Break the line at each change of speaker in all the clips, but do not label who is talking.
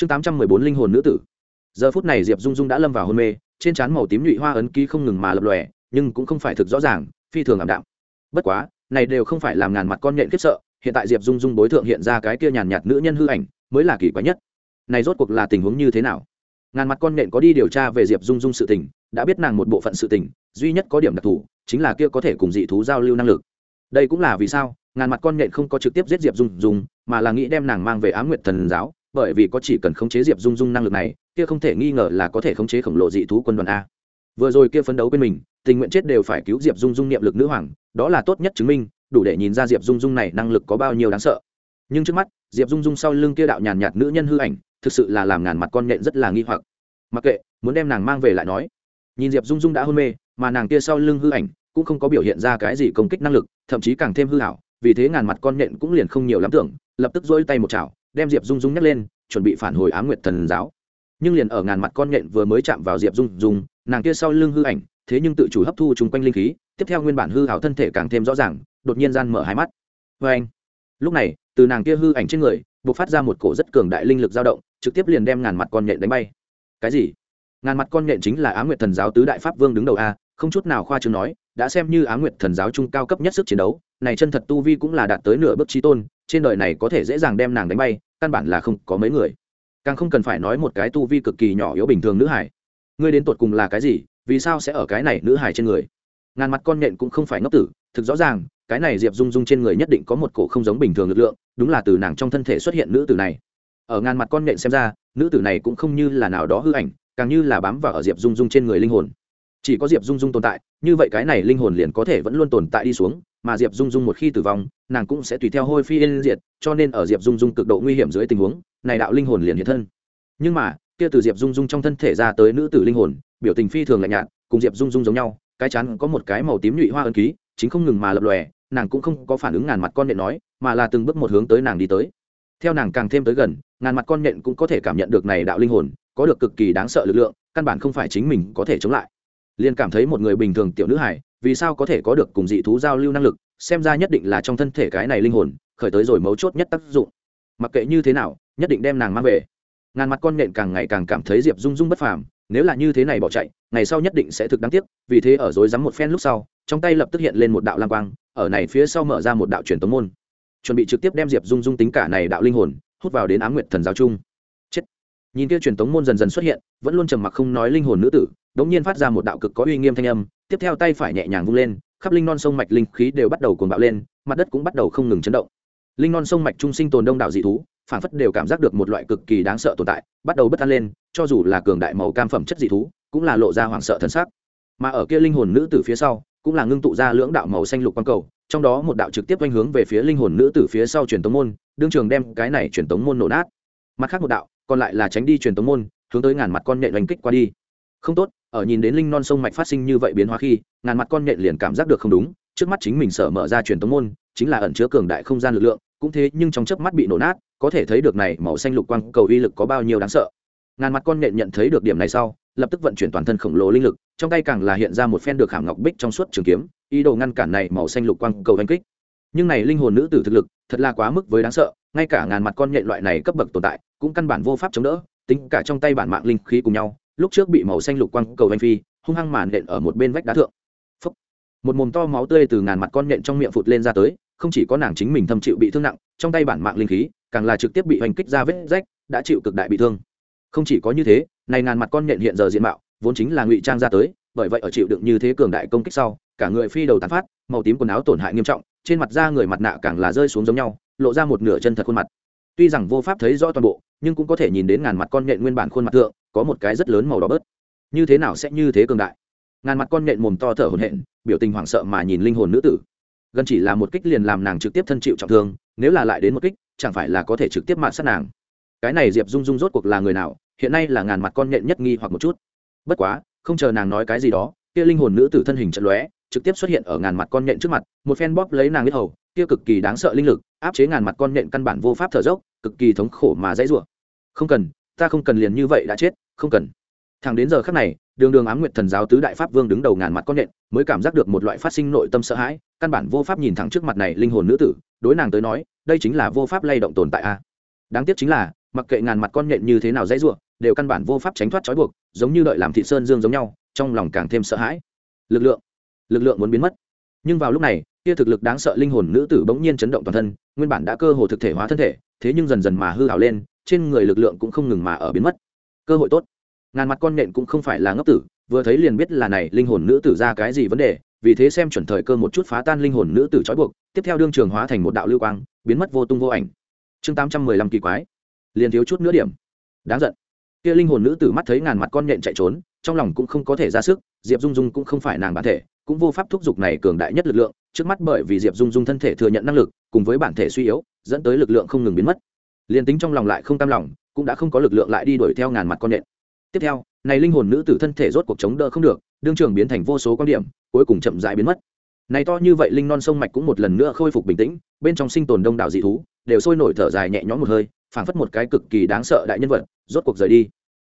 chương tám trăm mười bốn linh hồn nữ tử. Giờ phút này diệp dung dung đã lâm vào hôn mê, trên trán màu tím nhụy hoa ấn ký không ngừng mà lập lòe, nhưng cũng không phải thực rõ ràng, phi thường ảm đạm. Bất quá, này đều không phải làm ngàn mặt con nhện khiếp sợ, hiện tại diệp dung dung bối thượng hiện ra cái kia nhàn nhạt nữ nhân hư ảnh, mới là kỳ quái nhất. Này rốt cuộc là tình huống như thế nào? Ngàn mặt con nhện có đi điều tra về diệp dung dung sự tình, đã biết nàng một bộ phận sự tình, duy nhất có điểm đặc thù, chính là kia có thể cùng dị thú giao lưu năng lực. Đây cũng là vì sao, ngàn mặt con nhện không có trực tiếp giết diệp dung dung, mà là nghĩ đem nàng mang về á m nguyện thần giáo bởi vì có chỉ cần khống chế diệp dung dung năng lực này, kia không thể nghi ngờ là có thể khống chế khổng lồ dị thú quân đoàn a. Vừa rồi kia phấn đấu bên mình, tình nguyện chết đều phải cứu diệp dung dung niệm lực nữ hoàng, đó là tốt nhất chứng minh, đủ để nhìn ra diệp dung dung này năng lực có bao nhiêu đáng sợ. Nhưng trước mắt, diệp dung dung sau lưng kia đạo nhàn nhạt nữ nhân hư ảnh, thực sự là làm ngàn mặt con nhện rất là nghi hoặc. Mặc kệ, muốn đem nàng mang về lại nói. Nhìn diệp dung dung đã hôn mê, mà nàng kia sau lưng hư ảnh cũng không có biểu hiện ra cái gì công kích năng lực, thậm chí càng thêm hư hảo vì thế ngàn mặt con nhện cũng liền không nhiều lắm tưởng, lập tức dỗi tay một chảo đem diệp dung dung nhắc lên, chuẩn bị phản hồi á nguyệt thần giáo. Nhưng liền ở ngàn mặt con nhện vừa mới chạm vào diệp dung dung, nàng kia sau lưng hư ảnh, thế nhưng tự chủ hấp thu chung quanh linh khí, tiếp theo nguyên bản hư hảo thân thể càng thêm rõ ràng, đột nhiên gian mở hai mắt. Vê anh, lúc này, từ nàng kia hư ảnh trên người b ộ c phát ra một cổ rất cường đại linh lực dao động, trực tiếp liền đem ngàn mặt con nhện đánh bay. Cái gì? Ngàn mặt con nhện chính là á nguyệt thần giáo tứ đại pháp vương đứng đầu a, không chút nào khoa chương nói, đã xem như á nguyệt thần giáo trung cao cấp nhất sức chiến đấu, này chân thật tu vi cũng là đạt tới nửa bước trí tôn trên đời này có thể dễ dàng đem nàng đánh bay, căn bản là không có mấy người. Càng không cần phải nói một cái tu vi cực kỳ nhỏ yếu bình thường nữ hải ngươi đến tột cùng là cái gì, vì sao sẽ ở cái này nữ hải trên người? Ngàn mặt con nhện cũng không phải ngốc tử, thực rõ ràng, cái này diệp dung dung trên người nhất định có một cổ không giống bình thường lực lượng, đúng là từ nàng trong thân thể xuất hiện nữ tử này. Ở ngàn mặt con nhện xem ra, nữ tử này cũng không như là nào đó hư ảnh, càng như là bám vào ở diệp dung dung trên người linh hồn. Chỉ có diệp dung dung tồn tại, như vậy cái này linh hồn liền có thể vẫn luôn tồn tại đi xuống mà diệp dung dung một khi tử vong, nàng cũng sẽ tùy theo hôi phi yên diệt, cho nên ở diệp dung dung cực độ nguy hiểm dưới tình huống, này đạo linh hồn liền hiện thân. Nhưng mà, kia từ diệp dung dung trong thân thể ra tới nữ tử linh hồn, biểu tình phi thường lạnh nhạt, cùng diệp dung dung giống nhau, cái chắn có một cái màu tím nhụy hoa ân ký, chính không ngừng mà lập lòe, nàng cũng không có phản ứng ngàn mặt con nện nói, mà là từng bước một hướng tới nàng đi tới. Theo nàng càng thêm tới gần, ngàn mặt con nện cũng có thể cảm nhận được này đạo linh hồn, có được cực kỳ đáng sợ lực lượng, căn bản không phải chính mình có thể chống lại. Liền cảm thấy một người bình thường tiểu nữ hải vì sao có thể có được cùng dị thú giao lưu năng lực, xem ra nhất định là trong thân thể cái này linh hồn, khởi tới rồi mấu chốt nhất tác dụng. Mặc kệ như thế nào, nhất định đem nàng mang về. Ngàn mặt con nện càng ngày càng cảm thấy diệp dung dung bất phàm, nếu là như thế này bỏ chạy, ngày sau nhất định sẽ thực đáng tiếc, vì thế ở dối rắm một phen lúc sau, trong tay lập tức hiện lên một đạo lam quang, ở này phía sau mở ra một đạo truyền tống môn. Chuẩn bị trực tiếp đem diệp dung dung tính cả này đạo linh hồn, hút vào đến á m nguyệt thần giáo chung chết. Nhìn kia truyền tống môn dần dần xuất hiện, vẫn luôn trầm mặc không nói linh hồn nữ tử đ ỗ n g nhiên phát ra một đạo cực có uy nghiêm thanh âm tiếp theo tay phải nhẹ nhàng vung lên, khắp linh non sông mạch linh khí đều bắt đầu cuồng bạo lên, mặt đất cũng bắt đầu không ngừng chấn động. Linh non sông mạch trung sinh tồn đông đảo dị thú phản phất đều cảm giác được một loại cực kỳ đáng sợ tồn tại, bắt đầu bất an lên, cho dù là cường đại màu cam phẩm chất dị thú, cũng là lộ ra hoảng sợ thân xác mà ở kia linh hồn nữ tử phía sau, cũng là ngưng tụ ra lưỡng đạo màu xanh lục quang cầu, trong đó một đạo trực tiếp quanh hướng về phía linh hồn nữ tử phía sau truyền tống môn, đương trường đem cái này truyền tống môn nổ nát. Mặt khác một đạo, còn lại là tránh đi truyền tống môn, hướng tới ngàn mặt con nhện đánh kích qua đi. Không tốt ở nhìn đến linh non sông mạch phát sinh như vậy biến hóa khi, ngàn mặt con nhện liền cảm giác được không đúng, trước mắt chính mình sở mở ra truyền tống môn, chính là ẩn chứa cường đại không gian lực lượng, cũng thế nhưng trong chớp mắt bị nổ nát, có thể thấy được này màu xanh lục quang cầu uy lực có bao nhiêu đáng sợ. Ngàn mặt con nhện nhận thấy được điểm này sau, lập tức vận chuyển toàn thân khổng lồ linh lực, trong tay càng là hiện ra một phen được khảm ngọc bích trong suốt trường kiếm, ý đồ ngăn cản này màu xanh lục quang cầu đánh kích. Nhưng này linh hồn nữ tử thực lực, thật là quá mức với đáng sợ, ngay cả ngàn mặt con nhện loại này cấp bậc tồn tại, cũng căn bản vô pháp chống đỡ, tính cả trong tay bản mạng linh khí cùng nhau lúc trước bị màu xanh lục quăng cầu đánh phi, hung hăng màn nện ở một bên vách đá thượng. Phúc. một mồm to máu tươi từ ngàn mặt con nện trong miệng phụt lên ra tới, không chỉ có nàng chính mình thâm chịu bị thương nặng, trong tay bản mạng linh khí, càng là trực tiếp bị hoành kích ra vết rách, đã chịu cực đại bị thương. Không chỉ có như thế, này ngàn mặt con nện hiện giờ diện mạo, vốn chính là ngụy trang ra tới, bởi vậy ở chịu đựng như thế cường đại công kích sau, cả người phi đầu tán phát, màu tím quần áo tổn hại nghiêm trọng, trên mặt da người mặt nạ càng là rơi xuống giống nhau, lộ ra một nửa chân thật khuôn mặt. Tuy rằng vô pháp thấy rõ toàn bộ, nhưng cũng có thể nhìn đến ngàn mặt con nhện nguyên bản khuôn mặt thượng có một cái rất lớn màu đỏ bớt. Như thế nào sẽ như thế cường đại? Ngàn mặt con nhện mồm to thở hổn hển, biểu tình hoảng sợ mà nhìn linh hồn nữ tử. Gần chỉ là một kích liền làm nàng trực tiếp thân chịu trọng thương, nếu là lại đến một kích, chẳng phải là có thể trực tiếp mạng sát nàng. Cái này diệp dung dung rốt cuộc là người nào? Hiện nay là ngàn mặt con nhện nhất nghi hoặc một chút. Bất quá, không chờ nàng nói cái gì đó, kia linh hồn nữ tử thân hình trận lóe, trực tiếp xuất hiện ở ngàn mặt con nhện trước mặt, một phen bóp lấy nàng biết hầu, kia cực kỳ đáng sợ linh lực, áp chế ngàn mặt con nhện căn bản vô pháp thở dốc, cực kỳ thống khổ mà dãy rủa. Không cần ta không cần liền như vậy đã chết, không cần. Thẳng đến giờ khắc này, đường đường ám nguyệt thần giáo tứ đại pháp vương đứng đầu ngàn mặt con nhện, mới cảm giác được một loại phát sinh nội tâm sợ hãi, căn bản vô pháp nhìn thẳng trước mặt này linh hồn nữ tử, đối nàng tới nói, đây chính là vô pháp lay động tồn tại a. Đáng tiếc chính là, mặc kệ ngàn mặt con nhện như thế nào dễ ruộng, đều căn bản vô pháp tránh thoát trói buộc, giống như đợi làm thị sơn dương giống nhau, trong lòng càng thêm sợ hãi. Lực lượng lực lượng muốn biến mất. Nhưng vào lúc này, kia thực lực đáng sợ linh hồn nữ tử bỗng nhiên chấn động toàn thân, nguyên bản đã cơ hồ thực thể hóa thân thể, thế nhưng dần dần mà hư hảo lên trên người lực lượng cũng không ngừng mà ở biến mất. Cơ hội tốt. Ngàn mặt con nện cũng không phải là ngốc tử, vừa thấy liền biết là này linh hồn nữ tử ra cái gì vấn đề, vì thế xem chuẩn thời cơ một chút phá tan linh hồn nữ tử trói buộc, tiếp theo đương trường hóa thành một đạo lưu quang, biến mất vô tung vô ảnh. Chương tám trăm mười lăm kỳ quái. Liền thiếu chút nữa điểm. Đáng giận. Kia linh hồn nữ tử mắt thấy ngàn mặt con nhện chạy trốn, trong lòng cũng không có thể ra sức, diệp dung dung cũng không phải nàng bản thể, cũng vô pháp thúc giục này cường đại nhất lực lượng, trước mắt bởi vì diệp dung dung thân thể thừa nhận năng lực, cùng với bản thể suy yếu, dẫn tới lực lượng không ngừng biến mất liền tính trong lòng lại không tam lòng, cũng đã không có lực lượng lại đi đuổi theo ngàn mặt con nện tiếp theo, này linh hồn nữ tử thân thể rốt cuộc chống đỡ không được, đương trường biến thành vô số quan điểm, cuối cùng chậm rãi biến mất. Này to như vậy linh non sông mạch cũng một lần nữa khôi phục bình tĩnh, bên trong sinh tồn đông đảo dị thú, đều sôi nổi thở dài nhẹ nhõm một hơi, phảng phất một cái cực kỳ đáng sợ đại nhân vật, rốt cuộc rời đi.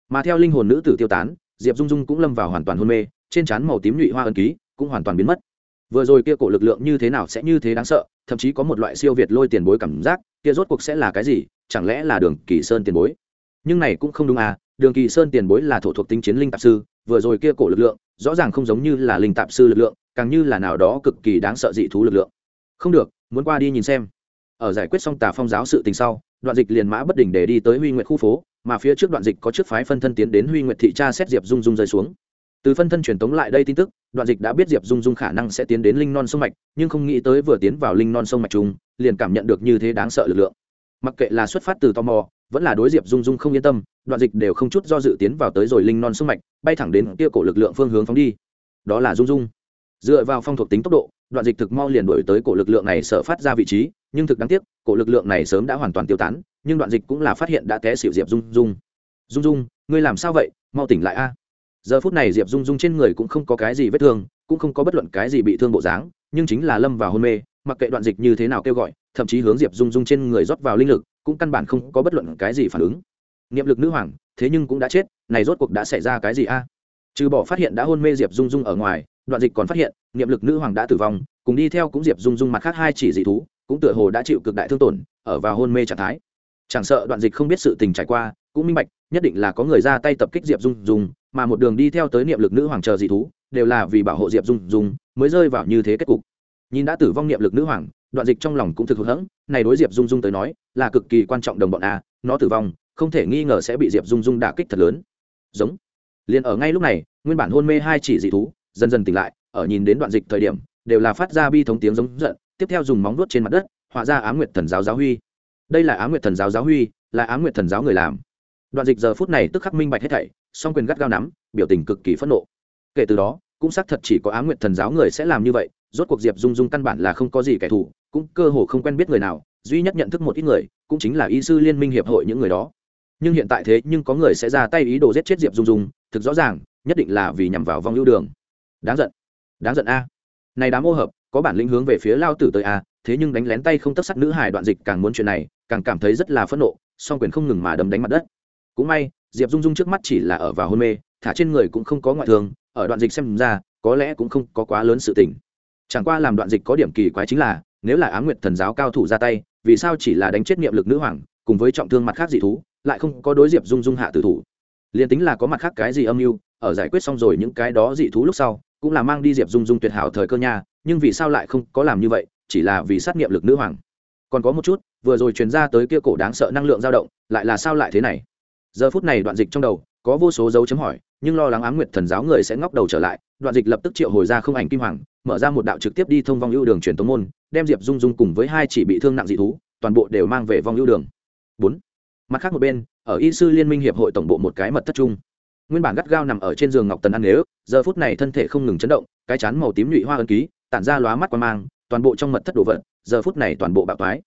Mà theo linh hồn nữ tử tiêu tán, diệp dung dung cũng lâm vào hoàn toàn hôn mê, trên trán màu tím nhụy hoa ân ký cũng hoàn toàn biến mất. Vừa rồi kia cổ lực lượng như thế nào sẽ như thế đáng sợ, thậm chí có một loại siêu việt lôi tiền bối cảm giác, kia rốt cuộc sẽ là cái gì? Chẳng lẽ là đường kỳ sơn tiền bối? Nhưng này cũng không đúng à đường kỳ sơn tiền bối là thổ thuộc tính chiến linh tạp sư, vừa rồi kia cổ lực lượng, rõ ràng không giống như là linh tạp sư lực lượng, càng như là nào đó cực kỳ đáng sợ dị thú lực lượng. Không được, muốn qua đi nhìn xem. Ở giải quyết xong tà phong giáo sự tình sau, đoạn dịch liền mã bất đình để đi tới huy nguyện khu phố, mà phía trước đoạn dịch có chiếc phái phân thân tiến đến huy nguyện thị tra xét diệp dung dung rơi xuống. Từ phân thân truyền tống lại đây tin tức, đoạn dịch đã biết diệp dung dung khả năng sẽ tiến đến linh non sông mạch, nhưng không nghĩ tới vừa tiến vào linh non sông mạch chúng liền cảm nhận được như thế đáng sợ lực lượng mặc kệ là xuất phát từ tò mò, vẫn là đối diệp dung dung không yên tâm, đoạn dịch đều không chút do dự tiến vào tới rồi linh non sông mạch, bay thẳng đến kia cổ lực lượng phương hướng phóng đi. Đó là dung dung. Dựa vào phong thuộc tính tốc độ, đoạn dịch thực mau liền đổi tới cổ lực lượng này sợ phát ra vị trí, nhưng thực đáng tiếc, cổ lực lượng này sớm đã hoàn toàn tiêu tán, nhưng đoạn dịch cũng là phát hiện đã té xịu diệp dung dung. Dung dung, ngươi làm sao vậy? Mau tỉnh lại a. Giờ phút này diệp dung dung trên người cũng không có cái gì vết thương, cũng không có bất luận cái gì bị thương bộ dáng, nhưng chính là lâm vào hôn mê mặc kệ đoạn dịch như thế nào kêu gọi, thậm chí hướng diệp dung dung trên người rót vào linh lực, cũng căn bản không có bất luận cái gì phản ứng. Niệm lực nữ hoàng, thế nhưng cũng đã chết, này rốt cuộc đã xảy ra cái gì a? Trừ bỏ phát hiện đã hôn mê diệp dung dung ở ngoài, đoạn dịch còn phát hiện, niệm lực nữ hoàng đã tử vong, cùng đi theo cũng diệp dung dung mặt khác hai chỉ dị thú, cũng tựa hồ đã chịu cực đại thương tổn, ở vào hôn mê trạng thái. Chẳng sợ đoạn dịch không biết sự tình trải qua, cũng minh bạch, nhất định là có người ra tay tập kích diệp dung dung, mà một đường đi theo tới niệm lực nữ hoàng chờ dị thú, đều là vì bảo hộ diệp dung dung, mới rơi vào như thế kết cục nhìn đã tử vong niệm lực nữ hoàng, đoạn dịch trong lòng cũng thực hữu hẫng, này đối diệp dung dung tới nói, là cực kỳ quan trọng đồng bọn a, nó tử vong, không thể nghi ngờ sẽ bị diệp dung dung đả kích thật lớn. Giống. Liền ở ngay lúc này, nguyên bản hôn mê hai chỉ dị thú, dần dần tỉnh lại, ở nhìn đến đoạn dịch thời điểm, đều là phát ra bi thống tiếng giống giận, tiếp theo dùng móng vuốt trên mặt đất, họa ra á nguyệt thần giáo giáo huy. Đây là á nguyệt thần giáo giáo huy, là á nguyệt thần giáo người làm. Đoạn dịch giờ phút này tức khắc minh bạch hết thảy, song quyền gắt gao nắm, biểu tình cực kỳ phẫn nộ. Kể từ đó, cũng xác thật chỉ có á nguyệt thần giáo người sẽ làm như vậy rốt cuộc diệp dung dung căn bản là không có gì kẻ thù, cũng cơ hồ không quen biết người nào, duy nhất nhận thức một ít người, cũng chính là y sư liên minh hiệp hội những người đó. Nhưng hiện tại thế nhưng có người sẽ ra tay ý đồ giết chết diệp dung dung, thực rõ ràng, nhất định là vì nhằm vào vong lưu đường. Đáng giận. Đáng giận a. Này đám ô hợp, có bản lĩnh hướng về phía lao tử tới a, thế nhưng đánh lén tay không tất sắt nữ hài đoạn dịch càng muốn chuyện này, càng cảm thấy rất là phẫn nộ, song quyền không ngừng mà đấm đánh mặt đất. Cũng may, diệp dung dung trước mắt chỉ là ở vào hôn mê, thả trên người cũng không có ngoại thương, ở đoạn dịch xem ra, có lẽ cũng không có quá lớn sự tình chẳng qua làm đoạn dịch có điểm kỳ quái chính là, nếu là á nguyệt thần giáo cao thủ ra tay, vì sao chỉ là đánh chết niệm lực nữ hoàng, cùng với trọng thương mặt khác dị thú, lại không có đối diệp dung dung hạ tử thủ? Liền tính là có mặt khác cái gì âm mưu, ở giải quyết xong rồi những cái đó dị thú lúc sau, cũng là mang đi diệp dung dung tuyệt hảo thời cơ nha, nhưng vì sao lại không có làm như vậy, chỉ là vì sát nghiệm lực nữ hoàng? Còn có một chút, vừa rồi truyền ra tới kia cổ đáng sợ năng lượng dao động, lại là sao lại thế này? Giờ phút này đoạn dịch trong đầu, có vô số dấu chấm hỏi, nhưng lo lắng ám nguyệt thần giáo người sẽ ngóc đầu trở lại đoạn dịch lập tức triệu hồi ra không ảnh kim hoàng, mở ra một đạo trực tiếp đi thông vong ưu đường truyền tống môn, đem diệp dung dung cùng với hai chỉ bị thương nặng dị thú, toàn bộ đều mang về vong ưu đường. Bốn. Mặt khác một bên, ở y sư liên minh hiệp hội tổng bộ một cái mật thất trung nguyên bản gắt gao nằm ở trên giường ngọc tần ăn nếu, giờ phút này thân thể không ngừng chấn động, cái chán màu tím nhụy hoa ân ký, tản ra lóa mắt qua mang, toàn bộ trong mật thất đồ vật giờ phút này toàn bộ bạo toái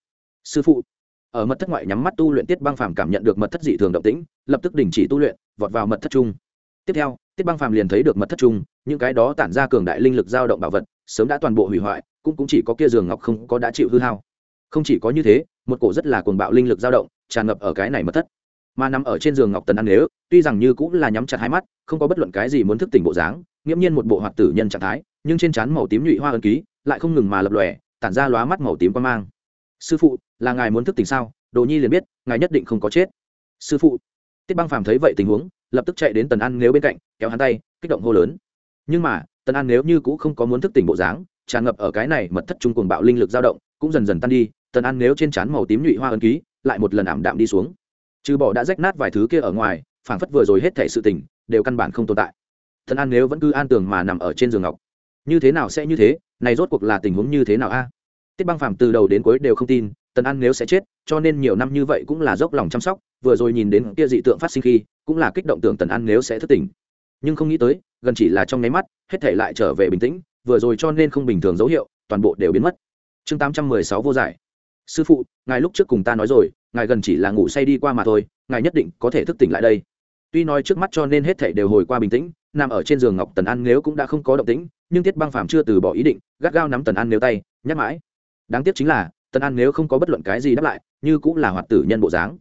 sư phụ. Ở mật thất ngoại nhắm mắt tu luyện tiết băng phàm cảm nhận được mật thất dị thường động tĩnh, lập tức đình chỉ tu luyện, vọt vào mật thất trung tiếp theo, tiết băng phàm liền thấy được mật thất trung những cái đó tản ra cường đại linh lực dao động bảo vật, sớm đã toàn bộ hủy hoại, cũng cũng chỉ có kia giường ngọc không có đã chịu hư hao. Không chỉ có như thế, một cổ rất là cuồng bạo linh lực dao động, tràn ngập ở cái này mất thất. Mà nằm ở trên giường ngọc tần ăn nếu, tuy rằng như cũng là nhắm chặt hai mắt, không có bất luận cái gì muốn thức tỉnh bộ dáng, nghiễm nhiên một bộ hoạt tử nhân trạng thái, nhưng trên trán màu tím nhụy hoa ân ký lại không ngừng mà lập lòe, tản ra lóa mắt màu tím quan mang. Sư phụ, là ngài muốn thức tỉnh sao? Đồ nhi liền biết, ngài nhất định không có chết. Sư phụ. Tiết băng phàm thấy vậy tình huống, lập tức chạy đến tần an nếu bên cạnh, kéo hắn tay, kích động hô lớn nhưng mà, tân an nếu như cũng không có muốn thức tỉnh bộ dáng, tràn ngập ở cái này mật thất trung cuồng bạo linh lực dao động, cũng dần dần tan đi tần an nếu trên trán màu tím nhụy hoa ấn ký, lại một lần ảm đạm đi xuống. Trừ bỏ đã rách nát vài thứ kia ở ngoài, phảng phất vừa rồi hết thể sự tỉnh đều căn bản không tồn tại. Tần an nếu vẫn cứ an tường mà nằm ở trên giường ngọc. Như thế nào sẽ như thế? Này rốt cuộc là tình huống như thế nào a? À? Tiết băng phàm từ đầu đến cuối đều không tin tần an nếu sẽ chết, cho nên nhiều năm như vậy cũng là dốc lòng chăm sóc, vừa rồi nhìn đến kia dị tượng phát sinh khi, cũng là kích động tưởng tần an nếu sẽ thức tỉnh nhưng không nghĩ tới, gần chỉ là trong nháy mắt, hết thể lại trở về bình tĩnh, vừa rồi cho nên không bình thường dấu hiệu, toàn bộ đều biến mất. Chương tám trăm mười sáu vô giải. Sư phụ, ngài lúc trước cùng ta nói rồi, ngài gần chỉ là ngủ say đi qua mà thôi, ngài nhất định có thể thức tỉnh lại đây. Tuy nói trước mắt cho nên hết thể đều hồi qua bình tĩnh, nằm ở trên giường ngọc tần an nếu cũng đã không có động tĩnh, nhưng tiết băng phàm chưa từ bỏ ý định, gắt gao nắm tần an nếu tay, nhắc mãi. Đáng tiếc chính là, tần an nếu không có bất luận cái gì đáp lại, như cũng là hoạt tử nhân bộ dáng.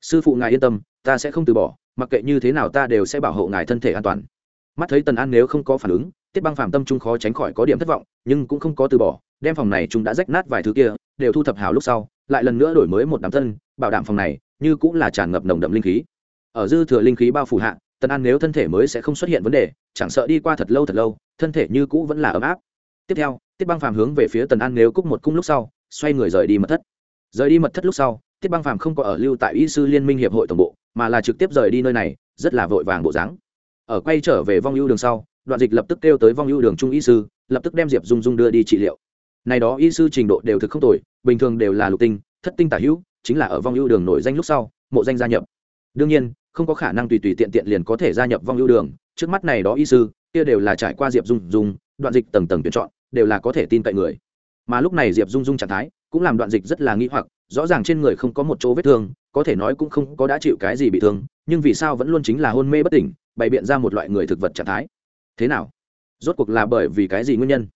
Sư phụ ngài yên tâm, ta sẽ không từ bỏ mặc kệ như thế nào ta đều sẽ bảo hộ ngài thân thể an toàn. Mắt thấy tần an nếu không có phản ứng, tiết băng phàm tâm trung khó tránh khỏi có điểm thất vọng, nhưng cũng không có từ bỏ, đem phòng này chúng đã rách nát vài thứ kia, đều thu thập hào lúc sau, lại lần nữa đổi mới một đám tân bảo đảm phòng này như cũng là tràn ngập nồng đậm linh khí. Ở dư thừa linh khí bao phủ hạ, tần an nếu thân thể mới sẽ không xuất hiện vấn đề, chẳng sợ đi qua thật lâu thật lâu, thân thể như cũ vẫn là ấm áp. Tiếp theo, tiết băng phàm hướng về phía tần an nếu cúc một cung lúc sau, xoay người rời đi mật thất. Rời đi mật thất lúc sau, tiết băng phàm không có ở lưu tại y sư liên minh hiệp hội tổng bộ mà là trực tiếp rời đi nơi này, rất là vội vàng bộ dáng. Ở quay trở về vong ưu đường sau, đoạn dịch lập tức kêu tới vong ưu đường trung y sư, lập tức đem diệp dung dung đưa đi trị liệu. Này đó y sư trình độ đều thực không tồi, bình thường đều là lục tinh, thất tinh tả hữu, chính là ở vong ưu đường nổi danh lúc sau, mộ danh gia nhập. Đương nhiên, không có khả năng tùy tùy tiện tiện liền có thể gia nhập vong ưu đường, trước mắt này đó y sư, kia đều là trải qua diệp dung dung, đoạn dịch tầng tầng tuyển chọn, đều là có thể tin cậy người. Mà lúc này diệp dung dung trạng thái, cũng làm đoạn dịch rất là nghĩ hoặc, rõ ràng trên người không có một chỗ vết thương có thể nói cũng không có đã chịu cái gì bị thương, nhưng vì sao vẫn luôn chính là hôn mê bất tỉnh, bày biện ra một loại người thực vật trạng thái. Thế nào? Rốt cuộc là bởi vì cái gì nguyên nhân?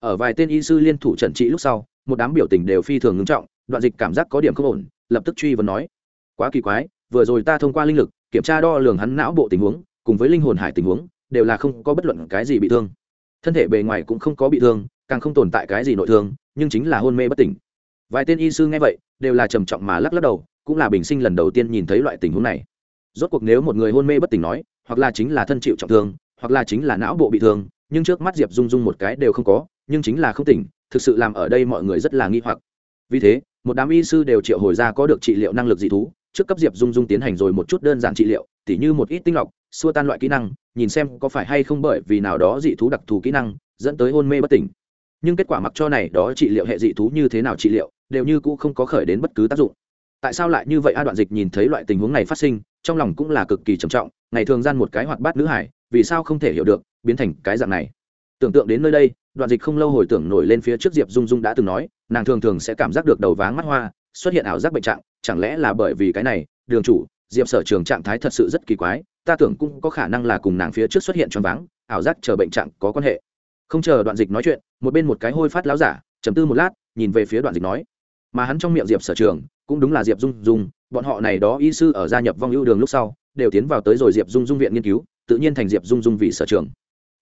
Ở vài tên y sư liên thủ trần trị lúc sau, một đám biểu tình đều phi thường ngưng trọng, đoạn dịch cảm giác có điểm không ổn, lập tức truy vấn nói, quá kỳ quái, vừa rồi ta thông qua linh lực, kiểm tra đo lường hắn não bộ tình huống, cùng với linh hồn hải tình huống, đều là không có bất luận cái gì bị thương. Thân thể bề ngoài cũng không có bị thương, càng không tồn tại cái gì nội thương, nhưng chính là hôn mê bất tỉnh. Vài tên y sư nghe vậy, đều là trầm trọng mà lắc lắc đầu cũng là bình sinh lần đầu tiên nhìn thấy loại tình huống này. Rốt cuộc nếu một người hôn mê bất tỉnh nói, hoặc là chính là thân chịu trọng thương, hoặc là chính là não bộ bị thương, nhưng trước mắt diệp dung dung một cái đều không có, nhưng chính là không tỉnh, thực sự làm ở đây mọi người rất là nghi hoặc. Vì thế, một đám y sư đều triệu hồi ra có được trị liệu năng lực dị thú, trước cấp diệp dung dung tiến hành rồi một chút đơn giản trị liệu, tỉ như một ít tinh lọc, xua tan loại kỹ năng, nhìn xem có phải hay không bởi vì nào đó dị thú đặc thù kỹ năng, dẫn tới hôn mê bất tỉnh. Nhưng kết quả mặc cho này đó trị liệu hệ dị thú như thế nào trị liệu, đều như cũ không có khởi đến bất cứ tác dụng tại sao lại như vậy? A đoạn dịch nhìn thấy loại tình huống này phát sinh, trong lòng cũng là cực kỳ trầm trọng. Ngày thường gian một cái hoạt bát nữ hải, vì sao không thể hiểu được biến thành cái dạng này? Tưởng tượng đến nơi đây, đoạn dịch không lâu hồi tưởng nổi lên phía trước diệp dung dung đã từng nói, nàng thường thường sẽ cảm giác được đầu váng mắt hoa, xuất hiện ảo giác bệnh trạng. Chẳng lẽ là bởi vì cái này? Đường chủ, diệp sở trường trạng thái thật sự rất kỳ quái, ta tưởng cũng có khả năng là cùng nàng phía trước xuất hiện choáng váng, ảo giác chờ bệnh trạng có quan hệ. Không chờ đoạn dịch nói chuyện, một bên một cái hôi phát láo giả chấm tư một lát, nhìn về phía đoạn dịch nói mà hắn trong miệng diệp sở trường cũng đúng là diệp dung dung, bọn họ này đó y sư ở gia nhập vong ưu đường lúc sau, đều tiến vào tới rồi diệp dung dung viện nghiên cứu, tự nhiên thành diệp dung dung vì sở trường.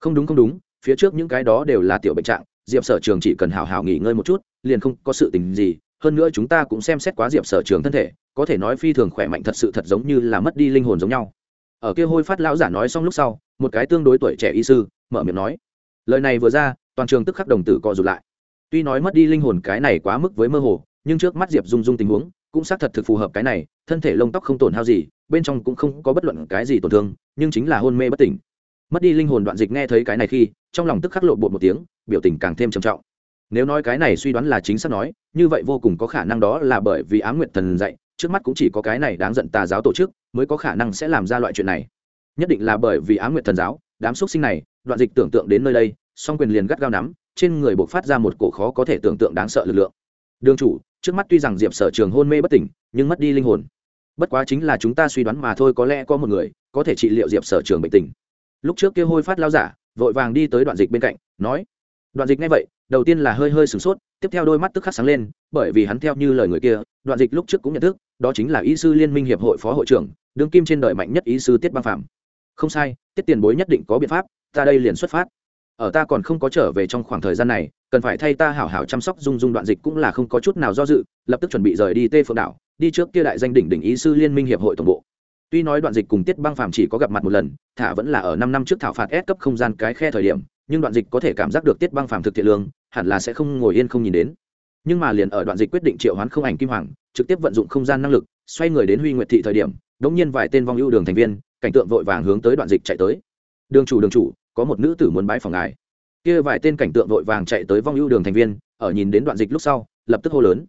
Không đúng không đúng, phía trước những cái đó đều là tiểu bệnh trạng, diệp sở trường chỉ cần hào hào nghỉ ngơi một chút, liền không có sự tình gì, hơn nữa chúng ta cũng xem xét quá diệp sở trường thân thể, có thể nói phi thường khỏe mạnh thật sự thật giống như là mất đi linh hồn giống nhau. Ở kia hôi phát lão giả nói xong lúc sau, một cái tương đối tuổi trẻ y sư, mở miệng nói, lời này vừa ra, toàn trường tức khắc đồng tử co rụt lại. Tuy nói mất đi linh hồn cái này quá mức với mơ hồ nhưng trước mắt diệp dung dung tình huống cũng xác thật thực phù hợp cái này, thân thể lông tóc không tổn hao gì, bên trong cũng không có bất luận cái gì tổn thương, nhưng chính là hôn mê bất tỉnh. Mất đi linh hồn đoạn dịch nghe thấy cái này khi, trong lòng tức khắc lộ bột một tiếng, biểu tình càng thêm trầm trọng. Nếu nói cái này suy đoán là chính xác nói, như vậy vô cùng có khả năng đó là bởi vì á m nguyện thần dạy, trước mắt cũng chỉ có cái này đáng giận tà giáo tổ chức mới có khả năng sẽ làm ra loại chuyện này. Nhất định là bởi vì á m nguyện thần giáo, đám x sinh này, đoạn dịch tưởng tượng đến nơi đây, song quyền liền gắt gao nắm, trên người buộc phát ra một cổ khó có thể tưởng tượng đáng sợ lực lượng đương chủ, trước mắt tuy rằng diệp sở trường hôn mê bất tỉnh, nhưng mất đi linh hồn. Bất quá chính là chúng ta suy đoán mà thôi, có lẽ có một người có thể trị liệu diệp sở trường bệnh tình. Lúc trước kia hôi phát lao giả, vội vàng đi tới đoạn dịch bên cạnh, nói, đoạn dịch ngay vậy, đầu tiên là hơi hơi sửng sốt, tiếp theo đôi mắt tức khắc sáng lên, bởi vì hắn theo như lời người kia, đoạn dịch lúc trước cũng nhận thức, đó chính là ý sư liên minh hiệp hội phó hội trưởng, đương kim trên đời mạnh nhất ý sư tiết băng phạm không sai, tiết tiền bối nhất định có biện pháp, ta đây liền xuất phát. Ở ta còn không có trở về trong khoảng thời gian này cần phải thay ta hảo hảo chăm sóc dung dung đoạn dịch cũng là không có chút nào do dự, lập tức chuẩn bị rời đi tê phượng đảo, đi trước kia đại danh đỉnh đỉnh ý sư liên minh hiệp hội tổng bộ. Tuy nói đoạn dịch cùng tiết băng phàm chỉ có gặp mặt một lần, thả vẫn là ở năm năm trước thảo phạt ép cấp không gian cái khe thời điểm, nhưng đoạn dịch có thể cảm giác được tiết băng phàm thực thiện lương, hẳn là sẽ không ngồi yên không nhìn đến. Nhưng mà liền ở đoạn dịch quyết định triệu hoán không ảnh kim hoàng, trực tiếp vận dụng không gian năng lực, xoay người đến huy nguyệt thị thời điểm, đống nhiên vài tên vong ưu đường thành viên, cảnh tượng vội vàng hướng tới đoạn dịch chạy tới. Đường chủ đường chủ, có một nữ tử muốn bái phòng ngài kia vài tên cảnh tượng vội vàng chạy tới vong ưu đường thành viên, ở nhìn đến đoạn dịch lúc sau, lập tức hô lớn.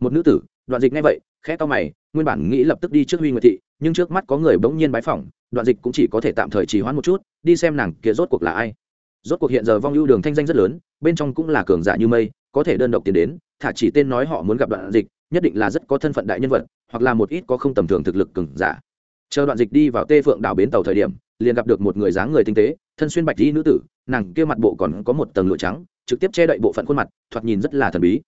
Một nữ tử, đoạn dịch nghe vậy, khẽ to mày, nguyên bản nghĩ lập tức đi trước huy nguyệt thị, nhưng trước mắt có người bỗng nhiên bái phỏng, đoạn dịch cũng chỉ có thể tạm thời trì hoãn một chút, đi xem nàng kia rốt cuộc là ai. Rốt cuộc hiện giờ vong ưu đường thanh danh rất lớn, bên trong cũng là cường giả như mây, có thể đơn độc tiến đến, thả chỉ tên nói họ muốn gặp đoạn dịch, nhất định là rất có thân phận đại nhân vật, hoặc là một ít có không tầm thường thực lực cường giả. Chờ đoạn dịch đi vào tê phượng đảo bến tàu thời điểm, liền gặp được một người dáng người tinh tế, thân xuyên bạch y nữ tử nàng kia mặt bộ còn có một tầng lụa trắng, trực tiếp che đậy bộ phận khuôn mặt, thoạt nhìn rất là thần bí.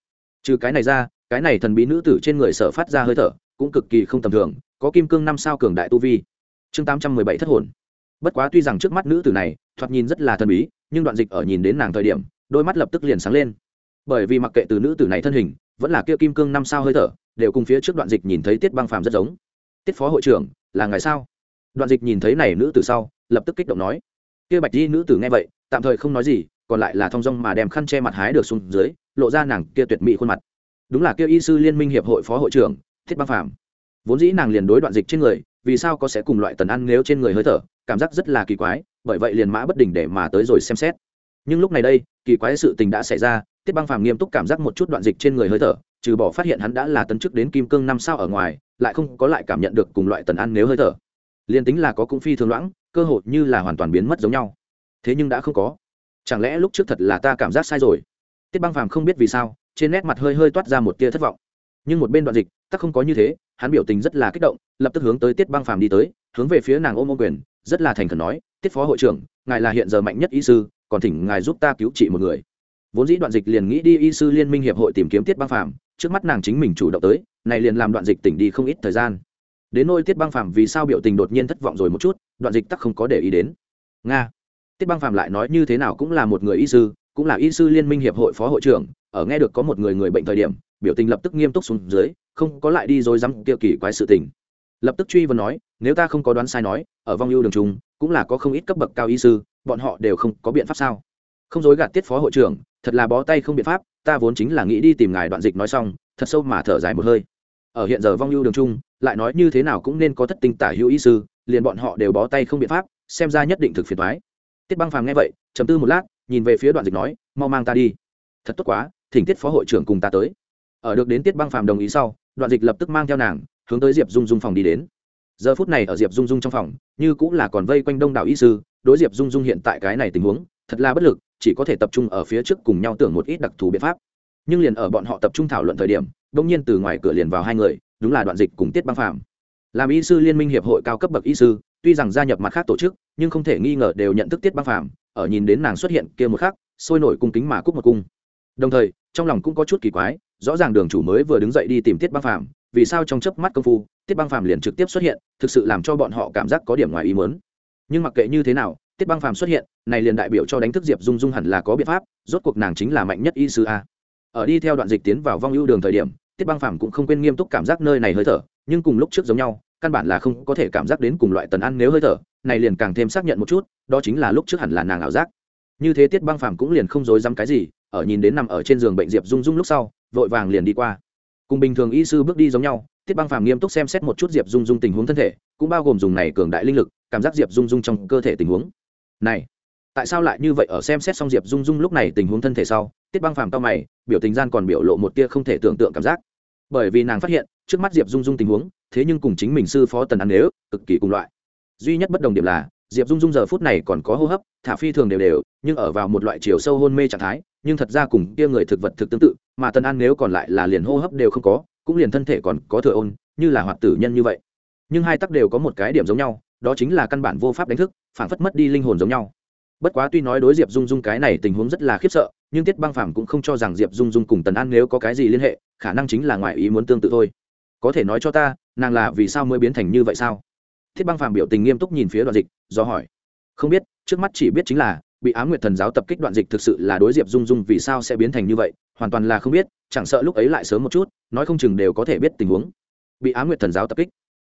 Trừ cái này ra, cái này thần bí nữ tử trên người sở phát ra hơi thở, cũng cực kỳ không tầm thường, có kim cương năm sao cường đại tu vi. Chương tám trăm mười bảy thất hồn. Bất quá tuy rằng trước mắt nữ tử này, thoạt nhìn rất là thần bí, nhưng đoạn dịch ở nhìn đến nàng thời điểm, đôi mắt lập tức liền sáng lên. Bởi vì mặc kệ từ nữ tử này thân hình, vẫn là kia kim cương năm sao hơi thở, đều cùng phía trước đoạn dịch nhìn thấy tiết băng phàm rất giống. Tiết phó hội trưởng, là ngày sao? Đoạn dịch nhìn thấy này nữ tử sau, lập tức kích động nói. Kia bạch di nữ tử nghe vậy tạm thời không nói gì, còn lại là thong dong mà đem khăn che mặt hái được xuống dưới, lộ ra nàng kia tuyệt mỹ khuôn mặt. Đúng là kia y sư liên minh hiệp hội phó hội trưởng, thiết băng phàm. Vốn dĩ nàng liền đối đoạn dịch trên người, vì sao có sẽ cùng loại tần ăn nếu trên người hơi thở, cảm giác rất là kỳ quái, bởi vậy liền mã bất đỉnh để mà tới rồi xem xét. Nhưng lúc này đây, kỳ quái sự tình đã xảy ra tiết băng phàm nghiêm túc cảm giác một chút đoạn dịch trên người hơi thở, trừ bỏ phát hiện hắn đã là tấn chức đến kim cương năm sao ở ngoài, lại không có lại cảm nhận được cùng loại tần ăn nếu hơi thở. Liền tính là có cũng phi thường loãng, cơ hội như là hoàn toàn biến mất giống nhau thế nhưng đã không có. Chẳng lẽ lúc trước thật là ta cảm giác sai rồi? Tiết băng phàm không biết vì sao, trên nét mặt hơi hơi toát ra một tia thất vọng. Nhưng một bên đoạn dịch, tắc không có như thế, hắn biểu tình rất là kích động, lập tức hướng tới tiết băng phàm đi tới, hướng về phía nàng ôm ô quyền, rất là thành khẩn nói, tiết phó hội trưởng, ngài là hiện giờ mạnh nhất y sư, còn thỉnh ngài giúp ta cứu trị một người. Vốn dĩ đoạn dịch liền nghĩ đi y sư liên minh hiệp hội tìm kiếm tiết băng phàm, trước mắt nàng chính mình chủ động tới, này liền làm đoạn dịch tỉnh đi không ít thời gian. Đến nôi tiết băng phàm vì sao biểu tình đột nhiên thất vọng rồi một chút, đoạn dịch tắc không có để ý đến. Nga tiết băng phàm lại nói như thế nào cũng là một người y sư, cũng là y sư liên minh hiệp hội phó hội trưởng, ở nghe được có một người người bệnh thời điểm, biểu tình lập tức nghiêm túc xuống dưới, không có lại đi rồi dám kia kỳ quái sự tình. Lập tức truy vấn nói, nếu ta không có đoán sai nói, ở vong ưu đường trung, cũng là có không ít cấp bậc cao y sư, bọn họ đều không có biện pháp sao? Không dối gạt tiết phó hội trưởng, thật là bó tay không biện pháp, ta vốn chính là nghĩ đi tìm ngài đoạn dịch nói xong, thật sâu mà thở dài một hơi. Ở hiện giờ vong ưu đường trung, lại nói như thế nào cũng nên có thất tinh tả hữu y sư, liền bọn họ đều bó tay không biện pháp, xem ra nhất định thực phiền thoái tiết băng phàm nghe vậy chấm tư một lát, nhìn về phía đoạn dịch nói, mau mang ta đi. Thật tốt quá, thỉnh tiết phó hội trưởng cùng ta tới. Ở được đến tiết băng phàm đồng ý sau, đoạn dịch lập tức mang theo nàng, hướng tới diệp dung dung phòng đi đến. Giờ phút này ở diệp dung dung trong phòng, như cũng là còn vây quanh đông đảo y sư, đối diệp dung dung hiện tại cái này tình huống, thật là bất lực, chỉ có thể tập trung ở phía trước cùng nhau tưởng một ít đặc thù biện pháp. Nhưng liền ở bọn họ tập trung thảo luận thời điểm đông nhiên từ ngoài cửa liền vào hai người, đúng là đoạn dịch cùng tiết băng phàm. Làm y sư liên minh hiệp hội cao cấp bậc y sư, tuy rằng gia nhập mặt khác tổ chức nhưng không thể nghi ngờ đều nhận thức tiết băng phàm, ở nhìn đến nàng xuất hiện kia một khắc, sôi nổi cung kính mà cúc một cung. Đồng thời, trong lòng cũng có chút kỳ quái, rõ ràng đường chủ mới vừa đứng dậy đi tìm tiết băng phàm, vì sao trong chớp mắt công phu, tiết băng phàm liền trực tiếp xuất hiện, thực sự làm cho bọn họ cảm giác có điểm ngoài ý mớn nhưng mặc kệ như thế nào, tiết băng phàm xuất hiện, này liền đại biểu cho đánh thức diệp dung dung hẳn là có biện pháp, rốt cuộc nàng chính là mạnh nhất y sư a. Ở đi theo đoạn dịch tiến vào vong ưu đường thời điểm, tiết băng phàm cũng không quên nghiêm túc cảm giác nơi này hơi thở, nhưng cùng lúc trước giống nhau căn bản là không có thể cảm giác đến cùng loại tần ăn nếu hơi thở, này liền càng thêm xác nhận một chút, đó chính là lúc trước hẳn là nàng ảo giác. Như thế tiết băng phàm cũng liền không dối dăm cái gì, ở nhìn đến nằm ở trên giường bệnh diệp dung dung lúc sau, vội vàng liền đi qua. Cùng bình thường y sư bước đi giống nhau, tiết băng phàm nghiêm túc xem xét một chút diệp dung dung tình huống thân thể, cũng bao gồm dùng này cường đại linh lực, cảm giác diệp dung dung trong cơ thể tình huống. Này, tại sao lại như vậy ở xem xét xong diệp dung dung lúc này tình huống thân thể sau, tiết băng phàm cao mày, biểu tình gian còn biểu lộ một tia không thể tưởng tượng cảm giác. Bởi vì nàng phát hiện trước mắt diệp dung dung tình huống, thế nhưng cùng chính mình sư phó tần ăn nếu cực kỳ cùng loại. Duy nhất bất đồng điểm là, diệp dung dung giờ phút này còn có hô hấp, thả phi thường đều đều, nhưng ở vào một loại chiều sâu hôn mê trạng thái, nhưng thật ra cùng kia người thực vật thực tương tự, mà tần an nếu còn lại là liền hô hấp đều không có, cũng liền thân thể còn có thừa ôn, như là hoạt tử nhân như vậy. Nhưng hai tắc đều có một cái điểm giống nhau, đó chính là căn bản vô pháp đánh thức, phản phất mất đi linh hồn giống nhau. Bất quá tuy nói đối diệp dung dung cái này tình huống rất là khiếp sợ, nhưng tiết băng phàm cũng không cho rằng diệp dung dung cùng tần an nếu có cái gì liên hệ, khả năng chính là ngoại ý muốn tương tự thôi có thể nói cho ta, nàng là vì sao mới biến thành như vậy sao? Thiết băng phàm biểu tình nghiêm túc nhìn phía đoạn dịch, do hỏi. Không biết, trước mắt chỉ biết chính là, bị á nguyệt thần giáo tập kích đoạn dịch thực sự là đối diệp dung dung vì sao sẽ biến thành như vậy, hoàn toàn là không biết, chẳng sợ lúc ấy lại sớm một chút, nói không chừng đều có thể biết tình huống. Bị á nguyệt thần giáo tập kích.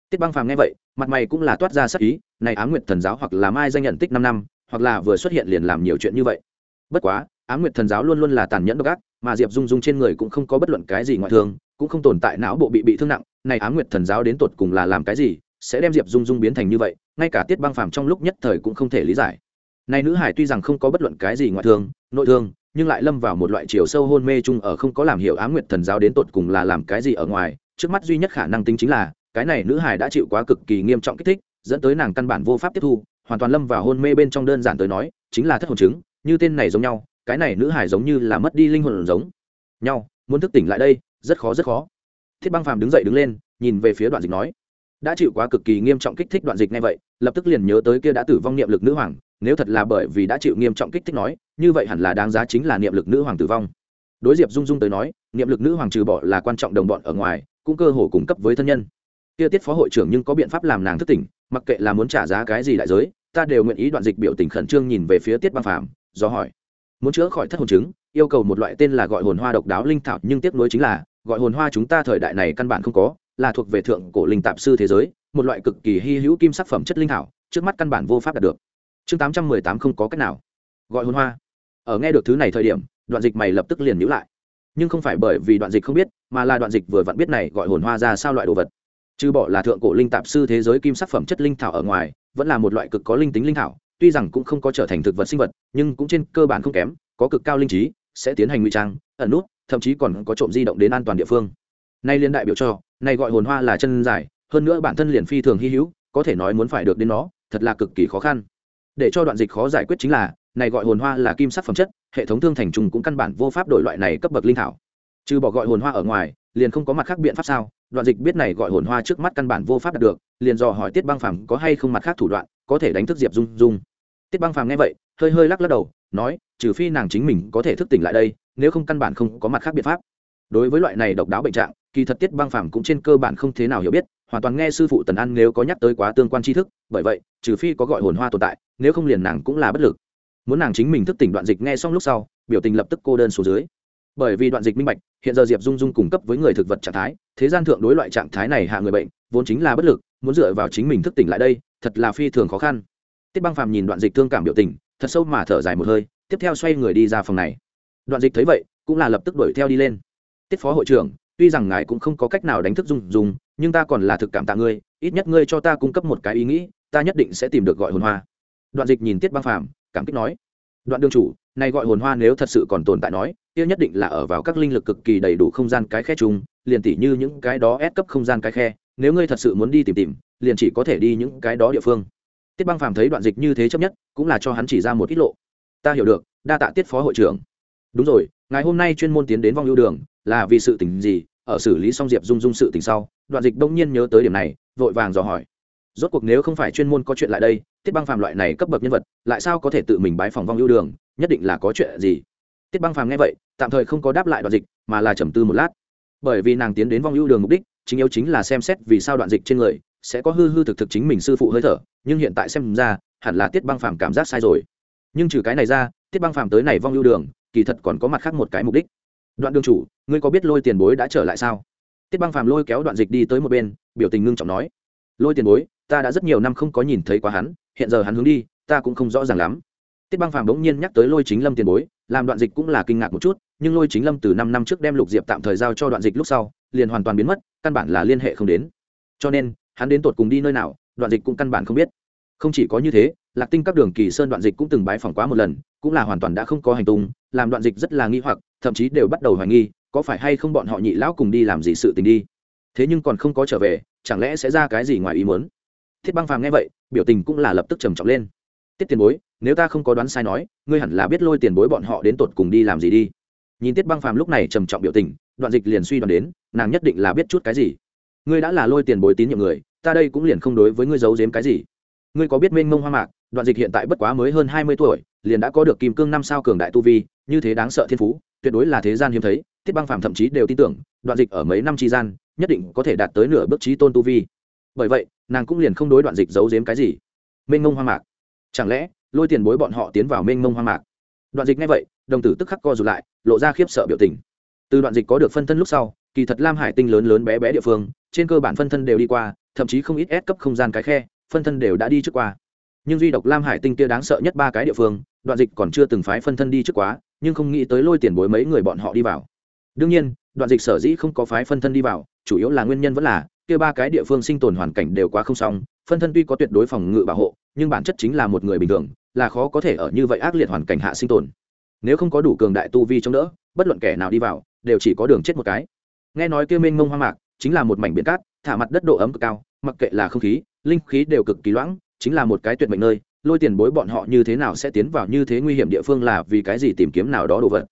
Tiết băng phàm nghe vậy, mặt mày cũng là toát ra sắc ý, này á nguyệt thần giáo hoặc là mai danh nhận tích năm năm, hoặc là vừa xuất hiện liền làm nhiều chuyện như vậy. Bất quá, á nguyệt thần giáo luôn luôn là tàn nhẫn độc ác, mà diệp dung dung trên người cũng không có bất luận cái gì ngoại thương cũng không tồn tại não bộ bị bị thương nặng, này á nguyệt thần giáo đến tột cùng là làm cái gì, sẽ đem diệp dung dung biến thành như vậy, ngay cả tiết băng phàm trong lúc nhất thời cũng không thể lý giải. Này nữ hải tuy rằng không có bất luận cái gì ngoại thương, nội thương, nhưng lại lâm vào một loại chiều sâu hôn mê chung ở không có làm hiểu á nguyệt thần giáo đến tột cùng là làm cái gì ở ngoài, trước mắt duy nhất khả năng tính chính là, cái này nữ hải đã chịu quá cực kỳ nghiêm trọng kích thích, dẫn tới nàng căn bản vô pháp tiếp thu, hoàn toàn lâm vào hôn mê bên trong đơn giản tới nói, chính là thất hồn chứng, như tên này giống nhau, cái này nữ hải giống như là mất đi linh hồn giống nhau, muốn thức tỉnh lại đây rất khó rất khó. Thiết băng phàm đứng dậy đứng lên, nhìn về phía đoạn dịch nói, đã chịu quá cực kỳ nghiêm trọng kích thích đoạn dịch ngay vậy, lập tức liền nhớ tới kia đã tử vong niệm lực nữ hoàng, nếu thật là bởi vì đã chịu nghiêm trọng kích thích nói, như vậy hẳn là đáng giá chính là niệm lực nữ hoàng tử vong. Đối diệp dung dung tới nói, niệm lực nữ hoàng trừ bỏ là quan trọng đồng bọn ở ngoài, cũng cơ hồ cung cấp với thân nhân. Kia tiết phó hội trưởng nhưng có biện pháp làm nàng thức tỉnh, mặc kệ là muốn trả giá cái gì đại giới, ta đều nguyện ý đoạn dịch biểu tình khẩn trương nhìn về phía tiết băng phàm, do hỏi, muốn chữa khỏi thất hồn chứng, yêu cầu một loại tên là gọi hồn hoa độc đáo linh thảo, nhưng tiếc nuối chính là gọi hồn hoa chúng ta thời đại này căn bản không có, là thuộc về thượng cổ linh tạp sư thế giới, một loại cực kỳ hy hữu kim sắc phẩm chất linh thảo, trước mắt căn bản vô pháp đạt được. Chương tám trăm mười tám không có cách nào. Gọi hồn hoa. Ở nghe được thứ này thời điểm, đoạn dịch mày lập tức liền nhữ lại. Nhưng không phải bởi vì đoạn dịch không biết, mà là đoạn dịch vừa vặn biết này gọi hồn hoa ra sao loại đồ vật. Trừ bỏ là thượng cổ linh tạp sư thế giới kim sắc phẩm chất linh thảo ở ngoài, vẫn là một loại cực có linh tính linh thảo, tuy rằng cũng không có trở thành thực vật sinh vật, nhưng cũng trên cơ bản không kém, có cực cao linh trí, sẽ tiến hành ngụy trang, ẩn nút thậm chí còn có trộm di động đến an toàn địa phương. Nay liên đại biểu cho, nay gọi hồn hoa là chân dài, hơn nữa bản thân liền phi thường hy hữu, có thể nói muốn phải được đến nó, thật là cực kỳ khó khăn. Để cho đoạn dịch khó giải quyết chính là, này gọi hồn hoa là kim sắc phẩm chất, hệ thống thương thành trùng cũng căn bản vô pháp đổi loại này cấp bậc linh thảo. Trừ bỏ gọi hồn hoa ở ngoài, liền không có mặt khác biện pháp sao? Đoạn dịch biết này gọi hồn hoa trước mắt căn bản vô pháp đạt được, liền dò hỏi tiết băng phàm có hay không mặt khác thủ đoạn, có thể đánh thức diệp dung dung. Tiết băng phàm nghe vậy, hơi hơi lắc lắc đầu, nói, trừ phi nàng chính mình có thể thức tỉnh lại đây nếu không căn bản không có mặt khác biện pháp. Đối với loại này độc đáo bệnh trạng, kỳ thật tiết băng phàm cũng trên cơ bản không thế nào hiểu biết, hoàn toàn nghe sư phụ tần an nếu có nhắc tới quá tương quan tri thức, bởi vậy, trừ phi có gọi hồn hoa tồn tại, nếu không liền nàng cũng là bất lực. Muốn nàng chính mình thức tỉnh đoạn dịch nghe xong lúc sau, biểu tình lập tức cô đơn số dưới. Bởi vì đoạn dịch minh bạch, hiện giờ diệp dung dung cung cấp với người thực vật trạng thái, thế gian thượng đối loại trạng thái này hạ người bệnh, vốn chính là bất lực, muốn dựa vào chính mình thức tỉnh lại đây, thật là phi thường khó khăn. Tiết băng phàm nhìn đoạn dịch thương cảm biểu tình, thật sâu mà thở dài một hơi, tiếp theo xoay người đi ra phòng này đoạn dịch thấy vậy, cũng là lập tức đuổi theo đi lên. Tiết phó hội trưởng, tuy rằng ngài cũng không có cách nào đánh thức dung dung, nhưng ta còn là thực cảm tạ ngươi, ít nhất ngươi cho ta cung cấp một cái ý nghĩ, ta nhất định sẽ tìm được gọi hồn hoa. Đoạn dịch nhìn tiết băng phàm, cảm kích nói. Đoạn đương chủ, này gọi hồn hoa nếu thật sự còn tồn tại nói, kia nhất định là ở vào các linh lực cực kỳ đầy đủ không gian cái khe chung, liền tỉ như những cái đó ép cấp không gian cái khe, nếu ngươi thật sự muốn đi tìm tìm, liền chỉ có thể đi những cái đó địa phương. Tiết băng phàm thấy đoạn dịch như thế chấp nhất, cũng là cho hắn chỉ ra một ít lộ. Ta hiểu được, đa tạ tiết phó hội trưởng đúng rồi, ngày hôm nay chuyên môn tiến đến vong lưu đường, là vì sự tình gì? Ở xử lý xong diệp dung dung sự tình sau, đoạn dịch đông nhiên nhớ tới điểm này, vội vàng dò hỏi. Rốt cuộc nếu không phải chuyên môn có chuyện lại đây, tiết băng phàm loại này cấp bậc nhân vật, lại sao có thể tự mình bái phòng vong lưu đường? Nhất định là có chuyện gì? Tiết băng phàm nghe vậy, tạm thời không có đáp lại đoạn dịch, mà là trầm tư một lát. Bởi vì nàng tiến đến vong lưu đường mục đích, chính yếu chính là xem xét vì sao đoạn dịch trên người sẽ có hư hư thực thực chính mình sư phụ hơi thở, nhưng hiện tại xem ra, hẳn là tiết băng phàm cảm giác sai rồi. Nhưng trừ cái này ra, tiết băng phàm tới này vong lưu đường kỳ thật còn có mặt khác một cái mục đích. Đoạn đường chủ, ngươi có biết lôi tiền bối đã trở lại sao? Tiết băng phàm lôi kéo đoạn dịch đi tới một bên, biểu tình ngưng trọng nói. Lôi tiền bối, ta đã rất nhiều năm không có nhìn thấy quá hắn, hiện giờ hắn hướng đi, ta cũng không rõ ràng lắm. Tiết băng phàm bỗng nhiên nhắc tới lôi chính lâm tiền bối, làm đoạn dịch cũng là kinh ngạc một chút, nhưng lôi chính lâm từ năm năm trước đem lục diệp tạm thời giao cho đoạn dịch lúc sau, liền hoàn toàn biến mất, căn bản là liên hệ không đến. Cho nên, hắn đến tột cùng đi nơi nào, đoạn dịch cũng căn bản không biết. Không chỉ có như thế, lạc tinh các đường kỳ sơn đoạn dịch cũng từng bái phỏng quá một lần cũng là hoàn toàn đã không có hành tung, làm đoạn dịch rất là nghi hoặc, thậm chí đều bắt đầu hoài nghi, có phải hay không bọn họ nhị lão cùng đi làm gì sự tình đi. Thế nhưng còn không có trở về, chẳng lẽ sẽ ra cái gì ngoài ý muốn? Thiết băng phàm nghe vậy, biểu tình cũng là lập tức trầm trọng lên. Tiết tiền bối, nếu ta không có đoán sai nói, ngươi hẳn là biết lôi tiền bối bọn họ đến tột cùng đi làm gì đi. Nhìn tiết băng phàm lúc này trầm trọng biểu tình, đoạn dịch liền suy đoán đến, nàng nhất định là biết chút cái gì. Ngươi đã là lôi tiền bối tín nhiệm người, ta đây cũng liền không đối với ngươi giấu giếm cái gì. Ngươi có biết mênh mông hoa mạc, đoạn dịch hiện tại bất quá mới hơn hai mươi tuổi liền đã có được kim cương năm sao cường đại tu vi, như thế đáng sợ thiên phú, tuyệt đối là thế gian hiếm thấy thiết băng phàm thậm chí đều tin tưởng, đoạn dịch ở mấy năm tri gian, nhất định có thể đạt tới nửa bước trí tôn tu vi. Bởi vậy, nàng cũng liền không đối đoạn dịch giấu giếm cái gì. Mênh mông hoa mạc. Chẳng lẽ, lôi tiền bối bọn họ tiến vào mênh mông hoa mạc? Đoạn dịch ngay vậy, đồng tử tức khắc co rụt lại, lộ ra khiếp sợ biểu tình. Từ đoạn dịch có được phân thân lúc sau, kỳ thật lam hải tinh lớn lớn bé bé địa phương, trên cơ bản phân thân đều đi qua, thậm chí không ít ép cấp không gian cái khe, phân thân đều đã đi trước qua nhưng duy độc lam hải tinh kia đáng sợ nhất ba cái địa phương, đoạn dịch còn chưa từng phái phân thân đi trước quá, nhưng không nghĩ tới lôi tiền bối mấy người bọn họ đi vào. Đương nhiên, đoạn dịch sở dĩ không có phái phân thân đi vào, chủ yếu là nguyên nhân vẫn là, kia ba cái địa phương sinh tồn hoàn cảnh đều quá không xong, phân thân tuy có tuyệt đối phòng ngự bảo hộ, nhưng bản chất chính là một người bình thường, là khó có thể ở như vậy ác liệt hoàn cảnh hạ sinh tồn. Nếu không có đủ cường đại tu vi chống đỡ, bất luận kẻ nào đi vào, đều chỉ có đường chết một cái. Nghe nói kia mênh mông hoang mạc chính là một mảnh biển cát, thả mặt đất độ ấm cực cao, mặc kệ là không khí, linh khí đều cực kỳ loãng chính là một cái tuyệt mệnh nơi, lôi tiền bối bọn họ như thế nào sẽ tiến vào như thế nguy hiểm địa phương là vì cái gì tìm kiếm nào đó đồ vật.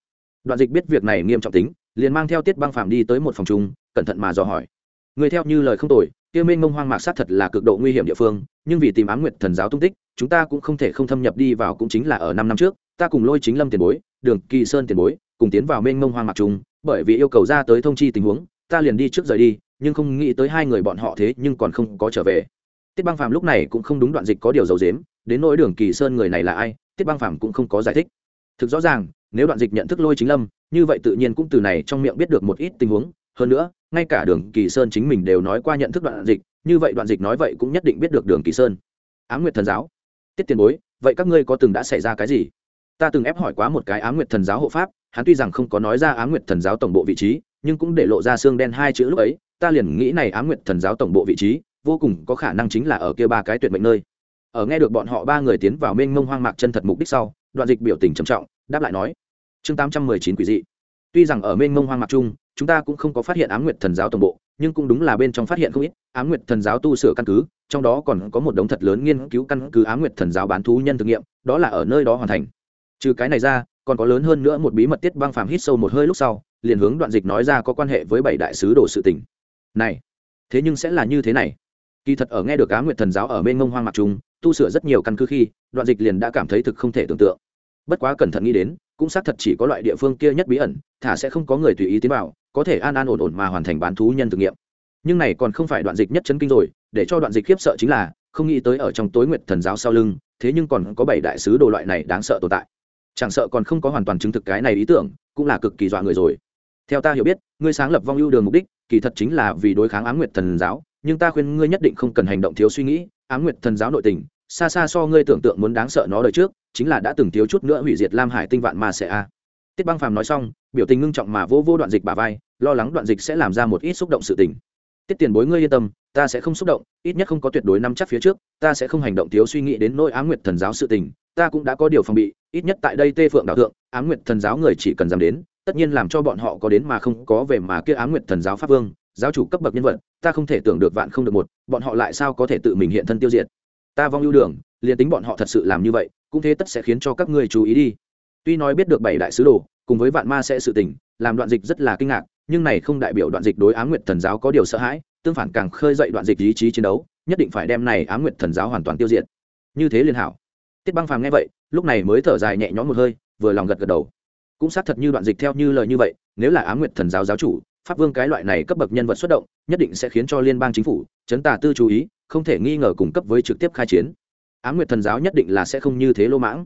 Đoạn dịch biết việc này nghiêm trọng tính, liền mang theo tiết băng phàm đi tới một phòng chung, cẩn thận mà dò hỏi. Người theo như lời không tồi, kia minh mông hoang mạc sát thật là cực độ nguy hiểm địa phương, nhưng vì tìm ám nguyệt thần giáo tung tích, chúng ta cũng không thể không thâm nhập đi vào cũng chính là ở năm năm trước, ta cùng lôi chính lâm tiền bối, đường kỳ sơn tiền bối, cùng tiến vào mênh mông hoang mạc chung, bởi vì yêu cầu ra tới thông chi tình huống, ta liền đi trước rời đi, nhưng không nghĩ tới hai người bọn họ thế nhưng còn không có trở về tiết băng phàm lúc này cũng không đúng đoạn dịch có điều dầu dếm đến nỗi đường kỳ sơn người này là ai, tiết băng phàm cũng không có giải thích. Thực rõ ràng, nếu đoạn dịch nhận thức lôi chính lâm, như vậy tự nhiên cũng từ này trong miệng biết được một ít tình huống. Hơn nữa, ngay cả đường kỳ sơn chính mình đều nói qua nhận thức đoạn dịch, như vậy đoạn dịch nói vậy cũng nhất định biết được đường kỳ sơn. Á m nguyệt thần giáo. Tiết tiền bối, vậy các ngươi có từng đã xảy ra cái gì? Ta từng ép hỏi quá một cái á m nguyệt thần giáo hộ pháp, hắn tuy rằng không có nói ra á m nguyệt thần giáo tổng bộ vị trí, nhưng cũng để lộ ra xương đen hai chữ lúc ấy, ta liền nghĩ này á m nguyệt thần giáo tổng bộ vị trí vô cùng có khả năng chính là ở kia ba cái tuyệt mệnh nơi. Ở nghe được bọn họ ba người tiến vào mênh mông hoang mạc chân thật mục đích sau, đoạn dịch biểu tình trầm trọng, đáp lại nói, chương tám trăm mười chín quỷ dị. Tuy rằng ở mênh mông hoang mạc chung, chúng ta cũng không có phát hiện ám nguyệt thần giáo tổng bộ, nhưng cũng đúng là bên trong phát hiện không ít ám nguyệt thần giáo tu sửa căn cứ, trong đó còn có một đống thật lớn nghiên cứu căn cứ ám nguyệt thần giáo bán thú nhân thực nghiệm, đó là ở nơi đó hoàn thành. Trừ cái này ra, còn có lớn hơn nữa một bí mật tiết băng phàm hít sâu một hơi lúc sau, liền hướng đoạn dịch nói ra có quan hệ với bảy đại sứ đồ sự tình. Này, thế nhưng sẽ là như thế này kỳ thật ở nghe được cá nguyệt thần giáo ở bên ngông hoang mạc trung, tu sửa rất nhiều căn cứ khi, đoạn dịch liền đã cảm thấy thực không thể tưởng tượng. Bất quá cẩn thận nghĩ đến, cũng xác thật chỉ có loại địa phương kia nhất bí ẩn, thả sẽ không có người tùy ý tiến vào, có thể an an ổn ổn mà hoàn thành bán thú nhân thực nghiệm. Nhưng này còn không phải đoạn dịch nhất chấn kinh rồi, để cho đoạn dịch khiếp sợ chính là, không nghĩ tới ở trong tối nguyệt thần giáo sau lưng, thế nhưng còn có bảy đại sứ đồ loại này đáng sợ tồn tại. Chẳng sợ còn không có hoàn toàn chứng thực cái này ý tưởng, cũng là cực kỳ dọa người rồi. Theo ta hiểu biết, ngươi sáng lập vong ưu đường mục đích, kỳ thật chính là vì đối kháng ám nguyệt thần giáo nhưng ta khuyên ngươi nhất định không cần hành động thiếu suy nghĩ, ám nguyệt thần giáo nội tình, xa xa so ngươi tưởng tượng muốn đáng sợ nó đời trước, chính là đã từng thiếu chút nữa hủy diệt lam hải tinh vạn mà sẽ a. Tiết băng phàm nói xong, biểu tình ngưng trọng mà vô vô đoạn dịch bà vai, lo lắng đoạn dịch sẽ làm ra một ít xúc động sự tình. Tiết tiền bối ngươi yên tâm, ta sẽ không xúc động, ít nhất không có tuyệt đối nắm chắc phía trước, ta sẽ không hành động thiếu suy nghĩ đến nỗi ám nguyệt thần giáo sự tình, ta cũng đã có điều phòng bị, ít nhất tại đây tê phượng đạo thượng, ám nguyệt thần giáo người chỉ cần dám đến, tất nhiên làm cho bọn họ có đến mà không có về mà kia ám nguyệt thần giáo pháp vương giáo chủ cấp bậc nhân vật, ta không thể tưởng được vạn không được một, bọn họ lại sao có thể tự mình hiện thân tiêu diệt? Ta vong ưu đường, liền tính bọn họ thật sự làm như vậy, cũng thế tất sẽ khiến cho các ngươi chú ý đi. Tuy nói biết được bảy đại sứ đồ, cùng với vạn ma sẽ sự tình, làm đoạn dịch rất là kinh ngạc, nhưng này không đại biểu đoạn dịch đối ám nguyệt thần giáo có điều sợ hãi, tương phản càng khơi dậy đoạn dịch ý chí chiến đấu, nhất định phải đem này ám nguyệt thần giáo hoàn toàn tiêu diệt. Như thế liên hảo. Tiết băng phàm nghe vậy, lúc này mới thở dài nhẹ nhõm một hơi, vừa lòng gật gật đầu. Cũng xác thật như đoạn dịch theo như lời như vậy, nếu là ám nguyệt thần giáo giáo chủ pháp vương cái loại này cấp bậc nhân vật xuất động, nhất định sẽ khiến cho liên bang chính phủ chấn tà tư chú ý, không thể nghi ngờ cung cấp với trực tiếp khai chiến. Ám nguyệt thần giáo nhất định là sẽ không như thế lô mãng.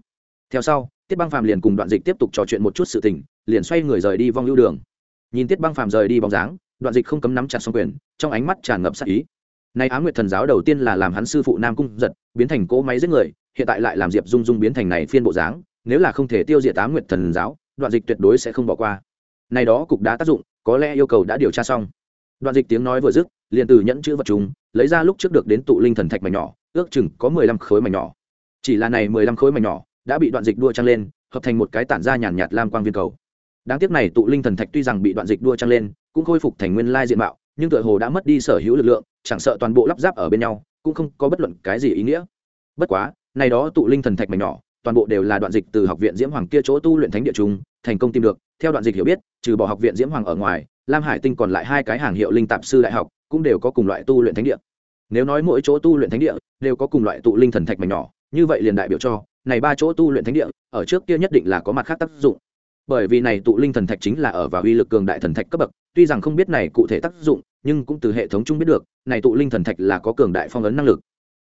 Theo sau, tiết băng phàm liền cùng đoạn dịch tiếp tục trò chuyện một chút sự tình, liền xoay người rời đi vong lưu đường. Nhìn tiết băng phàm rời đi bóng dáng, đoạn dịch không cấm nắm chặt xong quyền, trong ánh mắt tràn ngập sắc ý. Nay ám nguyệt thần giáo đầu tiên là làm hắn sư phụ nam cung giật, biến thành cỗ máy giết người, hiện tại lại làm diệp dung dung biến thành này phiên bộ dáng, nếu là không thể tiêu diệt ám nguyệt thần giáo, đoạn dịch tuyệt đối sẽ không bỏ qua. Này đó cục đã tác dụng có lẽ yêu cầu đã điều tra xong. Đoạn dịch tiếng nói vừa dứt, liền từ nhẫn chữ vật chúng lấy ra lúc trước được đến tụ linh thần thạch mảnh nhỏ, ước chừng có mười lăm khối mảnh nhỏ. Chỉ là này mười lăm khối mảnh nhỏ đã bị đoạn dịch đua trăng lên, hợp thành một cái tản ra nhàn nhạt lam quang viên cầu. Đáng tiếc này tụ linh thần thạch tuy rằng bị đoạn dịch đua trăng lên, cũng khôi phục thành nguyên lai diện mạo, nhưng tựa hồ đã mất đi sở hữu lực lượng, chẳng sợ toàn bộ lắp ráp ở bên nhau, cũng không có bất luận cái gì ý nghĩa. Bất quá, này đó tụ linh thần thạch mảnh nhỏ, toàn bộ đều là đoạn dịch từ học viện diễm hoàng kia chỗ tu luyện thánh địa chúng thành công tìm được. Theo đoạn dịch hiểu biết, trừ bỏ học viện diễm hoàng ở ngoài, lam hải tinh còn lại hai cái hàng hiệu linh tạp sư đại học cũng đều có cùng loại tu luyện thánh địa. Nếu nói mỗi chỗ tu luyện thánh địa đều có cùng loại tụ linh thần thạch mảnh nhỏ, như vậy liền đại biểu cho, này ba chỗ tu luyện thánh địa ở trước kia nhất định là có mặt khác tác dụng. Bởi vì này tụ linh thần thạch chính là ở vào uy lực cường đại thần thạch cấp bậc, tuy rằng không biết này cụ thể tác dụng, nhưng cũng từ hệ thống chung biết được, này tụ linh thần thạch là có cường đại phong ấn năng lực.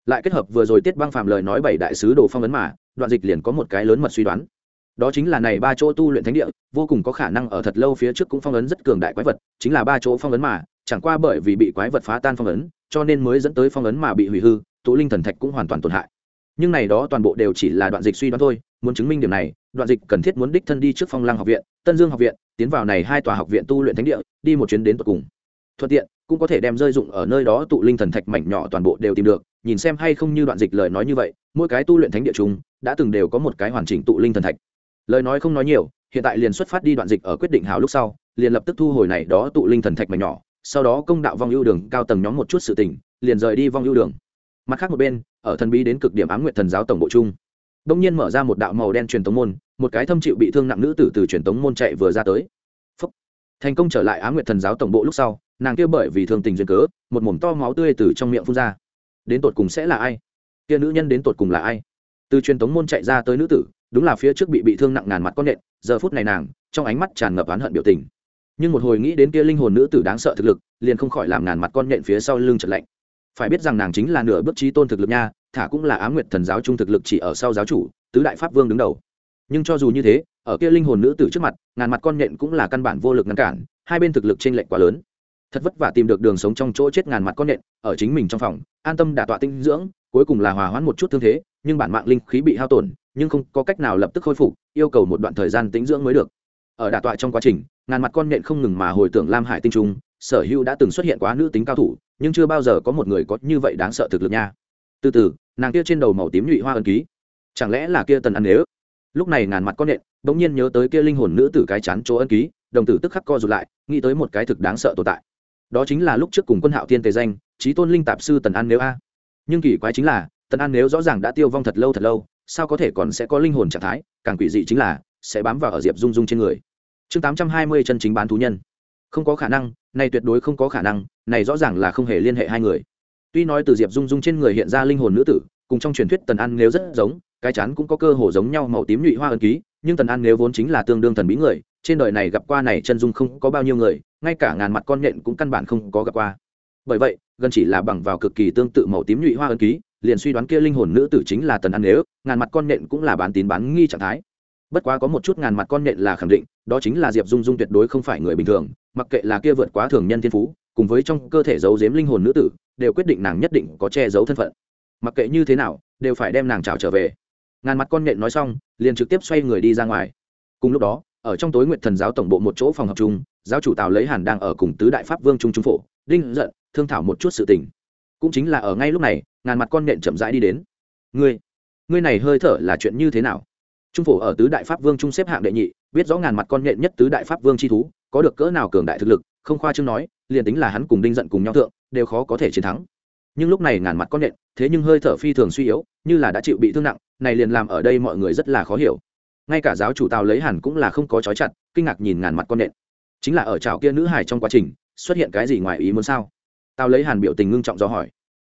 Lại kết hợp vừa rồi tiết băng phàm lời nói bảy đại sứ đồ phong ấn mà, đoạn dịch liền có một cái lớn mật suy đoán đó chính là này ba chỗ tu luyện thánh địa, vô cùng có khả năng ở thật lâu phía trước cũng phong ấn rất cường đại quái vật, chính là ba chỗ phong ấn mà, chẳng qua bởi vì bị quái vật phá tan phong ấn, cho nên mới dẫn tới phong ấn mà bị hủy hư, tụ linh thần thạch cũng hoàn toàn tổn hại. Nhưng này đó toàn bộ đều chỉ là đoạn dịch suy đoán thôi, muốn chứng minh điểm này, đoạn dịch cần thiết muốn đích thân đi trước phong lăng học viện, tân dương học viện, tiến vào này hai tòa học viện tu luyện thánh địa, đi một chuyến đến tận cùng. Thuận tiện, cũng có thể đem rơi dụng ở nơi đó tụ linh thần thạch mảnh nhỏ toàn bộ đều tìm được, nhìn xem hay không như đoạn dịch lời nói như vậy, mỗi cái tu luyện thánh địa chúng đã từng đều có một cái hoàn chỉnh tụ linh thần thạch lời nói không nói nhiều hiện tại liền xuất phát đi đoạn dịch ở quyết định hào lúc sau liền lập tức thu hồi này đó tụ linh thần thạch mảnh nhỏ sau đó công đạo vong ưu đường cao tầng nhóm một chút sự tình liền rời đi vong ưu đường. Mặt khác một bên ở thần bí đến cực điểm ám nguyện thần giáo tổng bộ trung, đông nhiên mở ra một đạo màu đen truyền tống môn một cái thâm chịu bị thương nặng nữ tử từ truyền tống môn chạy vừa ra tới. Phúc. thành công trở lại ám nguyện thần giáo tổng bộ lúc sau nàng kia bởi vì thương tình duyên cớ một mồm to máu tươi từ trong miệng phun ra. Đến tột cùng sẽ là ai? Kia nữ nhân đến tột cùng là ai? Từ truyền tống môn chạy ra tới nữ tử đúng là phía trước bị bị thương nặng ngàn mặt con nện, giờ phút này nàng, trong ánh mắt tràn ngập oán hận biểu tình. Nhưng một hồi nghĩ đến kia linh hồn nữ tử đáng sợ thực lực, liền không khỏi làm ngàn mặt con nện phía sau lưng trật lạnh. Phải biết rằng nàng chính là nửa bước trí tôn thực lực nha, thả cũng là á nguyệt thần giáo trung thực lực chỉ ở sau giáo chủ, tứ đại pháp vương đứng đầu. Nhưng cho dù như thế, ở kia linh hồn nữ tử trước mặt, ngàn mặt con nện cũng là căn bản vô lực ngăn cản, hai bên thực lực trên lệch quá lớn. Thật vất vả tìm được đường sống trong chỗ chết ngàn mặt con nện, ở chính mình trong phòng, an tâm đả tọa tinh dưỡng, cuối cùng là hòa hoãn một chút thương thế nhưng bản mạng linh khí bị hao tổn, nhưng không có cách nào lập tức khôi phục, yêu cầu một đoạn thời gian tĩnh dưỡng mới được. Ở đả tọa trong quá trình, ngàn mặt con nện không ngừng mà hồi tưởng lam hải tinh trung, sở hữu đã từng xuất hiện quá nữ tính cao thủ, nhưng chưa bao giờ có một người có như vậy đáng sợ thực lực nha. Từ từ, nàng kia trên đầu màu tím nhụy hoa ân ký. Chẳng lẽ là kia tần ăn nếu? Lúc này ngàn mặt con nện đ ỗ n g nhiên nhớ tới kia linh hồn nữ tử cái chán chỗ ân ký, đồng tử tức khắc co rụt lại, nghĩ tới một cái thực đáng sợ tồn tại. Đó chính là lúc trước cùng quân hạo thiên tề danh trí tôn linh tạp sư tần an nếu a. Nhưng kỳ quái chính là tần an nếu rõ ràng đã tiêu vong thật lâu thật lâu, sao có thể còn sẽ có linh hồn trạng thái, càng quỷ dị chính là, sẽ bám vào ở diệp dung dung trên người. Chương tám trăm hai mươi chân chính bán thú nhân. Không có khả năng, này tuyệt đối không có khả năng, này rõ ràng là không hề liên hệ hai người. Tuy nói từ diệp dung dung trên người hiện ra linh hồn nữ tử, cùng trong truyền thuyết tần an nếu rất giống, cái chán cũng có cơ hồ giống nhau màu tím nhụy hoa ân ký, nhưng tần an nếu vốn chính là tương đương thần bí người, trên đời này gặp qua này chân dung không có bao nhiêu người, ngay cả ngàn mặt con nhện cũng căn bản không có gặp qua. Bởi vậy, gần chỉ là bằng vào cực kỳ tương tự màu tím nhụy hoa ân ký liền suy đoán kia linh hồn nữ tử chính là tần an nếu, ngàn mặt con nện cũng là bán tín bán nghi trạng thái. Bất quá có một chút ngàn mặt con nện là khẳng định, đó chính là diệp dung dung tuyệt đối không phải người bình thường, mặc kệ là kia vượt quá thường nhân thiên phú, cùng với trong cơ thể giấu giếm linh hồn nữ tử, đều quyết định nàng nhất định có che giấu thân phận. Mặc kệ như thế nào, đều phải đem nàng trào trở về. Ngàn mặt con nện nói xong, liền trực tiếp xoay người đi ra ngoài. Cùng lúc đó, ở trong tối nguyện thần giáo tổng bộ một chỗ phòng học chung, giáo chủ tào lấy hàn đang ở cùng tứ đại pháp vương trung trung phổ, đinh giận, thương thảo một chút sự tình cũng chính là ở ngay lúc này, ngàn mặt con nện chậm rãi đi đến. Ngươi ngươi này hơi thở là chuyện như thế nào? Trung phổ ở tứ đại pháp vương trung xếp hạng đệ nhị, biết rõ ngàn mặt con nện nhất tứ đại pháp vương chi thú, có được cỡ nào cường đại thực lực, không khoa chương nói, liền tính là hắn cùng đinh giận cùng nhau thượng, đều khó có thể chiến thắng. Nhưng lúc này ngàn mặt con nện thế nhưng hơi thở phi thường suy yếu, như là đã chịu bị thương nặng, này liền làm ở đây mọi người rất là khó hiểu. Ngay cả giáo chủ tào lấy hẳn cũng là không có trói chặt, kinh ngạc nhìn ngàn mặt con nện chính là ở trào kia nữ hải trong quá trình, xuất hiện cái gì ngoài ý muốn sao? Tao lấy hàn biểu tình ngưng trọng do hỏi.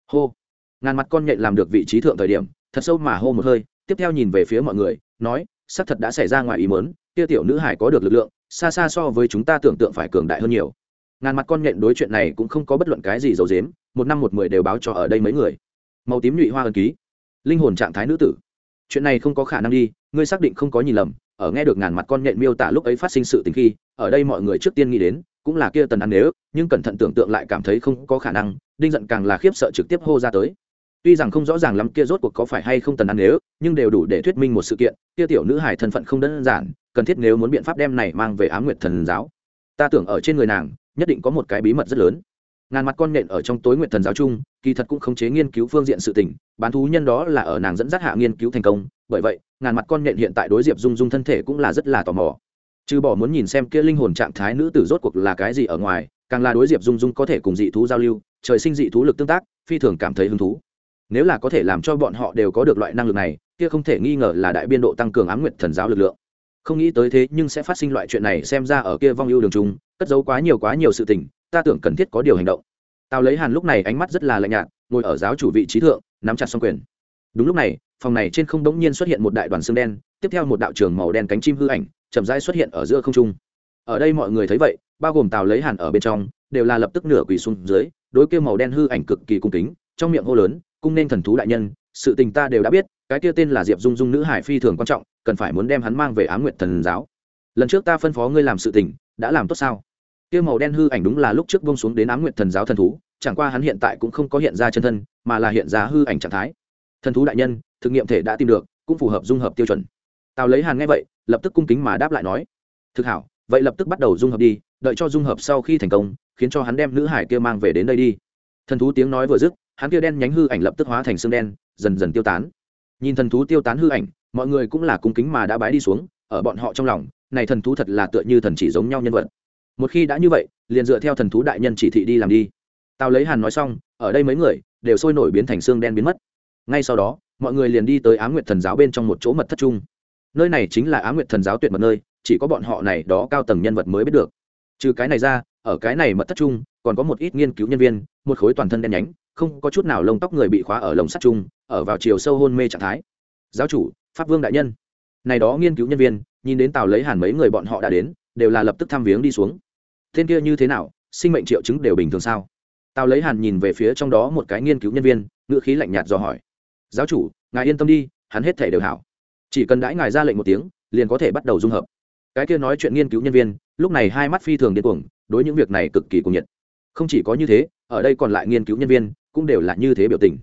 Hô. Ngàn mặt con nhện làm được vị trí thượng thời điểm, thật sâu mà hô một hơi, tiếp theo nhìn về phía mọi người, nói, xác thật đã xảy ra ngoài ý muốn, kia tiểu nữ hải có được lực lượng, xa xa so với chúng ta tưởng tượng phải cường đại hơn nhiều. Ngàn mặt con nhện đối chuyện này cũng không có bất luận cái gì dầu dếm một năm một mười đều báo cho ở đây mấy người. Màu tím nhụy hoa ân ký. Linh hồn trạng thái nữ tử. Chuyện này không có khả năng đi, ngươi xác định không có nhìn lầm, ở nghe được ngàn mặt con nhện miêu tả lúc ấy phát sinh sự tình khi, ở đây mọi người trước tiên nghĩ đến cũng là kia tần ăn nếu, nhưng cẩn thận tưởng tượng lại cảm thấy không có khả năng, đinh giận càng là khiếp sợ trực tiếp hô ra tới. Tuy rằng không rõ ràng lắm kia rốt cuộc có phải hay không tần ăn nếu, nhưng đều đủ để thuyết minh một sự kiện, kia tiểu nữ hải thân phận không đơn giản, cần thiết nếu muốn biện pháp đem này mang về ám nguyệt thần giáo. Ta tưởng ở trên người nàng, nhất định có một cái bí mật rất lớn. Ngàn mặt con nện ở trong tối nguyện thần giáo chung, kỳ thật cũng khống chế nghiên cứu phương diện sự tình, bán thú nhân đó là ở nàng dẫn dắt hạ nghiên cứu thành công, bởi vậy, ngàn mặt con nện hiện tại đối diệp dung dung thân thể cũng là rất là tò mò trừ bỏ muốn nhìn xem kia linh hồn trạng thái nữ tử rốt cuộc là cái gì ở ngoài, càng là đối diệp dung dung có thể cùng dị thú giao lưu, trời sinh dị thú lực tương tác, phi thường cảm thấy hứng thú. Nếu là có thể làm cho bọn họ đều có được loại năng lực này, kia không thể nghi ngờ là đại biên độ tăng cường ám nguyện thần giáo lực lượng. Không nghĩ tới thế nhưng sẽ phát sinh loại chuyện này xem ra ở kia vong ưu đường trung, cất giấu quá nhiều quá nhiều sự tình, ta tưởng cần thiết có điều hành động. Tao lấy hàn lúc này ánh mắt rất là lạnh nhạt, ngồi ở giáo chủ vị trí thượng, nắm chặt xong quyền. Đúng lúc này, phòng này trên không đống nhiên xuất hiện một đại đoàn xương đen, tiếp theo một đạo trường màu đen cánh chim hư ảnh chậm rãi xuất hiện ở giữa không trung. Ở đây mọi người thấy vậy, bao gồm tào lấy hàn ở bên trong, đều là lập tức nửa quỳ xuống dưới, đối kia màu đen hư ảnh cực kỳ cung kính, trong miệng hô lớn, cung nên thần thú đại nhân, sự tình ta đều đã biết, cái kia tên là diệp dung dung nữ hải phi thường quan trọng, cần phải muốn đem hắn mang về á nguyện thần giáo. Lần trước ta phân phó ngươi làm sự tình, đã làm tốt sao? Kia màu đen hư ảnh đúng là lúc trước bông xuống đến ám nguyện thần giáo thần thú, chẳng qua hắn hiện tại cũng không có hiện ra chân thân, mà là hiện ra hư ảnh trạng thái. Thần thú đại nhân, thực nghiệm thể đã tìm được, cũng phù hợp dung hợp tiêu chuẩn. Tào lấy hàn nghe vậy lập tức cung kính mà đáp lại nói, thực hảo, vậy lập tức bắt đầu dung hợp đi, đợi cho dung hợp sau khi thành công, khiến cho hắn đem nữ hải kia mang về đến đây đi. Thần thú tiếng nói vừa dứt, hắn kia đen nhánh hư ảnh lập tức hóa thành xương đen, dần dần tiêu tán. Nhìn thần thú tiêu tán hư ảnh, mọi người cũng là cung kính mà đã bái đi xuống, ở bọn họ trong lòng, này thần thú thật là tựa như thần chỉ giống nhau nhân vật. Một khi đã như vậy, liền dựa theo thần thú đại nhân chỉ thị đi làm đi. Tào lấy hàn nói xong, ở đây mấy người đều sôi nổi biến thành xương đen biến mất. Ngay sau đó, mọi người liền đi tới á nguyệt thần giáo bên trong một chỗ mật thất trung nơi này chính là á nguyệt thần giáo tuyệt mật nơi, chỉ có bọn họ này đó cao tầng nhân vật mới biết được. Trừ cái này ra, ở cái này mật thất chung, còn có một ít nghiên cứu nhân viên, một khối toàn thân đen nhánh, không có chút nào lông tóc người bị khóa ở lồng sắt chung, ở vào chiều sâu hôn mê trạng thái. Giáo chủ, pháp vương đại nhân. Này đó nghiên cứu nhân viên, nhìn đến tào lấy hàn mấy người bọn họ đã đến, đều là lập tức thăm viếng đi xuống. Tên kia như thế nào, sinh mệnh triệu chứng đều bình thường sao? Tào lấy hàn nhìn về phía trong đó một cái nghiên cứu nhân viên, ngữ khí lạnh nhạt dò hỏi. Giáo chủ, ngài yên tâm đi, hắn hết thể đều hảo chỉ cần đãi ngài ra lệnh một tiếng, liền có thể bắt đầu dung hợp. Cái kia nói chuyện nghiên cứu nhân viên, lúc này hai mắt phi thường điên cuồng, đối những việc này cực kỳ cuồng nhiệt. Không chỉ có như thế, ở đây còn lại nghiên cứu nhân viên, cũng đều là như thế biểu tình.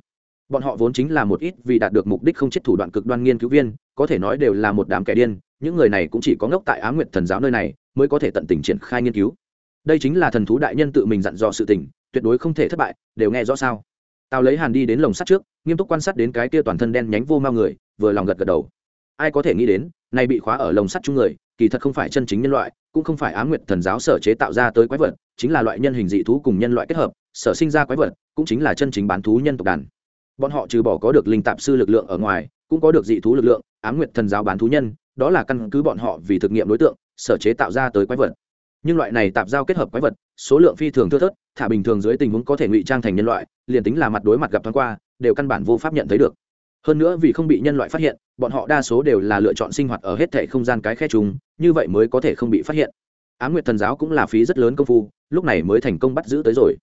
Bọn họ vốn chính là một ít vì đạt được mục đích không chết thủ đoạn cực đoan nghiên cứu viên, có thể nói đều là một đám kẻ điên, những người này cũng chỉ có ngốc tại á nguyệt thần giáo nơi này, mới có thể tận tình triển khai nghiên cứu. Đây chính là thần thú đại nhân tự mình dặn dò sự tình, tuyệt đối không thể thất bại, đều nghe rõ sao? Tao lấy hàn đi đến lồng sắt trước, nghiêm túc quan sát đến cái kia toàn thân đen nhánh vô mao người, vừa lòng gật gật đầu ai có thể nghĩ đến nay bị khóa ở lồng sắt chung người, kỳ thật không phải chân chính nhân loại, cũng không phải á nguyệt thần giáo sở chế tạo ra tới quái vật, chính là loại nhân hình dị thú cùng nhân loại kết hợp, sở sinh ra quái vật, cũng chính là chân chính bán thú nhân tộc đàn. Bọn họ trừ bỏ có được linh tạp sư lực lượng ở ngoài, cũng có được dị thú lực lượng, á nguyệt thần giáo bán thú nhân, đó là căn cứ bọn họ vì thực nghiệm đối tượng, sở chế tạo ra tới quái vật. Nhưng loại này tạp giao kết hợp quái vật, số lượng phi thường thưa thớt, thả bình thường dưới tình huống có thể ngụy trang thành nhân loại, liền tính là mặt đối mặt gặp thoáng qua, đều căn bản vô pháp nhận thấy được. Hơn nữa vì không bị nhân loại phát hiện bọn họ đa số đều là lựa chọn sinh hoạt ở hết thể không gian cái khe trùng như vậy mới có thể không bị phát hiện. Á nguyệt thần giáo cũng là phí rất lớn công phu, lúc này mới thành công bắt giữ tới rồi.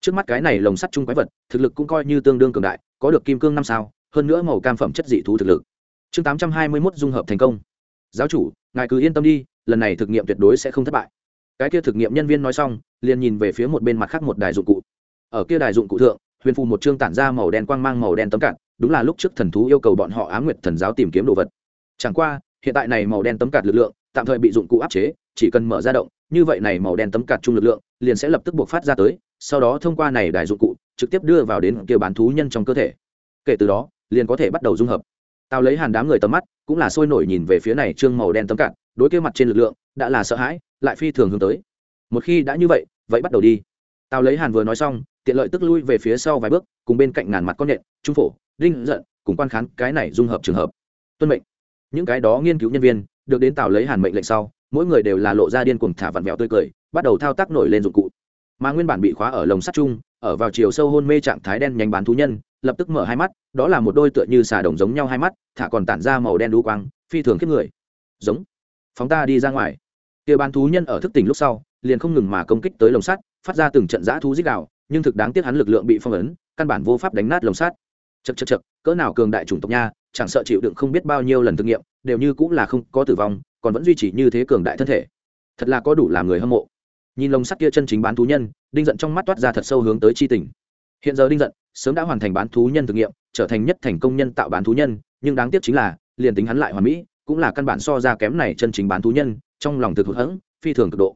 Trước mắt cái này lồng sắt chung quái vật, thực lực cũng coi như tương đương cường đại, có được kim cương năm sao, hơn nữa màu cam phẩm chất dị thú thực lực. Chương tám trăm hai mươi mốt dung hợp thành công. Giáo chủ, ngài cứ yên tâm đi, lần này thực nghiệm tuyệt đối sẽ không thất bại. Cái kia thực nghiệm nhân viên nói xong, liền nhìn về phía một bên mặt khác một đài dụng cụ. Ở kia đài dụng cụ thượng, huyền phù một chương tản ra màu đen quang mang màu đen tấm cạn đúng là lúc trước thần thú yêu cầu bọn họ á nguyệt thần giáo tìm kiếm đồ vật. Chẳng qua, hiện tại này màu đen tấm cạt lực lượng, tạm thời bị dụng cụ áp chế, chỉ cần mở ra động, như vậy này màu đen tấm cạt chung lực lượng, liền sẽ lập tức buộc phát ra tới, sau đó thông qua này đài dụng cụ, trực tiếp đưa vào đến kia bán thú nhân trong cơ thể. Kể từ đó, liền có thể bắt đầu dung hợp. Tao lấy hàn đám người tầm mắt, cũng là sôi nổi nhìn về phía này trương màu đen tấm cạn đối kia mặt trên lực lượng, đã là sợ hãi, lại phi thường hướng tới. Một khi đã như vậy vậy bắt đầu đi. Tao lấy hàn vừa nói xong, tiện lợi tức lui về phía sau vài bước, cùng bên cạnh ngàn mặt con nhện, trung phổ đinh giận cùng quan khán cái này dung hợp trường hợp. Tuân mệnh. Những cái đó nghiên cứu nhân viên được đến tạo lấy hàn mệnh lệnh sau, mỗi người đều là lộ ra điên cuồng thả vặn vẹo tươi cười, bắt đầu thao tác nổi lên dụng cụ. Mà nguyên bản bị khóa ở lồng sắt chung, ở vào chiều sâu hôn mê trạng thái đen nhanh bán thú nhân, lập tức mở hai mắt, đó là một đôi tựa như xà đồng giống nhau hai mắt, thả còn tản ra màu đen đu quang, phi thường khiếp người. Giống. Phóng ta đi ra ngoài. Kia bán thú nhân ở thức tỉnh lúc sau, liền không ngừng mà công kích tới lồng sắt, phát ra từng trận giã thú dích đạo nhưng thực đáng tiếc hắn lực lượng bị phong ấn, căn bản vô pháp đánh nát lồng sắt chật chật chật, cỡ nào cường đại chủng tộc nha, chẳng sợ chịu đựng không biết bao nhiêu lần thực nghiệm, đều như cũng là không có tử vong, còn vẫn duy trì như thế cường đại thân thể. Thật là có đủ làm người hâm mộ. Nhìn lồng sắt kia chân chính bán thú nhân, đinh giận trong mắt toát ra thật sâu hướng tới chi tình. Hiện giờ đinh giận sớm đã hoàn thành bán thú nhân thực nghiệm, trở thành nhất thành công nhân tạo bán thú nhân, nhưng đáng tiếc chính là, liền tính hắn lại hoàn mỹ, cũng là căn bản so ra kém này chân chính bán thú nhân, trong lòng thực hữu hẫng, phi thường cực độ.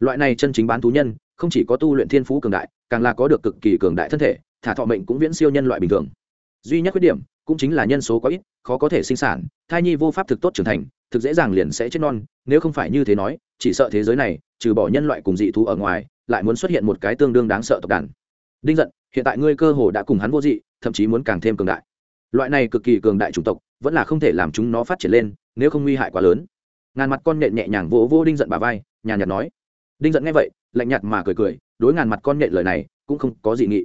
Loại này chân chính bán thú nhân, không chỉ có tu luyện thiên phú cường đại, càng là có được cực kỳ cường đại thân thể, thả thọ mệnh cũng viễn siêu nhân loại bình thường duy nhất khuyết điểm cũng chính là nhân số quá ít, khó có thể sinh sản. Thai nhi vô pháp thực tốt trưởng thành, thực dễ dàng liền sẽ chết non. Nếu không phải như thế nói, chỉ sợ thế giới này, trừ bỏ nhân loại cùng dị thú ở ngoài, lại muốn xuất hiện một cái tương đương đáng sợ tộc đàn. Đinh giận, hiện tại ngươi cơ hồ đã cùng hắn vô dị, thậm chí muốn càng thêm cường đại. Loại này cực kỳ cường đại chủng tộc, vẫn là không thể làm chúng nó phát triển lên, nếu không nguy hại quá lớn. Ngàn mặt con nhện nhẹ nhàng vỗ vô đinh giận bà vai, nhàn nhạt nói. Đinh giận nghe vậy, lạnh nhạt mà cười cười, đối ngàn mặt con nhện lời này cũng không có dị nghị.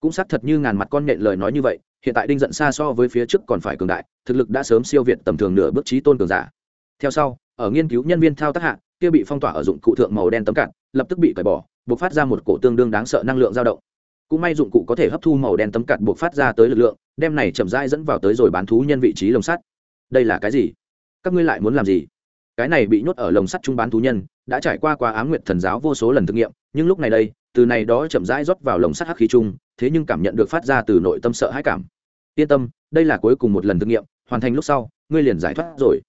Cũng xác thật như ngàn mặt con nhện lời nói như vậy hiện tại đinh giận xa so với phía trước còn phải cường đại, thực lực đã sớm siêu việt tầm thường nửa bước trí tôn cường giả. Theo sau, ở nghiên cứu nhân viên thao tác hạ, kia bị phong tỏa ở dụng cụ thượng màu đen tấm cạn, lập tức bị cởi bỏ, buộc phát ra một cổ tương đương đáng sợ năng lượng dao động. Cũng may dụng cụ có thể hấp thu màu đen tấm cạn buộc phát ra tới lực lượng, đem này chậm rãi dẫn vào tới rồi bán thú nhân vị trí lồng sắt. Đây là cái gì? Các ngươi lại muốn làm gì? Cái này bị nhốt ở lồng sắt trung bán thú nhân đã trải qua qua ám nguyệt thần giáo vô số lần thực nghiệm, nhưng lúc này đây, từ này đó chậm rãi rót vào lồng sắt hắc khí chung, thế nhưng cảm nhận được phát ra từ nội tâm sợ hãi cảm. Yên tâm, đây là cuối cùng một lần thực nghiệm, hoàn thành lúc sau, ngươi liền giải thoát rồi.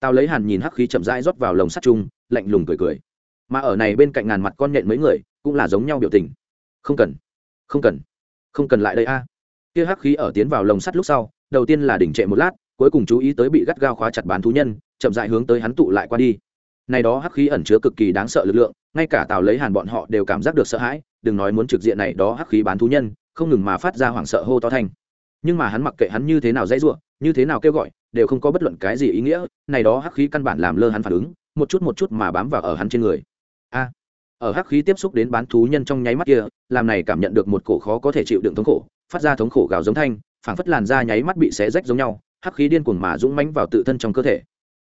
Tao lấy hàn nhìn hắc khí chậm rãi rót vào lồng sắt chung, lạnh lùng cười cười. Mà ở này bên cạnh ngàn mặt con nhện mấy người, cũng là giống nhau biểu tình. Không cần không cần không cần lại đây a. Kia hắc khí ở tiến vào lồng sắt lúc sau, đầu tiên là đỉnh trệ một lát, cuối cùng chú ý tới bị gắt gao khóa chặt bán thú nhân, chậm rãi hướng tới hắn tụ lại qua đi này đó hắc khí ẩn chứa cực kỳ đáng sợ lực lượng, ngay cả tào lấy hàn bọn họ đều cảm giác được sợ hãi, đừng nói muốn trực diện này đó hắc khí bán thú nhân, không ngừng mà phát ra hoảng sợ hô to thanh nhưng mà hắn mặc kệ hắn như thế nào dãy ruộng như thế nào kêu gọi, đều không có bất luận cái gì ý nghĩa, này đó hắc khí căn bản làm lơ hắn phản ứng, một chút một chút mà bám vào ở hắn trên người. A, ở hắc khí tiếp xúc đến bán thú nhân trong nháy mắt kia, làm này cảm nhận được một cổ khó có thể chịu đựng thống khổ, phát ra thống khổ gào giống thanh, phảng phất làn da nháy mắt bị xé rách giống nhau, hắc khí điên cuồng mà dũng mãnh vào tự thân trong cơ thể.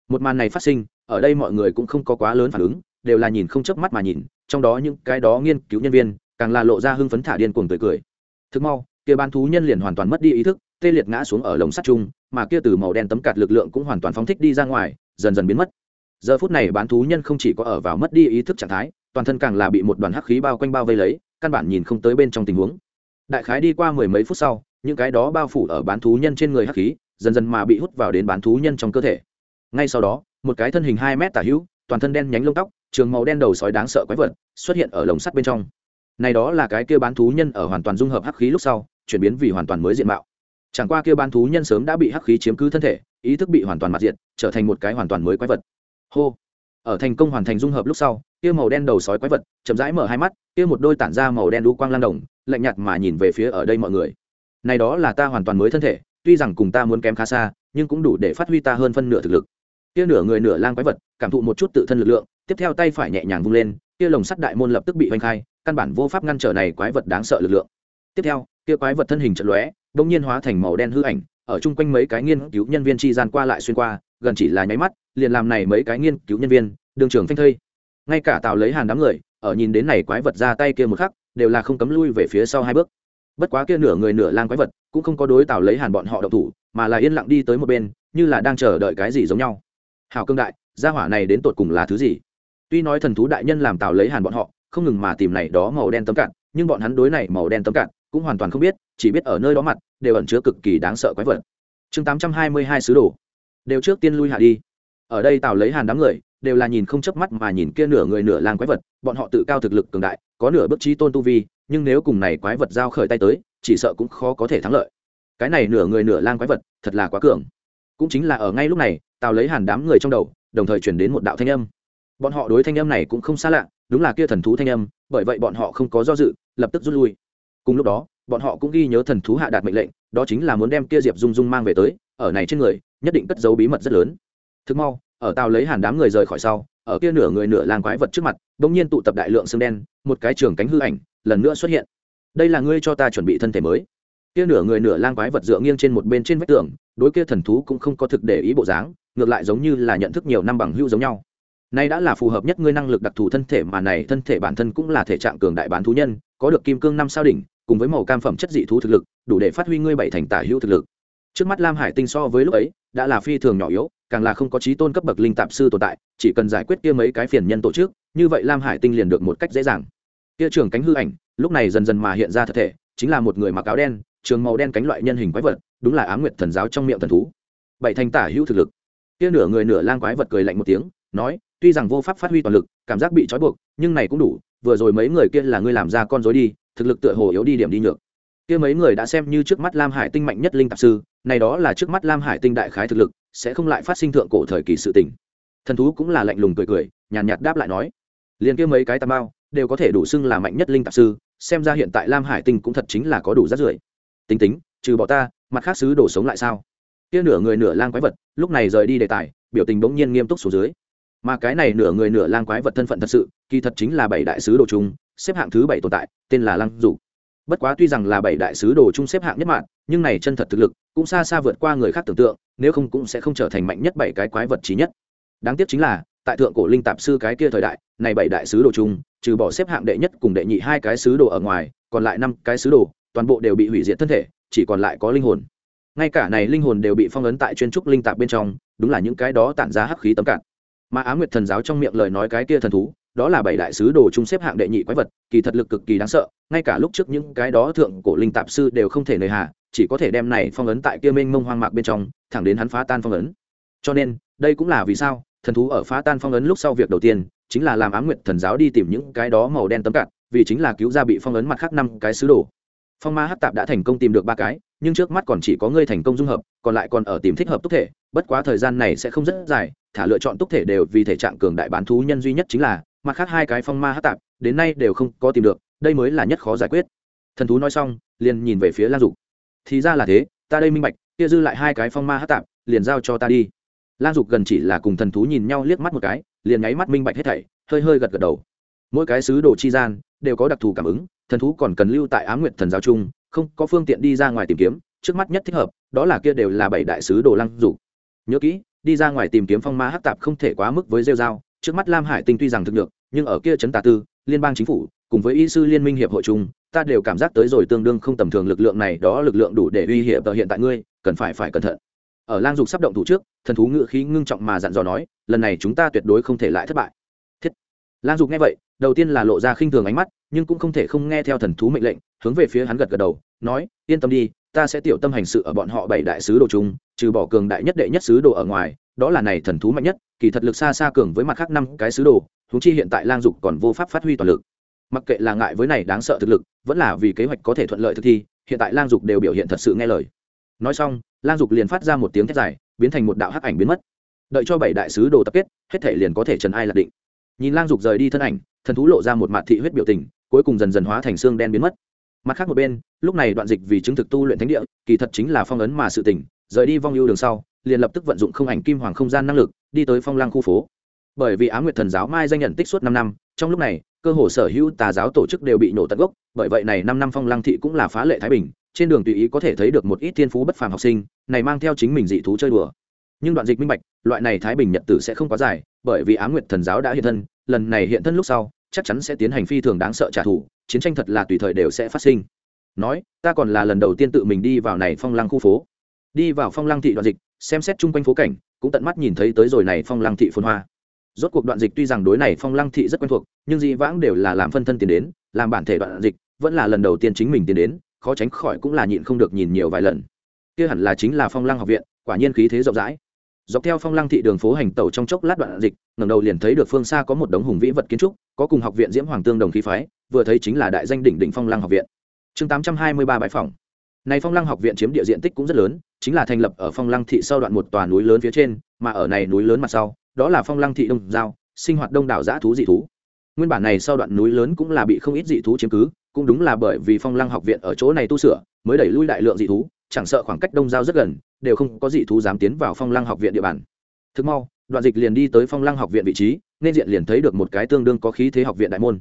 Một màn này phát sinh ở đây mọi người cũng không có quá lớn phản ứng, đều là nhìn không chớp mắt mà nhìn, trong đó những cái đó nghiên cứu nhân viên, càng là lộ ra hưng phấn thả điên cuồng tươi cười. Thực mau, kia bán thú nhân liền hoàn toàn mất đi ý thức, tê liệt ngã xuống ở lồng sắt chung, mà kia từ màu đen tấm cạt lực lượng cũng hoàn toàn phóng thích đi ra ngoài, dần dần biến mất. Giờ phút này bán thú nhân không chỉ có ở vào mất đi ý thức trạng thái, toàn thân càng là bị một đoàn hắc khí bao quanh bao vây lấy, căn bản nhìn không tới bên trong tình huống. Đại khái đi qua mười mấy phút sau, những cái đó bao phủ ở bán thú nhân trên người hắc khí, dần dần mà bị hút vào đến bán thú nhân trong cơ thể. Ngay sau đó một cái thân hình hai mét tả hữu, toàn thân đen nhánh lông tóc, trường màu đen đầu sói đáng sợ quái vật, xuất hiện ở lồng sắt bên trong. Này đó là cái kia bán thú nhân ở hoàn toàn dung hợp hắc khí lúc sau, chuyển biến vì hoàn toàn mới diện mạo. Chẳng qua kia bán thú nhân sớm đã bị hắc khí chiếm cứ thân thể, ý thức bị hoàn toàn mặt diện trở thành một cái hoàn toàn mới quái vật. Hô! Ở thành công hoàn thành dung hợp lúc sau, kia màu đen đầu sói quái vật chậm rãi mở hai mắt, kia một đôi tản ra màu đen đu quang lan đồng lạnh nhạt mà nhìn về phía ở đây mọi người. Này đó là ta hoàn toàn mới thân thể, tuy rằng cùng ta muốn kém khá xa, nhưng cũng đủ để phát huy ta hơn phân nửa thực lực kia nửa người nửa lang quái vật, cảm thụ một chút tự thân lực lượng, tiếp theo tay phải nhẹ nhàng vung lên, kia lồng sắt đại môn lập tức bị hoành khai, căn bản vô pháp ngăn trở này quái vật đáng sợ lực lượng. Tiếp theo, kia quái vật thân hình trận lóe bỗng nhiên hóa thành màu đen hư ảnh, ở chung quanh mấy cái nghiên cứu nhân viên chi gian qua lại xuyên qua, gần chỉ là nháy mắt, liền làm này mấy cái nghiên cứu nhân viên, đường trưởng phanh thây. Ngay cả tào lấy hàn đám người, ở nhìn đến này quái vật ra tay kia một khắc, đều là không cấm lui về phía sau hai bước. Bất quá kia nửa người nửa lang quái vật, cũng không có đối tào lấy hàn bọn họ độc thủ, mà là yên lặng đi tới một bên, như là đang chờ đợi cái gì giống nhau hào cương đại, gia hỏa này đến tột cùng là thứ gì? Tuy nói thần thú đại nhân làm tào lấy hàn bọn họ, không ngừng mà tìm này đó màu đen tấm cạn, nhưng bọn hắn đối này màu đen tấm cạn cũng hoàn toàn không biết, chỉ biết ở nơi đó mặt đều ẩn chứa cực kỳ đáng sợ quái vật. Chương tám trăm hai mươi hai sứ đồ. Đều trước tiên lui hạ đi. Ở đây tào lấy hàn đám người đều là nhìn không chớp mắt mà nhìn kia nửa người nửa lang quái vật, bọn họ tự cao thực lực cường đại, có nửa bước trí tôn tu vi, nhưng nếu cùng này quái vật giao khởi tay tới, chỉ sợ cũng khó có thể thắng lợi. Cái này nửa người nửa lang quái vật thật là quá cường cũng chính là ở ngay lúc này, tào lấy hàn đám người trong đầu, đồng thời chuyển đến một đạo thanh âm. Bọn họ đối thanh âm này cũng không xa lạ, đúng là kia thần thú thanh âm, bởi vậy bọn họ không có do dự, lập tức rút lui. Cùng lúc đó, bọn họ cũng ghi nhớ thần thú hạ đạt mệnh lệnh, đó chính là muốn đem kia diệp dung dung mang về tới, ở này trên người, nhất định cất giấu bí mật rất lớn. Thực mau, ở tàu lấy hàn đám người rời khỏi sau, ở kia nửa người nửa làng quái vật trước mặt đ ỗ n g nhiên tụ tập đại lượng xương đen, một cái trường cánh hư ảnh, lần nữa xuất hiện. Đây là ngươi cho ta chuẩn bị thân thể mới kia nửa người nửa lang quái vật dựa nghiêng trên một bên trên vách tường, đối kia thần thú cũng không có thực để ý bộ dáng, ngược lại giống như là nhận thức nhiều năm bằng hưu giống nhau. Nay đã là phù hợp nhất ngươi năng lực đặc thù thân thể mà này thân thể bản thân cũng là thể trạng cường đại bán thú nhân, có được kim cương năm sao đỉnh, cùng với màu cam phẩm chất dị thú thực lực, đủ để phát huy ngươi bảy thành tả hữu thực lực. Trước mắt lam hải tinh so với lúc ấy, đã là phi thường nhỏ yếu, càng là không có trí tôn cấp bậc linh tạp sư tồn tại, chỉ cần giải quyết kia mấy cái phiền nhân tổ chức, như vậy lam hải tinh liền được một cách dễ dàng. Kia trưởng cánh hư ảnh, lúc này dần dần mà hiện ra thật thể, chính là một người mặc áo đen trường màu đen cánh loại nhân hình quái vật đúng là á nguyệt thần giáo trong miệng thần thú. Bảy thành tả hữu thực lực. Kia nửa người nửa lang quái vật cười lạnh một tiếng nói tuy rằng vô pháp phát huy toàn lực cảm giác bị trói buộc nhưng này cũng đủ vừa rồi mấy người kia là ngươi làm ra con dối đi thực lực tựa hồ yếu đi điểm đi nhược. Kia mấy người đã xem như trước mắt lam hải tinh mạnh nhất linh tạp sư này đó là trước mắt lam hải tinh đại khái thực lực sẽ không lại phát sinh thượng cổ thời kỳ sự tình. Thần thú cũng là lạnh lùng cười cười nhàn nhạt, đáp lại nói liền kia mấy cái tà bao đều có thể đủ xưng là mạnh nhất linh tạp sư xem ra hiện tại lam hải tinh cũng thật chính là có đủ rát rưởi tính tính, trừ bỏ ta, mặt khác sứ đổ sống lại sao? Kia nửa người nửa lang quái vật, lúc này rời đi đề tài, biểu tình bỗng nhiên nghiêm túc xuống dưới. Mà cái này nửa người nửa lang quái vật thân phận thật sự, kỳ thật chính là bảy đại sứ đồ chung, xếp hạng thứ bảy tồn tại, tên là lăng dục bất quá tuy rằng là bảy đại sứ đồ chung xếp hạng nhất mạng nhưng này chân thật thực lực, cũng xa xa vượt qua người khác tưởng tượng, nếu không cũng sẽ không trở thành mạnh nhất bảy cái quái vật trí nhất. Đáng tiếc chính là, tại thượng cổ linh tạp sư cái kia thời đại, này bảy đại sứ đồ chung, trừ bỏ xếp hạng đệ nhất cùng đệ nhị hai cái sứ đồ ở ngoài, còn lại năm cái sứ đồ toàn bộ đều bị hủy diệt thân thể, chỉ còn lại có linh hồn. Ngay cả này linh hồn đều bị phong ấn tại chuyên trúc linh tạp bên trong, đúng là những cái đó tản ra hắc khí tấm cạn. Mà á nguyệt thần giáo trong miệng lời nói cái kia thần thú, đó là bảy đại sứ đồ chung xếp hạng đệ nhị quái vật, kỳ thật lực cực kỳ đáng sợ, ngay cả lúc trước những cái đó thượng cổ linh tạp sư đều không thể nơi hạ chỉ có thể đem này phong ấn tại kia mênh mông hoang mạc bên trong, thẳng đến hắn phá tan phong ấn. Cho nên, đây cũng là vì sao, thần thú ở phá tan phong ấn lúc sau việc đầu tiên, chính là làm ám nguyệt thần giáo đi tìm những cái đó màu đen tấm cạn, vì chính là cứu ra bị phong ấn mặt khác năm cái sứ đồ phong ma hát tạp đã thành công tìm được ba cái, nhưng trước mắt còn chỉ có ngươi thành công dung hợp, còn lại còn ở tìm thích hợp túc thể, bất quá thời gian này sẽ không rất dài, thả lựa chọn túc thể đều vì thể trạng cường đại bán thú nhân duy nhất chính là, mặt khác hai cái phong ma hát tạp, đến nay đều không có tìm được, đây mới là nhất khó giải quyết. Thần thú nói xong, liền nhìn về phía lang dục. Thì ra là thế, ta đây minh bạch, kia dư lại hai cái phong ma hát tạp, liền giao cho ta đi. Lang dục gần chỉ là cùng thần thú nhìn nhau liếc mắt một cái, liền nháy mắt minh bạch hết thảy, hơi hơi gật gật đầu. Mỗi cái sứ đồ chi gian, đều có đặc thù cảm ứng thần thú còn cần lưu tại á nguyệt thần giáo chung không, có phương tiện đi ra ngoài tìm kiếm, trước mắt nhất thích hợp, đó là kia đều là bảy đại sứ đồ lăng dục. Nhớ kỹ, đi ra ngoài tìm kiếm phong ma hắc tạp không thể quá mức với rêu dao trước mắt lam hải tinh tuy rằng thực được, nhưng ở kia trấn tà tư, liên bang chính phủ, cùng với y sư liên minh hiệp hội chung, ta đều cảm giác tới rồi tương đương không tầm thường lực lượng này, đó lực lượng đủ để uy hiểm hiện tại ngươi, cần phải phải cẩn thận. Ở lang dục sắp động thủ trước, thần thú ngự khí ngưng trọng mà dặn dò nói, lần này chúng ta tuyệt đối không thể lại thất bại. Thiết. Lang dục nghe vậy, đầu tiên là lộ ra khinh thường ánh mắt nhưng cũng không thể không nghe theo thần thú mệnh lệnh, hướng về phía hắn gật gật đầu, nói, yên tâm đi, ta sẽ tiểu tâm hành sự ở bọn họ bảy đại sứ đồ chung, trừ bỏ cường đại nhất đệ nhất sứ đồ ở ngoài, đó là này thần thú mạnh nhất, kỳ thật lực xa xa cường với mặt khác năm cái sứ đồ thú chi hiện tại lang dục còn vô pháp phát huy toàn lực. Mặc kệ là ngại với này đáng sợ thực lực, vẫn là vì kế hoạch có thể thuận lợi thực thi, hiện tại lang dục đều biểu hiện thật sự nghe lời. Nói xong, lang dục liền phát ra một tiếng thét dài, biến thành một đạo hắc ảnh biến mất. Đợi cho bảy đại sứ đồ tập kết, hết thể liền có thể trần ai lạc định. Nhìn lang dục rời đi thân ảnh, thần thú lộ ra một mặt thị huyết biểu tình cuối cùng dần dần hóa thành xương đen biến mất. Mặt khác một bên, lúc này đoạn dịch vì chứng thực tu luyện thánh địa, kỳ thật chính là phong ấn mà sự tỉnh, rời đi vong ưu đường sau, liền lập tức vận dụng không ảnh kim hoàng không gian năng lực, đi tới phong lăng khu phố. Bởi vì á nguyệt thần giáo mai danh nhận tích suốt năm năm, trong lúc này, cơ hồ sở hữu tà giáo tổ chức đều bị nổ tận gốc, bởi vậy này năm năm phong lăng thị cũng là phá lệ thái bình, trên đường tùy ý có thể thấy được một ít thiên phú bất phàm học sinh, này mang theo chính mình dị thú chơi đùa. Nhưng đoạn dịch minh bạch, loại này thái bình nhật tử sẽ không quá dài, bởi vì á nguyệt thần giáo đã hiện thân, lần này hiện thân lúc sau chắc chắn sẽ tiến hành phi thường đáng sợ trả thù, chiến tranh thật là tùy thời đều sẽ phát sinh. Nói, ta còn là lần đầu tiên tự mình đi vào này phong lăng khu phố. Đi vào phong lăng thị đoạn dịch, xem xét chung quanh phố cảnh, cũng tận mắt nhìn thấy tới rồi này phong lăng thị phồn hoa. Rốt cuộc đoạn dịch tuy rằng đối này phong lăng thị rất quen thuộc, nhưng dĩ vãng đều là làm phân thân tiền đến, làm bản thể đoạn dịch, vẫn là lần đầu tiên chính mình tiến đến, khó tránh khỏi cũng là nhịn không được nhìn nhiều vài lần. Kia hẳn là chính là phong lăng học viện, quả nhiên khí thế rộng rãi. Dọc theo phong lăng thị đường phố hành tẩu trong chốc lát đoạn dịch, ngẩng đầu liền thấy được phương xa có một đống hùng vĩ vật kiến trúc có cùng học viện diễm hoàng tương đồng khí phái, vừa thấy chính là đại danh đỉnh đỉnh phong lăng học viện. Chương tám trăm hai mươi ba bãi phòng này phong lăng học viện chiếm địa diện tích cũng rất lớn, chính là thành lập ở phong lăng thị sau đoạn một tòa núi lớn phía trên, mà ở này núi lớn mặt sau, đó là phong lăng thị đông giao, sinh hoạt đông đảo giã thú dị thú. Nguyên bản này sau đoạn núi lớn cũng là bị không ít dị thú chiếm cứ, cũng đúng là bởi vì phong lăng học viện ở chỗ này tu sửa, mới đẩy lui đại lượng dị thú, chẳng sợ khoảng cách đông giao rất gần, đều không có dị thú dám tiến vào phong lăng học viện địa bàn. Thực mau, đoạn dịch liền đi tới phong lăng học viện vị trí nên diện liền thấy được một cái tương đương có khí thế học viện đại môn.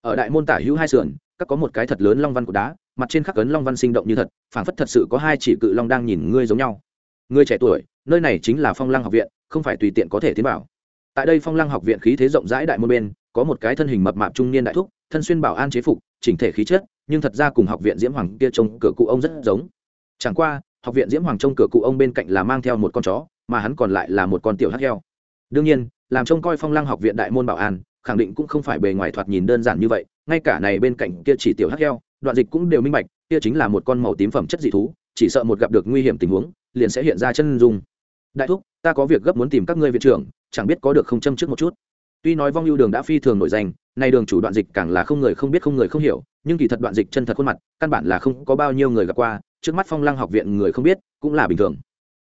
Ở đại môn tả hữu hai sườn, các có một cái thật lớn long văn của đá, mặt trên khắc ấn long văn sinh động như thật, phảng phất thật sự có hai chỉ cự long đang nhìn ngươi giống nhau. Ngươi trẻ tuổi, nơi này chính là phong lăng học viện, không phải tùy tiện có thể tiến vào. Tại đây phong lăng học viện khí thế rộng rãi đại môn bên, có một cái thân hình mập mạp trung niên đại thúc, thân xuyên bảo an chế phục, chỉnh thể khí chất, nhưng thật ra cùng học viện diễm hoàng kia trông cửa cụ ông rất giống. Chẳng qua, học viện diễm hoàng trông cửa cụ ông bên cạnh là mang theo một con chó, mà hắn còn lại là một con tiểu hắc heo. Đương nhiên làm trông coi phong lăng học viện đại môn bảo an, khẳng định cũng không phải bề ngoài thoạt nhìn đơn giản như vậy, ngay cả này bên cạnh kia chỉ tiểu hắc heo, đoạn dịch cũng đều minh bạch, kia chính là một con màu tím phẩm chất dị thú, chỉ sợ một gặp được nguy hiểm tình huống, liền sẽ hiện ra chân dung. Đại thúc, ta có việc gấp muốn tìm các ngươi viện trưởng, chẳng biết có được không châm trước một chút. Tuy nói vong ưu đường đã phi thường nổi danh, nay đường chủ đoạn dịch càng là không người không biết không người không hiểu, nhưng kỳ thật đoạn dịch chân thật khuôn mặt, căn bản là không có bao nhiêu người gặp qua, trước mắt phong lăng học viện người không biết cũng là bình thường.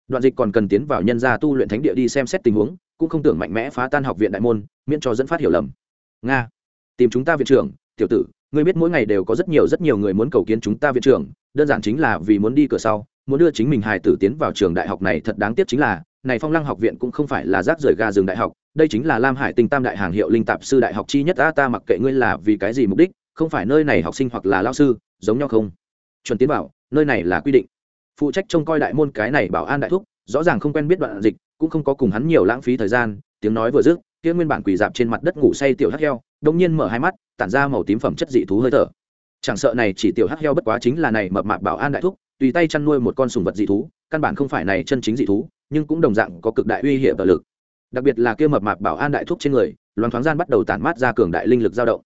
Đoạn dịch còn cần tiến vào nhân gia tu luyện thánh địa đi xem xét tình huống cũng không tưởng mạnh mẽ phá tan học viện đại môn, miễn cho dẫn phát hiểu lầm. Nga, tìm chúng ta viện trưởng, tiểu tử, ngươi biết mỗi ngày đều có rất nhiều rất nhiều người muốn cầu kiến chúng ta viện trưởng, đơn giản chính là vì muốn đi cửa sau, muốn đưa chính mình hài tử tiến vào trường đại học này thật đáng tiếc chính là, này phong lăng học viện cũng không phải là rác rưởi ga rừng đại học, đây chính là lam hải tinh tam đại hàng hiệu linh tạp sư đại học chi nhất a ta mặc kệ ngươi là vì cái gì mục đích, không phải nơi này học sinh hoặc là lao sư, giống nhau không? Chuẩn tiến bảo, nơi này là quy định. Phụ trách trông coi đại môn cái này bảo an đại thúc, rõ ràng không quen biết đoạn dịch cũng không có cùng hắn nhiều lãng phí thời gian, tiếng nói vừa dứt, kia nguyên bản quỳ dạp trên mặt đất ngủ say tiểu hắc heo đông nhiên mở hai mắt, tản ra màu tím phẩm chất dị thú hơi thở. Chẳng sợ này chỉ tiểu hắc heo bất quá chính là này mập mạp bảo an đại thúc, tùy tay chăn nuôi một con sùng vật dị thú, căn bản không phải này chân chính dị thú, nhưng cũng đồng dạng có cực đại uy hiểm và lực. Đặc biệt là kia mập mạp bảo an đại thúc trên người loan thoáng gian bắt đầu tản mát ra cường đại linh lực dao động.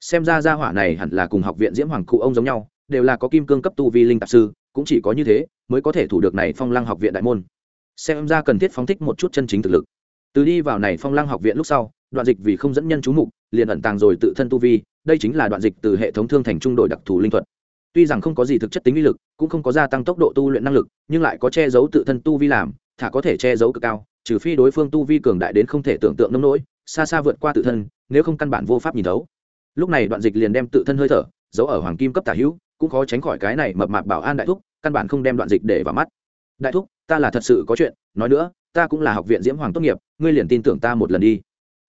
Xem ra gia hỏa này hẳn là cùng học viện diễm hoàng cụ ông giống nhau, đều là có kim cương cấp tu vi linh tạp sư, cũng chỉ có như thế mới có thể thủ được này phong lăng học viện đại môn xem ra cần thiết phóng thích một chút chân chính thực lực. Từ đi vào này phong lăng học viện lúc sau, đoạn dịch vì không dẫn nhân chú mục, liền ẩn tàng rồi tự thân tu vi, đây chính là đoạn dịch từ hệ thống thương thành trung đội đặc thù linh thuật. Tuy rằng không có gì thực chất tính uy lực, cũng không có gia tăng tốc độ tu luyện năng lực, nhưng lại có che giấu tự thân tu vi làm, thả có thể che giấu cực cao, trừ phi đối phương tu vi cường đại đến không thể tưởng tượng nông nỗi, xa xa vượt qua tự thân, nếu không căn bản vô pháp nhìn thấu. Lúc này đoạn dịch liền đem tự thân hơi thở, giấu ở hoàng kim cấp tả hữu, cũng khó tránh khỏi cái này mập mạp bảo an đại thúc, căn bản không đem đoạn dịch để vào mắt. Đại thúc ta là thật sự có chuyện, nói nữa, ta cũng là học viện diễm hoàng tốt nghiệp, ngươi liền tin tưởng ta một lần đi.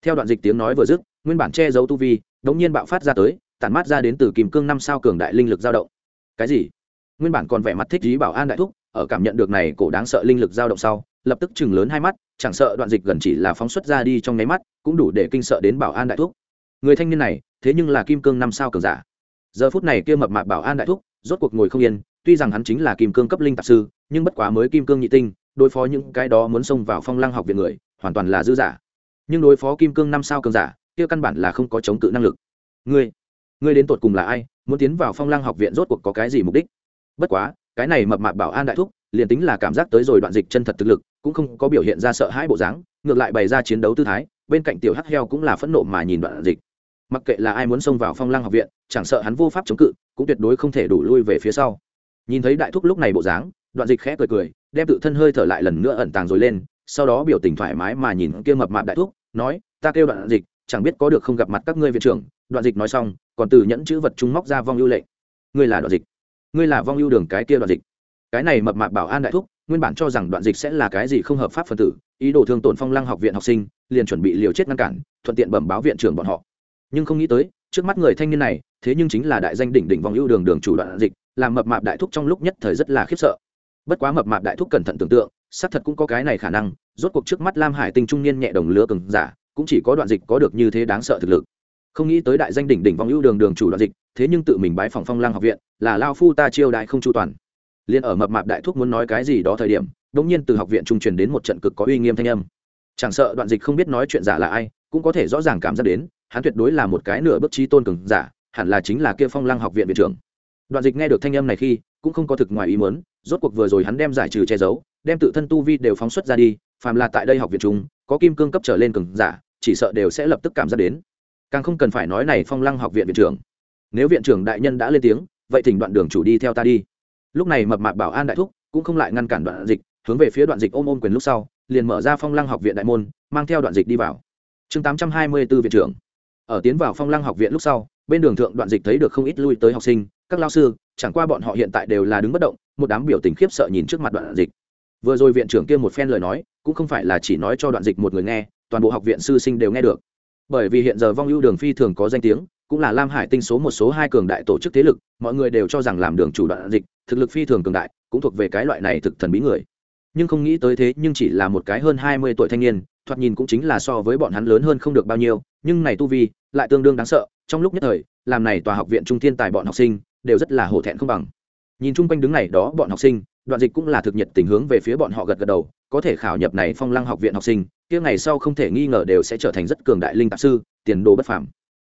Theo đoạn dịch tiếng nói vừa dứt, nguyên bản che giấu tu vi, đống nhiên bạo phát ra tới, tản mát ra đến từ kìm cương năm sao cường đại linh lực dao động. Cái gì? Nguyên bản còn vẻ mặt thích ý bảo an đại thúc, ở cảm nhận được này cổ đáng sợ linh lực dao động sau, lập tức chừng lớn hai mắt, chẳng sợ đoạn dịch gần chỉ là phóng xuất ra đi trong nháy mắt, cũng đủ để kinh sợ đến bảo an đại thúc. Người thanh niên này, thế nhưng là kim cương năm sao cường giả. Giờ phút này kia mập mạp bảo an đại thúc, rốt cuộc ngồi không yên tuy rằng hắn chính là kim cương cấp linh tạp sư, nhưng bất quá mới kim cương nhị tinh, đối phó những cái đó muốn xông vào phong lăng học viện người, hoàn toàn là dư giả. Nhưng đối phó kim cương năm sao cường giả, kia căn bản là không có chống cự năng lực. Ngươi ngươi đến tột cùng là ai, muốn tiến vào phong lăng học viện rốt cuộc có cái gì mục đích? Bất quá, cái này mập mạp bảo an đại thúc, liền tính là cảm giác tới rồi đoạn dịch chân thật thực lực, cũng không có biểu hiện ra sợ hãi bộ dáng, ngược lại bày ra chiến đấu tư thái, bên cạnh tiểu hắc heo cũng là phẫn nộ mà nhìn đoạn dịch. Mặc kệ là ai muốn xông vào phong lăng học viện, chẳng sợ hắn vô pháp chống cự, cũng tuyệt đối không thể đủ lui về phía sau nhìn thấy đại thúc lúc này bộ dáng, đoạn dịch khẽ cười cười, đem tự thân hơi thở lại lần nữa ẩn tàng rồi lên, sau đó biểu tình thoải mái mà nhìn kia mập mạp đại thúc, nói, ta kêu đoạn dịch, chẳng biết có được không gặp mặt các ngươi viện trưởng. Đoạn dịch nói xong, còn từ nhẫn chữ vật chúng móc ra vong ưu lệnh. Ngươi là đoạn dịch. Ngươi là vong ưu đường cái kia đoạn dịch. Cái này mập mạp bảo an đại thúc, nguyên bản cho rằng đoạn dịch sẽ là cái gì không hợp pháp phần tử, ý đồ thương tổn phong lăng học viện học sinh, liền chuẩn bị liều chết ngăn cản, thuận tiện bẩm báo viện trưởng bọn họ. Nhưng không nghĩ tới, trước mắt người thanh niên này, thế nhưng chính là đại danh đỉnh đỉnh vong ưu đường đường chủ đoạn dịch làm mập mạp đại thúc trong lúc nhất thời rất là khiếp sợ. Bất quá mập mạp đại thúc cẩn thận tưởng tượng, xác thật cũng có cái này khả năng, rốt cuộc trước mắt lam hải tinh trung niên nhẹ đồng lứa cường giả, cũng chỉ có đoạn dịch có được như thế đáng sợ thực lực. Không nghĩ tới đại danh đỉnh đỉnh vong ưu đường đường chủ đoạn dịch, thế nhưng tự mình bái phòng phong lang học viện, là lao phu ta chiêu đại không chu toàn. Liền ở mập mạp đại thúc muốn nói cái gì đó thời điểm bỗng nhiên từ học viện trung truyền đến một trận cực có uy nghiêm thanh âm. Chẳng sợ đoạn dịch không biết nói chuyện giả là ai, cũng có thể rõ ràng cảm giác đến, hắn tuyệt đối là một cái nửa bước trí tôn cường giả, hẳn là chính là kia phong lăng học viện viện trưởng đoạn dịch nghe được thanh âm này khi, cũng không có thực ngoài ý muốn, rốt cuộc vừa rồi hắn đem giải trừ che giấu, đem tự thân tu vi đều phóng xuất ra đi, phàm là tại đây học viện chúng, có kim cương cấp trở lên cường giả, chỉ sợ đều sẽ lập tức cảm giác đến. Càng không cần phải nói này phong lăng học viện viện trưởng. Nếu viện trưởng đại nhân đã lên tiếng, vậy thỉnh đoạn đường chủ đi theo ta đi. Lúc này mập mạp bảo an đại thúc cũng không lại ngăn cản đoạn dịch, hướng về phía đoạn dịch ôm ôm quyền lúc sau, liền mở ra phong lăng học viện đại môn, mang theo đoạn dịch đi vào. Chương tám trăm hai mươi b ố viện trưởng. Ở tiến vào phong lăng học viện lúc sau, bên đường thượng đoạn dịch thấy được không ít lui tới học sinh các lao sư, chẳng qua bọn họ hiện tại đều là đứng bất động, một đám biểu tình khiếp sợ nhìn trước mặt đoạn dịch. Vừa rồi viện trưởng kia một phen lời nói, cũng không phải là chỉ nói cho đoạn dịch một người nghe, toàn bộ học viện sư sinh đều nghe được. Bởi vì hiện giờ vong ưu đường phi thường có danh tiếng, cũng là lam hải tinh số một số hai cường đại tổ chức thế lực, mọi người đều cho rằng làm đường chủ đoạn dịch, thực lực phi thường cường đại, cũng thuộc về cái loại này thực thần bí người. Nhưng không nghĩ tới thế, nhưng chỉ là một cái hơn hai mươi tuổi thanh niên, thoạt nhìn cũng chính là so với bọn hắn lớn hơn không được bao nhiêu, nhưng này tu vi, lại tương đương đáng sợ, trong lúc nhất thời, làm này tòa học viện trung thiên tài bọn học sinh đều rất là hổ thẹn không bằng. Nhìn chung quanh đứng này đó bọn học sinh, đoạn dịch cũng là thực nhiệt tình hướng về phía bọn họ gật gật đầu, có thể khảo nhập này phong lăng học viện học sinh, kia ngày sau không thể nghi ngờ đều sẽ trở thành rất cường đại linh tạp sư, tiền đồ bất phàm.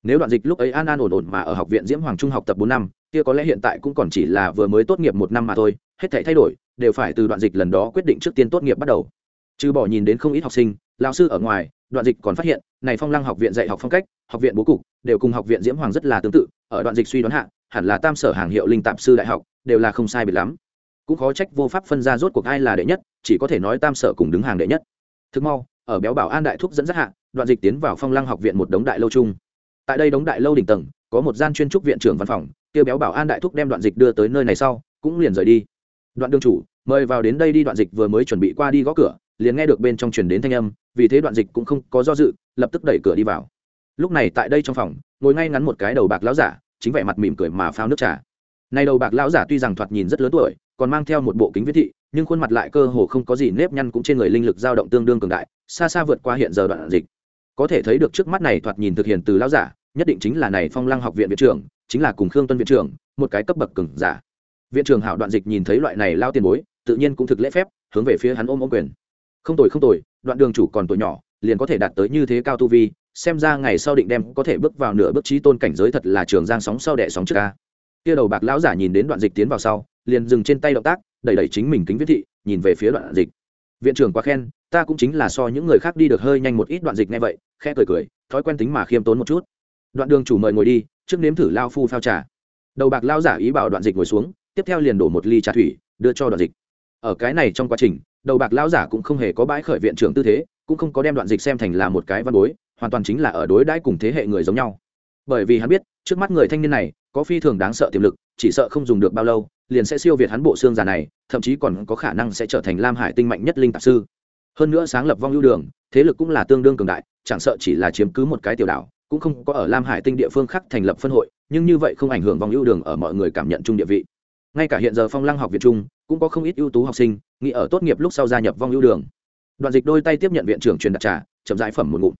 Nếu đoạn dịch lúc ấy an an ổn ổn mà ở học viện diễm hoàng trung học tập bốn năm, kia có lẽ hiện tại cũng còn chỉ là vừa mới tốt nghiệp một năm mà thôi, hết thể thay đổi, đều phải từ đoạn dịch lần đó quyết định trước tiên tốt nghiệp bắt đầu. Trừ bỏ nhìn đến không ít học sinh lao sư ở ngoài, đoạn dịch còn phát hiện, này phong lăng học viện dạy học phong cách, học viện bố cục, đều cùng học viện diễm hoàng rất là tương tự, ở đoạn dịch suy đoán hạ hẳn là tam sở hàng hiệu linh tạp sư đại học, đều là không sai biệt lắm. Cũng khó trách vô pháp phân ra rốt cuộc ai là đệ nhất, chỉ có thể nói tam sở cùng đứng hàng đệ nhất. Thực mau, ở béo bảo an đại thúc dẫn dắt hạ, đoạn dịch tiến vào phong lăng học viện một đống đại lâu chung. Tại đây đống đại lâu đỉnh tầng, có một gian chuyên trúc viện trưởng văn phòng kêu béo bảo an đại thúc đem đoạn dịch đưa tới nơi này sau, cũng liền rời đi. Đoạn đương chủ, mời vào đến đây đi, đoạn dịch vừa mới chuẩn bị qua đi gõ cửa, liền nghe được bên trong truyền đến thanh âm, vì thế đoạn dịch cũng không có do dự, lập tức đẩy cửa đi vào. Lúc này tại đây trong phòng, ngồi ngay ngắn một cái đầu bạc láo giả chính vẻ mặt mỉm cười mà phao nước trà. Nay đầu bạc lão giả tuy rằng thoạt nhìn rất lớn tuổi, còn mang theo một bộ kính viết thị, nhưng khuôn mặt lại cơ hồ không có gì nếp nhăn cũng trên người linh lực dao động tương đương cường đại, xa xa vượt qua hiện giờ đoạn dịch. Có thể thấy được trước mắt này thoạt nhìn thực hiện từ lão giả, nhất định chính là này phong lăng học viện viện trưởng, chính là cùng khương tuân viện trưởng, một cái cấp bậc cường giả. Viện trưởng hảo đoạn dịch nhìn thấy loại này lao tiền bối, tự nhiên cũng thực lễ phép, hướng về phía hắn ôm ôm quyền. Không tồi không tồi, đoạn đường chủ còn tuổi nhỏ, liền có thể đạt tới như thế cao tu vi xem ra ngày sau định đem có thể bước vào nửa bước trí tôn cảnh giới thật là trường giang sóng sau đẻ sóng trước ca. Kia đầu bạc lão giả nhìn đến đoạn dịch tiến vào sau, liền dừng trên tay động tác, đẩy đẩy chính mình kính viết thị, nhìn về phía đoạn dịch. Viện trưởng quá khen, ta cũng chính là so những người khác đi được hơi nhanh một ít đoạn dịch ngay vậy, khẽ cười cười, thói quen tính mà khiêm tốn một chút. Đoạn đường chủ mời ngồi đi, trước nếm thử lao phu phao trà. Đầu bạc lao giả ý bảo đoạn dịch ngồi xuống, tiếp theo liền đổ một ly trà thủy, đưa cho đoạn dịch. Ở cái này trong quá trình, đầu bạc lao giả cũng không hề có bãi khởi viện trưởng tư thế, cũng không có đem đoạn dịch xem thành là một cái văn bối hoàn toàn chính là ở đối đãi cùng thế hệ người giống nhau. Bởi vì hắn biết, trước mắt người thanh niên này, có phi thường đáng sợ tiềm lực, chỉ sợ không dùng được bao lâu, liền sẽ siêu việt hắn bộ xương già này, thậm chí còn có khả năng sẽ trở thành lam hải tinh mạnh nhất linh tạp sư. Hơn nữa sáng lập vong ưu đường, thế lực cũng là tương đương cường đại, chẳng sợ chỉ là chiếm cứ một cái tiểu đảo, cũng không có ở lam hải tinh địa phương khác thành lập phân hội, nhưng như vậy không ảnh hưởng vong ưu đường ở mọi người cảm nhận chung địa vị. Ngay cả hiện giờ phong lăng học viện trung cũng có không ít ưu tú học sinh, nghĩ ở tốt nghiệp lúc sau gia nhập vong ưu đường. Đoạn dịch đôi tay tiếp nhận viện trưởng truyền đặt trà, chậm giải phẩm một ngụm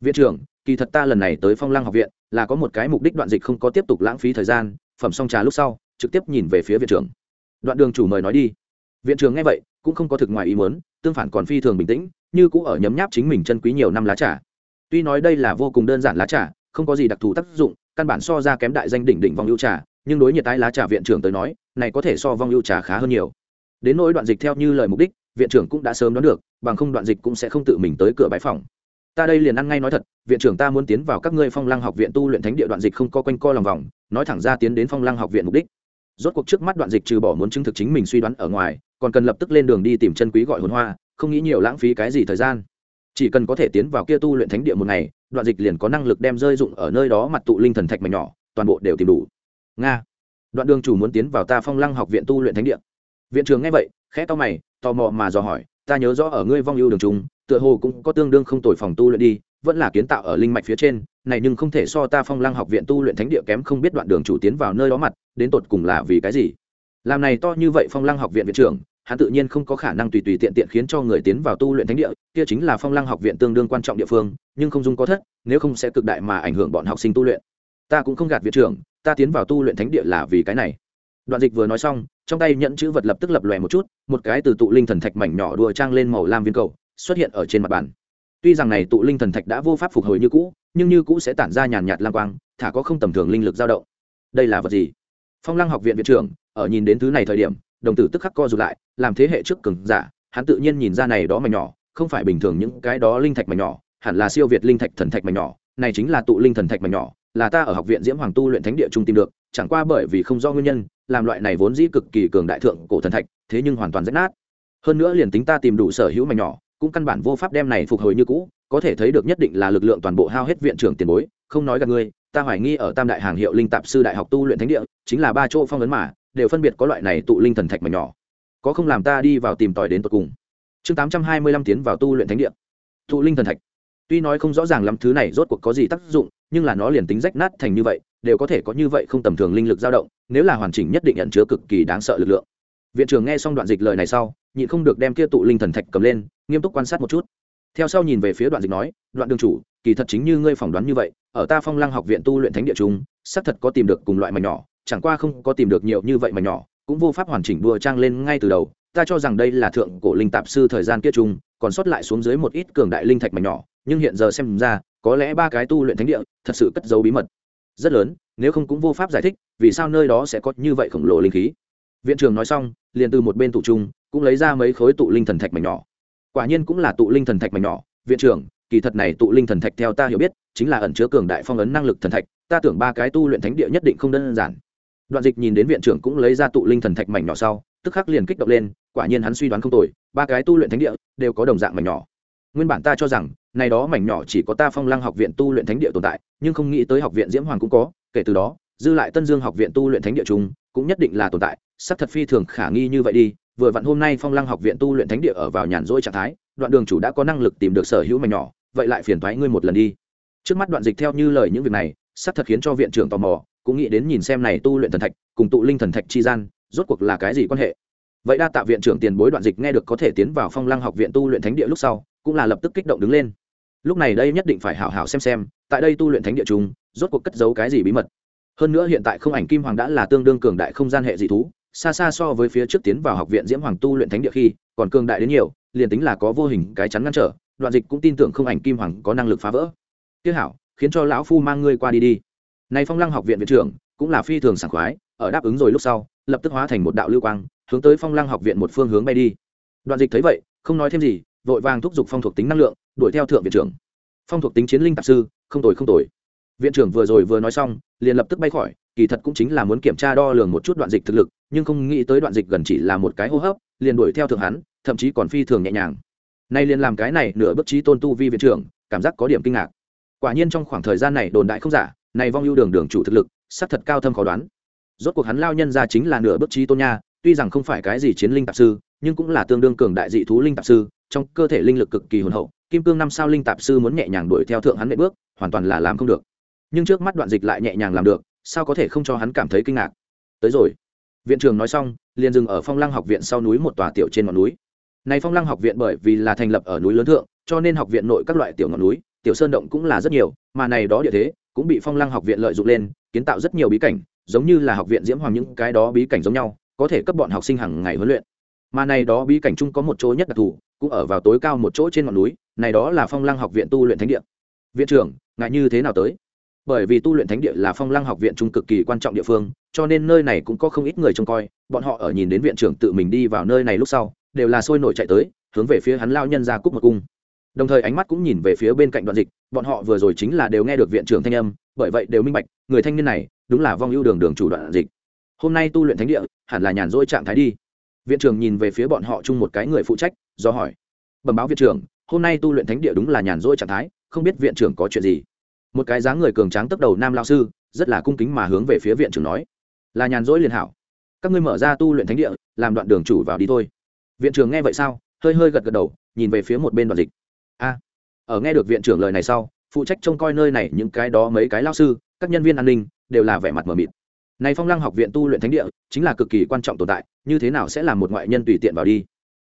viện trưởng, kỳ thật ta lần này tới phong lăng học viện là có một cái mục đích đoạn dịch không có tiếp tục lãng phí thời gian, phẩm xong trà lúc sau, trực tiếp nhìn về phía viện trưởng. Đoạn đường chủ mời nói đi. Viện trưởng nghe vậy, cũng không có thực ngoài ý muốn, tương phản còn phi thường bình tĩnh, như cũng ở nhấm nháp chính mình chân quý nhiều năm lá trà. Tuy nói đây là vô cùng đơn giản lá trà, không có gì đặc thù tác dụng, căn bản so ra kém đại danh đỉnh đỉnh vong ưu trà, nhưng đối nhiệt tái lá trà viện trưởng tới nói, này có thể so vong ưu trà khá hơn nhiều. Đến nỗi đoạn dịch theo như lời mục đích, viện trưởng cũng đã sớm đoán được, bằng không đoạn dịch cũng sẽ không tự mình tới cửa bãi phòng ta đây liền ăn ngay nói thật, viện trưởng ta muốn tiến vào các ngươi phong lăng học viện tu luyện thánh địa đoạn dịch không có quanh co lòng vòng, nói thẳng ra tiến đến phong lăng học viện mục đích. Rốt cuộc trước mắt đoạn dịch trừ bỏ muốn chứng thực chính mình suy đoán ở ngoài, còn cần lập tức lên đường đi tìm chân quý gọi hồn hoa, không nghĩ nhiều lãng phí cái gì thời gian. Chỉ cần có thể tiến vào kia tu luyện thánh địa một ngày, đoạn dịch liền có năng lực đem rơi dụng ở nơi đó mặt tụ linh thần thạch mảnh nhỏ, toàn bộ đều tìm đủ. Nga. Đoạn đường chủ muốn tiến vào ta phong lăng học viện tu luyện thánh địa. Viện trưởng nghe vậy, khẽ to mày, tò mò mà dò hỏi, ta nhớ rõ ở ngươi vong ưu đường trung tựa hồ cũng có tương đương không tồi phòng tu luyện đi, vẫn là kiến tạo ở linh mạch phía trên, này nhưng không thể so ta phong lăng học viện tu luyện thánh địa kém không biết đoạn đường chủ tiến vào nơi đó mặt, đến tột cùng là vì cái gì. Làm này to như vậy phong lăng học viện viện trưởng, hắn tự nhiên không có khả năng tùy tùy tiện tiện khiến cho người tiến vào tu luyện thánh địa, kia chính là phong lăng học viện tương đương quan trọng địa phương, nhưng không dung có thất, nếu không sẽ cực đại mà ảnh hưởng bọn học sinh tu luyện. Ta cũng không gạt viện trưởng, ta tiến vào tu luyện thánh địa là vì cái này. Đoạn dịch vừa nói xong, trong tay nhận chữ vật lập tức lập lòe một chút, một cái từ tụ linh thần thạch mảnh nhỏ đùa trang lên màu lam viên cầu xuất hiện ở trên mặt bàn. Tuy rằng này tụ linh thần thạch đã vô pháp phục hồi như cũ, nhưng như cũ sẽ tản ra nhàn nhạt lam quang, thả có không tầm thường linh lực dao động. Đây là vật gì? Phong lăng học viện viện trưởng, ở nhìn đến thứ này thời điểm, đồng tử tức khắc co rụt lại, làm thế hệ trước cường giả, hắn tự nhiên nhìn ra này đó mảnh nhỏ, không phải bình thường những cái đó linh thạch mảnh nhỏ, hẳn là siêu việt linh thạch thần thạch mảnh nhỏ, này chính là tụ linh thần thạch mảnh nhỏ, là ta ở học viện diễm hoàng tu luyện thánh địa trung tìm được, chẳng qua bởi vì không do nguyên nhân, làm loại này vốn dĩ cực kỳ cường đại thượng cổ thần thạch, thế nhưng hoàn toàn rách nát. Hơn nữa liền tính ta tìm đủ sở hữu mảnh nhỏ cũng căn bản vô pháp đem này phục hồi như cũ, có thể thấy được nhất định là lực lượng toàn bộ hao hết viện trưởng tiền bối, không nói gặp ngươi, ta hoài nghi ở tam đại hàng hiệu linh tạp sư đại học tu luyện thánh địa, chính là ba chỗ phong ấn mà, đều phân biệt có loại này tụ linh thần thạch mà nhỏ. Có không làm ta đi vào tìm tòi đến tận cùng. Chương tám trăm hai mươi lăm tiến vào tu luyện thánh địa. Tụ linh thần thạch. Tuy nói không rõ ràng lắm thứ này rốt cuộc có gì tác dụng, nhưng là nó liền tính rách nát thành như vậy, đều có thể có như vậy không tầm thường linh lực dao động, nếu là hoàn chỉnh nhất định nhận chứa cực kỳ đáng sợ lực lượng. Viện trưởng nghe xong đoạn dịch lời này sau nhịn không được đem kia tụ linh thần thạch cầm lên, nghiêm túc quan sát một chút. Theo sau nhìn về phía đoạn dịch nói, đoạn đường chủ, kỳ thật chính như ngươi phỏng đoán như vậy, ở ta phong lăng học viện tu luyện thánh địa trung, xác thật có tìm được cùng loại mảnh nhỏ, chẳng qua không có tìm được nhiều như vậy mảnh nhỏ, cũng vô pháp hoàn chỉnh đua trang lên ngay từ đầu. Ta cho rằng đây là thượng cổ linh tạp sư thời gian kia chung còn sót lại xuống dưới một ít cường đại linh thạch mảnh nhỏ, nhưng hiện giờ xem ra, có lẽ ba cái tu luyện thánh địa, thật sự cất giấu bí mật. Rất lớn, nếu không cũng vô pháp giải thích, vì sao nơi đó sẽ có như vậy khổng lồ linh khí. Viện trưởng nói xong, liền từ một bên tụ trung cũng lấy ra mấy khối tụ linh thần thạch mảnh nhỏ. Quả nhiên cũng là tụ linh thần thạch mảnh nhỏ. Viện trưởng, kỳ thật này tụ linh thần thạch theo ta hiểu biết, chính là ẩn chứa cường đại phong ấn năng lực thần thạch. Ta tưởng ba cái tu luyện thánh địa nhất định không đơn giản. Đoạn dịch nhìn đến viện trưởng cũng lấy ra tụ linh thần thạch mảnh nhỏ sau, tức khắc liền kích động lên, quả nhiên hắn suy đoán không tồi, ba cái tu luyện thánh địa đều có đồng dạng mảnh nhỏ. Nguyên bản ta cho rằng, này đó mảnh nhỏ chỉ có ta phong lăng học viện tu luyện thánh địa tồn tại, nhưng không nghĩ tới học viện diễm hoàng cũng có, kể từ đó, dư lại tân dương học viện tu luyện thánh địa chung, cũng nhất định là tồn tại sắc thật phi thường khả nghi như vậy đi vừa vặn hôm nay phong lăng học viện tu luyện thánh địa ở vào nhàn rỗi trạng thái, đoạn đường chủ đã có năng lực tìm được sở hữu mảnh nhỏ, vậy lại phiền thoái ngươi một lần đi. Trước mắt đoạn dịch theo như lời những việc này sắp thật khiến cho viện trưởng tò mò, cũng nghĩ đến nhìn xem này tu luyện thần thạch, cùng tụ linh thần thạch chi gian, rốt cuộc là cái gì quan hệ. Vậy đa tạ viện trưởng tiền bối đoạn dịch nghe được có thể tiến vào phong lăng học viện tu luyện thánh địa lúc sau, cũng là lập tức kích động đứng lên. Lúc này đây nhất định phải hảo hảo xem xem, tại đây tu luyện thánh địa chúng rốt cuộc cất giấu cái gì bí mật. Hơn nữa hiện tại không ảnh kim hoàng đã là tương đương cường đại không gian hệ dị thú xa xa so với phía trước tiến vào học viện diễm hoàng tu luyện thánh địa khi, còn cường đại đến nhiều, liền tính là có vô hình cái chắn ngăn trở, đoạn dịch cũng tin tưởng không ảnh kim hoàng có năng lực phá vỡ. Tiếc hảo, khiến cho lão phu mang ngươi qua đi đi. Nay phong lăng học viện viện trưởng cũng là phi thường sảng khoái, ở đáp ứng rồi lúc sau, lập tức hóa thành một đạo lưu quang, hướng tới phong lăng học viện một phương hướng bay đi. Đoạn dịch thấy vậy, không nói thêm gì, vội vàng thúc giục phong thuộc tính năng lượng, đuổi theo thượng viện trưởng. Phong thuộc tính chiến linh tạp sư, không tồi không tồi. Viện trưởng vừa rồi vừa nói xong, liền lập tức bay khỏi kỳ thật cũng chính là muốn kiểm tra đo lường một chút đoạn dịch thực lực, nhưng không nghĩ tới đoạn dịch gần chỉ là một cái hô hấp, liền đuổi theo thượng hắn, thậm chí còn phi thường nhẹ nhàng. Nay liền làm cái này nửa bức trí tôn tu vi viện trưởng, cảm giác có điểm kinh ngạc. Quả nhiên trong khoảng thời gian này đồn đại không giả, này vong ưu đường đường chủ thực lực sắc thật cao thâm khó đoán. Rốt cuộc hắn lao nhân ra chính là nửa bức trí tôn nha, tuy rằng không phải cái gì chiến linh tạp sư, nhưng cũng là tương đương cường đại dị thú linh tạp sư, trong cơ thể linh lực cực kỳ hồn hậu, kim cương năm sao linh tạp sư muốn nhẹ nhàng đuổi theo thượng hắn nệ bước, hoàn toàn là làm không được. Nhưng trước mắt đoạn dịch lại nhẹ nhàng làm được sao có thể không cho hắn cảm thấy kinh ngạc? Tới rồi. Viện trưởng nói xong, liền dừng ở phong lăng học viện sau núi một tòa tiểu trên ngọn núi. Này phong lăng học viện bởi vì là thành lập ở núi lớn thượng, cho nên học viện nội các loại tiểu ngọn núi, tiểu sơn động cũng là rất nhiều, mà này đó địa thế cũng bị phong lăng học viện lợi dụng lên, kiến tạo rất nhiều bí cảnh, giống như là học viện diễm hoàng những cái đó bí cảnh giống nhau, có thể cấp bọn học sinh hàng ngày huấn luyện. Mà này đó bí cảnh chung có một chỗ nhất đặc thù, cũng ở vào tối cao một chỗ trên ngọn núi, này đó là phong lăng học viện tu luyện thánh địa. Viện trưởng ngại như thế nào tới? Bởi vì tu luyện thánh địa là phong lăng học viện trung cực kỳ quan trọng địa phương, cho nên nơi này cũng có không ít người trông coi, bọn họ ở nhìn đến viện trưởng tự mình đi vào nơi này lúc sau, đều là sôi nổi chạy tới, hướng về phía hắn lao nhân ra cúc một cung. Đồng thời ánh mắt cũng nhìn về phía bên cạnh đoạn dịch, bọn họ vừa rồi chính là đều nghe được viện trưởng thanh âm, bởi vậy đều minh bạch, người thanh niên này đúng là vong ưu đường đường chủ đoạn dịch. Hôm nay tu luyện thánh địa, hẳn là nhàn rỗi trạng thái đi. Viện trưởng nhìn về phía bọn họ chung một cái người phụ trách, do hỏi. Bẩm báo viện trưởng, hôm nay tu luyện thánh địa đúng là nhàn rỗi trạng thái, không biết viện trưởng có chuyện gì? Một cái dáng người cường tráng tốc đầu nam lao sư, rất là cung kính mà hướng về phía viện trưởng nói, là nhàn rỗi liền hảo. Các ngươi mở ra tu luyện thánh địa, làm đoạn đường chủ vào đi thôi. Viện trưởng nghe vậy sao, hơi hơi gật gật đầu, nhìn về phía một bên đoạn dịch. A, ở nghe được viện trưởng lời này sau, phụ trách trông coi nơi này những cái đó mấy cái lao sư, các nhân viên an ninh, đều là vẻ mặt mờ mịt. Này phong lăng học viện tu luyện thánh địa, chính là cực kỳ quan trọng tồn tại, như thế nào sẽ là một ngoại nhân tùy tiện vào đi?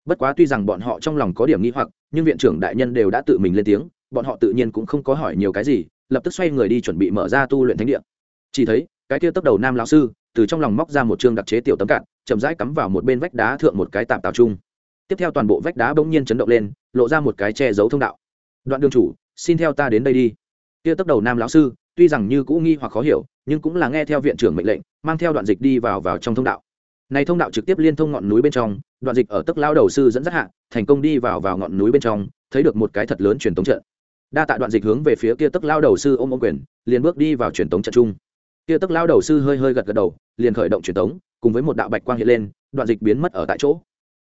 Bất quá tuy rằng bọn họ trong lòng có điểm nghi hoặc, nhưng viện trưởng đại nhân đều đã tự mình lên tiếng, bọn họ tự nhiên cũng không có hỏi nhiều cái gì lập tức xoay người đi chuẩn bị mở ra tu luyện thánh địa. Chỉ thấy, cái kia tốc đầu nam lão sư, từ trong lòng móc ra một chương đặc chế tiểu tấm cạn, chậm rãi cắm vào một bên vách đá thượng một cái tạm tạo chung tiếp theo toàn bộ vách đá bỗng nhiên chấn động lên, lộ ra một cái che giấu thông đạo. Đoạn đường chủ, xin theo ta đến đây đi. Kia tốc đầu nam lão sư, tuy rằng như cũ nghi hoặc khó hiểu, nhưng cũng là nghe theo viện trưởng mệnh lệnh, mang theo đoạn dịch đi vào vào trong thông đạo. Này thông đạo trực tiếp liên thông ngọn núi bên trong, đoạn dịch ở tức lao đầu sư dẫn dắt hạ, thành công đi vào vào ngọn núi bên trong, thấy được một cái thật lớn truyền tống trận đa tạ đoạn dịch hướng về phía kia tức lao đầu sư ôm ôm quyền, liền bước đi vào truyền tống trận chung. Kia tức lao đầu sư hơi hơi gật gật đầu, liền khởi động truyền tống, cùng với một đạo bạch quang hiện lên, đoạn dịch biến mất ở tại chỗ.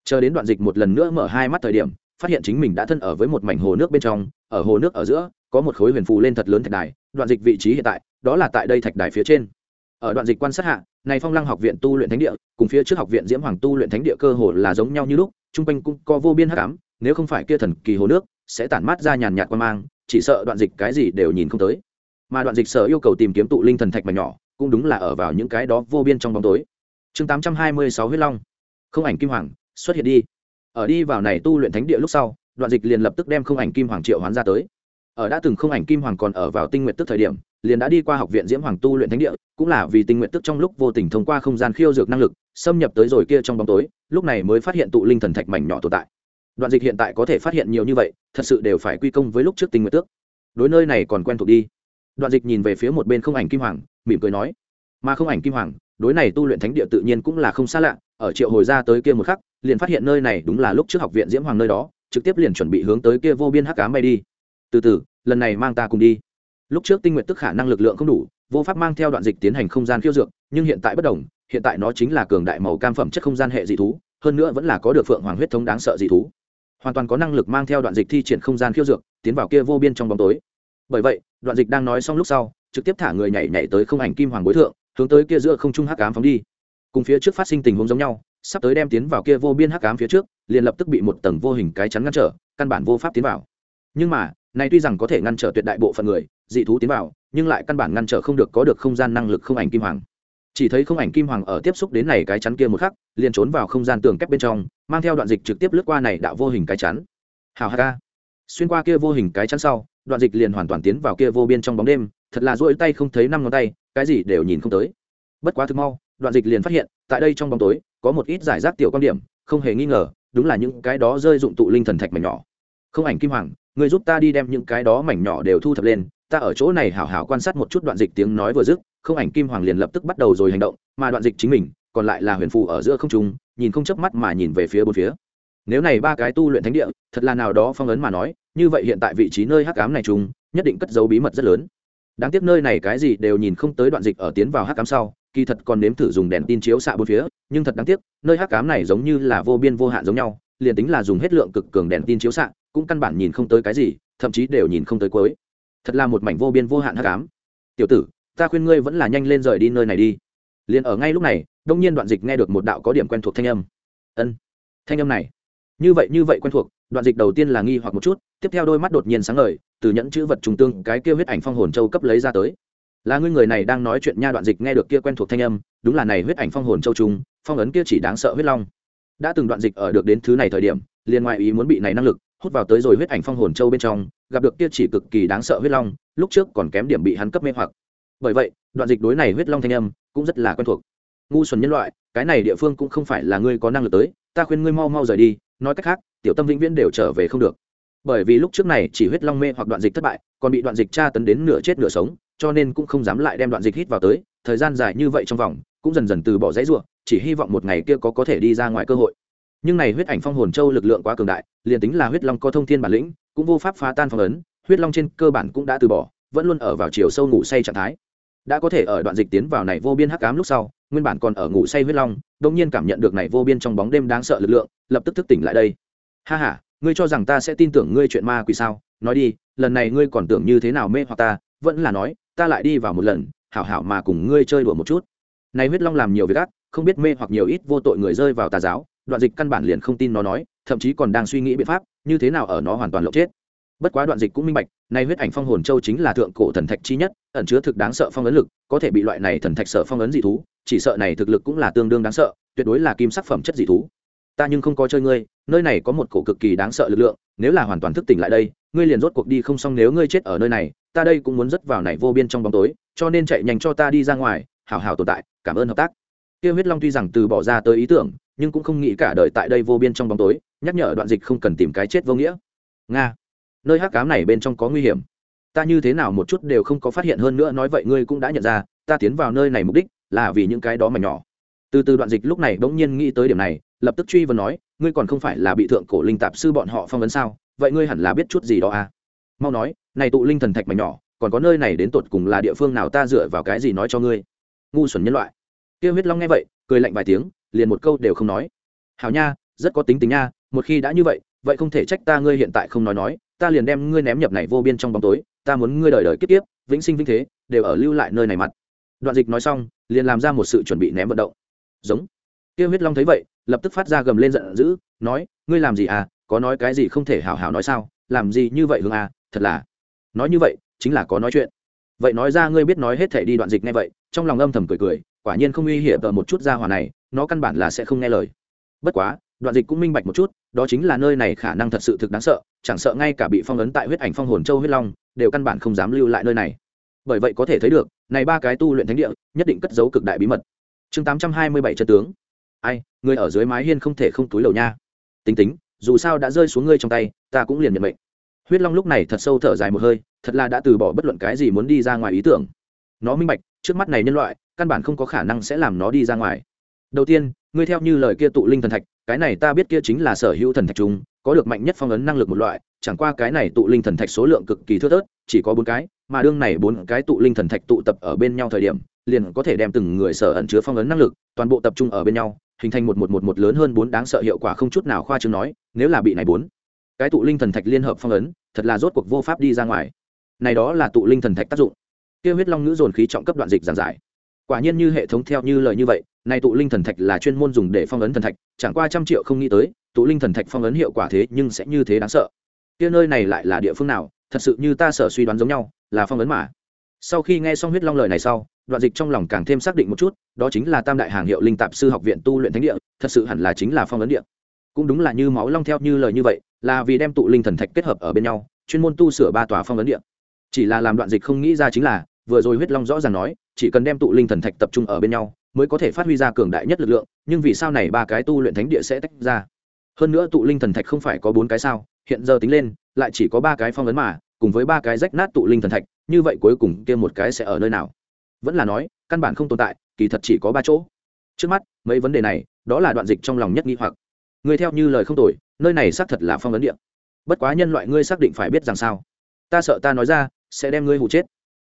Chờ đến đoạn dịch một lần nữa mở hai mắt thời điểm, phát hiện chính mình đã thân ở với một mảnh hồ nước bên trong, ở hồ nước ở giữa, có một khối huyền phù lên thật lớn thạch đài, đoạn dịch vị trí hiện tại, đó là tại đây thạch đài phía trên. Ở đoạn dịch quan sát hạ, này phong lăng học viện tu luyện thánh địa, cùng phía trước học viện diễm hoàng tu luyện thánh địa cơ hồ là giống nhau như lúc trung quanh cũng có vô biên hắc ám, nếu không phải kia thần kỳ hồ nước, sẽ tản mát ra nhàn nhạt qua mang chỉ sợ đoạn dịch cái gì đều nhìn không tới. Mà đoạn dịch sở yêu cầu tìm kiếm tụ linh thần thạch mảnh nhỏ, cũng đúng là ở vào những cái đó vô biên trong bóng tối. Chương tám trăm hai mươi sáu huyết long. Không ảnh kim hoàng, xuất hiện đi. Ở đi vào này tu luyện thánh địa lúc sau, đoạn dịch liền lập tức đem không ảnh kim hoàng triệu hoán ra tới. Ở đã từng không ảnh kim hoàng còn ở vào tinh nguyện tức thời điểm, liền đã đi qua học viện diễm hoàng tu luyện thánh địa, cũng là vì tinh nguyện tức trong lúc vô tình thông qua không gian khiêu dược năng lực, xâm nhập tới rồi kia trong bóng tối, lúc này mới phát hiện tụ linh thần thạch mảnh nhỏ tồn tại đoạn dịch hiện tại có thể phát hiện nhiều như vậy, thật sự đều phải quy công với lúc trước tinh nguyện tước. Đối nơi này còn quen thuộc đi. Đoạn dịch nhìn về phía một bên không ảnh kim hoàng, mỉm cười nói, mà không ảnh kim hoàng, đối này tu luyện thánh địa tự nhiên cũng là không xa lạ, ở triệu hồi ra tới kia một khắc, liền phát hiện nơi này đúng là lúc trước học viện diễm hoàng nơi đó, trực tiếp liền chuẩn bị hướng tới kia vô biên hắc cám bay đi. Từ từ, lần này mang ta cùng đi. Lúc trước tinh nguyện tức khả năng lực lượng không đủ, vô pháp mang theo đoạn dịch tiến hành không gian khiêu dược, nhưng hiện tại bất đồng, hiện tại nó chính là cường đại màu cam phẩm chất không gian hệ dị thú, hơn nữa vẫn là có được phượng hoàng huyết thống đáng sợ dị thú hoàn toàn có năng lực mang theo đoạn dịch thi triển không gian khiêu dược, tiến vào kia vô biên trong bóng tối. Bởi vậy, đoạn dịch đang nói xong lúc sau, trực tiếp thả người nhảy nhảy tới không ảnh kim hoàng bối thượng, hướng tới kia giữa không trung hắc ám phóng đi. Cùng phía trước phát sinh tình huống giống nhau, sắp tới đem tiến vào kia vô biên hắc ám phía trước, liền lập tức bị một tầng vô hình cái chắn ngăn trở, căn bản vô pháp tiến vào. Nhưng mà, này tuy rằng có thể ngăn trở tuyệt đại bộ phận người, dị thú tiến vào, nhưng lại căn bản ngăn trở không được, có được không gian năng lực không ảnh kim hoàng chỉ thấy không ảnh kim hoàng ở tiếp xúc đến này cái chắn kia một khắc, liền trốn vào không gian tường kép bên trong, mang theo đoạn dịch trực tiếp lướt qua này đạo vô hình cái chắn. Hào hà ca xuyên qua kia vô hình cái chắn sau, đoạn dịch liền hoàn toàn tiến vào kia vô biên trong bóng đêm, thật là rỗi tay không thấy năm ngón tay, cái gì đều nhìn không tới. Bất quá thực mau, đoạn dịch liền phát hiện, tại đây trong bóng tối, có một ít giải rác tiểu quan điểm, không hề nghi ngờ, đúng là những cái đó rơi dụng tụ linh thần thạch mảnh nhỏ. Không ảnh kim hoàng, người giúp ta đi đem những cái đó mảnh nhỏ đều thu thập lên, ta ở chỗ này hảo hảo quan sát một chút đoạn dịch tiếng nói vừa dứt không ảnh kim hoàng liền lập tức bắt đầu rồi hành động, mà đoạn dịch chính mình, còn lại là huyền phù ở giữa không trung, nhìn không chớp mắt mà nhìn về phía bốn phía. Nếu này ba cái tu luyện thánh địa, thật là nào đó phong ấn mà nói, như vậy hiện tại vị trí nơi hắc ám này chúng nhất định cất giấu bí mật rất lớn. Đáng tiếc nơi này cái gì đều nhìn không tới đoạn dịch ở tiến vào hắc ám sau, kỳ thật còn nếm thử dùng đèn tin chiếu xạ bốn phía, nhưng thật đáng tiếc, nơi hắc ám này giống như là vô biên vô hạn giống nhau, liền tính là dùng hết lượng cực cường đèn tin chiếu xạ, cũng căn bản nhìn không tới cái gì, thậm chí đều nhìn không tới cuối. Thật là một mảnh vô biên vô hạn hắc ám. Tiểu tử ta khuyên ngươi vẫn là nhanh lên rời đi nơi này đi. Liền ở ngay lúc này, đông nhiên đoạn dịch nghe được một đạo có điểm quen thuộc thanh âm. Ân, thanh âm này. Như vậy như vậy quen thuộc, đoạn dịch đầu tiên là nghi hoặc một chút, tiếp theo đôi mắt đột nhiên sáng ngời, từ nhẫn chữ vật trùng tương, cái kia huyết ảnh phong hồn châu cấp lấy ra tới. Là ngươi người này đang nói chuyện nha, đoạn dịch nghe được kia quen thuộc thanh âm, đúng là này huyết ảnh phong hồn châu trung phong ấn kia chỉ đáng sợ huyết long. Đã từng đoạn dịch ở được đến thứ này thời điểm, liền ngoại ý muốn bị này năng lực, hút vào tới rồi huyết ảnh phong hồn châu bên trong, gặp được kia chỉ cực kỳ đáng sợ huyết long, lúc trước còn kém điểm bị hắn cấp mê hoặc bởi vậy, đoạn dịch đối này huyết long thanh âm cũng rất là quen thuộc. Ngu xuẩn nhân loại, cái này địa phương cũng không phải là ngươi có năng lực tới, ta khuyên ngươi mau mau rời đi, nói cách khác, tiểu tâm vĩnh viễn đều trở về không được. Bởi vì lúc trước này chỉ huyết long mê hoặc đoạn dịch thất bại, còn bị đoạn dịch tra tấn đến nửa chết nửa sống, cho nên cũng không dám lại đem đoạn dịch hít vào tới, thời gian dài như vậy trong vòng, cũng dần dần từ bỏ dãy ruộng chỉ hy vọng một ngày kia có có thể đi ra ngoài cơ hội. Nhưng này huyết ảnh phong hồn châu lực lượng quá cường đại, liền tính là huyết long có thông thiên bản lĩnh, cũng vô pháp phá tan phong ấn, huyết long trên cơ bản cũng đã từ bỏ, vẫn luôn ở vào chiều sâu ngủ say trạng thái đã có thể ở đoạn dịch tiến vào này vô biên hắc ám lúc sau, nguyên bản còn ở ngủ say huyết long đông nhiên cảm nhận được này vô biên trong bóng đêm đáng sợ lực lượng, lập tức thức tỉnh lại đây. Ha ha, ngươi cho rằng ta sẽ tin tưởng ngươi chuyện ma quỷ sao? Nói đi, lần này ngươi còn tưởng như thế nào mê hoặc ta? Vẫn là nói, ta lại đi vào một lần, hảo hảo mà cùng ngươi chơi đùa một chút. Này huyết long làm nhiều việc ác, không biết mê hoặc nhiều ít vô tội người rơi vào tà giáo, đoạn dịch căn bản liền không tin nó nói, thậm chí còn đang suy nghĩ biện pháp, như thế nào ở nó hoàn toàn lộ chết bất quá đoạn dịch cũng minh bạch, nay huyết ảnh phong hồn châu chính là thượng cổ thần thạch chi nhất, ẩn chứa thực đáng sợ phong ấn lực, có thể bị loại này thần thạch sợ phong ấn dị thú, chỉ sợ này thực lực cũng là tương đương đáng sợ, tuyệt đối là kim sắc phẩm chất dị thú. Ta nhưng không có chơi ngươi, nơi này có một cổ cực kỳ đáng sợ lực lượng, nếu là hoàn toàn thức tỉnh lại đây, ngươi liền rốt cuộc đi không xong nếu ngươi chết ở nơi này, ta đây cũng muốn dứt vào này vô biên trong bóng tối, cho nên chạy nhanh cho ta đi ra ngoài, hảo hảo tồn tại, cảm ơn hợp tác. Kia huyết long tuy rằng từ bỏ ra tới ý tưởng, nhưng cũng không nghĩ cả đời tại đây vô biên trong bóng tối, nhắc nhở đoạn dịch không cần tìm cái chết vô nghĩa. Nga nơi hắc cám này bên trong có nguy hiểm. Ta như thế nào một chút đều không có phát hiện hơn nữa nói vậy ngươi cũng đã nhận ra, ta tiến vào nơi này mục đích là vì những cái đó mà nhỏ. Từ từ đoạn dịch lúc này bỗng nhiên nghĩ tới điểm này, lập tức truy vấn nói, ngươi còn không phải là bị thượng cổ linh tạp sư bọn họ phong vấn sao? Vậy ngươi hẳn là biết chút gì đó à? Mau nói, này tụ linh thần thạch mà nhỏ, còn có nơi này đến tột cùng là địa phương nào ta dựa vào cái gì nói cho ngươi? Ngu xuẩn nhân loại. Kia huyết long nghe vậy, cười lạnh vài tiếng, liền một câu đều không nói. Hảo nha, rất có tính tính nha, một khi đã như vậy vậy không thể trách ta ngươi hiện tại không nói nói ta liền đem ngươi ném nhập này vô biên trong bóng tối, ta muốn ngươi đời đời kiếp kiếp, vĩnh sinh vĩnh thế, đều ở lưu lại nơi này mặt. Đoạn dịch nói xong, liền làm ra một sự chuẩn bị ném vận động. Giống. Tiêu huyết long thấy vậy, lập tức phát ra gầm lên giận dữ, nói, ngươi làm gì à có nói cái gì không thể hào hào nói sao, làm gì như vậy hương à thật là. Nói như vậy, chính là có nói chuyện. Vậy nói ra ngươi biết nói hết thể đi đoạn dịch nghe vậy, trong lòng âm thầm cười cười, quả nhiên không uy hiểm ở một chút gia hòa này, nó căn bản là sẽ không nghe lời. Bất quá đoạn dịch cũng minh bạch một chút, đó chính là nơi này khả năng thật sự thực đáng sợ, chẳng sợ ngay cả bị phong ấn tại huyết ảnh phong hồn châu huyết long, đều căn bản không dám lưu lại nơi này. Bởi vậy có thể thấy được, này ba cái tu luyện thánh địa, nhất định cất giấu cực đại bí mật. Chương tám trăm hai mươi bảy chân tướng. Ai, người ở dưới mái hiên không thể không túi lầu nha. Tính tính, dù sao đã rơi xuống ngươi trong tay, ta cũng liền nhận mệnh. Huyết long lúc này thật sâu thở dài một hơi, thật là đã từ bỏ bất luận cái gì muốn đi ra ngoài ý tưởng. Nó minh bạch, trước mắt này nhân loại, căn bản không có khả năng sẽ làm nó đi ra ngoài. Đầu tiên, ngươi theo như lời kia tụ linh thần thạch cái này ta biết kia chính là sở hữu thần thạch chúng có được mạnh nhất phong ấn năng lực một loại, chẳng qua cái này tụ linh thần thạch số lượng cực kỳ thưa thớt, chỉ có bốn cái, mà đương này bốn cái tụ linh thần thạch tụ tập ở bên nhau thời điểm, liền có thể đem từng người sở ẩn chứa phong ấn năng lực, toàn bộ tập trung ở bên nhau, hình thành một một một một lớn hơn bốn đáng sợ hiệu quả không chút nào khoa trương nói, nếu là bị này bốn cái tụ linh thần thạch liên hợp phong ấn, thật là rốt cuộc vô pháp đi ra ngoài. Này đó là tụ linh thần thạch tác dụng. Kia huyết long nữ dồn khí trọng cấp đoạn dịch giảng giải quả nhiên như hệ thống theo như lời như vậy này tụ linh thần thạch là chuyên môn dùng để phong ấn thần thạch, chẳng qua trăm triệu không nghĩ tới, tụ linh thần thạch phong ấn hiệu quả thế nhưng sẽ như thế đáng sợ. Kia nơi này lại là địa phương nào, thật sự như ta sở suy đoán giống nhau, là phong ấn mà. Sau khi nghe xong huyết long lời này sau, đoạn dịch trong lòng càng thêm xác định một chút, đó chính là tam đại hàng hiệu linh tạp sư học viện tu luyện thánh địa, thật sự hẳn là chính là phong ấn địa. Cũng đúng là như máu long theo như lời như vậy, là vì đem tụ linh thần thạch kết hợp ở bên nhau, chuyên môn tu sửa ba tòa phong ấn địa. Chỉ là làm đoạn dịch không nghĩ ra chính là vừa rồi huyết long rõ ràng nói, chỉ cần đem tụ linh thần thạch tập trung ở bên nhau, mới có thể phát huy ra cường đại nhất lực lượng, nhưng vì sao này ba cái tu luyện thánh địa sẽ tách ra? Hơn nữa tụ linh thần thạch không phải có bốn cái sao, hiện giờ tính lên, lại chỉ có ba cái phong ấn mà, cùng với ba cái rách nát tụ linh thần thạch, như vậy cuối cùng kia một cái sẽ ở nơi nào? Vẫn là nói, căn bản không tồn tại, kỳ thật chỉ có ba chỗ. Trước mắt, mấy vấn đề này, đó là đoạn dịch trong lòng nhất nghi hoặc. Người theo như lời không tội nơi này xác thật là phong ấn địa. Bất quá nhân loại ngươi xác định phải biết rằng sao? Ta sợ ta nói ra, sẽ đem ngươi hụ chết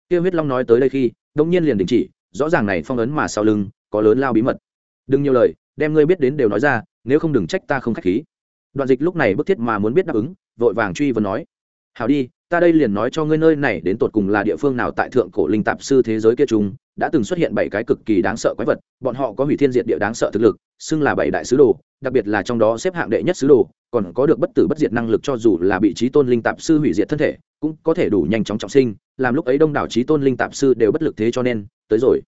tiêu huyết long nói tới đây khi đông nhiên liền đình chỉ, rõ ràng này phong ấn mà sau lưng có lớn lao bí mật. Đừng nhiều lời, đem ngươi biết đến đều nói ra, nếu không đừng trách ta không k h á c h khí. Đoạn dịch lúc này bức thiết mà muốn biết đáp ứng, vội vàng truy vấn nói. Hào đi, ta đây liền nói cho ngươi nơi này đến tột cùng là địa phương nào tại thượng cổ linh tạp sư thế giới kia chúng, đã từng xuất hiện bảy cái cực kỳ đáng sợ quái vật, bọn họ có hủy thiên diệt địa đáng sợ thực lực, xưng là bảy đại sứ đồ, đặc biệt là trong đó xếp hạng đệ nhất sứ đồ còn có được bất tử bất diệt năng lực cho dù là bị trí tôn linh tạp sư hủy diệt thân thể, cũng có thể đủ nhanh chóng trọng sinh, làm lúc ấy đông đảo trí tôn linh tạp sư đều bất lực thế cho nên, tới rồi.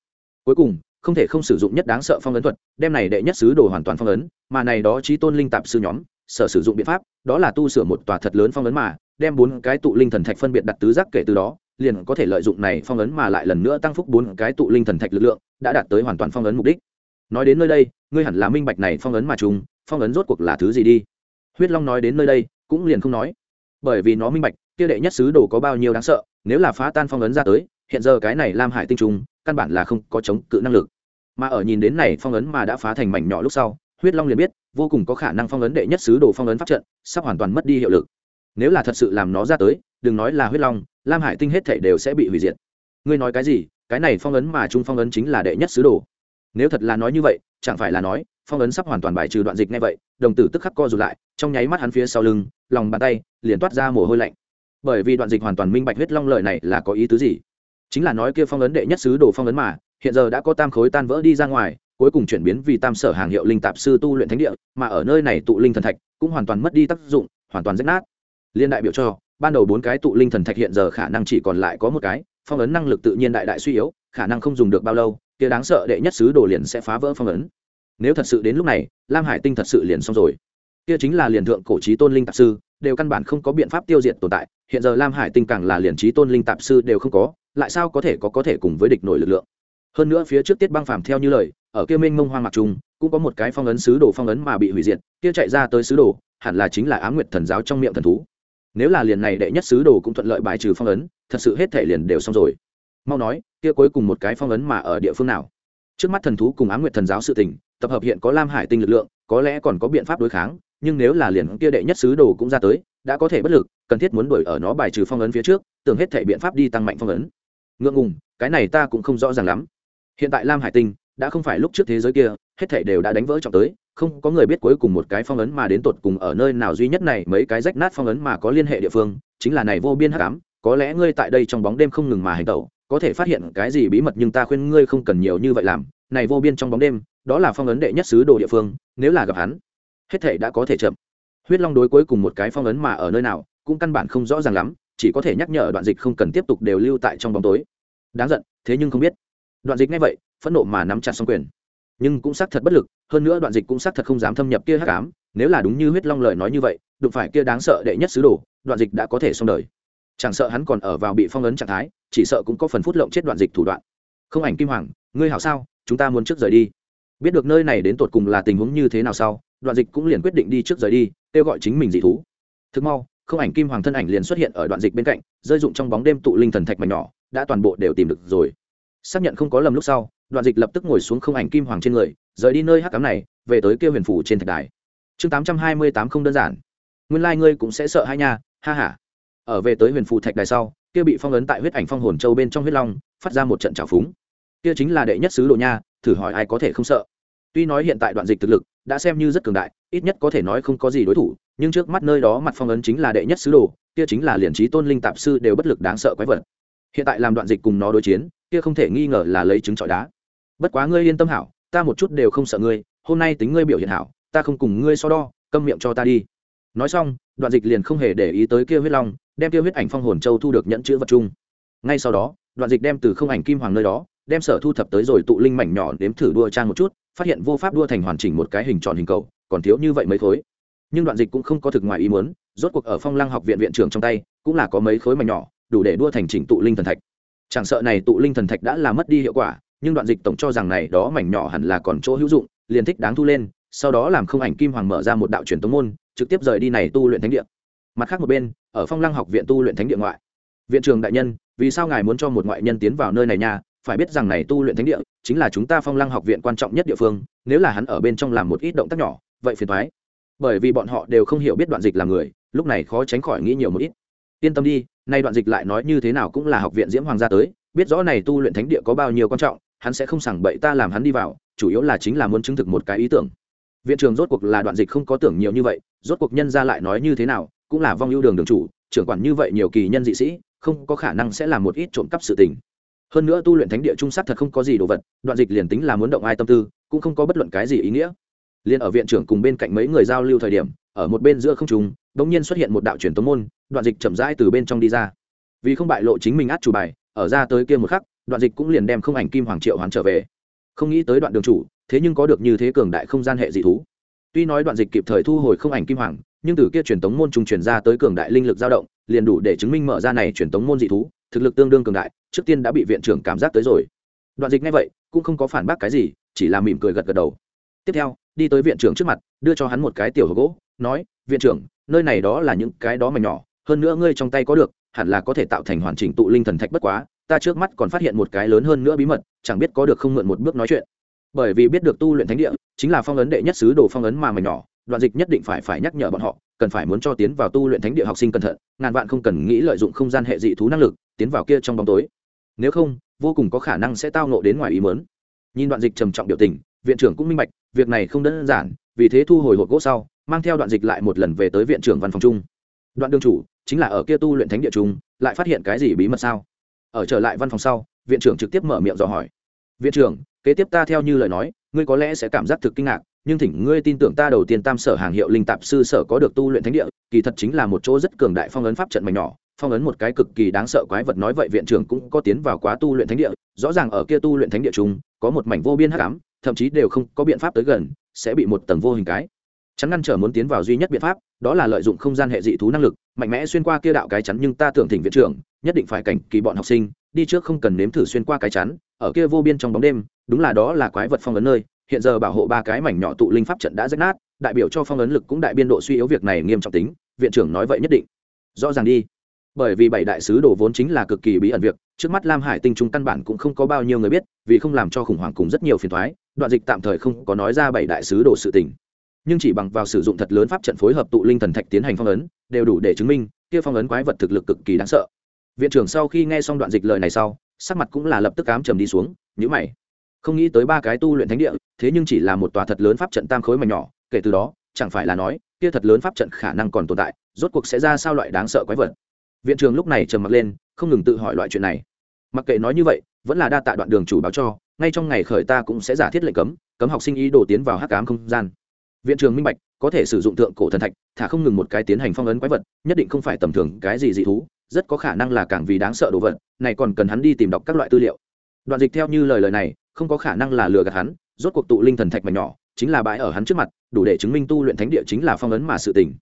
Cuối cùng, không thể không sử dụng nhất đáng sợ phong ấn thuật, đem này đệ nhất sứ đồ hoàn toàn phong ấn, mà này đó trí tôn linh tạp sư nhóm, sở sử dụng biện pháp, đó là tu sửa một tòa thật lớn phong ấn mà, đem bốn cái tụ linh thần thạch phân biệt đặt tứ giác kể từ đó, liền có thể lợi dụng này phong ấn mà lại lần nữa tăng phúc bốn cái tụ linh thần thạch lực lượng, đã đạt tới hoàn toàn phong ấn mục đích. Nói đến nơi đây, ngươi hẳn là minh bạch này phong ấn mà chúng phong ấn rốt cuộc là thứ gì đi huyết long nói đến nơi đây, cũng liền không nói. Bởi vì nó minh bạch, kia đệ nhất sứ đồ có bao nhiêu đáng sợ, nếu là phá tan phong ấn ra tới, hiện giờ cái này lam hải tinh trùng, căn bản là không có chống cự năng lực. Mà ở nhìn đến này phong ấn mà đã phá thành mảnh nhỏ lúc sau, huyết long liền biết, vô cùng có khả năng phong ấn đệ nhất sứ đồ phong ấn pháp trận, sắp hoàn toàn mất đi hiệu lực. Nếu là thật sự làm nó ra tới, đừng nói là huyết long, lam hải tinh hết thể đều sẽ bị hủy diệt. Ngươi nói cái gì? Cái này phong ấn mà trung phong ấn chính là đệ nhất sứ đồ. Nếu thật là nói như vậy, chẳng phải là nói phong ấn sắp hoàn toàn bài trừ đoạn dịch ngay vậy, đồng tử tức khắc co rụt lại, trong nháy mắt hắn phía sau lưng, lòng bàn tay liền toát ra mồ hôi lạnh. Bởi vì đoạn dịch hoàn toàn minh bạch huyết long lợi này là có ý tứ gì. Chính là nói kia phong ấn đệ nhất sứ đồ phong ấn mà, hiện giờ đã có tam khối tan vỡ đi ra ngoài, cuối cùng chuyển biến vì tam sở hàng hiệu linh tạp sư tu luyện thánh địa, mà ở nơi này tụ linh thần thạch cũng hoàn toàn mất đi tác dụng, hoàn toàn rách nát. Liên đại biểu cho, ban đầu bốn cái tụ linh thần thạch hiện giờ khả năng chỉ còn lại có một cái, phong ấn năng lực tự nhiên đại đại suy yếu, khả năng không dùng được bao lâu, kia đáng sợ đệ nhất sứ đồ liền sẽ phá vỡ phong ấn nếu thật sự đến lúc này, lam hải tinh thật sự liền xong rồi. Kia chính là liền thượng cổ trí tôn linh tạp sư, đều căn bản không có biện pháp tiêu diệt tồn tại. Hiện giờ lam hải tinh càng là liền trí tôn linh tạp sư đều không có, lại sao có thể có có thể cùng với địch nổi lực lượng? Hơn nữa phía trước tiết băng phàm theo như lời, ở kia minh mông hoang mạc trung, cũng có một cái phong ấn sứ đồ phong ấn mà bị hủy diệt, kia chạy ra tới sứ đồ, hẳn là chính là á nguyệt thần giáo trong miệng thần thú. Nếu là liền này đệ nhất sứ đồ cũng thuận lợi bài trừ phong ấn, thật sự hết thể liền đều xong rồi. Mau nói, kia cuối cùng một cái phong ấn mà ở địa phương nào? Trước mắt thần thú cùng á nguyệt thần giáo sự tình tập hợp hiện có lam hải tinh lực lượng, có lẽ còn có biện pháp đối kháng, nhưng nếu là liền kia đệ nhất sứ đồ cũng ra tới, đã có thể bất lực, cần thiết muốn đuổi ở nó bài trừ phong ấn phía trước, tưởng hết thể biện pháp đi tăng mạnh phong ấn. Ngượng ngùng, cái này ta cũng không rõ ràng lắm. Hiện tại lam hải tinh đã không phải lúc trước thế giới kia, hết thể đều đã đánh vỡ trọng tới, không có người biết cuối cùng một cái phong ấn mà đến tột cùng ở nơi nào duy nhất này, mấy cái rách nát phong ấn mà có liên hệ địa phương, chính là này vô biên hắc ám, có lẽ ngươi tại đây trong bóng đêm không ngừng mà hành tẩu có thể phát hiện cái gì bí mật nhưng ta khuyên ngươi không cần nhiều như vậy làm, này vô biên trong bóng đêm, đó là phong ấn đệ nhất sứ đồ địa phương, nếu là gặp hắn, hết thể đã có thể chậm. Huyết long đối cuối cùng một cái phong ấn mà ở nơi nào, cũng căn bản không rõ ràng lắm, chỉ có thể nhắc nhở đoạn dịch không cần tiếp tục đều lưu tại trong bóng tối. Đáng giận, thế nhưng không biết. Đoạn dịch ngay vậy, phẫn nộ mà nắm chặt xong quyền. Nhưng cũng xác thật bất lực, hơn nữa đoạn dịch cũng xác thật không dám thâm nhập kia hắc ám, nếu là đúng như huyết long lời nói như vậy, đụng phải kia đáng sợ đệ nhất sứ đồ, đoạn dịch đã có thể xong đời chẳng sợ hắn còn ở vào bị phong ấn trạng thái, chỉ sợ cũng có phần phút lộng chết đoạn dịch thủ đoạn. Không ảnh kim hoàng, ngươi hảo sao? Chúng ta muốn trước rời đi. Biết được nơi này đến tột cùng là tình huống như thế nào sau, đoạn dịch cũng liền quyết định đi trước rời đi, kêu gọi chính mình dị thú. Thực mau, không ảnh kim hoàng thân ảnh liền xuất hiện ở đoạn dịch bên cạnh, rơi dụng trong bóng đêm tụ linh thần thạch mảnh nhỏ, đã toàn bộ đều tìm được rồi. Xác nhận không có lầm lúc sau, đoạn dịch lập tức ngồi xuống không ảnh kim hoàng trên người, rời đi nơi hắc cám này, về tới kêu huyền phủ trên thạch đài. Chương tám trăm hai mươi tám không đơn giản. Nguyên lai、like、ngươi cũng sẽ sợ hai nha, ha h a ở về tới huyền phủ thạch đài sau, kia bị phong ấn tại huyết ảnh phong hồn châu bên trong huyết long, phát ra một trận trào phúng. Kia chính là đệ nhất sứ đồ nha, thử hỏi ai có thể không sợ. Tuy nói hiện tại đoạn dịch thực lực đã xem như rất cường đại, ít nhất có thể nói không có gì đối thủ, nhưng trước mắt nơi đó mặt phong ấn chính là đệ nhất sứ đồ, kia chính là liền trí tôn linh tạp sư đều bất lực đáng sợ quái vật. Hiện tại làm đoạn dịch cùng nó đối chiến, kia không thể nghi ngờ là lấy trứng trọi đá. Bất quá ngươi yên tâm hảo, ta một chút đều không sợ ngươi, hôm nay tính ngươi biểu hiện hảo, ta không cùng ngươi so đo, câm miệng cho ta đi nói xong, đoạn dịch liền không hề để ý tới kia huyết long, đem kia huyết ảnh phong hồn châu thu được nhận chữ vật chung. Ngay sau đó, đoạn dịch đem từ không ảnh kim hoàng nơi đó, đem sở thu thập tới rồi tụ linh mảnh nhỏ đếm thử đua trang một chút, phát hiện vô pháp đua thành hoàn chỉnh một cái hình tròn hình cầu, còn thiếu như vậy mấy khối. Nhưng đoạn dịch cũng không có thực ngoài ý muốn, rốt cuộc ở phong lăng học viện viện trưởng trong tay, cũng là có mấy khối mảnh nhỏ, đủ để đua thành chỉnh tụ linh thần thạch. Chẳng sợ này tụ linh thần thạch đã làm mất đi hiệu quả, nhưng đoạn dịch tổng cho rằng này đó mảnh nhỏ hẳn là còn chỗ hữu dụng, liền thích đáng thu lên, sau đó làm không ảnh kim hoàng mở ra một đạo truyền tống môn trực tiếp rời đi này tu luyện thánh địa. Mặt khác một bên, ở phong lăng học viện tu luyện thánh địa ngoại. Viện trường đại nhân, vì sao ngài muốn cho một ngoại nhân tiến vào nơi này nha? Phải biết rằng này tu luyện thánh địa chính là chúng ta phong lăng học viện quan trọng nhất địa phương, nếu là hắn ở bên trong làm một ít động tác nhỏ, vậy phiền thoái bởi vì bọn họ đều không hiểu biết đoạn dịch là người, lúc này khó tránh khỏi nghĩ nhiều một ít. Yên tâm đi, nay đoạn dịch lại nói như thế nào cũng là học viện diễm hoàng gia tới, biết rõ này tu luyện thánh địa có bao nhiêu quan trọng, hắn sẽ không sảng bậy ta làm hắn đi vào, chủ yếu là chính là muốn chứng thực một cái ý tưởng viện trường rốt cuộc là đoạn dịch không có tưởng nhiều như vậy, rốt cuộc nhân ra lại nói như thế nào, cũng là vong ưu đường đường chủ, trưởng quản như vậy nhiều kỳ nhân dị sĩ, không có khả năng sẽ làm một ít trộm cắp sự tình. Hơn nữa tu luyện thánh địa trung sát thật không có gì đồ vật, đoạn dịch liền tính là muốn động ai tâm tư, cũng không có bất luận cái gì ý nghĩa. Liền ở viện trưởng cùng bên cạnh mấy người giao lưu thời điểm, ở một bên giữa không trùng bỗng nhiên xuất hiện một đạo truyền tống môn, đoạn dịch chậm rãi từ bên trong đi ra. Vì không bại lộ chính mình át chủ bài, ở ra tới kia một khắc, đoạn dịch cũng liền đem không ảnh kim hoàng triệu hoàn trở về. Không nghĩ tới đoạn đường chủ thế nhưng có được như thế cường đại không gian hệ dị thú. Tuy nói đoạn dịch kịp thời thu hồi không ảnh kim hoàng, nhưng từ kia truyền tống môn trùng truyền ra tới cường đại linh lực dao động, liền đủ để chứng minh mở ra này truyền tống môn dị thú, thực lực tương đương cường đại, trước tiên đã bị viện trưởng cảm giác tới rồi. Đoạn dịch ngay vậy, cũng không có phản bác cái gì, chỉ là mỉm cười gật gật đầu. Tiếp theo, đi tới viện trưởng trước mặt, đưa cho hắn một cái tiểu hộp gỗ, nói, viện trưởng, nơi này đó là những cái đó mà nhỏ, hơn nữa ngươi trong tay có được, hẳn là có thể tạo thành hoàn chỉnh tụ linh thần thạch bất quá, ta trước mắt còn phát hiện một cái lớn hơn nữa bí mật, chẳng biết có được không mượn một bước nói chuyện bởi vì biết được tu luyện thánh địa, chính là phong ấn đệ nhất sứ đồ phong ấn mà mảnh nhỏ, đoạn dịch nhất định phải phải nhắc nhở bọn họ, cần phải muốn cho tiến vào tu luyện thánh địa học sinh cẩn thận, ngàn vạn không cần nghĩ lợi dụng không gian hệ dị thú năng lực, tiến vào kia trong bóng tối. Nếu không, vô cùng có khả năng sẽ tao nộ đến ngoài ý mớn nhìn đoạn dịch trầm trọng biểu tình, viện trưởng cũng minh bạch, việc này không đơn giản, vì thế thu hồi hộp gỗ sau, mang theo đoạn dịch lại một lần về tới viện trưởng văn phòng chung. Đoạn đương chủ, chính là ở kia tu luyện thánh địa chung, lại phát hiện cái gì bí mật sao? Ở trở lại văn phòng sau, viện trưởng trực tiếp mở miệng dò hỏi. Viện trưởng kế tiếp ta theo như lời nói, ngươi có lẽ sẽ cảm giác thực kinh ngạc, nhưng thỉnh ngươi tin tưởng ta đầu tiên tam sở hàng hiệu linh tạp sư sở có được tu luyện thánh địa, kỳ thật chính là một chỗ rất cường đại phong ấn pháp trận mảnh nhỏ, phong ấn một cái cực kỳ đáng sợ quái vật nói vậy viện trưởng cũng có tiến vào quá tu luyện thánh địa, rõ ràng ở kia tu luyện thánh địa chúng có một mảnh vô biên hắc ám, thậm chí đều không có biện pháp tới gần, sẽ bị một tầng vô hình cái chắn ngăn trở muốn tiến vào duy nhất biện pháp, đó là lợi dụng không gian hệ dị thú năng lực, mạnh mẽ xuyên qua kia đạo cái chắn nhưng ta tưởng thỉnh viện trưởng, nhất định phải cảnh kỳ bọn học sinh, đi trước không cần nếm thử xuyên qua cái chắn, ở kia vô biên trong bóng đêm, đúng là đó là quái vật phong ấn nơi, hiện giờ bảo hộ ba cái mảnh nhỏ tụ linh pháp trận đã rách nát, đại biểu cho phong ấn lực cũng đại biên độ suy yếu việc này nghiêm trọng tính, viện trưởng nói vậy nhất định. Rõ ràng đi. Bởi vì bảy đại sứ đồ vốn chính là cực kỳ bí ẩn việc, trước mắt lam hải tinh trung căn bản cũng không có bao nhiêu người biết, vì không làm cho khủng hoảng cùng rất nhiều phiền thoái đoạn dịch tạm thời không có nói ra bảy đại sứ đồ sự tình nhưng chỉ bằng vào sử dụng thật lớn pháp trận phối hợp tụ linh thần thạch tiến hành phong ấn, đều đủ để chứng minh, kia phong ấn quái vật thực lực cực kỳ đáng sợ. Viện trưởng sau khi nghe xong đoạn dịch lời này sau, sắc mặt cũng là lập tức cám trầm đi xuống nhữ mày. Không nghĩ tới ba cái tu luyện thánh địa, thế nhưng chỉ là một tòa thật lớn pháp trận tam khối mà nhỏ, kể từ đó, chẳng phải là nói, kia thật lớn pháp trận khả năng còn tồn tại, rốt cuộc sẽ ra sao loại đáng sợ quái vật. Viện trưởng lúc này trầm mặc lên, không ngừng tự hỏi loại chuyện này. Mặc kệ nói như vậy, vẫn là đa tạ đoạn đường chủ báo cho, ngay trong ngày khởi ta cũng sẽ giả thiết lệnh cấm cấm học sinh ý đồ tiến vào hắc cám không gian viện trường minh bạch, có thể sử dụng tượng cổ thần thạch, thả không ngừng một cái tiến hành phong ấn quái vật, nhất định không phải tầm thường cái gì dị thú, rất có khả năng là càng vì đáng sợ đồ vật, này còn cần hắn đi tìm đọc các loại tư liệu. Đoạn dịch theo như lời lời này, không có khả năng là lừa gạt hắn, rốt cuộc tụ linh thần thạch mà nhỏ, chính là bãi ở hắn trước mặt, đủ để chứng minh tu luyện thánh địa chính là phong ấn mà sự tình.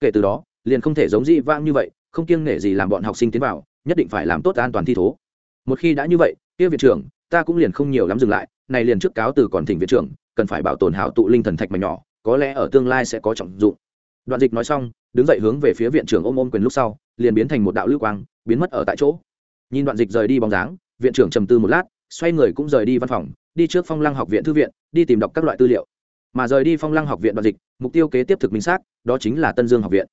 Kể từ đó, liền không thể giống dị vang như vậy, không kiêng nể gì làm bọn học sinh tiến vào, nhất định phải làm tốt an toàn thi thố. Một khi đã như vậy, kia viện trưởng, ta cũng liền không nhiều lắm dừng lại, này liền trước cáo từ còn thỉnh viện trưởng, cần phải bảo tồn hảo tụ linh thần thạch mà nhỏ có lẽ ở tương lai sẽ có trọng dụng. Đoạn dịch nói xong, đứng dậy hướng về phía viện trưởng ôm ôm quyền lúc sau, liền biến thành một đạo lưu quang, biến mất ở tại chỗ. Nhìn đoạn dịch rời đi bóng dáng, viện trưởng trầm tư một lát, xoay người cũng rời đi văn phòng, đi trước phong lăng học viện thư viện, đi tìm đọc các loại tư liệu. Mà rời đi phong lăng học viện đoạn dịch, mục tiêu kế tiếp thực minh xác, đó chính là tân dương học viện.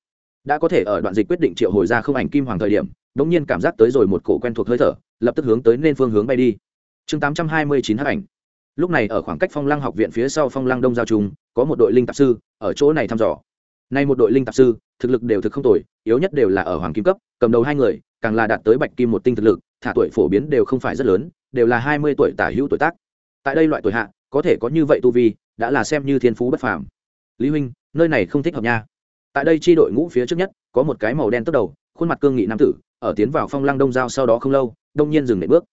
Đã có thể ở đoạn dịch quyết định triệu hồi ra không ảnh kim hoàng thời điểm đ ỗ n g nhiên cảm giác tới rồi một cổ quen thuộc hơi thở, lập tức hướng tới nên phương hướng bay đi. Chương tám trăm hai mươi chín h ảnh. Lúc này ở khoảng cách phong lăng học viện phía sau phong lăng đông giao trung có một đội linh tạp sư ở chỗ này thăm dò. Nay một đội linh tạp sư, thực lực đều thực không tồi, yếu nhất đều là ở hoàng kim cấp, cầm đầu hai người, càng là đạt tới bạch kim một tinh thực lực, thả tuổi phổ biến đều không phải rất lớn, đều là hai mươi tuổi tả hữu tuổi tác. Tại đây loại tuổi hạ, có thể có như vậy tu vi, đã là xem như thiên phú bất phàm. Lý huynh, nơi này không thích hợp nha. Tại đây chi đội ngũ phía trước nhất, có một cái màu đen tốc đầu, khuôn mặt cương nghị nam tử, ở tiến vào phong lăng đông giao sau đó không lâu, đông nhiên dừng lại bước.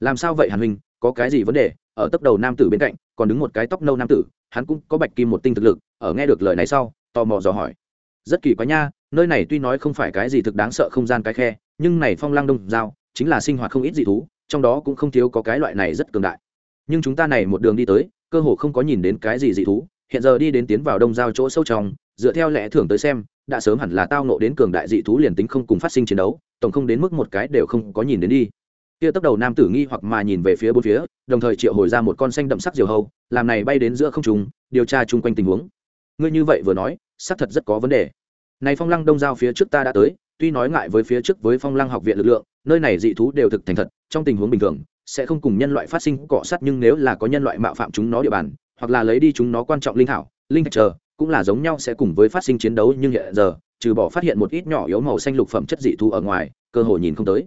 Làm sao vậy hàn huynh, có cái gì vấn đề? Ở tốc đầu nam tử bên cạnh, còn đứng một cái tóc nâu nam tử hắn cũng có bạch kim một tinh thực lực, ở nghe được lời này sau, tò mò dò hỏi. Rất kỳ quá nha, nơi này tuy nói không phải cái gì thực đáng sợ không gian cái khe, nhưng này phong lang đông giao, chính là sinh hoạt không ít dị thú, trong đó cũng không thiếu có cái loại này rất cường đại. Nhưng chúng ta này một đường đi tới, cơ hồ không có nhìn đến cái gì dị thú, hiện giờ đi đến tiến vào đông giao chỗ sâu trong, dựa theo lẽ thường tới xem, đã sớm hẳn là tao nộ đến cường đại dị thú liền tính không cùng phát sinh chiến đấu, tổng không đến mức một cái đều không có nhìn đến đi kia tốc đầu nam tử nghi hoặc mà nhìn về phía bốn phía, đồng thời triệu hồi ra một con xanh đậm sắc diều hâu, làm này bay đến giữa không trùng điều tra chung quanh tình huống. Ngươi như vậy vừa nói, xác thật rất có vấn đề. Này phong lăng đông giao phía trước ta đã tới, tuy nói ngại với phía trước với phong lăng học viện lực lượng, nơi này dị thú đều thực thành thật, trong tình huống bình thường, sẽ không cùng nhân loại phát sinh cọ sát nhưng nếu là có nhân loại mạo phạm chúng nó địa bàn, hoặc là lấy đi chúng nó quan trọng linh thảo, linh thạch chờ, cũng là giống nhau sẽ cùng với phát sinh chiến đấu nhưng hiện giờ, trừ bỏ phát hiện một ít nhỏ yếu màu xanh lục phẩm chất dị thú ở ngoài, cơ hội nhìn không tới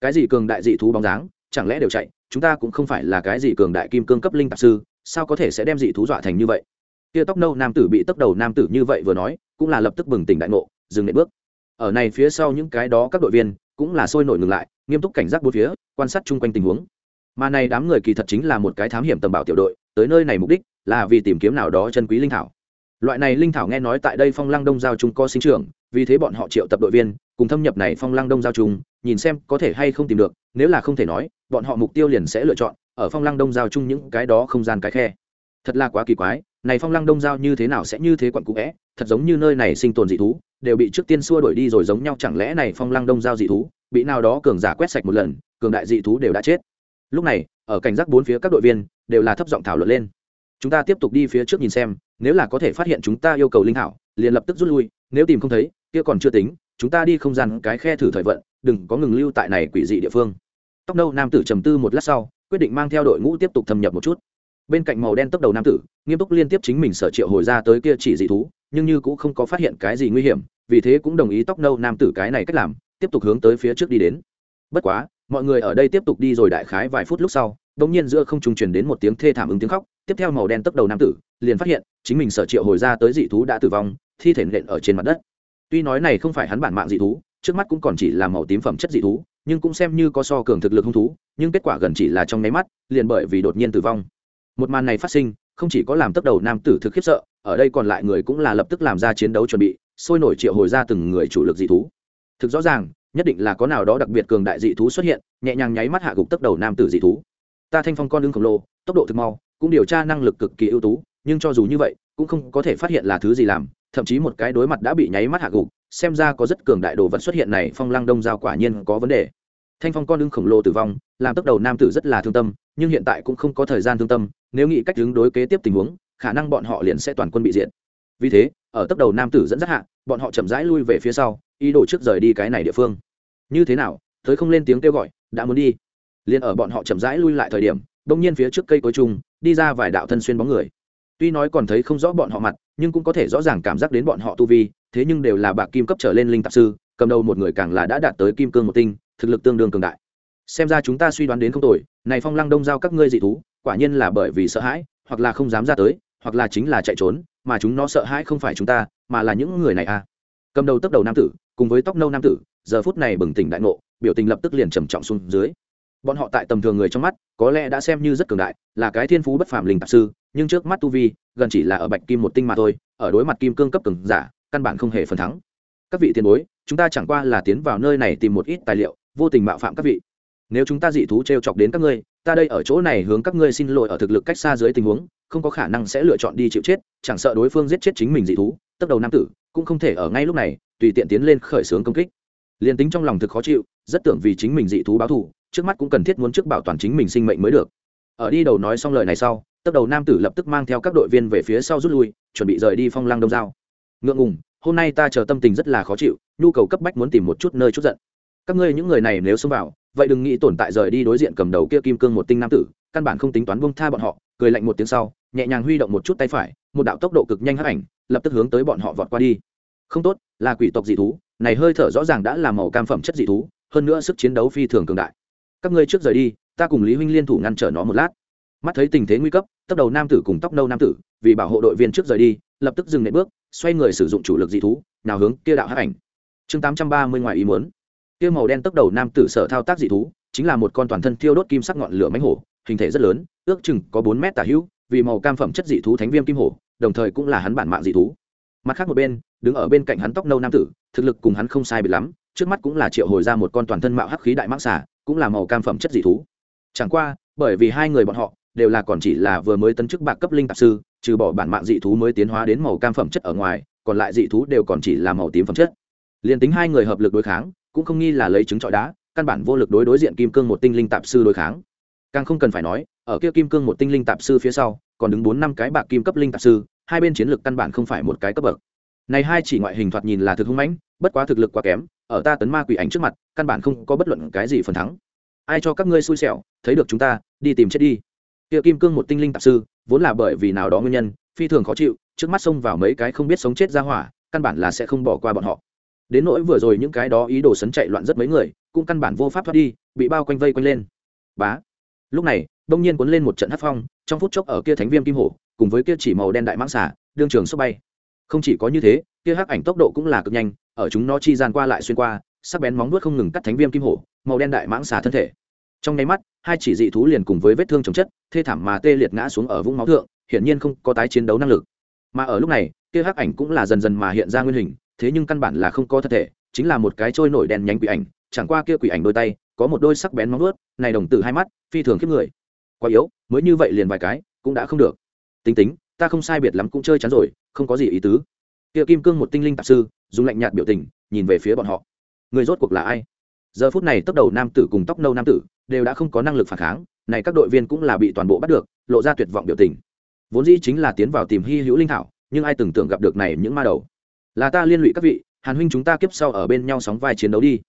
cái gì cường đại dị thú bóng dáng, chẳng lẽ đều chạy, chúng ta cũng không phải là cái gì cường đại kim cương cấp linh tạp sư, sao có thể sẽ đem dị thú dọa thành như vậy? Kia tóc nâu nam tử bị tốc đầu nam tử như vậy vừa nói, cũng là lập tức bừng tỉnh đại ngộ, dừng lại bước. Ở này phía sau những cái đó các đội viên, cũng là sôi nổi ngừng lại, nghiêm túc cảnh giác bốn phía, quan sát chung quanh tình huống. Mà này đám người kỳ thật chính là một cái thám hiểm tầm bảo tiểu đội, tới nơi này mục đích là vì tìm kiếm nào đó chân quý linh thảo. Loại này linh thảo nghe nói tại đây phong lăng đông giao chúng có sinh trưởng, vì thế bọn họ triệu tập đội viên cùng thâm nhập này phong lăng đông giao trùng, nhìn xem có thể hay không tìm được, nếu là không thể nói, bọn họ mục tiêu liền sẽ lựa chọn, ở phong lăng đông giao chung những cái đó không gian cái khe. Thật là quá kỳ quái, này phong lăng đông giao như thế nào sẽ như thế quặn cũ vẽ thật giống như nơi này sinh tồn dị thú, đều bị trước tiên xua đuổi đi rồi giống nhau, chẳng lẽ này phong lăng đông giao dị thú, bị nào đó cường giả quét sạch một lần, cường đại dị thú đều đã chết. Lúc này, ở cảnh giác bốn phía các đội viên, đều là thấp giọng thảo luận lên. Chúng ta tiếp tục đi phía trước nhìn xem, nếu là có thể phát hiện chúng ta yêu cầu linh hảo liền lập tức rút lui, nếu tìm không thấy, kia còn chưa tính chúng ta đi không gian cái khe thử thời vận, đừng có ngừng lưu tại này quỷ dị địa phương. Tóc nâu nam tử trầm tư một lát sau, quyết định mang theo đội ngũ tiếp tục thâm nhập một chút. Bên cạnh màu đen tốc đầu nam tử, nghiêm túc liên tiếp chính mình sở triệu hồi ra tới kia chỉ dị thú, nhưng như cũng không có phát hiện cái gì nguy hiểm, vì thế cũng đồng ý tóc nâu nam tử cái này cách làm, tiếp tục hướng tới phía trước đi đến. Bất quá, mọi người ở đây tiếp tục đi rồi đại khái vài phút lúc sau đống nhiên giữa không trùng truyền đến một tiếng thê thảm ứng tiếng khóc, tiếp theo màu đen tốc đầu nam tử, liền phát hiện, chính mình sở triệu hồi ra tới dị thú đã tử vong, thi thể nện ở trên mặt đất tuy nói này không phải hắn bản mạng dị thú, trước mắt cũng còn chỉ là màu tím phẩm chất dị thú, nhưng cũng xem như có so cường thực lực hung thú, nhưng kết quả gần chỉ là trong nháy mắt, liền bởi vì đột nhiên tử vong. Một màn này phát sinh, không chỉ có làm tốc đầu nam tử thực khiếp sợ, ở đây còn lại người cũng là lập tức làm ra chiến đấu chuẩn bị, sôi nổi triệu hồi ra từng người chủ lực dị thú. Thực rõ ràng, nhất định là có nào đó đặc biệt cường đại dị thú xuất hiện, nhẹ nhàng nháy mắt hạ gục tốc đầu nam tử dị thú. Ta thanh phong con lưng khổng lồ, tốc độ thực mau, cũng điều tra năng lực cực kỳ ưu tú, nhưng cho dù như vậy, cũng không có thể phát hiện là thứ gì làm thậm chí một cái đối mặt đã bị nháy mắt hạ gục, xem ra có rất cường đại đồ vật xuất hiện này, phong lăng đông giao quả nhiên có vấn đề. Thanh phong con lưng khổng lồ tử vong, làm tốc đầu nam tử rất là thương tâm, nhưng hiện tại cũng không có thời gian thương tâm, nếu nghĩ cách ứng đối kế tiếp tình huống, khả năng bọn họ liền sẽ toàn quân bị diện vì thế, ở tốc đầu nam tử dẫn dắt hạ, bọn họ chậm rãi lui về phía sau, ý đồ trước rời đi cái này địa phương. Như thế nào, tới không lên tiếng kêu gọi, đã muốn đi. Liền ở bọn họ chậm rãi lui lại thời điểm đông nhiên phía trước cây cối trung đi ra vài đạo thân xuyên bóng người. Tuy nói còn thấy không rõ bọn họ mặt nhưng cũng có thể rõ ràng cảm giác đến bọn họ tu vi, thế nhưng đều là bạc kim cấp trở lên linh tạp sư, cầm đầu một người càng là đã đạt tới kim cương một tinh, thực lực tương đương cường đại. Xem ra chúng ta suy đoán đến không tồi, này phong lăng đông giao các ngươi dị thú, quả nhiên là bởi vì sợ hãi, hoặc là không dám ra tới, hoặc là chính là chạy trốn, mà chúng nó sợ hãi không phải chúng ta, mà là những người này à. Cầm đầu tốc đầu nam tử, cùng với tóc nâu nam tử, giờ phút này bừng tỉnh đại ngộ, biểu tình lập tức liền trầm trọng xuống dưới bọn họ tại tầm thường người trong mắt, có lẽ đã xem như rất cường đại, là cái thiên phú bất phàm linh tạp sư, nhưng trước mắt tu vi, gần chỉ là ở bạch kim một tinh mà thôi, ở đối mặt kim cương cấp cường giả, căn bản không hề phần thắng. Các vị tiền bối, chúng ta chẳng qua là tiến vào nơi này tìm một ít tài liệu, vô tình mạo phạm các vị. Nếu chúng ta dị thú t r e o chọc đến các ngươi, ta đây ở chỗ này hướng các ngươi xin lỗi ở thực lực cách xa dưới tình huống, không có khả năng sẽ lựa chọn đi chịu chết, chẳng sợ đối phương giết chết chính mình dị thú, Tức đầu nam tử, cũng không thể ở ngay lúc này, tùy tiện tiến lên khởi xướng công kích. Liền tính trong lòng thực khó chịu rất tưởng vì chính mình dị thú báo thù, trước mắt cũng cần thiết muốn trước bảo toàn chính mình sinh mệnh mới được. Ở đi đầu nói xong lời này sau tấp đầu nam tử lập tức mang theo các đội viên về phía sau rút lui, chuẩn bị rời đi phong lăng đông giao. Ngượng ngùng, hôm nay ta chờ tâm tình rất là khó chịu, nhu cầu cấp bách muốn tìm một chút nơi chút giận. Các ngươi những người này nếu xông vào, vậy đừng nghĩ tồn tại rời đi đối diện cầm đầu kia kim cương một tinh nam tử, căn bản không tính toán bông tha bọn họ, cười lạnh một tiếng sau, nhẹ nhàng huy động một chút tay phải, một đạo tốc độ cực nhanh hấp ảnh, lập tức hướng tới bọn họ vọt qua đi. Không tốt, là quỷ tộc dị thú, này hơi thở rõ ràng đã là màu cam phẩm chất dị thú hơn nữa sức chiến đấu phi thường cường đại. Các ngươi trước rời đi, ta cùng lý huynh liên thủ ngăn trở nó một lát. Mắt thấy tình thế nguy cấp tóc đầu nam tử cùng tóc nâu nam tử, vì bảo hộ đội viên trước rời đi, lập tức dừng lại bước, xoay người sử dụng chủ lực dị thú, nào hướng kia đạo hắc ảnh. Chương tám trăm ba mươi ngoài ý muốn. Kia màu đen tóc đầu nam tử sở thao tác dị thú, chính là một con toàn thân thiêu đốt kim sắc ngọn lửa mánh hổ, hình thể rất lớn, ước chừng có bốn mét tả hữu, vì màu cam phẩm chất dị thú thánh viêm kim hổ, đồng thời cũng là hắn bản mạng dị thú. Mặt khác một bên, đứng ở bên cạnh hắn tóc nâu nam tử, thực lực cùng hắn không sai biệt lắm trước mắt cũng là triệu hồi ra một con toàn thân mạo hắc khí đại mãng xà, cũng là màu cam phẩm chất dị thú. Chẳng qua bởi vì hai người bọn họ đều là còn chỉ là vừa mới tấn chức bạc cấp linh tạp sư trừ bỏ bản mạng dị thú mới tiến hóa đến màu cam phẩm chất ở ngoài còn lại dị thú đều còn chỉ là màu tím phẩm chất. Liền tính hai người hợp lực đối kháng cũng không nghi là lấy trứng trọi đá căn bản vô lực đối đối diện kim cương một tinh linh tạp sư đối kháng. Càng không cần phải nói ở kia kim cương một tinh linh tạp sư phía sau còn đứng bốn năm cái bạc kim cấp linh tạp sư hai bên chiến lược căn bản không phải một cái cấp bậc này hai chỉ ngoại hình thoạt nhìn là thực hung mãnh, bất quá thực lực quá kém, ở ta tấn ma quỷ ảnh trước mặt, căn bản không có bất luận cái gì phần thắng. Ai cho các ngươi xui xẻo, thấy được chúng ta, đi tìm chết đi. Kia kim cương một tinh linh tạp sư, vốn là bởi vì nào đó nguyên nhân, phi thường khó chịu, trước mắt xông vào mấy cái không biết sống chết ra hỏa, căn bản là sẽ không bỏ qua bọn họ. Đến nỗi vừa rồi những cái đó ý đồ sấn chạy loạn rất mấy người, cũng căn bản vô pháp thoát đi, bị bao quanh vây quanh lên. Bá. Lúc này đông nhiên cuốn lên một trận hát phong, trong phút chốc ở kia thánh viêm kim hổ, cùng với kia chỉ màu đen đại mãng xả đương trường sốc bay không chỉ có như thế, kia hắc ảnh tốc độ cũng là cực nhanh, ở chúng nó chi gian qua lại xuyên qua, sắc bén móng vuốt không ngừng cắt thánh viêm kim hổ, màu đen đại mãng xà thân thể. Trong nháy mắt, hai chỉ dị thú liền cùng với vết thương chồng chất, thê thảm mà tê liệt ngã xuống ở vũng máu thượng, hiển nhiên không có tái chiến đấu năng lực. Mà ở lúc này, kia hắc ảnh cũng là dần dần mà hiện ra nguyên hình, thế nhưng căn bản là không có thân thể, chính là một cái trôi nổi đen nhánh quỷ ảnh, chẳng qua kia quỷ ảnh đôi tay, có một đôi sắc bén móng vuốt, này đồng tử hai mắt, phi thường khiếp người. Quá yếu, mới như vậy liền vài cái, cũng đã không được. Tính tính ta không sai biệt lắm cũng chơi chán rồi, không có gì ý tứ. Kia kim cương một tinh linh tạp sư, dùng lạnh nhạt biểu tình, nhìn về phía bọn họ. Người rốt cuộc là ai? Giờ phút này tốc đầu nam tử cùng tóc nâu nam tử đều đã không có năng lực phản kháng, này các đội viên cũng là bị toàn bộ bắt được, lộ ra tuyệt vọng biểu tình. Vốn dĩ chính là tiến vào tìm hy hữu linh thảo, nhưng ai từng tưởng gặp được này những ma đầu? Là ta liên lụy các vị, hàn huynh chúng ta kiếp sau ở bên nhau sóng vai chiến đấu đi.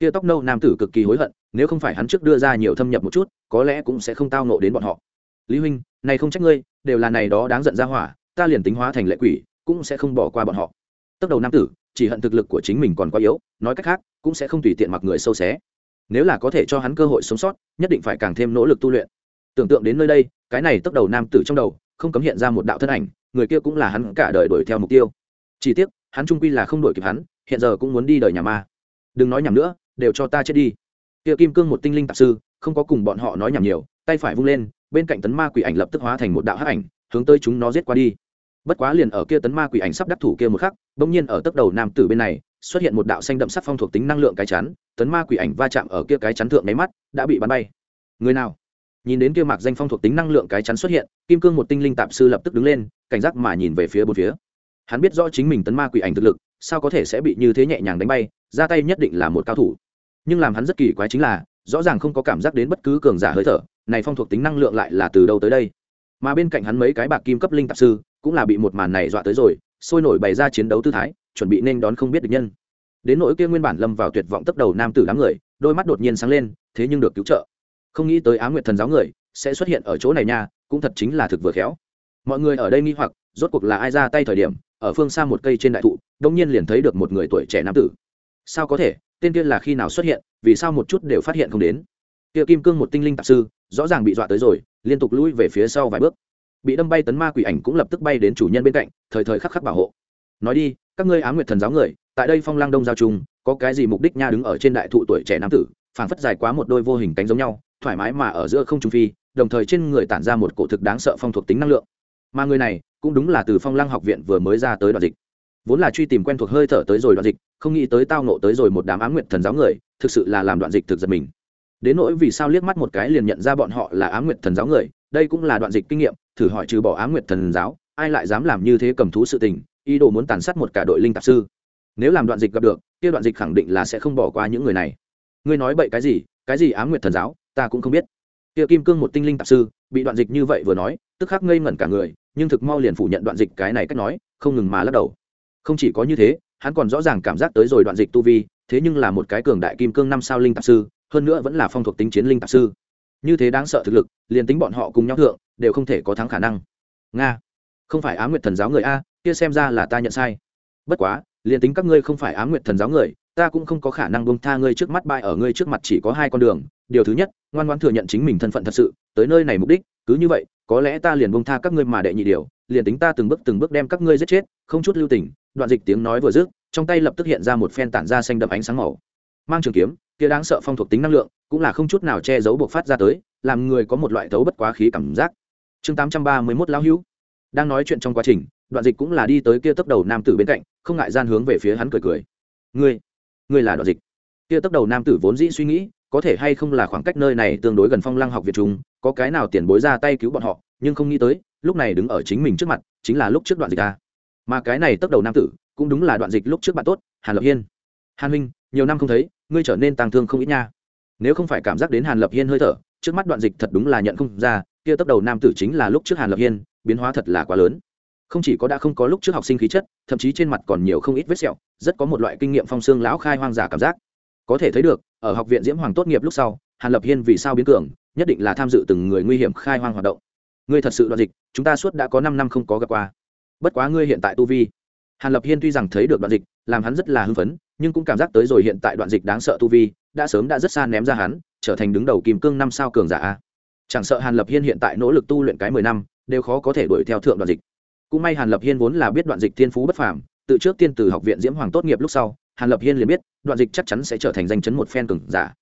Kia tóc nâu nam tử cực kỳ hối hận, nếu không phải hắn trước đưa ra nhiều thâm nhập một chút, có lẽ cũng sẽ không tao nộ đến bọn họ lý huynh, này không trách ngươi, đều là này đó đáng giận ra hỏa, ta liền tính hóa thành lệ quỷ, cũng sẽ không bỏ qua bọn họ. Tốc đầu nam tử, chỉ hận thực lực của chính mình còn quá yếu, nói cách khác, cũng sẽ không tùy tiện mặc người sâu xé. Nếu là có thể cho hắn cơ hội sống sót, nhất định phải càng thêm nỗ lực tu luyện. Tưởng tượng đến nơi đây, cái này tốc đầu nam tử trong đầu, không cấm hiện ra một đạo thân ảnh, người kia cũng là hắn cả đời đuổi theo mục tiêu. Chỉ tiếc, hắn trung quy là không đuổi kịp hắn, hiện giờ cũng muốn đi đời nhà ma. Đừng nói nhầm nữa, đều cho ta chết đi. Kia kim cương một tinh linh tạp sư, không có cùng bọn họ nói nhầm nhiều, tay phải vung lên bên cạnh tấn ma quỷ ảnh lập tức hóa thành một đạo hắc ảnh, hướng tới chúng nó giết qua đi. Bất quá liền ở kia tấn ma quỷ ảnh sắp đắc thủ kia một khắc, bỗng nhiên ở tốc đầu nam tử bên này, xuất hiện một đạo xanh đậm sắc phong thuộc tính năng lượng cái chắn, tấn ma quỷ ảnh va chạm ở kia cái chắn thượng nháy mắt, đã bị bắn bay. Người nào? Nhìn đến kia mạc danh phong thuộc tính năng lượng cái chắn xuất hiện, kim cương một tinh linh tạp sư lập tức đứng lên, cảnh giác mà nhìn về phía bốn phía. Hắn biết rõ chính mình tấn ma quỷ ảnh thực lực, sao có thể sẽ bị như thế nhẹ nhàng đánh bay, ra tay nhất định là một cao thủ. Nhưng làm hắn rất kỳ quái chính là rõ ràng không có cảm giác đến bất cứ cường giả hơi thở, này phong thuộc tính năng lượng lại là từ đâu tới đây? Mà bên cạnh hắn mấy cái bạc kim cấp linh tạp sư cũng là bị một màn này dọa tới rồi, sôi nổi bày ra chiến đấu tư thái, chuẩn bị nên đón không biết được nhân. Đến nỗi kia nguyên bản lâm vào tuyệt vọng tấp đầu nam tử đám người, đôi mắt đột nhiên sáng lên, thế nhưng được cứu trợ. Không nghĩ tới á nguyệt thần giáo người sẽ xuất hiện ở chỗ này nha, cũng thật chính là thực vừa khéo. Mọi người ở đây nghi hoặc, rốt cuộc là ai ra tay thời điểm, ở phương xa một cây trên đại thụ đông nhiên liền thấy được một người tuổi trẻ nam tử sao có thể, tên kia là khi nào xuất hiện, vì sao một chút đều phát hiện không đến? Kia kim cương một tinh linh tạp sư, rõ ràng bị dọa tới rồi, liên tục lui về phía sau vài bước. Bị đâm bay tấn ma quỷ ảnh cũng lập tức bay đến chủ nhân bên cạnh, thời thời khắc khắc bảo hộ. Nói đi, các ngươi á nguyệt thần giáo người, tại đây phong lang đông giao trung, có cái gì mục đích nha đứng ở trên đại thụ tuổi trẻ nam tử, phảng phất dài quá một đôi vô hình cánh giống nhau, thoải mái mà ở giữa không trung phi, đồng thời trên người tản ra một cổ thực đáng sợ phong thuộc tính năng lượng. Mà người này, cũng đúng là từ phong lang học viện vừa mới ra tới đoạn dịch vốn là truy tìm quen thuộc hơi thở tới rồi đoạn dịch, không nghĩ tới tao nộ tới rồi một đám á nguyệt thần giáo người, thực sự là làm đoạn dịch thực giật mình. Đến nỗi vì sao liếc mắt một cái liền nhận ra bọn họ là á nguyệt thần giáo người, đây cũng là đoạn dịch kinh nghiệm, thử hỏi trừ bỏ á nguyệt thần giáo, ai lại dám làm như thế cầm thú sự tình, ý đồ muốn tàn sát một cả đội linh tạp sư. Nếu làm đoạn dịch gặp được, kia đoạn dịch khẳng định là sẽ không bỏ qua những người này. Ngươi nói bậy cái gì cái gì á nguyệt thần giáo, ta cũng không biết. Kia kim cương một tinh linh tạp sư, bị đoạn dịch như vậy vừa nói, tức khắc ngây ngẩn cả người, nhưng thực mau liền phủ nhận đoạn dịch cái này cách nói, không ngừng mà lắc đầu không chỉ có như thế, hắn còn rõ ràng cảm giác tới rồi đoạn dịch tu vi, thế nhưng là một cái cường đại kim cương năm sao linh tạp sư, hơn nữa vẫn là phong thuộc tính chiến linh tạp sư. Như thế đáng sợ thực lực, liền tính bọn họ cùng nhau thượng, đều không thể có thắng khả năng. Nga, không phải á nguyệt thần giáo người a, kia xem ra là ta nhận sai. Bất quá, liền tính các ngươi không phải á nguyệt thần giáo người, ta cũng không có khả năng bông tha ngươi trước mắt bại ở ngươi trước mặt chỉ có hai con đường điều thứ nhất, ngoan ngoan thừa nhận chính mình thân phận thật sự, tới nơi này mục đích, cứ như vậy, có lẽ ta liền bông tha các ngươi mà đệ nhị điều, liền tính ta từng bước từng bước đem các ngươi giết chết, không chút lưu tình, đoạn dịch tiếng nói vừa dứt, trong tay lập tức hiện ra một phen tản ra xanh đậm ánh sáng màu. Mang trường kiếm, kia đáng sợ phong thuộc tính năng lượng, cũng là không chút nào che giấu buộc phát ra tới, làm người có một loại thấu bất quá khí cảm giác. Chương tám trăm ba mươi mốt lão hữu. Đang nói chuyện trong quá trình, đoạn dịch cũng là đi tới kia tốc đầu nam tử bên cạnh, không ngại gian hướng về phía hắn cười cười. Ngươi ngươi là đoạn dịch. Kia tốc đầu nam tử vốn dĩ suy nghĩ có thể hay không là khoảng cách nơi này tương đối gần phong lăng học việt trung có cái nào tiền bối ra tay cứu bọn họ, nhưng không nghĩ tới, lúc này đứng ở chính mình trước mặt, chính là lúc trước đoạn dịch ta mà cái này tốc đầu nam tử, cũng đúng là đoạn dịch lúc trước bạn tốt, hàn lập hiên. Hàn huynh, nhiều năm không thấy, ngươi trở nên tàng thương không ít nha. Nếu không phải cảm giác đến hàn lập hiên hơi thở, trước mắt đoạn dịch thật đúng là nhận không ra, kia tốc đầu nam tử chính là lúc trước hàn lập hiên, biến hóa thật là quá lớn. Không chỉ có đã không có lúc trước học sinh khí chất, thậm chí trên mặt còn nhiều không ít vết sẹo, rất có một loại kinh nghiệm phong xương lão khai hoang giả cảm giác có thể thấy được, ở học viện diễm hoàng tốt nghiệp lúc sau, hàn lập hiên vì sao biến cường, nhất định là tham dự từng người nguy hiểm khai hoang hoạt động. Ngươi thật sự đoạn dịch, chúng ta suốt đã có năm năm không có gặp qua. Bất quá ngươi hiện tại tu vi. Hàn lập hiên tuy rằng thấy được đoạn dịch, làm hắn rất là hưng phấn, nhưng cũng cảm giác tới rồi hiện tại đoạn dịch đáng sợ tu vi, đã sớm đã rất xa ném ra hắn, trở thành đứng đầu kim cương năm sao cường giả chẳng sợ hàn lập hiên hiện tại nỗ lực tu luyện cái mười năm, đều khó có thể đuổi theo thượng đoạn dịch. Cũng may hàn lập hiên vốn là biết đoạn dịch thiên phú bất phàm tự trước tiên từ học viện diễm hoàng tốt nghiệp lúc sau, hàn lập hiên liền biết, đoạn dịch chắc chắn sẽ trở thành danh chấn một phen cường giả.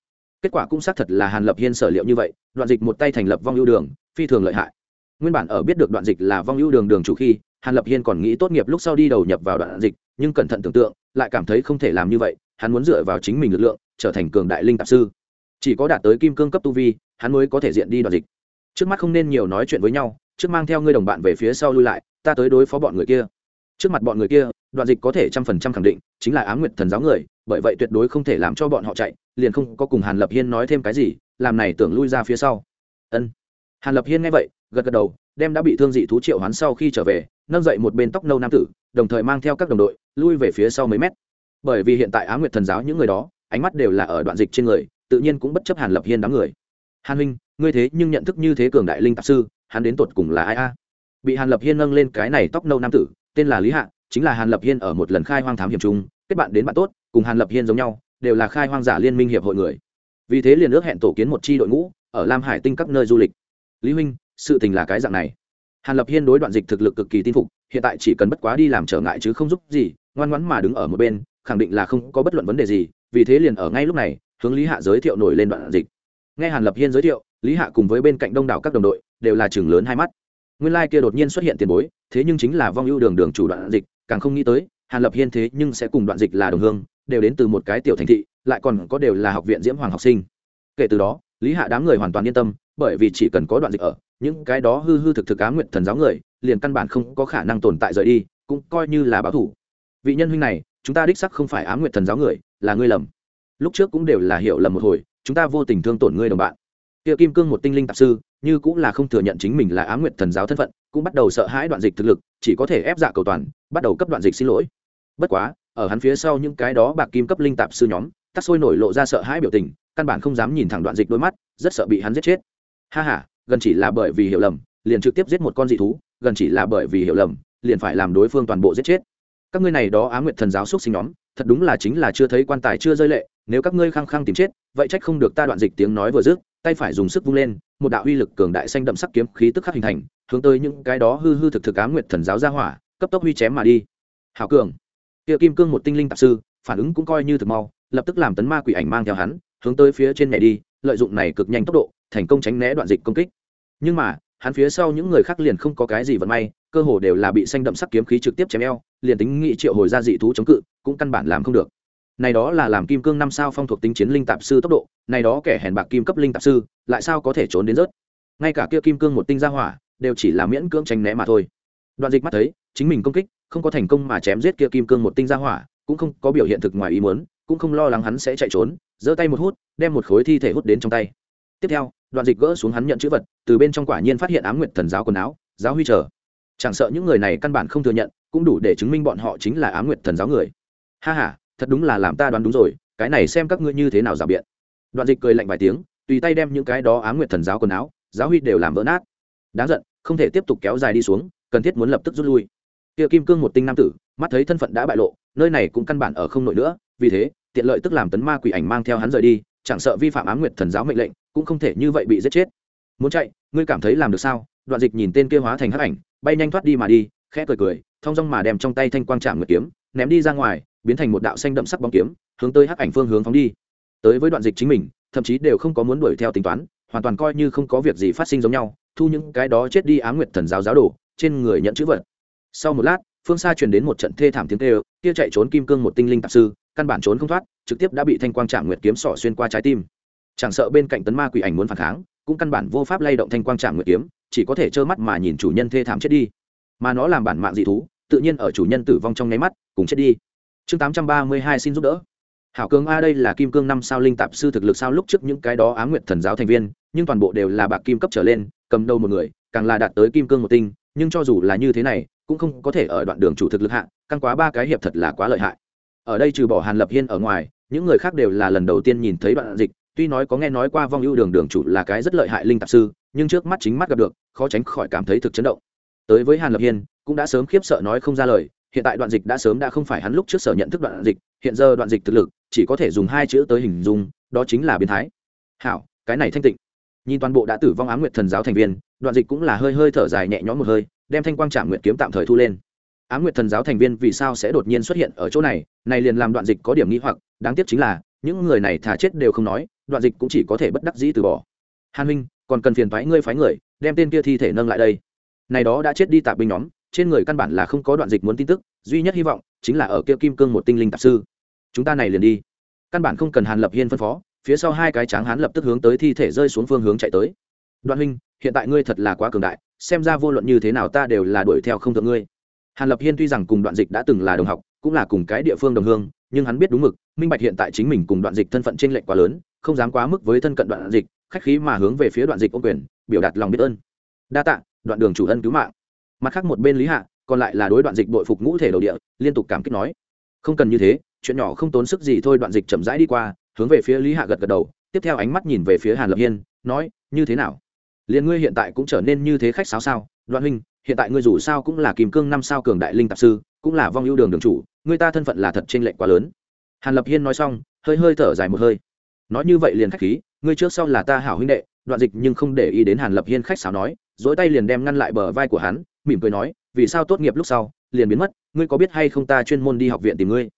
Kết quả cũng xác thật là hàn lập hiên sở liệu như vậy, đoạn dịch một tay thành lập vong ưu đường, phi thường lợi hại. Nguyên bản ở biết được đoạn dịch là vong ưu đường đường chủ khi, hàn lập hiên còn nghĩ tốt nghiệp lúc sau đi đầu nhập vào đoạn dịch, nhưng cẩn thận tưởng tượng, lại cảm thấy không thể làm như vậy, hắn muốn dựa vào chính mình lực lượng, trở thành cường đại linh tạp sư. Chỉ có đạt tới kim cương cấp tu vi, hắn mới có thể diện đi đoạn dịch. Trước mắt không nên nhiều nói chuyện với nhau, trước mang theo ngươi đồng bạn về phía sau lui lại, ta tới đối phó bọn người kia. Trước mặt bọn người kia đoạn dịch có thể trăm phần trăm khẳng định, chính là á m nguyệt thần giáo người, bởi vậy tuyệt đối không thể làm cho bọn họ chạy, liền không có cùng hàn lập hiên nói thêm cái gì, làm này tưởng lui ra phía sau. Ân. Hàn lập hiên nghe vậy, gật gật đầu, đem đã bị thương dị thú triệu hoán sau khi trở về, nâng dậy một bên tóc nâu nam tử, đồng thời mang theo các đồng đội, lui về phía sau mấy mét. Bởi vì hiện tại á nguyệt thần giáo những người đó, ánh mắt đều là ở đoạn dịch trên người, tự nhiên cũng bất chấp hàn lập hiên đám người. Hàn huynh, ngươi thế nhưng nhận thức như thế cường đại linh tạp sư, hắn đến tột cùng là ai a? Bị hàn lập hiên nâng lên cái này tóc nâu nam tử, tên là lý hạ chính là hàn lập hiên ở một lần khai hoang thám hiểm chung, kết bạn đến bạn tốt, cùng hàn lập hiên giống nhau, đều là khai hoang giả liên minh hiệp hội người. Vì thế liền ước hẹn tổ kiến một chi đội ngũ ở lam hải tinh các nơi du lịch. Lý huynh, sự tình là cái dạng này. Hàn lập hiên đối đoạn dịch thực lực cực kỳ tin phục, hiện tại chỉ cần bất quá đi làm trở ngại chứ không giúp gì, ngoan ngoãn mà đứng ở một bên, khẳng định là không có bất luận vấn đề gì, vì thế liền ở ngay lúc này, hướng lý hạ giới thiệu nổi lên đoạn dịch. Nghe hàn lập hiên giới thiệu, lý hạ cùng với bên cạnh đông đảo các đồng đội đều là chừng lớn hai mắt. Nguyên lai kia đột nhiên xuất hiện tiền bối, thế nhưng chính là vong ưu đường đường chủ đoạn dịch càng không nghĩ tới, hàn lập hiên thế nhưng sẽ cùng đoạn dịch là đồng hương, đều đến từ một cái tiểu thành thị, lại còn có đều là học viện diễm hoàng học sinh. Kể từ đó, lý hạ đám người hoàn toàn yên tâm, bởi vì chỉ cần có đoạn dịch ở, những cái đó hư hư thực thực á nguyện thần giáo người, liền căn bản không có khả năng tồn tại rời đi, cũng coi như là báo thủ. Vị nhân huynh này, chúng ta đích sắc không phải á nguyện thần giáo người, là ngươi lầm. Lúc trước cũng đều là hiểu lầm một hồi, chúng ta vô tình thương tổn ngươi đồng bạn kia kim cương một tinh linh tạp sư như cũng là không thừa nhận chính mình là á nguyện thần giáo thân phận cũng bắt đầu sợ hãi đoạn dịch thực lực chỉ có thể ép dạ cầu toàn bắt đầu cấp đoạn dịch xin lỗi. Bất quá ở hắn phía sau những cái đó bạc kim cấp linh tạp sư nhóm tắt sôi nổi lộ ra sợ hãi biểu tình căn bản không dám nhìn thẳng đoạn dịch đôi mắt rất sợ bị hắn giết chết. Ha ha, gần chỉ là bởi vì hiểu lầm liền trực tiếp giết một con dị thú gần chỉ là bởi vì hiểu lầm liền phải làm đối phương toàn bộ giết chết. Các ngươi này đó á nguyện thần giáo xúc sinh nhóm thật đúng là chính là chưa thấy quan tài chưa rơi lệ nếu các ngươi khăng khăng tìm chết vậy trách không được ta đoạn dịch tiếng nói vừa dứt tay phải dùng sức vung lên, một đạo uy lực cường đại xanh đậm sắc kiếm khí tức khắc hình thành, hướng tới những cái đó hư hư thực thực á nguyệt thần giáo ra hỏa, cấp tốc huy chém mà đi. Hảo cường. Kia kim cương một tinh linh tạp sư, phản ứng cũng coi như thực mau, lập tức làm tấn ma quỷ ảnh mang theo hắn, hướng tới phía trên này đi, lợi dụng này cực nhanh tốc độ, thành công tránh né đoạn dịch công kích. Nhưng mà, hắn phía sau những người khác liền không có cái gì vận may, cơ hồ đều là bị xanh đậm sắc kiếm khí trực tiếp chém eo, liền tính nghị triệu hồi ra dị thú chống cự, cũng căn bản làm không được này đó là làm kim cương năm sao phong thuộc tính chiến linh tạp sư tốc độ, này đó kẻ hèn bạc kim cấp linh tạp sư, lại sao có thể trốn đến rớt? Ngay cả kia kim cương một tinh gia hỏa, đều chỉ là miễn cưỡng tranh né mà thôi. Đoạn dịch mắt thấy, chính mình công kích, không có thành công mà chém giết kia kim cương một tinh gia hỏa, cũng không có biểu hiện thực ngoài ý muốn, cũng không lo lắng hắn sẽ chạy trốn, giơ tay một hút, đem một khối thi thể hút đến trong tay. Tiếp theo, đoạn dịch gỡ xuống hắn nhận chữ vật, từ bên trong quả nhiên phát hiện ám nguyệt thần giáo quần áo, giáo huy trở chẳng sợ những người này căn bản không thừa nhận, cũng đủ để chứng minh bọn họ chính là ám nguyệt thần giáo người. Ha h a thật đúng là làm ta đoán đúng rồi, cái này xem các ngươi như thế nào rào biện. Đoạn dịch cười lạnh vài tiếng, tùy tay đem những cái đó ám nguyệt thần giáo quần áo, giáo huy đều làm vỡ nát. Đáng giận, không thể tiếp tục kéo dài đi xuống, cần thiết muốn lập tức rút lui. Kia kim cương một tinh nam tử, mắt thấy thân phận đã bại lộ, nơi này cũng căn bản ở không nổi nữa, vì thế, tiện lợi tức làm tấn ma quỷ ảnh mang theo hắn rời đi, chẳng sợ vi phạm ám nguyệt thần giáo mệnh lệnh, cũng không thể như vậy bị giết chết. Muốn chạy, ngươi cảm thấy làm được sao? Đoạn dịch nhìn tên kia hóa thành hắc ảnh, bay nhanh thoát đi mà đi, khẽ cười cười, thong dong mà đem trong tay thanh quang trạm nguyệt kiếm, ném đi ra ngoài biến thành một đạo xanh đậm sắc bóng kiếm, hướng tới hắc ảnh phương hướng phóng đi. Tới với đoạn dịch chính mình, thậm chí đều không có muốn đuổi theo tính toán, hoàn toàn coi như không có việc gì phát sinh giống nhau, thu những cái đó chết đi ám nguyệt thần giáo giáo đổ trên người nhận chữ vật. Sau một lát, phương xa truyền đến một trận thê thảm tiếng kêu, kia chạy trốn kim cương một tinh linh tạp sư, căn bản trốn không thoát, trực tiếp đã bị thanh quang trạm nguyệt kiếm sỏ xuyên qua trái tim. Chẳng sợ bên cạnh tấn ma quỷ ảnh muốn phản kháng, cũng căn bản vô pháp lay động thanh quang trạm nguyệt kiếm, chỉ có thể trơ mắt mà nhìn chủ nhân thê thảm chết đi. Mà nó làm bản mạng dị thú tự tự nhiên ở chủ nhân tử vong trong nháy mắt, cùng chết đi chương tám trăm ba mươi hai xin giúp đỡ. Hảo cường a đây là kim cương năm sao linh tạp sư thực lực sao lúc trước những cái đó á nguyện nguyệt thần giáo thành viên nhưng toàn bộ đều là bạc kim cấp trở lên cầm đầu một người càng là đạt tới kim cương một tinh nhưng cho dù là như thế này cũng không có thể ở đoạn đường chủ thực lực hạng, căng quá ba cái hiệp thật là quá lợi hại. Ở đây trừ bỏ hàn lập hiên ở ngoài những người khác đều là lần đầu tiên nhìn thấy đoạn dịch tuy nói có nghe nói qua vong ưu đường đường chủ là cái rất lợi hại linh tạp sư nhưng trước mắt chính mắt gặp được khó tránh khỏi cảm thấy thực chấn động. Tới với hàn lập hiên cũng đã sớm khiếp sợ nói không ra lời hiện tại đoạn dịch đã sớm đã không phải hắn lúc trước sở nhận thức đoạn dịch, hiện giờ đoạn dịch thực lực, chỉ có thể dùng hai chữ tới hình dung, đó chính là biến thái. Hảo, cái này thanh tịnh. Nhìn toàn bộ đã tử vong ám nguyệt thần giáo thành viên, đoạn dịch cũng là hơi hơi thở dài nhẹ nhõm một hơi, đem thanh quang trạm nguyệt kiếm tạm thời thu lên. Ám nguyệt thần giáo thành viên vì sao sẽ đột nhiên xuất hiện ở chỗ này này liền làm đoạn dịch có điểm nghi hoặc, đáng tiếc chính là, những người này thả chết đều không nói, đoạn dịch cũng chỉ có thể bất đắc dĩ từ bỏ. Hàn huynh, còn cần phiền phái ngươi phái người, đem tên kia thi thể nâng lại đây. Này đó đã chết đi tạp binh nhóm trên người căn bản là không có đoạn dịch muốn tin tức, duy nhất hy vọng chính là ở kia kim cương một tinh linh tạp sư. Chúng ta này liền đi. Căn bản không cần hàn lập hiên phân phó, phía sau hai cái tráng hán lập tức hướng tới thi thể rơi xuống phương hướng chạy tới. Đoạn huynh, hiện tại ngươi thật là quá cường đại, xem ra vô luận như thế nào ta đều là đuổi theo không thượng ngươi. Hàn lập hiên tuy rằng cùng đoạn dịch đã từng là đồng học, cũng là cùng cái địa phương đồng hương, nhưng hắn biết đúng mực, minh bạch hiện tại chính mình cùng đoạn dịch thân phận t r ê n lệch quá lớn, không dám quá mức với thân cận đoạn dịch, khách khí mà hướng về phía đoạn dịch ô quyền, biểu đạt lòng biết ơn. Đa tạ, đoạn đường chủ ân cứu mạng mặt khác một bên lý hạ còn lại là đối đoạn dịch bội phục ngũ thể đầu địa liên tục cảm kích nói không cần như thế chuyện nhỏ không tốn sức gì thôi đoạn dịch chậm rãi đi qua hướng về phía lý hạ gật gật đầu tiếp theo ánh mắt nhìn về phía hàn lập hiên nói như thế nào liền ngươi hiện tại cũng trở nên như thế khách sáo sao đoạn huynh hiện tại ngươi dù sao cũng là kìm cương năm sao cường đại linh tạp sư cũng là vong ưu đường đường chủ người ta thân phận là thật trên lệnh quá lớn hàn lập hiên nói xong hơi hơi thở dài một hơi nói như vậy liền khách khí ngươi trước sau là ta hảo huynh đệ đoạn dịch nhưng không để ý đến hàn lập hiên khách sáo nói dỗi tay liền đem ngăn lại bờ vai của hắn mỉm cười nói, vì sao tốt nghiệp lúc sau liền biến mất? Ngươi có biết hay không ta chuyên môn đi học viện tìm ngươi?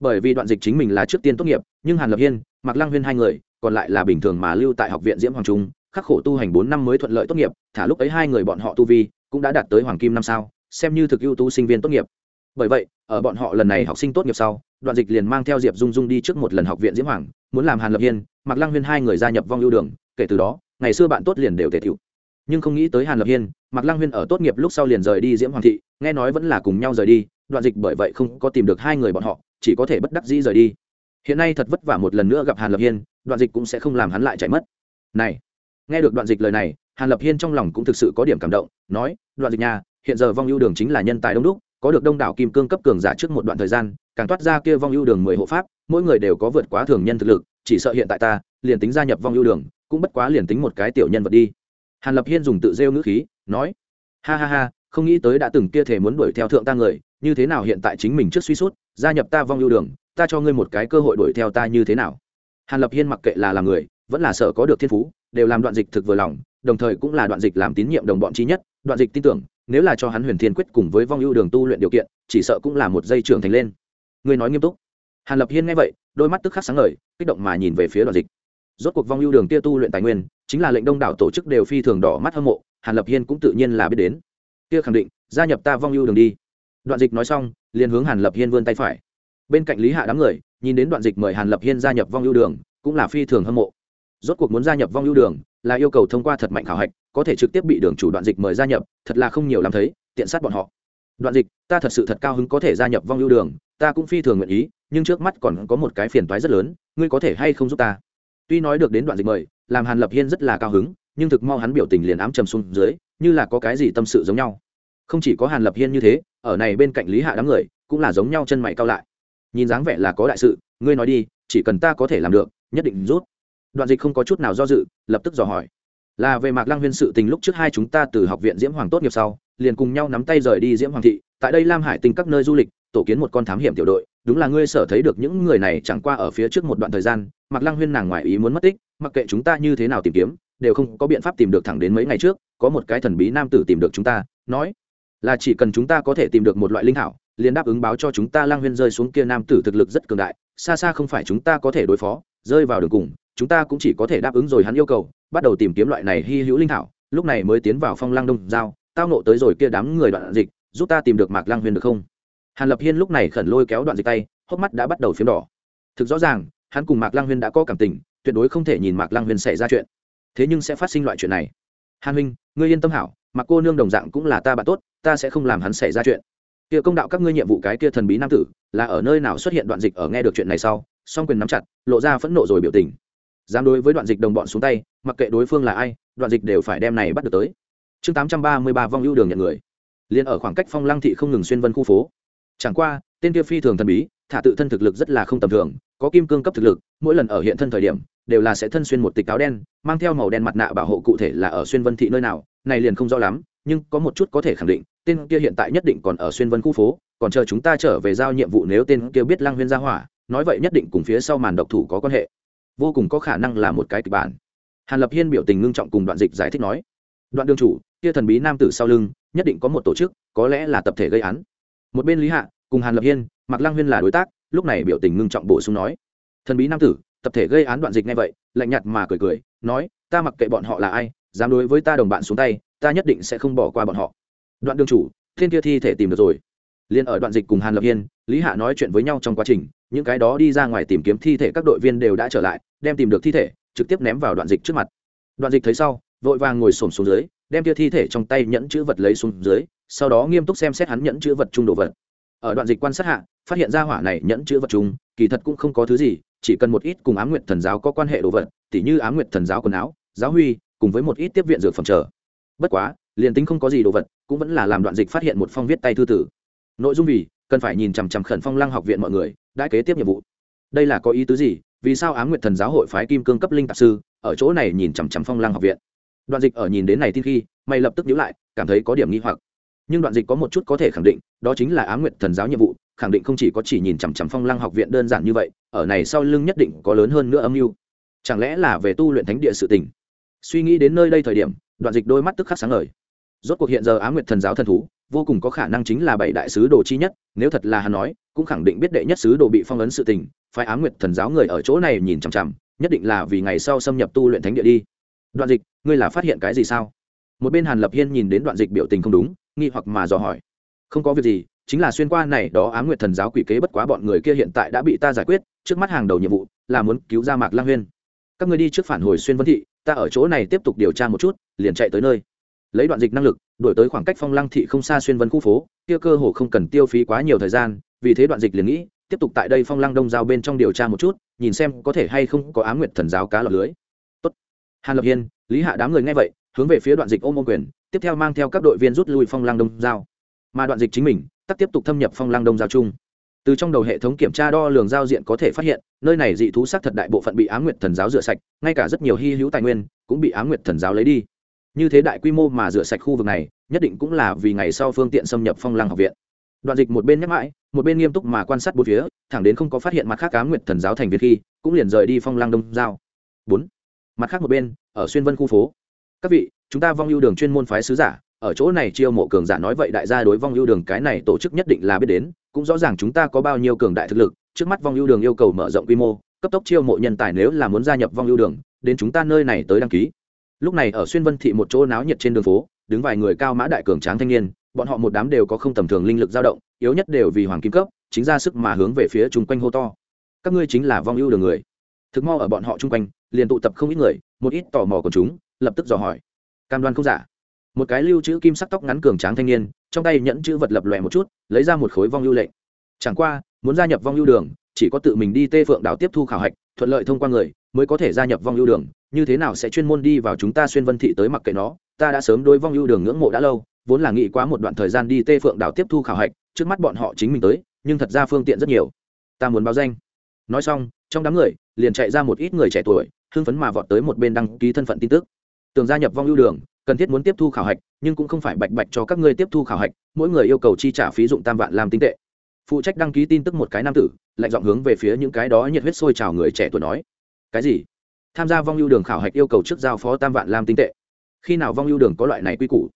Bởi vì đoạn dịch chính mình là trước tiên tốt nghiệp, nhưng hàn lập hiên mặc lăng huyên hai người, còn lại là bình thường mà lưu tại học viện diễm hoàng trung, khắc khổ tu hành bốn năm mới thuận lợi tốt nghiệp, thả lúc ấy hai người bọn họ tu vi cũng đã đạt tới hoàng kim năm sao, xem như thực ưu tú sinh viên tốt nghiệp. Bởi vậy, ở bọn họ lần này học sinh tốt nghiệp sau, đoạn dịch liền mang theo diệp dung dung đi trước một lần học viện diễm hoàng, muốn làm hàn lập hiên mặc lăng huyên hai người gia nhập vong ưu đường, kể từ đó, ngày xưa bạn tốt liền đều thể thiệu nhưng không nghĩ tới hàn lập hiên, mạc lăng huyên ở tốt nghiệp lúc sau liền rời đi diễm hoàng thị, nghe nói vẫn là cùng nhau rời đi, đoạn dịch bởi vậy không có tìm được hai người bọn họ, chỉ có thể bất đắc dĩ rời đi. Hiện nay thật vất vả một lần nữa gặp hàn lập hiên, đoạn dịch cũng sẽ không làm hắn lại chạy mất. Này, nghe được đoạn dịch lời này, hàn lập hiên trong lòng cũng thực sự có điểm cảm động, nói, đoạn dịch nhà hiện giờ vong ưu đường chính là nhân tài đông đúc, có được đông đảo kim cương cấp cường giả trước một đoạn thời gian, càng toát ra kia vong ưu đường mười hộ pháp, mỗi người đều có vượt quá thường nhân thực lực, chỉ sợ hiện tại ta, liền tính gia nhập vong ưu đường, cũng bất quá liền tính một cái tiểu nhân vật đi hàn lập hiên dùng tự rêu ngữ khí, nói, ha ha ha, không nghĩ tới đã từng kia thể muốn đuổi theo thượng ta người, như thế nào hiện tại chính mình trước suy sút, gia nhập ta vong ưu đường, ta cho ngươi một cái cơ hội đuổi theo ta như thế nào? Hàn lập hiên mặc kệ là làm người, vẫn là sợ có được thiên phú, đều làm đoạn dịch thực vừa lòng, đồng thời cũng là đoạn dịch làm tín nhiệm đồng bọn trí nhất, đoạn dịch tin tưởng, nếu là cho hắn huyền thiên quyết cùng với vong ưu đường tu luyện điều kiện, chỉ sợ cũng là một dây trưởng thành lên. Ngươi nói nghiêm túc. Hàn lập hiên nghe vậy, đôi mắt tức khắc sáng ngời, kích động mà nhìn về phía đoạn dịch rốt cuộc vong ưu đường kia tu luyện tài nguyên, chính là lệnh đông đảo tổ chức đều phi thường đỏ mắt hâm mộ, hàn lập hiên cũng tự nhiên là biết đến. Kia khẳng định, gia nhập ta vong ưu đường đi. Đoạn dịch nói xong, liền hướng hàn lập hiên vươn tay phải. Bên cạnh lý hạ đám người, nhìn đến đoạn dịch mời hàn lập hiên gia nhập vong ưu đường, cũng là phi thường hâm mộ. Rốt cuộc muốn gia nhập vong ưu đường, là yêu cầu thông qua thật mạnh khảo hạch, có thể trực tiếp bị đường chủ đoạn dịch mời gia nhập, thật là không nhiều làm thấy, tiện sát bọn họ. Đoạn dịch, ta thật sự thật cao hứng có thể gia nhập vong ưu đường, ta cũng phi thường nguyện ý, nhưng trước mắt còn có một cái phiền toái rất lớn, ngươi có thể hay không giúp ta? Tuy nói được đến đoạn dịch mời, làm hàn lập hiên rất là cao hứng, nhưng thực mau hắn biểu tình liền ám trầm xuống dưới, như là có cái gì tâm sự giống nhau. Không chỉ có hàn lập hiên như thế, ở này bên cạnh lý hạ đám người, cũng là giống nhau chân mày cao lại. Nhìn dáng vẻ là có đại sự, ngươi nói đi, chỉ cần ta có thể làm được, nhất định rút. Đoạn dịch không có chút nào do dự, lập tức dò hỏi. Là về mạc lăng huyên sự tình lúc trước hai chúng ta từ học viện diễm hoàng tốt nghiệp sau, liền cùng nhau nắm tay rời đi diễm hoàng thị, tại đây lam hải tình các nơi du lịch, tổ kiến một con thám hiểm tiểu đội, đúng là ngươi sở thấy được những người này chẳng qua ở phía trước một đoạn thời gian mạc lăng huyên nàng ngoài ý muốn mất tích, mặc kệ chúng ta như thế nào tìm kiếm, đều không có biện pháp tìm được thẳng đến mấy ngày trước, có một cái thần bí nam tử tìm được chúng ta, nói là chỉ cần chúng ta có thể tìm được một loại linh hảo, liền đáp ứng báo cho chúng ta lang huyên rơi xuống kia nam tử thực lực rất cường đại, xa xa không phải chúng ta có thể đối phó, rơi vào đường cùng, chúng ta cũng chỉ có thể đáp ứng rồi hắn yêu cầu, bắt đầu tìm kiếm loại này hy hữu linh thảo lúc này mới tiến vào phong lang đông giao, tao nộ tới rồi kia đám người đoạn dịch, giúp ta tìm được mạc lang huyên được không? Hàn lập hiên lúc này khẩn lôi kéo đoạn dịch tay, hốc mắt đã bắt đầu phiếm đỏ. Thực rõ ràng hắn cùng mạc lang huyên đã có cảm tình, tuyệt đối không thể nhìn mạc lang huyên xảy ra chuyện. Thế nhưng sẽ phát sinh loại chuyện này. Hàn huynh, ngươi yên tâm hảo mặc cô nương đồng dạng cũng là ta bạn tốt, ta sẽ không làm hắn xảy ra chuyện. Kia công đạo các ngươi nhiệm vụ cái kia thần bí nam tử, là ở nơi nào xuất hiện đoạn dịch ở nghe được chuyện này sau, song quyền nắm chặt, lộ ra phẫn nộ rồi biểu tình. Dám đối với đoạn dịch đồng bọn xuống tay, mặc kệ đối phương là ai, đoạn dịch đều phải đem này bắt được tới. Chương tám trăm ba mươi ba vong ưu đường nhận người. Liền ở khoảng cách phong lăng thị không ngừng xuyên vân khu phố. Chẳng qua, tên kia phi thường thần bí, thả tự thân thực lực rất là không tầm thường có kim cương cấp thực lực, mỗi lần ở hiện thân thời điểm, đều là sẽ thân xuyên một tịch áo đen, mang theo màu đen mặt nạ bảo hộ cụ thể là ở xuyên vân thị nơi nào, này liền không rõ lắm, nhưng có một chút có thể khẳng định, tên kia hiện tại nhất định còn ở xuyên vân khu phố, còn chờ chúng ta trở về giao nhiệm vụ nếu tên kia biết lang huyên ra hỏa, nói vậy nhất định cùng phía sau màn độc thủ có quan hệ. Vô cùng có khả năng là một cái kịch bản. Hàn lập hiên biểu tình ngưng trọng cùng đoạn dịch giải thích nói, đoạn đương chủ, kia thần bí nam tử sau lưng, nhất định có một tổ chức, có lẽ là tập thể gây án. Một bên lý hạ cùng hàn lập hiên mặc lang huyên là đối tác lúc này biểu tình ngưng trọng bổ sung nói, thần bí nam tử, tập thể gây án đoạn dịch ngay vậy. Lạnh nhạt mà cười cười, nói, ta mặc kệ bọn họ là ai, dám đối với ta đồng bạn xuống tay, ta nhất định sẽ không bỏ qua bọn họ. Đoạn đương chủ, thiên kia thi thể tìm được rồi. Liền ở đoạn dịch cùng hàn lập hiên, lý hạ nói chuyện với nhau trong quá trình, những cái đó đi ra ngoài tìm kiếm thi thể các đội viên đều đã trở lại, đem tìm được thi thể, trực tiếp ném vào đoạn dịch trước mặt. Đoạn dịch thấy sau, vội vàng ngồi xổm xuống dưới, đem kia thi thể trong tay nhẫn chữ vật lấy xuống dưới, sau đó nghiêm túc xem xét hắn nhẫn chữ vật trung đồ vật ở đoạn dịch quan sát hạ, phát hiện ra hỏa này nhẫn chữ vật chúng, kỳ thật cũng không có thứ gì, chỉ cần một ít cùng ám nguyệt thần giáo có quan hệ đồ vật, tỉ như ám nguyệt thần giáo quần áo, giáo huy, cùng với một ít tiếp viện dược phẩm trở bất quá, liền tính không có gì đồ vật, cũng vẫn là làm đoạn dịch phát hiện một phong viết tay thư tử. Nội dung vì, cần phải nhìn chằm chằm khẩn phong lăng học viện mọi người, đã kế tiếp nhiệm vụ. Đây là có ý tứ gì? Vì sao ám nguyệt thần giáo hội phái kim cương cấp linh tạp sư, ở chỗ này nhìn chằm chằm phong lăng học viện? Đoạn dịch ở nhìn đến này tin khi, mày lập tức nhíu lại, cảm thấy có điểm nghi hoặc nhưng đoạn dịch có một chút có thể khẳng định, đó chính là ám nguyệt thần giáo nhiệm vụ, khẳng định không chỉ có chỉ nhìn chằm chằm phong lăng học viện đơn giản như vậy, ở này sau lưng nhất định có lớn hơn nữa âm mưu. Chẳng lẽ là về tu luyện thánh địa sự tình? Suy nghĩ đến nơi đây thời điểm, đoạn dịch đôi mắt tức khắc sáng ngời. Rốt cuộc hiện giờ ám nguyệt thần giáo thần thú, vô cùng có khả năng chính là bảy đại sứ đồ chi nhất, nếu thật là hắn nói, cũng khẳng định biết đệ nhất sứ đồ bị phong ấn sự tình, phái ám nguyệt thần giáo người ở chỗ này nhìn chằm chằm, nhất định là vì ngày sau xâm nhập tu luyện thánh địa đi. Đoạn dịch, ngươi là phát hiện cái gì sao? Một bên hàn lập hiên nhìn đến đoạn dịch biểu tình không đúng nghi hoặc mà dò hỏi. Không có việc gì, chính là xuyên qua này đó ám nguyệt thần giáo quỷ kế bất quá bọn người kia hiện tại đã bị ta giải quyết, trước mắt hàng đầu nhiệm vụ là muốn cứu ra mạc lang huyên. Các người đi trước phản hồi xuyên vân thị, ta ở chỗ này tiếp tục điều tra một chút, liền chạy tới nơi. Lấy đoạn dịch năng lực, đổi tới khoảng cách phong lăng thị không xa xuyên vân khu phố, kia cơ hồ không cần tiêu phí quá nhiều thời gian, vì thế đoạn dịch liền nghĩ, tiếp tục tại đây phong lăng đông giao bên trong điều tra một chút, nhìn xem có thể hay không có ám nguyệt thần giáo cá lọc lưới. Tốt. hàn lập hiên, lý hạ đám người nghe vậy, hướng về phía đoạn dịch ôm ô quyền tiếp theo mang theo các đội viên rút lui phong lang đông giao. Mà đoạn dịch chính mình tắt tiếp tục thâm nhập phong lang đông giao chung. Từ trong đầu hệ thống kiểm tra đo lường giao diện có thể phát hiện, nơi này dị thú xác thật đại bộ phận bị á nguyệt thần giáo rửa sạch, ngay cả rất nhiều hy hữu tài nguyên cũng bị á nguyệt thần giáo lấy đi. Như thế đại quy mô mà rửa sạch khu vực này, nhất định cũng là vì ngày sau phương tiện xâm nhập phong lăng học viện. Đoạn dịch một bên nhắc mãi, một bên nghiêm túc mà quan sát bốn phía, thẳng đến không có phát hiện mặt khác á nguyệt thần giáo thành viên khi, cũng liền rời đi phong lăng đông giao. Bốn. Mặt khác một bên, ở xuyên vân khu phố các vị, chúng ta vong ưu đường chuyên môn phái sứ giả, ở chỗ này chiêu mộ cường giả nói vậy đại gia đối vong ưu đường cái này tổ chức nhất định là biết đến, cũng rõ ràng chúng ta có bao nhiêu cường đại thực lực, trước mắt vong ưu đường yêu cầu mở rộng quy mô, cấp tốc chiêu mộ nhân tài nếu là muốn gia nhập vong ưu đường, đến chúng ta nơi này tới đăng ký. Lúc này ở xuyên vân thị một chỗ náo nhiệt trên đường phố, đứng vài người cao mã đại cường tráng thanh niên, bọn họ một đám đều có không tầm thường linh lực dao động, yếu nhất đều vì hoàng kim cấp, chính ra sức mà hướng về phía chung quanh hô to. Các ngươi chính là vong ưu đường người. Thực mo ở bọn họ chung quanh, liền tụ tập không ít người, một ít tò mò của chúng lập tức dò hỏi. Cam đoan không giả. Một cái lưu trữ kim sắc tóc ngắn cường tráng thanh niên, trong tay nhẫn chữ vật lập lòe một chút, lấy ra một khối vong lưu lệnh. Chẳng qua, muốn gia nhập vong lưu đường, chỉ có tự mình đi tê phượng đảo tiếp thu khảo hạch, thuận lợi thông qua người, mới có thể gia nhập vong lưu đường. Như thế nào sẽ chuyên môn đi vào chúng ta xuyên vân thị tới mặc kệ nó, ta đã sớm đối vong lưu đường ngưỡng mộ đã lâu, vốn là nghĩ quá một đoạn thời gian đi tê phượng đảo tiếp thu khảo hạch, trước mắt bọn họ chính mình tới, nhưng thật ra phương tiện rất nhiều. Ta muốn báo danh. Nói xong, trong đám người, liền chạy ra một ít người trẻ tuổi, hưng phấn mà vọt tới một bên đăng ký thân phận tin tức tường gia nhập vong lưu đường, cần thiết muốn tiếp thu khảo hạch, nhưng cũng không phải bạch bạch cho các ngươi tiếp thu khảo hạch, mỗi người yêu cầu chi trả phí dụng tam vạn làm tinh tệ. Phụ trách đăng ký tin tức một cái nam tử, lạnh giọng hướng về phía những cái đó nhiệt huyết sôi trào người trẻ tuổi nói. Cái gì? Tham gia vong ưu đường khảo hạch yêu cầu trước giao phó tam vạn làm tinh tệ. Khi nào vong ưu đường có loại này quy củ?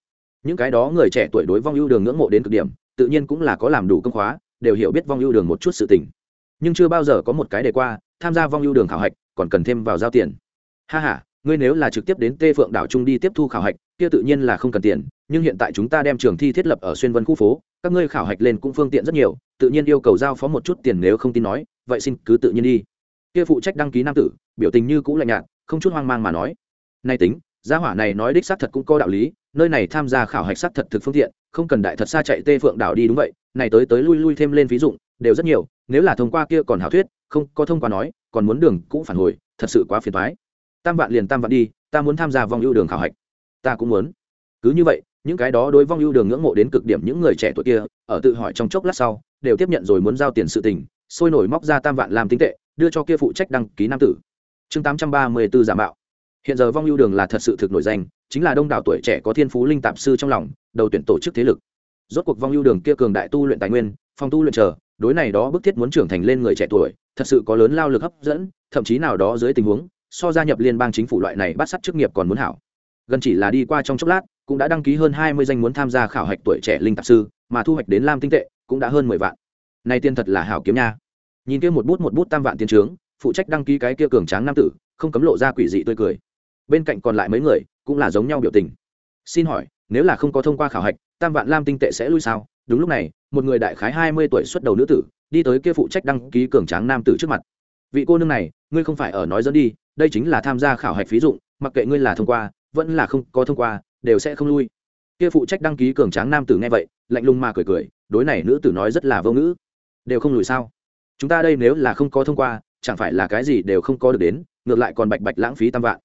Những cái đó người trẻ tuổi đối vong ưu đường ngưỡng mộ đến cực điểm, tự nhiên cũng là có làm đủ công khóa, đều hiểu biết vong ưu đường một chút sự tình. Nhưng chưa bao giờ có một cái đề qua, tham gia vong ưu đường khảo hạch, còn cần thêm vào giao tiền. Ha h a ngươi nếu là trực tiếp đến tê phượng đảo trung đi tiếp thu khảo hạch, kia tự nhiên là không cần tiền, nhưng hiện tại chúng ta đem trường thi thiết lập ở xuyên vân khu phố, các ngươi khảo hạch lên cũng phương tiện rất nhiều, tự nhiên yêu cầu giao phó một chút tiền nếu không tin nói, vậy xin cứ tự nhiên đi kia phụ trách đăng ký nam tử, biểu tình như cũ lạnh nhạt, không chút hoang mang mà nói nay tính, gia hỏa này nói đích xác thật cũng có đạo lý, nơi này tham gia khảo hạch xác thật thực phương tiện, không cần đại thật xa chạy tê phượng đảo đi đúng vậy, này tới tới lui lui thêm lên ví dụ, đều rất nhiều, nếu là thông qua kia còn hảo thuyết, không có thông qua nói, còn muốn đường cũng phản hồi, thật sự quá phiền toái tam vạn liền tam vạn đi, ta muốn tham gia vong ưu đường khảo hạch. Ta cũng muốn. Cứ như vậy, những cái đó đối vong ưu đường ngưỡng mộ đến cực điểm những người trẻ tuổi kia, ở tự hỏi trong chốc lát sau, đều tiếp nhận rồi muốn giao tiền sự tình, sôi nổi móc ra tam vạn làm tinh tệ, đưa cho kia phụ trách đăng ký nam tử. Chương tám trăm ba mươi 834 giả mạo. Hiện giờ vong ưu đường là thật sự thực nổi danh, chính là đông đảo tuổi trẻ có thiên phú linh tạp sư trong lòng, đầu tuyển tổ chức thế lực. Rốt cuộc vong ưu đường kia cường đại tu luyện tài nguyên phong tu luyện chờ, đối này đó bức thiết muốn trưởng thành lên người trẻ tuổi, thật sự có lớn lao lực hấp dẫn, thậm chí nào đó dưới tình huống so gia nhập liên bang chính phủ loại này bắt sắt chức nghiệp còn muốn hảo. Gần chỉ là đi qua trong chốc lát, cũng đã đăng ký hơn hai mươi danh muốn tham gia khảo hạch tuổi trẻ linh tạp sư, mà thu hoạch đến lam tinh tệ cũng đã hơn mười vạn. Này tiên thật là hảo kiếm nha. Nhìn kia một bút một bút tam vạn tiền trướng, phụ trách đăng ký cái kia cường tráng nam tử, không cấm lộ ra quỷ dị tươi cười. Bên cạnh còn lại mấy người, cũng là giống nhau biểu tình. Xin hỏi, nếu là không có thông qua khảo hạch, tam vạn lam tinh tệ sẽ lui sao? Đúng lúc này, một người đại khái hai mươi tuổi xuất đầu nữ tử, đi tới kia phụ trách đăng ký cường tráng nam tử trước mặt. Vị cô nương này, ngươi không phải ở nói dẫn đi đây chính là tham gia khảo hạch phí dụng, mặc kệ ngươi là thông qua, vẫn là không có thông qua, đều sẽ không lui. Kia phụ trách đăng ký cường tráng nam tử nghe vậy, lạnh lùng mà cười cười, đối này nữ tử nói rất là vô ngữ. Đều không lùi sao? Chúng ta đây nếu là không có thông qua, chẳng phải là cái gì đều không có được đến, ngược lại còn bạch bạch lãng phí tam vạn.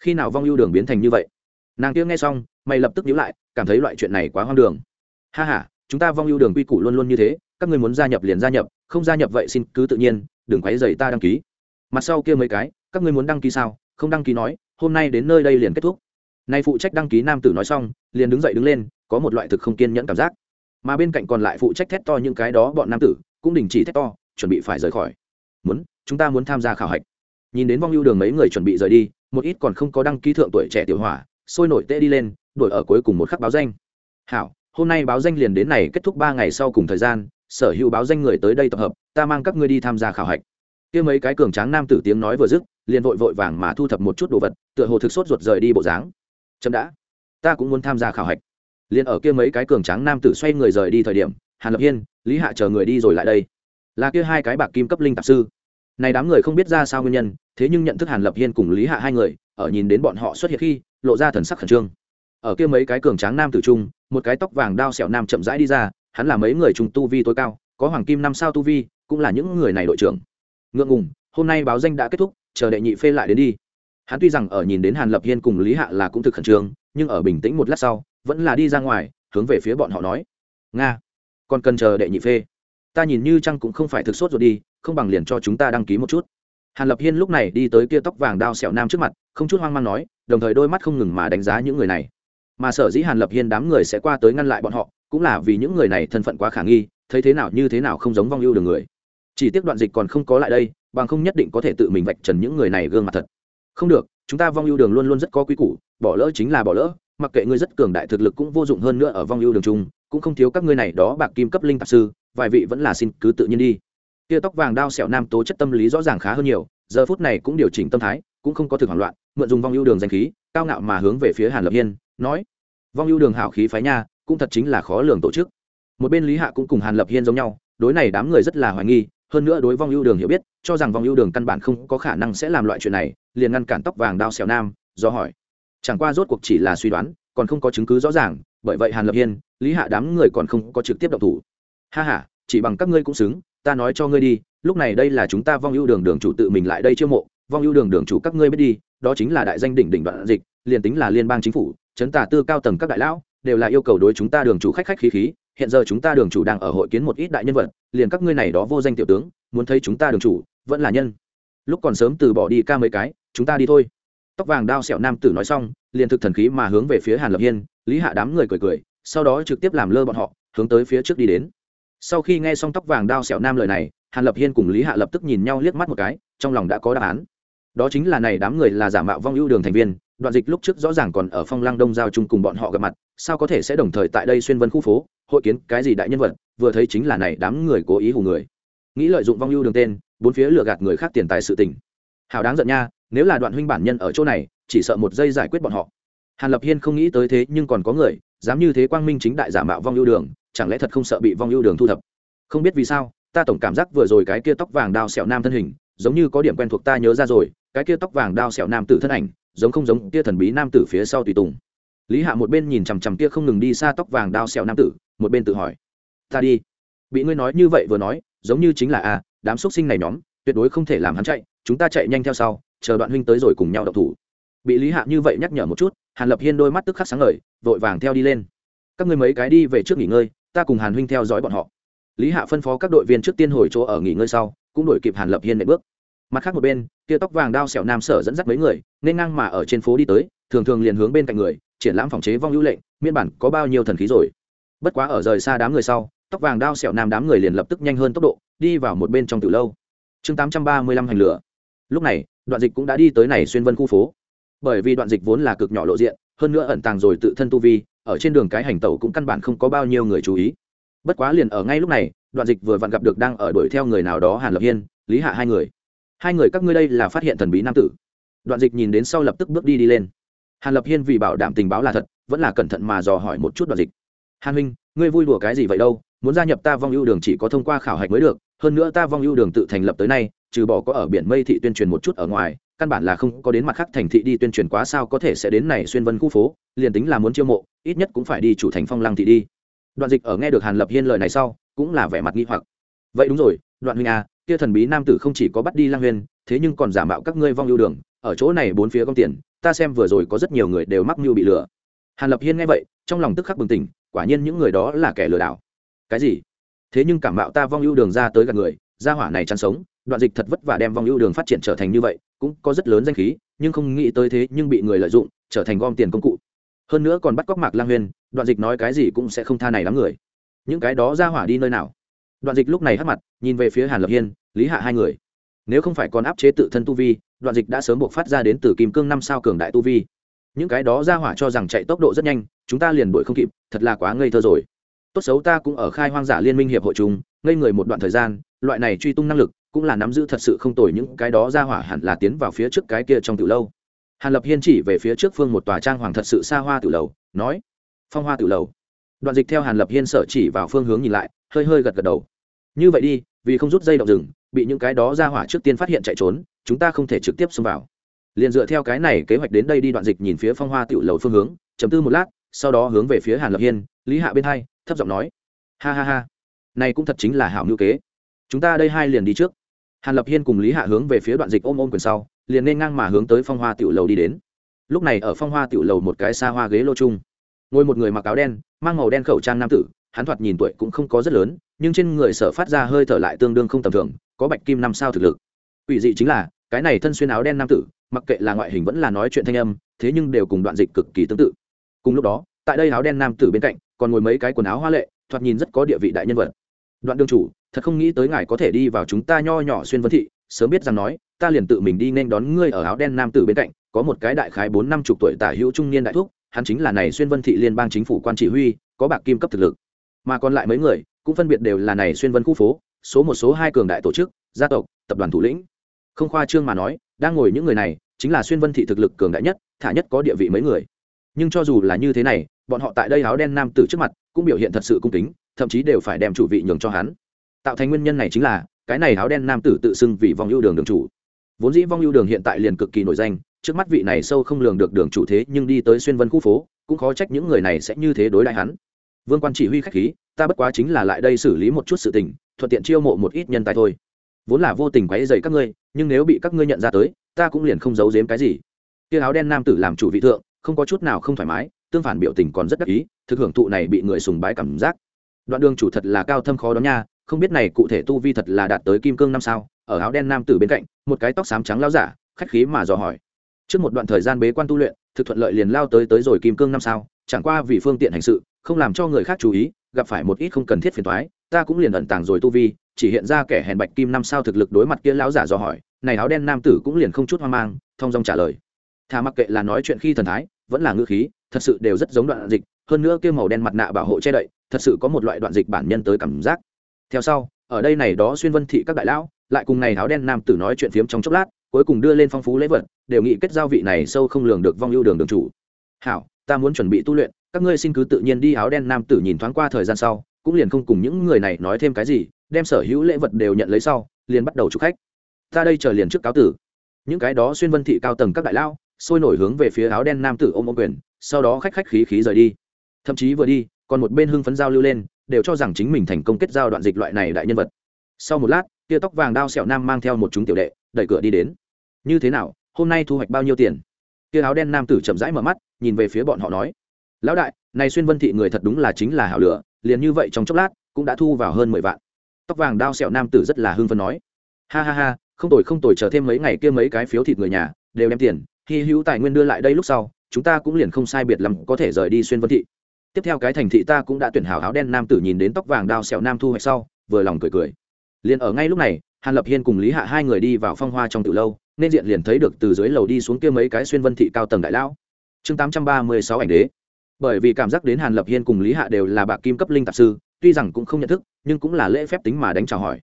Khi nào vong ưu đường biến thành như vậy? Nàng kia nghe xong, mày lập tức nhíu lại, cảm thấy loại chuyện này quá hoang đường. Ha ha, chúng ta vong ưu đường quy củ luôn luôn như thế, các ngươi muốn gia nhập liền gia nhập, không gia nhập vậy xin cứ tự nhiên, đừng quấy rầy ta đăng ký. Mặt sau kia mấy cái các ngươi muốn đăng ký sao? Không đăng ký nói, hôm nay đến nơi đây liền kết thúc. Nay phụ trách đăng ký nam tử nói xong, liền đứng dậy đứng lên, có một loại thực không kiên nhẫn cảm giác. Mà bên cạnh còn lại phụ trách thét to những cái đó bọn nam tử, cũng đình chỉ thét to, chuẩn bị phải rời khỏi. Muốn, chúng ta muốn tham gia khảo hạch. Nhìn đến vong ưu đường mấy người chuẩn bị rời đi, một ít còn không có đăng ký thượng tuổi trẻ tiểu hỏa, sôi nổi tê đi lên đổi ở cuối cùng một khắc báo danh. Hảo, hôm nay báo danh liền đến này kết thúc ba ngày sau cùng thời gian, sở hữu báo danh người tới đây tập hợp, ta mang các ngươi đi tham gia khảo hạch kia mấy cái cường tráng nam tử tiếng nói vừa dứt, liền vội vội vàng mà thu thập một chút đồ vật, tựa hồ thực sốt ruột rời đi bộ dáng. Chậm đã, ta cũng muốn tham gia khảo hạch. Liền ở kia mấy cái cường tráng nam tử xoay người rời đi thời điểm, hàn lập hiên, lý hạ chờ người đi rồi lại đây. Là kia hai cái bạc kim cấp linh tạp sư. Này đám người không biết ra sao nguyên nhân, thế nhưng nhận thức hàn lập hiên cùng lý hạ hai người, ở nhìn đến bọn họ xuất hiện khi, lộ ra thần sắc khẩn trương. Ở kia mấy cái cường tráng nam tử trung một cái tóc vàng đao xẻo nam chậm rãi đi ra, hắn là mấy người trung tu vi tối cao, có hoàng kim năm sao tu vi, cũng là những người này đội trưởng ngượng ngùng, hôm nay báo danh đã kết thúc, chờ đệ nhị phê lại đến đi. Hắn tuy rằng ở nhìn đến hàn lập hiên cùng lý hạ là cũng thực khẩn trương, nhưng ở bình tĩnh một lát sau, vẫn là đi ra ngoài, hướng về phía bọn họ nói. Nga, còn cần chờ đệ nhị phê. Ta nhìn như chăng cũng không phải thực sốt rồi đi, không bằng liền cho chúng ta đăng ký một chút. Hàn lập hiên lúc này đi tới kia tóc vàng đao sẹo nam trước mặt, không chút hoang mang nói, đồng thời đôi mắt không ngừng mà đánh giá những người này. Mà sở dĩ hàn lập hiên đám người sẽ qua tới ngăn lại bọn họ, cũng là vì những người này thân phận quá khả nghi, thấy thế nào như thế nào không giống vong ưu đường người chỉ tiếc đoạn dịch còn không có lại đây, bằng không nhất định có thể tự mình vạch trần những người này gương mặt thật. Không được, chúng ta vong ưu đường luôn luôn rất có quý củ, bỏ lỡ chính là bỏ lỡ, mặc kệ ngươi rất cường đại thực lực cũng vô dụng hơn nữa ở vong ưu đường chung, cũng không thiếu các ngươi này đó bạc kim cấp linh tạp sư, vài vị vẫn là xin cứ tự nhiên đi. Tia tóc vàng đao sẹo nam tố chất tâm lý rõ ràng khá hơn nhiều, giờ phút này cũng điều chỉnh tâm thái, cũng không có thực hoảng loạn, mượn dùng vong ưu đường danh khí, cao ngạo mà hướng về phía hàn lập hiên, nói, vong ưu đường hảo khí phái nha, cũng thật chính là khó lường tổ chức. Một bên lý hạ cũng cùng hàn lập hiên giống nhau, đối này đám người rất là hoài nghi hơn nữa đối vong ưu đường hiểu biết, cho rằng vong ưu đường căn bản không có khả năng sẽ làm loại chuyện này, liền ngăn cản tóc vàng đao xẻo nam, do hỏi. Chẳng qua rốt cuộc chỉ là suy đoán, còn không có chứng cứ rõ ràng, bởi vậy hàn lập hiên, lý hạ đám người còn không có trực tiếp động thủ. Ha ha, chỉ bằng các ngươi cũng xứng, ta nói cho ngươi đi, lúc này đây là chúng ta vong ưu đường đường chủ tự mình lại đây chiêu mộ, vong ưu đường đường chủ các ngươi biết đi, đó chính là đại danh đỉnh đỉnh đoạn dịch, liền tính là liên bang chính phủ, chấn tả tư cao tầng các đại lão, đều là yêu cầu đối chúng ta đường chủ khách khách khí khí hiện giờ chúng ta đường chủ đang ở hội kiến một ít đại nhân vật, liền các ngươi này đó vô danh tiểu tướng, muốn thấy chúng ta đường chủ, vẫn là nhân. Lúc còn sớm từ bỏ đi ca mấy cái, chúng ta đi thôi. Tóc vàng đao sẹo nam tử nói xong, liền thực thần khí mà hướng về phía hàn lập hiên, lý hạ đám người cười cười, sau đó trực tiếp làm lơ bọn họ, hướng tới phía trước đi đến. Sau khi nghe xong tóc vàng đao sẹo nam lời này, hàn lập hiên cùng lý hạ lập tức nhìn nhau liếc mắt một cái, trong lòng đã có đáp án. Đó chính là này đám người là giả mạo vong ưu đường thành viên đoạn dịch lúc trước rõ ràng còn ở phong lăng đông giao chung cùng bọn họ gặp mặt, sao có thể sẽ đồng thời tại đây xuyên vân khu phố, hội kiến cái gì đại nhân vật, vừa thấy chính là này đám người cố ý hù người. Nghĩ lợi dụng vong ưu đường tên, bốn phía lừa gạt người khác tiền tài sự tình. Hào đáng giận nha, nếu là đoạn huynh bản nhân ở chỗ này, chỉ sợ một giây giải quyết bọn họ. Hàn lập hiên không nghĩ tới thế nhưng còn có người, dám như thế quang minh chính đại giả mạo vong ưu đường, chẳng lẽ thật không sợ bị vong ưu đường thu thập? Không biết vì sao, ta tổng cảm giác vừa rồi cái kia tóc vàng đao sẹo nam thân hình, giống như có điểm quen thuộc ta nhớ ra rồi, cái kia tóc vàng đao sẹo nam tử thân ảnh giống không giống kia thần bí nam tử phía sau tùy tùng. Lý hạ một bên nhìn chằm chằm kia không ngừng đi xa tóc vàng đao sẹo nam tử, một bên tự hỏi. Ta đi. Bị ngươi nói như vậy vừa nói, giống như chính là a, đám x sinh này nhóm, tuyệt đối không thể làm hắn chạy, chúng ta chạy nhanh theo sau, chờ đoạn huynh tới rồi cùng nhau đậu thủ. Bị lý hạ như vậy nhắc nhở một chút, hàn lập hiên đôi mắt tức khắc sáng ngời, vội vàng theo đi lên. Các ngươi mấy cái đi về trước nghỉ ngơi, ta cùng hàn huynh theo dõi bọn họ. Lý hạ phân phó các đội viên trước tiên hồi chỗ ở nghỉ ngơi sau, cũng đổi kịp hàn lập hiên nệ bước. Mặt khác một bên kia tóc vàng đao sẹo nam sở dẫn dắt mấy người, nên ngang mà ở trên phố đi tới, thường thường liền hướng bên cạnh người, triển lãm phòng chế vong hữu lệnh miên bản có bao nhiêu thần khí rồi. Bất quá ở rời xa đám người sau, tóc vàng đao sẹo nam đám người liền lập tức nhanh hơn tốc độ, đi vào một bên trong từ lâu. Chương tám trăm ba mươi lăm hành lửa. Lúc này, đoạn dịch cũng đã đi tới này xuyên vân khu phố. Bởi vì đoạn dịch vốn là cực nhỏ lộ diện, hơn nữa ẩn tàng rồi tự thân tu vi, ở trên đường cái hành tẩu cũng căn bản không có bao nhiêu người chú ý. Bất quá liền ở ngay lúc này, đoạn dịch vừa vặn gặp được đang ở đuổi theo người nào đó hàn lập hiên, lý hạ hai người hai người các ngươi đây là phát hiện thần bí nam tử. Đoạn dịch nhìn đến sau lập tức bước đi đi lên. Hàn lập hiên vì bảo đảm tình báo là thật, vẫn là cẩn thận mà dò hỏi một chút đoạn dịch. Hàn huynh, ngươi vui đùa cái gì vậy đâu? Muốn gia nhập ta vong ưu đường chỉ có thông qua khảo hạch mới được, hơn nữa ta vong ưu đường tự thành lập tới nay, trừ bỏ có ở biển mây thị tuyên truyền một chút ở ngoài, căn bản là không có đến mặt khác thành thị đi tuyên truyền quá sao có thể sẽ đến này xuyên vân khu phố, liền tính là muốn chiêu mộ, ít nhất cũng phải đi chủ thành phong lăng thị đi. Đoạn dịch ở nghe được hàn lập hiên lời này sau, cũng là vẻ mặt nghi hoặc. Vậy đúng rồi, đoạn huynh à kia thần bí nam tử không chỉ có bắt đi lang huyên, thế nhưng còn giả mạo các ngươi vong lưu đường, ở chỗ này bốn phía công tiền, ta xem vừa rồi có rất nhiều người đều mắc mưu bị lừa. Hàn lập hiên nghe vậy, trong lòng tức khắc bừng tỉnh, quả nhiên những người đó là kẻ lừa đảo. Cái gì? Thế nhưng cảm mạo ta vong lưu đường ra tới gần người, gia hỏa này chăn sống, đoạn dịch thật vất vả đem vong lưu đường phát triển trở thành như vậy, cũng có rất lớn danh khí, nhưng không nghĩ tới thế nhưng bị người lợi dụng, trở thành gom tiền công cụ. Hơn nữa còn bắt cóc mạc lang huyên, đoạn dịch nói cái gì cũng sẽ không tha này lắm người. Những cái đó ra hỏa đi nơi nào? Đoạn dịch lúc này hắt mặt, nhìn về phía hàn lập hiên lý hạ hai người. Nếu không phải còn áp chế tự thân tu vi, đoạn dịch đã sớm buộc phát ra đến từ kim cương năm sao cường đại tu vi. Những cái đó ra hỏa cho rằng chạy tốc độ rất nhanh, chúng ta liền đuổi không kịp, thật là quá ngây thơ rồi. Tốt xấu ta cũng ở khai hoang giả liên minh hiệp hội chúng ngây người một đoạn thời gian, loại này truy tung năng lực cũng là nắm giữ thật sự không tồi, những cái đó ra hỏa hẳn là tiến vào phía trước cái kia trong từ lâu. Hàn lập hiên chỉ về phía trước phương một tòa trang hoàng thật sự xa hoa từ lầu, nói, phong hoa từ lầu. Đoạn dịch theo hàn lập hiên sở chỉ vào phương hướng nhìn lại, hơi hơi gật gật đầu. Như vậy đi, vì không rút dây động rừng bị những cái đó ra hỏa trước tiên phát hiện chạy trốn, chúng ta không thể trực tiếp xông vào. Liền dựa theo cái này kế hoạch đến đây đi đoạn dịch nhìn phía phong hoa tiểu lầu phương hướng, chấm tư một lát, sau đó hướng về phía hàn lập hiên, lý hạ bên hai, thấp giọng nói, ha ha ha, này cũng thật chính là hảo ngữ kế. Chúng ta đây hai liền đi trước. Hàn lập hiên cùng lý hạ hướng về phía đoạn dịch ôm ôm quyền sau, liền nên ngang mà hướng tới phong hoa tiểu lầu đi đến. Lúc này ở phong hoa tiểu lầu một cái xa hoa ghế lô chung, ngồi một người mặc áo đen, mang màu đen khẩu trang nam tử, hắn thoạt nhìn tuổi cũng không có rất lớn, nhưng trên người sở phát ra hơi thở lại tương đương không tầm thường có bạch kim năm sao thực lực. Ủy dị chính là, cái này thân xuyên áo đen nam tử, mặc kệ là ngoại hình vẫn là nói chuyện thanh âm, thế nhưng đều cùng đoạn dịch cực kỳ tương tự. Cùng lúc đó, tại đây áo đen nam tử bên cạnh, còn ngồi mấy cái quần áo hoa lệ, thoạt nhìn rất có địa vị đại nhân vật. Đoạn đương chủ, thật không nghĩ tới ngài có thể đi vào chúng ta nho nhỏ xuyên vân thị, sớm biết rằng nói, ta liền tự mình đi nên đón ngươi ở áo đen nam tử bên cạnh, có một cái đại khái bốn năm chục tuổi tả hữu trung niên đại thúc, hắn chính là này xuyên vân thị liên bang chính phủ quan chỉ huy, có bạc kim cấp thực lực. Mà còn lại mấy người, cũng phân biệt đều là này xuyên vân khu phố số một số hai cường đại tổ chức, gia tộc, tập đoàn thủ lĩnh. Không khoa trương mà nói, đang ngồi những người này chính là xuyên vân thị thực lực cường đại nhất, thả nhất có địa vị mấy người. Nhưng cho dù là như thế này, bọn họ tại đây áo đen nam tử trước mặt cũng biểu hiện thật sự cung kính, thậm chí đều phải đem chủ vị nhường cho hắn. Tạo thành nguyên nhân này chính là, cái này áo đen nam tử tự xưng vì vong ưu đường đường chủ. Vốn dĩ vong ưu đường hiện tại liền cực kỳ nổi danh, trước mắt vị này sâu không lường được đường chủ thế nhưng đi tới xuyên vân khu phố, cũng khó trách những người này sẽ như thế đối lại hắn vương quan chỉ huy khách khí, ta bất quá chính là lại đây xử lý một chút sự tình, thuận tiện chiêu mộ một ít nhân tài thôi. Vốn là vô tình quấy dày các ngươi, nhưng nếu bị các ngươi nhận ra tới, ta cũng liền không giấu giếm cái gì. Kia áo đen nam tử làm chủ vị thượng, không có chút nào không thoải mái, tương phản biểu tình còn rất đắc ý, thực hưởng thụ này bị người sùng bái cảm giác. Đoạn đường chủ thật là cao thâm khó đó nha, không biết này cụ thể tu vi thật là đạt tới kim cương năm sao, ở áo đen nam tử bên cạnh, một cái tóc xám trắng lao giả, khách khí mà dò hỏi. Trước một đoạn thời gian bế quan tu luyện, thực thuận lợi liền lao tới tới rồi kim cương năm sao, chẳng qua vì phương tiện hành sự không làm cho người khác chú ý, gặp phải một ít không cần thiết phiền toái, ta cũng liền ẩn tàng rồi tu vi, chỉ hiện ra kẻ hèn bạch kim năm sao thực lực đối mặt kia lão giả dò hỏi, này áo đen nam tử cũng liền không chút hoang mang thong dong trả lời. Thà mặc kệ là nói chuyện khi thần thái, vẫn là ngữ khí, thật sự đều rất giống đoạn dịch, hơn nữa kia màu đen mặt nạ bảo hộ che đậy, thật sự có một loại đoạn dịch bản nhân tới cảm giác. Theo sau, ở đây này đó xuyên vân thị các đại lão, lại cùng này áo đen nam tử nói chuyện phiếm trong chốc lát, cuối cùng đưa lên phong phú lễ vật, đều nghĩ kết giao vị này sâu không lường được vong ưu đường đường chủ. Hảo, ta muốn chuẩn bị tu luyện các ngươi xin cứ tự nhiên đi áo đen nam tử nhìn thoáng qua thời gian sau, cũng liền không cùng những người này nói thêm cái gì, đem sở hữu lễ vật đều nhận lấy sau, liền bắt đầu chụp khách. Ta đây chờ liền trước cáo tử. Những cái đó xuyên vân thị cao tầng các đại lao, sôi nổi hướng về phía áo đen nam tử ôm ôm quyền, sau đó khách khách khí khí rời đi. Thậm chí vừa đi, còn một bên hưng phấn giao lưu lên, đều cho rằng chính mình thành công kết giao đoạn dịch loại này đại nhân vật. Sau một lát, tia tóc vàng đao sẹo nam mang theo một chúng tiểu đệ, đẩy cửa đi đến. Như thế nào, hôm nay thu hoạch bao nhiêu tiền? Tia áo đen nam tử chậm rãi mở mắt, nhìn về phía bọn họ nói lão đại, này xuyên vân thị người thật đúng là chính là hảo lửa, liền như vậy trong chốc lát, cũng đã thu vào hơn mười vạn. Tóc vàng đao sẹo nam tử rất là hưng phấn nói. Ha ha ha, không tồi không tồi, chờ thêm mấy ngày kia mấy cái phiếu thịt người nhà, đều đem tiền, hy hữu tài nguyên đưa lại đây lúc sau, chúng ta cũng liền không sai biệt lắm, có thể rời đi xuyên vân thị. Tiếp theo cái thành thị ta cũng đã tuyển hảo áo đen nam tử nhìn đến tóc vàng đao sẹo nam thu hoạch sau, vừa lòng cười cười. Liền ở ngay lúc này, hàn lập hiên cùng lý hạ hai người đi vào phong hoa trong từ lâu, nên diện liền thấy được từ dưới lầu đi xuống kia mấy cái xuyên vân thị cao tầng đại lão. Chương tám trăm ba mươi sáu ảnh đế bởi vì cảm giác đến hàn lập hiên cùng lý hạ đều là bạc kim cấp linh tạp sư, tuy rằng cũng không nhận thức, nhưng cũng là lễ phép tính mà đánh chào hỏi.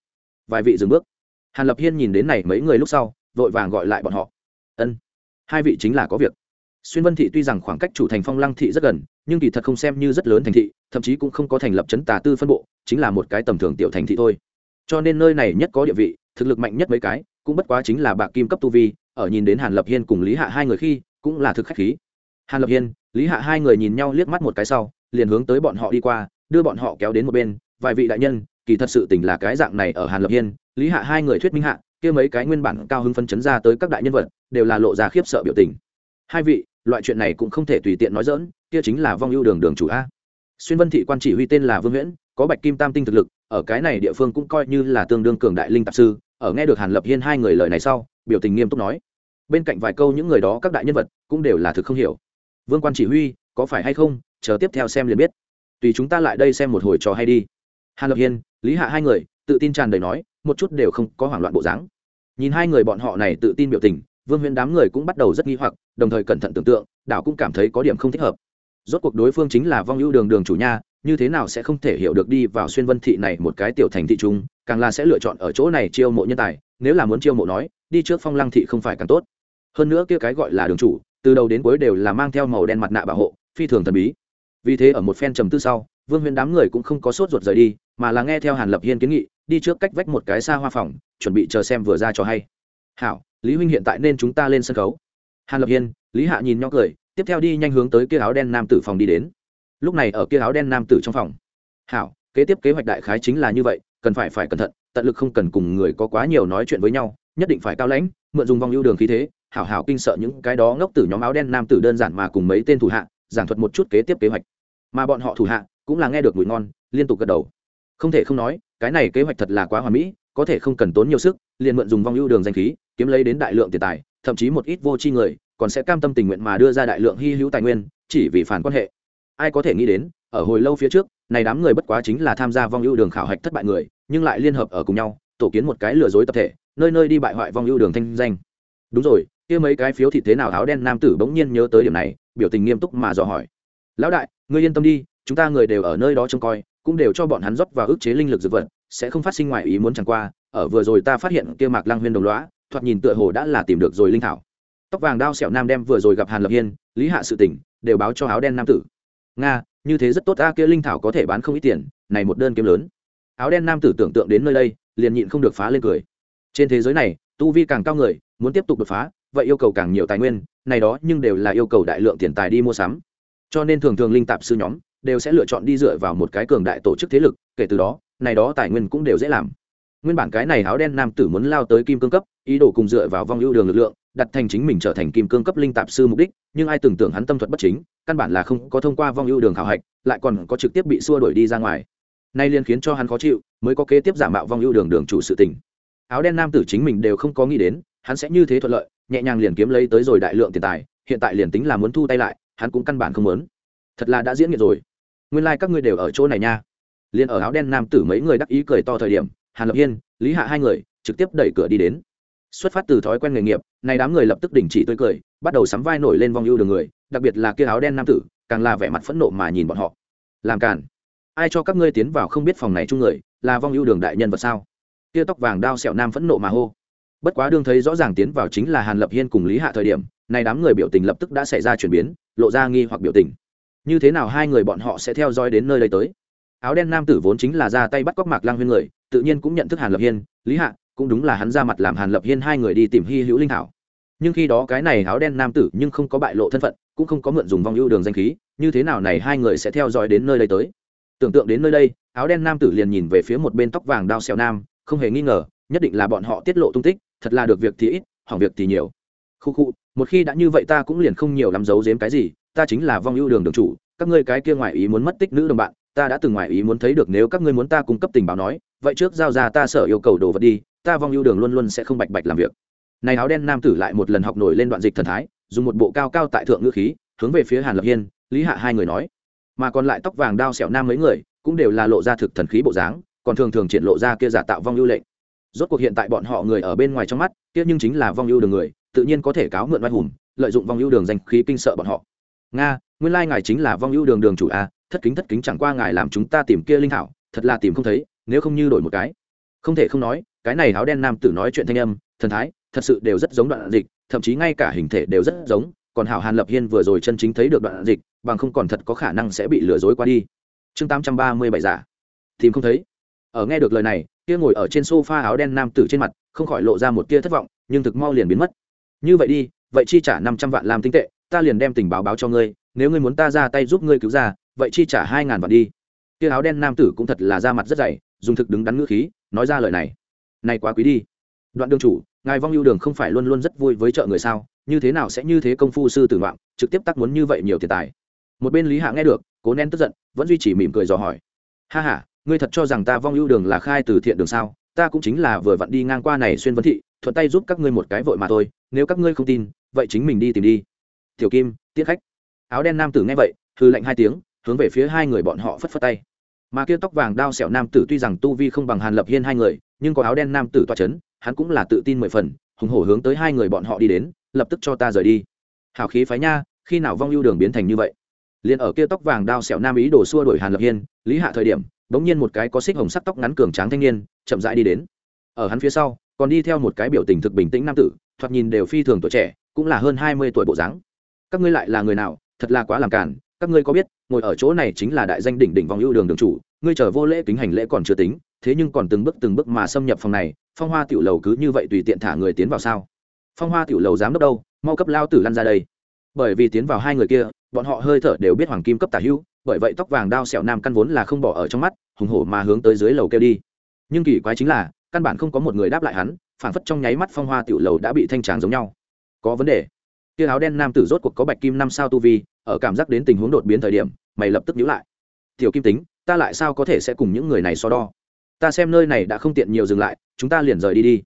Vài vị dừng bước. Hàn lập hiên nhìn đến này mấy người lúc sau, vội vàng gọi lại bọn họ. Ân, hai vị chính là có việc. Xuyên vân thị tuy rằng khoảng cách chủ thành phong lăng thị rất gần, nhưng kỳ thật không xem như rất lớn thành thị, thậm chí cũng không có thành lập chấn tà tư phân bộ, chính là một cái tầm thường tiểu thành thị thôi. Cho nên nơi này nhất có địa vị, thực lực mạnh nhất mấy cái, cũng bất quá chính là bạc kim cấp tu vi, ở nhìn đến hàn lập hiên cùng lý hạ hai người khi, cũng là thực khách khí. Hàn lập hiên lý hạ hai người nhìn nhau liếc mắt một cái sau, liền hướng tới bọn họ đi qua, đưa bọn họ kéo đến một bên, vài vị đại nhân, kỳ thật sự tình là cái dạng này ở hàn lập hiên. Lý hạ hai người thuyết minh hạ, kia mấy cái nguyên bản cao hứng phân chấn ra tới các đại nhân vật, đều là lộ ra khiếp sợ biểu tình. Hai vị, loại chuyện này cũng không thể tùy tiện nói dỡn kia chính là vong ưu đường đường chủ a. Xuyên vân thị quan chỉ huy tên là vương nguyễn có bạch kim tam tinh thực lực, ở cái này địa phương cũng coi như là tương đương cường đại linh tạp sư, ở nghe được hàn lập hiên hai người lời này sau, biểu tình nghiêm túc nói. Bên cạnh vài câu những người đó các đại nhân vật cũng đều là thực không hiểu vương quan chỉ huy, có phải hay không? Chờ tiếp theo xem liền biết. Tùy chúng ta lại đây xem một hồi trò hay đi. Hàn lập hiên, lý hạ hai người, tự tin tràn đầy nói, một chút đều không có hoảng loạn bộ dáng. Nhìn hai người bọn họ này tự tin biểu tình, vương huyễn đám người cũng bắt đầu rất nghi hoặc, đồng thời cẩn thận tưởng tượng, đảo cũng cảm thấy có điểm không thích hợp. Rốt cuộc đối phương chính là vong ưu đường đường chủ nha, như thế nào sẽ không thể hiểu được đi vào xuyên vân thị này một cái tiểu thành thị trung càng là sẽ lựa chọn ở chỗ này chiêu mộ nhân tài, nếu là muốn chiêu mộ nói, đi trước phong lăng thị không phải càng tốt. Hơn nữa kia cái gọi là đường chủ từ đầu đến cuối đều là mang theo màu đen mặt nạ bảo hộ, phi thường thần bí. Vì thế ở một phen trầm tư sau, vương huyền đám người cũng không có sốt ruột rời đi, mà là nghe theo hàn lập hiên kiến nghị, đi trước cách vách một cái xa hoa phòng, chuẩn bị chờ xem vừa ra cho hay. Hảo, lý huynh hiện tại nên chúng ta lên sân khấu. Hàn lập hiên, lý hạ nhìn nhau cười, tiếp theo đi nhanh hướng tới kia áo đen nam tử phòng đi đến. Lúc này ở kia áo đen nam tử trong phòng. Hảo, kế tiếp kế hoạch đại khái chính là như vậy, cần phải phải cẩn thận, tận lực không cần cùng người có quá nhiều nói chuyện với nhau, nhất định phải cao lãnh, mượn dùng vong ưu đường khí thế hảo hảo kinh sợ những cái đó ngốc tử nhóm áo đen nam tử đơn giản mà cùng mấy tên thủ hạ, giảng thuật một chút kế tiếp kế hoạch. Mà bọn họ thủ hạ cũng là nghe được mùi ngon, liên tục gật đầu. Không thể không nói, cái này kế hoạch thật là quá hoàn mỹ, có thể không cần tốn nhiều sức, liền mượn dùng vong ưu đường danh khí, kiếm lấy đến đại lượng tiền tài, thậm chí một ít vô tri người, còn sẽ cam tâm tình nguyện mà đưa ra đại lượng hy hữu tài nguyên, chỉ vì phản quan hệ. Ai có thể nghĩ đến, ở hồi lâu phía trước, này đám người bất quá chính là tham gia vong ưu đường khảo hạch thất bại người, nhưng lại liên hợp ở cùng nhau, tổ kiến một cái lừa dối tập thể, nơi nơi đi bại hoại vong ưu đường thanh danh. Đúng rồi kia mấy cái phiếu thịt thế nào? Áo đen nam tử bỗng nhiên nhớ tới điểm này, biểu tình nghiêm túc mà dò hỏi. Lão đại, ngươi yên tâm đi, chúng ta người đều ở nơi đó trông coi, cũng đều cho bọn hắn rót và ức chế linh lực dược vật, sẽ không phát sinh ngoài ý muốn chẳng qua. Ở vừa rồi ta phát hiện kia mạc lăng huyên đồng lõa, thoạt nhìn tựa hồ đã là tìm được rồi linh thảo. Tóc vàng đao sẹo nam đem vừa rồi gặp hàn lập hiên, lý hạ sự tỉnh đều báo cho áo đen nam tử. Nga, như thế rất tốt ta kia linh thảo có thể bán không ít tiền, này một đơn kiếm lớn. Áo đen nam tử tưởng tượng đến nơi đây, liền nhịn không được phá lên cười. Trên thế giới này, tu vi càng cao người, muốn tiếp tục đột phá vậy yêu cầu càng nhiều tài nguyên, này đó nhưng đều là yêu cầu đại lượng tiền tài đi mua sắm. Cho nên thường thường linh tạp sư nhóm đều sẽ lựa chọn đi dựa vào một cái cường đại tổ chức thế lực, kể từ đó, này đó tài nguyên cũng đều dễ làm. Nguyên bản cái này áo đen nam tử muốn lao tới kim cương cấp, ý đồ cùng dựa vào vong ưu đường lực lượng, đặt thành chính mình trở thành kim cương cấp linh tạp sư mục đích, nhưng ai tưởng tượng hắn tâm thuật bất chính, căn bản là không có thông qua vong ưu đường khảo hạch, lại còn có trực tiếp bị xua đuổi đi ra ngoài. Nay liên khiến cho hắn khó chịu, mới có kế tiếp giả mạo vong ưu đường đường chủ sự tình. Áo đen nam tử chính mình đều không có nghĩ đến, hắn sẽ như thế thuận lợi nhẹ nhàng liền kiếm lấy tới rồi đại lượng tiền tài, hiện tại liền tính là muốn thu tay lại, hắn cũng căn bản không muốn. Thật là đã diễn nghiệt rồi. Nguyên lai、like、các ngươi đều ở chỗ này nha. Liền ở áo đen nam tử mấy người đắc ý cười to thời điểm, hàn lập hiên, lý hạ hai người trực tiếp đẩy cửa đi đến. Xuất phát từ thói quen nghề nghiệp, này đám người lập tức đình chỉ tươi cười, bắt đầu sắm vai nổi lên vong ưu đường người, đặc biệt là kia áo đen nam tử, càng là vẻ mặt phẫn nộ mà nhìn bọn họ. Làm cản ai cho các ngươi tiến vào không biết phòng này chung người, là vong ưu đường đại nhân vật sao? Kia tóc vàng đao sẹo nam phẫn nộ mà hô bất quá đương thấy rõ ràng tiến vào chính là hàn lập hiên cùng lý hạ thời điểm, này đám người biểu tình lập tức đã xảy ra chuyển biến, lộ ra nghi hoặc biểu tình. Như thế nào hai người bọn họ sẽ theo dõi đến nơi đây tới? Áo đen nam tử vốn chính là ra tay bắt cóc mạc lang huyên người, tự nhiên cũng nhận thức hàn lập hiên, lý hạ cũng đúng là hắn ra mặt làm hàn lập hiên hai người đi tìm hy hữu linh thảo. Nhưng khi đó cái này áo đen nam tử nhưng không có bại lộ thân phận, cũng không có mượn dùng vong ưu đường danh khí, như thế nào này hai người sẽ theo dõi đến nơi đây tới? Tưởng tượng đến nơi đây, áo đen nam tử liền nhìn về phía một bên tóc vàng đao xèo nam, không hề nghi ngờ, nhất định là bọn họ tiết lộ tung tích thật là được việc thì ít, hỏng việc thì nhiều. Khu khu, một khi đã như vậy ta cũng liền không nhiều lắm giấu giếm cái gì, ta chính là vong ưu đường đường chủ, các ngươi cái kia ngoài ý muốn mất tích nữ đồng bạn, ta đã từng ngoài ý muốn thấy được nếu các ngươi muốn ta cung cấp tình báo nói, vậy trước giao ra ta sở yêu cầu đồ vật đi, ta vong ưu đường luôn luôn sẽ không bạch bạch làm việc. Này áo đen nam tử lại một lần học nổi lên đoạn dịch thần thái, dùng một bộ cao cao tại thượng ngữ khí, hướng về phía hàn lập hiên, lý hạ hai người nói. Mà còn lại tóc vàng đao xẻo nam mấy người, cũng đều là lộ ra thực thần khí bộ dáng, còn thường thường triển lộ ra kia giả tạo vong ưu lệnh rốt cuộc hiện tại bọn họ người ở bên ngoài trong mắt, kia nhưng chính là vong ưu đường người, tự nhiên có thể cáo mượn oai hùng, lợi dụng vong ưu đường danh khí kinh sợ bọn họ. Nga, nguyên lai ngài chính là vong ưu đường đường chủ a, thất kính thất kính chẳng qua ngài làm chúng ta tìm kia linh thảo, thật là tìm không thấy, nếu không như đổi một cái. Không thể không nói, cái này áo đen nam tử nói chuyện thanh âm, thần thái, thật sự đều rất giống đoạn dịch, thậm chí ngay cả hình thể đều rất giống, còn hảo hàn lập hiên vừa rồi chân chính thấy được đoạn dịch, bằng không còn thật có khả năng sẽ bị lừa dối qua đi. Chương tám trăm ba mươi bảy giả. Tìm không thấy ở nghe được lời này, kia ngồi ở trên sofa áo đen nam tử trên mặt, không khỏi lộ ra một tia thất vọng, nhưng thực mau liền biến mất. Như vậy đi, vậy chi trả năm trăm vạn làm tinh tệ, ta liền đem tình báo báo cho ngươi, nếu ngươi muốn ta ra tay giúp ngươi cứu ra, vậy chi trả hai ngàn vạn đi. Kia áo đen nam tử cũng thật là ra mặt rất dày, dùng thực đứng đắn ngữ khí, nói ra lời này. Này quá quý đi. Đoạn đường chủ, ngài vong ưu đường không phải luôn luôn rất vui với chợ người sao, như thế nào sẽ như thế công phu sư tử ngoạn, trực tiếp tác muốn như vậy nhiều tiền tài. Một bên lý hạ nghe được, cố nén tức giận, vẫn duy trì mỉm cười dò hỏi. Ha ha ngươi thật cho rằng ta vong ưu đường là khai từ thiện đường sao? Ta cũng chính là vừa vặn đi ngang qua này xuyên vấn thị, thuận tay giúp các ngươi một cái vội mà thôi, nếu các ngươi không tin, vậy chính mình đi tìm đi. Tiểu kim tiết khách. Áo đen nam tử nghe vậy hư lệnh hai tiếng, hướng về phía hai người bọn họ phất phất tay. Mà kia tóc vàng đao xẻo nam tử tuy rằng tu vi không bằng hàn lập hiên hai người, nhưng có áo đen nam tử toa c h ấ n hắn cũng là tự tin mười phần, hùng hổ hướng tới hai người bọn họ đi đến, lập tức cho ta rời đi. Hào khí phái nha, khi nào vong ưu đường biến thành như vậy? Liền ở kia tóc vàng đao xẻo nam ý đổ xua đổi hàn lập hiên, lý hạ thời điểm bỗng nhiên một cái có xích hồng sắc tóc ngắn cường tráng thanh niên, chậm rãi đi đến. Ở hắn phía sau, còn đi theo một cái biểu tình thực bình tĩnh nam tử, thoạt nhìn đều phi thường tuổi trẻ, cũng là hơn hai mươi tuổi bộ dáng. Các ngươi lại là người nào? Thật là quá làm cản các ngươi có biết, ngồi ở chỗ này chính là đại danh đỉnh đỉnh vòng ưu đường đường chủ, ngươi chờ vô lễ kính hành lễ còn chưa tính, thế nhưng còn từng bước từng bước mà xâm nhập phòng này, phong hoa tiểu lầu cứ như vậy tùy tiện thả người tiến vào sao? Phong hoa tiểu lầu dám đốc đâu? Mau cấp lao tử lăn ra đây bởi vì tiến vào hai người kia, bọn họ hơi thở đều biết hoàng kim cấp tả hữu, bởi vậy tóc vàng đao sẹo nam căn vốn là không bỏ ở trong mắt, hùng hổ mà hướng tới dưới lầu kêu đi. Nhưng kỳ quái chính là, căn bản không có một người đáp lại hắn, phản phất trong nháy mắt phong hoa tiểu lầu đã bị thanh tràng giống nhau. Có vấn đề. Kia áo đen nam tử rốt cuộc có bạch kim năm sao tu vi, ở cảm giác đến tình huống đột biến thời điểm, mày lập tức nhíu lại. Tiểu kim tính, ta lại sao có thể sẽ cùng những người này so đo? Ta xem nơi này đã không tiện nhiều dừng lại, chúng ta liền rời đi đi.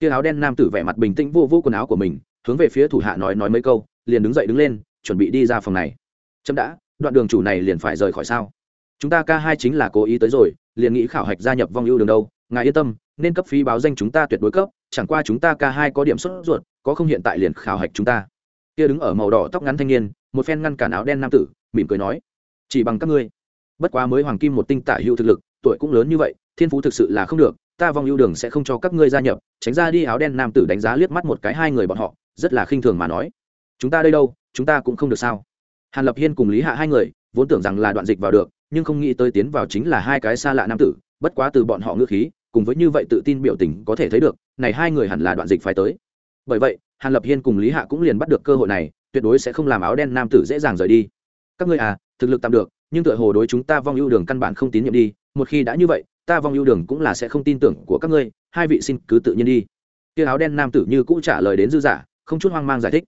Kia áo đen nam tử vẻ mặt bình tĩnh vô vô quần áo của mình, hướng về phía thủ hạ nói nói mấy câu liền đứng dậy đứng lên, chuẩn bị đi ra phòng này. Chậm đã, đoạn đường chủ này liền phải rời khỏi sao? Chúng ta ca hai chính là cố ý tới rồi, liền nghĩ khảo hạch gia nhập vong ưu đường đâu. Ngài yên tâm, nên cấp phí báo danh chúng ta tuyệt đối cấp, chẳng qua chúng ta ca hai có điểm xuất ruột, có không hiện tại liền khảo hạch chúng ta. Kia đứng ở màu đỏ tóc ngắn thanh niên, một phen ngăn cản áo đen nam tử, mỉm cười nói, chỉ bằng các ngươi. Bất quá mới hoàng kim một tinh tả hữu thực lực, tuổi cũng lớn như vậy, thiên phú thực sự là không được, ta vong ưu đường sẽ không cho các ngươi gia nhập. Tránh ra đi áo đen nam tử đánh giá liếc mắt một cái hai người bọn họ, rất là khinh thường mà nói chúng ta đây đâu, chúng ta cũng không được sao. Hàn lập hiên cùng lý hạ hai người, vốn tưởng rằng là đoạn dịch vào được, nhưng không nghĩ tới tiến vào chính là hai cái xa lạ nam tử, bất quá từ bọn họ ngư khí, cùng với như vậy tự tin biểu tình có thể thấy được, này hai người hẳn là đoạn dịch phải tới. Bởi vậy, hàn lập hiên cùng lý hạ cũng liền bắt được cơ hội này, tuyệt đối sẽ không làm áo đen nam tử dễ dàng rời đi. Các ngươi à thực lực tạm được, nhưng tựa hồ đối chúng ta vong ưu đường căn bản không tín nhiệm đi, một khi đã như vậy, ta vong ưu đường cũng là sẽ không tin tưởng của các ngươi, hai vị xin cứ tự nhiên đi. Kia áo đen nam tử như cũ trả lời đến dư giả, không chút hoang mang giải thích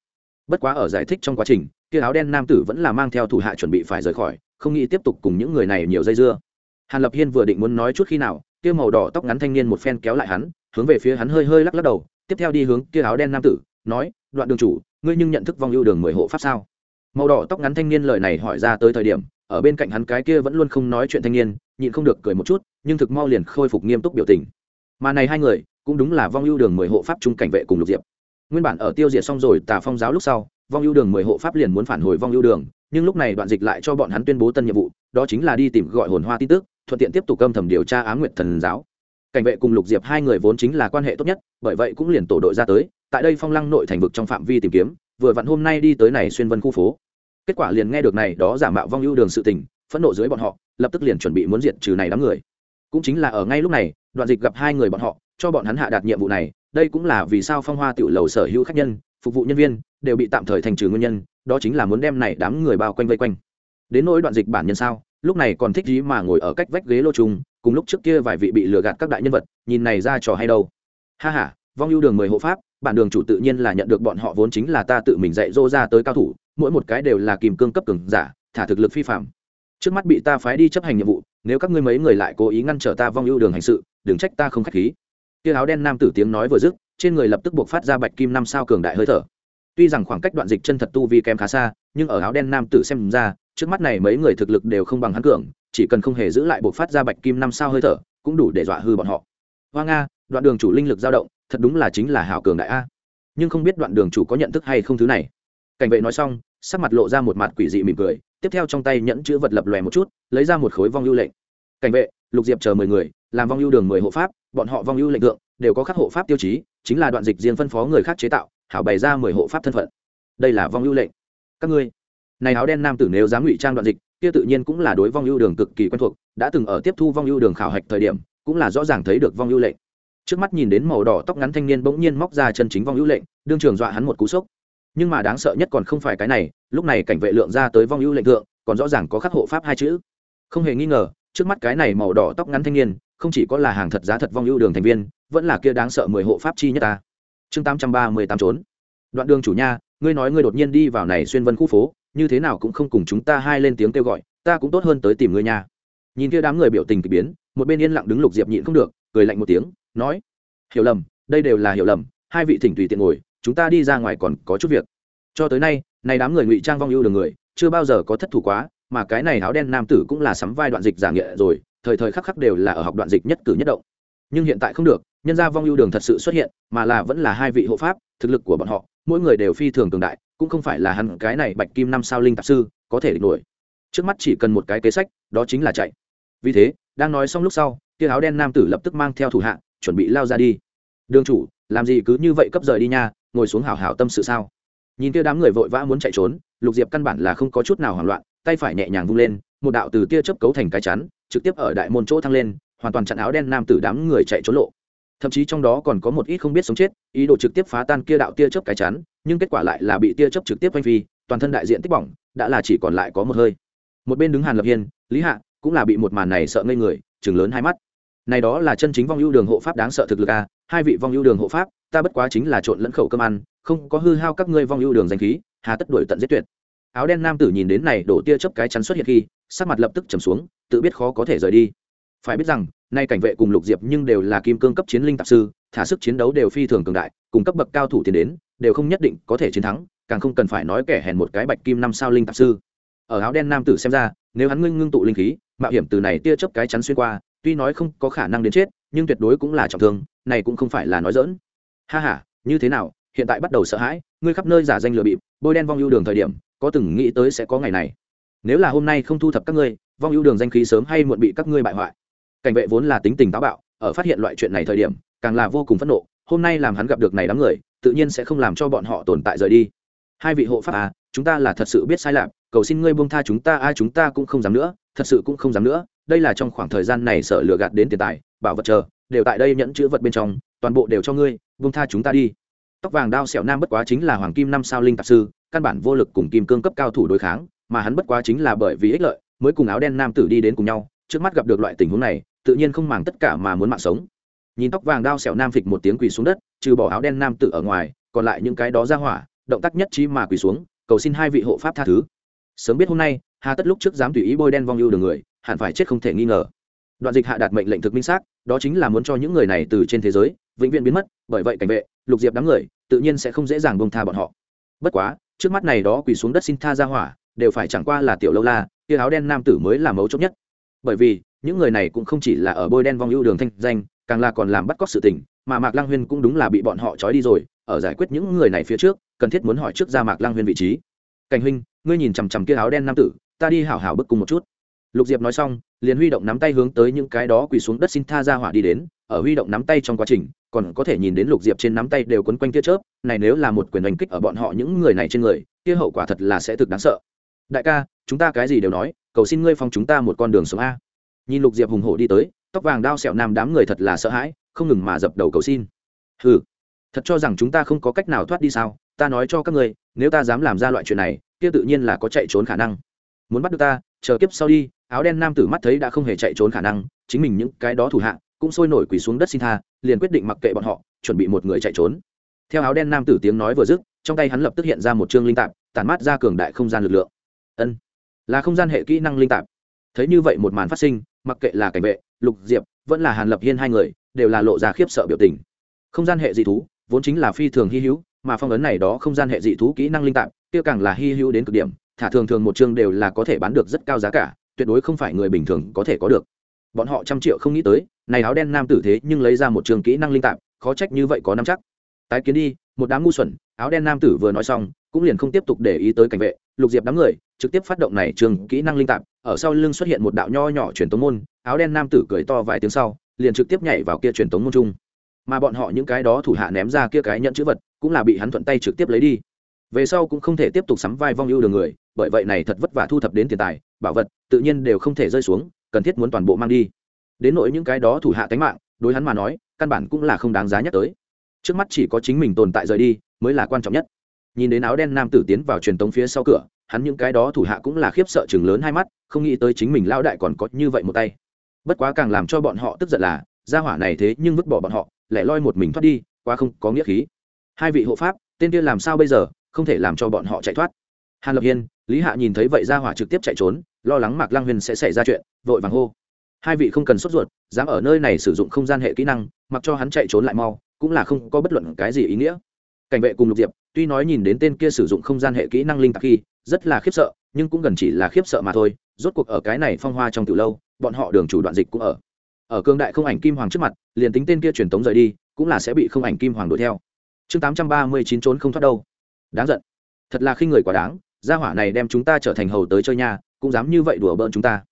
bất quá ở giải thích trong quá trình, kia áo đen nam tử vẫn là mang theo thủ hạ chuẩn bị phải rời khỏi, không nghĩ tiếp tục cùng những người này nhiều dây dưa. Hàn lập hiên vừa định muốn nói chút khi nào, kia màu đỏ tóc ngắn thanh niên một phen kéo lại hắn, hướng về phía hắn hơi hơi lắc lắc đầu, tiếp theo đi hướng kia áo đen nam tử, nói, đoạn đường chủ, ngươi nhưng nhận thức vong ưu đường mười hộ pháp sao? Màu đỏ tóc ngắn thanh niên lời này hỏi ra tới thời điểm, ở bên cạnh hắn cái kia vẫn luôn không nói chuyện thanh niên, nhịn không được cười một chút, nhưng thực mau liền khôi phục nghiêm túc biểu tình. Mà này hai người, cũng đúng là vong ưu đường mười hộ pháp trung cảnh vệ cùng lục diệp nguyên bản ở tiêu diệt xong rồi tà phong giáo lúc sau, vong ưu đường mười hộ pháp liền muốn phản hồi vong ưu đường, nhưng lúc này đoạn dịch lại cho bọn hắn tuyên bố tân nhiệm vụ, đó chính là đi tìm gọi hồn hoa tin tức, thuận tiện tiếp tục âm thầm điều tra á nguyệt thần giáo. Cảnh vệ cùng lục diệp hai người vốn chính là quan hệ tốt nhất, bởi vậy cũng liền tổ đội ra tới, tại đây phong lăng nội thành vực trong phạm vi tìm kiếm, vừa vặn hôm nay đi tới này xuyên vân khu phố. Kết quả liền nghe được này, đó giả mạo vong ưu đường sự tình, phẫn nộ dưới bọn họ, lập tức liền chuẩn bị muốn diệt trừ này đám người. Cũng chính là ở ngay lúc này, đoạn dịch gặp hai người bọn họ cho bọn hắn hạ đạt nhiệm vụ này, đây cũng là vì sao phong hoa tiểu lầu sở hữu khách nhân, phục vụ nhân viên, đều bị tạm thời thành trừ nguyên nhân, đó chính là muốn đem này đám người bao quanh vây quanh. Đến nỗi đoạn dịch bản nhân sao, lúc này còn thích gì mà ngồi ở cách vách ghế lô trùng cùng lúc trước kia vài vị bị lừa gạt các đại nhân vật, nhìn này ra trò hay đâu. Ha ha, vong ưu đường mười hộ pháp, bản đường chủ tự nhiên là nhận được bọn họ vốn chính là ta tự mình dạy dỗ ra tới cao thủ, mỗi một cái đều là kìm cương cấp cường giả, thả thực lực phi phạm. Trước mắt bị ta phái đi chấp hành nhiệm vụ, nếu các ngươi mấy người lại cố ý ngăn trở ta vong ưu đường hành sự, đừng trách ta không k h á c h khí kia áo đen nam tử tiếng nói vừa dứt, trên người lập tức buộc phát ra bạch kim năm sao cường đại hơi thở. Tuy rằng khoảng cách đoạn dịch chân thật tu vi kém khá xa, nhưng ở áo đen nam tử xem ra, trước mắt này mấy người thực lực đều không bằng hắn cường, chỉ cần không hề giữ lại buộc phát ra bạch kim năm sao hơi thở, cũng đủ để dọa hư bọn họ. Hoa nga, đoạn đường chủ linh lực dao động, thật đúng là chính là hảo cường đại a. Nhưng không biết đoạn đường chủ có nhận thức hay không thứ này. Cảnh vệ nói xong, sắc mặt lộ ra một mặt quỷ dị mỉm cười, tiếp theo trong tay nhẫn chữ vật lập lòe một chút, lấy ra một khối vong ưu lệnh. Cảnh vệ, lục diệp chờ mười người, làm vong ưu đường mười hộ pháp bọn họ vong ưu lệnh tượng đều có khắc hộ pháp tiêu chí, chính là đoạn dịch riêng phân phó người khác chế tạo, hảo bày ra mười hộ pháp thân phận. Đây là vong ưu lệnh. Các ngươi, này áo đen nam tử nếu dám ngụy trang đoạn dịch, kia tự nhiên cũng là đối vong ưu đường cực kỳ quen thuộc, đã từng ở tiếp thu vong ưu đường khảo hạch thời điểm, cũng là rõ ràng thấy được vong ưu lệnh. Trước mắt nhìn đến màu đỏ tóc ngắn thanh niên bỗng nhiên móc ra chân chính vong ưu lệnh, đương trường dọa hắn một cú sốc. Nhưng mà đáng sợ nhất còn không phải cái này, lúc này cảnh vệ lượng ra tới vong ưu lệnh thượng, còn rõ ràng có khắc hộ pháp hai chữ. Không hề nghi ngờ, trước mắt cái này màu đỏ tóc ngắn thanh niên không chỉ có là hàng thật giá thật vong ưu đường thành viên, vẫn là kia đáng sợ mười hộ pháp chi nhất ta. Chương tám trăm ba mươi tám trốn. Đoạn đường chủ nha, ngươi nói ngươi đột nhiên đi vào này xuyên vân khu phố, như thế nào cũng không cùng chúng ta hai lên tiếng kêu gọi, ta cũng tốt hơn tới tìm ngươi nha. Nhìn kia đám người biểu tình k ỳ biến, một bên yên lặng đứng lục diệp nhịn không được, cười lạnh một tiếng, nói, hiểu lầm, đây đều là hiểu lầm, hai vị thỉnh tùy tiện ngồi, chúng ta đi ra ngoài còn có chút việc. Cho tới nay, này đám người ngụy trang vong ưu đường người, chưa bao giờ có thất thủ quá, mà cái này áo đen nam tử cũng là sắm vai đoạn dịch giả nghệ rồi thời thời khắc khắc đều là ở học đoạn dịch nhất cử nhất động. Nhưng hiện tại không được, nhân gia vong ưu đường thật sự xuất hiện, mà là vẫn là hai vị hộ pháp, thực lực của bọn họ, mỗi người đều phi thường cường đại, cũng không phải là hắn cái này bạch kim năm sao linh tạp sư, có thể địch nổi. Trước mắt chỉ cần một cái kế sách, đó chính là chạy. Vì thế, đang nói xong lúc sau tia áo đen nam tử lập tức mang theo thủ hạ, chuẩn bị lao ra đi. Đường chủ, làm gì cứ như vậy cấp rời đi nha, ngồi xuống hào hào tâm sự sao? Nhìn kia đám người vội vã muốn chạy trốn, lục diệp căn bản là không có chút nào hoảng loạn, tay phải nhẹ nhàng vung lên một đạo từ tia chớp cấu thành cái chắn, trực tiếp ở đại môn chỗ thăng lên, hoàn toàn chặn áo đen nam tử đám người chạy trốn lộ. Thậm chí trong đó còn có một ít không biết sống chết, ý đồ trực tiếp phá tan kia đạo tia chớp cái chắn, nhưng kết quả lại là bị tia chớp trực tiếp quanh phi, toàn thân đại diện tích bỏng, đã là chỉ còn lại có một hơi. Một bên đứng hàn lập hiên, lý hạ, cũng là bị một màn này sợ ngây người chừng lớn hai mắt. Này đó là chân chính vong ưu đường hộ pháp đáng sợ thực lực a hai vị vong ưu đường hộ pháp, ta bất quá chính là trộn lẫn khẩu cơm ăn, không có hư hao các ngươi vong ưu đường danh khí, hà tất đuổi tận giết tuyệt. Áo đen nam tử nhìn đến này đổ tia chớp cái chắn xuất hiện khi sắc mặt lập tức trầm xuống, tự biết khó có thể rời đi. Phải biết rằng, nay cảnh vệ cùng lục diệp nhưng đều là kim cương cấp chiến linh tạp sư, thả sức chiến đấu đều phi thường cường đại, cùng cấp bậc cao thủ tiến đến, đều không nhất định có thể chiến thắng, càng không cần phải nói kẻ hèn một cái bạch kim năm sao linh tạp sư. Ở áo đen nam tử xem ra, nếu hắn ngưng ngưng tụ linh khí, mạo hiểm từ này tia chớp cái chắn xuyên qua, tuy nói không có khả năng đến chết, nhưng tuyệt đối cũng là trọng thương, này cũng không phải là nói dỡn ha ha, như thế nào, hiện tại bắt đầu sợ hãi, ngươi khắp nơi giả danh lừa bịp, bôi đen vong ưu đường thời điểm, có từng nghĩ tới sẽ có ngày này nếu là hôm nay không thu thập các ngươi, vong ưu đường danh khí sớm hay muộn bị các ngươi bại hoại. Cảnh vệ vốn là tính tình táo bạo, ở phát hiện loại chuyện này thời điểm, càng là vô cùng phẫn nộ, hôm nay làm hắn gặp được này đám người, tự nhiên sẽ không làm cho bọn họ tồn tại rời đi. Hai vị hộ pháp à chúng ta là thật sự biết sai lạc cầu xin ngươi buông tha chúng ta, ai chúng ta cũng không dám nữa, thật sự cũng không dám nữa, đây là trong khoảng thời gian này sợ lừa gạt đến tiền tài, bảo vật chờ, đều tại đây nhẫn chữ vật bên trong, toàn bộ đều cho ngươi, buông tha chúng ta đi. Tóc vàng đao sẹo nam bất quá chính là hoàng kim năm sao linh tạp sư, căn bản vô lực cùng kim cương cấp cao thủ đối kháng mà hắn bất quá chính là bởi vì ích lợi, mới cùng áo đen nam tử đi đến cùng nhau, trước mắt gặp được loại tình huống này, tự nhiên không màng tất cả mà muốn mạng sống. Nhìn tóc vàng đao sẹo nam phịch một tiếng quỳ xuống đất, trừ bỏ áo đen nam tử ở ngoài, còn lại những cái đó ra hỏa, động tác nhất trí mà quỳ xuống, cầu xin hai vị hộ pháp tha thứ. Sớm biết hôm nay, hà tất lúc trước dám tùy ý bôi đen vong ưu đường người, hẳn phải chết không thể nghi ngờ. Đoạn dịch hạ đạt mệnh lệnh thực minh xác, đó chính là muốn cho những người này từ trên thế giới, vĩnh viễn biến mất, bởi vậy cảnh vệ, lục diệp đám người, tự nhiên sẽ không dễ dàng bông tha bọn họ. Bất quá, trước mắt này đó quỳ xuống đất xin tha ra hỏa đều phải chẳng qua là tiểu lâu la, kia áo đen nam tử mới là mấu chốt nhất. Bởi vì, những người này cũng không chỉ là ở bôi đen vong ưu đường thanh danh, càng là còn làm bắt cóc sự tình, mà mạc lang huyên cũng đúng là bị bọn họ trói đi rồi, ở giải quyết những người này phía trước, cần thiết muốn hỏi trước ra mạc lang huyên vị trí. Cảnh huynh, ngươi nhìn chằm chằm kia áo đen nam tử, ta đi hảo hảo bức cùng một chút. Lục diệp nói xong, liền huy động nắm tay hướng tới những cái đó quỳ xuống đất xin tha ra hỏa đi đến, ở huy động nắm tay trong quá trình, còn có thể nhìn đến lục diệp trên nắm tay đều quấn quanh tia chớp, này nếu là một quyền đánh kích ở bọn họ những người này trên người, kia hậu quả thật là sẽ thực đáng sợ đại ca, chúng ta cái gì đều nói, cầu xin ngươi phong chúng ta một con đường sống a. Nhìn lục diệp hùng hổ đi tới, tóc vàng đao sẹo nam đám người thật là sợ hãi, không ngừng mà dập đầu cầu xin. Ừ thật cho rằng chúng ta không có cách nào thoát đi sao? Ta nói cho các ngươi, nếu ta dám làm ra loại chuyện này, kia tự nhiên là có chạy trốn khả năng. Muốn bắt được ta, chờ kiếp sau đi, áo đen nam tử mắt thấy đã không hề chạy trốn khả năng, chính mình những cái đó thủ hạ, cũng sôi nổi quỳ xuống đất xin tha, liền quyết định mặc kệ bọn họ, chuẩn bị một người chạy trốn. Theo áo đen nam tử tiếng nói vừa dứt, trong tay hắn lập tức hiện ra một chương linh tạp, tản mát ra cường đại không gian lực lượng ân. Là không gian hệ kỹ năng linh tạp. Thấy như vậy một màn phát sinh, mặc kệ là cảnh vệ, lục diệp, vẫn là hàn lập hiên hai người, đều là lộ ra khiếp sợ biểu tình. Không gian hệ dị thú, vốn chính là phi thường hy hữu, mà phong ấn này đó không gian hệ dị thú kỹ năng linh tạp, kia càng là hy hữu đến cực điểm, thả thường thường một chương đều là có thể bán được rất cao giá cả, tuyệt đối không phải người bình thường có thể có được. Bọn họ trăm triệu không nghĩ tới, này áo đen nam tử thế nhưng lấy ra một trường kỹ năng linh tạp, khó trách như vậy có năm chắc. Tái kiến đi, một đám ngu xuẩn, áo đen nam tử vừa nói xong cũng liền không tiếp tục để ý tới cảnh vệ, lục diệp đám người, trực tiếp phát động này trường kỹ năng linh tạp, ở sau lưng xuất hiện một đạo nho nhỏ truyền tống môn, áo đen nam tử cười to vài tiếng sau, liền trực tiếp nhảy vào kia truyền tống môn chung. Mà bọn họ những cái đó thủ hạ ném ra kia cái nhận chữ vật, cũng là bị hắn thuận tay trực tiếp lấy đi. Về sau cũng không thể tiếp tục sắm vai vong ưu đường người, bởi vậy này thật vất vả thu thập đến tiền tài, bảo vật, tự nhiên đều không thể rơi xuống, cần thiết muốn toàn bộ mang đi. Đến nỗi những cái đó thủ hạ tánh mạng, đối hắn mà nói, căn bản cũng là không đáng giá nhắc tới. Trước mắt chỉ có chính mình tồn tại rời đi, mới là quan trọng nhất nhìn đến áo đen nam tử tiến vào truyền tống phía sau cửa, hắn những cái đó thủ hạ cũng là khiếp sợ chừng lớn hai mắt, không nghĩ tới chính mình lao đại còn có như vậy một tay. Bất quá càng làm cho bọn họ tức giận là, gia hỏa này thế nhưng vứt bỏ bọn họ lại loi một mình thoát đi, quá không có nghĩa khí. Hai vị hộ pháp, tên kia làm sao bây giờ, không thể làm cho bọn họ chạy thoát. Hàn lập hiên, lý hạ nhìn thấy vậy gia hỏa trực tiếp chạy trốn, lo lắng mạc lăng huyền sẽ xảy ra chuyện, vội vàng hô. Hai vị không cần sốt ruột, dám ở nơi này sử dụng không gian hệ kỹ năng, mặc cho hắn chạy trốn lại mau, cũng là không có bất luận cái gì ý nghĩa. Cảnh vệ cùng lục diệp tuy nói nhìn đến tên kia sử dụng không gian hệ kỹ năng linh tạc khi, rất là khiếp sợ, nhưng cũng gần chỉ là khiếp sợ mà thôi. Rốt cuộc ở cái này phong hoa trong từ lâu, bọn họ đường chủ đoạn dịch cũng ở. Ở cương đại không ảnh kim hoàng trước mặt, liền tính tên kia truyền tống rời đi, cũng là sẽ bị không ảnh kim hoàng đuổi theo. Chương tám trăm ba mươi chín trốn không thoát đâu. Đáng giận. Thật là khi người quá đáng, gia hỏa này đem chúng ta trở thành hầu tới chơi nhà cũng dám như vậy đùa bỡn chúng ta.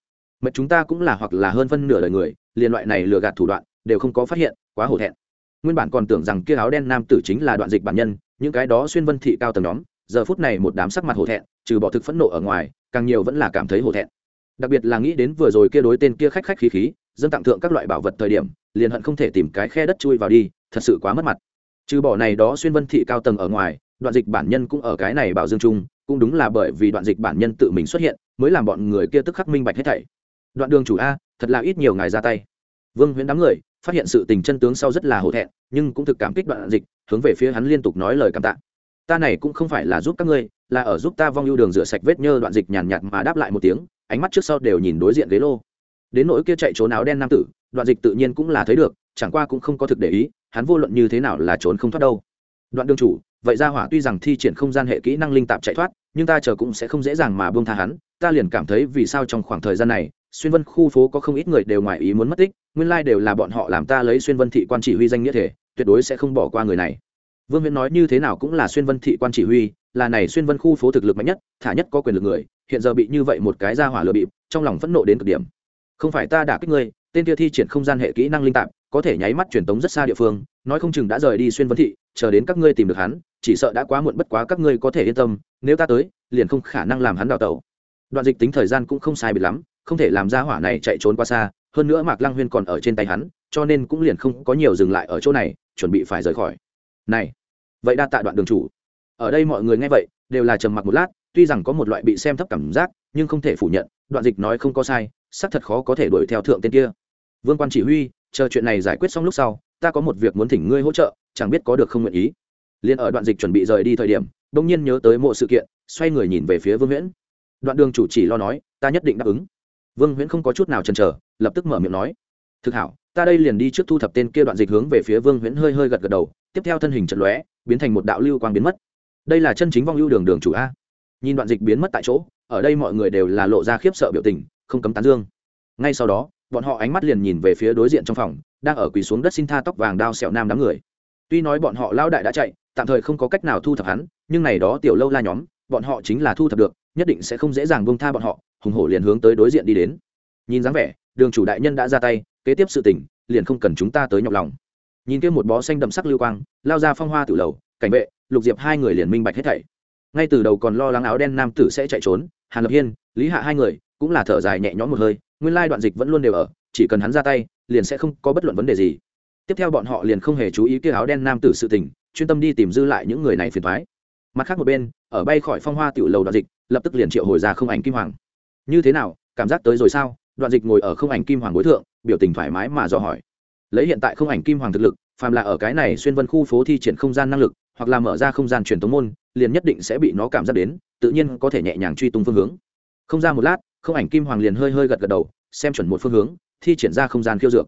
Mệt chúng ta cũng là hoặc là hơn phân nửa đời người, liền loại này lừa gạt thủ đoạn, đều không có phát hiện, quá hổ thẹn nguyên bản còn tưởng rằng kia áo đen nam tử chính là đoạn dịch bản nhân những cái đó xuyên vân thị cao tầng nhóm giờ phút này một đám sắc mặt hổ thẹn trừ bỏ thực phẫn nộ ở ngoài càng nhiều vẫn là cảm thấy hổ thẹn. Đặc biệt là nghĩ đến vừa rồi kia đối tên kia khách khách khí khí dân tặng thượng các loại bảo vật thời điểm liền hận không thể tìm cái khe đất chui vào đi thật sự quá mất mặt. Trừ bỏ này đó xuyên vân thị cao tầng ở ngoài đoạn dịch bản nhân cũng ở cái này bảo dương trung, cũng đúng là bởi vì đoạn dịch bản nhân tự mình xuất hiện mới làm bọn người kia tức khắc minh bạch hết thảy. Đoạn đường chủ a thật là ít nhiều ngài ra tay. Vương huyễn đám người phát hiện sự tình chân tướng sau rất là hổ thẹn, nhưng cũng thực cảm kích đoạn dịch, hướng về phía hắn liên tục nói lời cảm tạ. Ta này cũng không phải là giúp các ngươi, là ở giúp ta vong ưu đường rửa sạch vết nhơ đoạn dịch nhàn nhạt mà đáp lại một tiếng, ánh mắt trước sau đều nhìn đối diện ghế lô. Đến nỗi kia chạy trốn áo đen nam tử, đoạn dịch tự nhiên cũng là thấy được, chẳng qua cũng không có thực để ý, hắn vô luận như thế nào là trốn không thoát đâu. Đoạn đường chủ, vậy ra hỏa tuy rằng thi triển không gian hệ kỹ năng linh tạp chạy thoát, nhưng ta chờ cũng sẽ không dễ dàng mà buông tha hắn, ta liền cảm thấy vì sao trong khoảng thời gian này xuyên vân khu phố có không ít người đều ngoài ý muốn mất tích, nguyên lai đều là bọn họ làm ta lấy xuyên vân thị quan chỉ huy danh nghĩa thể, tuyệt đối sẽ không bỏ qua người này. Vương viễn nói như thế nào cũng là xuyên vân thị quan chỉ huy, là này xuyên vân khu phố thực lực mạnh nhất, thả nhất có quyền lực người, hiện giờ bị như vậy một cái ra hỏa lừa bịp, trong lòng phẫn nộ đến cực điểm. Không phải ta đả kích ngươi, tên kia thi triển không gian hệ kỹ năng linh tạp, có thể nháy mắt truyền tống rất xa địa phương, nói không chừng đã rời đi xuyên vân thị, chờ đến các ngươi tìm được hắn, chỉ sợ đã quá muộn bất quá các ngươi có thể yên tâm, nếu ta tới, liền không khả năng làm hắn đào tẩu. Đoạn dịch tính thời gian cũng không sai biệt lắm không thể làm ra hỏa này chạy trốn qua xa, hơn nữa mạc lăng huyên còn ở trên tay hắn, cho nên cũng liền không có nhiều dừng lại ở chỗ này, chuẩn bị phải rời khỏi. Này, vậy đa tạ đoạn đường chủ. Ở đây mọi người nghe vậy, đều là trầm mặc một lát, tuy rằng có một loại bị xem thấp cảm giác, nhưng không thể phủ nhận, đoạn dịch nói không có sai, xác thật khó có thể đuổi theo thượng tên kia. Vương quan chỉ huy, chờ chuyện này giải quyết xong lúc sau, ta có một việc muốn thỉnh ngươi hỗ trợ, chẳng biết có được không nguyện ý. Liền ở đoạn dịch chuẩn bị rời đi thời điểm đông nhiên nhớ tới một sự kiện, xoay người nhìn về phía vương Viễn. đoạn đường chủ chỉ lo nói, ta nhất định đáp ứng vương huyễn không có chút nào chần chờ, lập tức mở miệng nói, thực hảo, ta đây liền đi trước thu thập tên kia đoạn dịch hướng về phía vương huyễn hơi hơi gật gật đầu, tiếp theo thân hình trận lóe, biến thành một đạo lưu quang biến mất. Đây là chân chính vong lưu đường đường chủ a. Nhìn đoạn dịch biến mất tại chỗ, ở đây mọi người đều là lộ ra khiếp sợ biểu tình, không cấm tán dương. Ngay sau đó, bọn họ ánh mắt liền nhìn về phía đối diện trong phòng, đang ở quỳ xuống đất xin tha tóc vàng đao sẹo nam đám người. Tuy nói bọn họ lao đại đã chạy, tạm thời không có cách nào thu thập hắn, nhưng này đó tiểu lâu la nhóm, bọn họ chính là thu thập được, nhất định sẽ không dễ dàng bông tha bọn họ hùng hổ liền hướng tới đối diện đi đến. Nhìn dáng vẻ, đường chủ đại nhân đã ra tay, kế tiếp sự tình, liền không cần chúng ta tới nhọc lòng. Nhìn kia một bó xanh đậm sắc lưu quang, lao ra phong hoa tử lầu, cảnh vệ, lục diệp hai người liền minh bạch hết thảy. Ngay từ đầu còn lo lắng áo đen nam tử sẽ chạy trốn, hàn lập hiên, lý hạ hai người cũng là thở dài nhẹ nhõm một hơi, nguyên lai đoạn dịch vẫn luôn đều ở, chỉ cần hắn ra tay, liền sẽ không có bất luận vấn đề gì. Tiếp theo bọn họ liền không hề chú ý kia áo đen nam tử sự tình, chuyên tâm đi tìm dư lại những người này phiền thoái mặt khác một bên, ở bay khỏi phong hoa tiểu lầu đoạn dịch, lập tức liền triệu hồi ra không ảnh kim hoàng như thế nào, cảm giác tới rồi sao? Đoạn dịch ngồi ở không ảnh kim hoàng đối thượng, biểu tình thoải mái mà dò hỏi. Lấy hiện tại không ảnh kim hoàng thực lực, phàm là ở cái này xuyên vân khu phố thi triển không gian năng lực, hoặc là mở ra không gian truyền tống môn, liền nhất định sẽ bị nó cảm giác đến, tự nhiên có thể nhẹ nhàng truy tung phương hướng. Không ra một lát, không ảnh kim hoàng liền hơi hơi gật gật đầu, xem chuẩn một phương hướng, thi triển ra không gian khiêu dược.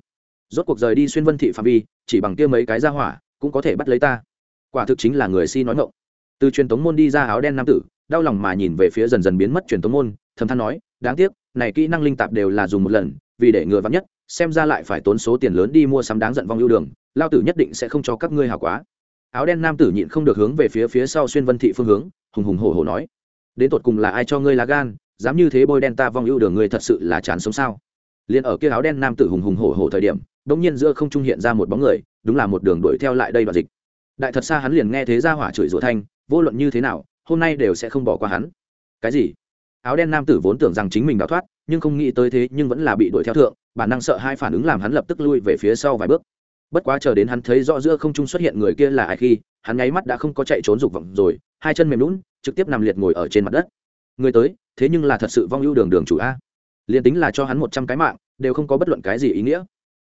Rốt cuộc rời đi xuyên vân thị phạm vi, chỉ bằng kia mấy cái ra hỏa, cũng có thể bắt lấy ta. Quả thực chính là người si nói ngộng từ truyền tống môn đi ra áo đen nam tử, đau lòng mà nhìn về phía dần dần biến mất truyền tống môn, thầm than nói đáng tiếc, này kỹ năng linh tạp đều là dùng một lần, vì để ngừa vắn nhất, xem ra lại phải tốn số tiền lớn đi mua sắm đáng giận vong ưu đường, lao tử nhất định sẽ không cho các ngươi hào quá. Áo đen nam tử nhịn không được hướng về phía phía sau xuyên vân thị phương hướng, hùng hùng hổ hổ nói, đến tột cùng là ai cho ngươi lá gan, dám như thế bôi đen ta vong ưu đường ngươi thật sự là chán sống sao? Liền ở kia áo đen nam tử hùng hùng hổ hổ thời điểm đống nhiên giữa không trung hiện ra một bóng người, đúng là một đường đuổi theo lại đây đoạn dịch. Đại thật xa hắn liền nghe thế ra hỏa chửi rủa thanh, vô luận như thế nào, hôm nay đều sẽ không bỏ qua hắn. Cái gì? Áo đen nam tử vốn tưởng rằng chính mình đào thoát, nhưng không nghĩ tới thế nhưng vẫn là bị đuổi theo thượng, bản năng sợ hai phản ứng làm hắn lập tức lui về phía sau vài bước. Bất quá chờ đến hắn thấy rõ giữa không trung xuất hiện người kia là ai khi, hắn nháy mắt đã không có chạy trốn dục vọng rồi, hai chân mềm lún trực tiếp nằm liệt ngồi ở trên mặt đất. Người tới, thế nhưng là thật sự vong ưu đường đường chủ a. Liền tính là cho hắn một trăm cái mạng, đều không có bất luận cái gì ý nghĩa.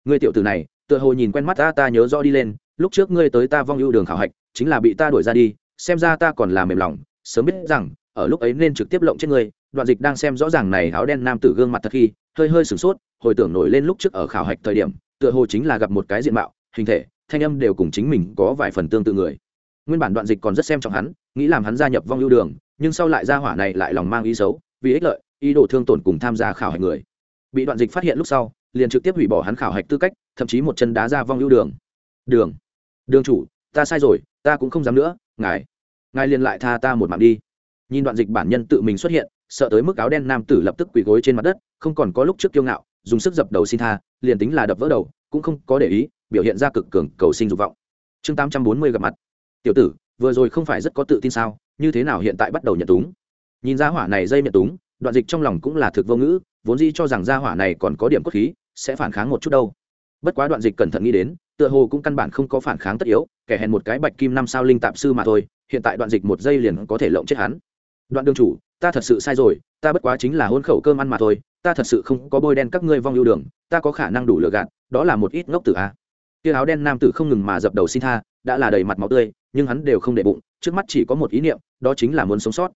Người tiểu tử này, tựa hồ nhìn quen mắt ta ta nhớ rõ đi lên, lúc trước ngươi tới ta vong ưu đường khảo hạch, chính là bị ta đuổi ra đi, xem ra ta còn là mềm lòng, sớm biết rằng, ở lúc ấy nên trực tiếp lộng chết ngươi đoạn dịch đang xem rõ ràng này áo đen nam tử gương mặt thật khi, hơi hơi sửng sốt, hồi tưởng nổi lên lúc trước ở khảo hạch thời điểm, tựa hồ chính là gặp một cái diện mạo, hình thể, thanh âm đều cùng chính mình có vài phần tương tự người. Nguyên bản đoạn dịch còn rất xem trọng hắn, nghĩ làm hắn gia nhập vong ưu đường, nhưng sau lại ra hỏa này lại lòng mang ý xấu, vì ích lợi, ý đồ thương tổn cùng tham gia khảo hạch người. Bị đoạn dịch phát hiện lúc sau, liền trực tiếp hủy bỏ hắn khảo hạch tư cách, thậm chí một chân đá ra vong ưu đường. Đường đường chủ, ta sai rồi, ta cũng không dám nữa, ngài ngài liền lại tha ta một mạng đi. Nhìn đoạn dịch bản nhân tự mình xuất hiện sợ tới mức áo đen nam tử lập tức quỳ gối trên mặt đất, không còn có lúc trước kiêu ngạo, dùng sức dập đầu xin tha, liền tính là đập vỡ đầu, cũng không có để ý, biểu hiện ra cực cường cầu sinh dục vọng. Chương tám trăm bốn mươi gặp mặt. Tiểu tử, vừa rồi không phải rất có tự tin sao, như thế nào hiện tại bắt đầu nhận túng? Nhìn ra hỏa này dây nhận túng, đoạn dịch trong lòng cũng là thực vô ngữ, vốn dĩ cho rằng ra hỏa này còn có điểm cốt khí, sẽ phản kháng một chút đâu. Bất quá đoạn dịch cẩn thận nghĩ đến, tựa hồ cũng căn bản không có phản kháng tất yếu, kẻ hèn một cái bạch kim năm sao linh tạp sư mà thôi, hiện tại đoạn dịch một giây liền có thể lộng chết hắn. Đoạn đương chủ ta thật sự sai rồi, ta bất quá chính là hôn khẩu cơm ăn mà thôi, ta thật sự không có bôi đen các ngươi vong yêu đường, ta có khả năng đủ lừa gạt, đó là một ít ngốc tử a. Kia áo đen nam tử không ngừng mà dập đầu xin tha, đã là đầy mặt máu tươi, nhưng hắn đều không để bụng, trước mắt chỉ có một ý niệm, đó chính là muốn sống sót.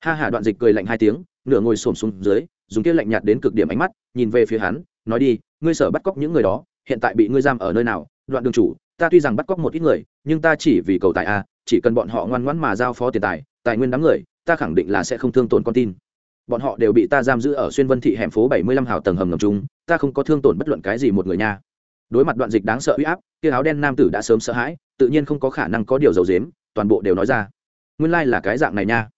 Ha hả đoạn dịch cười lạnh hai tiếng, nửa ngồi xổm xuống dưới, dùng kia lạnh nhạt đến cực điểm ánh mắt, nhìn về phía hắn, nói đi, ngươi sở bắt cóc những người đó, hiện tại bị ngươi giam ở nơi nào, đoạn đường chủ, ta tuy rằng bắt cóc một ít người, nhưng ta chỉ vì cầu tài a, chỉ cần bọn họ ngoan ngoãn mà giao phó tiền tài tài nguyên đám người ta khẳng định là sẽ không thương tổn con tin. Bọn họ đều bị ta giam giữ ở xuyên vân thị hẻm phố bảy mươi lăm hào tầng hầm ngầm chung. ta không có thương tổn bất luận cái gì một người nha. Đối mặt đoạn dịch đáng sợ uy áp, kia áo đen nam tử đã sớm sợ hãi, tự nhiên không có khả năng có điều dầu dếm toàn bộ đều nói ra. Nguyên lai là cái dạng này nha.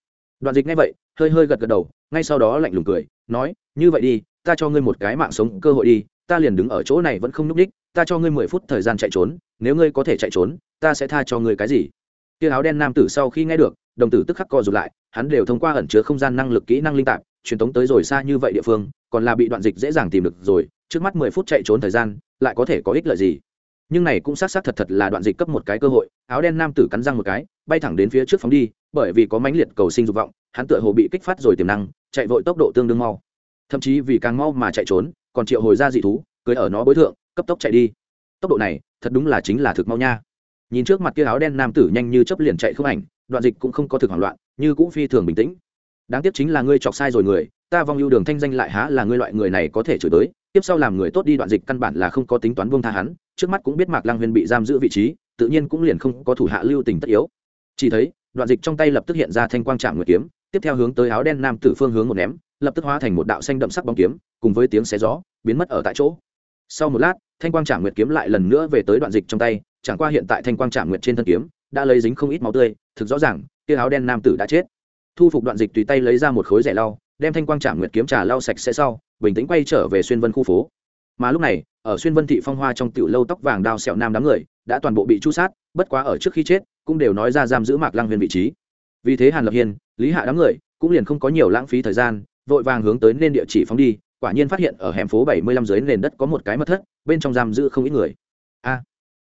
Đoạn dịch nghe vậy, hơi hơi gật gật đầu, ngay sau đó lạnh lùng cười, nói, như vậy đi, ta cho ngươi một cái mạng sống cơ hội đi, ta liền đứng ở chỗ này vẫn không núc đích ta cho ngươi mười phút thời gian chạy trốn, nếu ngươi có thể chạy trốn, ta sẽ tha cho ngươi cái gì? Kia áo đen nam tử sau khi nghe được đồng tử tức khắc co rụt lại, hắn đều thông qua ẩn chứa không gian năng lực kỹ năng linh tạp, truyền tống tới rồi xa như vậy địa phương, còn là bị đoạn dịch dễ dàng tìm được rồi, trước mắt mười phút chạy trốn thời gian, lại có thể có ích lợi gì? Nhưng này cũng xác xác thật thật là đoạn dịch cấp một cái cơ hội, áo đen nam tử cắn răng một cái, bay thẳng đến phía trước phóng đi, bởi vì có mãnh liệt cầu sinh dục vọng, hắn tựa hồ bị kích phát rồi tiềm năng, chạy vội tốc độ tương đương mau. Thậm chí vì càng mau mà chạy trốn, còn triệu hồi ra dị thú, cưới ở nó bối thượng, cấp tốc chạy đi. Tốc độ này, thật đúng là chính là thực mau nha. Nhìn trước mặt kia áo đen nam tử nhanh như chấp liền chạy không ảnh đoạn dịch cũng không có thực hoảng loạn, như cũng phi thường bình tĩnh. Đáng tiếc chính là ngươi chọc sai rồi người, ta vong ưu đường thanh danh lại há là ngươi loại người này có thể chửi tới, tiếp sau làm người tốt đi đoạn dịch căn bản là không có tính toán buông tha hắn, trước mắt cũng biết mạc lăng huyền bị giam giữ vị trí, tự nhiên cũng liền không có thủ hạ lưu tình tất yếu. Chỉ thấy, đoạn dịch trong tay lập tức hiện ra thanh quang trạm nguyệt kiếm, tiếp theo hướng tới áo đen nam tử phương hướng một ném, lập tức hóa thành một đạo xanh đậm sắc bóng kiếm, cùng với tiếng xé gió, biến mất ở tại chỗ. Sau một lát, thanh quang trạm nguyệt kiếm lại lần nữa về tới đoạn dịch trong tay, chẳng qua hiện tại thanh quang trạm nguyệt trên thân kiếm đã lấy dính không ít máu tươi, thực rõ ràng, kia áo đen nam tử đã chết. Thu phục đoạn dịch tùy tay lấy ra một khối rẻ lau, đem thanh quang trạm nguyệt kiếm trà lau sạch sẽ sau, bình tĩnh quay trở về xuyên vân khu phố. Mà lúc này, ở xuyên vân thị phong hoa trong tiểu lâu tóc vàng đao sẹo nam đám người, đã toàn bộ bị chu sát, bất quá ở trước khi chết, cũng đều nói ra giam giữ mạc lăng huyền vị trí. Vì thế hàn lập hiên, lý hạ đám người, cũng liền không có nhiều lãng phí thời gian, vội vàng hướng tới nên địa chỉ phóng đi, quả nhiên phát hiện ở hẻm phố bảy mươi lăm dưới nền đất có một cái mật thất, bên trong giam giữ không ít người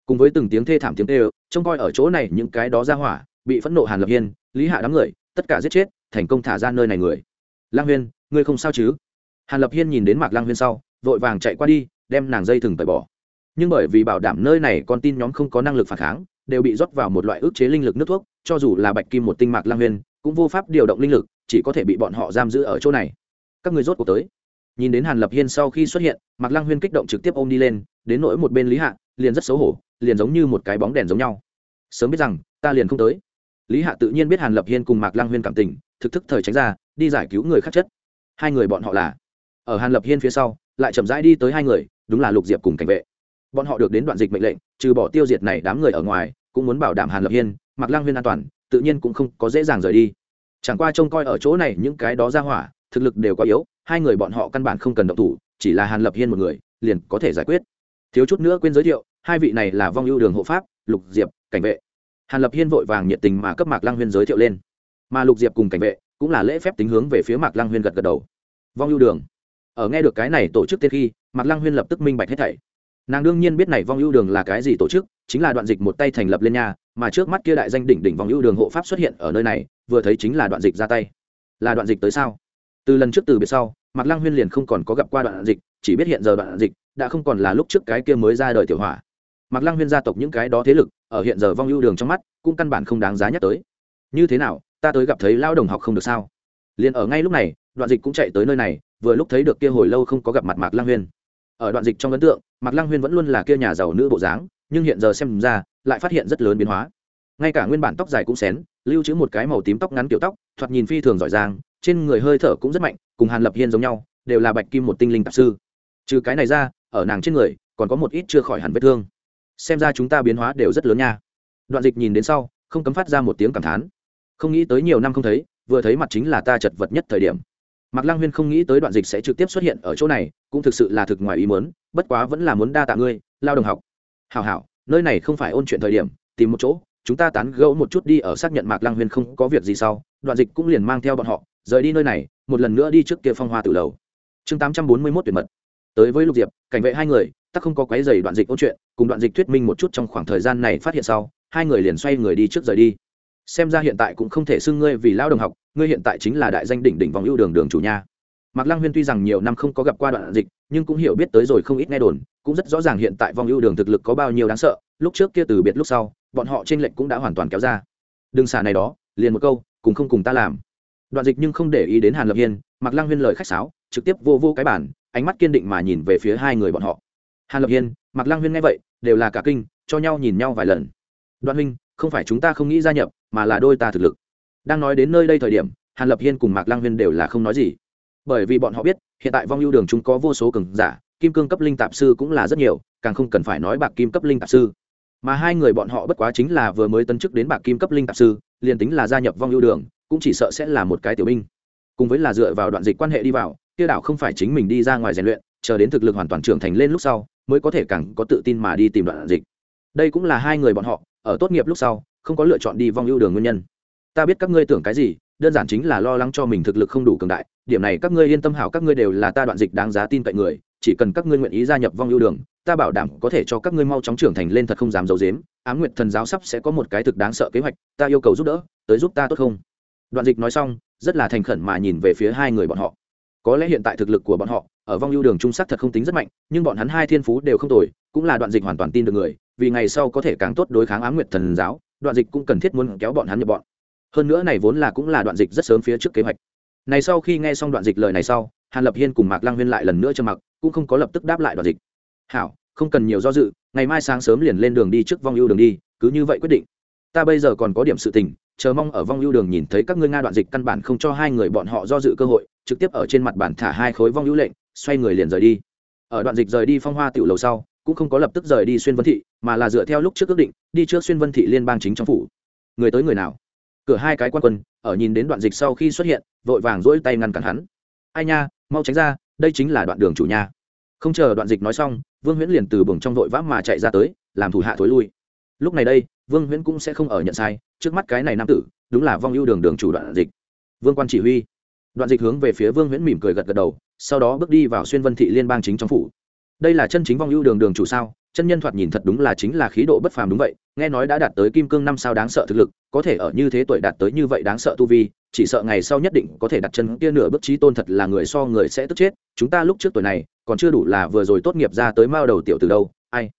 cùng với từng tiếng thê thảm tiếng tê trông coi ở chỗ này những cái đó ra hỏa, bị phẫn nộ hàn lập hiên, lý hạ đám người, tất cả giết chết, thành công thả ra nơi này người. Lang huyên, ngươi không sao chứ? Hàn lập hiên nhìn đến mạc lang huyên sau, vội vàng chạy qua đi, đem nàng dây thừng tẩy bỏ. Nhưng bởi vì bảo đảm nơi này con tin nhóm không có năng lực phản kháng, đều bị rót vào một loại ức chế linh lực nước thuốc, cho dù là bạch kim một tinh mạc lang huyên, cũng vô pháp điều động linh lực, chỉ có thể bị bọn họ giam giữ ở chỗ này. Các người rốt cuộc tới. Nhìn đến hàn lập hiên sau khi xuất hiện, mạc lang huyên kích động trực tiếp ôm đi lên, đến nỗi một bên lý hạ, liền rất xấu hổ liền giống như một cái bóng đèn giống nhau. Sớm biết rằng, ta liền không tới. Lý hạ tự nhiên biết hàn lập hiên cùng mạc lang huyên cảm tình, thực thức thời tránh ra, đi giải cứu người khác chất. Hai người bọn họ là, ở hàn lập hiên phía sau, lại chậm rãi đi tới hai người, đúng là lục diệp cùng cảnh vệ. Bọn họ được đến đoạn dịch mệnh lệnh, trừ bỏ tiêu diệt này đám người ở ngoài, cũng muốn bảo đảm hàn lập hiên, mạc lang huyên an toàn, tự nhiên cũng không có dễ dàng rời đi. Chẳng qua trông coi ở chỗ này những cái đó ra hỏa, thực lực đều quá yếu, hai người bọn họ căn bản không cần động thủ, chỉ là hàn lập hiên một người, liền có thể giải quyết. Thiếu chút nữa quên giới thiệu hai vị này là vong ưu đường hộ pháp, lục diệp, cảnh vệ. Hàn lập hiên vội vàng nhiệt tình mà cấp mạc lăng huyên giới thiệu lên. Mà lục diệp cùng cảnh vệ cũng là lễ phép tính hướng về phía mạc lăng huyên gật gật đầu. Vong ưu đường. Ở nghe được cái này tổ chức tiên khi, mạc lăng huyên lập tức minh bạch hết thảy. Nàng đương nhiên biết này vong ưu đường là cái gì tổ chức, chính là đoạn dịch một tay thành lập lên nhà mà trước mắt kia đại danh đỉnh đỉnh vong ưu đường hộ pháp xuất hiện ở nơi này, vừa thấy chính là đoạn dịch ra tay. Là đoạn dịch tới sao? Từ lần trước từ biệt sau, mạc lăng huyên liền không còn có gặp qua đoạn dịch, chỉ biết hiện giờ đoạn dịch đã không còn là lúc trước cái kia mới ra đời tiểu hỏa mạc lăng huyên gia tộc những cái đó thế lực, ở hiện giờ vong ưu đường trong mắt, cũng căn bản không đáng giá nhắc tới. Như thế nào, ta tới gặp thấy lao đồng học không được sao? Liền ở ngay lúc này, đoạn dịch cũng chạy tới nơi này, vừa lúc thấy được kia hồi lâu không có gặp mặt mạc lăng huyên. Ở đoạn dịch trong ấn tượng, mạc lăng huyên vẫn luôn là kia nhà giàu nữ bộ dáng, nhưng hiện giờ xem ra, lại phát hiện rất lớn biến hóa. Ngay cả nguyên bản tóc dài cũng xén, lưu trữ một cái màu tím tóc ngắn kiểu tóc, thoạt nhìn phi thường giỏi giang, trên người hơi thở cũng rất mạnh, cùng hàn lập hiên giống nhau, đều là bạch kim một tinh linh tạp sư. Trừ cái này ra, ở nàng trên người, còn có một ít chưa khỏi hẳn vết thương xem ra chúng ta biến hóa đều rất lớn nha. Đoạn dịch nhìn đến sau, không cấm phát ra một tiếng cảm thán. Không nghĩ tới nhiều năm không thấy, vừa thấy mặt chính là ta chật vật nhất thời điểm. Mạc lăng huyên không nghĩ tới đoạn dịch sẽ trực tiếp xuất hiện ở chỗ này, cũng thực sự là thực ngoài ý muốn, bất quá vẫn là muốn đa tạ ngươi, lao đồng học. Hảo hảo, nơi này không phải ôn chuyện thời điểm, tìm một chỗ, chúng ta tán gẫu một chút đi ở xác nhận mạc lăng huyên không có việc gì sau, đoạn dịch cũng liền mang theo bọn họ, rời đi nơi này, một lần nữa đi trước kia phong hoa từ lầu. Chương tám trăm bốn mươi mốt tuyệt mật. Tới với lục diệp, cảnh vệ hai người tắc không có quấy rầy đoạn dịch ôn chuyện, cùng đoạn dịch thuyết minh một chút trong khoảng thời gian này phát hiện sau, hai người liền xoay người đi trước rời đi. Xem ra hiện tại cũng không thể xưng ngươi vì lao đồng học, ngươi hiện tại chính là đại danh đỉnh đỉnh vòng ưu đường đường chủ nhà. mạc lăng huyên tuy rằng nhiều năm không có gặp qua đoạn dịch, nhưng cũng hiểu biết tới rồi không ít nghe đồn, cũng rất rõ ràng hiện tại vòng ưu đường thực lực có bao nhiêu đáng sợ, lúc trước kia từ biệt lúc sau, bọn họ trên lệnh cũng đã hoàn toàn kéo ra. Đừng xả này đó, liền một câu, cùng không cùng ta làm. Đoạn dịch nhưng không để ý đến hàn lập hiên, mạc lăng huyên lời khách sáo, trực tiếp vô vô cái bản ánh mắt kiên định mà nhìn về phía hai người bọn họ hàn lập hiên, mạc lăng huyên nghe vậy, đều là cả kinh, cho nhau nhìn nhau vài lần. Đoạn huynh, không phải chúng ta không nghĩ gia nhập, mà là đôi ta thực lực. Đang nói đến nơi đây thời điểm, hàn lập hiên cùng mạc lăng huyên đều là không nói gì. Bởi vì bọn họ biết, hiện tại vong ưu đường chúng có vô số cường giả, kim cương cấp linh tạp sư cũng là rất nhiều, càng không cần phải nói bạc kim cấp linh tạp sư. Mà hai người bọn họ bất quá chính là vừa mới tân chức đến bạc kim cấp linh tạp sư, liền tính là gia nhập vong ưu đường, cũng chỉ sợ sẽ là một cái tiểu binh. Cùng với là dựa vào đoạn dịch quan hệ đi vào tiêu đảo không phải chính mình đi ra ngoài rèn luyện, chờ đến thực lực hoàn toàn trưởng thành lên lúc sau mới có thể càng có tự tin mà đi tìm đoạn dịch. Đây cũng là hai người bọn họ, ở tốt nghiệp lúc sau, không có lựa chọn đi vong ưu đường nguyên nhân. Ta biết các ngươi tưởng cái gì, đơn giản chính là lo lắng cho mình thực lực không đủ cường đại, điểm này các ngươi yên tâm hảo, các ngươi đều là ta đoạn dịch đáng giá tin cậy người, chỉ cần các ngươi nguyện ý gia nhập vong ưu đường, ta bảo đảm có thể cho các ngươi mau chóng trưởng thành lên thật không dám giấu dếm á m nguyệt thần giáo sắp sẽ có một cái thực đáng sợ kế hoạch, ta yêu cầu giúp đỡ, tới giúp ta tốt không? Đoạn dịch nói xong, rất là thành khẩn mà nhìn về phía hai người bọn họ. Có lẽ hiện tại thực lực của bọn họ ở vong ưu đường trung sắc thật không tính rất mạnh, nhưng bọn hắn hai thiên phú đều không tồi, cũng là đoạn dịch hoàn toàn tin được người, vì ngày sau có thể càng tốt đối kháng á m nguyệt thần giáo, đoạn dịch cũng cần thiết muốn kéo bọn hắn nhập bọn. Hơn nữa này vốn là cũng là đoạn dịch rất sớm phía trước kế hoạch. Này sau khi nghe xong đoạn dịch lời này sau, hàn lập hiên cùng mạc lang huyên lại lần nữa cho mặc, cũng không có lập tức đáp lại đoạn dịch. Hảo, không cần nhiều do dự, ngày mai sáng sớm liền lên đường đi trước vong ưu đường đi, cứ như vậy quyết định. Ta bây giờ còn có điểm sự tình, chờ mong ở vong ưu đường nhìn thấy các ngươi nga đoạn dịch căn bản không cho hai người bọn họ do dự cơ hội, trực tiếp ở trên mặt bản thả hai khối vong ưu lệnh xoay người liền rời đi. Ở đoạn dịch rời đi phong hoa tiểu lầu sau, cũng không có lập tức rời đi xuyên vân thị, mà là dựa theo lúc trước ước định, đi trước xuyên vân thị liên bang chính trong phủ. Người tới người nào? Cửa hai cái quan quân, ở nhìn đến đoạn dịch sau khi xuất hiện, vội vàng rỗi tay ngăn cản hắn. Ai nha, mau tránh ra, đây chính là đoạn đường chủ nhà. Không chờ đoạn dịch nói xong, vương huyễn liền từ buồng trong vội vã mà chạy ra tới, làm thủ hạ thối lui. Lúc này đây, vương huyễn cũng sẽ không ở nhận sai, trước mắt cái này nam tử, đúng là vong ưu đường đường chủ đoạn dịch. Vương quan chỉ huy đoạn dịch hướng về phía vương huyễn mỉm cười gật gật đầu, sau đó bước đi vào xuyên vân thị liên bang chính trong phủ. Đây là chân chính vong ưu đường đường chủ sao? Chân nhân thoạt nhìn thật đúng là chính là khí độ bất phàm đúng vậy, nghe nói đã đạt tới kim cương năm sao đáng sợ thực lực, có thể ở như thế tuổi đạt tới như vậy đáng sợ tu vi, chỉ sợ ngày sau nhất định có thể đặt chân kia nửa bước trí tôn thật là người so người sẽ tức chết, chúng ta lúc trước tuổi này, còn chưa đủ là vừa rồi tốt nghiệp ra tới mao đầu tiểu từ đâu, ai?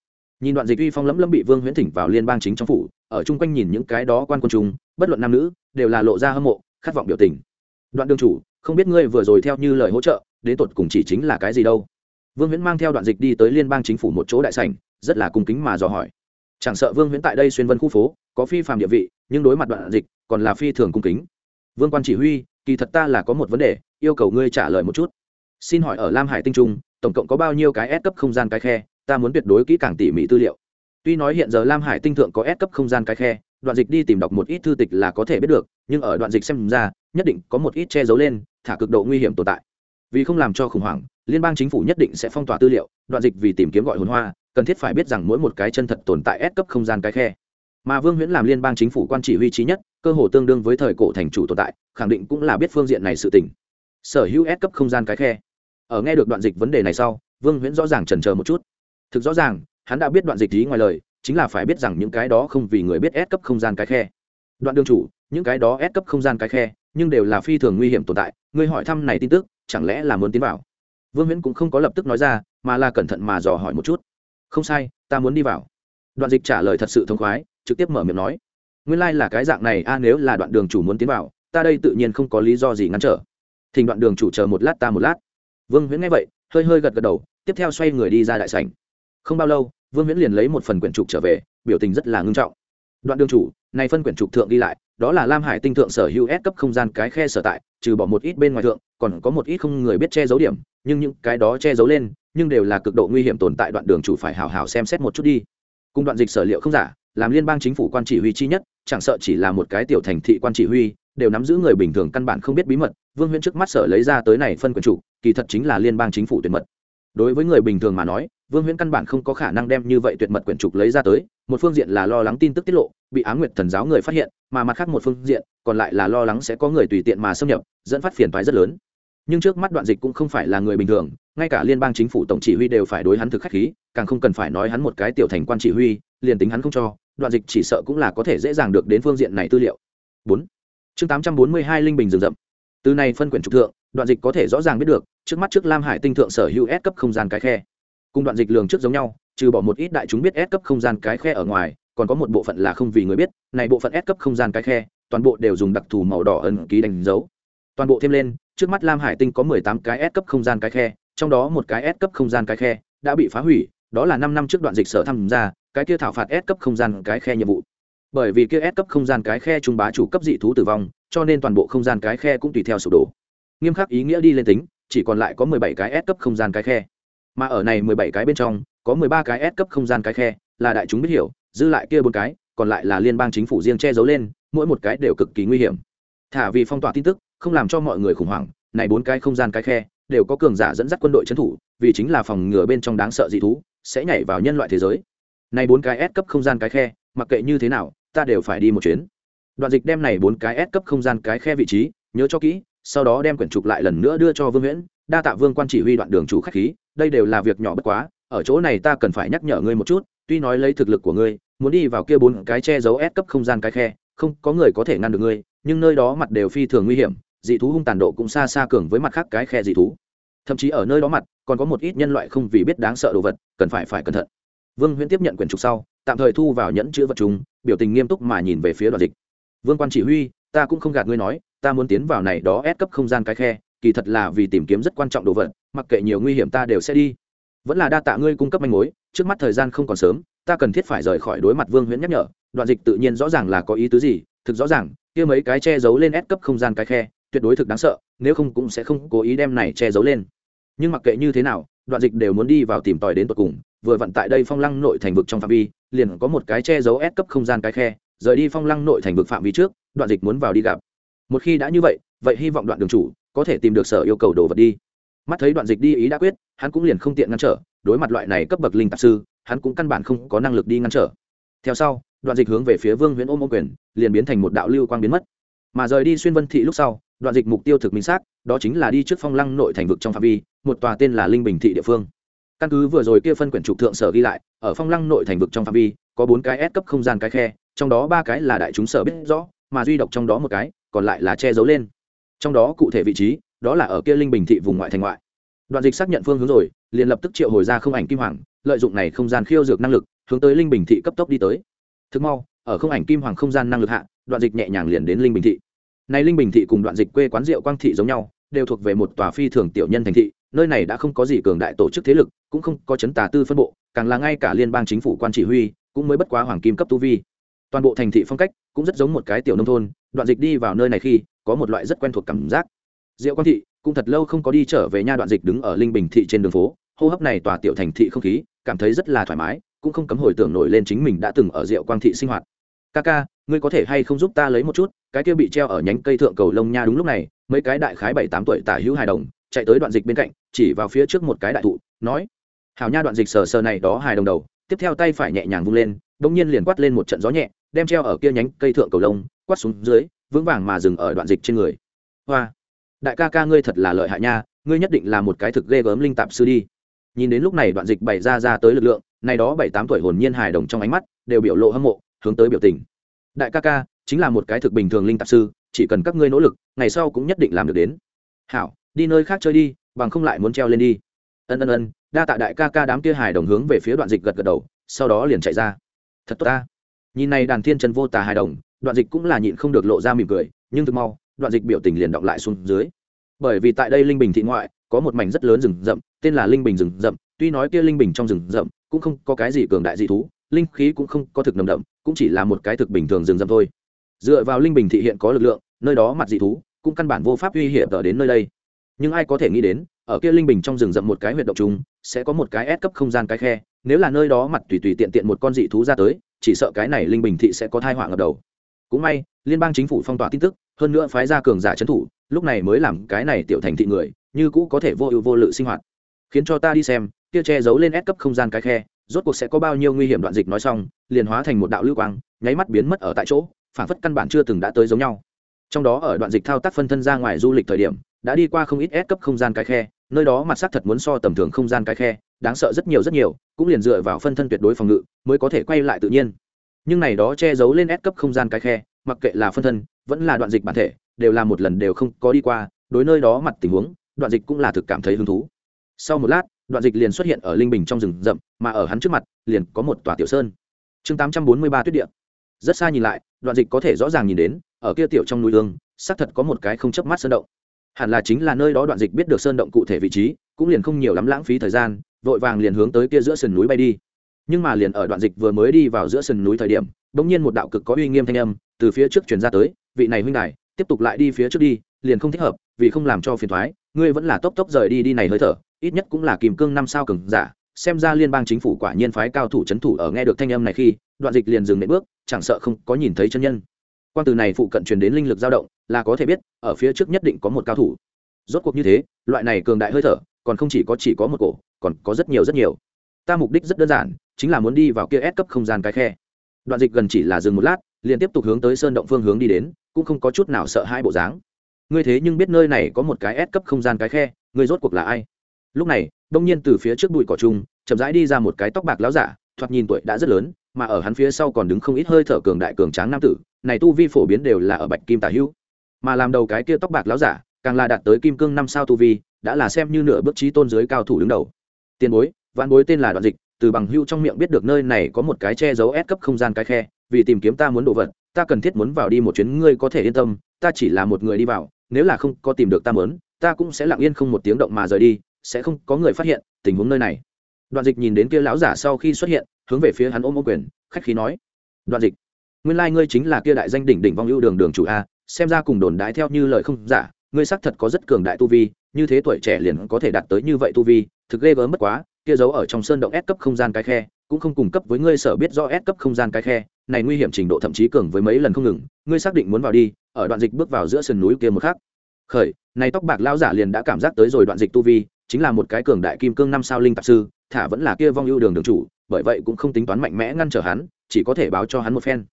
Nhìn đoạn dịch uy phong lẫm lẫm bị vương huyễn thỉnh vào liên bang chính trong phủ, ở chung quanh nhìn những cái đó quan quân chúng, bất luận nam nữ, đều là lộ ra hâm mộ, khát vọng biểu tình đoạn đương chủ, không biết ngươi vừa rồi theo như lời hỗ trợ, đến tột cùng chỉ chính là cái gì đâu. Vương huyễn mang theo đoạn dịch đi tới liên bang chính phủ một chỗ đại sảnh, rất là cung kính mà dò hỏi. Chẳng sợ vương huyễn tại đây xuyên vân khu phố, có phi phạm địa vị, nhưng đối mặt đoạn dịch, còn là phi thường cung kính. Vương quan chỉ huy, kỳ thật ta là có một vấn đề, yêu cầu ngươi trả lời một chút. Xin hỏi ở lam hải tinh trung, tổng cộng có bao nhiêu cái S cấp không gian cái khe, ta muốn tuyệt đối kỹ càng tỉ mỉ tư liệu. Tuy nói hiện giờ lam hải tinh thượng có S cấp không gian cái khe, đoạn dịch đi tìm đọc một ít thư tịch là có thể biết được, nhưng ở đoạn dịch xem ra nhất định có một ít che giấu lên, thả cực độ nguy hiểm tồn tại. Vì không làm cho khủng hoảng, liên bang chính phủ nhất định sẽ phong tỏa tư liệu, đoạn dịch vì tìm kiếm gọi hồn hoa, cần thiết phải biết rằng mỗi một cái chân thật tồn tại ép cấp không gian cái khe. Mà vương huyễn làm liên bang chính phủ quan chỉ huy trí nhất, cơ hồ tương đương với thời cổ thành chủ tồn tại, khẳng định cũng là biết phương diện này sự tỉnh sở hữu ép cấp không gian cái khe. Ở nghe được đoạn dịch vấn đề này sau, vương huyễn rõ ràng chần chờ một chút. Thực rõ ràng, hắn đã biết đoạn dịch ý ngoài lời, chính là phải biết rằng những cái đó không vì người biết ép cấp không gian cái khe. Đoạn đương chủ, những cái đó ép cấp không gian cái khe nhưng đều là phi thường nguy hiểm tồn tại, Ngươi hỏi thăm này tin tức, chẳng lẽ là muốn tiến vào? Vương huyễn cũng không có lập tức nói ra, mà là cẩn thận mà dò hỏi một chút. Không sai, ta muốn đi vào. Đoạn dịch trả lời thật sự thông khoái, trực tiếp mở miệng nói. Nguyên lai、like、là cái dạng này, a, nếu là đoạn đường chủ muốn tiến vào, ta đây tự nhiên không có lý do gì ngăn trở. Thỉnh đoạn đường chủ chờ một lát ta một lát. Vương huyễn nghe vậy, hơi hơi gật gật đầu, tiếp theo xoay người đi ra đại sảnh. Không bao lâu, vương huyễn liền lấy một phần quyển trục trở về, biểu tình rất là ngưng trọng. Đoạn đường chủ, này phân quyển trục thượng đi lại đó là lam hải tinh thượng sở hữu S cấp không gian cái khe sở tại, trừ bỏ một ít bên ngoài thượng, còn có một ít không người biết che giấu điểm, nhưng những cái đó che giấu lên, nhưng đều là cực độ nguy hiểm tồn tại đoạn đường chủ phải hào hào xem xét một chút đi. Cùng đoạn dịch sở liệu không giả, làm liên bang chính phủ quan chỉ huy chi nhất, chẳng sợ chỉ là một cái tiểu thành thị quan chỉ huy, đều nắm giữ người bình thường căn bản không biết bí mật, vương huyễn trước mắt sở lấy ra tới này phân quyền chủ, kỳ thật chính là liên bang chính phủ tuyệt mật. Đối với người bình thường mà nói vương huyễn căn bản không có khả năng đem như vậy tuyệt mật quyển trục lấy ra tới, một phương diện là lo lắng tin tức tiết lộ, bị á nguyệt thần giáo người phát hiện, mà mặt khác một phương diện, còn lại là lo lắng sẽ có người tùy tiện mà xâm nhập, dẫn phát phiền thoái rất lớn. Nhưng trước mắt đoạn dịch cũng không phải là người bình thường, ngay cả liên bang chính phủ tổng chỉ huy đều phải đối hắn thực khách khí, càng không cần phải nói hắn một cái tiểu thành quan chỉ huy, liền tính hắn không cho, đoạn dịch chỉ sợ cũng là có thể dễ dàng được đến phương diện này tư liệu. Bốn. Chương tám trăm bốn mươi hai linh bình rừng rậm. Từ này phân quyển trục thượng, đoạn dịch có thể rõ ràng biết được, trước mắt trước lam hải tinh thượng sở hữu S cấp không gian cái khe cùng đoạn dịch lường trước giống nhau, trừ bỏ một ít đại chúng biết S cấp không gian cái khe ở ngoài, còn có một bộ phận là không vì người biết, này bộ phận S cấp không gian cái khe, toàn bộ đều dùng đặc thù màu đỏ ẩn ký đánh dấu. Toàn bộ thêm lên, trước mắt lam hải tinh có mười tám cái S cấp không gian cái khe, trong đó một cái S cấp không gian cái khe đã bị phá hủy, đó là năm năm trước đoạn dịch sở tham gia, cái kia thảo phạt S cấp không gian cái khe nhiệm vụ. Bởi vì kia S cấp không gian cái khe trung bá chủ cấp dị thú tử vong, cho nên toàn bộ không gian cái khe cũng tùy theo sụp đổ. Nghiêm khắc ý nghĩa đi lên tính, chỉ còn lại có mười bảy cái S cấp không gian cái khe mà ở này mười bảy cái bên trong, có mười ba cái S cấp không gian cái khe, là đại chúng biết hiểu, dư lại kia bốn cái, còn lại là liên bang chính phủ riêng che giấu lên, mỗi một cái đều cực kỳ nguy hiểm. Thả vì phong tỏa tin tức, không làm cho mọi người khủng hoảng, này bốn cái không gian cái khe, đều có cường giả dẫn dắt quân đội trấn thủ, vì chính là phòng ngừa bên trong đáng sợ dị thú, sẽ nhảy vào nhân loại thế giới. Này bốn cái S cấp không gian cái khe, mặc kệ như thế nào, ta đều phải đi một chuyến. Đoạn dịch đem này bốn cái S cấp không gian cái khe vị trí, nhớ cho kỹ, sau đó đem quyển trục lại lần nữa đưa cho vương nguyễn đa tạ vương quan chỉ huy đoạn đường chủ khách khí đây đều là việc nhỏ bất quá, ở chỗ này ta cần phải nhắc nhở ngươi một chút, tuy nói lấy thực lực của ngươi, muốn đi vào kia bốn cái che giấu ép cấp không gian cái khe, không có người có thể ngăn được ngươi, nhưng nơi đó mặt đều phi thường nguy hiểm, dị thú hung tàn độ cũng xa xa cường với mặt khác cái khe dị thú. Thậm chí ở nơi đó mặt, còn có một ít nhân loại không vì biết đáng sợ đồ vật, cần phải phải cẩn thận. Vương huyễn tiếp nhận quyển trục sau, tạm thời thu vào nhẫn chữ vật chúng, biểu tình nghiêm túc mà nhìn về phía đoàn dịch. Vương quan chỉ huy, ta cũng không gạt ngươi nói, ta muốn tiến vào này đó ép cấp không gian cái khe, kỳ thật là vì tìm kiếm rất quan trọng đồ vật mặc kệ nhiều nguy hiểm ta đều sẽ đi. Vẫn là đa tạ ngươi cung cấp manh mối, trước mắt thời gian không còn sớm, ta cần thiết phải rời khỏi đối mặt vương huyễn nhắc nhở, đoạn dịch tự nhiên rõ ràng là có ý tứ gì, thực rõ ràng, kia mấy cái che giấu lên ép cấp không gian cái khe, tuyệt đối thực đáng sợ, nếu không cũng sẽ không cố ý đem này che giấu lên. Nhưng mặc kệ như thế nào, đoạn dịch đều muốn đi vào tìm tòi đến tận cùng, vừa vặn tại đây phong lăng nội thành vực trong phạm vi, liền có một cái che giấu ép cấp không gian cái khe, rời đi phong lăng nội thành vực phạm vi trước, đoạn dịch muốn vào đi gặp. Một khi đã như vậy vậy hy vọng đoạn đường chủ có thể tìm được sở yêu cầu đồ vật đi mắt thấy đoạn dịch đi ý đã quyết, hắn cũng liền không tiện ngăn trở, đối mặt loại này cấp bậc linh tạp sư, hắn cũng căn bản không có năng lực đi ngăn trở. Theo sau, đoạn dịch hướng về phía vương huyễn ôm ô quyền, liền biến thành một đạo lưu quang biến mất. Mà rời đi xuyên vân thị lúc sau, đoạn dịch mục tiêu thực minh xác, đó chính là đi trước phong lăng nội thành vực trong phạm vi, một tòa tên là linh bình thị địa phương. Căn cứ vừa rồi kia phân quyển trục thượng sở ghi lại, ở phong lăng nội thành vực trong phạm vi, có bốn cái S cấp không gian cái khe, trong đó ba cái là đại chúng sở biết rõ, mà duy độc trong đó một cái, còn lại là che giấu lên. Trong đó cụ thể vị trí đó là ở kia linh bình thị vùng ngoại thành ngoại. Đoạn dịch xác nhận phương hướng rồi, liền lập tức triệu hồi ra không ảnh kim hoàng, lợi dụng này không gian khiêu dược năng lực, hướng tới linh bình thị cấp tốc đi tới. Thực mau, ở không ảnh kim hoàng không gian năng lực hạ, đoạn dịch nhẹ nhàng liền đến linh bình thị. Nay linh bình thị cùng đoạn dịch quê quán rượu quang thị giống nhau, đều thuộc về một tòa phi thường tiểu nhân thành thị, nơi này đã không có gì cường đại tổ chức thế lực, cũng không có chấn tà tư phân bộ, càng là ngay cả liên bang chính phủ quan chỉ huy, cũng mới bất quá hoàng kim cấp tu vi. Toàn bộ thành thị phong cách cũng rất giống một cái tiểu nông thôn, đoạn dịch đi vào nơi này khi, có một loại rất quen thuộc cảm giác diệu quang thị cũng thật lâu không có đi trở về nha đoạn dịch đứng ở linh bình thị trên đường phố, hô hấp này tòa tiểu thành thị không khí, cảm thấy rất là thoải mái, cũng không cấm hồi tưởng nổi lên chính mình đã từng ở diệu quang thị sinh hoạt. Ca ca, ngươi có thể hay không giúp ta lấy một chút, cái kia bị treo ở nhánh cây thượng cầu lông nha đúng lúc này, mấy cái đại khái bảy tám tuổi tả hữu hài đồng, chạy tới đoạn dịch bên cạnh, chỉ vào phía trước một cái đại thụ, nói, hảo nha đoạn dịch sờ sờ này đó hài đồng đầu, tiếp theo tay phải nhẹ nhàng vung lên bỗng nhiên liền quát lên một trận gió nhẹ, đem treo ở kia nhánh cây thượng cầu lông, quát xuống dưới, vững vàng mà dừng ở đoạn dịch trên người. Hoa đại ca ca ngươi thật là lợi hại nha, ngươi nhất định là một cái thực ghê gớm linh tạp sư đi. Nhìn đến lúc này đoạn dịch bày ra ra tới lực lượng, này đó bảy tám tuổi hồn nhiên hài đồng trong ánh mắt, đều biểu lộ hâm mộ, hướng tới biểu tình. Đại ca ca, chính là một cái thực bình thường linh tạp sư, chỉ cần các ngươi nỗ lực, ngày sau cũng nhất định làm được đến. Hảo, đi nơi khác chơi đi, bằng không lại muốn treo lên đi. Ân ân ân, đa tạ đại ca ca đám kia hài đồng hướng về phía đoạn dịch gật gật đầu, sau đó liền chạy ra. Thật tốt ta. Nhìn này đàn thiên trần vô tà hài đồng, đoạn dịch cũng là nhịn không được lộ ra mỉm cười, nhưng thực mau đoạn dịch biểu tình liền động lại xuống dưới. Bởi vì tại đây linh bình thị ngoại, có một mảnh rất lớn rừng rậm, tên là linh bình rừng rậm, tuy nói kia linh bình trong rừng rậm cũng không có cái gì cường đại dị thú, linh khí cũng không có thực nồng đậm, cũng chỉ là một cái thực bình thường rừng rậm thôi. Dựa vào linh bình thị hiện có lực lượng, nơi đó mặt dị thú cũng căn bản vô pháp uy hiểm ở đến nơi đây. Nhưng ai có thể nghĩ đến, ở kia linh bình trong rừng rậm một cái huyệt động chúng sẽ có một cái ép cấp không gian cái khe, nếu là nơi đó mặt tùy tùy tiện tiện một con dị thú ra tới, chỉ sợ cái này linh bình thị sẽ có thai họa ngập đầu. Cũng may liên bang chính phủ phong tỏa tin tức, hơn nữa phái ra cường giả trấn thủ, lúc này mới làm cái này tiểu thành thị người, như cũ có thể vô ưu vô lự sinh hoạt. Khiến cho ta đi xem, kia che giấu lên ép cấp không gian cái khe, rốt cuộc sẽ có bao nhiêu nguy hiểm đoạn dịch nói xong, liền hóa thành một đạo lưu quang, nháy mắt biến mất ở tại chỗ, phản phất căn bản chưa từng đã tới giống nhau. Trong đó ở đoạn dịch thao tác phân thân ra ngoài du lịch thời điểm, đã đi qua không ít ép cấp không gian cái khe, nơi đó mặt sắc thật muốn so tầm thường không gian cái khe, đáng sợ rất nhiều rất nhiều, cũng liền dựa vào phân thân tuyệt đối phòng ngự, mới có thể quay lại tự nhiên. Nhưng này đó che giấu lên ép cấp không gian cái khe mặc kệ là phân thân, vẫn là đoạn dịch bản thể, đều là một lần đều không có đi qua, đối nơi đó mặt tình huống, đoạn dịch cũng là thực cảm thấy hứng thú. Sau một lát, đoạn dịch liền xuất hiện ở linh bình trong rừng rậm, mà ở hắn trước mặt, liền có một tòa tiểu sơn. Chương tám trăm bốn mươi ba tuyết điện rất xa nhìn lại, đoạn dịch có thể rõ ràng nhìn đến, ở kia tiểu trong núi ương, xác thật có một cái không chấp mắt sơn động. Hẳn là chính là nơi đó đoạn dịch biết được sơn động cụ thể vị trí, cũng liền không nhiều lắm lãng phí thời gian, vội vàng liền hướng tới kia giữa sườn núi bay đi. Nhưng mà liền ở đoạn dịch vừa mới đi vào giữa sườn núi thời điểm, bỗng nhiên một đạo cực có uy nghiêm thanh âm từ phía trước chuyển ra tới, vị này huynh đài, tiếp tục lại đi phía trước đi, liền không thích hợp, vì không làm cho phiền thoái, ngươi vẫn là tốc tốc rời đi đi này hơi thở, ít nhất cũng là kìm cương năm sao cường giả, xem ra liên bang chính phủ quả nhiên phái cao thủ c h ấ n thủ ở nghe được thanh âm này khi, đoạn dịch liền dừng nệm bước, chẳng sợ không có nhìn thấy chân nhân. Quan từ này phụ cận truyền đến linh lực dao động, là có thể biết, ở phía trước nhất định có một cao thủ. Rốt cuộc như thế, loại này cường đại hơi thở, còn không chỉ có chỉ có một cổ, còn có rất nhiều rất nhiều. Ta mục đích rất đơn giản, chính là muốn đi vào kia ép cấp không gian cái khe. Đoạn dịch gần chỉ là dừng một lát liền tiếp tục hướng tới sơn động phương hướng đi đến, cũng không có chút nào sợ hai bộ dáng. Ngươi thế nhưng biết nơi này có một cái ép cấp không gian cái khe, ngươi rốt cuộc là ai? Lúc này, đông nhiên từ phía trước bụi cỏ trung chậm rãi đi ra một cái tóc bạc láo giả, thoạt nhìn tuổi đã rất lớn, mà ở hắn phía sau còn đứng không ít hơi thở cường đại cường tráng nam tử, này tu vi phổ biến đều là ở bạch kim tả hữu mà làm đầu cái kia tóc bạc láo giả, càng là đạt tới kim cương năm sao tu vi, đã là xem như nửa bước trí tôn giới cao thủ đứng đầu. Tiền bối, vạn bối tên là đoạn dịch, từ bằng hưu trong miệng biết được nơi này có một cái che giấu ép cấp không gian cái khe vì tìm kiếm ta muốn đồ vật, ta cần thiết muốn vào đi một chuyến, ngươi có thể yên tâm, ta chỉ là một người đi vào, nếu là không có tìm được ta muốn, ta cũng sẽ lặng yên không một tiếng động mà rời đi, sẽ không có người phát hiện tình huống nơi này. Đoạn dịch nhìn đến kia lão giả sau khi xuất hiện, hướng về phía hắn ôm ô quyền, khách khí nói, đoạn dịch, nguyên lai、like、ngươi chính là kia đại danh đỉnh đỉnh vong ưu đường đường chủ a, xem ra cùng đồn đái theo như lời không giả, ngươi xác thật có rất cường đại tu vi, như thế tuổi trẻ liền có thể đạt tới như vậy tu vi, thực ghê gớm mất quá, kia giấu ở trong sơn động S cấp không gian cái khe, cũng không cung cấp với ngươi sở biết do S cấp không gian cái khe này nguy hiểm trình độ thậm chí cường với mấy lần không ngừng, ngươi xác định muốn vào đi, ở đoạn dịch bước vào giữa sườn núi kia một khắc. Khởi, này tóc bạc lão giả liền đã cảm giác tới rồi đoạn dịch tu vi, chính là một cái cường đại kim cương năm sao linh tạp sư, thả vẫn là kia vong ưu đường đường chủ, bởi vậy cũng không tính toán mạnh mẽ ngăn trở hắn, chỉ có thể báo cho hắn một phen.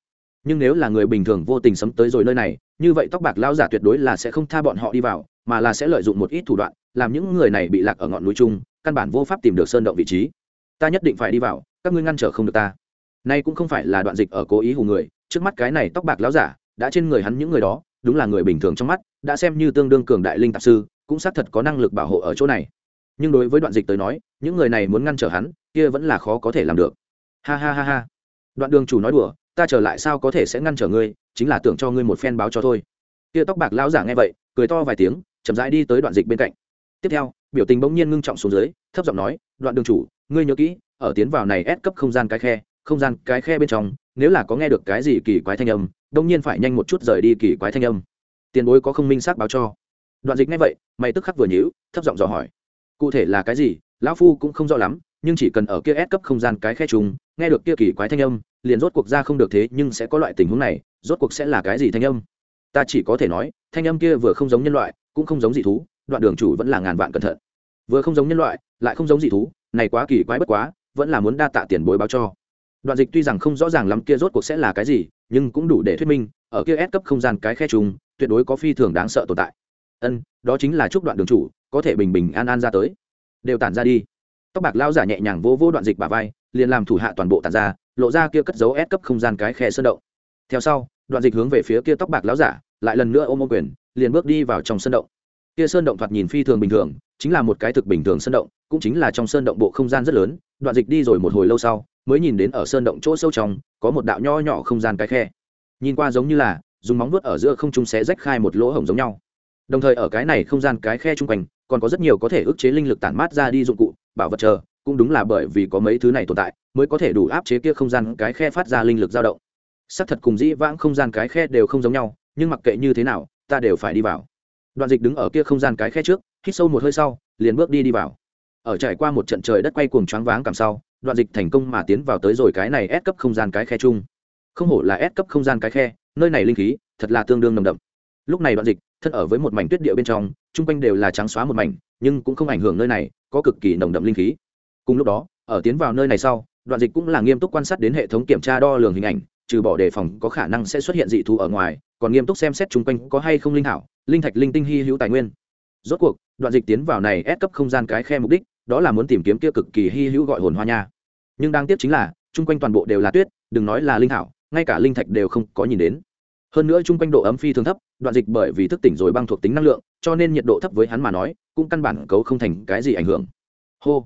Nhưng nếu là người bình thường vô tình sấm tới rồi nơi này, như vậy tóc bạc lão giả tuyệt đối là sẽ không tha bọn họ đi vào, mà là sẽ lợi dụng một ít thủ đoạn, làm những người này bị lạc ở ngọn núi chung, căn bản vô pháp tìm được sơn động vị trí. Ta nhất định phải đi vào, các ngươi ngăn trở không được ta nay cũng không phải là đoạn dịch ở cố ý hù người, trước mắt cái này tóc bạc láo giả, đã trên người hắn những người đó, đúng là người bình thường trong mắt, đã xem như tương đương cường đại linh tạp sư, cũng xác thật có năng lực bảo hộ ở chỗ này. Nhưng đối với đoạn dịch tới nói, những người này muốn ngăn trở hắn, kia vẫn là khó có thể làm được. Ha ha ha ha. Đoạn đường chủ nói đùa, ta trở lại sao có thể sẽ ngăn trở ngươi, chính là tưởng cho ngươi một phen báo cho thôi. Kia tóc bạc lão giả nghe vậy, cười to vài tiếng, chậm rãi đi tới đoạn dịch bên cạnh. Tiếp theo, biểu tình bỗng nhiên ngưng trọng xuống dưới, thấp giọng nói, đoạn đường chủ, ngươi nhớ kỹ, ở tiến vào này ép cấp không gian cái khe không gian cái khe bên trong, nếu là có nghe được cái gì kỳ quái thanh âm, đông nhiên phải nhanh một chút rời đi kỳ quái thanh âm. Tiền bối có không minh xác báo cho. Đoạn dịch nghe vậy, mày tức khắc vừa nhíu, thấp giọng dò hỏi. Cụ thể là cái gì? Lão phu cũng không rõ lắm, nhưng chỉ cần ở kia ép cấp không gian cái khe trùng, nghe được kia kỳ quái thanh âm, liền rốt cuộc ra không được thế nhưng sẽ có loại tình huống này, rốt cuộc sẽ là cái gì thanh âm? Ta chỉ có thể nói, thanh âm kia vừa không giống nhân loại, cũng không giống dị thú, đoạn đường chủ vẫn là ngàn vạn cẩn thận. Vừa không giống nhân loại, lại không giống dị thú, này quá kỳ quái bất quá, vẫn là muốn đa tạ tiền bối báo cho đoạn dịch tuy rằng không rõ ràng lắm kia rốt cuộc sẽ là cái gì, nhưng cũng đủ để thuyết minh, ở kia ép cấp không gian cái khe trùng tuyệt đối có phi thường đáng sợ tồn tại. Ân, đó chính là chúc đoạn đường chủ, có thể bình bình an an ra tới. Đều tản ra đi. Tóc bạc lao giả nhẹ nhàng vô vô đoạn dịch bà vai, liền làm thủ hạ toàn bộ tản ra, lộ ra kia cất dấu ép cấp không gian cái khe sơn động. Theo sau, đoạn dịch hướng về phía kia tóc bạc lão giả, lại lần nữa ôm ô quyền, liền bước đi vào trong sơn động. Kia sơn động thoạt nhìn phi thường bình thường, chính là một cái thực bình thường sơn động, cũng chính là trong sơn động bộ không gian rất lớn, đoạn dịch đi rồi một hồi lâu sau mới nhìn đến ở sơn động chỗ sâu trong, có một đạo nho nhỏ không gian cái khe. Nhìn qua giống như là, dùng móng vuốt ở giữa không trung xé rách khai một lỗ hổng giống nhau. Đồng thời ở cái này không gian cái khe chung quanh, còn có rất nhiều có thể ức chế linh lực tản mát ra đi dụng cụ, bảo vật chờ, cũng đúng là bởi vì có mấy thứ này tồn tại, mới có thể đủ áp chế kia không gian cái khe phát ra linh lực dao động. Xác thật cùng dĩ vãng không gian cái khe đều không giống nhau, nhưng mặc kệ như thế nào, ta đều phải đi vào. Đoạn dịch đứng ở kia không gian cái khe trước, hít sâu một hơi sau, liền bước đi đi vào. Ở trải qua một trận trời đất quay cuồng choáng váng cảm sau đoạn dịch thành công mà tiến vào tới rồi cái này ép cấp không gian cái khe chung. Không hổ là ép cấp không gian cái khe, nơi này linh khí thật là tương đương nồng đậm. Lúc này đoạn dịch, thân ở với một mảnh tuyết địa bên trong, chung quanh đều là trắng xóa một mảnh, nhưng cũng không ảnh hưởng nơi này có cực kỳ nồng đậm linh khí. Cùng lúc đó, ở tiến vào nơi này sau, đoạn dịch cũng là nghiêm túc quan sát đến hệ thống kiểm tra đo lường hình ảnh, trừ bỏ đề phòng có khả năng sẽ xuất hiện dị thú ở ngoài, còn nghiêm túc xem xét chung quanh có hay không linh hảo, linh thạch linh tinh hy hữu tài nguyên. Rốt cuộc, đoạn dịch tiến vào này ép cấp không gian cái khe mục đích đó là muốn tìm kiếm kia cực kỳ hy hữu gọi hồn hoa nha. Nhưng đáng tiếc chính là chung quanh toàn bộ đều là tuyết đừng nói là linh thảo, ngay cả linh thạch đều không có nhìn đến. Hơn nữa chung quanh độ ấm phi thường thấp đoạn dịch bởi vì thức tỉnh rồi băng thuộc tính năng lượng cho nên nhiệt độ thấp với hắn mà nói cũng căn bản cấu không thành cái gì ảnh hưởng. Hô.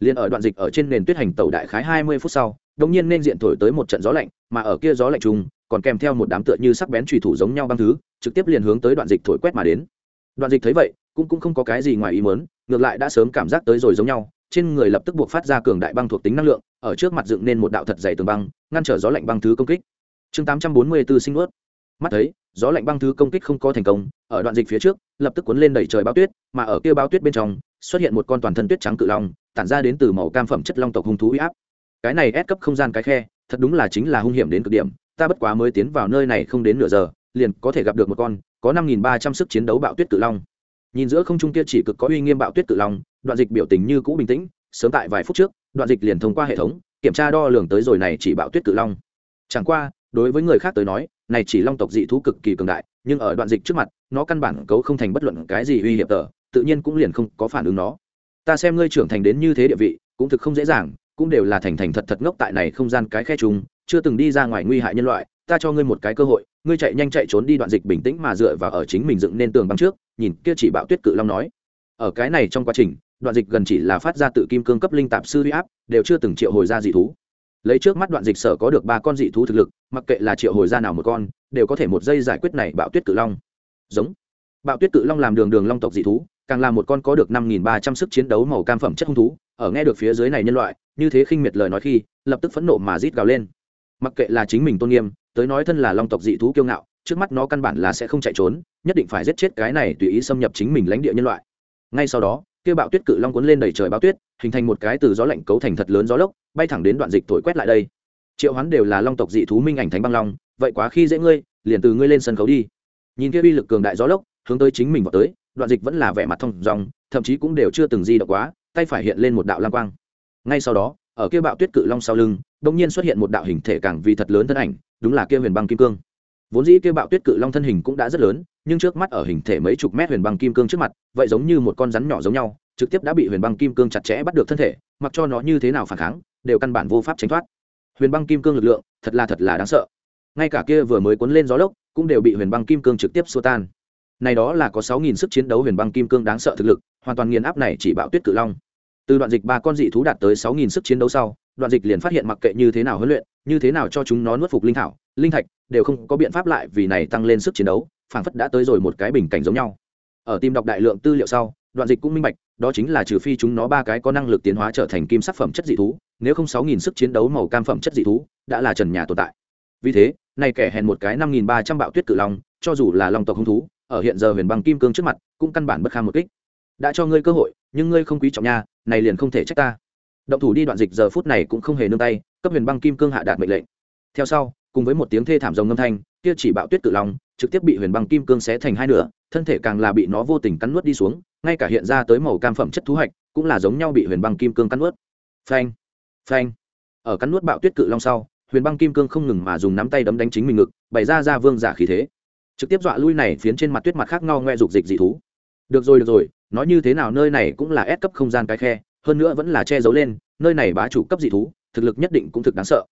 Liền ở đoạn dịch ở trên nền tuyết hành tàu đại khái hai mươi phút sau đông nhiên nên diện thổi tới một trận gió lạnh mà ở kia gió lạnh chung còn kèm theo một đám tựa như sắc bén trùy thủ giống nhau băng thứ trực tiếp liền hướng tới đoạn dịch thổi quét mà đến. Đoạn dịch thấy vậy cũng cũng không có cái gì ngoài ý muốn, ngược lại đã sớm cảm giác tới rồi giống nhau, trên người lập tức buộc phát ra cường đại băng thuộc tính năng lượng, ở trước mặt dựng nên một đạo thật dày tường băng, ngăn trở gió lạnh băng thứ công kích. Chương tám trăm bốn mươi 844 sinh ướt mắt thấy, gió lạnh băng thứ công kích không có thành công, ở đoạn dịch phía trước, lập tức cuốn lên đẩy trời báo tuyết, mà ở kia báo tuyết bên trong, xuất hiện một con toàn thân tuyết trắng cự long, tản ra đến từ màu cam phẩm chất long tộc hung thú uy áp. Cái này ép cấp không gian cái khe, thật đúng là chính là hung hiểm đến cực điểm, ta bất quá mới tiến vào nơi này không đến nửa giờ, liền có thể gặp được một con, có năm nghìn ba trăm sức chiến đấu bạo tuyết cự long nhìn giữa không trung kia chỉ cực có uy nghiêm bạo tuyết cự long, đoạn dịch biểu tình như cũ bình tĩnh, sớm tại vài phút trước, đoạn dịch liền thông qua hệ thống, kiểm tra đo lường tới rồi này chỉ bạo tuyết cự long. Chẳng qua, đối với người khác tới nói, này chỉ long tộc dị thú cực kỳ cường đại, nhưng ở đoạn dịch trước mặt, nó căn bản cấu không thành bất luận cái gì uy hiểm tờ, tự nhiên cũng liền không có phản ứng nó. Ta xem ngươi trưởng thành đến như thế địa vị, cũng thực không dễ dàng, cũng đều là thành thành thật thật ngốc tại này không gian cái khe trùng, chưa từng đi ra ngoài nguy hại nhân loại, ta cho ngươi một cái cơ hội ngươi chạy nhanh chạy trốn đi đoạn dịch bình tĩnh mà dựa vào ở chính mình dựng nên tường băng trước, nhìn kia chỉ bạo tuyết cự long nói. Ở cái này trong quá trình, đoạn dịch gần chỉ là phát ra tự kim cương cấp linh tạp sư huy áp, đều chưa từng triệu hồi ra dị thú. Lấy trước mắt đoạn dịch sở có được ba con dị thú thực lực, mặc kệ là triệu hồi ra nào một con, đều có thể một giây giải quyết này bạo tuyết cự long. Giống. Bạo tuyết cự long làm đường đường long tộc dị thú, càng là một con có được năm nghìn ba trăm sức chiến đấu màu cam phẩm chất hung thú, ở nghe được phía dưới này nhân loại, như thế khinh miệt lời nói khi, lập tức phẫn nộ mà rít gào lên. Mặc kệ là chính mình tôn nghiêm tới nói thân là long tộc dị thú kiêu ngạo, trước mắt nó căn bản là sẽ không chạy trốn, nhất định phải giết chết cái này tùy ý xâm nhập chính mình lãnh địa nhân loại. Ngay sau đó kia bạo tuyết cự long cuốn lên đầy trời bao tuyết, hình thành một cái từ gió lạnh cấu thành thật lớn gió lốc, bay thẳng đến đoạn dịch thổi quét lại đây. Triệu hoán đều là long tộc dị thú minh ảnh thánh băng long, vậy quá khi dễ ngươi, liền từ ngươi lên sân khấu đi. Nhìn kia uy lực cường đại gió lốc, hướng tới chính mình vào tới, đoạn dịch vẫn là vẻ mặt thông dòng thậm chí cũng đều chưa từng di động quá, tay phải hiện lên một đạo lam quang. Ngay sau đó, ở kia bạo tuyết cự long sau lưng, đột nhiên xuất hiện một đạo hình thể càng vì thật lớn thân ảnh đúng là kia huyền băng kim cương. Vốn dĩ kia bạo tuyết cự long thân hình cũng đã rất lớn, nhưng trước mắt ở hình thể mấy chục mét huyền băng kim cương trước mặt, vậy giống như một con rắn nhỏ giống nhau, trực tiếp đã bị huyền băng kim cương chặt chẽ bắt được thân thể, mặc cho nó như thế nào phản kháng, đều căn bản vô pháp tránh thoát. Huyền băng kim cương lực lượng, thật là thật là đáng sợ. Ngay cả kia vừa mới cuốn lên gió lốc, cũng đều bị huyền băng kim cương trực tiếp xua tan. Này đó là có sáu nghìn sức chiến đấu huyền băng kim cương đáng sợ thực lực, hoàn toàn nghiền áp này chỉ bạo tuyết cự long. Từ đoạn dịch ba con dị thú đạt tới sáu nghìn sức chiến đấu sau, đoạn dịch liền phát hiện mặc kệ như thế nào huấn luyện như thế nào cho chúng nó nuốt phục linh thảo, linh thạch, đều không có biện pháp lại vì này tăng lên sức chiến đấu, phảng phất đã tới rồi một cái bình cảnh giống nhau. Ở tìm đọc đại lượng tư liệu sau, đoạn dịch cũng minh bạch, đó chính là trừ phi chúng nó ba cái có năng lực tiến hóa trở thành kim sắc phẩm chất dị thú, nếu không sáu nghìn sức chiến đấu màu cam phẩm chất dị thú đã là trần nhà tồn tại. Vì thế, nay kẻ hèn một cái năm nghìn ba trăm bạo tuyết cự long, cho dù là long tộc hung thú, ở hiện giờ huyền băng kim cương trước mặt, cũng căn bản bất kham một kích. Đã cho ngươi cơ hội, nhưng ngươi không quý trọng nha, này liền không thể trách ta. Động thủ đi đoạn dịch giờ phút này cũng không hề nương tay cấp huyền băng kim cương hạ đạt mệnh lệnh. Theo sau, cùng với một tiếng thê thảm rồng ngâm thanh, kia chỉ bạo tuyết cự long trực tiếp bị huyền băng kim cương xé thành hai nửa, thân thể càng là bị nó vô tình cắn nuốt đi xuống, ngay cả hiện ra tới màu cam phẩm chất thú hạch, cũng là giống nhau bị huyền băng kim cương cắn nuốt. Phanh phanh. Ở cắn nuốt bạo tuyết cự long sau, huyền băng kim cương không ngừng mà dùng nắm tay đấm đánh chính mình ngực, bày ra ra vương giả khí thế. Trực tiếp dọa lui này phiến trên mặt tuyết mặt khác ngao ngoe dục dịch dị thú. Được rồi được rồi, nói như thế nào nơi này cũng là ép cấp không gian cái khe, hơn nữa vẫn là che giấu lên, nơi này bá chủ cấp dị thú thực lực nhất định cũng thực đáng sợ.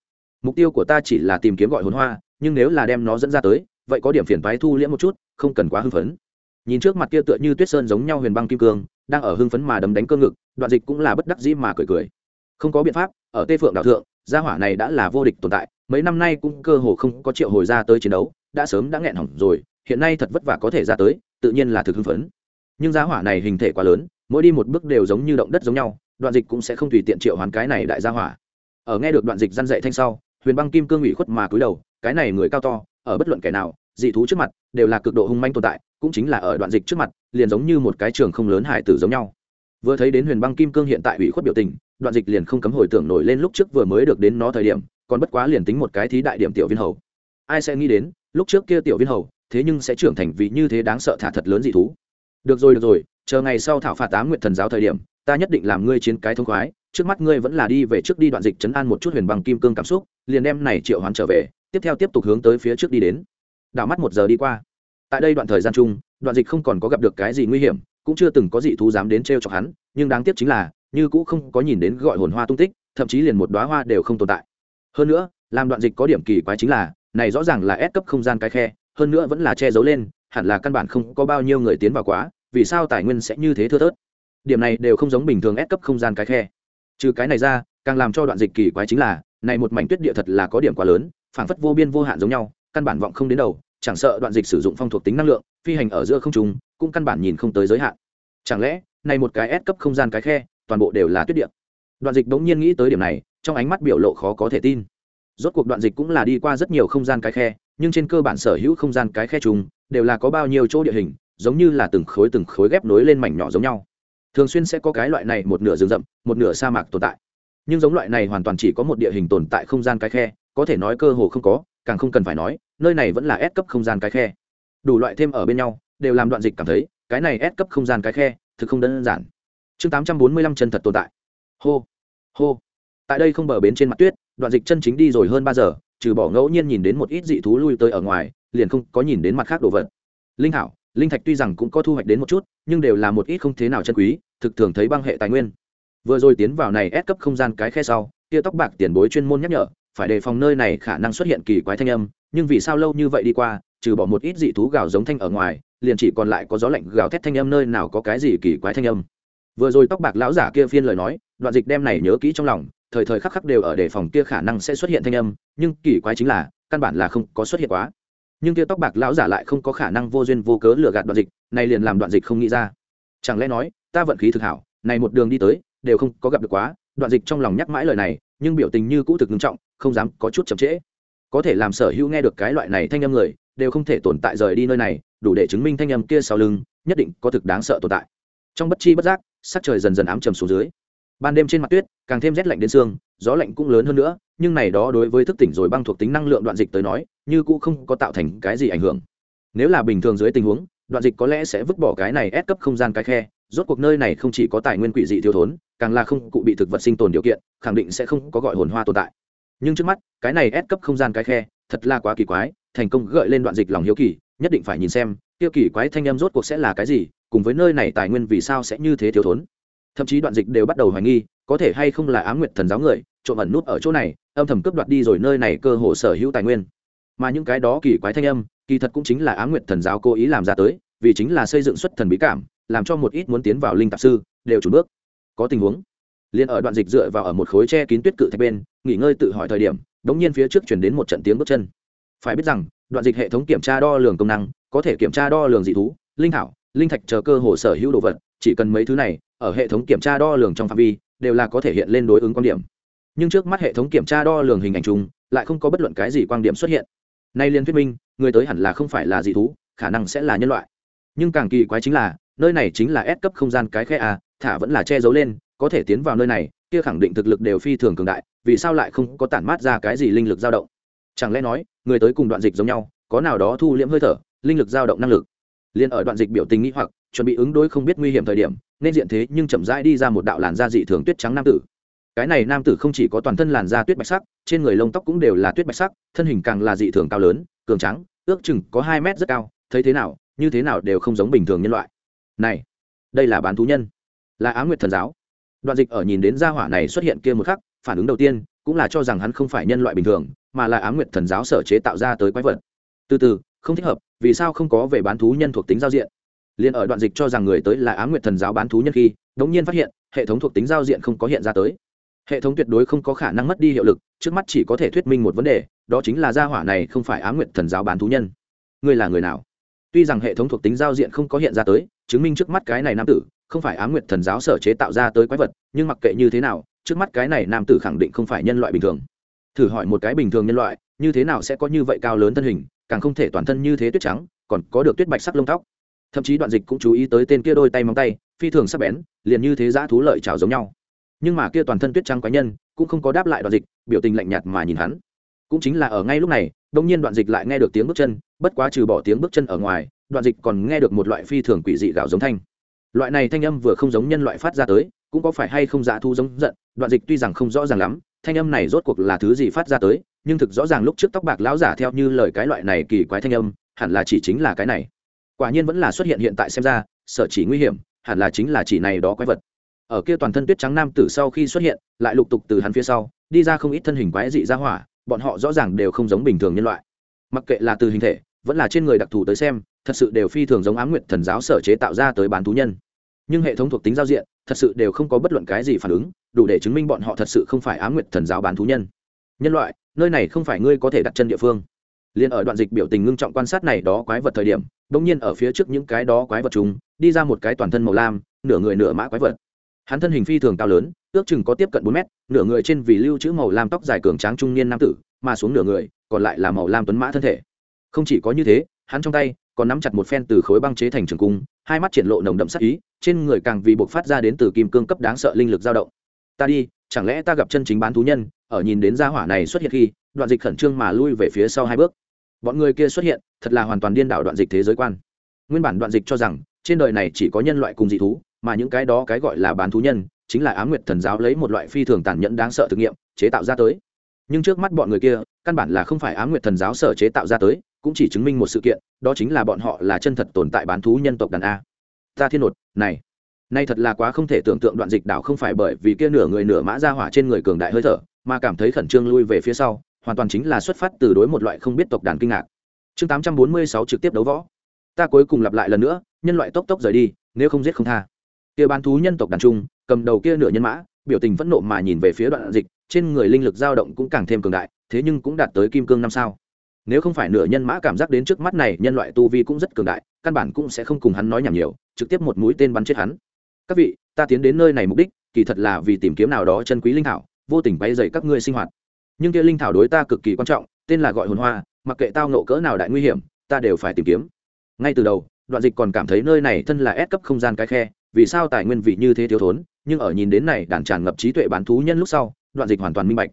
Mục tiêu của ta chỉ là tìm kiếm gọi hồn hoa, nhưng nếu là đem nó dẫn ra tới, vậy có điểm phiền phái thu liễm một chút, không cần quá hưng phấn. Nhìn trước mặt kia tựa như tuyết sơn giống nhau huyền băng kim cương, đang ở hưng phấn mà đấm đánh cơ ngực, đoạn dịch cũng là bất đắc dĩ mà cười cười. Không có biện pháp, ở tây phượng đạo thượng, gia hỏa này đã là vô địch tồn tại, mấy năm nay cũng cơ hồ không có triệu hồi ra tới chiến đấu, đã sớm đã nghẹn hỏng rồi, hiện nay thật vất vả có thể ra tới, tự nhiên là thực hưng phấn. Nhưng gia hỏa này hình thể quá lớn, mỗi đi một bước đều giống như động đất giống nhau, đoạn dịch cũng sẽ không tùy tiện triệu hoán cái này đại gia hỏa ở nghe được đoạn dịch răn dạy thanh sau, huyền băng kim cương ủy khuất mà cúi đầu, cái này người cao to, ở bất luận kẻ nào, dị thú trước mặt, đều là cực độ hung manh tồn tại, cũng chính là ở đoạn dịch trước mặt, liền giống như một cái trường không lớn hải tử giống nhau. Vừa thấy đến huyền băng kim cương hiện tại ủy khuất biểu tình, đoạn dịch liền không cấm hồi tưởng nổi lên lúc trước vừa mới được đến nó thời điểm, còn bất quá liền tính một cái thí đại điểm tiểu viên hầu. Ai sẽ nghĩ đến, lúc trước kia tiểu viên hầu, thế nhưng sẽ trưởng thành vì như thế đáng sợ thả thật lớn dị thú. Được rồi được rồi, chờ ngày sau thảo phạt tám nguyện thần giáo thời điểm, ta nhất định làm ngươi chiến cái thông khoái trước mắt ngươi vẫn là đi về trước đi đoạn dịch chấn an một chút huyền băng kim cương cảm xúc, liền đem này triệu hoán trở về, tiếp theo tiếp tục hướng tới phía trước đi đến. Đảo mắt một giờ đi qua. Tại đây đoạn thời gian chung, đoạn dịch không còn có gặp được cái gì nguy hiểm, cũng chưa từng có dị thú dám đến t r e o chọc hắn, nhưng đáng tiếc chính là, như cũ không có nhìn đến gọi hồn hoa tung tích, thậm chí liền một đoá hoa đều không tồn tại. Hơn nữa, làm đoạn dịch có điểm kỳ quái chính là, này rõ ràng là ép cấp không gian cái khe, hơn nữa vẫn là che giấu lên, hẳn là căn bản không có bao nhiêu người tiến vào quá, vì sao tài nguyên sẽ như thế thưa thớt? Điểm này đều không giống bình thường ép cấp không gian cái khe trừ cái này ra, càng làm cho đoạn dịch kỳ quái chính là, này một mảnh tuyết địa thật là có điểm quá lớn, phảng phất vô biên vô hạn giống nhau, căn bản vọng không đến đầu, chẳng sợ đoạn dịch sử dụng phong thuộc tính năng lượng, phi hành ở giữa không trung, cũng căn bản nhìn không tới giới hạn. Chẳng lẽ, này một cái ép cấp không gian cái khe, toàn bộ đều là tuyết địa? Đoạn dịch bỗng nhiên nghĩ tới điểm này, trong ánh mắt biểu lộ khó có thể tin. Rốt cuộc đoạn dịch cũng là đi qua rất nhiều không gian cái khe, nhưng trên cơ bản sở hữu không gian cái khe trùng đều là có bao nhiêu chỗ địa hình, giống như là từng khối từng khối ghép nối lên mảnh nhỏ giống nhau thường xuyên sẽ có cái loại này một nửa rừng rậm, một nửa sa mạc tồn tại. Nhưng giống loại này hoàn toàn chỉ có một địa hình tồn tại không gian cái khe, có thể nói cơ hồ không có, càng không cần phải nói, nơi này vẫn là ép cấp không gian cái khe. Đủ loại thêm ở bên nhau, đều làm đoạn dịch cảm thấy, cái này ép cấp không gian cái khe, thực không đơn giản. Chương tám trăm bốn mươi lăm chân thật tồn tại. Hô hô. Tại đây không bờ bến trên mặt tuyết, đoạn dịch chân chính đi rồi hơn ba giờ, trừ bỏ ngẫu nhiên nhìn đến một ít dị thú lui tới ở ngoài, liền không có nhìn đến mặt khác đồ vật. Linh hảo linh thạch tuy rằng cũng có thu hoạch đến một chút, nhưng đều là một ít không thế nào chân quý, thực thường thấy băng hệ tài nguyên. Vừa rồi tiến vào này ép cấp không gian cái khe sau, kia tóc bạc tiền bối chuyên môn nhắc nhở, phải đề phòng nơi này khả năng xuất hiện kỳ quái thanh âm, nhưng vì sao lâu như vậy đi qua, trừ bỏ một ít dị thú gào giống thanh ở ngoài, liền chỉ còn lại có gió lạnh gào thét thanh âm nơi nào có cái gì kỳ quái thanh âm. Vừa rồi tóc bạc lão giả kia phiên lời nói, đoạn dịch đem này nhớ kỹ trong lòng, thời thời khắc khắc đều ở đề phòng kia khả năng sẽ xuất hiện thanh âm, nhưng kỳ quái chính là, căn bản là không có xuất hiện quá nhưng kia tóc bạc lão giả lại không có khả năng vô duyên vô cớ lừa gạt đoạn dịch này liền làm đoạn dịch không nghĩ ra. Chẳng lẽ nói, ta vận khí thực hảo, này một đường đi tới, đều không có gặp được quá, đoạn dịch trong lòng nhắc mãi lời này, nhưng biểu tình như cũ thực nghiêm trọng, không dám có chút chậm trễ. Có thể làm sở hữu nghe được cái loại này thanh âm người, đều không thể tồn tại rời đi nơi này, đủ để chứng minh thanh âm kia sau lưng, nhất định có thực đáng sợ tồn tại. Trong bất chi bất giác, sắc trời dần dần ám trầm xuống dưới ban đêm trên mặt tuyết, càng thêm rét lạnh đến xương, gió lạnh cũng lớn hơn nữa, nhưng này đó đối với thức tỉnh rồi băng thuộc tính năng lượng đoạn dịch tới nói, như cũng không có tạo thành cái gì ảnh hưởng. Nếu là bình thường dưới tình huống, đoạn dịch có lẽ sẽ vứt bỏ cái này ép cấp không gian cái khe, rốt cuộc nơi này không chỉ có tài nguyên quỷ dị thiếu thốn, càng là không cụ bị thực vật sinh tồn điều kiện, khẳng định sẽ không có gọi hồn hoa tồn tại. Nhưng trước mắt, cái này ép cấp không gian cái khe, thật là quá kỳ quái, thành công gợi lên đoạn dịch lòng hiếu kỳ, nhất định phải nhìn xem tiêu kỳ quái thanh em rốt cuộc sẽ là cái gì, cùng với nơi này tài nguyên vì sao sẽ như thế thiếu thốn thậm chí đoạn dịch đều bắt đầu hoài nghi, có thể hay không là á m nguyệt thần giáo người, trộm ẩn nút ở chỗ này, âm thầm cướp đoạt đi rồi nơi này cơ hồ sở hữu tài nguyên. Mà những cái đó kỳ quái thanh âm, kỳ thật cũng chính là á m nguyệt thần giáo cố ý làm ra tới, vì chính là xây dựng xuất thần bí cảm, làm cho một ít muốn tiến vào linh tạp sư, đều chủ bước. Có tình huống, liền ở đoạn dịch dựa vào ở một khối tre kín tuyết cự thạch bên, nghỉ ngơi tự hỏi thời điểm, đống nhiên phía trước chuyển đến một trận tiếng bước chân. Phải biết rằng, đoạn dịch hệ thống kiểm tra đo lường công năng, có thể kiểm tra đo lường dị thú, linh thảo, linh thạch chờ cơ hồ sở hữu đồ vật, chỉ cần mấy thứ này ở hệ thống kiểm tra đo lường trong phạm vi, đều là có thể hiện lên đối ứng quan điểm. Nhưng trước mắt hệ thống kiểm tra đo lường hình ảnh chung, lại không có bất luận cái gì quan điểm xuất hiện. Nay liên thuyết minh, người tới hẳn là không phải là dị thú, khả năng sẽ là nhân loại. Nhưng càng kỳ quái chính là, nơi này chính là ép cấp không gian cái khe a, thả vẫn là che giấu lên, có thể tiến vào nơi này, kia khẳng định thực lực đều phi thường cường đại, vì sao lại không có tản mát ra cái gì linh lực dao động? Chẳng lẽ nói, người tới cùng đoạn dịch giống nhau, có nào đó thu liễm hơi thở, linh lực dao động năng lực. Liên ở đoạn dịch biểu tình nghĩ hoặc, chuẩn bị ứng đối không biết nguy hiểm thời điểm nên diện thế nhưng chậm rãi đi ra một đạo làn da dị thường tuyết trắng nam tử. Cái này nam tử không chỉ có toàn thân làn da tuyết bạch sắc, trên người lông tóc cũng đều là tuyết bạch sắc, thân hình càng là dị thường cao lớn, cường trắng ước chừng có hai mét rất cao, thấy thế nào, như thế nào đều không giống bình thường nhân loại. Này, đây là bán thú nhân. Là á nguyệt thần giáo. Đoạn dịch ở nhìn đến gia hỏa này xuất hiện kia một khắc, phản ứng đầu tiên cũng là cho rằng hắn không phải nhân loại bình thường, mà là á nguyệt thần giáo sở chế tạo ra tới quái vật. Từ từ, không thích hợp, vì sao không có về bán thú nhân thuộc tính giao diện? Liền ở đoạn dịch cho rằng người tới là á nguyệt thần giáo bán thú nhân khi, đống nhiên phát hiện, hệ thống thuộc tính giao diện không có hiện ra tới. Hệ thống tuyệt đối không có khả năng mất đi hiệu lực, trước mắt chỉ có thể thuyết minh một vấn đề, đó chính là gia hỏa này không phải á nguyệt thần giáo bán thú nhân. Ngươi là người nào? Tuy rằng hệ thống thuộc tính giao diện không có hiện ra tới, chứng minh trước mắt cái này nam tử, không phải á nguyệt thần giáo sở chế tạo ra tới quái vật, nhưng mặc kệ như thế nào, trước mắt cái này nam tử khẳng định không phải nhân loại bình thường. Thử hỏi một cái bình thường nhân loại, như thế nào sẽ có như vậy cao lớn thân hình, càng không thể toàn thân như thế tuyết trắng, còn có được tuyết bạch sắc lông tóc thậm chí đoạn dịch cũng chú ý tới tên kia đôi tay móng tay, phi thường sắc bén, liền như thế giã thú lợi trào giống nhau. Nhưng mà kia toàn thân tuyết trắng quái nhân cũng không có đáp lại đoạn dịch, biểu tình lạnh nhạt mà nhìn hắn. Cũng chính là ở ngay lúc này đông nhiên đoạn dịch lại nghe được tiếng bước chân, bất quá trừ bỏ tiếng bước chân ở ngoài, đoạn dịch còn nghe được một loại phi thường quỷ dị gạo giống thanh. Loại này thanh âm vừa không giống nhân loại phát ra tới, cũng có phải hay không dã thu giống giận, đoạn dịch tuy rằng không rõ ràng lắm, thanh âm này rốt cuộc là thứ gì phát ra tới, nhưng thực rõ ràng lúc trước tóc bạc lão giả theo như lời cái loại này kỳ quái thanh âm, hẳn là chỉ chính là cái này quả nhiên vẫn là xuất hiện hiện tại xem ra, sở chỉ nguy hiểm, hẳn là chính là chỉ này đó quái vật. Ở kia toàn thân tuyết trắng nam tử sau khi xuất hiện, lại lục tục từ hắn phía sau, đi ra không ít thân hình quái dị ra hỏa, bọn họ rõ ràng đều không giống bình thường nhân loại. Mặc kệ là từ hình thể, vẫn là trên người đặc thù tới xem, thật sự đều phi thường giống ám nguyện thần giáo sở chế tạo ra tới bán thú nhân. Nhưng hệ thống thuộc tính giao diện, thật sự đều không có bất luận cái gì phản ứng, đủ để chứng minh bọn họ thật sự không phải ám nguyện thần giáo bán thú nhân. Nhân loại, nơi này không phải ngươi có thể đặt chân địa phương liền ở đoạn dịch biểu tình ngưng trọng quan sát này đó quái vật thời điểm, bỗng nhiên ở phía trước những cái đó quái vật chúng, đi ra một cái toàn thân màu lam, nửa người nửa mã quái vật. Hắn thân hình phi thường cao lớn, ước chừng có tiếp cận bốn mét, nửa người trên vì lưu trữ màu lam tóc dài cường tráng trung niên nam tử, mà xuống nửa người, còn lại là màu lam tuấn mã thân thể. Không chỉ có như thế, hắn trong tay còn nắm chặt một phen từ khối băng chế thành trường cung, hai mắt triển lộ nồng đậm sắc ý, trên người càng vì buộc phát ra đến từ kim cương cấp đáng sợ linh lực dao động. Ta đi, chẳng lẽ ta gặp chân chính bán thú nhân? Ở nhìn đến gia hỏa này xuất hiện khi, đoạn dịch khẩn trương mà lui về phía sau hai bước bọn người kia xuất hiện, thật là hoàn toàn điên đảo đoạn dịch thế giới quan. Nguyên bản đoạn dịch cho rằng, trên đời này chỉ có nhân loại cùng dị thú, mà những cái đó cái gọi là bán thú nhân, chính là á nguyệt thần giáo lấy một loại phi thường tàn nhẫn đáng sợ thực nghiệm, chế tạo ra tới. Nhưng trước mắt bọn người kia, căn bản là không phải á nguyệt thần giáo sở chế tạo ra tới, cũng chỉ chứng minh một sự kiện, đó chính là bọn họ là chân thật tồn tại bán thú nhân tộc đàn a. Ta thiên nột, này, nay thật là quá không thể tưởng tượng đoạn dịch đảo không phải bởi vì kia nửa người nửa mã ra hỏa trên người cường đại hơi thở, mà cảm thấy khẩn trương lui về phía sau hoàn toàn chính là xuất phát từ đối một loại không biết tộc đàn kinh ngạc. Chương tám trăm bốn mươi sáu trực tiếp đấu võ. Ta cuối cùng lặp lại lần nữa, nhân loại tốc tốc rời đi, nếu không giết không tha. Kia bán thú nhân tộc đàn trung, cầm đầu kia nửa nhân mã, biểu tình phẫn nộ mà nhìn về phía đoạn dịch, trên người linh lực dao động cũng càng thêm cường đại, thế nhưng cũng đạt tới kim cương năm sao. Nếu không phải nửa nhân mã cảm giác đến trước mắt này, nhân loại tu vi cũng rất cường đại, căn bản cũng sẽ không cùng hắn nói nhảm nhiều, trực tiếp một mũi tên bắn chết hắn. Các vị, ta tiến đến nơi này mục đích, kỳ thật là vì tìm kiếm nào đó chân quý linh thảo, vô tình bay dậy các ngươi sinh hoạt nhưng kia linh thảo đối ta cực kỳ quan trọng, tên là gọi hồn hoa, mặc kệ tao nộ cỡ nào đại nguy hiểm, ta đều phải tìm kiếm. Ngay từ đầu, đoạn dịch còn cảm thấy nơi này thân là ép cấp không gian cái khe, vì sao tài nguyên vị như thế thiếu thốn, nhưng ở nhìn đến này đàn tràn ngập trí tuệ bán thú nhân lúc sau, đoạn dịch hoàn toàn minh bạch.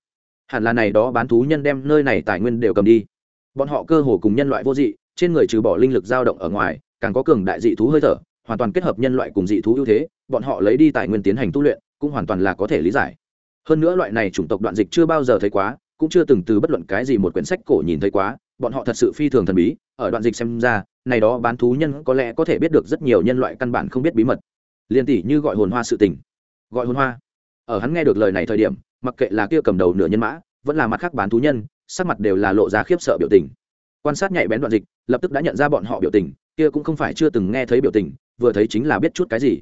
Hẳn là này đó bán thú nhân đem nơi này tài nguyên đều cầm đi. Bọn họ cơ hồ cùng nhân loại vô dị, trên người trừ bỏ linh lực dao động ở ngoài, càng có cường đại dị thú hơi thở, hoàn toàn kết hợp nhân loại cùng dị thú ưu thế, bọn họ lấy đi tài nguyên tiến hành tu luyện, cũng hoàn toàn là có thể lý giải hơn nữa loại này chủng tộc đoạn dịch chưa bao giờ thấy quá, cũng chưa từng từ bất luận cái gì một quyển sách cổ nhìn thấy quá, bọn họ thật sự phi thường thần bí, ở đoạn dịch xem ra, này đó bán thú nhân có lẽ có thể biết được rất nhiều nhân loại căn bản không biết bí mật. Liền tỷ như gọi hồn hoa sự tình. Gọi hồn hoa. Ở hắn nghe được lời này thời điểm, mặc kệ là kia cầm đầu nửa nhân mã, vẫn là mặt khác bán thú nhân, sắc mặt đều là lộ ra khiếp sợ biểu tình. Quan sát nhạy bén đoạn dịch, lập tức đã nhận ra bọn họ biểu tình, kia cũng không phải chưa từng nghe thấy biểu tình, vừa thấy chính là biết chút cái gì.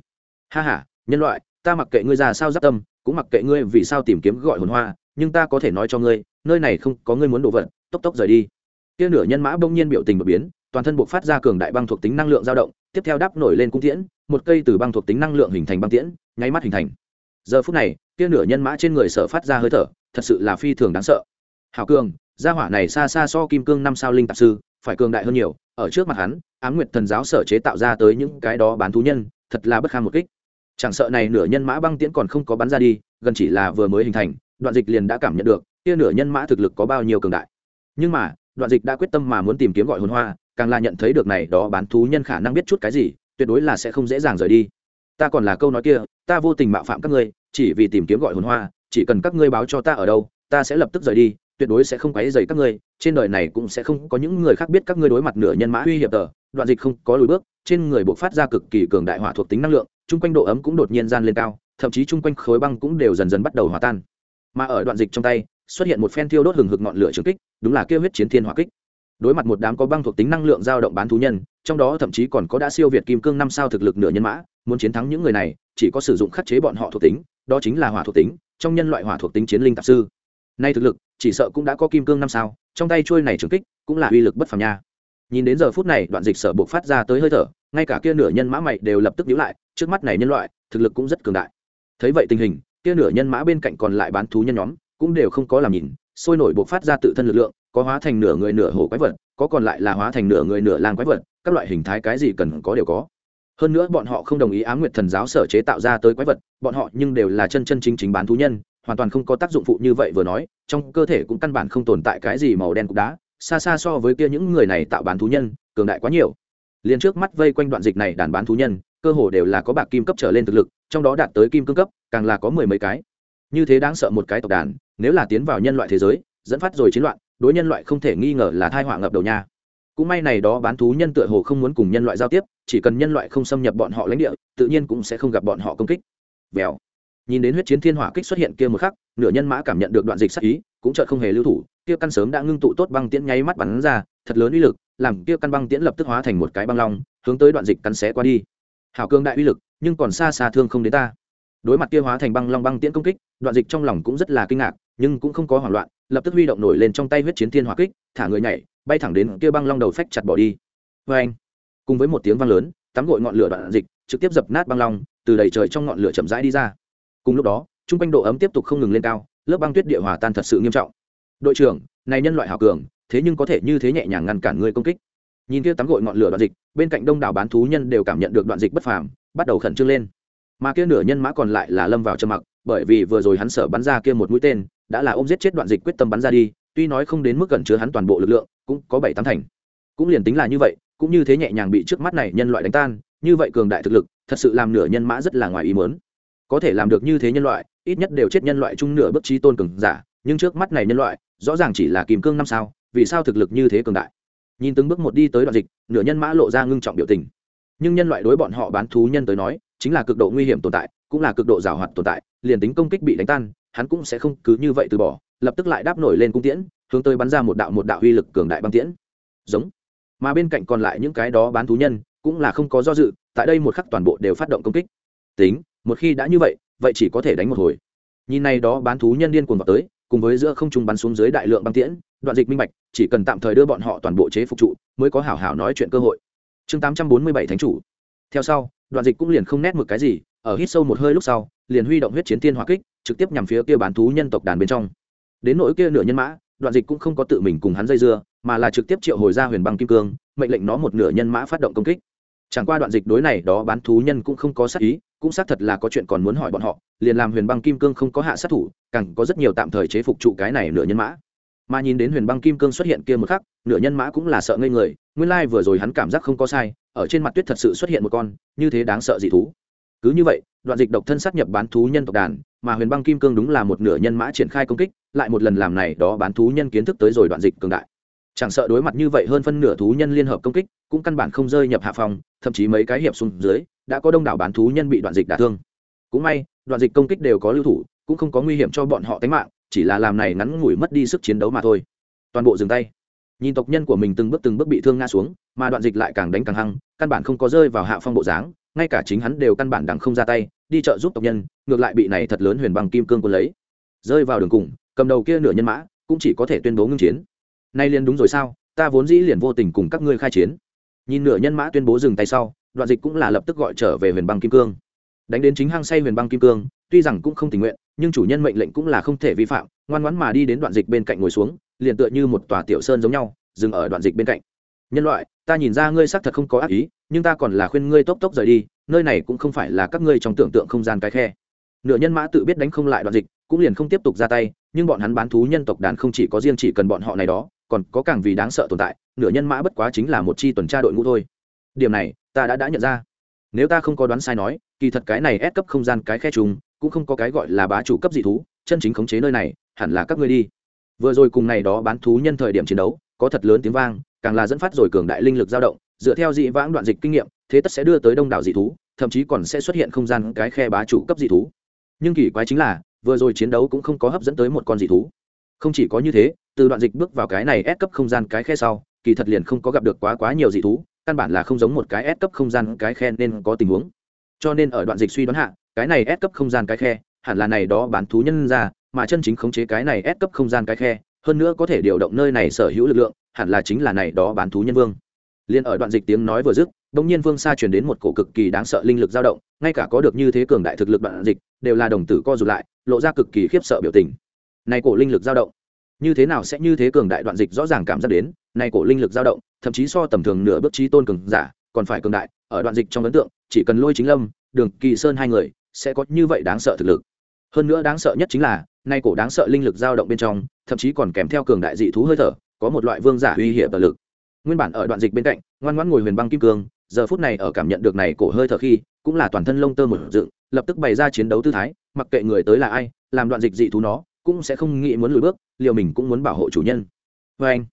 Ha ha, nhân loại, ta mặc kệ ngươi ra sao giáp tâm cũng mặc kệ ngươi vì sao tìm kiếm gọi hồn hoa, nhưng ta có thể nói cho ngươi, nơi này không có ngươi muốn đổ vật, tốc tốc rời đi. Kia nửa nhân mã bỗng nhiên biểu tình đột biến, toàn thân buộc phát ra cường đại băng thuộc tính năng lượng dao động, tiếp theo đáp nổi lên cung tiễn, một cây từ băng thuộc tính năng lượng hình thành băng tiễn, nháy mắt hình thành. Giờ phút này, kia nửa nhân mã trên người sở phát ra hơi thở, thật sự là phi thường đáng sợ. Hào cường, gia hỏa này xa xa so kim cương năm sao linh tạp sư, phải cường đại hơn nhiều, ở trước mặt hắn, ám nguyệt thần giáo sở chế tạo ra tới những cái đó bán thú nhân, thật là bất kham một kích chẳng sợ này nửa nhân mã băng tiễn còn không có bắn ra đi, gần chỉ là vừa mới hình thành, đoạn dịch liền đã cảm nhận được, kia nửa nhân mã thực lực có bao nhiêu cường đại. Nhưng mà, đoạn dịch đã quyết tâm mà muốn tìm kiếm gọi hồn hoa, càng là nhận thấy được này đó bán thú nhân khả năng biết chút cái gì, tuyệt đối là sẽ không dễ dàng rời đi. Ta còn là câu nói kia, ta vô tình mạo phạm các ngươi, chỉ vì tìm kiếm gọi hồn hoa, chỉ cần các ngươi báo cho ta ở đâu, ta sẽ lập tức rời đi tuyệt đối sẽ không quấy dày các ngươi, trên đời này cũng sẽ không có những người khác biết các ngươi đối mặt nửa nhân mã uy hiểm tờ, đoạn dịch không có lùi bước, trên người buộc phát ra cực kỳ cường đại hỏa thuộc tính năng lượng, chung quanh độ ấm cũng đột nhiên gian lên cao, thậm chí chung quanh khối băng cũng đều dần dần bắt đầu hòa tan. Mà ở đoạn dịch trong tay, xuất hiện một phen thiêu đốt hừng hực ngọn lửa trường kích, đúng là kêu huyết chiến thiên hỏa kích. Đối mặt một đám có băng thuộc tính năng lượng dao động bán thú nhân, trong đó thậm chí còn có đã siêu việt kim cương năm sao thực lực nửa nhân mã, muốn chiến thắng những người này, chỉ có sử dụng khắc chế bọn họ thuộc tính, đó chính là hỏa thuộc tính, trong nhân loại hỏa thuộc tính chiến linh tạp sư. Nay thực lực chỉ sợ cũng đã có kim cương năm sao, trong tay trôi này trường kích cũng là uy lực bất phàm nha. Nhìn đến giờ phút này, đoạn dịch sở buộc phát ra tới hơi thở, ngay cả kia nửa nhân mã mày đều lập tức nhíu lại, trước mắt này nhân loại, thực lực cũng rất cường đại. Thấy vậy tình hình, kia nửa nhân mã bên cạnh còn lại bán thú nhân nhóm cũng đều không có làm nhìn, sôi nổi buộc phát ra tự thân lực lượng, có hóa thành nửa người nửa hổ quái vật, có còn lại là hóa thành nửa người nửa lang quái vật, các loại hình thái cái gì cần có đều có. Hơn nữa bọn họ không đồng ý ám nguyệt thần giáo sở chế tạo ra tới quái vật, bọn họ nhưng đều là chân chân chính chính bán thú nhân hoàn toàn không có tác dụng phụ như vậy vừa nói, trong cơ thể cũng căn bản không tồn tại cái gì màu đen cục đá, xa xa so với kia những người này tạo bán thú nhân, cường đại quá nhiều. Liền trước mắt vây quanh đoạn dịch này đàn bán thú nhân, cơ hồ đều là có bạc kim cấp trở lên thực lực, trong đó đạt tới kim cương cấp, càng là có mười mấy cái. Như thế đáng sợ một cái tộc đàn, nếu là tiến vào nhân loại thế giới, dẫn phát rồi chiến loạn, đối nhân loại không thể nghi ngờ là thai họa ngập đầu nha. Cũng may này đó bán thú nhân tựa hồ không muốn cùng nhân loại giao tiếp, chỉ cần nhân loại không xâm nhập bọn họ lãnh địa, tự nhiên cũng sẽ không gặp bọn họ công kích. Vèo nhìn đến huyết chiến thiên hỏa kích xuất hiện kia một khắc, nửa nhân mã cảm nhận được đoạn dịch sắc ý, cũng chợt không hề lưu thủ, kia căn sớm đã ngưng tụ tốt băng tiễn nháy mắt bắn ra, thật lớn uy lực, làm kia căn băng tiễn lập tức hóa thành một cái băng long, hướng tới đoạn dịch cắn xé qua đi. Hảo cương đại uy lực, nhưng còn xa xa thương không đến ta. Đối mặt kia hóa thành băng long băng tiễn công kích, đoạn dịch trong lòng cũng rất là kinh ngạc, nhưng cũng không có hoảng loạn, lập tức huy động nổi lên trong tay huyết chiến thiên hỏa kích, thả người nhảy, bay thẳng đến kia băng long đầu phách chặt bỏ đi. Vê anh, cùng với một tiếng vang lớn, tắm gội ngọn lửa đoạn dịch trực tiếp dập nát băng long, từ đầy trời trong ngọn lửa chậm rãi đi ra cùng lúc đó trung quanh độ ấm tiếp tục không ngừng lên cao, lớp băng tuyết địa hòa tan thật sự nghiêm trọng. Đội trưởng, này nhân loại hảo cường, thế nhưng có thể như thế nhẹ nhàng ngăn cản người công kích. Nhìn kia tắm gội ngọn lửa đoạn dịch, bên cạnh đông đảo bán thú nhân đều cảm nhận được đoạn dịch bất phàm, bắt đầu khẩn trương lên. Mà kia nửa nhân mã còn lại là lâm vào trầm mặc, bởi vì vừa rồi hắn sợ bắn ra kia một mũi tên, đã là ôm giết chết đoạn dịch quyết tâm bắn ra đi, tuy nói không đến mức gần chứa hắn toàn bộ lực lượng, cũng có bảy tám thành. Cũng liền tính là như vậy, cũng như thế nhẹ nhàng bị trước mắt này nhân loại đánh tan, như vậy cường đại thực lực, thật sự làm nửa nhân mã rất là ngoài ý muốn có thể làm được như thế nhân loại, ít nhất đều chết nhân loại chung nửa bước trí tôn cường giả, nhưng trước mắt này nhân loại, rõ ràng chỉ là kìm cương năm sao, vì sao thực lực như thế cường đại? Nhìn từng bước một đi tới đoạn dịch, nửa nhân mã lộ ra ngưng trọng biểu tình. Nhưng nhân loại đối bọn họ bán thú nhân tới nói, chính là cực độ nguy hiểm tồn tại, cũng là cực độ giảo hoạt tồn tại, liền tính công kích bị đánh tan, hắn cũng sẽ không cứ như vậy từ bỏ, lập tức lại đáp nổi lên cung tiễn, hướng tới bắn ra một đạo một đạo uy lực cường đại băng tiễn. Giống. Mà bên cạnh còn lại những cái đó bán thú nhân, cũng là không có do dự, tại đây một khắc toàn bộ đều phát động công kích. Tính một khi đã như vậy vậy chỉ có thể đánh một hồi. Nhìn này đó bán thú nhân điên cuồng vào tới, cùng với giữa không trung bắn xuống dưới đại lượng băng tiễn, đoạn dịch minh bạch, chỉ cần tạm thời đưa bọn họ toàn bộ chế phục trụ, mới có hảo hảo nói chuyện cơ hội. Chương tám trăm bốn mươi bảy thánh chủ. Theo sau, đoạn dịch cũng liền không nét một cái gì, ở hít sâu một hơi lúc sau, liền huy động huyết chiến tiên hỏa kích, trực tiếp nhằm phía kia bán thú nhân tộc đàn bên trong. Đến nỗi kia nửa nhân mã, đoạn dịch cũng không có tự mình cùng hắn dây dưa, mà là trực tiếp triệu hồi ra huyền băng kim cương, mệnh lệnh nó một nửa nhân mã phát động công kích. Chẳng qua đoạn dịch đối này đó bán thú nhân cũng không có sát ý cũng xác thật là có chuyện còn muốn hỏi bọn họ, liền làm huyền băng kim cương không có hạ sát thủ, càng có rất nhiều tạm thời chế phục trụ cái này nửa nhân mã. Mà nhìn đến huyền băng kim cương xuất hiện kia một khắc, nửa nhân mã cũng là sợ ngây người, nguyên lai vừa rồi hắn cảm giác không có sai, ở trên mặt tuyết thật sự xuất hiện một con, như thế đáng sợ dị thú. Cứ như vậy, đoạn dịch độc thân sát nhập bán thú nhân tộc đàn, mà huyền băng kim cương đúng là một nửa nhân mã triển khai công kích, lại một lần làm này đó bán thú nhân kiến thức tới rồi đoạn dịch cường đại. Chẳng sợ đối mặt như vậy hơn phân nửa thú nhân liên hợp công kích, cũng căn bản không rơi nhập hạ phòng, thậm chí mấy cái hiệp xuống dưới đã có đông đảo bán thú nhân bị đoạn dịch đả thương. Cũng may, đoạn dịch công kích đều có lưu thủ, cũng không có nguy hiểm cho bọn họ tính mạng, chỉ là làm này ngắn ngủi mất đi sức chiến đấu mà thôi. Toàn bộ dừng tay. Nhìn tộc nhân của mình từng bước từng bước bị thương ngã xuống, mà đoạn dịch lại càng đánh càng hăng, căn bản không có rơi vào hạ phong bộ dáng, ngay cả chính hắn đều căn bản đằng không ra tay, đi chợ giúp tộc nhân, ngược lại bị này thật lớn huyền bằng kim cương quân lấy. Rơi vào đường cùng, cầm đầu kia nửa nhân mã, cũng chỉ có thể tuyên bố ngưng chiến. Nay liền đúng rồi sao, ta vốn dĩ liền vô tình cùng các ngươi khai chiến. Nhìn nửa nhân mã tuyên bố dừng tay sau đoạn dịch cũng là lập tức gọi trở về huyền băng kim cương. Đánh đến chính hang say huyền băng kim cương, tuy rằng cũng không tình nguyện, nhưng chủ nhân mệnh lệnh cũng là không thể vi phạm, ngoan ngoãn mà đi đến đoạn dịch bên cạnh ngồi xuống, liền tựa như một tòa tiểu sơn giống nhau, dừng ở đoạn dịch bên cạnh. Nhân loại, ta nhìn ra ngươi xác thật không có ác ý, nhưng ta còn là khuyên ngươi tốc tốc rời đi, nơi này cũng không phải là các ngươi trong tưởng tượng không gian cái khe. Nửa nhân mã tự biết đánh không lại đoạn dịch, cũng liền không tiếp tục ra tay, nhưng bọn hắn bán thú nhân tộc đàn không chỉ có riêng chỉ cần bọn họ này đó, còn có càng vì đáng sợ tồn tại, nửa nhân mã bất quá chính là một chi tuần tra đội ngũ thôi điểm này, ta đã đã nhận ra. Nếu ta không có đoán sai nói, kỳ thật cái này ép cấp không gian cái khe trùng, cũng không có cái gọi là bá chủ cấp dị thú, chân chính khống chế nơi này, hẳn là các ngươi đi. Vừa rồi cùng này đó bán thú nhân thời điểm chiến đấu, có thật lớn tiếng vang, càng là dẫn phát rồi cường đại linh lực dao động, dựa theo dị vãng đoạn dịch kinh nghiệm, thế tất sẽ đưa tới đông đảo dị thú, thậm chí còn sẽ xuất hiện không gian cái khe bá chủ cấp dị thú. Nhưng kỳ quái chính là, vừa rồi chiến đấu cũng không có hấp dẫn tới một con dị thú. Không chỉ có như thế, từ đoạn dịch bước vào cái này ép cấp không gian cái khe sau, kỳ thật liền không có gặp được quá quá nhiều dị thú căn bản là không giống một cái ép cấp không gian cái khe nên có tình huống. Cho nên ở đoạn dịch suy đoán hạ, cái này ép cấp không gian cái khe, hẳn là này đó bán thú nhân ra, mà chân chính khống chế cái này ép cấp không gian cái khe, hơn nữa có thể điều động nơi này sở hữu lực lượng, hẳn là chính là này đó bán thú nhân vương. Liền ở đoạn dịch tiếng nói vừa dứt bỗng nhiên vương xa truyền đến một cổ cực kỳ đáng sợ linh lực dao động, ngay cả có được như thế cường đại thực lực đoạn dịch, đều là đồng tử co rụt lại, lộ ra cực kỳ khiếp sợ biểu tình. Này cổ linh lực dao động như thế nào sẽ như thế cường đại đoạn dịch rõ ràng cảm giác đến, này cổ linh lực dao động, thậm chí so tầm thường nửa bước trí tôn cường giả, còn phải cường đại, ở đoạn dịch trong ấn tượng, chỉ cần lôi chính lâm, đường kỳ sơn hai người, sẽ có như vậy đáng sợ thực lực. Hơn nữa đáng sợ nhất chính là nay cổ đáng sợ linh lực dao động bên trong, thậm chí còn kèm theo cường đại dị thú hơi thở, có một loại vương giả uy hiểm và lực. Nguyên bản ở đoạn dịch bên cạnh, ngoan ngoãn ngồi huyền băng kim cương, giờ phút này ở cảm nhận được này cổ hơi thở khi, cũng là toàn thân lông tơ một dựng, lập tức bày ra chiến đấu tư thái, mặc kệ người tới là ai, làm đoạn dịch dị thú nó cũng sẽ không nghĩ muốn lùi bước liệu mình cũng muốn bảo hộ chủ nhân. Vê anh,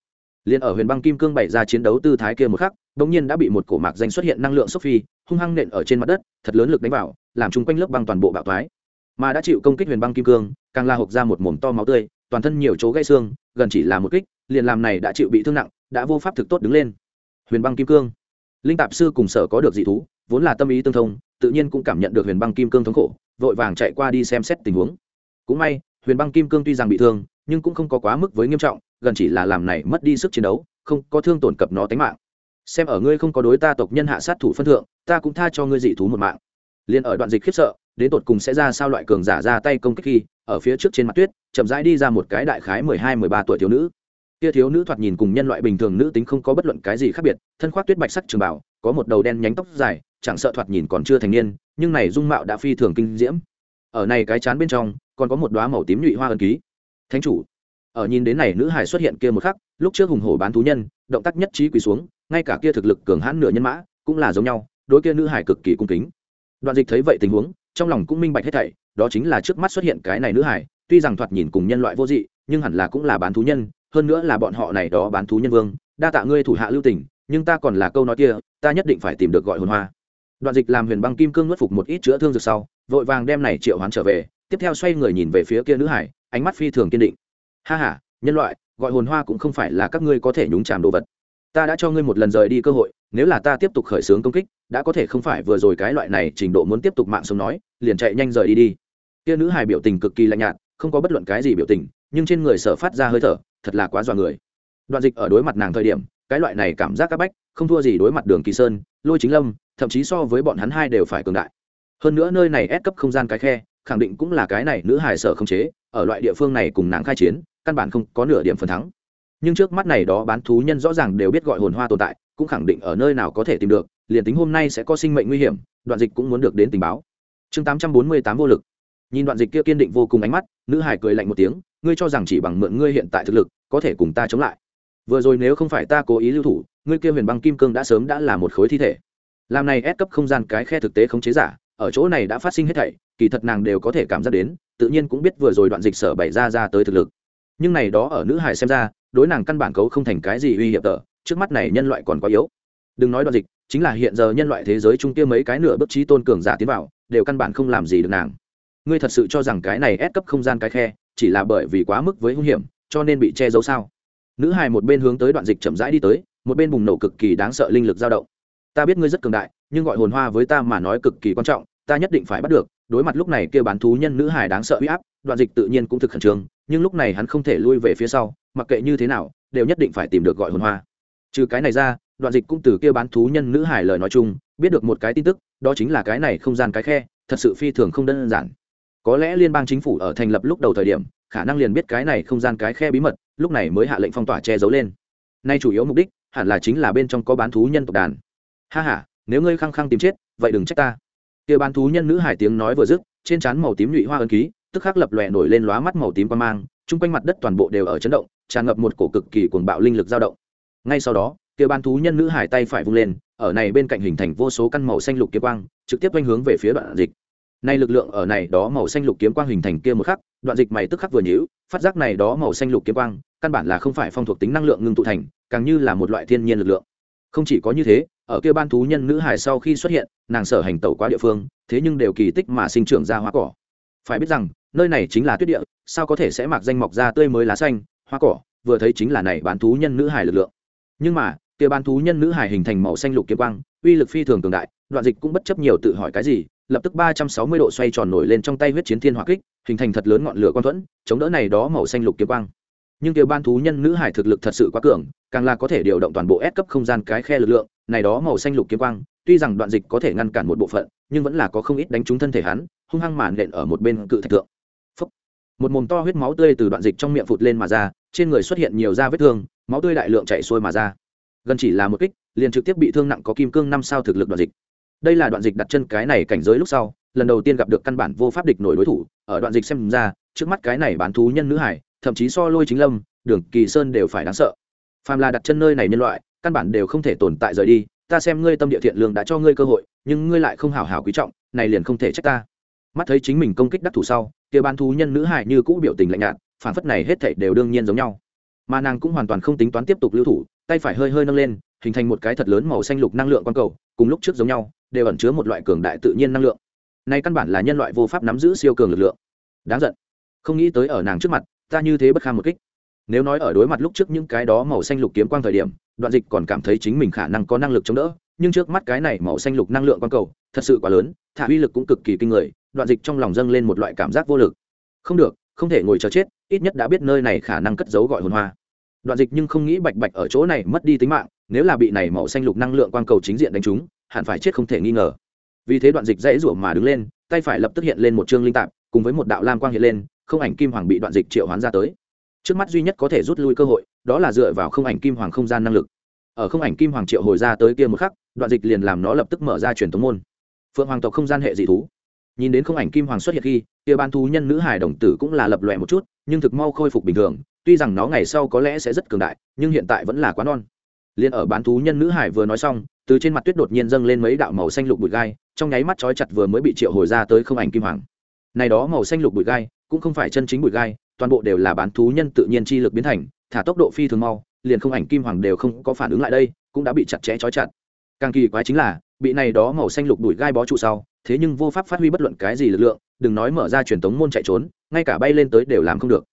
liền ở huyền băng kim cương bày ra chiến đấu tư thái kia một khắc bỗng nhiên đã bị một cổ mạc danh xuất hiện năng lượng sophie, hung hăng nện ở trên mặt đất, thật lớn lực đánh vào, làm chung quanh lớp băng toàn bộ bạo thoái. Mà đã chịu công kích huyền băng kim cương, càng la hộp ra một mồm to máu tươi, toàn thân nhiều chỗ gãy xương, gần chỉ là một kích, liền làm này đã chịu bị thương nặng, đã vô pháp thực tốt đứng lên. Huyền băng kim cương. Linh tạp sư cùng sở có được dị thú, vốn là tâm ý tương thông, tự nhiên cũng cảm nhận được huyền băng kim cương thống khổ, vội vàng chạy qua đi xem xét tình huống. Cũng may huyền băng kim cương tuy rằng bị thương, nhưng cũng không có quá mức với nghiêm trọng, gần chỉ là làm này mất đi sức chiến đấu, không có thương tổn cập nó tính mạng. Xem ở ngươi không có đối ta tộc nhân hạ sát thủ phân thượng, ta cũng tha cho ngươi dị thú một mạng. Liền ở đoạn dịch khiếp sợ, đến tột cùng sẽ ra sao loại cường giả ra tay công kích khi, ở phía trước trên mặt tuyết, chậm rãi đi ra một cái đại khái mười hai, mười ba tuổi thiếu nữ. Kia thiếu nữ thoạt nhìn cùng nhân loại bình thường nữ tính không có bất luận cái gì khác biệt, thân khoác tuyết bạch sắc trường bảo có một đầu đen nhánh tóc dài, chẳng sợ thoạt nhìn còn chưa thành niên, nhưng này dung mạo đã phi thường kinh diễm. Ở này cái chán bên trong còn có một đoá màu tím nhụy hoa ân ký. Thánh chủ, ở nhìn đến này nữ hải xuất hiện kia một khắc, lúc trước hùng hổ bán thú nhân, động tác nhất trí quỳ xuống, ngay cả kia thực lực cường hãn nửa nhân mã, cũng là giống nhau, đối kia nữ hải cực kỳ cung kính. Đoạn dịch thấy vậy tình huống, trong lòng cũng minh bạch hết thảy, đó chính là trước mắt xuất hiện cái này nữ hải tuy rằng thoạt nhìn cùng nhân loại vô dị, nhưng hẳn là cũng là bán thú nhân, hơn nữa là bọn họ này đó bán thú nhân vương, đa tạ ngươi thủ hạ lưu tình, nhưng ta còn là câu nói kia, ta nhất định phải tìm được gọi hồn hoa. Đoạn dịch làm huyền băng kim cương nuốt phục một ít chữa thương dược sau, vội vàng đem này triệu hoán trở về tiếp theo xoay người nhìn về phía kia nữ hải, ánh mắt phi thường kiên định. Ha ha, nhân loại, gọi hồn hoa cũng không phải là các ngươi có thể nhúng chàm đồ vật. Ta đã cho ngươi một lần rời đi cơ hội, nếu là ta tiếp tục khởi xướng công kích, đã có thể không phải vừa rồi cái loại này trình độ muốn tiếp tục mạng sống nói, liền chạy nhanh rời đi đi. Kia nữ hài biểu tình cực kỳ lạnh nhạt, không có bất luận cái gì biểu tình, nhưng trên người sở phát ra hơi thở, thật là quá dọa người. Đoạn dịch ở đối mặt nàng thời điểm, cái loại này cảm giác áp bách, không thua gì đối mặt đường kỳ sơn, lôi chính lâm, thậm chí so với bọn hắn hai đều phải cường đại. Hơn nữa nơi này ép cấp không gian cái khe khẳng định cũng là cái này nữ hài sở không chế, ở loại địa phương này cùng nàng khai chiến, căn bản không có nửa điểm phần thắng. Nhưng trước mắt này đó bán thú nhân rõ ràng đều biết gọi hồn hoa tồn tại, cũng khẳng định ở nơi nào có thể tìm được, liền tính hôm nay sẽ có sinh mệnh nguy hiểm, đoạn dịch cũng muốn được đến tình báo. Chương tám trăm bốn mươi tám vô lực. Nhìn đoạn dịch kia kiên định vô cùng ánh mắt, nữ hải cười lạnh một tiếng, ngươi cho rằng chỉ bằng mượn ngươi hiện tại thực lực, có thể cùng ta chống lại. Vừa rồi nếu không phải ta cố ý lưu thủ, ngươi kia huyền băng kim cương đã sớm đã là một khối thi thể. Làm này ép cấp không gian cái khe thực tế không chế giả, ở chỗ này đã phát sinh hết thảy kỳ thật nàng đều có thể cảm giác đến tự nhiên cũng biết vừa rồi đoạn dịch sở bày ra ra tới thực lực. Nhưng này đó ở nữ hải xem ra đối nàng căn bản cấu không thành cái gì uy hiểm tở, trước mắt này nhân loại còn quá yếu. Đừng nói đoạn dịch chính là hiện giờ nhân loại thế giới trung kia mấy cái nửa bức trí tôn cường giả tiến vào đều căn bản không làm gì được nàng. Ngươi thật sự cho rằng cái này ép cấp không gian cái khe chỉ là bởi vì quá mức với hung hiểm cho nên bị che giấu sao? Nữ hài một bên hướng tới đoạn dịch chậm rãi đi tới một bên bùng nổ cực kỳ đáng sợ linh lực dao động. Ta biết ngươi rất cường đại nhưng gọi hồn hoa với ta mà nói cực kỳ quan trọng ta nhất định phải bắt được đối mặt lúc này kia bán thú nhân nữ hải đáng sợ uy áp, đoạn dịch tự nhiên cũng thực khẩn trương, nhưng lúc này hắn không thể lui về phía sau, mặc kệ như thế nào, đều nhất định phải tìm được gọi hồn hoa. Trừ cái này ra, đoạn dịch cũng từ kia bán thú nhân nữ hải lời nói chung, biết được một cái tin tức, đó chính là cái này không gian cái khe, thật sự phi thường không đơn giản. Có lẽ liên bang chính phủ ở thành lập lúc đầu thời điểm, khả năng liền biết cái này không gian cái khe bí mật, lúc này mới hạ lệnh phong tỏa che giấu lên. Nay chủ yếu mục đích, hẳn là chính là bên trong có bán thú nhân tộc đàn. Ha h a nếu ngươi khăng khăng tìm chết, vậy đừng trách ta kia bán thú nhân nữ hải tiếng nói vừa dứt, trên trán màu tím nhụy hoa ân ký, tức khắc lập lòe nổi lên lóa mắt màu tím qua mang, chung quanh mặt đất toàn bộ đều ở chấn động, tràn ngập một cổ cực kỳ cuồng bạo linh lực dao động. Ngay sau đó, kia bán thú nhân nữ hải tay phải vung lên, ở này bên cạnh hình thành vô số căn màu xanh lục kia quang, trực tiếp quanh hướng về phía đoạn dịch. Nay lực lượng ở này đó màu xanh lục kiếm quang hình thành kia một khắc, đoạn dịch mày tức khắc vừa nhíu, phát giác này đó màu xanh lục kiếm quang, căn bản là không phải phong thuộc tính năng lượng ngưng tụ thành, càng như là một loại thiên nhiên lực lượng. Không chỉ có như thế ở kia ban thú nhân nữ hải sau khi xuất hiện, nàng sở hành tẩu qua địa phương, thế nhưng đều kỳ tích mà sinh trưởng ra hoa cỏ. Phải biết rằng, nơi này chính là tuyết địa, sao có thể sẽ mặc danh mọc ra tươi mới lá xanh, hoa cỏ, vừa thấy chính là này bán thú nhân nữ hải lực lượng. Nhưng mà, kia bán thú nhân nữ hải hình thành màu xanh lục kiếm quang, uy lực phi thường cường đại, đoạn dịch cũng bất chấp nhiều tự hỏi cái gì, lập tức ba trăm sáu mươi độ xoay tròn nổi lên trong tay huyết chiến thiên hỏa kích, hình thành thật lớn ngọn lửa quan thuẫn, chống đỡ này đó màu xanh lục kiếm quang. Nhưng kia ban thú nhân nữ hải thực lực thật sự quá cường, càng là có thể điều động toàn bộ ép cấp không gian cái khe lực lượng này đó màu xanh lục kiếm quang, tuy rằng đoạn dịch có thể ngăn cản một bộ phận, nhưng vẫn là có không ít đánh trúng thân thể hắn, hung hăng màn nện ở một bên cự thạch tượng Phốc. một mồm to huyết máu tươi từ đoạn dịch trong miệng phụt lên mà ra, trên người xuất hiện nhiều da vết thương, máu tươi đại lượng chảy xuôi mà ra. Gần chỉ là một kích, liền trực tiếp bị thương nặng có kim cương năm sao thực lực đoạn dịch. Đây là đoạn dịch đặt chân cái này cảnh giới lúc sau, lần đầu tiên gặp được căn bản vô pháp địch nổi đối thủ, ở đoạn dịch xem ra, trước mắt cái này bán thú nhân nữ hải, thậm chí so lôi chính lâm, đường kỳ sơn đều phải đáng sợ. Phàm là đặt chân nơi này nhân loại căn bản đều không thể tồn tại rời đi, ta xem ngươi tâm địa thiện lương đã cho ngươi cơ hội, nhưng ngươi lại không hào hào quý trọng, này liền không thể trách ta. Mắt thấy chính mình công kích đắc thủ sau, kia ban thú nhân nữ hại như cũ biểu tình lạnh nhạt phản phất này hết thảy đều đương nhiên giống nhau. Mà nàng cũng hoàn toàn không tính toán tiếp tục lưu thủ, tay phải hơi hơi nâng lên, hình thành một cái thật lớn màu xanh lục năng lượng quang cầu, cùng lúc trước giống nhau, đều ẩn chứa một loại cường đại tự nhiên năng lượng. Này căn bản là nhân loại vô pháp nắm giữ siêu cường lực lượng. Đáng giận. Không nghĩ tới ở nàng trước mặt, ta như thế bất kham một kích. Nếu nói ở đối mặt lúc trước những cái đó màu xanh lục kiếm quang thời điểm đoạn dịch còn cảm thấy chính mình khả năng có năng lực chống đỡ, nhưng trước mắt cái này màu xanh lục năng lượng quang cầu, thật sự quá lớn, thả uy lực cũng cực kỳ kinh người, đoạn dịch trong lòng dâng lên một loại cảm giác vô lực. Không được, không thể ngồi chờ chết, ít nhất đã biết nơi này khả năng cất giấu gọi hồn hoa. Đoạn dịch nhưng không nghĩ bạch bạch ở chỗ này mất đi tính mạng, nếu là bị này màu xanh lục năng lượng quang cầu chính diện đánh trúng, hẳn phải chết không thể nghi ngờ. Vì thế đoạn dịch dãy rủa mà đứng lên, tay phải lập tức hiện lên một chương linh tạp, cùng với một đạo lam quang hiện lên, không ảnh kim hoàng bị đoạn dịch triệu hoán ra tới. Trước mắt duy nhất có thể rút lui cơ hội đó là dựa vào không ảnh kim hoàng không gian năng lực. Ở không ảnh kim hoàng triệu hồi ra tới kia một khắc, đoạn dịch liền làm nó lập tức mở ra truyền thống môn. Phượng hoàng tộc không gian hệ dị thú. Nhìn đến không ảnh kim hoàng xuất hiện khi, kia ban thú nhân nữ hải đồng tử cũng là lập lòe một chút, nhưng thực mau khôi phục bình thường, tuy rằng nó ngày sau có lẽ sẽ rất cường đại, nhưng hiện tại vẫn là quá non. Liền ở bán thú nhân nữ hải vừa nói xong, từ trên mặt tuyết đột nhiên dâng lên mấy đạo màu xanh lục bụi gai, trong nháy mắt trói chặt vừa mới bị triệu hồi ra tới không ảnh kim hoàng. Này đó màu xanh lục bụi gai, cũng không phải chân chính bụi gai, toàn bộ đều là bán thú nhân tự nhiên chi lực biến thành thả tốc độ phi thường mau, liền không ảnh kim hoàng đều không có phản ứng lại đây, cũng đã bị chặt chẽ trói chặt. Càng kỳ quái chính là, bị này đó màu xanh lục đùi gai bó trụ sau, thế nhưng vô pháp phát huy bất luận cái gì lực lượng, đừng nói mở ra truyền thống môn chạy trốn, ngay cả bay lên tới đều làm không được.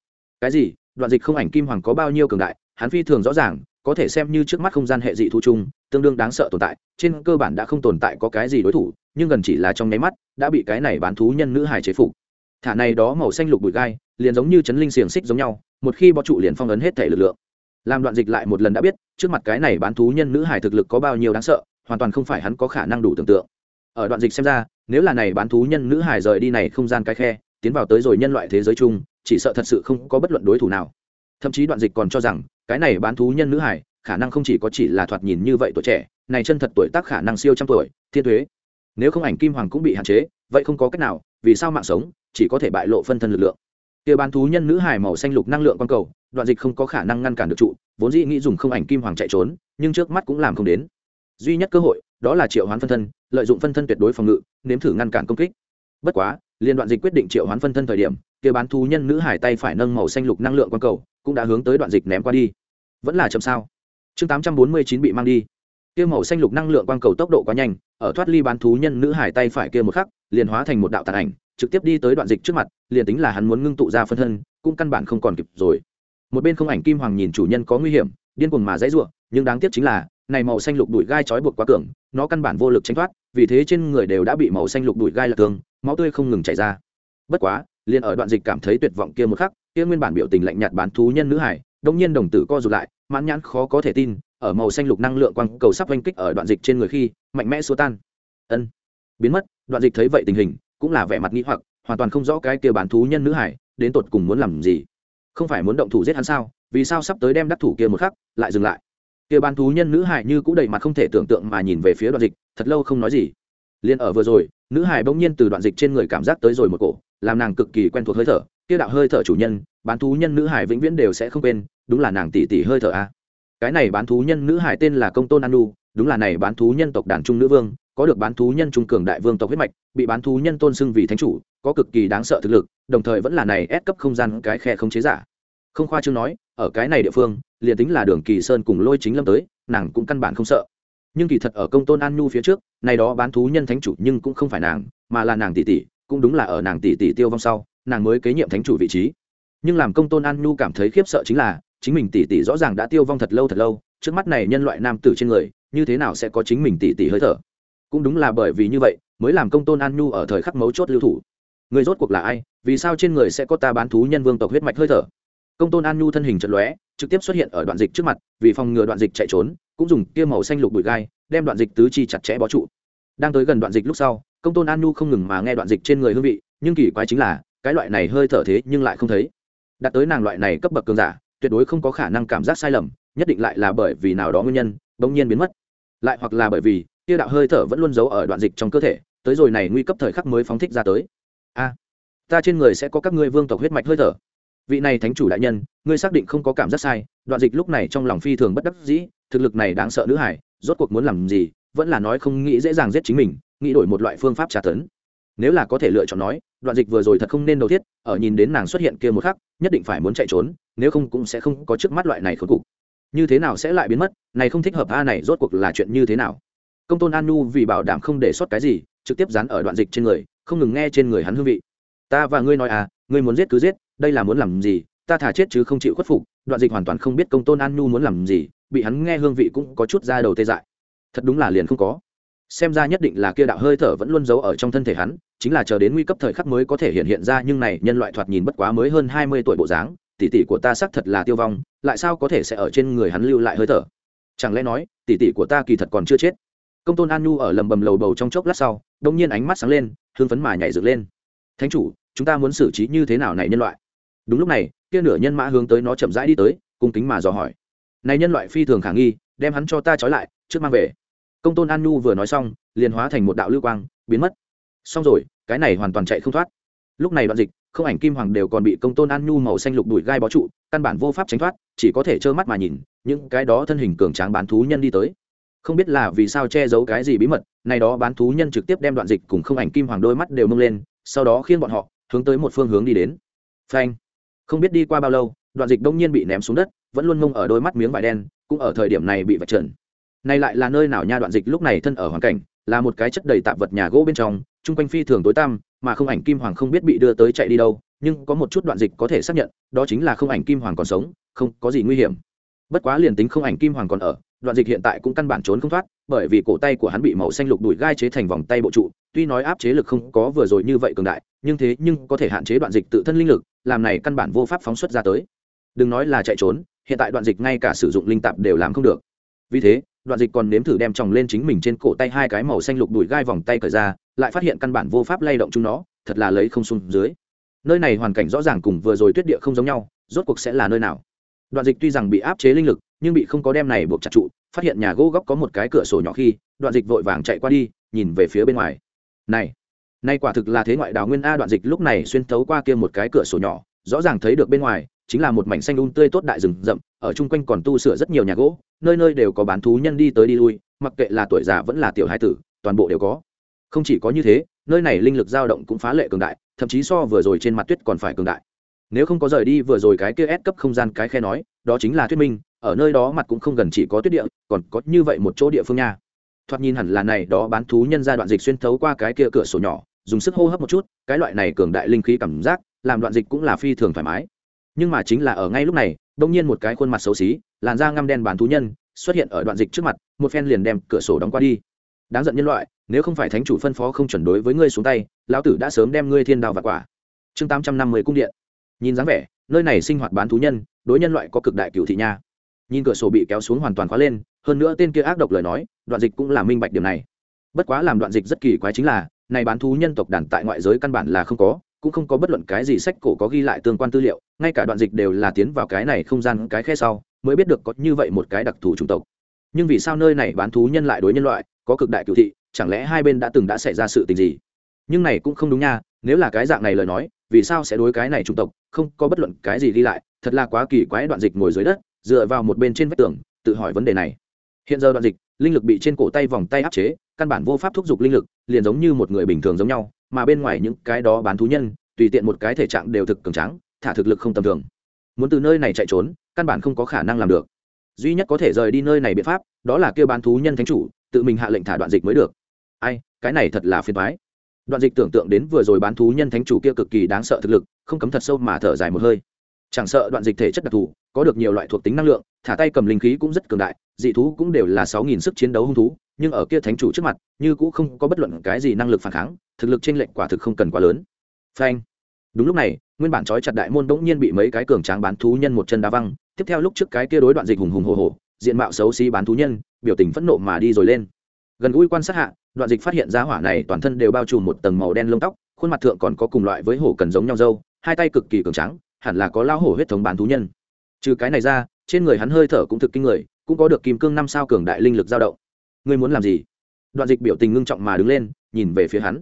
Cái gì? Đoạn dịch không ảnh kim hoàng có bao nhiêu cường đại, hắn phi thường rõ ràng, có thể xem như trước mắt không gian hệ dị thu chung, tương đương đáng sợ tồn tại, trên cơ bản đã không tồn tại có cái gì đối thủ, nhưng gần chỉ là trong nháy mắt, đã bị cái này bán thú nhân nữ hài chế phục thả này đó màu xanh lục bụi gai, liền giống như chấn linh xiềng xích giống nhau, một khi bó trụ liền phong ấn hết thể lực lượng. Làm đoạn dịch lại một lần đã biết, trước mặt cái này bán thú nhân nữ hải thực lực có bao nhiêu đáng sợ, hoàn toàn không phải hắn có khả năng đủ tưởng tượng. Ở đoạn dịch xem ra, nếu là này bán thú nhân nữ hải rời đi này không gian cái khe, tiến vào tới rồi nhân loại thế giới chung, chỉ sợ thật sự không có bất luận đối thủ nào. Thậm chí đoạn dịch còn cho rằng, cái này bán thú nhân nữ hải khả năng không chỉ có chỉ là thoạt nhìn như vậy tuổi trẻ, này chân thật tuổi tác khả năng siêu trăm tuổi, thiên thuế. Nếu không ảnh kim hoàng cũng bị hạn chế, vậy không có cách nào vì sao mạng sống, chỉ có thể bại lộ phân thân lực lượng. Kia bán thú nhân nữ hải màu xanh lục năng lượng quang cầu, đoạn dịch không có khả năng ngăn cản được trụ, vốn dĩ nghĩ dùng không ảnh kim hoàng chạy trốn, nhưng trước mắt cũng làm không đến. Duy nhất cơ hội, đó là triệu hoán phân thân, lợi dụng phân thân tuyệt đối phòng ngự, nếm thử ngăn cản công kích. Bất quá, liên đoạn dịch quyết định triệu hoán phân thân thời điểm, kia bán thú nhân nữ hải tay phải nâng màu xanh lục năng lượng quang cầu, cũng đã hướng tới đoạn dịch ném qua đi. Vẫn là chậm sao? Chương tám trăm bốn mươi chín bị mang đi. Kia màu xanh lục năng lượng quang cầu tốc độ quá nhanh ở thoát ly bán thú nhân nữ hải tay phải kia một khắc, liền hóa thành một đạo tàn ảnh, trực tiếp đi tới đoạn dịch trước mặt, liền tính là hắn muốn ngưng tụ ra phân thân, cũng căn bản không còn kịp rồi. Một bên không ảnh kim hoàng nhìn chủ nhân có nguy hiểm, điên cuồng mà dãy ruộng nhưng đáng tiếc chính là, này màu xanh lục đùi gai trói buộc quá cường, nó căn bản vô lực tránh thoát, vì thế trên người đều đã bị màu xanh lục đùi gai lật tường, máu tươi không ngừng chảy ra. Bất quá, liền ở đoạn dịch cảm thấy tuyệt vọng kia một khắc, kia nguyên bản biểu tình lạnh nhạt bán thú nhân nữ hải đông nhiên đồng tử co rụt lại, mãn nhãn khó có thể tin ở màu xanh lục năng lượng quang cầu sắp oanh kích ở đoạn dịch trên người khi mạnh mẽ xua tan. Ân, biến mất, đoạn dịch thấy vậy tình hình cũng là vẻ mặt nghĩ hoặc, hoàn toàn không rõ cái kia bán thú nhân nữ hải đến tột cùng muốn làm gì. Không phải muốn động thủ giết hắn sao? Vì sao sắp tới đem đắc thủ kia một khắc lại dừng lại? Kia bán thú nhân nữ hải như cũng đầy mặt không thể tưởng tượng mà nhìn về phía đoạn dịch, thật lâu không nói gì. Liền ở vừa rồi, nữ hải bỗng nhiên từ đoạn dịch trên người cảm giác tới rồi một cổ, làm nàng cực kỳ quen thuộc hơi thở. Kia đạo hơi thở chủ nhân, bán thú nhân nữ hải vĩnh viễn đều sẽ không quên, đúng là nàng tỷ tỷ hơi thở a cái này bán thú nhân nữ hải tên là công tôn anu đúng là này bán thú nhân tộc đàn trung nữ vương, có được bán thú nhân trung cường đại vương tộc huyết mạch, bị bán thú nhân tôn xưng vì thánh chủ, có cực kỳ đáng sợ thực lực, đồng thời vẫn là này ép cấp không gian cái khe không chế giả. Không khoa chương nói, ở cái này địa phương, liền tính là đường kỳ sơn cùng lôi chính lâm tới, nàng cũng căn bản không sợ. Nhưng kỳ thật ở công tôn an nhu phía trước, này đó bán thú nhân thánh chủ nhưng cũng không phải nàng, mà là nàng tỷ tỷ, cũng đúng là ở nàng tỷ tỷ tiêu vong sau, nàng mới kế nhiệm thánh chủ vị trí. Nhưng làm công tôn an nhu cảm thấy khiếp sợ chính là chính mình tỷ tỷ rõ ràng đã tiêu vong thật lâu thật lâu, trước mắt này nhân loại nam tử trên người, như thế nào sẽ có chính mình tỷ tỷ hơi thở? Cũng đúng là bởi vì như vậy, mới làm công tôn an nhu ở thời khắc mấu chốt lưu thủ. Người rốt cuộc là ai? Vì sao trên người sẽ có ta bán thú nhân vương tộc huyết mạch hơi thở? Công tôn an nhu thân hình trận lóe, trực tiếp xuất hiện ở đoạn dịch trước mặt, vì phòng ngừa đoạn dịch chạy trốn, cũng dùng kia màu xanh lục bụi gai, đem đoạn dịch tứ chi chặt chẽ bó trụ. Đang tới gần đoạn dịch lúc sau, công tôn an nhu không ngừng mà nghe đoạn dịch trên người hương vị, nhưng kỳ quái chính là, cái loại này hơi thở thế nhưng lại không thấy. Đặt tới nàng loại này cấp bậc cường giả tuyệt đối không có khả năng cảm giác sai lầm, nhất định lại là bởi vì nào đó nguyên nhân, bỗng nhiên biến mất. Lại hoặc là bởi vì tiêu đạo hơi thở vẫn luôn giấu ở đoạn dịch trong cơ thể, tới rồi này nguy cấp thời khắc mới phóng thích ra tới. A, ta trên người sẽ có các ngươi vương tộc huyết mạch hơi thở. Vị này thánh chủ đại nhân, ngươi xác định không có cảm giác sai, đoạn dịch lúc này trong lòng phi thường bất đắc dĩ, thực lực này đáng sợ nữ hải, rốt cuộc muốn làm gì, vẫn là nói không nghĩ dễ dàng giết chính mình, nghĩ đổi một loại phương pháp trả tấn nếu là có thể lựa chọn nói, đoạn dịch vừa rồi thật không nên đầu thiết, ở nhìn đến nàng xuất hiện kia một khắc, nhất định phải muốn chạy trốn, nếu không cũng sẽ không có trước mắt loại này khốn cục. Như thế nào sẽ lại biến mất, này không thích hợp a, này rốt cuộc là chuyện như thế nào? Công tôn an nu vì bảo đảm không để sót cái gì, trực tiếp dán ở đoạn dịch trên người, không ngừng nghe trên người hắn hương vị. Ta và ngươi nói à ngươi muốn giết cứ giết, đây là muốn làm gì, ta thả chết chứ không chịu khuất phục, đoạn dịch hoàn toàn không biết công tôn an nu muốn làm gì, bị hắn nghe hương vị cũng có chút ra đầu tê dại. Thật đúng là liền không có xem ra nhất định là kia đạo hơi thở vẫn luôn giấu ở trong thân thể hắn, chính là chờ đến nguy cấp thời khắc mới có thể hiện hiện ra, nhưng này nhân loại thoạt nhìn bất quá mới hơn hai mươi tuổi bộ dáng, tỷ tỷ của ta xác thật là tiêu vong, lại sao có thể sẽ ở trên người hắn lưu lại hơi thở? Chẳng lẽ nói, tỷ tỷ của ta kỳ thật còn chưa chết? Công tôn an nhu ở lầm bầm lầu bầu trong chốc lát sau đông nhiên ánh mắt sáng lên hương phấn mà nhảy dựng lên. Thánh chủ, chúng ta muốn xử trí như thế nào này nhân loại? Đúng lúc này, kia nửa nhân mã hướng tới nó chậm rãi đi tới, cung kính mà dò hỏi. Này nhân loại phi thường khả nghi, đem hắn cho ta trói lại, trước mang về công tôn an Nu vừa nói xong, liền hóa thành một đạo lưu quang, biến mất. Xong rồi, cái này hoàn toàn chạy không thoát. Lúc này đoạn dịch, không ảnh kim hoàng đều còn bị công tôn an nhu màu xanh lục đùi gai bó trụ, căn bản vô pháp tránh thoát, chỉ có thể trơ mắt mà nhìn, những cái đó thân hình cường tráng bán thú nhân đi tới. Không biết là vì sao che giấu cái gì bí mật, này đó bán thú nhân trực tiếp đem đoạn dịch cùng không ảnh kim hoàng đôi mắt đều mông lên, sau đó khiến bọn họ, hướng tới một phương hướng đi đến. Phanh. Không biết đi qua bao lâu, đoạn dịch đông nhiên bị ném xuống đất, vẫn luôn mông ở đôi mắt miếng vải đen, cũng ở thời điểm này bị vạch trần này lại là nơi nào nha, đoạn dịch lúc này thân ở hoàn cảnh, là một cái chất đầy tạp vật nhà gỗ bên trong, chung quanh phi thường tối tăm, mà không ảnh kim hoàng không biết bị đưa tới chạy đi đâu, nhưng có một chút đoạn dịch có thể xác nhận, đó chính là không ảnh kim hoàng còn sống, không có gì nguy hiểm. Bất quá liền tính không ảnh kim hoàng còn ở, đoạn dịch hiện tại cũng căn bản trốn không thoát, bởi vì cổ tay của hắn bị màu xanh lục đùi gai chế thành vòng tay bộ trụ, tuy nói áp chế lực không có vừa rồi như vậy cường đại, nhưng thế nhưng có thể hạn chế đoạn dịch tự thân linh lực, làm này căn bản vô pháp phóng xuất ra tới. Đừng nói là chạy trốn, hiện tại đoạn dịch ngay cả sử dụng linh tạp đều làm không được. Vì thế đoạn dịch còn nếm thử đem tròng lên chính mình trên cổ tay hai cái màu xanh lục đùi gai vòng tay cởi ra, lại phát hiện căn bản vô pháp lay động chúng nó, thật là lấy không xuống dưới. Nơi này hoàn cảnh rõ ràng cùng vừa rồi tuyết địa không giống nhau, rốt cuộc sẽ là nơi nào? Đoạn dịch tuy rằng bị áp chế linh lực, nhưng bị không có đem này buộc chặt trụ, phát hiện nhà gỗ góc có một cái cửa sổ nhỏ khi, đoạn dịch vội vàng chạy qua đi, nhìn về phía bên ngoài. Này, nay quả thực là thế ngoại đào nguyên a đoạn dịch lúc này xuyên thấu qua kia một cái cửa sổ nhỏ, rõ ràng thấy được bên ngoài chính là một mảnh xanh un tươi tốt đại rừng rậm, ở chung quanh còn tu sửa rất nhiều nhà gỗ, nơi nơi đều có bán thú nhân đi tới đi lui, mặc kệ là tuổi già vẫn là tiểu hai tử, toàn bộ đều có. Không chỉ có như thế, nơi này linh lực dao động cũng phá lệ cường đại, thậm chí so vừa rồi trên mặt tuyết còn phải cường đại. Nếu không có rời đi vừa rồi cái kia ép cấp không gian cái khe nói, đó chính là thuyết minh, ở nơi đó mặt cũng không gần chỉ có tuyết địa, còn có như vậy một chỗ địa phương nha. Thoạt nhìn hẳn là này đó bán thú nhân ra đoạn dịch xuyên thấu qua cái kia cửa sổ nhỏ, dùng sức hô hấp một chút, cái loại này cường đại linh khí cảm giác, làm đoạn dịch cũng là phi thường thoải mái nhưng mà chính là ở ngay lúc này đông nhiên một cái khuôn mặt xấu xí, làn da ngăm đen bán thú nhân, xuất hiện ở đoạn dịch trước mặt, một phen liền đem cửa sổ đóng qua đi. Đáng giận nhân loại, nếu không phải thánh chủ phân phó không chuẩn đối với ngươi xuống tay, lão tử đã sớm đem ngươi thiên đào và quả. Chương tám trăm năm mươi cung điện. Nhìn dáng vẻ, nơi này sinh hoạt bán thú nhân, đối nhân loại có cực đại cựu thị nha. Nhìn cửa sổ bị kéo xuống hoàn toàn khóa lên, hơn nữa tên kia ác độc lời nói, đoạn dịch cũng là minh bạch điều này. Bất quá làm đoạn dịch rất kỳ quái chính là, này bán thú nhân tộc đàn tại ngoại giới căn bản là không có cũng không có bất luận cái gì sách cổ có ghi lại tương quan tư liệu, ngay cả đoạn dịch đều là tiến vào cái này không gian cái khe sau, mới biết được có như vậy một cái đặc thù chủng tộc. Nhưng vì sao nơi này bán thú nhân lại đối nhân loại, có cực đại cựu thị, chẳng lẽ hai bên đã từng đã xảy ra sự tình gì? Nhưng này cũng không đúng nha, nếu là cái dạng này lời nói, vì sao sẽ đối cái này chủng tộc không có bất luận cái gì ghi lại? Thật là quá kỳ quái đoạn dịch ngồi dưới đất, dựa vào một bên trên vách tường, tự hỏi vấn đề này. Hiện giờ đoạn dịch, linh lực bị trên cổ tay vòng tay áp chế, căn bản vô pháp thúc giục linh lực, liền giống như một người bình thường giống nhau mà bên ngoài những cái đó bán thú nhân, tùy tiện một cái thể trạng đều thực cường tráng, thả thực lực không tầm thường. Muốn từ nơi này chạy trốn, căn bản không có khả năng làm được. Duy nhất có thể rời đi nơi này biện pháp, đó là kêu bán thú nhân thánh chủ, tự mình hạ lệnh thả đoạn dịch mới được. Ai, cái này thật là phiền thoái đoạn dịch tưởng tượng đến vừa rồi bán thú nhân thánh chủ kia cực kỳ đáng sợ thực lực, không cấm thật sâu mà thở dài một hơi. Chẳng sợ đoạn dịch thể chất đặc thù, có được nhiều loại thuộc tính năng lượng, thả tay cầm linh khí cũng rất cường đại, dị thú cũng đều là sáu nghìn sức chiến đấu hung thú nhưng ở kia thánh chủ trước mặt, như cũng không có bất luận cái gì năng lực phản kháng, thực lực trên lệnh quả thực không cần quá lớn. Phanh. Đúng lúc này, nguyên bản trói chặt đại môn bỗng nhiên bị mấy cái cường tráng bán thú nhân một chân đá văng, tiếp theo lúc trước cái kia đối đoạn dịch hùng hùng hồ hồ diện mạo xấu xí bán thú nhân, biểu tình phẫn nộ mà đi rồi lên. Gần gũi quan sát hạ, đoạn dịch phát hiện ra hỏa này toàn thân đều bao trùm một tầng màu đen lông tóc, khuôn mặt thượng còn có cùng loại với hổ cần giống nhau dâu, hai tay cực kỳ cường trắng hẳn là có lao hổ huyết thống bán thú nhân. Trừ cái này ra, trên người hắn hơi thở cũng thực kinh người, cũng có được kim cương năm sao cường đại linh lực dao động ngươi muốn làm gì? Đoạn dịch biểu tình ngưng trọng mà đứng lên, nhìn về phía hắn.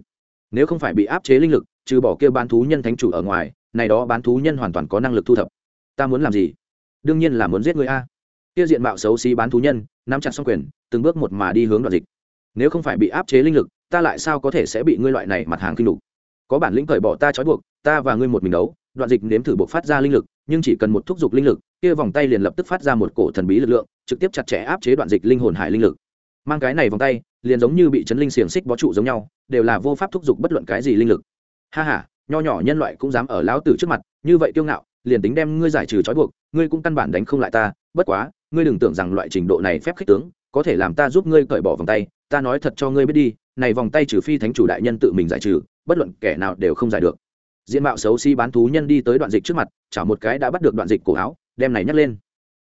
Nếu không phải bị áp chế linh lực, trừ bỏ kia bán thú nhân thánh chủ ở ngoài, này đó bán thú nhân hoàn toàn có năng lực thu thập. Ta muốn làm gì? Đương nhiên là muốn giết người a. Kia diện mạo xấu xí bán thú nhân, nắm chặt xong quyền, từng bước một mà đi hướng đoạn dịch. Nếu không phải bị áp chế linh lực, ta lại sao có thể sẽ bị ngươi loại này mặt hàng kinh đục? Có bản lĩnh cởi bỏ ta trói buộc, ta và ngươi một mình đấu, đoạn dịch nếm thử buộc phát ra linh lực, nhưng chỉ cần một thúc giục linh lực, kia vòng tay liền lập tức phát ra một cổ thần bí lực lượng, trực tiếp chặt chẽ áp chế đoạn dịch linh hồn hải linh lực mang cái này vòng tay, liền giống như bị chấn linh xiềng xích bó trụ giống nhau, đều là vô pháp thúc giục bất luận cái gì linh lực. Ha ha, nho nhỏ nhân loại cũng dám ở lão tử trước mặt, như vậy kiêu ngạo, liền tính đem ngươi giải trừ trói buộc, ngươi cũng căn bản đánh không lại ta, bất quá, ngươi đừng tưởng rằng loại trình độ này phép khích tướng, có thể làm ta giúp ngươi cởi bỏ vòng tay, ta nói thật cho ngươi biết đi, này vòng tay trừ phi thánh chủ đại nhân tự mình giải trừ, bất luận kẻ nào đều không giải được. Diện mạo xấu xí bán thú nhân đi tới đoạn dịch trước mặt, chảo một cái đã bắt được đoạn dịch cổ áo, đem này nhấc lên.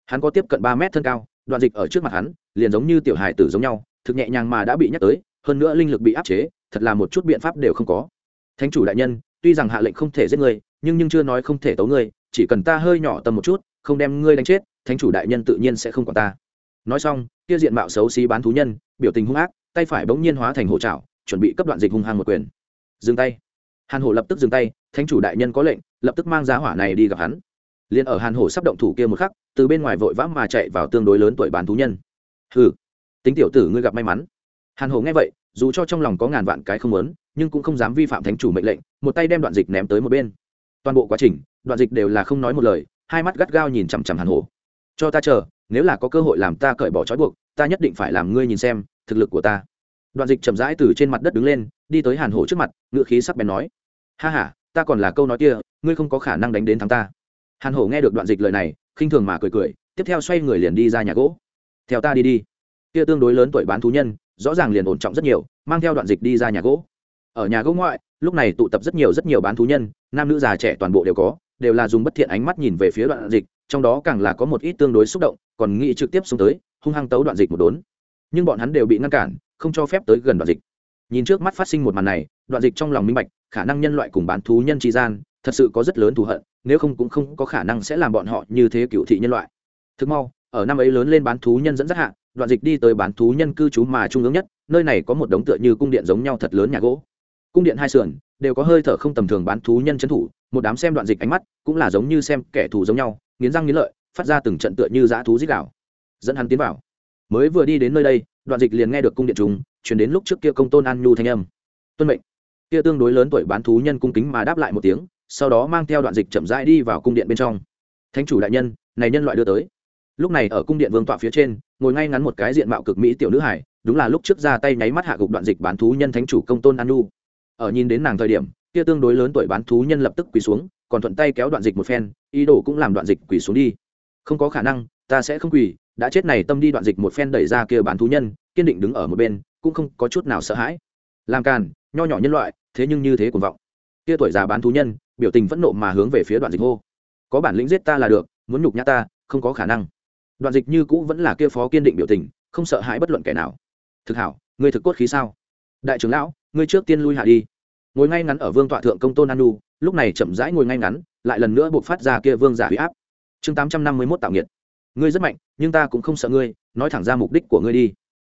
Hắn có tiếp cận ba mét thân cao, đoạn dịch ở trước mặt hắn liền giống như tiểu hài tử giống nhau, thực nhẹ nhàng mà đã bị nhắc tới, hơn nữa linh lực bị áp chế, thật là một chút biện pháp đều không có. Thánh chủ đại nhân, tuy rằng hạ lệnh không thể giết ngươi nhưng nhưng chưa nói không thể tấu ngươi chỉ cần ta hơi nhỏ tầm một chút, không đem ngươi đánh chết, thánh chủ đại nhân tự nhiên sẽ không còn ta. Nói xong, kia diện mạo xấu xí bán thú nhân, biểu tình hung ác, tay phải bỗng nhiên hóa thành hổ trảo, chuẩn bị cấp đoạn dịch hung hăng một quyền. Dừng tay. Hàn hổ lập tức dừng tay, thánh chủ đại nhân có lệnh, lập tức mang giá hỏa này đi gặp hắn. Liền ở hàn hổ sắp động thủ kia một khắc, từ bên ngoài vội vã mà chạy vào tương đối lớn tuổi bán thú nhân hừ, tính tiểu tử ngươi gặp may mắn. Hàn hổ nghe vậy, dù cho trong lòng có ngàn vạn cái không lớn nhưng cũng không dám vi phạm thánh chủ mệnh lệnh, một tay đem đoạn dịch ném tới một bên. Toàn bộ quá trình, đoạn dịch đều là không nói một lời, hai mắt gắt gao nhìn chằm chằm hàn hổ. Cho ta chờ, nếu là có cơ hội làm ta cởi bỏ trói buộc, ta nhất định phải làm ngươi nhìn xem, thực lực của ta. Đoạn dịch chậm rãi từ trên mặt đất đứng lên, đi tới hàn hổ trước mặt, ngựa khí sắc bén nói. Ha h a ta còn là câu nói kia, ngươi không có khả năng đánh đến thắng ta. Hàn hổ nghe được đoạn dịch lời này, khinh thường mà cười cười, tiếp theo xoay người liền đi ra nhà gỗ theo ta đi đi. Kia tương đối lớn tuổi bán thú nhân, rõ ràng liền ổn trọng rất nhiều, mang theo đoạn dịch đi ra nhà gỗ. Ở nhà gỗ ngoại, lúc này tụ tập rất nhiều rất nhiều bán thú nhân, nam nữ già trẻ toàn bộ đều có, đều là dùng bất thiện ánh mắt nhìn về phía đoạn dịch, trong đó càng là có một ít tương đối xúc động, còn nghĩ trực tiếp xuống tới, hung hăng tấu đoạn dịch một đốn. Nhưng bọn hắn đều bị ngăn cản, không cho phép tới gần đoạn dịch. Nhìn trước mắt phát sinh một màn này, đoạn dịch trong lòng minh bạch, khả năng nhân loại cùng bán thú nhân tri gian, thật sự có rất lớn thù hận, nếu không cũng không có khả năng sẽ làm bọn họ như thế cựu thị nhân loại. Thực mau ở năm ấy lớn lên bán thú nhân dẫn dắt hạ, đoạn dịch đi tới bán thú nhân cư trú mà trung ương nhất, nơi này có một đống tựa như cung điện giống nhau thật lớn nhà gỗ. Cung điện hai sườn, đều có hơi thở không tầm thường bán thú nhân trấn thủ, một đám xem đoạn dịch ánh mắt cũng là giống như xem kẻ thù giống nhau, nghiến răng nghiến lợi, phát ra từng trận tựa như dã thú dích đạo dẫn hắn tiến vào. Mới vừa đi đến nơi đây, đoạn dịch liền nghe được cung điện trùng chuyển đến lúc trước kia công tôn an nhu thanh âm. Tuân mệnh. Kia tương đối lớn tuổi bán thú nhân cung kính mà đáp lại một tiếng, sau đó mang theo đoạn dịch chậm rãi đi vào cung điện bên trong. Thánh chủ đại nhân, này nhân loại đưa tới lúc này ở cung điện vương tọa phía trên, ngồi ngay ngắn một cái diện mạo cực mỹ tiểu nữ hải đúng là lúc trước ra tay nháy mắt hạ gục đoạn dịch bán thú nhân thánh chủ công tôn an nu ở nhìn đến nàng thời điểm, kia tương đối lớn tuổi bán thú nhân lập tức quỳ xuống, còn thuận tay kéo đoạn dịch một phen, ý đồ cũng làm đoạn dịch quỳ xuống đi. Không có khả năng, ta sẽ không quỳ, đã chết này tâm đi đoạn dịch một phen đẩy ra kia bán thú nhân, kiên định đứng ở một bên, cũng không có chút nào sợ hãi. Làm càn, nho nhỏ nhân loại, thế nhưng như thế cuồng vọng. Kia tuổi già bán thú nhân, biểu tình phẫn nộ mà hướng về phía đoạn dịch hô. Có bản lĩnh giết ta là được, muốn nhục nhã ta, không có khả năng đoạn dịch như cũ vẫn là kia phó kiên định biểu tình, không sợ hãi bất luận kẻ nào. Thực hảo, ngươi thực cốt khí sao? Đại trưởng lão, ngươi trước tiên lui hạ đi. Ngồi ngay ngắn ở vương tọa thượng công tôn anu, lúc này chậm rãi ngồi ngay ngắn, lại lần nữa buộc phát ra kia vương giả huy áp. Chương tám trăm năm mươi mốt tạo nghiệt. Ngươi rất mạnh, nhưng ta cũng không sợ ngươi, nói thẳng ra mục đích của ngươi đi.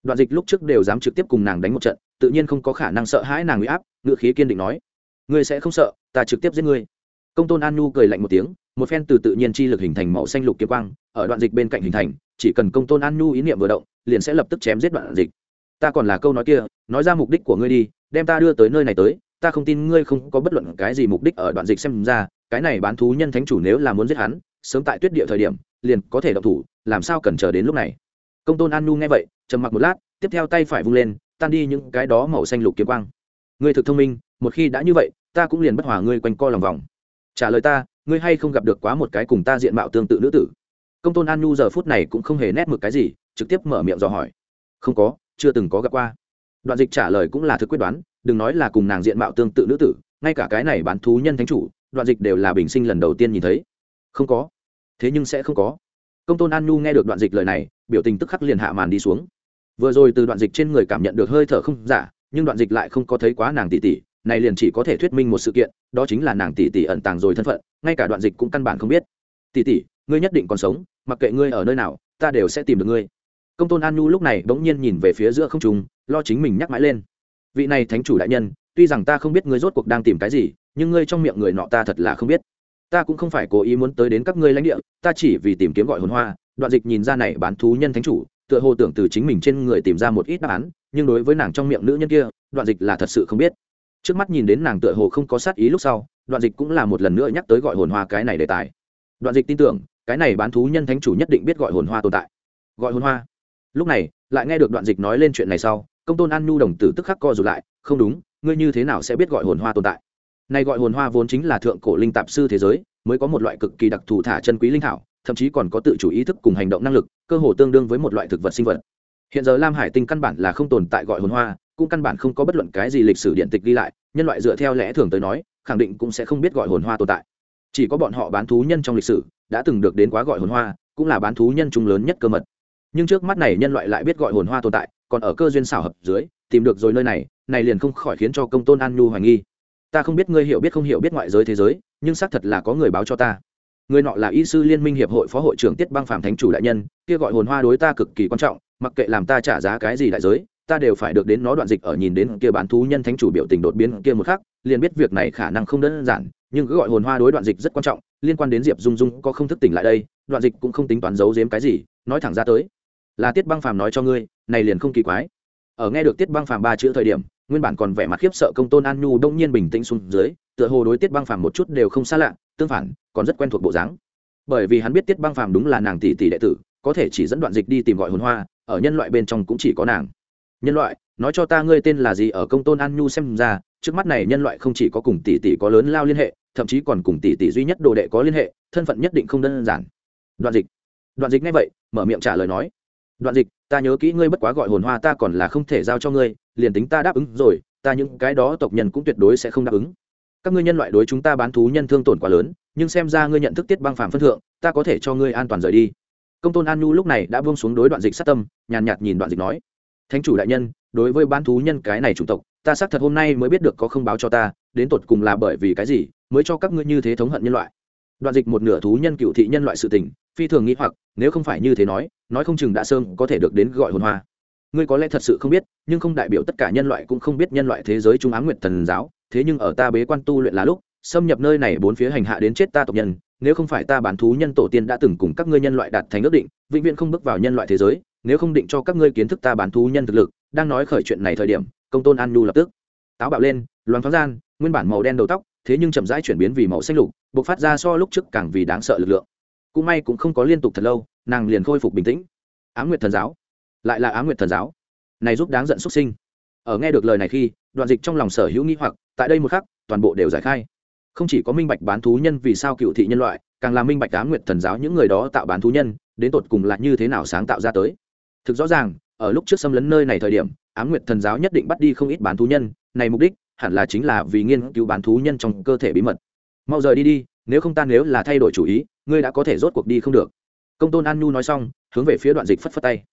Đoạn dịch lúc trước đều dám trực tiếp cùng nàng đánh một trận, tự nhiên không có khả năng sợ hãi nàng huy áp ngự khí kiên định nói. Ngươi sẽ không sợ, ta trực tiếp giết ngươi. Công tôn an nhu cười lạnh một tiếng một phen từ tự nhiên chi lực hình thành màu xanh lục kiếm quang, ở đoạn dịch bên cạnh hình thành, chỉ cần công tôn an nhu ý niệm vừa động, liền sẽ lập tức chém giết đoạn dịch. Ta còn là câu nói kia, nói ra mục đích của ngươi đi, đem ta đưa tới nơi này tới, ta không tin ngươi không có bất luận cái gì mục đích ở đoạn dịch xem ra, cái này bán thú nhân thánh chủ nếu là muốn giết hắn, sớm tại tuyết địa thời điểm, liền có thể động thủ, làm sao cần chờ đến lúc này? Công tôn an nhu nghe vậy, trầm mặc một lát, tiếp theo tay phải vung lên, tan đi những cái đó màu xanh lục kiếm quang. Ngươi thực thông minh, một khi đã như vậy, ta cũng liền bất hòa ngươi quanh co lòng vòng. Trả lời ta ngươi hay không gặp được quá một cái cùng ta diện mạo tương tự nữ tử? Công tôn an nhu giờ phút này cũng không hề nét mực cái gì, trực tiếp mở miệng dò hỏi. Không có, chưa từng có gặp qua. Đoạn dịch trả lời cũng là thực quyết đoán, đừng nói là cùng nàng diện mạo tương tự nữ tử, ngay cả cái này bán thú nhân thánh chủ, đoạn dịch đều là bình sinh lần đầu tiên nhìn thấy. Không có. Thế nhưng sẽ không có. Công tôn an nhu nghe được đoạn dịch lời này, biểu tình tức khắc liền hạ màn đi xuống. Vừa rồi từ đoạn dịch trên người cảm nhận được hơi thở không giả, nhưng đoạn dịch lại không có thấy quá nàng tỷ tỷ này liền chỉ có thể thuyết minh một sự kiện, đó chính là nàng tỷ tỷ ẩn tàng rồi thân phận, ngay cả đoạn dịch cũng căn bản không biết. Tỷ tỷ, ngươi nhất định còn sống, mặc kệ ngươi ở nơi nào, ta đều sẽ tìm được ngươi. Công tôn an nhu lúc này bỗng nhiên nhìn về phía giữa không trung, lo chính mình nhắc mãi lên. Vị này thánh chủ đại nhân, tuy rằng ta không biết ngươi rốt cuộc đang tìm cái gì, nhưng ngươi trong miệng người nọ ta thật là không biết. Ta cũng không phải cố ý muốn tới đến các ngươi lãnh địa, ta chỉ vì tìm kiếm gọi hồn hoa. Đoạn dịch nhìn ra này bán thú nhân thánh chủ, tựa hồ tưởng từ chính mình trên người tìm ra một ít đáp án, nhưng đối với nàng trong miệng nữ nhân kia, đoạn dịch là thật sự không biết trước mắt nhìn đến nàng tựa hồ không có sát ý lúc sau, đoạn dịch cũng là một lần nữa nhắc tới gọi hồn hoa cái này đề tài. Đoạn dịch tin tưởng, cái này bán thú nhân thánh chủ nhất định biết gọi hồn hoa tồn tại. Gọi hồn hoa. Lúc này, lại nghe được đoạn dịch nói lên chuyện này sau, công tôn an nhu đồng tử tức khắc co rụt lại, không đúng, ngươi như thế nào sẽ biết gọi hồn hoa tồn tại? Này gọi hồn hoa vốn chính là thượng cổ linh tạp sư thế giới, mới có một loại cực kỳ đặc thù thả chân quý linh thảo, thậm chí còn có tự chủ ý thức cùng hành động năng lực, cơ hồ tương đương với một loại thực vật sinh vật. Hiện giờ lam hải tinh căn bản là không tồn tại gọi hồn hoa cũng căn bản không có bất luận cái gì lịch sử điện tịch ghi lại, nhân loại dựa theo lẽ thường tới nói, khẳng định cũng sẽ không biết gọi hồn hoa tồn tại. Chỉ có bọn họ bán thú nhân trong lịch sử, đã từng được đến quá gọi hồn hoa, cũng là bán thú nhân chúng lớn nhất cơ mật. Nhưng trước mắt này nhân loại lại biết gọi hồn hoa tồn tại, còn ở cơ duyên xảo hợp dưới, tìm được rồi nơi này này liền không khỏi khiến cho công tôn an nhu hoài nghi. Ta không biết ngươi hiểu biết không hiểu biết ngoại giới thế giới, nhưng xác thật là có người báo cho ta. Người nọ là y sư liên minh hiệp hội phó hội trưởng tiết băng phạm thánh chủ đại nhân, kia gọi hồn hoa đối ta cực kỳ quan trọng, mặc kệ làm ta trả giá cái gì đại giới ta đều phải được đến nó đoạn dịch ở nhìn đến kia bán thú nhân thánh chủ biểu tình đột biến kia một khắc, liền biết việc này khả năng không đơn giản, nhưng cứ gọi hồn hoa đối đoạn dịch rất quan trọng, liên quan đến diệp dung dung có không thức tỉnh lại đây, đoạn dịch cũng không tính toán giấu giếm cái gì, nói thẳng ra tới. Là tiết băng phàm nói cho ngươi, này liền không kỳ quái. Ở nghe được tiết băng phàm ba chữ thời điểm, nguyên bản còn vẻ mặt khiếp sợ công tôn an nhu đông nhiên bình tĩnh xuống dưới, tựa hồ đối tiết băng phàm một chút đều không xa lạ, tương phản, còn rất quen thuộc bộ dáng. Bởi vì hắn biết tiết băng phàm đúng là nàng tỷ tỷ đệ tử, có thể chỉ dẫn đoạn dịch đi tìm gọi hồn hoa, ở nhân loại bên trong cũng chỉ có nàng nhân loại nói cho ta ngươi tên là gì ở công tôn an nhu xem ra trước mắt này nhân loại không chỉ có cùng tỷ tỷ có lớn lao liên hệ thậm chí còn cùng tỷ tỷ duy nhất đồ đệ có liên hệ thân phận nhất định không đơn giản. Đoạn dịch. Đoạn dịch ngay vậy mở miệng trả lời nói. Đoạn dịch ta nhớ kỹ ngươi bất quá gọi hồn hoa ta còn là không thể giao cho ngươi liền tính ta đáp ứng rồi ta những cái đó tộc nhân cũng tuyệt đối sẽ không đáp ứng. Các ngươi nhân loại đối chúng ta bán thú nhân thương tổn quá lớn nhưng xem ra ngươi nhận thức tiết băng phạm phân thượng ta có thể cho ngươi an toàn rời đi. Công tôn an nhu lúc này đã buông xuống đối đoạn dịch sát tâm nhàn nhạt, nhạt nhìn đoạn dịch nói thánh chủ đại nhân, đối với bán thú nhân cái này chủng tộc, ta xác thật hôm nay mới biết được có không báo cho ta, đến tột cùng là bởi vì cái gì, mới cho các ngươi như thế thống hận nhân loại. Đoạn dịch một nửa thú nhân cựu thị nhân loại sự tình, phi thường nghĩ hoặc, nếu không phải như thế nói nói không chừng đã sơn có thể được đến gọi hồn hoa. Ngươi có lẽ thật sự không biết, nhưng không đại biểu tất cả nhân loại cũng không biết nhân loại thế giới trung á nguyện thần giáo, thế nhưng ở ta bế quan tu luyện là lúc, xâm nhập nơi này bốn phía hành hạ đến chết ta tộc nhân, nếu không phải ta bản thú nhân tổ tiên đã từng cùng các ngươi nhân loại đạt thành ước định, vĩnh viễn không bước vào nhân loại thế giới nếu không định cho các ngươi kiến thức ta bán thú nhân thực lực, đang nói khởi chuyện này thời điểm, công tôn an nhu lập tức táo bạo lên, loáng thoáng gian, nguyên bản màu đen đầu tóc, thế nhưng chậm rãi chuyển biến vì màu xanh lục, bộc phát ra so lúc trước càng vì đáng sợ lực lượng. Cũng may cũng không có liên tục thật lâu, nàng liền khôi phục bình tĩnh. Á nguyệt thần giáo, lại là á nguyệt thần giáo. Này giúp đáng giận xuất sinh. Ở nghe được lời này khi, đoạn dịch trong lòng sở hữu nghĩ hoặc, tại đây một khắc, toàn bộ đều giải khai. Không chỉ có minh bạch bán thú nhân vì sao cựu thị nhân loại, càng là minh bạch á nguyệt thần giáo những người đó tạo bán thú nhân, đến tột cùng là như thế nào sáng tạo ra tới thực rõ ràng, ở lúc trước xâm lấn nơi này thời điểm á nguyệt thần giáo nhất định bắt đi không ít bán thú nhân, này mục đích hẳn là chính là vì nghiên cứu bán thú nhân trong cơ thể bí mật. Mau rời đi đi, nếu không ta nếu là thay đổi chủ ý, ngươi đã có thể rốt cuộc đi không được. Công tôn an nhu nói xong, hướng về phía đoạn dịch phất phất tay.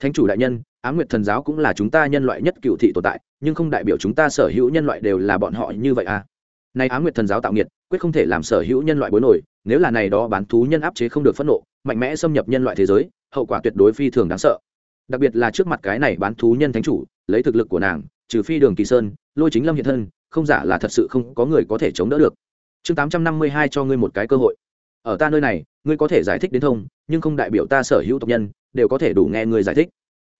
Thánh chủ đại nhân á nguyệt thần giáo cũng là chúng ta nhân loại nhất cựu thị tồn tại, nhưng không đại biểu chúng ta sở hữu nhân loại đều là bọn họ như vậy à. Này á nguyệt thần giáo tạo nghiệt, quyết không thể làm sở hữu nhân loại bối nổi, nếu là này đó bán thú nhân áp chế không được phẫn nộ, mạnh mẽ xâm nhập nhân loại thế giới, hậu quả tuyệt đối phi thường đáng sợ đặc biệt là trước mặt cái này bán thú nhân thánh chủ, lấy thực lực của nàng, trừ phi đường kỳ sơn, lôi chính lâm hiện thân, không giả là thật sự không có người có thể chống đỡ được. Chương tám trăm năm mươi hai cho ngươi một cái cơ hội. Ở ta nơi này, ngươi có thể giải thích đến thông, nhưng không đại biểu ta sở hữu tộc nhân, đều có thể đủ nghe ngươi giải thích.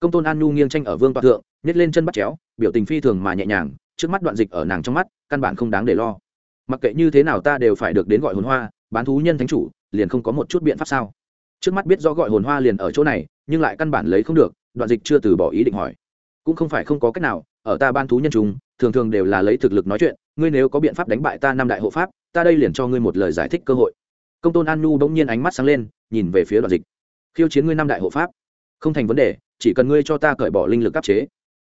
Công tôn an nhu nghiêng tranh ở vương toa thượng nhét lên chân bắt chéo, biểu tình phi thường mà nhẹ nhàng, trước mắt đoạn dịch ở nàng trong mắt, căn bản không đáng để lo. Mặc kệ như thế nào ta đều phải được đến gọi hồn hoa, bán thú nhân thánh chủ, liền không có một chút biện pháp sao? Trước mắt biết rõ gọi hồn hoa liền ở chỗ này, nhưng lại căn bản lấy không được, đoạn dịch chưa từ bỏ ý định hỏi. Cũng không phải không có cách nào, ở ta ban thú nhân chúng thường thường đều là lấy thực lực nói chuyện, ngươi nếu có biện pháp đánh bại ta năm đại hộ pháp, ta đây liền cho ngươi một lời giải thích cơ hội. Công tôn an nhu bỗng nhiên ánh mắt sáng lên, nhìn về phía đoạn dịch. Khiêu chiến ngươi năm đại hộ pháp. Không thành vấn đề, chỉ cần ngươi cho ta cởi bỏ linh lực áp chế.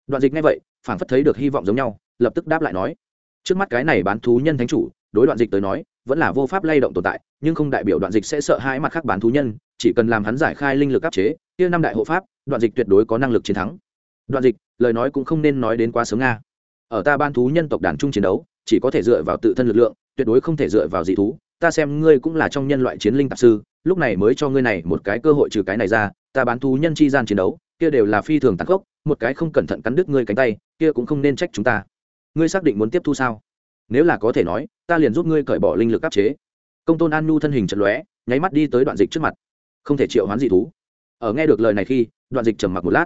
Đoạn dịch ngay vậy, phảng phất thấy được hy vọng giống nhau, lập tức đáp lại nói. Trước mắt cái này bán thú nhân thánh chủ, đối đoạn dịch tới nói vẫn là vô pháp lay động tồn tại, nhưng không đại biểu đoạn dịch sẽ sợ hãi mặt khác bán thú nhân, chỉ cần làm hắn giải khai linh lực áp chế, kia năm đại hộ pháp, đoạn dịch tuyệt đối có năng lực chiến thắng. Đoạn dịch, lời nói cũng không nên nói đến quá sớm nga. Ở ta ban thú nhân tộc đàn chung chiến đấu, chỉ có thể dựa vào tự thân lực lượng, tuyệt đối không thể dựa vào dị thú. Ta xem ngươi cũng là trong nhân loại chiến linh tạp sư, lúc này mới cho ngươi này một cái cơ hội trừ cái này ra, ta bán thú nhân chi gian chiến đấu, kia đều là phi thường tăng khốc, một cái không cẩn thận cắn đứt ngươi cánh tay, kia cũng không nên trách chúng ta. Ngươi xác định muốn tiếp thu sao? Nếu là có thể nói, ta liền giúp ngươi cởi bỏ linh lực áp chế. Công tôn an nu thân hình chật lóe, nháy mắt đi tới đoạn dịch trước mặt. Không thể triệu hoán dị thú. Ở nghe được lời này khi, đoạn dịch trầm mặc một lát.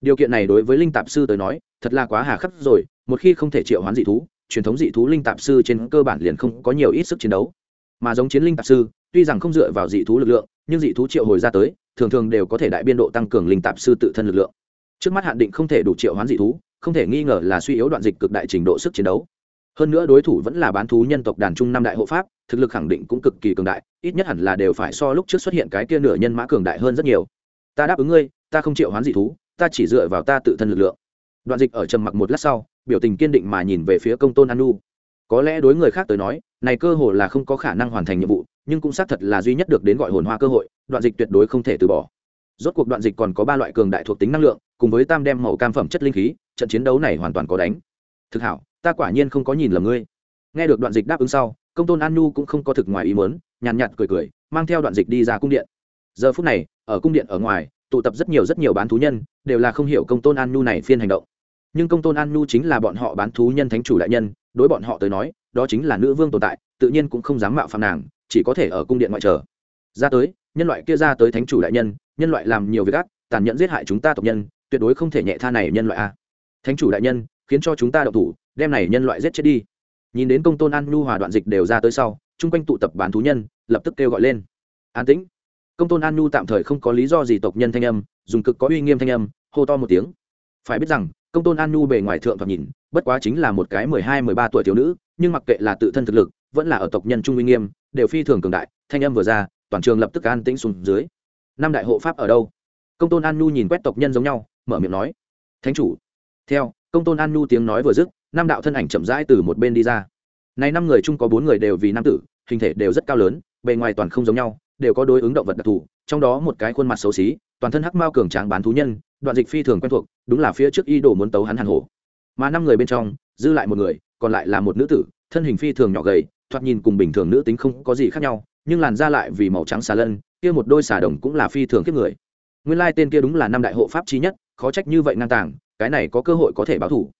Điều kiện này đối với linh tạp sư tới nói, thật là quá hà khắc rồi, một khi không thể triệu hoán dị thú, truyền thống dị thú linh tạp sư trên cơ bản liền không có nhiều ít sức chiến đấu. Mà giống chiến linh tạp sư, tuy rằng không dựa vào dị thú lực lượng, nhưng dị thú triệu hồi ra tới, thường thường đều có thể đại biên độ tăng cường linh tạp sư tự thân lực lượng. Trước mắt hạn định không thể đủ triệu hoán dị thú, không thể nghi ngờ là suy yếu đoạn dịch cực đại trình độ sức chiến đấu hơn nữa đối thủ vẫn là bán thú nhân tộc đàn trung năm đại hộ pháp, thực lực khẳng định cũng cực kỳ cường đại, ít nhất hẳn là đều phải so lúc trước xuất hiện cái kia nửa nhân mã cường đại hơn rất nhiều. Ta đáp ứng ngươi, ta không chịu hoán dị thú, ta chỉ dựa vào ta tự thân lực lượng. Đoạn dịch ở trầm mặc một lát sau, biểu tình kiên định mà nhìn về phía công tôn anu có lẽ đối người khác tới nói, này cơ hội là không có khả năng hoàn thành nhiệm vụ, nhưng cũng xác thật là duy nhất được đến gọi hồn hoa cơ hội, đoạn dịch tuyệt đối không thể từ bỏ. Rốt cuộc đoạn dịch còn có ba loại cường đại thuộc tính năng lượng, cùng với tam đem màu cam phẩm chất linh khí, trận chiến đấu này hoàn toàn có đánh. Thực hảo ta quả nhiên không có nhìn lầm ngươi. Nghe được đoạn dịch đáp ứng sau, công tôn an nhu cũng không có thực ngoài ý mớn nhàn nhạt cười cười, mang theo đoạn dịch đi ra cung điện. Giờ phút này, ở cung điện ở ngoài, tụ tập rất nhiều rất nhiều bán thú nhân, đều là không hiểu công tôn an nhu này phiên hành động. Nhưng công tôn an nhu chính là bọn họ bán thú nhân thánh chủ đại nhân, đối bọn họ tới nói, đó chính là nữ vương tồn tại, tự nhiên cũng không dám mạo phạm nàng, chỉ có thể ở cung điện ngoại chờ. Ra tới, nhân loại kia ra tới thánh chủ đại nhân nhân loại làm nhiều việc ác, tàn nhẫn giết hại chúng ta tộc nhân, tuyệt đối không thể nhẹ tha này nhân loại a. Thánh chủ đại nhân, khiến cho chúng ta đậu thủ đem này nhân loại giết chết đi. Nhìn đến công tôn an nhu hòa đoạn dịch đều ra tới sau, chung quanh tụ tập bán thú nhân, lập tức kêu gọi lên. An tĩnh. Công tôn an nhu tạm thời không có lý do gì tộc nhân thanh âm, dùng cực có uy nghiêm thanh âm, hô to một tiếng. Phải biết rằng, công tôn an nhu bề ngoài thượng thoạt nhìn, bất quá chính là một cái mười hai, mười ba tuổi thiếu nữ, nhưng mặc kệ là tự thân thực lực, vẫn là ở tộc nhân trung uy nghiêm, đều phi thường cường đại, thanh âm vừa ra, toàn trường lập tức an tĩnh xuống dưới. Năm đại hộ pháp ở đâu? Công tôn an nhu nhìn quét tộc nhân giống nhau, mở miệng nói. Thánh chủ. Theo, công tôn an nhu tiếng nói vừa dứt năm đạo thân ảnh chậm rãi từ một bên đi ra. Này năm người chung có bốn người đều vì nam tử, hình thể đều rất cao lớn, bề ngoài toàn không giống nhau, đều có đối ứng động vật đặc thù, trong đó một cái khuôn mặt xấu xí, toàn thân hắc mao cường tráng bán thú nhân, đoạn dịch phi thường quen thuộc, đúng là phía trước y đồ muốn tấu hắn hàn hổ. Mà năm người bên trong, dư lại một người, còn lại là một nữ tử, thân hình phi thường nhỏ gầy, thoạt nhìn cùng bình thường nữ tính không có gì khác nhau, nhưng làn da lại vì màu trắng xà lân, kia một đôi xà đồng cũng là phi thường kiếp người. Nguyên lai tên kia đúng là năm đại hộ pháp chi nhất, khó trách như vậy ngang tàng, cái này có cơ hội có thể báo thủ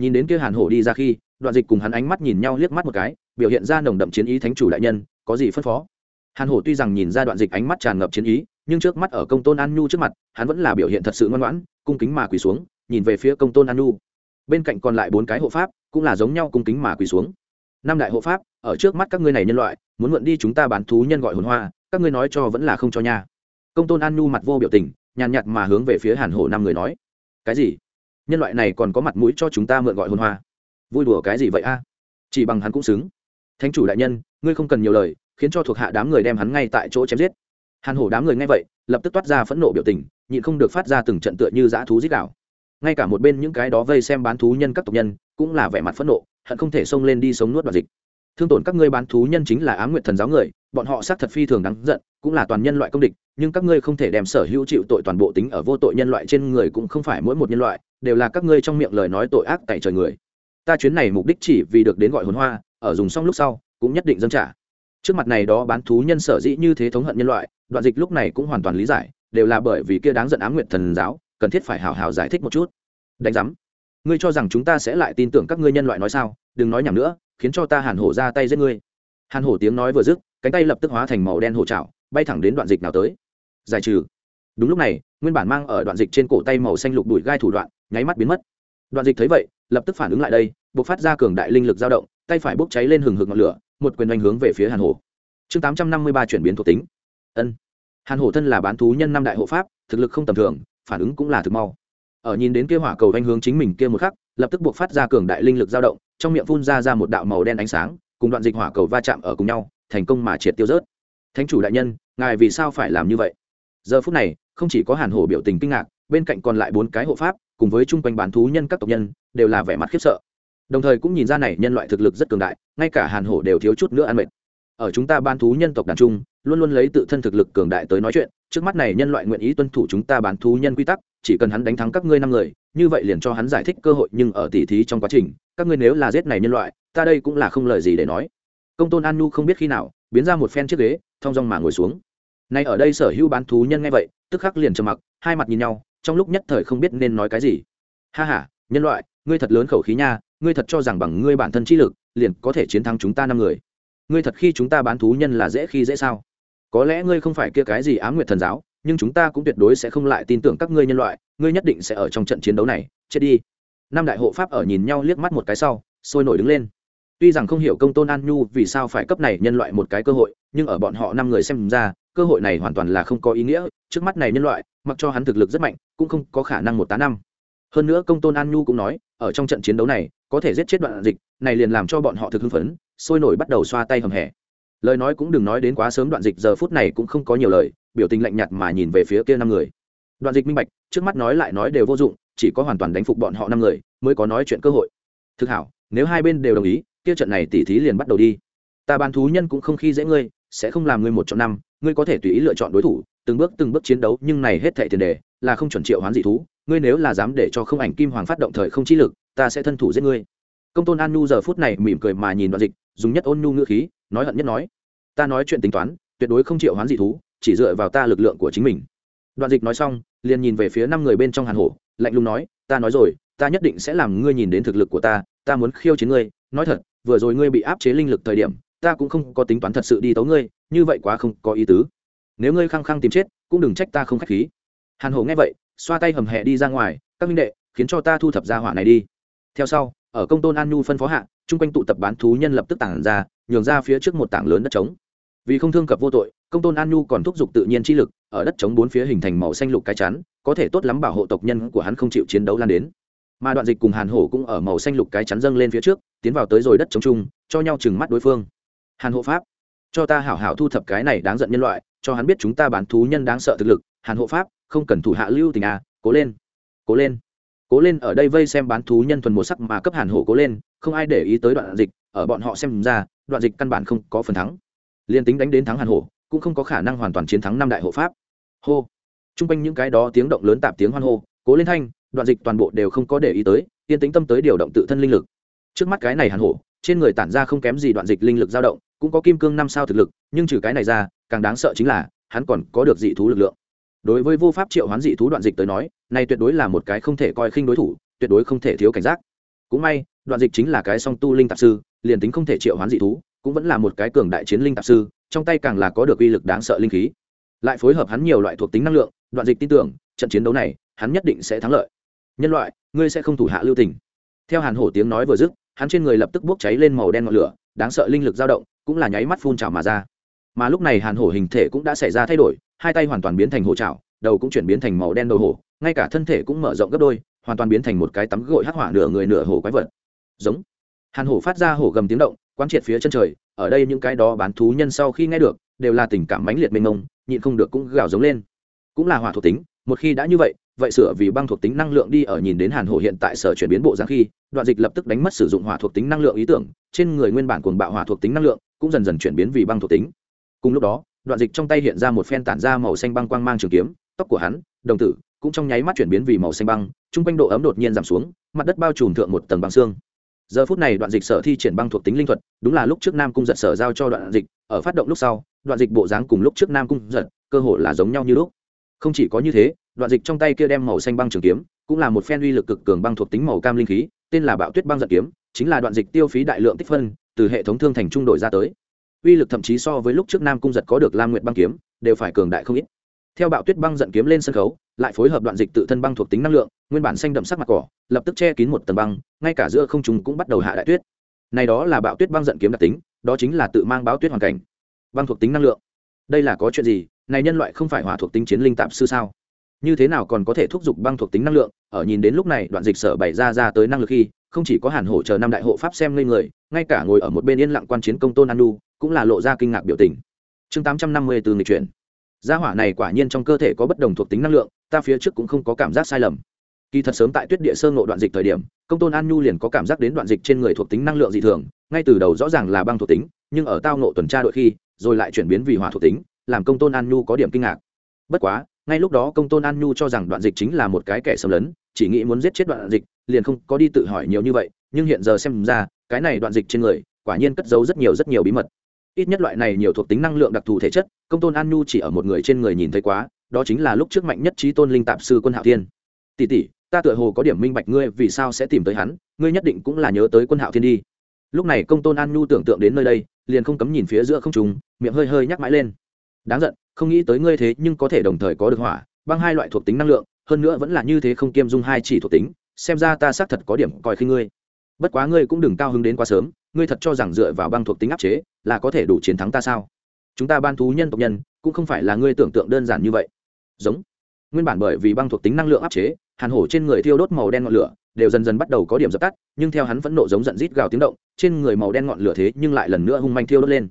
nhìn đến kia hàn hổ đi ra khi, đoạn dịch cùng hắn ánh mắt nhìn nhau liếc mắt một cái, biểu hiện ra nồng đậm chiến ý thánh chủ đại nhân, có gì phân phó? Hàn hổ tuy rằng nhìn ra đoạn dịch ánh mắt tràn ngập chiến ý, nhưng trước mắt ở công tôn an nhu trước mặt, hắn vẫn là biểu hiện thật sự ngoan ngoãn, cung kính mà quỳ xuống, nhìn về phía công tôn an nhu. Bên cạnh còn lại bốn cái hộ pháp, cũng là giống nhau cung kính mà quỳ xuống. Năm đại hộ pháp, ở trước mắt các ngươi này nhân loại, muốn mượn đi chúng ta bán thú nhân gọi hồn hoa, các ngươi nói cho vẫn là không cho nha. Công tôn an nhu mặt vô biểu tình, nhàn nhạt mà hướng về phía hàn hổ năm người nói. Cái gì? Nhân loại này còn có mặt mũi cho chúng ta mượn gọi hồn hoa. Vui đùa cái gì vậy a? Chỉ bằng hắn cũng xứng. Thánh chủ đại nhân, ngươi không cần nhiều lời, khiến cho thuộc hạ đám người đem hắn ngay tại chỗ chém giết. Hàn hổ đám người nghe vậy, lập tức toát ra phẫn nộ biểu tình, nhịn không được phát ra từng trận tựa như dã thú giết đảo ngay cả một bên những cái đó vây xem bán thú nhân các tộc nhân, cũng là vẻ mặt phẫn nộ, hận không thể xông lên đi sống nuốt đoạt dịch. Thương tổn các ngươi bán thú nhân chính là á m nguyện thần giáo người, bọn họ xác thật phi thường đáng giận cũng là toàn nhân loại công địch, nhưng các ngươi không thể đem sở hữu chịu tội toàn bộ tính ở vô tội nhân loại trên người cũng không phải mỗi một nhân loại, đều là các ngươi trong miệng lời nói tội ác tại trời người. Ta chuyến này mục đích chỉ vì được đến gọi hồn hoa, ở dùng xong lúc sau, cũng nhất định dâng trả. Trước mặt này đó bán thú nhân sở dĩ như thế thống hận nhân loại, đoạn dịch lúc này cũng hoàn toàn lý giải, đều là bởi vì kia đáng giận ám nguyện thần giáo, cần thiết phải hào hào giải thích một chút. Đánh giám, ngươi cho rằng chúng ta sẽ lại tin tưởng các ngươi nhân loại nói sao, đừng nói nhảm nữa, khiến cho ta hàn hổ ra tay giết ngươi. Hàn hổ tiếng nói vừa dứt, cánh tay lập tức hóa thành màu đen hổ trào bay thẳng đến đoạn dịch nào tới. Giải trừ. Đúng lúc này, nguyên bản mang ở đoạn dịch trên cổ tay màu xanh lục đùi gai thủ đoạn, nháy mắt biến mất. Đoạn dịch thấy vậy, lập tức phản ứng lại đây buộc phát ra cường đại linh lực dao động, tay phải bốc cháy lên hừng hực ngọn lửa, một quyền đánh hướng về phía hàn hổ. Chương tám trăm năm mươi ba chuyển biến thuộc tính. Ân. Hàn hổ thân là bán thú nhân năm đại hộ pháp, thực lực không tầm thường, phản ứng cũng là thực mau. Ở nhìn đến kia hỏa cầu đánh hướng chính mình kia một khắc, lập tức buộc phát ra cường đại linh lực dao động, trong miệng phun ra ra một đạo màu đen ánh sáng, cùng đoạn dịch hỏa cầu va chạm ở cùng nhau, thành công mà triệt tiêu rớt. Thánh chủ đại nhân ngài vì sao phải làm như vậy? Giờ phút này, không chỉ có hàn hổ biểu tình kinh ngạc, bên cạnh còn lại bốn cái hộ pháp, cùng với chung quanh bán thú nhân các tộc nhân, đều là vẻ mặt khiếp sợ. Đồng thời cũng nhìn ra này nhân loại thực lực rất cường đại, ngay cả hàn hổ đều thiếu chút nữa ăn mệt. Ở chúng ta bán thú nhân tộc đàn trung, luôn luôn lấy tự thân thực lực cường đại tới nói chuyện, trước mắt này nhân loại nguyện ý tuân thủ chúng ta bán thú nhân quy tắc, chỉ cần hắn đánh thắng các ngươi năm người, như vậy liền cho hắn giải thích cơ hội nhưng ở tỉ thí trong quá trình, các ngươi nếu là giết này nhân loại, ta đây cũng là không lời gì để nói. Công tôn an nu không biết khi nào biến ra một phen chiếc ghế, thong dong mà ngồi xuống. Nay ở đây sở hữu bán thú nhân nghe vậy, tức khắc liền trầm mặc, hai mặt nhìn nhau, trong lúc nhất thời không biết nên nói cái gì. Ha ha, nhân loại, ngươi thật lớn khẩu khí nha, ngươi thật cho rằng bằng ngươi bản thân trí lực, liền có thể chiến thắng chúng ta năm người. Ngươi thật khi chúng ta bán thú nhân là dễ khi dễ sao? Có lẽ ngươi không phải kia cái gì ám nguyệt thần giáo, nhưng chúng ta cũng tuyệt đối sẽ không lại tin tưởng các ngươi nhân loại, ngươi nhất định sẽ ở trong trận chiến đấu này, chết đi. Năm đại hộ pháp ở nhìn nhau liếc mắt một cái sau, sôi nổi đứng lên tuy rằng không hiểu công tôn an nhu vì sao phải cấp này nhân loại một cái cơ hội, nhưng ở bọn họ năm người xem ra, cơ hội này hoàn toàn là không có ý nghĩa. Trước mắt này nhân loại, mặc cho hắn thực lực rất mạnh, cũng không có khả năng một tá năm. Hơn nữa công tôn an nhu cũng nói, ở trong trận chiến đấu này, có thể giết chết đoạn dịch, này liền làm cho bọn họ thực hưng phấn, sôi nổi bắt đầu xoa tay hầm hẻ lời nói cũng đừng nói đến quá sớm đoạn dịch, giờ phút này cũng không có nhiều lời, biểu tình lạnh nhạt mà nhìn về phía kia năm người. Đoạn dịch minh bạch, trước mắt nói lại nói đều vô dụng, chỉ có hoàn toàn đánh phục bọn họ năm người, mới có nói chuyện cơ hội. Thực hảo, nếu hai bên đều đồng ý kia trận này tỉ thí liền bắt đầu đi. Ta ban thú nhân cũng không khi dễ ngươi, sẽ không làm ngươi một chọn năm, ngươi có thể tùy ý lựa chọn đối thủ, từng bước từng bước chiến đấu, nhưng này hết thệ tiền đề là không chuẩn triệu hoán dị thú, ngươi nếu là dám để cho không ảnh kim hoàng phát động thời không chi lực, ta sẽ thân thủ giết ngươi. Công tôn an nhu giờ phút này mỉm cười mà nhìn đoạn dịch, dùng nhất ôn nhu ngữ khí, nói hận nhất nói, ta nói chuyện tính toán, tuyệt đối không triệu hoán dị thú, chỉ dựa vào ta lực lượng của chính mình. Đoạn dịch nói xong, liền nhìn về phía năm người bên trong hàn hổ, lạnh lùng nói, ta nói rồi, ta nhất định sẽ làm ngươi nhìn đến thực lực của ta ta muốn khiêu chiến ngươi, nói thật vừa rồi ngươi bị áp chế linh lực thời điểm, ta cũng không có tính toán thật sự đi tấu ngươi, như vậy quá không có ý tứ. Nếu ngươi khăng khăng tìm chết, cũng đừng trách ta không k h á c h khí. Hàn hổ nghe vậy, xoa tay hầm hẹ đi ra ngoài, các minh đệ, khiến cho ta thu thập ra hỏa này đi. Theo sau, ở công tôn an nhu phân phó hạ, chung quanh tụ tập bán thú nhân lập tức tản ra, nhường ra phía trước một tảng lớn đất trống. Vì không thương cập vô tội, công tôn an nhu còn thúc giục tự nhiên chi lực, ở đất trống bốn phía hình thành màu xanh lục cái chắn, có thể tốt lắm bảo hộ tộc nhân của hắn không chịu chiến đấu lan đến mà đoạn dịch cùng hàn hổ cũng ở màu xanh lục cái chắn dâng lên phía trước, tiến vào tới rồi đất chống chung, cho nhau chừng mắt đối phương. Hàn hộ pháp, cho ta hảo hảo thu thập cái này đáng giận nhân loại, cho hắn biết chúng ta bán thú nhân đáng sợ thực lực. Hàn hộ pháp, không cần thủ hạ lưu tình à cố lên cố lên cố lên ở đây vây xem bán thú nhân thuần một sắc mà cấp hàn hổ cố lên, không ai để ý tới đoạn dịch, ở bọn họ xem ra, đoạn dịch căn bản không có phần thắng. Liên tính đánh đến thắng hàn hổ, cũng không có khả năng hoàn toàn chiến thắng năm đại hộ pháp. Hô t r u n g quanh những cái đó tiếng động lớn tạp tiếng hoan hô, cố lên thanh đoạn dịch toàn bộ đều không có để ý tới, yên tính tâm tới điều động tự thân linh lực. Trước mắt cái này hàn hổ, trên người tản ra không kém gì đoạn dịch linh lực dao động, cũng có kim cương năm sao thực lực, nhưng trừ cái này ra, càng đáng sợ chính là, hắn còn có được dị thú lực lượng. Đối với vô pháp triệu hoán dị thú đoạn dịch tới nói, này tuyệt đối là một cái không thể coi khinh đối thủ, tuyệt đối không thể thiếu cảnh giác. Cũng may, đoạn dịch chính là cái song tu linh tạp sư, liền tính không thể triệu hoán dị thú, cũng vẫn là một cái cường đại chiến linh tạp sư, trong tay càng là có được uy lực đáng sợ linh khí. Lại phối hợp hắn nhiều loại thuộc tính năng lượng, đoạn dịch tin tưởng, trận chiến đấu này, hắn nhất định sẽ thắng lợi nhân loại, ngươi sẽ không thủ hạ lưu tình. Theo hàn hổ tiếng nói vừa dứt, hắn trên người lập tức bốc cháy lên màu đen ngọn lửa, đáng sợ linh lực dao động, cũng là nháy mắt phun trào mà ra. Mà lúc này hàn hổ hình thể cũng đã xảy ra thay đổi, hai tay hoàn toàn biến thành hổ trào đầu cũng chuyển biến thành màu đen đầu hổ, ngay cả thân thể cũng mở rộng gấp đôi, hoàn toàn biến thành một cái tắm gội hắc hỏa nửa người nửa hổ quái vật. Giống. Hàn hổ phát ra hổ gầm tiếng động, quán triệt phía chân trời, ở đây những cái đó bán thú nhân sau khi nghe được, đều là tình cảm mãnh liệt mênh mông, nhịn không được cũng gào giống lên. Cũng là hỏa thuộc tính, một khi đã như vậy vậy sửa vì băng thuộc tính năng lượng đi ở nhìn đến hàn hổ hiện tại sở chuyển biến bộ dáng khi, đoạn dịch lập tức đánh mất sử dụng hỏa thuộc tính năng lượng ý tưởng, trên người nguyên bản cuồng bạo hỏa thuộc tính năng lượng cũng dần dần chuyển biến vì băng thuộc tính. Cùng lúc đó, đoạn dịch trong tay hiện ra một phen tản ra màu xanh băng quang mang trường kiếm, tóc của hắn, đồng tử cũng trong nháy mắt chuyển biến vì màu xanh băng, chung quanh độ ấm đột nhiên giảm xuống, mặt đất bao trùm thượng một tầng băng xương. Giờ phút này đoạn dịch sở thi triển băng thuộc tính linh thuật, đúng là lúc trước nam cung giật sở giao cho đoạn dịch, ở phát động lúc sau, đoạn dịch bộ dáng cùng lúc trước nam cung giật, cơ hội là giống nhau như lúc. Không chỉ có như thế đoạn dịch trong tay kia đem màu xanh băng trường kiếm, cũng là một phen uy lực cực cường băng thuộc tính màu cam linh khí, tên là bạo tuyết băng giận kiếm, chính là đoạn dịch tiêu phí đại lượng tích phân, từ hệ thống thương thành trung đổi ra tới. Uy lực thậm chí so với lúc trước nam cung giật có được lam nguyệt băng kiếm, đều phải cường đại không ít. Theo bạo tuyết băng giận kiếm lên sân khấu, lại phối hợp đoạn dịch tự thân băng thuộc tính năng lượng, nguyên bản xanh đậm sắc mặt cỏ, lập tức che kín một tầng băng, ngay cả giữa không trùng cũng bắt đầu hạ đại tuyết. Này đó là bạo tuyết băng giận kiếm đặc tính, đó chính là tự mang báo tuyết hoàn cảnh. Băng thuộc tính năng lượng. Đây là có chuyện gì? Này nhân loại không phải hỏa thuộc tính chiến linh tạm sư sao? Như thế nào còn có thể thúc giục băng thuộc tính năng lượng, ở nhìn đến lúc này, đoạn dịch sở bày ra ra tới năng lực khi, không chỉ có hàn hổ chờ năm đại hộ pháp xem lên người, ngay cả ngồi ở một bên yên lặng quan chiến công tôn an nu, cũng là lộ ra kinh ngạc biểu tình. Chương tám trăm năm mươi từ người chuyển. Gia hỏa này quả nhiên trong cơ thể có bất đồng thuộc tính năng lượng, ta phía trước cũng không có cảm giác sai lầm. Kỳ thật sớm tại tuyết địa sơ ngộ đoạn dịch thời điểm, công tôn an nhu liền có cảm giác đến đoạn dịch trên người thuộc tính năng lượng dị thường, ngay từ đầu rõ ràng là băng thuộc tính, nhưng ở tao ngộ tuần tra đội khi, rồi lại chuyển biến vì hỏa thuộc tính, làm công tôn an nhu có điểm kinh ngạc. Bất quá ngay lúc đó công tôn an nhu cho rằng đoạn dịch chính là một cái kẻ xâm lấn, chỉ nghĩ muốn giết chết đoạn dịch, liền không có đi tự hỏi nhiều như vậy, nhưng hiện giờ xem ra, cái này đoạn dịch trên người, quả nhiên cất giấu rất nhiều rất nhiều bí mật. Ít nhất loại này nhiều thuộc tính năng lượng đặc thù thể chất, công tôn an nhu chỉ ở một người trên người nhìn thấy quá, đó chính là lúc trước mạnh nhất trí tôn linh tạp sư quân hạo thiên. Tỷ tỷ, ta tựa hồ có điểm minh bạch ngươi vì sao sẽ tìm tới hắn, ngươi nhất định cũng là nhớ tới quân hạo thiên đi. Lúc này công tôn an nhu tưởng tượng đến nơi đây, liền không cấm nhìn phía giữa không trùng miệng hơi hơi nhắc mãi lên. Đáng giận không nghĩ tới ngươi thế nhưng có thể đồng thời có được hỏa, băng hai loại thuộc tính năng lượng, hơn nữa vẫn là như thế không kiêm dung hai chỉ thuộc tính, xem ra ta xác thật có điểm coi khi ngươi. Bất quá ngươi cũng đừng cao hứng đến quá sớm, ngươi thật cho rằng dựa vào băng thuộc tính áp chế là có thể đủ chiến thắng ta sao? Chúng ta ban thú nhân tộc nhân, cũng không phải là ngươi tưởng tượng đơn giản như vậy. Giống. Nguyên bản bởi vì băng thuộc tính năng lượng áp chế, hàn hổ trên người thiêu đốt màu đen ngọn lửa, đều dần dần bắt đầu có điểm dập tắt, nhưng theo hắn phẫn nộ giống giận rít gào tiếng động, trên người màu đen ngọn lửa thế nhưng lại lần nữa hung manh thiêu đốt lên.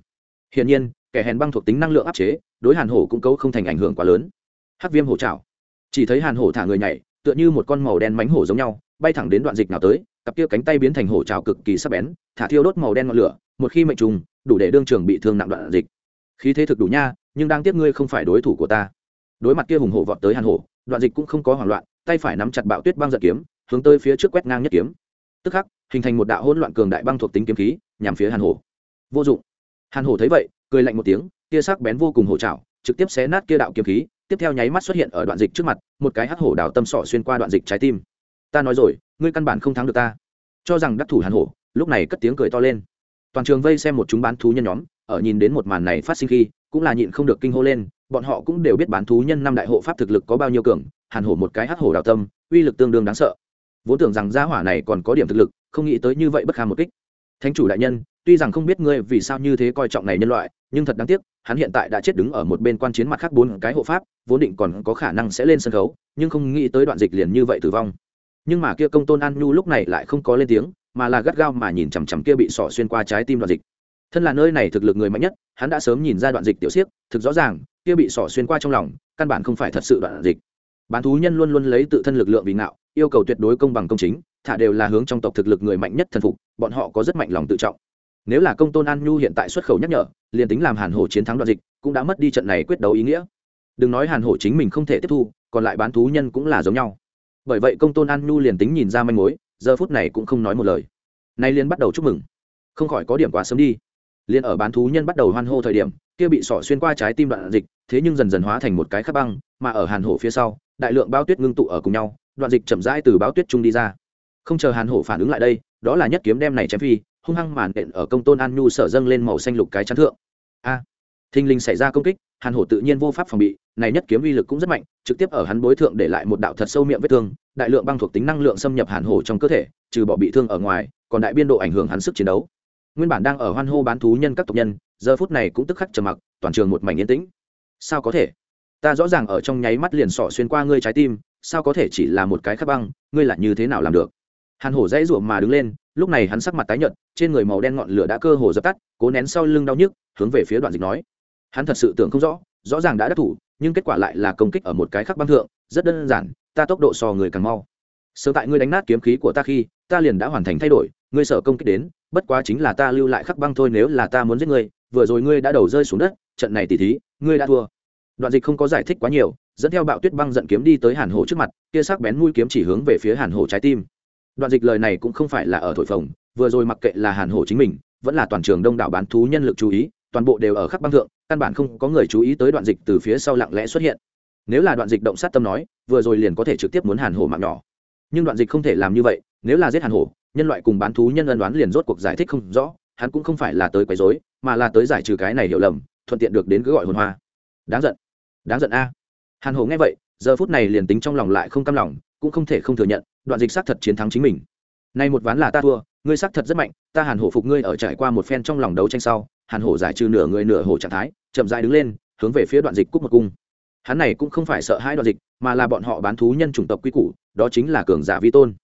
Hiển nhiên kẻ hèn băng thuộc tính năng lượng áp chế, đối hàn hổ cũng cấu không thành ảnh hưởng quá lớn. Hắc viêm hổ trào chỉ thấy hàn hổ thả người nhảy, tựa như một con màu đen mánh hổ giống nhau, bay thẳng đến đoạn dịch nào tới, cặp kia cánh tay biến thành hổ trào cực kỳ sắc bén, thả thiêu đốt màu đen ngọn lửa, một khi mệnh trùng, đủ để đương trường bị thương nặng đoạn dịch. Khí thế thực đủ nha, nhưng đang tiếc ngươi không phải đối thủ của ta. Đối mặt kia hùng hổ vọt tới hàn hổ, đoạn dịch cũng không có hoảng loạn, tay phải nắm chặt bạo tuyết băng giật kiếm, hướng tới phía trước quét ngang nhất kiếm. Tức khắc, hình thành một đạo hỗn loạn cường đại băng thuộc tính kiếm khí, nhằm phía hàn hổ. Vô dụng. Hàn hổ thấy vậy cười lạnh một tiếng kia sắc bén vô cùng hổ trào trực tiếp xé nát kia đạo kiếm khí, tiếp theo nháy mắt xuất hiện ở đoạn dịch trước mặt, một cái hắc hổ đào tâm sọ xuyên qua đoạn dịch trái tim. Ta nói rồi, ngươi căn bản không thắng được ta. Cho rằng đắc thủ hàn hổ, lúc này cất tiếng cười to lên. Toàn trường vây xem một chúng bán thú nhân nhóm, ở nhìn đến một màn này phát sinh khi, cũng là nhịn không được kinh hô lên, bọn họ cũng đều biết bán thú nhân năm đại hộ pháp thực lực có bao nhiêu cường, hàn hổ một cái hắc hổ đào tâm, uy lực tương đương đáng sợ. Vốn tưởng rằng gia hỏa này còn có điểm thực lực, không nghĩ tới như vậy bất kham một kích. Thánh chủ đại nhân tuy rằng không biết ngươi vì sao như thế coi trọng này nhân loại, nhưng thật đáng tiếc, hắn hiện tại đã chết đứng ở một bên quan chiến mặt khác bốn cái hộ pháp, vốn định còn có khả năng sẽ lên sân khấu, nhưng không nghĩ tới đoạn dịch liền như vậy tử vong. Nhưng mà kia công tôn an nhu lúc này lại không có lên tiếng, mà là gắt gao mà nhìn chằm chằm kia bị sỏ xuyên qua trái tim đoạn dịch. Thân là nơi này thực lực người mạnh nhất, hắn đã sớm nhìn ra đoạn dịch tiểu siếc, thực rõ ràng, kia bị sỏ xuyên qua trong lòng, căn bản không phải thật sự đoạn dịch. Bán thú nhân luôn luôn lấy tự thân lực lượng vì ngạo, yêu cầu tuyệt đối công bằng công chính, thả đều là hướng trong tộc thực lực người mạnh nhất thần phục, bọn họ có rất mạnh lòng tự trọng nếu là công tôn an nhu hiện tại xuất khẩu nhắc nhở, liền tính làm hàn hổ chiến thắng đoạn dịch, cũng đã mất đi trận này quyết đấu ý nghĩa. Đừng nói hàn hổ chính mình không thể tiếp thu, còn lại bán thú nhân cũng là giống nhau. Bởi vậy công tôn an nhu liền tính nhìn ra manh mối, giờ phút này cũng không nói một lời. Nay liên bắt đầu chúc mừng. Không khỏi có điểm quá sớm đi. Liên ở bán thú nhân bắt đầu hoan hô thời điểm, kia bị sỏ xuyên qua trái tim đoạn dịch, thế nhưng dần dần hóa thành một cái khắc băng, mà ở hàn hổ phía sau, đại lượng bao tuyết ngưng tụ ở cùng nhau, đoạn dịch chậm rãi từ báo tuyết trung đi ra. Không chờ hàn hổ phản ứng lại đây, đó là nhất kiếm đem này chém phi hung hăng màn đện ở công tôn an nhu sở dâng lên màu xanh lục cái chắn thượng. A, thình linh xảy ra công kích, hàn hổ tự nhiên vô pháp phòng bị, này nhất kiếm uy lực cũng rất mạnh, trực tiếp ở hắn bối thượng để lại một đạo thật sâu miệng vết thương, đại lượng băng thuộc tính năng lượng xâm nhập hàn hổ trong cơ thể, trừ bỏ bị thương ở ngoài, còn đại biên độ ảnh hưởng hắn sức chiến đấu. Nguyên bản đang ở hoan hô bán thú nhân các tộc nhân, giờ phút này cũng tức khắc trầm mặc, toàn trường một mảnh yên tĩnh. Sao có thể? Ta rõ ràng ở trong nháy mắt liền sỏ xuyên qua ngươi trái tim, sao có thể chỉ là một cái khắc băng, ngươi là như thế nào làm được? Hàn hổ dãy ruộng mà đứng lên lúc này hắn sắc mặt tái nhợt, trên người màu đen ngọn lửa đã cơ hồ dập tắt, cố nén sau lưng đau nhức, hướng về phía đoạn dịch nói. Hắn thật sự tưởng không rõ rõ ràng đã đắc thủ, nhưng kết quả lại là công kích ở một cái khắc băng thượng, rất đơn giản, ta tốc độ so người càng mau. Sớm tại ngươi đánh nát kiếm khí của ta khi, ta liền đã hoàn thành thay đổi, ngươi sợ công kích đến, bất quá chính là ta lưu lại khắc băng thôi nếu là ta muốn giết ngươi, vừa rồi ngươi đã đầu rơi xuống đất, trận này tỉ thí, ngươi đã thua. Đoạn dịch không có giải thích quá nhiều, dẫn theo bạo tuyết băng giận kiếm đi tới hàn hổ trước mặt, kia sắc bén mũi kiếm chỉ hướng về phía hàn hổ trái tim đoạn dịch lời này cũng không phải là ở thổi phồng, vừa rồi mặc kệ là hàn hổ chính mình, vẫn là toàn trường đông đảo bán thú nhân lực chú ý, toàn bộ đều ở khắp băng thượng, căn bản không có người chú ý tới đoạn dịch từ phía sau lặng lẽ xuất hiện. Nếu là đoạn dịch động sát tâm nói, vừa rồi liền có thể trực tiếp muốn hàn hổ mạng nhỏ. Nhưng đoạn dịch không thể làm như vậy, nếu là giết hàn hổ, nhân loại cùng bán thú nhân ân đoán liền rốt cuộc giải thích không rõ, hắn cũng không phải là tới quấy rối, mà là tới giải trừ cái này hiểu lầm, thuận tiện được đến cứ gọi hồn hoa. Đáng giận. Đáng giận a. Hàn hổ nghe vậy, giờ phút này liền tính trong lòng lại không cam lòng, cũng không thể không thừa nhận đoạn dịch xác thật chiến thắng chính mình. Nay một ván là ta thua, ngươi xác thật rất mạnh, ta hàn hổ phục ngươi ở trải qua một phen trong lòng đấu tranh sau, hàn hổ giải trừ nửa người nửa hổ trạng thái, chậm rãi đứng lên, hướng về phía đoạn dịch cúc một cung. Hắn này cũng không phải sợ hai đoạn dịch, mà là bọn họ bán thú nhân chủng tộc quy củ, đó chính là cường giả vi tôn.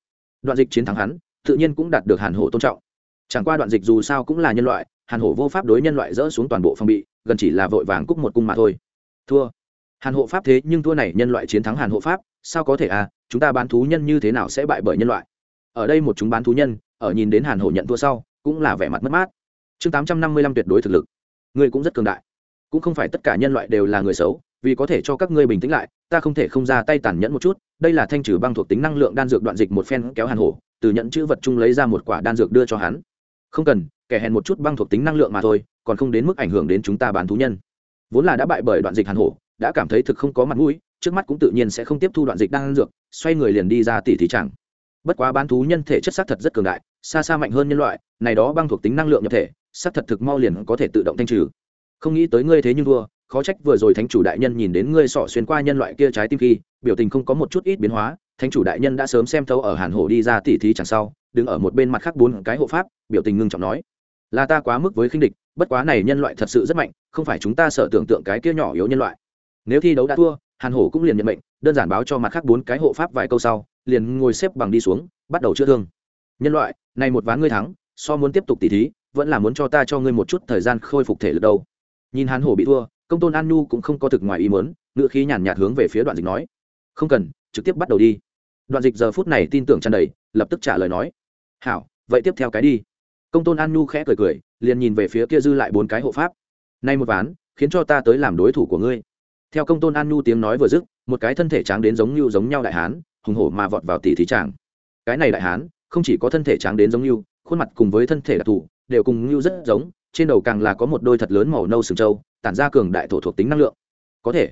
Đoạn dịch chiến thắng hắn, tự nhiên cũng đạt được hàn hổ tôn trọng. Chẳng qua đoạn dịch dù sao cũng là nhân loại, hàn hổ vô pháp đối nhân loại dỡ xuống toàn bộ phong bị, gần chỉ là vội vàng cúc một cung mà thôi. Thua. Hàn hộ pháp thế nhưng thua này, nhân loại chiến thắng hàn hộ pháp, sao có thể à? Chúng ta bán thú nhân như thế nào sẽ bại bởi nhân loại? Ở đây một chúng bán thú nhân, ở nhìn đến hàn hổ nhận thua sau, cũng là vẻ mặt mất mát. Chương tám trăm năm mươi lăm tuyệt đối thực lực. Ngươi cũng rất cường đại. Cũng không phải tất cả nhân loại đều là người xấu, vì có thể cho các ngươi bình tĩnh lại, ta không thể không ra tay tàn nhẫn một chút. Đây là thanh trừ băng thuộc tính năng lượng đan dược đoạn dịch một phen kéo hàn hổ, từ nhận chữ vật chung lấy ra một quả đan dược đưa cho hắn. Không cần, kẻ hèn một chút băng thuộc tính năng lượng mà thôi, còn không đến mức ảnh hưởng đến chúng ta bán thú nhân. Vốn là đã bại bởi đoạn dịch hàn hổ, đã cảm thấy thực không có mặt mũi trước mắt cũng tự nhiên sẽ không tiếp thu đoạn dịch đang dược, xoay người liền đi ra tỷ thí chẳng. Bất quá bán thú nhân thể chất xác thật rất cường đại, xa xa mạnh hơn nhân loại, này đó băng thuộc tính năng lượng nhập thể, xác thật thực mau liền có thể tự động thanh trừ. Không nghĩ tới ngươi thế nhưng thua, khó trách vừa rồi thánh chủ đại nhân nhìn đến ngươi sọ xuyên qua nhân loại kia trái tim khi, biểu tình không có một chút ít biến hóa, thánh chủ đại nhân đã sớm xem thấu ở hàn hổ đi ra tỉ thí chẳng sau, đứng ở một bên mặt khác bốn cái hộ pháp, biểu tình ngưng trọng nói. Là ta quá mức với khinh địch, bất quá này nhân loại thật sự rất mạnh, không phải chúng ta sợ tưởng tượng cái kia nhỏ yếu nhân loại. Nếu thi đấu đã thua hàn hổ cũng liền nhận mệnh, đơn giản báo cho mặt khác bốn cái hộ pháp vài câu sau, liền ngồi xếp bằng đi xuống, bắt đầu chữa thương. Nhân loại, này một ván ngươi thắng, so muốn tiếp tục tỉ thí, vẫn là muốn cho ta cho ngươi một chút thời gian khôi phục thể lực đâu. Nhìn hàn hổ bị thua, công tôn an nhu cũng không có thực ngoài ý muốn ngựa khí nhàn nhạt hướng về phía đoạn dịch nói. Không cần, trực tiếp bắt đầu đi. Đoạn dịch giờ phút này tin tưởng tràn đầy, lập tức trả lời nói. Hảo, vậy tiếp theo cái đi. Công tôn an nhu khẽ cười cười, liền nhìn về phía kia dư lại bốn cái hộ pháp. Nay một ván, khiến cho ta tới làm đối thủ của ngươi theo công tôn an nhu tiếng nói vừa dứt, một cái thân thể tráng đến giống như giống nhau đại hán, hùng hổ mà vọt vào tỷ thí tràng. Cái này đại hán, không chỉ có thân thể tráng đến giống như, khuôn mặt cùng với thân thể đặc thù, đều cùng như rất giống, trên đầu càng là có một đôi thật lớn màu nâu sừng trâu, tản ra cường đại thổ thuộc tính năng lượng. Có thể,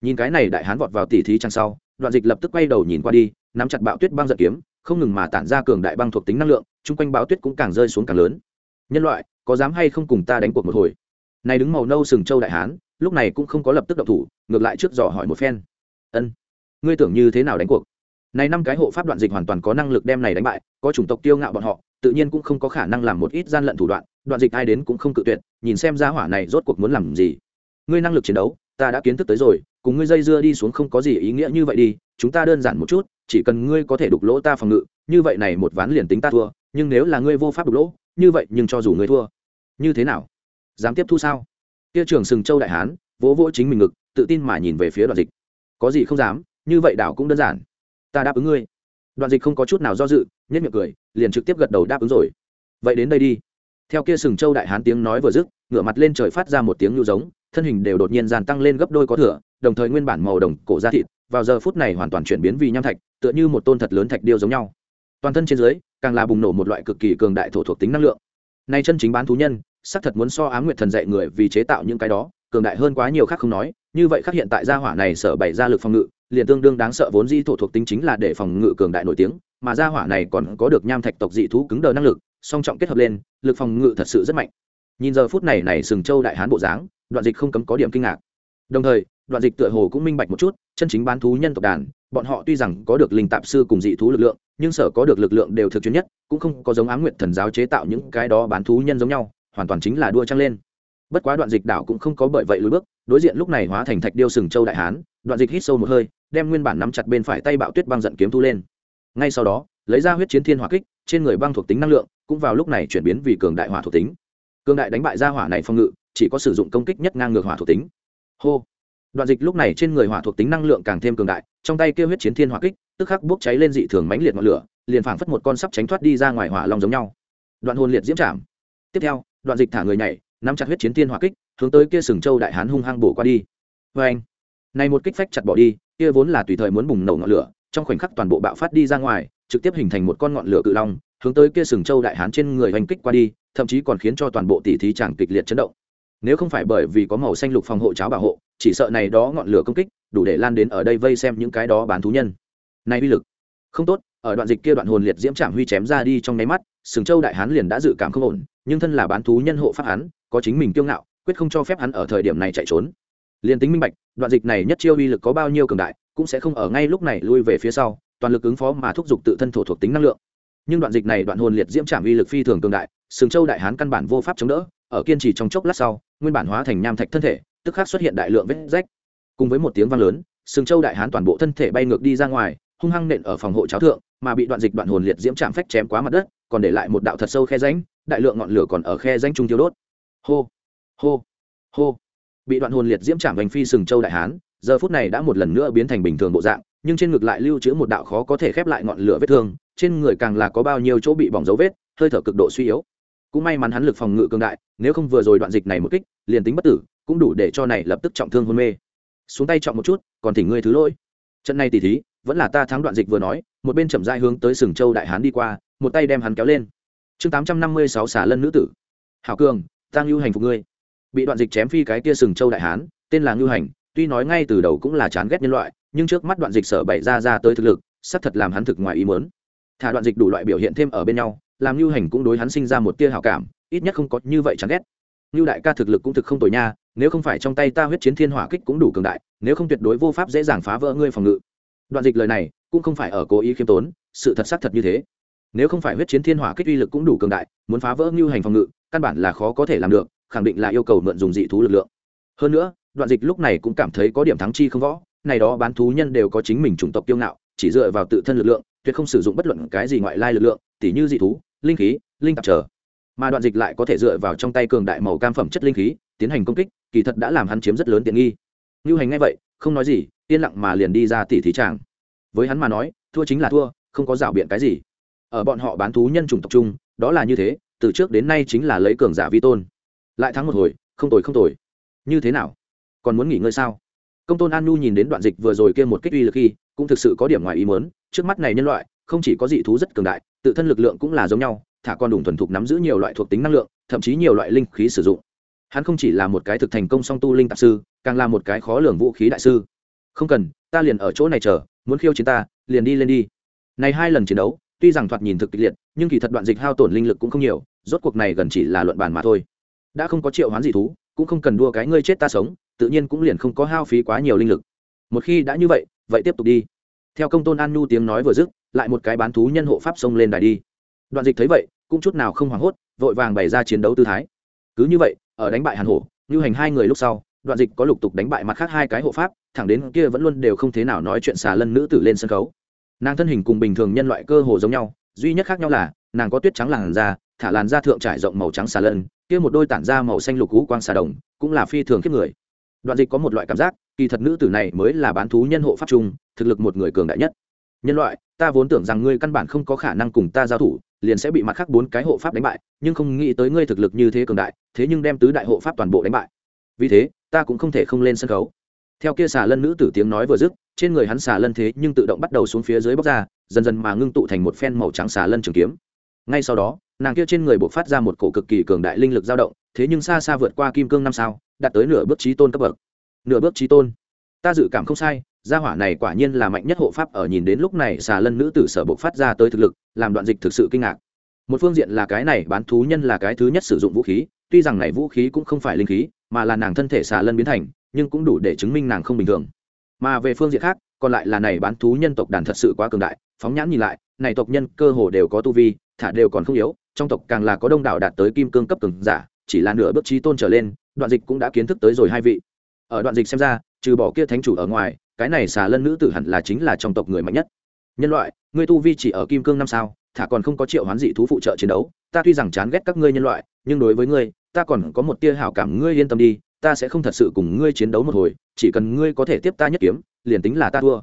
nhìn cái này đại hán vọt vào tỷ thí tràng sau, đoạn dịch lập tức quay đầu nhìn qua đi, nắm chặt bạo tuyết băng giận kiếm, không ngừng mà tản ra cường đại băng thuộc tính năng lượng, chung quanh bão tuyết cũng càng rơi xuống càng lớn. Nhân loại, có dám hay không cùng ta đánh cuộc một hồi? Này đứng màu nâu sừng châu đại hán lúc này cũng không có lập tức động thủ, ngược lại trước dò hỏi một phen. Ân, ngươi tưởng như thế nào đánh cuộc? Này năm cái hộ pháp đoạn dịch hoàn toàn có năng lực đem này đánh bại, có chủng tộc tiêu ngạo bọn họ, tự nhiên cũng không có khả năng làm một ít gian lận thủ đoạn đoạn dịch ai đến cũng không cự tuyệt, nhìn xem ra hỏa này rốt cuộc muốn làm gì. Ngươi năng lực chiến đấu, ta đã kiến thức tới rồi, cùng ngươi dây dưa đi xuống không có gì ý nghĩa như vậy đi, chúng ta đơn giản một chút, chỉ cần ngươi có thể đục lỗ ta phòng ngự, như vậy này một ván liền tính ta thua, nhưng nếu là ngươi vô pháp đục lỗ, như vậy nhưng cho dù ngươi thua. Như thế nào? Dám tiếp thu sao? Kia trưởng sừng châu đại hán, vỗ vỗ chính mình ngực, tự tin mà nhìn về phía đoạn dịch. Có gì không dám, như vậy đảo cũng đơn giản. Ta đáp ứng ngươi. Đoạn dịch không có chút nào do dự nhất miệng cười, liền trực tiếp gật đầu đáp ứng rồi. Vậy đến đây đi. Theo kia sừng châu đại hán tiếng nói vừa dứt, ngửa mặt lên trời phát ra một tiếng nhu giống, thân hình đều đột nhiên dàn tăng lên gấp đôi có thừa, đồng thời nguyên bản màu đồng cổ da thịt, vào giờ phút này hoàn toàn chuyển biến vì nham thạch, tựa như một tôn thật lớn thạch điêu giống nhau. Toàn thân trên dưới, càng là bùng nổ một loại cực kỳ cường đại thổ thuộc tính năng lượng. Nay chân chính bán thú nhân xác thật muốn so ám nguyệt thần dạy người vì chế tạo những cái đó, cường đại hơn quá nhiều khác không nói, như vậy khác hiện tại gia hỏa này sở bày ra lực phòng ngự, liền tương đương đáng sợ vốn di thổ thuộc tính chính là để phòng ngự cường đại nổi tiếng, mà gia hỏa này còn có được nham thạch tộc dị thú cứng đờ năng lực, song trọng kết hợp lên, lực phòng ngự thật sự rất mạnh. Nhìn giờ phút này này sừng châu đại hán bộ dáng, đoạn dịch không cấm có điểm kinh ngạc. Đồng thời, đoạn dịch tựa hồ cũng minh bạch một chút, chân chính bán thú nhân tộc đàn, bọn họ tuy rằng có được linh tạp sư cùng dị thú lực lượng, nhưng sở có được lực lượng đều thực chuyên nhất, cũng không có giống ám nguyệt thần giáo chế tạo những cái đó bán thú nhân giống nhau hoàn toàn chính là đua trăng lên. Bất quá đoạn dịch đảo cũng không có bởi vậy lùi bước, đối diện lúc này hóa thành thạch điêu sừng châu đại hán, đoạn dịch hít sâu một hơi, đem nguyên bản nắm chặt bên phải tay bạo tuyết băng giận kiếm thu lên. Ngay sau đó, lấy ra huyết chiến thiên hỏa kích, trên người băng thuộc tính năng lượng cũng vào lúc này chuyển biến vì cường đại hỏa thuộc tính. Cường đại đánh bại ra hỏa này phong ngự, chỉ có sử dụng công kích nhất ngang ngược hỏa thuộc tính. Hô! Đoạn dịch lúc này trên người hỏa thuộc tính năng lượng càng thêm cường đại, trong tay kêu huyết chiến thiên hỏa kích, tức khắc bốc cháy lên dị thường mãnh liệt ngọn lửa, liền phảng phất một con sắp tránh thoát đi ra ngoài hỏa long giống nhau. Đoạn hồn liệt diễm chạm. Tiếp theo đoạn dịch thả người nhảy, nắm chặt huyết chiến thiên hỏa kích, hướng tới kia sừng châu đại hán hung hăng bổ qua đi. Vê anh, này một kích phách chặt bỏ đi, kia vốn là tùy thời muốn bùng nổ ngọn lửa, trong khoảnh khắc toàn bộ bạo phát đi ra ngoài, trực tiếp hình thành một con ngọn lửa cự long, hướng tới kia sừng châu đại hán trên người hành kích qua đi, thậm chí còn khiến cho toàn bộ tỷ thí chẳng kịch liệt chấn động. Nếu không phải bởi vì có màu xanh lục phòng hộ cháo bảo hộ, chỉ sợ này đó ngọn lửa công kích, đủ để lan đến ở đây vây xem những cái đó bán thú nhân. Này uy lực. Không tốt, ở đoạn dịch kia đoạn hồn liệt diễm trảm huy chém ra đi trong nháy mắt sừng châu đại hán liền đã dự cảm không ổn, nhưng thân là bán thú nhân hộ pháp hắn, có chính mình kiêu ngạo, quyết không cho phép hắn ở thời điểm này chạy trốn. Liền tính minh bạch, đoạn dịch này nhất chiêu uy lực có bao nhiêu cường đại, cũng sẽ không ở ngay lúc này lui về phía sau, toàn lực ứng phó mà thúc giục tự thân thổ thuộc tính năng lượng. Nhưng đoạn dịch này đoạn hồn liệt diễm trảm uy lực phi thường cường đại, sừng châu đại hán căn bản vô pháp chống đỡ, ở kiên trì trong chốc lát sau, nguyên bản hóa thành nham thạch thân thể, tức khắc xuất hiện đại lượng vết rách. Cùng với một tiếng vang lớn, sừng châu đại hán toàn bộ thân thể bay ngược đi ra ngoài, hung hăng nện ở phòng hộ cháo thượng, mà bị đoạn dịch đoạn hồn liệt diễm chạm phách chém quá mặt đất còn để lại một đạo thật sâu khe ránh đại lượng ngọn lửa còn ở khe ránh trung tiêu đốt. Hô hô hô. Bị đoạn hồn liệt diễm chạm hành phi sừng châu đại hán, giờ phút này đã một lần nữa biến thành bình thường bộ dạng, nhưng trên ngực lại lưu trữ một đạo khó có thể khép lại ngọn lửa vết thương, trên người càng là có bao nhiêu chỗ bị bỏng dấu vết, hơi thở cực độ suy yếu. Cũng may mắn hắn lực phòng ngự cường đại, nếu không vừa rồi đoạn dịch này một kích, liền tính bất tử, cũng đủ để cho này lập tức trọng thương hôn mê. Xuống tay trọng một chút, còn thỉnh ngươi thứ lỗi. Trận này tỉ thí, vẫn là ta thắng đoạn dịch vừa nói, một bên chậm dai hướng tới sừng châu đại hán đi qua một tay đem hắn kéo lên. Chương tám trăm năm mươi sáu xả lân nữ tử. Hảo cường tăng lưu hành phục ngươi. Bị đoạn dịch chém phi cái kia sừng châu đại hán, tên là ngưu hành, tuy nói ngay từ đầu cũng là chán ghét nhân loại, nhưng trước mắt đoạn dịch sở bày ra ra tới thực lực sắp thật làm hắn thực ngoài ý mớn thả đoạn dịch đủ loại biểu hiện thêm ở bên nhau, làm ngưu hành cũng đối hắn sinh ra một tia hảo cảm, ít nhất không có như vậy chán ghét. Ngưu đại ca thực lực cũng thực không tồi nha, nếu không phải trong tay ta huyết chiến thiên hỏa kích cũng đủ cường đại, nếu không tuyệt đối vô pháp dễ dàng phá vỡ ngươi phòng ngự. Đoạn dịch lời này cũng không phải ở cố ý khiêm tốn, sự thật xác thật như thế nếu không phải huyết chiến thiên hỏa kích uy lực cũng đủ cường đại, muốn phá vỡ ngưu hành phòng ngự, căn bản là khó có thể làm được, khẳng định là yêu cầu mượn dùng dị thú lực lượng. Hơn nữa, đoạn dịch lúc này cũng cảm thấy có điểm thắng chi không võ, này đó bán thú nhân đều có chính mình chủng tộc tiêu ngạo, chỉ dựa vào tự thân lực lượng, tuyệt không sử dụng bất luận cái gì ngoại lai lực lượng, tỉ như dị thú, linh khí, linh tạp trở. Mà đoạn dịch lại có thể dựa vào trong tay cường đại màu cam phẩm chất linh khí, tiến hành công kích, kỳ thật đã làm hắn chiếm rất lớn tiện nghi. Ngưu hành ngay vậy, không nói gì, yên lặng mà liền đi ra tỉ thí tràng. Với hắn mà nói, thua chính là thua, không có rảo biện cái gì ở bọn họ bán thú nhân chủng tộc chung, đó là như thế, từ trước đến nay chính là lấy cường giả vi tôn. Lại thắng một hồi, không tồi không tồi. Như thế nào? Còn muốn nghỉ ngơi sao? Công tôn an nhu nhìn đến đoạn dịch vừa rồi kia một kích uy lực khi, cũng thực sự có điểm ngoài ý muốn, trước mắt này nhân loại, không chỉ có dị thú rất cường đại, tự thân lực lượng cũng là giống nhau, thả con đủng thuần thục nắm giữ nhiều loại thuộc tính năng lượng, thậm chí nhiều loại linh khí sử dụng. Hắn không chỉ là một cái thực thành công song tu linh tạp sư, càng là một cái khó lường vũ khí đại sư. Không cần, ta liền ở chỗ này chờ, muốn khiêu chiến ta, liền đi lên đi. Này hai lần chiến đấu tuy rằng thoạt nhìn thực kịch liệt, nhưng kỳ thật đoạn dịch hao tổn linh lực cũng không nhiều, rốt cuộc này gần chỉ là luận bàn mà thôi. Đã không có triệu hoán dị thú, cũng không cần đua cái ngươi chết ta sống, tự nhiên cũng liền không có hao phí quá nhiều linh lực. Một khi đã như vậy vậy tiếp tục đi. Theo công tôn an nhu tiếng nói vừa dứt, lại một cái bán thú nhân hộ pháp xông lên đài đi. Đoạn dịch thấy vậy, cũng chút nào không hoảng hốt, vội vàng bày ra chiến đấu tư thái. Cứ như vậy, ở đánh bại hàn hổ như hành hai người lúc sau, đoạn dịch có lục tục đánh bại mặt khác hai cái hộ pháp, thẳng đến kia vẫn luôn đều không thế nào nói chuyện xà lân nữ tử lên sân khấu nàng thân hình cùng bình thường nhân loại cơ hồ giống nhau, duy nhất khác nhau là, nàng có tuyết trắng làn da, thả làn da thượng trải rộng màu trắng xà lân, kia một đôi tản da màu xanh lục cũ quang xà đồng, cũng là phi thường kiếp người. Đoạn dịch có một loại cảm giác, kỳ thật nữ tử này mới là bán thú nhân hộ pháp trung, thực lực một người cường đại nhất. Nhân loại, ta vốn tưởng rằng ngươi căn bản không có khả năng cùng ta giao thủ, liền sẽ bị mặt khác bốn cái hộ pháp đánh bại, nhưng không nghĩ tới ngươi thực lực như thế cường đại, thế nhưng đem tứ đại hộ pháp toàn bộ đánh bại. Vì thế, ta cũng không thể không lên sân khấu theo kia xà lân nữ tử tiếng nói vừa dứt, trên người hắn xà lân thế nhưng tự động bắt đầu xuống phía dưới bóc ra, dần dần mà ngưng tụ thành một phen màu trắng xà lân trường kiếm. Ngay sau đó, nàng kia trên người buộc phát ra một cổ cực kỳ cường đại linh lực dao động, thế nhưng xa xa vượt qua kim cương năm sao, đạt tới nửa bước trí tôn cấp bậc. Nửa bước trí tôn. Ta dự cảm không sai, gia hỏa này quả nhiên là mạnh nhất hộ pháp ở nhìn đến lúc này xà lân nữ tử sở buộc phát ra tới thực lực, làm đoạn dịch thực sự kinh ngạc. Một phương diện là cái này bán thú nhân là cái thứ nhất sử dụng vũ khí, tuy rằng này vũ khí cũng không phải linh khí, mà là nàng thân thể xà lân biến thành nhưng cũng đủ để chứng minh nàng không bình thường. Mà về phương diện khác, còn lại là này bán thú nhân tộc đàn thật sự quá cường đại, phóng nhãn nhìn lại, này tộc nhân cơ hồ đều có tu vi, thả đều còn không yếu, trong tộc càng là có đông đảo đạt tới kim cương cấp cường giả, chỉ là nửa bước trí tôn trở lên, đoạn dịch cũng đã kiến thức tới rồi hai vị. Ở đoạn dịch xem ra, trừ bỏ kia thánh chủ ở ngoài, cái này xà lân nữ tử hẳn là chính là trong tộc người mạnh nhất. Nhân loại, ngươi tu vi chỉ ở kim cương năm sao, thả còn không có triệu hoán dị thú phụ trợ chiến đấu, ta tuy rằng chán ghét các ngươi nhân loại, nhưng đối với ngươi, ta còn có một tia hảo cảm, ngươi yên tâm đi ta sẽ không thật sự cùng ngươi chiến đấu một hồi, chỉ cần ngươi có thể tiếp ta nhất kiếm, liền tính là ta thua.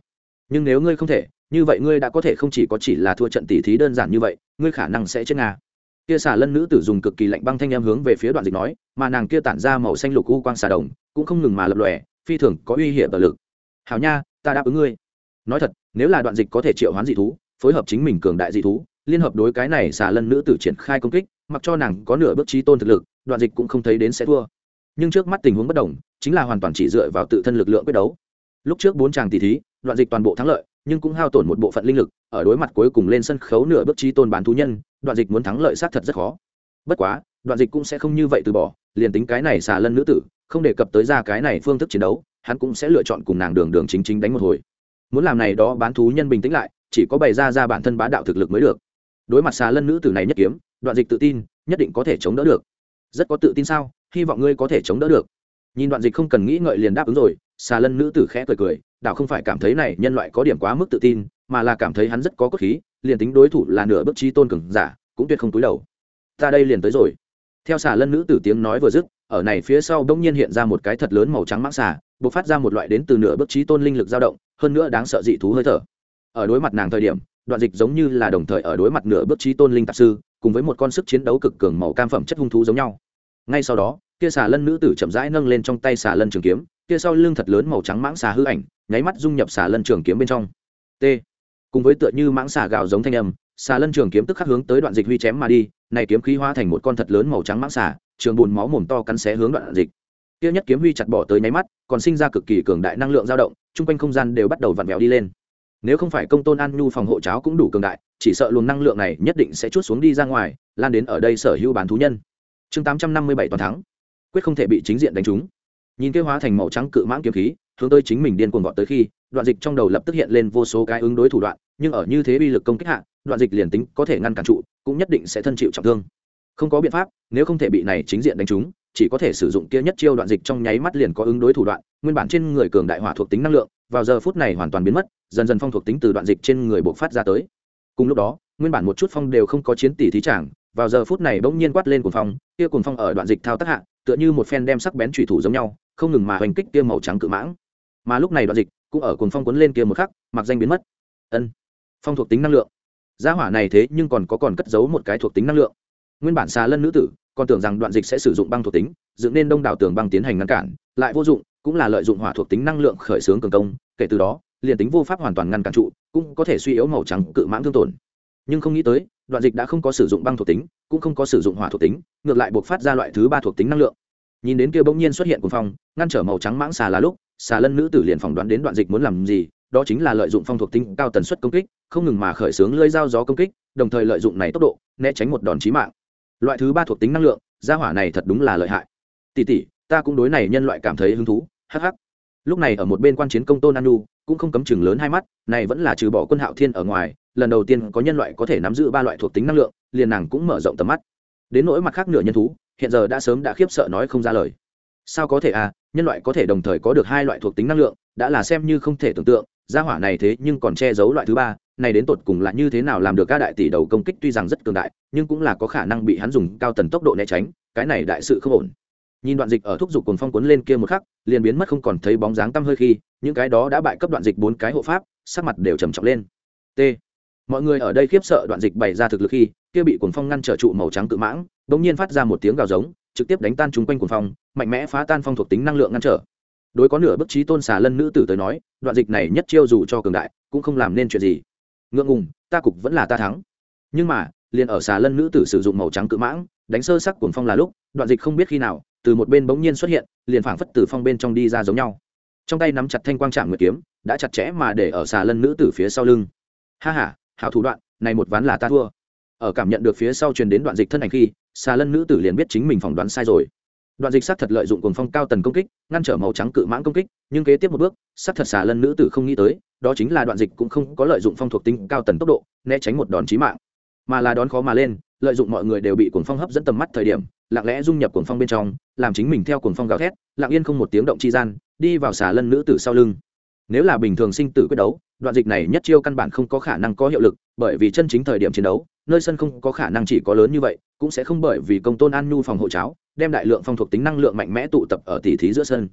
Nhưng nếu ngươi không thể, như vậy ngươi đã có thể không chỉ có chỉ là thua trận tỉ thí đơn giản như vậy, ngươi khả năng sẽ chết nga. Kia xà lân nữ tử dùng cực kỳ lạnh băng thanh em hướng về phía đoạn dịch nói, mà nàng kia tản ra màu xanh lục u quang xà đồng, cũng không ngừng mà lập lòe, phi thường có uy hiểm ở lực. Hảo nha, ta đáp ứng ngươi. Nói thật, nếu là đoạn dịch có thể triệu hoán dị thú, phối hợp chính mình cường đại dị thú, liên hợp đối cái này xà lân nữ tử triển khai công kích, mặc cho nàng có nửa bước trí tôn thực lực, đoạn dịch cũng không thấy đến sẽ thua nhưng trước mắt tình huống bất đồng, chính là hoàn toàn chỉ dựa vào tự thân lực lượng quyết đấu. Lúc trước bốn chàng tỷ thí đoạn dịch toàn bộ thắng lợi, nhưng cũng hao tổn một bộ phận linh lực, ở đối mặt cuối cùng lên sân khấu nửa bước trí tôn bán thú nhân đoạn dịch muốn thắng lợi sát thật rất khó. Bất quá đoạn dịch cũng sẽ không như vậy từ bỏ, liền tính cái này xà lân nữ tử, không đề cập tới ra cái này phương thức chiến đấu, hắn cũng sẽ lựa chọn cùng nàng đường đường chính chính đánh một hồi. Muốn làm này đó bán thú nhân bình tĩnh lại, chỉ có bày ra ra bản thân bá đạo thực lực mới được. Đối mặt xà lân nữ tử này nhất kiếm đoạn dịch tự tin, nhất định có thể chống đỡ được. Rất có tự tin sao? Hy vọng ngươi có thể chống đỡ được. Nhìn đoạn dịch không cần nghĩ ngợi liền đáp ứng rồi, xà lân nữ tử khẽ cười cười đạo không phải cảm thấy này nhân loại có điểm quá mức tự tin, mà là cảm thấy hắn rất có cốt khí, liền tính đối thủ là nửa bước chi tôn cường giả, cũng tuyệt không túi đầu. Ta đây liền tới rồi. Theo xà lân nữ tử tiếng nói vừa dứt, ở này phía sau đông nhiên hiện ra một cái thật lớn màu trắng mãng xà b ộ c phát ra một loại đến từ nửa bước trí tôn linh lực dao động, hơn nữa đáng sợ dị thú hơi thở. Ở đối mặt nàng thời điểm, đoạn dịch giống như là đồng thời ở đối mặt nửa bước trí tôn linh tạp sư, cùng với một con sức chiến đấu cực cường màu cam phẩm chất hung thú giống nhau. Ngay sau đó kia xà lân nữ tử chậm rãi nâng lên trong tay xà lân trường kiếm, kia sau lưng thật lớn màu trắng mãng xà hư ảnh, nháy mắt dung nhập xà lân trường kiếm bên trong. T. Cùng với tựa như mãng xà gạo giống thanh âm, xà lân trường kiếm tức khắc hướng tới đoạn dịch huy chém mà đi, này kiếm khí hóa thành một con thật lớn màu trắng mãng xà, trường bùn máu mồm to cắn xé hướng đoạn dịch. Kia nhất kiếm huy chặt bỏ tới nháy mắt, còn sinh ra cực kỳ cường đại năng lượng dao động, chung quanh không gian đều bắt đầu vặn vẹo đi lên. Nếu không phải công tôn an nhu phòng hộ cháo cũng đủ cường đại, chỉ sợ luồng năng lượng này nhất định sẽ chút xuống đi ra ngoài, lan đến ở đây sở hữu bán thú nhân. Chương tám trăm năm mươi bảy toàn thắng quyết không thể bị chính diện đánh trúng. Nhìn kêu hóa thành màu trắng cự mãng kiếm khí hướng tới chính mình điên cuồng vọt tới khi đoạn dịch trong đầu lập tức hiện lên vô số cái ứng đối thủ đoạn nhưng ở như thế bi lực công kích hạ đoạn dịch liền tính có thể ngăn cản trụ cũng nhất định sẽ thân chịu trọng thương. Không có biện pháp nếu không thể bị này chính diện đánh trúng chỉ có thể sử dụng kia nhất chiêu đoạn dịch trong nháy mắt liền có ứng đối thủ đoạn nguyên bản trên người cường đại hỏa thuộc tính năng lượng vào giờ phút này hoàn toàn biến mất dần dần phong thuộc tính từ đoạn dịch trên người bộc phát ra tới. Cùng lúc đó nguyên bản một chút phong đều không có chiến tỷ thí chẳng, vào giờ phút này bỗng nhiên quát lên cuồng phong kia cuồng phong ở đoạn dịch thao tác hạ tựa như một phen đem sắc bén chủy thủ giống nhau, không ngừng mà hoành kích kia màu trắng cự mãng. Mà lúc này đoạn dịch cũng ở cuồng phong cuốn lên kia một khắc, mặc danh biến mất. Ân, phong thuộc tính năng lượng. Gia hỏa này thế nhưng còn có còn cất giấu một cái thuộc tính năng lượng. Nguyên bản xà lân nữ tử, còn tưởng rằng đoạn dịch sẽ sử dụng băng thuộc tính, dựng nên đông đảo tường băng tiến hành ngăn cản, lại vô dụng, cũng là lợi dụng hỏa thuộc tính năng lượng khởi xướng cường công, kể từ đó, liền tính vô pháp hoàn toàn ngăn cản trụ, cũng có thể suy yếu màu trắng cự mãng thương tổn nhưng không nghĩ tới, đoạn dịch đã không có sử dụng băng thuộc tính, cũng không có sử dụng hỏa thuộc tính, ngược lại buộc phát ra loại thứ ba thuộc tính năng lượng. Nhìn đến kia bỗng nhiên xuất hiện cùng phong, ngăn trở màu trắng mãng xà là lúc, xà lân nữ tử liền phỏng đoán đến đoạn dịch muốn làm gì, đó chính là lợi dụng phong thuộc tính cao tần suất công kích, không ngừng mà khởi xướng lơi dao gió công kích, đồng thời lợi dụng này tốc độ, né tránh một đòn chí mạng. Loại thứ ba thuộc tính năng lượng, gia hỏa này thật đúng là lợi hại. Tỷ tỷ, ta cũng đối này nhân loại cảm thấy hứng thú, hắc hắc. Lúc này ở một bên quan chiến công tôn anu, cũng không cấm chừng lớn hai mắt, này vẫn là trừ bỏ quân hạo thiên ở ngoài lần đầu tiên có nhân loại có thể nắm giữ ba loại thuộc tính năng lượng, liền nàng cũng mở rộng tầm mắt. Đến nỗi mặt khác nửa nhân thú, hiện giờ đã sớm đã khiếp sợ nói không ra lời. Sao có thể à nhân loại có thể đồng thời có được hai loại thuộc tính năng lượng, đã là xem như không thể tưởng tượng, gia hỏa này thế nhưng còn che giấu loại thứ ba, này đến tột cùng là như thế nào làm được các đại tỷ đầu công kích tuy rằng rất cường đại, nhưng cũng là có khả năng bị hắn dùng cao tần tốc độ né tránh, cái này đại sự không ổn. Nhìn đoạn dịch ở thúc giục cuồng phong cuốn lên kia một khắc, liền biến mất không còn thấy bóng dáng tăm hơi khi, những cái đó đã bại cấp đoạn dịch bốn cái hộ pháp, sắc mặt đều trầm trọng lên. T mọi người ở đây khiếp sợ đoạn dịch bày ra thực lực khi, kia bị cuồng phong ngăn trở trụ màu trắng cự mãng bỗng nhiên phát ra một tiếng gào giống, trực tiếp đánh tan chúng quanh cuồng phong, mạnh mẽ phá tan phong thuộc tính năng lượng ngăn trở. Đối có nửa bức trí tôn xà lân nữ tử tới nói, đoạn dịch này nhất chiêu dù cho cường đại, cũng không làm nên chuyện gì. Ngượng ngùng, ta cục vẫn là ta thắng. Nhưng mà, liền ở xà lân nữ tử sử dụng màu trắng cự mãng, đánh sơ sắc cuồng phong là lúc, đoạn dịch không biết khi nào, từ một bên bỗng nhiên xuất hiện, liền phảng phất từ phong bên trong đi ra giống nhau. Trong tay nắm chặt thanh quang trạm nguyệt kiếm, đã chặt chẽ mà để ở xà lân nữ tử phía sau lưng. Ha ha hảo thủ đoạn, này một ván là ta thua. Ở cảm nhận được phía sau truyền đến đoạn dịch thân ảnh khi xà lân nữ tử liền biết chính mình phỏng đoán sai rồi. Đoạn dịch sát thật lợi dụng cuồng phong cao tần công kích, ngăn trở màu trắng cự mãng công kích, nhưng kế tiếp một bước sát thật xà lân nữ tử không nghĩ tới, đó chính là đoạn dịch cũng không có lợi dụng phong thuộc tính cao tần tốc độ, né tránh một đòn chí mạng. Mà là đón khó mà lên, lợi dụng mọi người đều bị cuồng phong hấp dẫn tầm mắt thời điểm, lặng lẽ dung nhập cuồng phong bên trong, làm chính mình theo cuồng phong gào thét, lặng yên không một tiếng động chi gian, đi vào xà lân nữ tử sau lưng. Nếu là bình thường sinh tử quyết đấu đoạn dịch này nhất chiêu căn bản không có khả năng có hiệu lực, bởi vì chân chính thời điểm chiến đấu, nơi sân không có khả năng chỉ có lớn như vậy, cũng sẽ không bởi vì công tôn an nhu phòng hộ cháo, đem đại lượng phong thuộc tính năng lượng mạnh mẽ tụ tập ở tỉ thí giữa sân.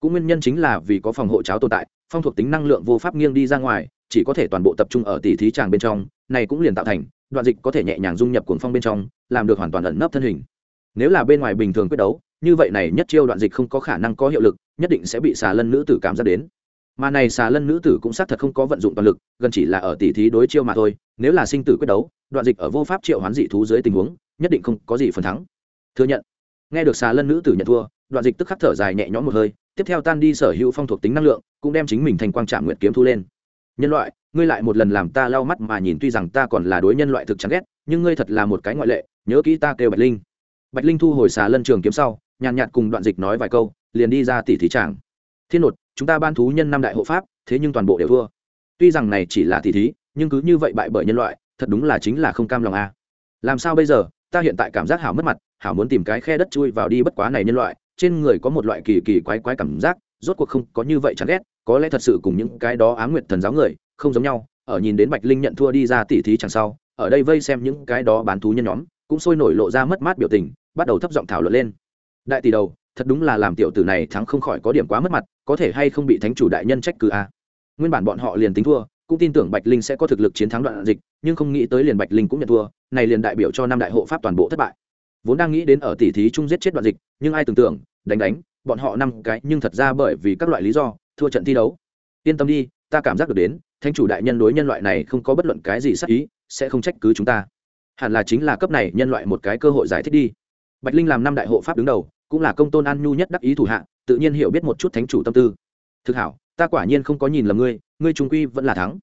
Cũng nguyên nhân chính là vì có phòng hộ cháo tồn tại, phong thuộc tính năng lượng vô pháp nghiêng đi ra ngoài, chỉ có thể toàn bộ tập trung ở tỉ thí tràng bên trong, này cũng liền tạo thành, đoạn dịch có thể nhẹ nhàng dung nhập cuồng phong bên trong, làm được hoàn toàn ẩn nấp thân hình. Nếu là bên ngoài bình thường quyết đấu, như vậy này nhất chiêu đoạn dịch không có khả năng có hiệu lực, nhất định sẽ bị xà lân nữ tử cảm giác đến mà này xà lân nữ tử cũng xác thật không có vận dụng toàn lực, gần chỉ là ở tỉ thí đối chiêu mà thôi, nếu là sinh tử quyết đấu, đoạn dịch ở vô pháp triệu hoán dị thú dưới tình huống, nhất định không có gì phần thắng. Thừa nhận. Nghe được xà lân nữ tử nhận thua, đoạn dịch tức khắc thở dài nhẹ nhõm một hơi, tiếp theo tan đi sở hữu phong thuộc tính năng lượng, cũng đem chính mình thành quang trạm nguyệt kiếm thu lên. Nhân loại, ngươi lại một lần làm ta lau mắt mà nhìn tuy rằng ta còn là đối nhân loại thực chán ghét, nhưng ngươi thật là một cái ngoại lệ, nhớ kỹ ta kêu bạch linh. Bạch linh thu hồi xà lân trường kiếm sau, nhàn nhạt cùng đoạn dịch nói vài câu, liền đi ra tỉ thí tràng. Thiên nột chúng ta ban thú nhân năm đại hộ pháp, thế nhưng toàn bộ đều thua. Tuy rằng này chỉ là tỷ thí, nhưng cứ như vậy bại bởi nhân loại, thật đúng là chính là không cam lòng a. Làm sao bây giờ? Ta hiện tại cảm giác hảo mất mặt, hảo muốn tìm cái khe đất chui vào đi bất quá này nhân loại, trên người có một loại kỳ kỳ quái quái cảm giác, rốt cuộc không có như vậy chán ghét, có lẽ thật sự cùng những cái đó á nguyệt thần giáo người, không giống nhau, ở nhìn đến bạch linh nhận thua đi ra tỉ thí chẳng sau, ở đây vây xem những cái đó bán thú nhân nhóm, cũng sôi nổi lộ ra mất mát biểu tình, bắt đầu thấp giọng thảo luận lên. Đại tỷ đầu, thật đúng là làm tiểu tử này thắng không khỏi có điểm quá mất mặt có thể hay không bị thánh chủ đại nhân trách cứ a nguyên bản bọn họ liền tính thua, cũng tin tưởng bạch linh sẽ có thực lực chiến thắng đoạn dịch, nhưng không nghĩ tới liền bạch linh cũng nhận thua, này liền đại biểu cho năm đại hộ pháp toàn bộ thất bại. Vốn đang nghĩ đến ở tỷ thí chung giết chết đoạn dịch, nhưng ai tưởng tượng, đánh đánh, bọn họ năm cái, nhưng thật ra bởi vì các loại lý do, thua trận thi đấu. Yên tâm đi, ta cảm giác được đến, thánh chủ đại nhân đối nhân loại này không có bất luận cái gì sắc ý, sẽ không trách cứ chúng ta. Hẳn là chính là cấp này nhân loại một cái cơ hội giải thích đi. Bạch linh làm năm đại hộ pháp đứng đầu cũng là công tôn an nhu nhất đắc ý thủ hạ, tự nhiên hiểu biết một chút thánh chủ tâm tư. Thực hảo, ta quả nhiên không có nhìn lầm ngươi ngươi trung quy vẫn là thắng.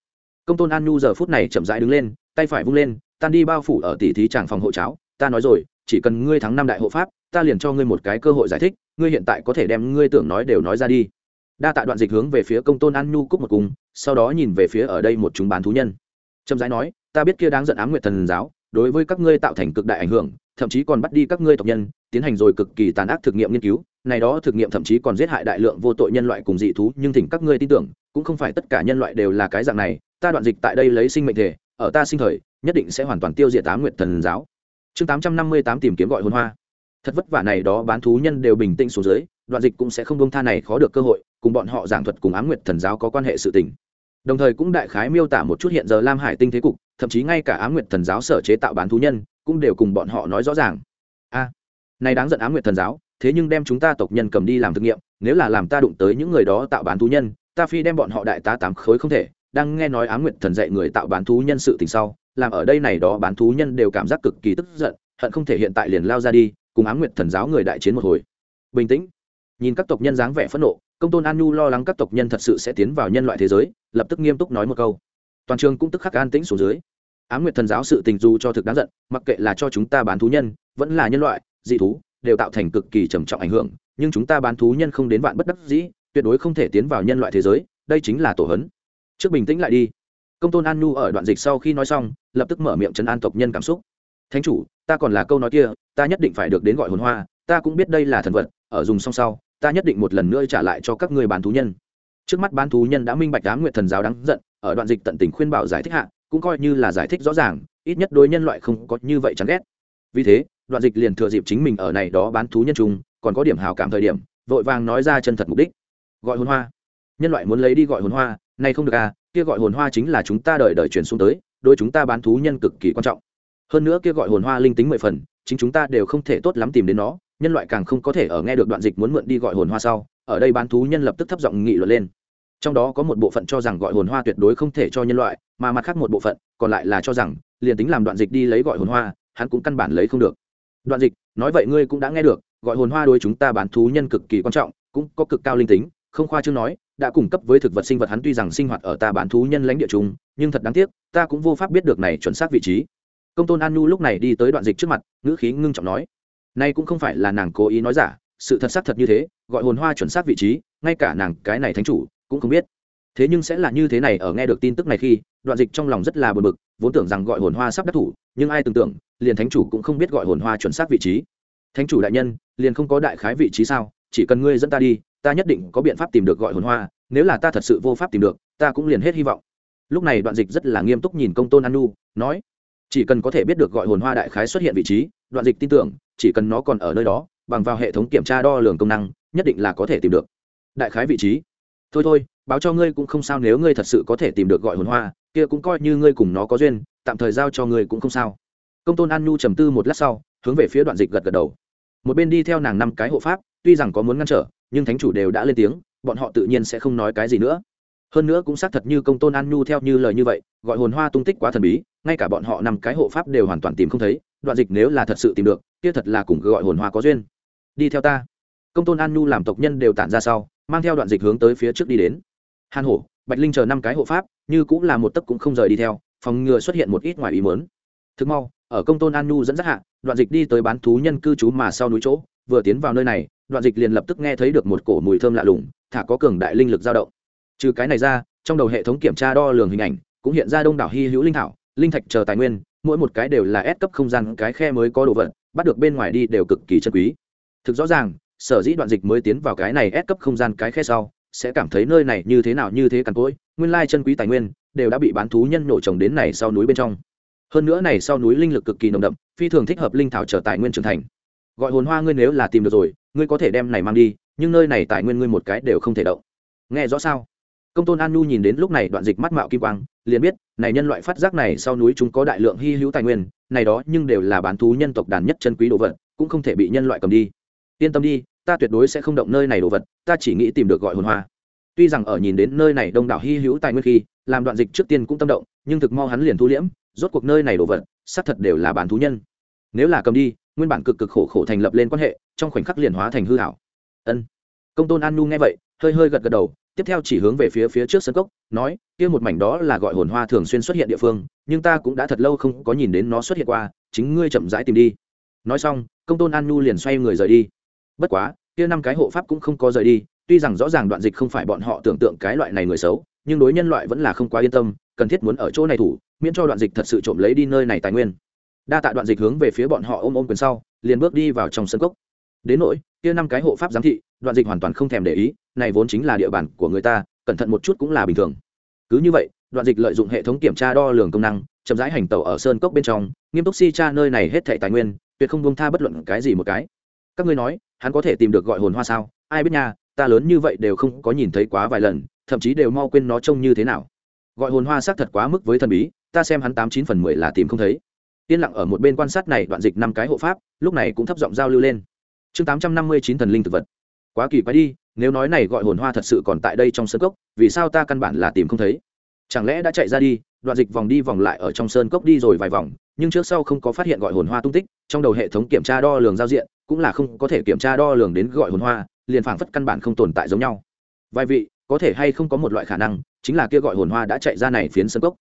Công tôn an nhu giờ phút này chậm rãi đứng lên, tay phải vung lên, tan đi bao phủ ở tỷ thí tràng phòng hộ cháo, ta nói rồi, chỉ cần ngươi thắng năm đại hộ pháp, ta liền cho ngươi một cái cơ hội giải thích, ngươi hiện tại có thể đem ngươi tưởng nói đều nói ra đi. Đa tạ đoạn dịch hướng về phía công tôn an nhu cúc một cùng, sau đó nhìn về phía ở đây một chúng bán thú nhân. Trầm rãi nói, ta biết kia đáng giận ám nguyệt thần giáo, đối với các ngươi tạo thành cực đại ảnh hưởng, thậm chí còn bắt đi các ngươi tộc nhân tiến hành rồi cực kỳ tàn ác thực nghiệm nghiên cứu, này đó thực nghiệm thậm chí còn giết hại đại lượng vô tội nhân loại cùng dị thú, nhưng thỉnh các ngươi tin tưởng, cũng không phải tất cả nhân loại đều là cái dạng này, ta đoạn dịch tại đây lấy sinh mệnh thể, ở ta sinh thời, nhất định sẽ hoàn toàn tiêu diệt tám nguyệt thần giáo. Chương tám trăm năm mươi tám tìm kiếm gọi hồn hoa. Thật vất vả này đó bán thú nhân đều bình tĩnh xuống dưới, đoạn dịch cũng sẽ không bông tha này khó được cơ hội, cùng bọn họ giảng thuật cùng ám nguyệt thần giáo có quan hệ sự tình. Đồng thời cũng đại khái miêu tả một chút hiện giờ lam hải tinh thế cục, thậm chí ngay cả ám nguyệt thần giáo sở chế tạo bán thú nhân, cũng đều cùng bọn họ nói rõ ràng. A này đáng giận ám nguyệt thần giáo, thế nhưng đem chúng ta tộc nhân cầm đi làm thực nghiệm, nếu là làm ta đụng tới những người đó tạo bán thú nhân, ta phi đem bọn họ đại tá tám khối không thể. Đang nghe nói ám nguyệt thần dạy người tạo bán thú nhân sự tình sau, làm ở đây này đó bán thú nhân đều cảm giác cực kỳ tức giận, hận không thể hiện tại liền lao ra đi, cùng ám nguyệt thần giáo người đại chiến một hồi. Bình tĩnh. Nhìn các tộc nhân dáng vẻ phẫn nộ, công tôn an nhu lo lắng các tộc nhân thật sự sẽ tiến vào nhân loại thế giới, lập tức nghiêm túc nói một câu. Toàn trường cũng tức khắc an tĩnh xuống dưới. Ám nguyệt thần giáo sự tình dù cho thực đáng giận, mặc kệ là cho chúng ta bán thú nhân, vẫn là nhân loại dị thú, đều tạo thành cực kỳ trầm trọng ảnh hưởng, nhưng chúng ta bán thú nhân không đến vạn bất đắc dĩ, tuyệt đối không thể tiến vào nhân loại thế giới, đây chính là tổ hấn. Trước bình tĩnh lại đi. Công tôn an nhu ở đoạn dịch sau khi nói xong, lập tức mở miệng trấn an tộc nhân cảm xúc. Thánh chủ, ta còn là câu nói kia, ta nhất định phải được đến gọi hồn hoa, ta cũng biết đây là thần vật, ở dùng song sau, ta nhất định một lần nữa trả lại cho các người bán thú nhân. Trước mắt bán thú nhân đã minh bạch đám nguyện thần giáo đáng giận, ở đoạn dịch tận tình khuyên bảo giải thích hạ, cũng coi như là giải thích rõ ràng, ít nhất đối nhân loại không có như vậy chán ghét. Vì thế đoạn dịch liền thừa dịp chính mình ở này đó bán thú nhân trùng, còn có điểm hào cảm thời điểm vội vàng nói ra chân thật mục đích. Gọi hồn hoa. Nhân loại muốn lấy đi gọi hồn hoa nay không được à kia gọi hồn hoa chính là chúng ta đợi đợi truyền xuống tới đôi chúng ta bán thú nhân cực kỳ quan trọng. Hơn nữa kia gọi hồn hoa linh tính mười phần chính chúng ta đều không thể tốt lắm tìm đến nó nhân loại càng không có thể ở nghe được đoạn dịch muốn mượn đi gọi hồn hoa sau ở đây bán thú nhân lập tức thấp giọng nghị luận lên. Trong đó có một bộ phận cho rằng gọi hồn hoa tuyệt đối không thể cho nhân loại mà mặt khác một bộ phận còn lại là cho rằng liền tính làm đoạn dịch đi lấy gọi hồn hoa hắn cũng căn bản lấy không được đoạn dịch, nói vậy ngươi cũng đã nghe được, gọi hồn hoa đối chúng ta bán thú nhân cực kỳ quan trọng, cũng có cực cao linh tính, không khoa chương nói, đã cung cấp với thực vật sinh vật hắn tuy rằng sinh hoạt ở ta bán thú nhân lãnh địa chúng nhưng thật đáng tiếc, ta cũng vô pháp biết được này chuẩn xác vị trí. Công tôn an nu lúc này đi tới đoạn dịch trước mặt, ngữ khí ngưng trọng nói, nay cũng không phải là nàng cố ý nói giả, sự thật xác thật như thế, gọi hồn hoa chuẩn xác vị trí, ngay cả nàng cái này thánh chủ cũng không biết. Thế nhưng sẽ là như thế này ở nghe được tin tức này khi, đoạn dịch trong lòng rất là bực bực, vốn tưởng rằng gọi hồn hoa sắp đắc thủ, nhưng ai tưởng tượng liền thánh chủ cũng không biết gọi hồn hoa chuẩn xác vị trí. Thánh chủ đại nhân, liền không có đại khái vị trí sao? Chỉ cần ngươi dẫn ta đi, ta nhất định có biện pháp tìm được gọi hồn hoa. Nếu là ta thật sự vô pháp tìm được, ta cũng liền hết hy vọng. Lúc này đoạn dịch rất là nghiêm túc nhìn công tôn an nu nói, chỉ cần có thể biết được gọi hồn hoa đại khái xuất hiện vị trí, đoạn dịch tin tưởng, chỉ cần nó còn ở nơi đó, bằng vào hệ thống kiểm tra đo lường công năng, nhất định là có thể tìm được. Đại khái vị trí. Thôi thôi, báo cho ngươi cũng không sao nếu ngươi thật sự có thể tìm được gọi hồn hoa, kia cũng coi như ngươi cùng nó có duyên, tạm thời giao cho ngươi cũng không sao công tôn an nhu trầm tư một lát sau, hướng về phía đoạn dịch gật gật đầu. Một bên đi theo nàng năm cái hộ pháp, tuy rằng có muốn ngăn trở, nhưng thánh chủ đều đã lên tiếng, bọn họ tự nhiên sẽ không nói cái gì nữa. Hơn nữa cũng xác thật như công tôn an nhu theo như lời như vậy, gọi hồn hoa tung tích quá thần bí, ngay cả bọn họ năm cái hộ pháp đều hoàn toàn tìm không thấy, đoạn dịch nếu là thật sự tìm được, kia thật là cùng gọi hồn hoa có duyên. Đi theo ta. Công tôn an nhu làm tộc nhân đều tản ra sau, mang theo đoạn dịch hướng tới phía trước đi đến. Hàn hổ, bạch linh chờ năm cái hộ pháp, như cũng là một tấc cũng không rời đi theo, phòng ngừa xuất hiện một ít ngoài ý mớn thực mau ở công tôn an nhu dẫn dắt hạ, đoạn dịch đi tới bán thú nhân cư trú mà sau núi chỗ, vừa tiến vào nơi này, đoạn dịch liền lập tức nghe thấy được một cổ mùi thơm lạ lùng, thả có cường đại linh lực dao động. Trừ cái này ra, trong đầu hệ thống kiểm tra đo lường hình ảnh, cũng hiện ra đông đảo hy hữu linh thảo, linh thạch chờ tài nguyên, mỗi một cái đều là ép cấp không gian, cái khe mới có đồ vật, bắt được bên ngoài đi đều cực kỳ chân quý. Thực rõ ràng, sở dĩ đoạn dịch mới tiến vào cái này ép cấp không gian cái khe sau, sẽ cảm thấy nơi này như thế nào như thế cằn cỗi, nguyên lai chân quý tài nguyên, đều đã bị bán thú nhân nổ trồng đến này sau núi bên trong hơn nữa này sau núi linh lực cực kỳ nồng đậm, phi thường thích hợp linh thảo trở tài nguyên trưởng thành. Gọi hồn hoa ngươi nếu là tìm được rồi, ngươi có thể đem này mang đi, nhưng nơi này tài nguyên ngươi một cái đều không thể động. Nghe rõ sao? Công tôn an nu nhìn đến lúc này đoạn dịch mắt mạo kim quang, liền biết, này nhân loại phát giác này sau núi chúng có đại lượng hy hữu tài nguyên, này đó nhưng đều là bán thú nhân tộc đàn nhất chân quý đồ vật, cũng không thể bị nhân loại cầm đi. Yên tâm đi, ta tuyệt đối sẽ không động nơi này đồ vật, ta chỉ nghĩ tìm được gọi hồn hoa. Tuy rằng ở nhìn đến nơi này đông đảo hy hữu tài nguyên khi, làm đoạn dịch trước tiên cũng tâm động, nhưng thực mau hắn liền thu liễm rốt cuộc nơi này đồ vật, xác thật đều là bán thú nhân. Nếu là cầm đi, nguyên bản cực cực khổ khổ thành lập lên quan hệ, trong khoảnh khắc liền hóa thành hư hảo. Ân. Công tôn an nu nghe vậy, hơi hơi gật gật đầu, tiếp theo chỉ hướng về phía phía trước sân cốc, nói, kia một mảnh đó là gọi hồn hoa thường xuyên xuất hiện địa phương, nhưng ta cũng đã thật lâu không có nhìn đến nó xuất hiện qua, chính ngươi chậm rãi tìm đi. Nói xong, công tôn an nu liền xoay người rời đi. Bất quá, kia năm cái hộ pháp cũng không có rời đi, tuy rằng rõ ràng đoạn dịch không phải bọn họ tưởng tượng cái loại này người xấu, nhưng đối nhân loại vẫn là không quá yên tâm, cần thiết muốn ở chỗ này thủ miễn cho đoạn dịch thật sự trộm lấy đi nơi này tài nguyên. Đa tạ đoạn dịch hướng về phía bọn họ ôm ôm quyền sau, liền bước đi vào trong sân cốc. Đến nỗi, kia năm cái hộ pháp giám thị, đoạn dịch hoàn toàn không thèm để ý, này vốn chính là địa bàn của người ta, cẩn thận một chút cũng là bình thường. Cứ như vậy, đoạn dịch lợi dụng hệ thống kiểm tra đo lường công năng, chậm rãi hành tàu ở sơn cốc bên trong, nghiêm túc si tra nơi này hết thảy tài nguyên, tuyệt không buông tha bất luận cái gì một cái. Các ngươi nói, hắn có thể tìm được gọi hồn hoa sao? Ai biết nha, ta lớn như vậy đều không có nhìn thấy quá vài lần, thậm chí đều mau quên nó trông như thế nào. Gọi hồn hoa xác thật quá mức với thần bí ta xem hắn tám chín phần mười là tìm không thấy. Yên lặng ở một bên quan sát này đoạn dịch năm cái hộ pháp, lúc này cũng thấp giọng giao lưu lên. Chương tám trăm năm mươi chín thần linh thực vật. Quá kỳ quái đi, nếu nói này gọi hồn hoa thật sự còn tại đây trong sơn cốc, vì sao ta căn bản là tìm không thấy? Chẳng lẽ đã chạy ra đi, đoạn dịch vòng đi vòng lại ở trong sơn cốc đi rồi vài vòng, nhưng trước sau không có phát hiện gọi hồn hoa tung tích, trong đầu hệ thống kiểm tra đo lường giao diện, cũng là không có thể kiểm tra đo lường đến gọi hồn hoa, liền phảng phất căn bản không tồn tại giống nhau. Vài vị, có thể hay không có một loại khả năng, chính là kia gọi hồn hoa đã chạy ra này phiến sân cốc?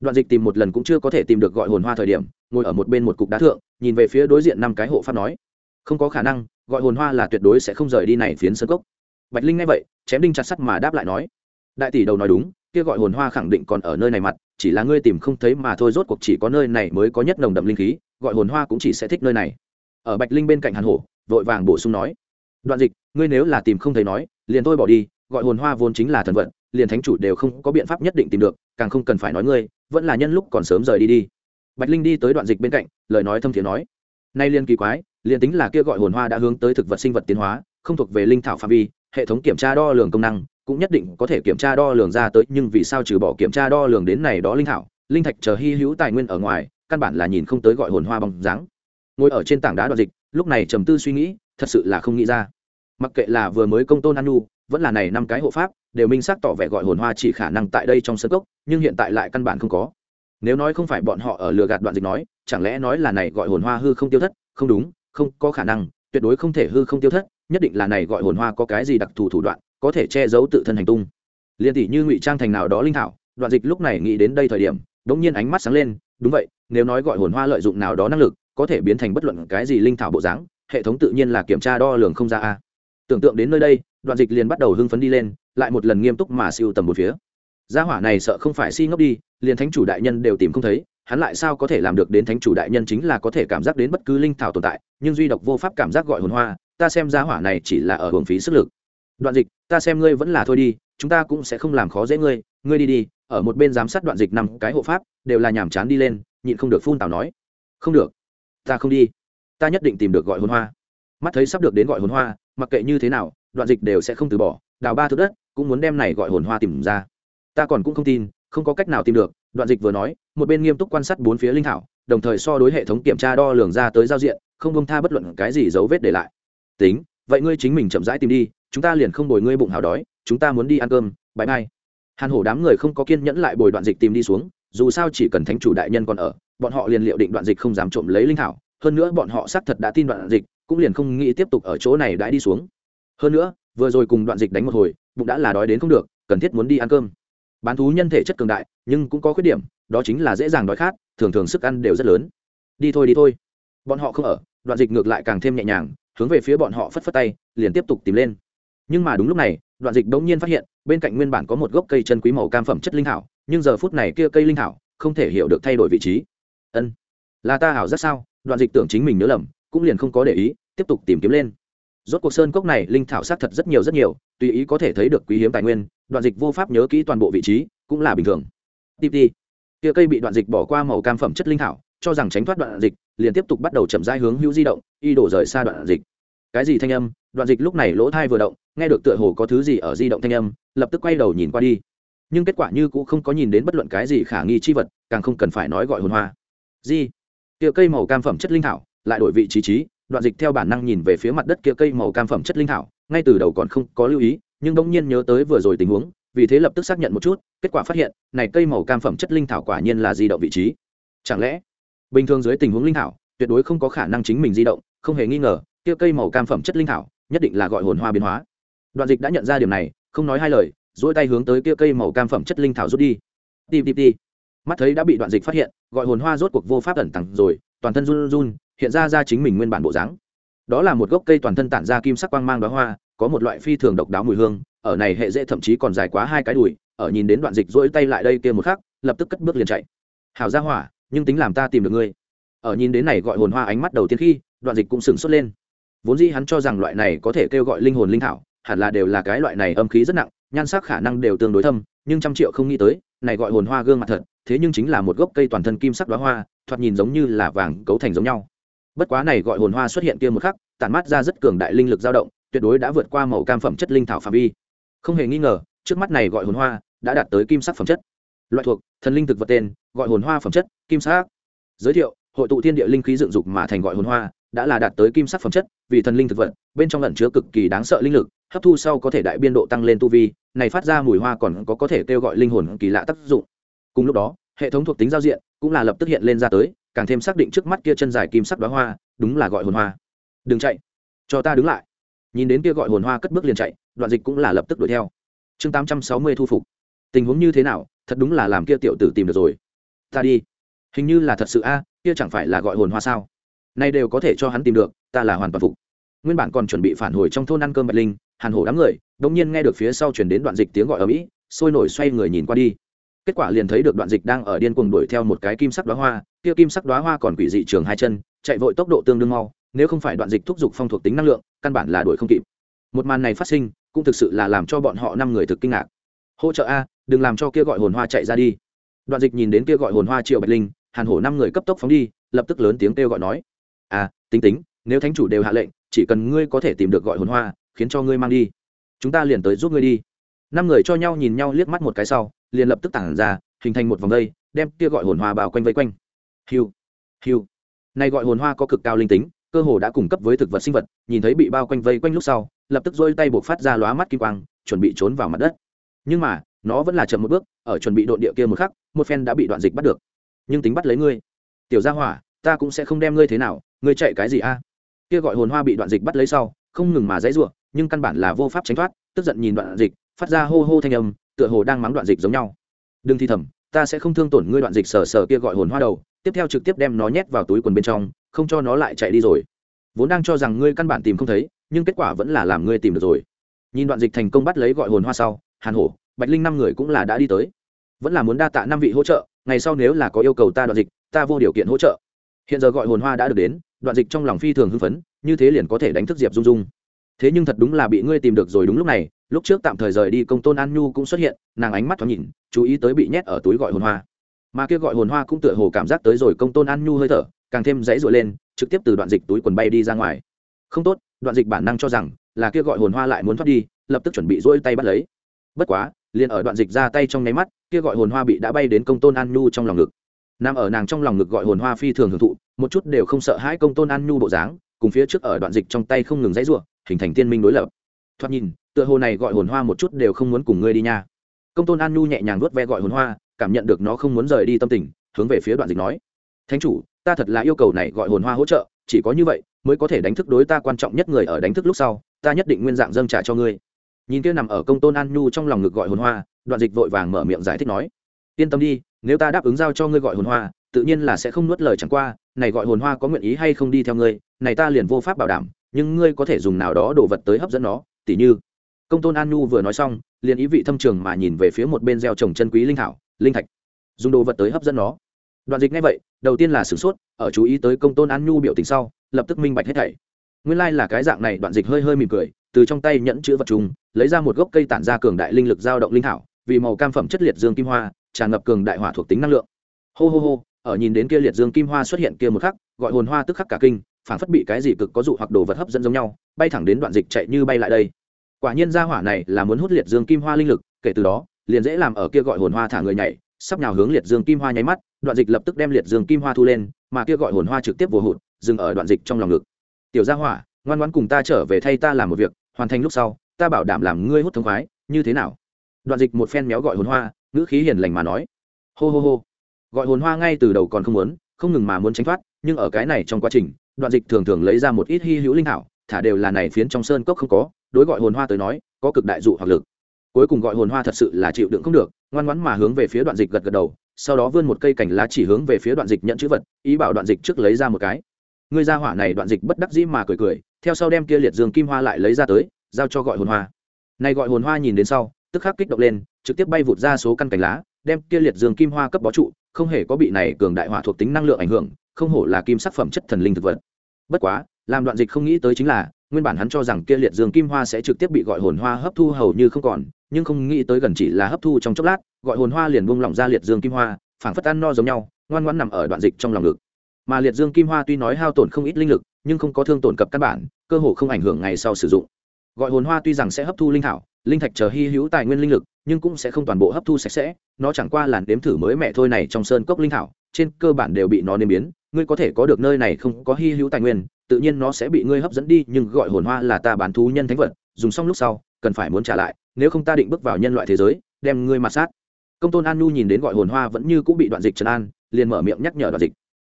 Đoạn dịch tìm một lần cũng chưa có thể tìm được gọi hồn hoa thời điểm, ngồi ở một bên một cục đá thượng, nhìn về phía đối diện năm cái hộ pháp nói. Không có khả năng, gọi hồn hoa là tuyệt đối sẽ không rời đi này phiến sân cốc. Bạch linh nghe vậy, chém đinh chặt sắt mà đáp lại nói. Đại tỷ đầu nói đúng, kia gọi hồn hoa khẳng định còn ở nơi này mặt, chỉ là ngươi tìm không thấy mà thôi, rốt cuộc chỉ có nơi này mới có nhất nồng đậm linh khí, gọi hồn hoa cũng chỉ sẽ thích nơi này. Ở bạch linh bên cạnh hàn hổ, vội vàng bổ sung nói. Đoạn dịch, ngươi nếu là tìm không thấy nói, liền thôi bỏ đi, gọi hồn hoa vốn chính là thần vận, liền thánh chủ đều không có biện pháp nhất định tìm được, càng không cần phải nói ngươi vẫn là nhân lúc còn sớm rời đi đi. Bạch linh đi tới đoạn dịch bên cạnh, lời nói thâm thiế nói, nay liên kỳ quái, liền tính là kia gọi hồn hoa đã hướng tới thực vật sinh vật tiến hóa, không thuộc về linh thảo phạm vi, hệ thống kiểm tra đo lường công năng, cũng nhất định có thể kiểm tra đo lường ra tới, nhưng vì sao trừ bỏ kiểm tra đo lường đến này đó linh thảo, linh thạch chờ hy hữu tài nguyên ở ngoài, căn bản là nhìn không tới gọi hồn hoa bằng dáng. Ngồi ở trên tảng đá đoạn dịch, lúc này trầm tư suy nghĩ, thật sự là không nghĩ ra. Mặc kệ là vừa mới công tôn anu, vẫn là này năm cái hộ pháp đều minh xác tỏ vẻ gọi hồn hoa chỉ khả năng tại đây trong sân cốc, nhưng hiện tại lại căn bản không có. Nếu nói không phải bọn họ ở lừa gạt đoạn dịch nói, chẳng lẽ nói là này gọi hồn hoa hư không tiêu thất? Không đúng, không, có khả năng, tuyệt đối không thể hư không tiêu thất, nhất định là này gọi hồn hoa có cái gì đặc thù thủ đoạn, có thể che giấu tự thân hành tung. Liên tỷ như ngụy trang thành nào đó linh thảo, đoạn dịch lúc này nghĩ đến đây thời điểm, đống nhiên ánh mắt sáng lên, đúng vậy, nếu nói gọi hồn hoa lợi dụng nào đó năng lực, có thể biến thành bất luận cái gì linh thảo bộ dáng, hệ thống tự nhiên là kiểm tra đo lường không ra a. Tưởng tượng đến nơi đây, đoạn dịch liền bắt đầu hưng phấn đi lên lại một lần nghiêm túc mà siêu tầm một phía. Gia hỏa này sợ không phải si ngốc đi, liền thánh chủ đại nhân đều tìm không thấy, hắn lại sao có thể làm được đến thánh chủ đại nhân chính là có thể cảm giác đến bất cứ linh thảo tồn tại, nhưng duy độc vô pháp cảm giác gọi hồn hoa, ta xem gia hỏa này chỉ là ở hưởng phí sức lực. Đoạn dịch, ta xem ngươi vẫn là thôi đi, chúng ta cũng sẽ không làm khó dễ ngươi ngươi đi đi, ở một bên giám sát đoạn dịch năm cái hộ pháp, đều là nhàm chán đi lên, nhịn không được phun tào nói. Không được, ta không đi, ta nhất định tìm được gọi hồn hoa. Mắt thấy sắp được đến gọi hồn hoa, mặc kệ như thế nào, đoạn dịch đều sẽ không từ bỏ, đào ba thước đất cũng muốn đem này gọi hồn hoa tìm ra. Ta còn cũng không tin, không có cách nào tìm được, đoạn dịch vừa nói, một bên nghiêm túc quan sát bốn phía linh thảo, đồng thời so đối hệ thống kiểm tra đo lường ra tới giao diện, không bông tha bất luận cái gì dấu vết để lại. Tính, vậy ngươi chính mình chậm rãi tìm đi, chúng ta liền không bồi ngươi bụng hào đói, chúng ta muốn đi ăn cơm, bãi mai. Hàn hổ đám người không có kiên nhẫn lại bồi đoạn dịch tìm đi xuống, dù sao chỉ cần thánh chủ đại nhân còn ở, bọn họ liền liệu định đoạn dịch không dám trộm lấy linh thảo, hơn nữa bọn họ xác thật đã tin đoạn dịch, cũng liền không nghĩ tiếp tục ở chỗ này đãi đi xuống. Hơn nữa, vừa rồi cùng đoạn dịch đánh một hồi bụng đã là đói đến không được, cần thiết muốn đi ăn cơm. Bán thú nhân thể chất cường đại, nhưng cũng có khuyết điểm, đó chính là dễ dàng đói khát, thường thường sức ăn đều rất lớn. Đi thôi đi thôi. Bọn họ không ở, đoạn dịch ngược lại càng thêm nhẹ nhàng, hướng về phía bọn họ phất phất tay, liền tiếp tục tìm lên. Nhưng mà đúng lúc này, đoạn dịch bỗng nhiên phát hiện, bên cạnh nguyên bản có một gốc cây chân quý màu cam phẩm chất linh thảo, nhưng giờ phút này kia cây linh thảo, không thể hiểu được thay đổi vị trí. Ân, là ta hảo rất sao? Đoạn dịch tưởng chính mình nhớ lầm, cũng liền không có để ý, tiếp tục tìm kiếm lên rốt cuộc sơn cốc này linh thảo sát thật rất nhiều rất nhiều, tùy ý có thể thấy được quý hiếm tài nguyên, đoạn dịch vô pháp nhớ kỹ toàn bộ vị trí, cũng là bình thường. Tiếp đi. Kia cây bị đoạn dịch bỏ qua màu cam phẩm chất linh thảo, cho rằng tránh thoát đoạn dịch, liền tiếp tục bắt đầu chậm rãi hướng hữu di động, y đổ rời xa đoạn dịch. Cái gì thanh âm? Đoạn dịch lúc này lỗ thai vừa động, nghe được tựa hồ có thứ gì ở di động thanh âm, lập tức quay đầu nhìn qua đi. Nhưng kết quả như cũng không có nhìn đến bất luận cái gì khả nghi chi vật, càng không cần phải nói gọi hồn hoa. Di kia cây màu cam phẩm chất linh thảo, lại đổi vị trí trí đoạn dịch theo bản năng nhìn về phía mặt đất kia cây màu cam phẩm chất linh thảo, ngay từ đầu còn không có lưu ý, nhưng bỗng nhiên nhớ tới vừa rồi tình huống, vì thế lập tức xác nhận một chút, kết quả phát hiện, này cây màu cam phẩm chất linh thảo quả nhiên là di động vị trí. Chẳng lẽ, bình thường dưới tình huống linh thảo, tuyệt đối không có khả năng chính mình di động, không hề nghi ngờ, kia cây màu cam phẩm chất linh thảo, nhất định là gọi hồn hoa biến hóa. Đoạn dịch đã nhận ra điểm này, không nói hai lời dỗi tay hướng tới kia cây màu cam phẩm chất linh thảo rút đi. Ti ti ti. Mắt thấy đã bị đoạn dịch phát hiện, gọi hồn hoa rốt cuộc vô pháp ẩn tặng rồi, toàn thân run run hiện ra ra chính mình nguyên bản bộ dáng. Đó là một gốc cây toàn thân tản ra kim sắc quang mang đó hoa, có một loại phi thường độc đáo mùi hương, ở này hệ dễ thậm chí còn dài quá hai cái đùi, ở nhìn đến đoạn dịch rỗi tay lại đây kia một khắc, lập tức cất bước liền chạy. Hảo ra hỏa, nhưng tính làm ta tìm được ngươi. Ở nhìn đến này gọi hồn hoa ánh mắt đầu tiên khi, đoạn dịch cũng sửng sốt lên. Vốn dĩ hắn cho rằng loại này có thể kêu gọi linh hồn linh thảo, hẳn là đều là cái loại này âm khí rất nặng, nhan sắc khả năng đều tương đối thâm, nhưng trăm triệu không nghĩ tới, này gọi hồn hoa gương mặt thật, thế nhưng chính là một gốc cây toàn thân kim sắc đoá hoa, thoạt nhìn giống như là vàng cấu thành giống nhau bất quá này gọi hồn hoa xuất hiện kia một khắc, tản mát ra rất cường đại linh lực dao động, tuyệt đối đã vượt qua màu cam phẩm chất linh thảo phạm vi. Không hề nghi ngờ, trước mắt này gọi hồn hoa đã đạt tới kim sắc phẩm chất. Loại thuộc, thần linh thực vật tên, gọi hồn hoa phẩm chất, kim sắc. Giới thiệu, hội tụ thiên địa linh khí dựng dục mà thành gọi hồn hoa, đã là đạt tới kim sắc phẩm chất, vì thần linh thực vật, bên trong lẩn chứa cực kỳ đáng sợ linh lực, hấp thu sau có thể đại biên độ tăng lên tu vi, này phát ra mùi hoa còn có có thể kêu gọi linh hồn kỳ lạ tác dụng. Cùng lúc đó, hệ thống thuộc tính giao diện cũng là lập tức hiện lên ra tới càng thêm xác định trước mắt kia chân dài kim sắc đóa hoa, đúng là gọi hồn hoa. Đừng chạy, cho ta đứng lại. Nhìn đến kia gọi hồn hoa cất bước liền chạy, đoạn dịch cũng là lập tức đuổi theo. Chương tám trăm sáu mươi thu phục. Tình huống như thế nào, thật đúng là làm kia tiểu tử tìm được rồi. Ta đi. Hình như là thật sự a, kia chẳng phải là gọi hồn hoa sao? Nay đều có thể cho hắn tìm được, ta là hoàn toàn phục. Nguyên bản còn chuẩn bị phản hồi trong thôn ăn cơm bạch linh, hàn hổ đám người đ nhiên nghe được phía sau chuyển đến đoạn dịch tiếng gọi ở mỹ, sôi nổi xoay người nhìn qua đi kết quả liền thấy được đoạn dịch đang ở điên cuồng đuổi theo một cái kim sắc đoá hoa, kia kim sắc đoá hoa còn quỷ dị trường hai chân, chạy vội tốc độ tương đương mau, nếu không phải đoạn dịch thúc giục phong thuộc tính năng lượng, căn bản là đuổi không kịp. Một màn này phát sinh, cũng thực sự là làm cho bọn họ năm người thực kinh ngạc. Hỗ trợ a, đừng làm cho kia gọi hồn hoa chạy ra đi. Đoạn dịch nhìn đến kia gọi hồn hoa triệu bạch linh, hàn hổ năm người cấp tốc phóng đi, lập tức lớn tiếng kêu gọi nói à tính tính, nếu thánh chủ đều hạ lệnh, chỉ cần ngươi có thể tìm được gọi hồn hoa, khiến cho ngươi mang đi. Chúng ta liền tới giúp ngươi đi. Năm người cho nhau nhìn nhau liếc mắt một cái sau liền lập tức tản ra, hình thành một vòng dây, đem kia gọi hồn hoa bao quanh vây quanh. Hiu hiu. Này gọi hồn hoa có cực cao linh tính, cơ hồ đã cung cấp với thực vật sinh vật, nhìn thấy bị bao quanh vây quanh lúc sau, lập tức dôi tay buộc phát ra lóa mắt kim quang, chuẩn bị trốn vào mặt đất. Nhưng mà, nó vẫn là chậm một bước, ở chuẩn bị độn địa kia một khắc, một phen đã bị đoạn dịch bắt được. Nhưng tính bắt lấy ngươi. Tiểu gia hỏa, ta cũng sẽ không đem ngươi thế nào, ngươi chạy cái gì a? Kia gọi hồn hoa bị đoạn dịch bắt lấy sau, không ngừng mà dãy rủa, nhưng căn bản là vô pháp tránh thoát, tức giận nhìn đoạn dịch, phát ra hô hô thanh âm tựa hồ đang mắng đoạn dịch giống nhau. Đừng thi thầm, ta sẽ không thương tổn ngươi đoạn dịch sờ sờ kia gọi hồn hoa đầu, tiếp theo trực tiếp đem nó nhét vào túi quần bên trong, không cho nó lại chạy đi rồi. Vốn đang cho rằng ngươi căn bản tìm không thấy, nhưng kết quả vẫn là làm ngươi tìm được rồi. Nhìn đoạn dịch thành công bắt lấy gọi hồn hoa sau, hàn hổ, bạch linh năm người cũng là đã đi tới. Vẫn là muốn đa tạ năm vị hỗ trợ, ngày sau nếu là có yêu cầu ta đoạn dịch, ta vô điều kiện hỗ trợ. Hiện giờ gọi hồn hoa đã được đến, đoạn dịch trong lòng phi thường hưng phấn, như thế liền có thể đánh thức diệp dung dung. Thế nhưng thật đúng là bị ngươi tìm được rồi đúng lúc này lúc trước tạm thời rời đi công tôn an nhu cũng xuất hiện, nàng ánh mắt thoáng nhìn, chú ý tới bị nhét ở túi gọi hồn hoa. Mà kia gọi hồn hoa cũng tựa hồ cảm giác tới rồi công tôn an nhu hơi thở, càng thêm dãy rụi lên, trực tiếp từ đoạn dịch túi quần bay đi ra ngoài. Không tốt, đoạn dịch bản năng cho rằng là kia gọi hồn hoa lại muốn thoát đi, lập tức chuẩn bị rỗi tay bắt lấy. Bất quá, liền ở đoạn dịch ra tay trong nháy mắt, kia gọi hồn hoa bị đã bay đến công tôn an nhu trong lòng ngực. Nằm ở nàng trong lòng ngực gọi hồn hoa phi thường hưởng thụ, một chút đều không sợ hãi công tôn an nhu bộ dáng, cùng phía trước ở đoạn dịch trong tay không ngừng dãy rụa hình thành tiên minh đối lập. Thoạt nhìn tựa hồ này gọi hồn hoa một chút đều không muốn cùng ngươi đi nha. Công tôn an nhu nhẹ nhàng vuốt ve gọi hồn hoa, cảm nhận được nó không muốn rời đi tâm tình, hướng về phía đoạn dịch nói. Thánh chủ, ta thật là yêu cầu này gọi hồn hoa hỗ trợ, chỉ có như vậy mới có thể đánh thức đối ta quan trọng nhất người ở đánh thức lúc sau, ta nhất định nguyên dạng dâng trả cho ngươi. Nhìn kia nằm ở công tôn an nhu trong lòng ngực gọi hồn hoa, đoạn dịch vội vàng mở miệng giải thích nói. Yên tâm đi, nếu ta đáp ứng giao cho ngươi gọi hồn hoa, tự nhiên là sẽ không nuốt lời chẳng qua, này gọi hồn hoa có nguyện ý hay không đi theo ngươi, này ta liền vô pháp bảo đảm, nhưng ngươi có thể dùng nào đó đồ vật tới hấp dẫn nó, tỉ như công tôn an nhu vừa nói xong, liền ý vị thâm trường mà nhìn về phía một bên gieo trồng chân quý linh thảo, linh thạch. Dùng đồ vật tới hấp dẫn nó. Đoạn dịch ngay vậy, đầu tiên là sửng sốt, ở chú ý tới công tôn an nhu biểu tình sau, lập tức minh bạch hết thảy. Nguyên lai là cái dạng này, đoạn dịch hơi hơi mỉm cười, từ trong tay nhẫn chữ vật trùng, lấy ra một gốc cây tản ra cường đại linh lực dao động linh thảo, vì màu cam phẩm chất liệt dương kim hoa, tràn ngập cường đại hỏa thuộc tính năng lượng. Hô hô hô, ở nhìn đến kia liệt dương kim hoa xuất hiện kia một khắc, gọi hồn hoa tức khắc cả kinh phản phất bị cái gì cực có dụ hoặc đồ vật hấp dẫn giống nhau, bay thẳng đến đoạn dịch chạy như bay lại đây quả nhiên gia hỏa này là muốn hút liệt dương kim hoa linh lực, kể từ đó, liền dễ làm ở kia gọi hồn hoa thả người nhảy, sắp nhào hướng liệt dương kim hoa nháy mắt, đoạn dịch lập tức đem liệt dương kim hoa thu lên, mà kia gọi hồn hoa trực tiếp vô hụt, dừng ở đoạn dịch trong lòng ngực. Tiểu gia hỏa, ngoan ngoãn cùng ta trở về thay ta làm một việc, hoàn thành lúc sau, ta bảo đảm làm ngươi hút thông khoái, như thế nào? Đoạn dịch một phen méo gọi hồn hoa, ngữ khí hiền lành mà nói. Hô hô hô. Gọi hồn hoa ngay từ đầu còn không muốn, không ngừng mà muốn tránh thoát, nhưng ở cái này trong quá trình, đoạn dịch thường thường lấy ra một ít hy hữu linh thảo thả đều là này phiến trong sơn cốc không có đối gọi hồn hoa tới nói, có cực đại dụ hoặc lực. Cuối cùng gọi hồn hoa thật sự là chịu đựng không được, ngoan ngoãn mà hướng về phía đoạn dịch gật gật đầu, sau đó vươn một cây cành lá chỉ hướng về phía đoạn dịch nhận chữ vật, ý bảo đoạn dịch trước lấy ra một cái. Người ra hỏa này đoạn dịch bất đắc dĩ mà cười cười, theo sau đem kia liệt dương kim hoa lại lấy ra tới, giao cho gọi hồn hoa. Này gọi hồn hoa nhìn đến sau, tức khắc kích động lên, trực tiếp bay vụt ra số căn cành lá, đem kia liệt dương kim hoa cấp bó trụ, không hề có bị này cường đại hỏa thuộc tính năng lượng ảnh hưởng, không hổ là kim sắc phẩm chất thần linh thực vật. Bất quá, làm đoạn dịch không nghĩ tới chính là nguyên bản hắn cho rằng kia liệt dương kim hoa sẽ trực tiếp bị gọi hồn hoa hấp thu hầu như không còn, nhưng không nghĩ tới gần chỉ là hấp thu trong chốc lát, gọi hồn hoa liền buông lỏng ra liệt dương kim hoa, phảng phất ăn no giống nhau, ngoan ngoãn nằm ở đoạn dịch trong lòng ngực. Mà liệt dương kim hoa tuy nói hao tổn không ít linh lực, nhưng không có thương tổn cập căn bản, cơ hồ không ảnh hưởng ngày sau sử dụng. Gọi hồn hoa tuy rằng sẽ hấp thu linh thảo, linh thạch chờ hy hữu tài nguyên linh lực, nhưng cũng sẽ không toàn bộ hấp thu sạch sẽ, nó chẳng qua làn đếm thử mới mẹ thôi này trong sơn cốc linh thảo, trên cơ bản đều bị nó nêm biến, ngươi có thể có được nơi này không có hy hữu tài nguyên tự nhiên nó sẽ bị ngươi hấp dẫn đi, nhưng gọi hồn hoa là ta bán thú nhân thánh vật, dùng xong lúc sau, cần phải muốn trả lại, nếu không ta định bước vào nhân loại thế giới, đem ngươi mặt sát. Công tôn an nu nhìn đến gọi hồn hoa vẫn như cũng bị đoạn dịch trấn an, liền mở miệng nhắc nhở đoạn dịch.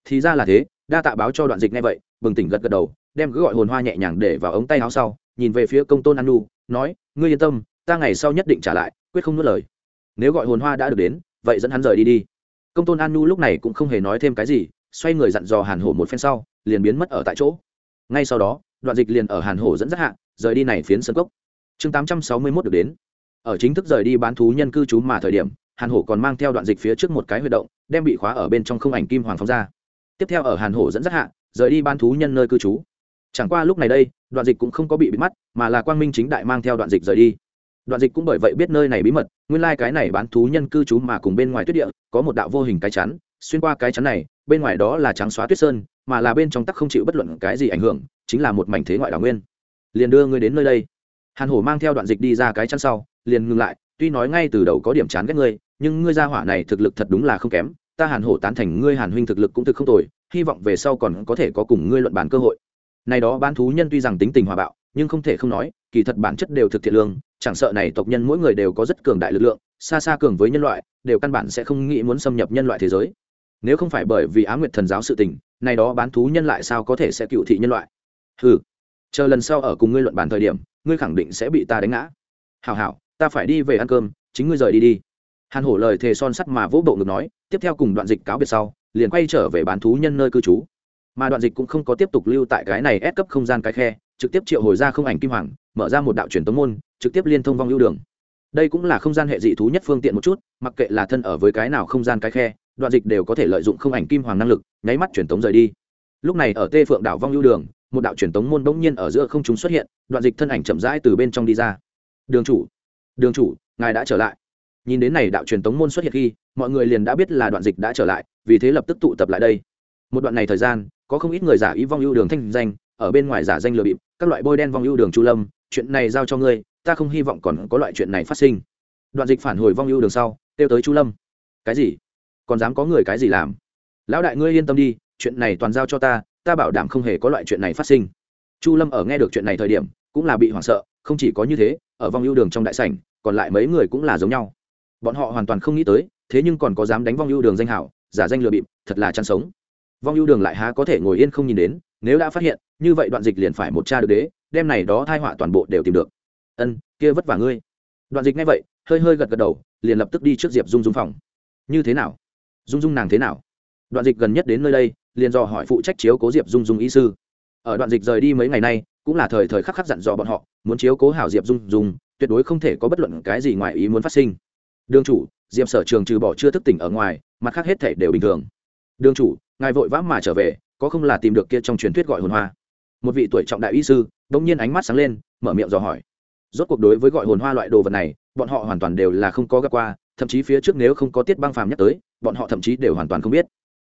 Thì ra là thế, đa tạ báo cho đoạn dịch ngay vậy, bừng tỉnh gật gật đầu, đem cứ gọi hồn hoa nhẹ nhàng để vào ống tay áo sau, nhìn về phía công tôn an nu nói, ngươi yên tâm, ta ngày sau nhất định trả lại, quyết không nuốt lời. Nếu gọi hồn hoa đã được đến, vậy dẫn hắn rời đi đi. Công tôn an nu lúc này cũng không hề nói thêm cái gì xoay người dặn dò hàn hổ một phen sau, liền biến mất ở tại chỗ. Ngay sau đó, đoạn dịch liền ở hàn hổ dẫn dắt hạ, rời đi này phiến sân cốc. Chương tám trăm sáu mươi mốt được đến. Ở chính thức rời đi bán thú nhân cư trú mà thời điểm, hàn hổ còn mang theo đoạn dịch phía trước một cái huy động, đem bị khóa ở bên trong không ảnh kim hoàng phóng ra. Tiếp theo ở hàn hổ dẫn dắt hạ, rời đi bán thú nhân nơi cư trú. Chẳng qua lúc này đây, đoạn dịch cũng không có bị bị mắt, mà là quang minh chính đại mang theo đoạn dịch rời đi. Đoạn dịch cũng bởi vậy biết nơi này bí mật, nguyên lai cái này bán thú nhân cư trú mà cùng bên ngoài tuyết địa, có một đạo vô hình cái chắn xuyên qua cái chắn này, bên ngoài đó là trắng xóa tuyết sơn, mà là bên trong tắc không chịu bất luận cái gì ảnh hưởng, chính là một mảnh thế ngoại đảo nguyên. Liền đưa ngươi đến nơi đây. Hàn hổ mang theo đoạn dịch đi ra cái chắn sau, liền ngừng lại, tuy nói ngay từ đầu có điểm chán ghét ngươi, nhưng ngươi ra hỏa này thực lực thật đúng là không kém, ta hàn hổ tán thành ngươi hàn huynh thực lực cũng thực không tồi, hy vọng về sau còn có thể có cùng ngươi luận bàn cơ hội. Này đó bán thú nhân tuy rằng tính tình hòa bạo, nhưng không thể không nói, kỳ thật bản chất đều thực thiện lương, chẳng sợ này tộc nhân mỗi người đều có rất cường đại lực lượng, xa xa cường với nhân loại, đều căn bản sẽ không nghĩ muốn xâm nhập nhân loại thế giới nếu không phải bởi vì á nguyệt thần giáo sự tình này đó bán thú nhân lại sao có thể sẽ cựu thị nhân loại? Ừ chờ lần sau ở cùng ngươi luận bàn thời điểm, ngươi khẳng định sẽ bị ta đánh ngã. Hảo hảo, ta phải đi về ăn cơm, chính ngươi rời đi đi. Hàn hổ lời thề son sắt mà vỗ bộ ngực nói, tiếp theo cùng đoạn dịch cáo biệt sau, liền quay trở về bán thú nhân nơi cư trú. Mà đoạn dịch cũng không có tiếp tục lưu tại cái này ép cấp không gian cái khe, trực tiếp triệu hồi ra không ảnh kim hoàng, mở ra một đạo truyền tống môn, trực tiếp liên thông vong lưu đường. Đây cũng là không gian hệ dị thú nhất phương tiện một chút, mặc kệ là thân ở với cái nào không gian cái khe đoạn dịch đều có thể lợi dụng không ảnh kim hoàng năng lực, nháy mắt truyền tống rời đi. Lúc này ở tê phượng đảo vong Lưu đường, một đạo truyền tống môn bỗng nhiên ở giữa không chúng xuất hiện, đoạn dịch thân ảnh chậm rãi từ bên trong đi ra. Đường chủ đường chủ, ngài đã trở lại. Nhìn đến này đạo truyền tống môn xuất hiện khi, mọi người liền đã biết là đoạn dịch đã trở lại, vì thế lập tức tụ tập lại đây. Một đoạn này thời gian, có không ít người giả ý vong ưu đường thanh danh, ở bên ngoài giả danh lừa bịp, các loại bôi đen vong ưu đường chu lâm, chuyện này giao cho ngươi, ta không hy vọng còn có loại chuyện này phát sinh. Đoạn dịch phản hồi vong ưu đường sau, kêu tới chu lâm. Cái gì? Còn dám có người cái gì làm? Lão đại ngươi yên tâm đi, chuyện này toàn giao cho ta ta bảo đảm không hề có loại chuyện này phát sinh. Chu lâm ở nghe được chuyện này thời điểm, cũng là bị hoảng sợ, không chỉ có như thế, ở vong ưu đường trong đại sảnh, còn lại mấy người cũng là giống nhau. Bọn họ hoàn toàn không nghĩ tới, thế nhưng còn có dám đánh vong ưu đường danh hảo, giả danh lừa bịp, thật là chăn sống. Vong ưu đường lại há có thể ngồi yên không nhìn đến, nếu đã phát hiện, như vậy đoạn dịch liền phải một cha được đế đem này đó thai họa toàn bộ đều tìm được. Ân, kia vất vả ngươi. Đoạn dịch ngay vậy, hơi hơi gật gật đầu, liền lập tức đi trước diệp dung dung phòng. Như thế nào? Dung dung nàng thế nào? Đoạn dịch gần nhất đến nơi đây, liền dò hỏi phụ trách chiếu cố diệp dung dung ý sư. Ở đoạn dịch rời đi mấy ngày nay, cũng là thời thời khắc khắc dặn dò bọn họ, muốn chiếu cố hảo diệp dung dung, tuyệt đối không thể có bất luận cái gì ngoài ý muốn phát sinh. Đương chủ, diệp sở trường trừ bỏ chưa thức tỉnh ở ngoài, mặt khác hết thể đều bình thường. Đương chủ, ngài vội vã mà trở về, có không là tìm được kia trong truyền thuyết gọi hồn hoa? Một vị tuổi trọng đại y sư, bỗng nhiên ánh mắt sáng lên, mở miệng dò hỏi. Rốt cuộc đối với gọi hồn hoa loại đồ vật này, bọn họ hoàn toàn đều là không có gặp qua thậm chí phía trước nếu không có tiết băng phàm nhắc tới, bọn họ thậm chí đều hoàn toàn không biết.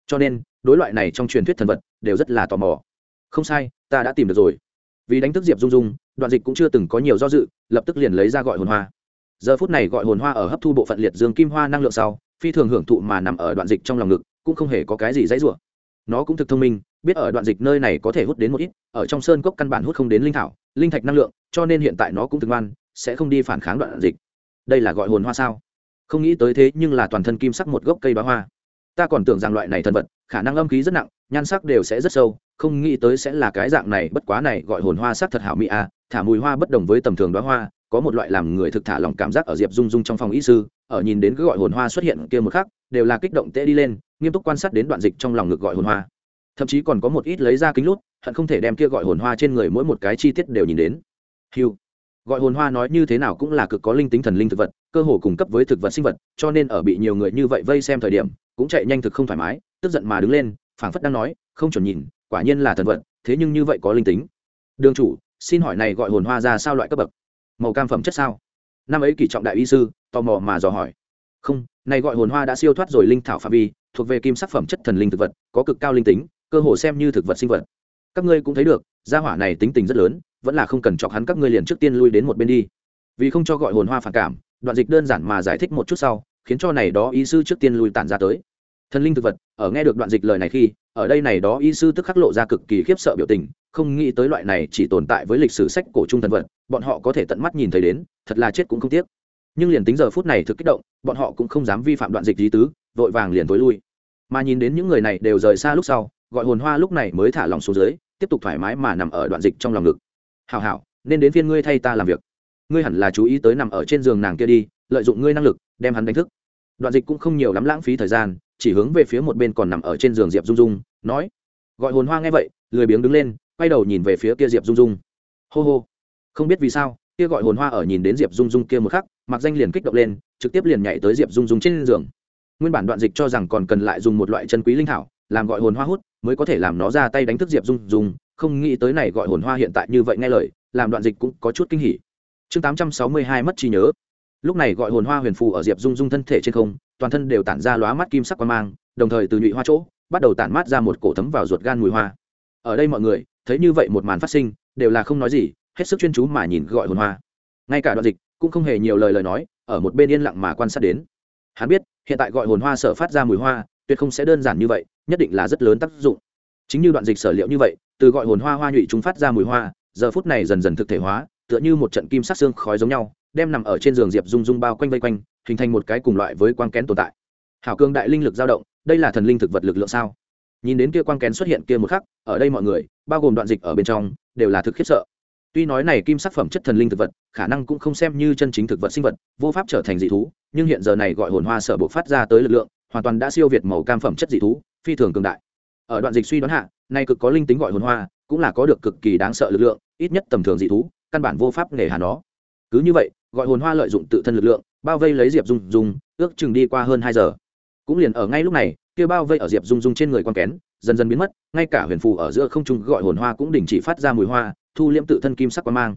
Cho nên, đối loại này trong truyền thuyết thần vật, đều rất là tò mò. Không sai, ta đã tìm được rồi. Vì đánh thức diệp dung dung, đoạn dịch cũng chưa từng có nhiều do dự, lập tức liền lấy ra gọi hồn hoa. Giờ phút này gọi hồn hoa ở hấp thu bộ phận liệt dương kim hoa năng lượng sau, phi thường hưởng thụ mà nằm ở đoạn dịch trong lòng ngực, cũng không hề có cái gì dãy rủa. Nó cũng thực thông minh, biết ở đoạn dịch nơi này có thể hút đến một ít, ở trong sơn cốc căn bản hút không đến linh thảo, linh thạch năng lượng, cho nên hiện tại nó cũng thực ngoan sẽ không đi phản kháng đoạn dịch. Đây là gọi hồn hoa sao? Không nghĩ tới thế nhưng là toàn thân kim sắc một gốc cây bá hoa. Ta còn tưởng rằng loại này thần vật, khả năng âm khí rất nặng, nhan sắc đều sẽ rất sâu, không nghĩ tới sẽ là cái dạng này, bất quá này gọi hồn hoa sắc thật hảo mỹ a thả mùi hoa bất đồng với tầm thường đoá hoa, có một loại làm người thực thả lòng cảm giác ở diệp dung dung trong phòng y sư, ở nhìn đến cái gọi hồn hoa xuất hiện kia một khắc, đều là kích động tê đi lên, nghiêm túc quan sát đến đoạn dịch trong lòng ngực gọi hồn hoa. Thậm chí còn có một ít lấy ra kính lút, hận không thể đem kia gọi hồn hoa trên người mỗi một cái chi tiết đều nhìn đến. Hiu gọi hồn hoa nói như thế nào cũng là cực có linh tính thần linh thực vật, cơ hồ cung cấp với thực vật sinh vật, cho nên ở bị nhiều người như vậy vây xem thời điểm, cũng chạy nhanh thực không thoải mái, tức giận mà đứng lên, phảng phất đang nói, không chuẩn nhìn, quả nhiên là thần vật, thế nhưng như vậy có linh tính. Đường chủ, xin hỏi này gọi hồn hoa ra sao loại cấp bậc? Màu cam phẩm chất sao? Năm ấy kỷ trọng đại y sư, tò mò mà dò hỏi. Không, này gọi hồn hoa đã siêu thoát rồi linh thảo phạm vi, thuộc về kim sắc phẩm chất thần linh thực vật, có cực cao linh tính, cơ hồ xem như thực vật sinh vật. Các ngươi cũng thấy được, gia hỏa này tính tình rất lớn vẫn là không cần chọc hắn các ngươi liền trước tiên lui đến một bên đi. Vì không cho gọi hồn hoa phản cảm, đoạn dịch đơn giản mà giải thích một chút sau, khiến cho này đó y sư trước tiên lui tản ra tới. Thần linh thực vật, ở nghe được đoạn dịch lời này khi, ở đây này đó y sư tức khắc lộ ra cực kỳ khiếp sợ biểu tình, không nghĩ tới loại này chỉ tồn tại với lịch sử sách cổ trung thần vật, bọn họ có thể tận mắt nhìn thấy đến, thật là chết cũng không tiếc. Nhưng liền tính giờ phút này thực kích động, bọn họ cũng không dám vi phạm đoạn dịch lý tứ, vội vàng liền tối lui. Mà nhìn đến những người này đều rời xa lúc sau, gọi hồn hoa lúc này mới thả lòng xuống dưới, tiếp tục thoải mái mà nằm ở đoạn dịch trong lòng ngực hào hảo, nên đến phiên ngươi thay ta làm việc. Ngươi hẳn là chú ý tới nằm ở trên giường nàng kia đi, lợi dụng ngươi năng lực, đem hắn đánh thức. Đoạn dịch cũng không nhiều lắm lãng phí thời gian, chỉ hướng về phía một bên còn nằm ở trên giường diệp dung dung, nói, gọi hồn hoa nghe vậy, lười biếng đứng lên, quay đầu nhìn về phía kia diệp dung dung. Hô hô. Không biết vì sao, kia gọi hồn hoa ở nhìn đến diệp dung dung kia một khắc, mặc danh liền kích động lên, trực tiếp liền nhảy tới diệp dung dung trên giường. Nguyên bản đoạn dịch cho rằng còn cần lại dùng một loại chân quý linh thảo, làm gọi hồn hoa hút, mới có thể làm nó ra tay đánh thức diệp dung dung không nghĩ tới này gọi hồn hoa hiện tại như vậy nghe lời, làm đoạn dịch cũng có chút kinh hỉ. Chương tám trăm sáu mươi hai mất trí nhớ. Lúc này gọi hồn hoa huyền phù ở diệp dung dung thân thể trên không, toàn thân đều tản ra lóa mắt kim sắc quan mang, đồng thời từ nhụy hoa chỗ, bắt đầu tản mát ra một cổ thấm vào ruột gan mùi hoa. Ở đây mọi người, thấy như vậy một màn phát sinh, đều là không nói gì, hết sức chuyên chú mà nhìn gọi hồn hoa. Ngay cả đoạn dịch cũng không hề nhiều lời lời nói, ở một bên yên lặng mà quan sát đến. Hắn biết, hiện tại gọi hồn hoa sở phát ra mùi hoa, tuyệt không sẽ đơn giản như vậy, nhất định là rất lớn tác dụng chính như đoạn dịch sở liệu như vậy, từ gọi hồn hoa hoa nhụy chúng phát ra mùi hoa, giờ phút này dần dần thực thể hóa, tựa như một trận kim sắc xương khói giống nhau, đem nằm ở trên giường diệp dung dung bao quanh vây quanh, hình thành một cái cùng loại với quang kén tồn tại. Hảo cương đại linh lực dao động, đây là thần linh thực vật lực lượng sao? Nhìn đến kia quang kén xuất hiện kia một khắc, ở đây mọi người, bao gồm đoạn dịch ở bên trong, đều là thực khiếp sợ. Tuy nói này kim sắc phẩm chất thần linh thực vật, khả năng cũng không xem như chân chính thực vật sinh vật, vô pháp trở thành dị thú, nhưng hiện giờ này gọi hồn hoa sở bộ phát ra tới lực lượng, hoàn toàn đã siêu việt màu cam phẩm chất dị thú, phi thường cường đại ở đoạn dịch suy đoán hạ, nay cực có linh tính gọi hồn hoa, cũng là có được cực kỳ đáng sợ lực lượng, ít nhất tầm thường dị thú, căn bản vô pháp nghề hà nó. Cứ như vậy, gọi hồn hoa lợi dụng tự thân lực lượng, bao vây lấy diệp dung dung, ước chừng đi qua hơn hai giờ. Cũng liền ở ngay lúc này, kia bao vây ở diệp dung dung trên người quan kén, dần dần biến mất, ngay cả huyền phù ở giữa không trung gọi hồn hoa cũng đình chỉ phát ra mùi hoa, thu liễm tự thân kim sắc quang mang.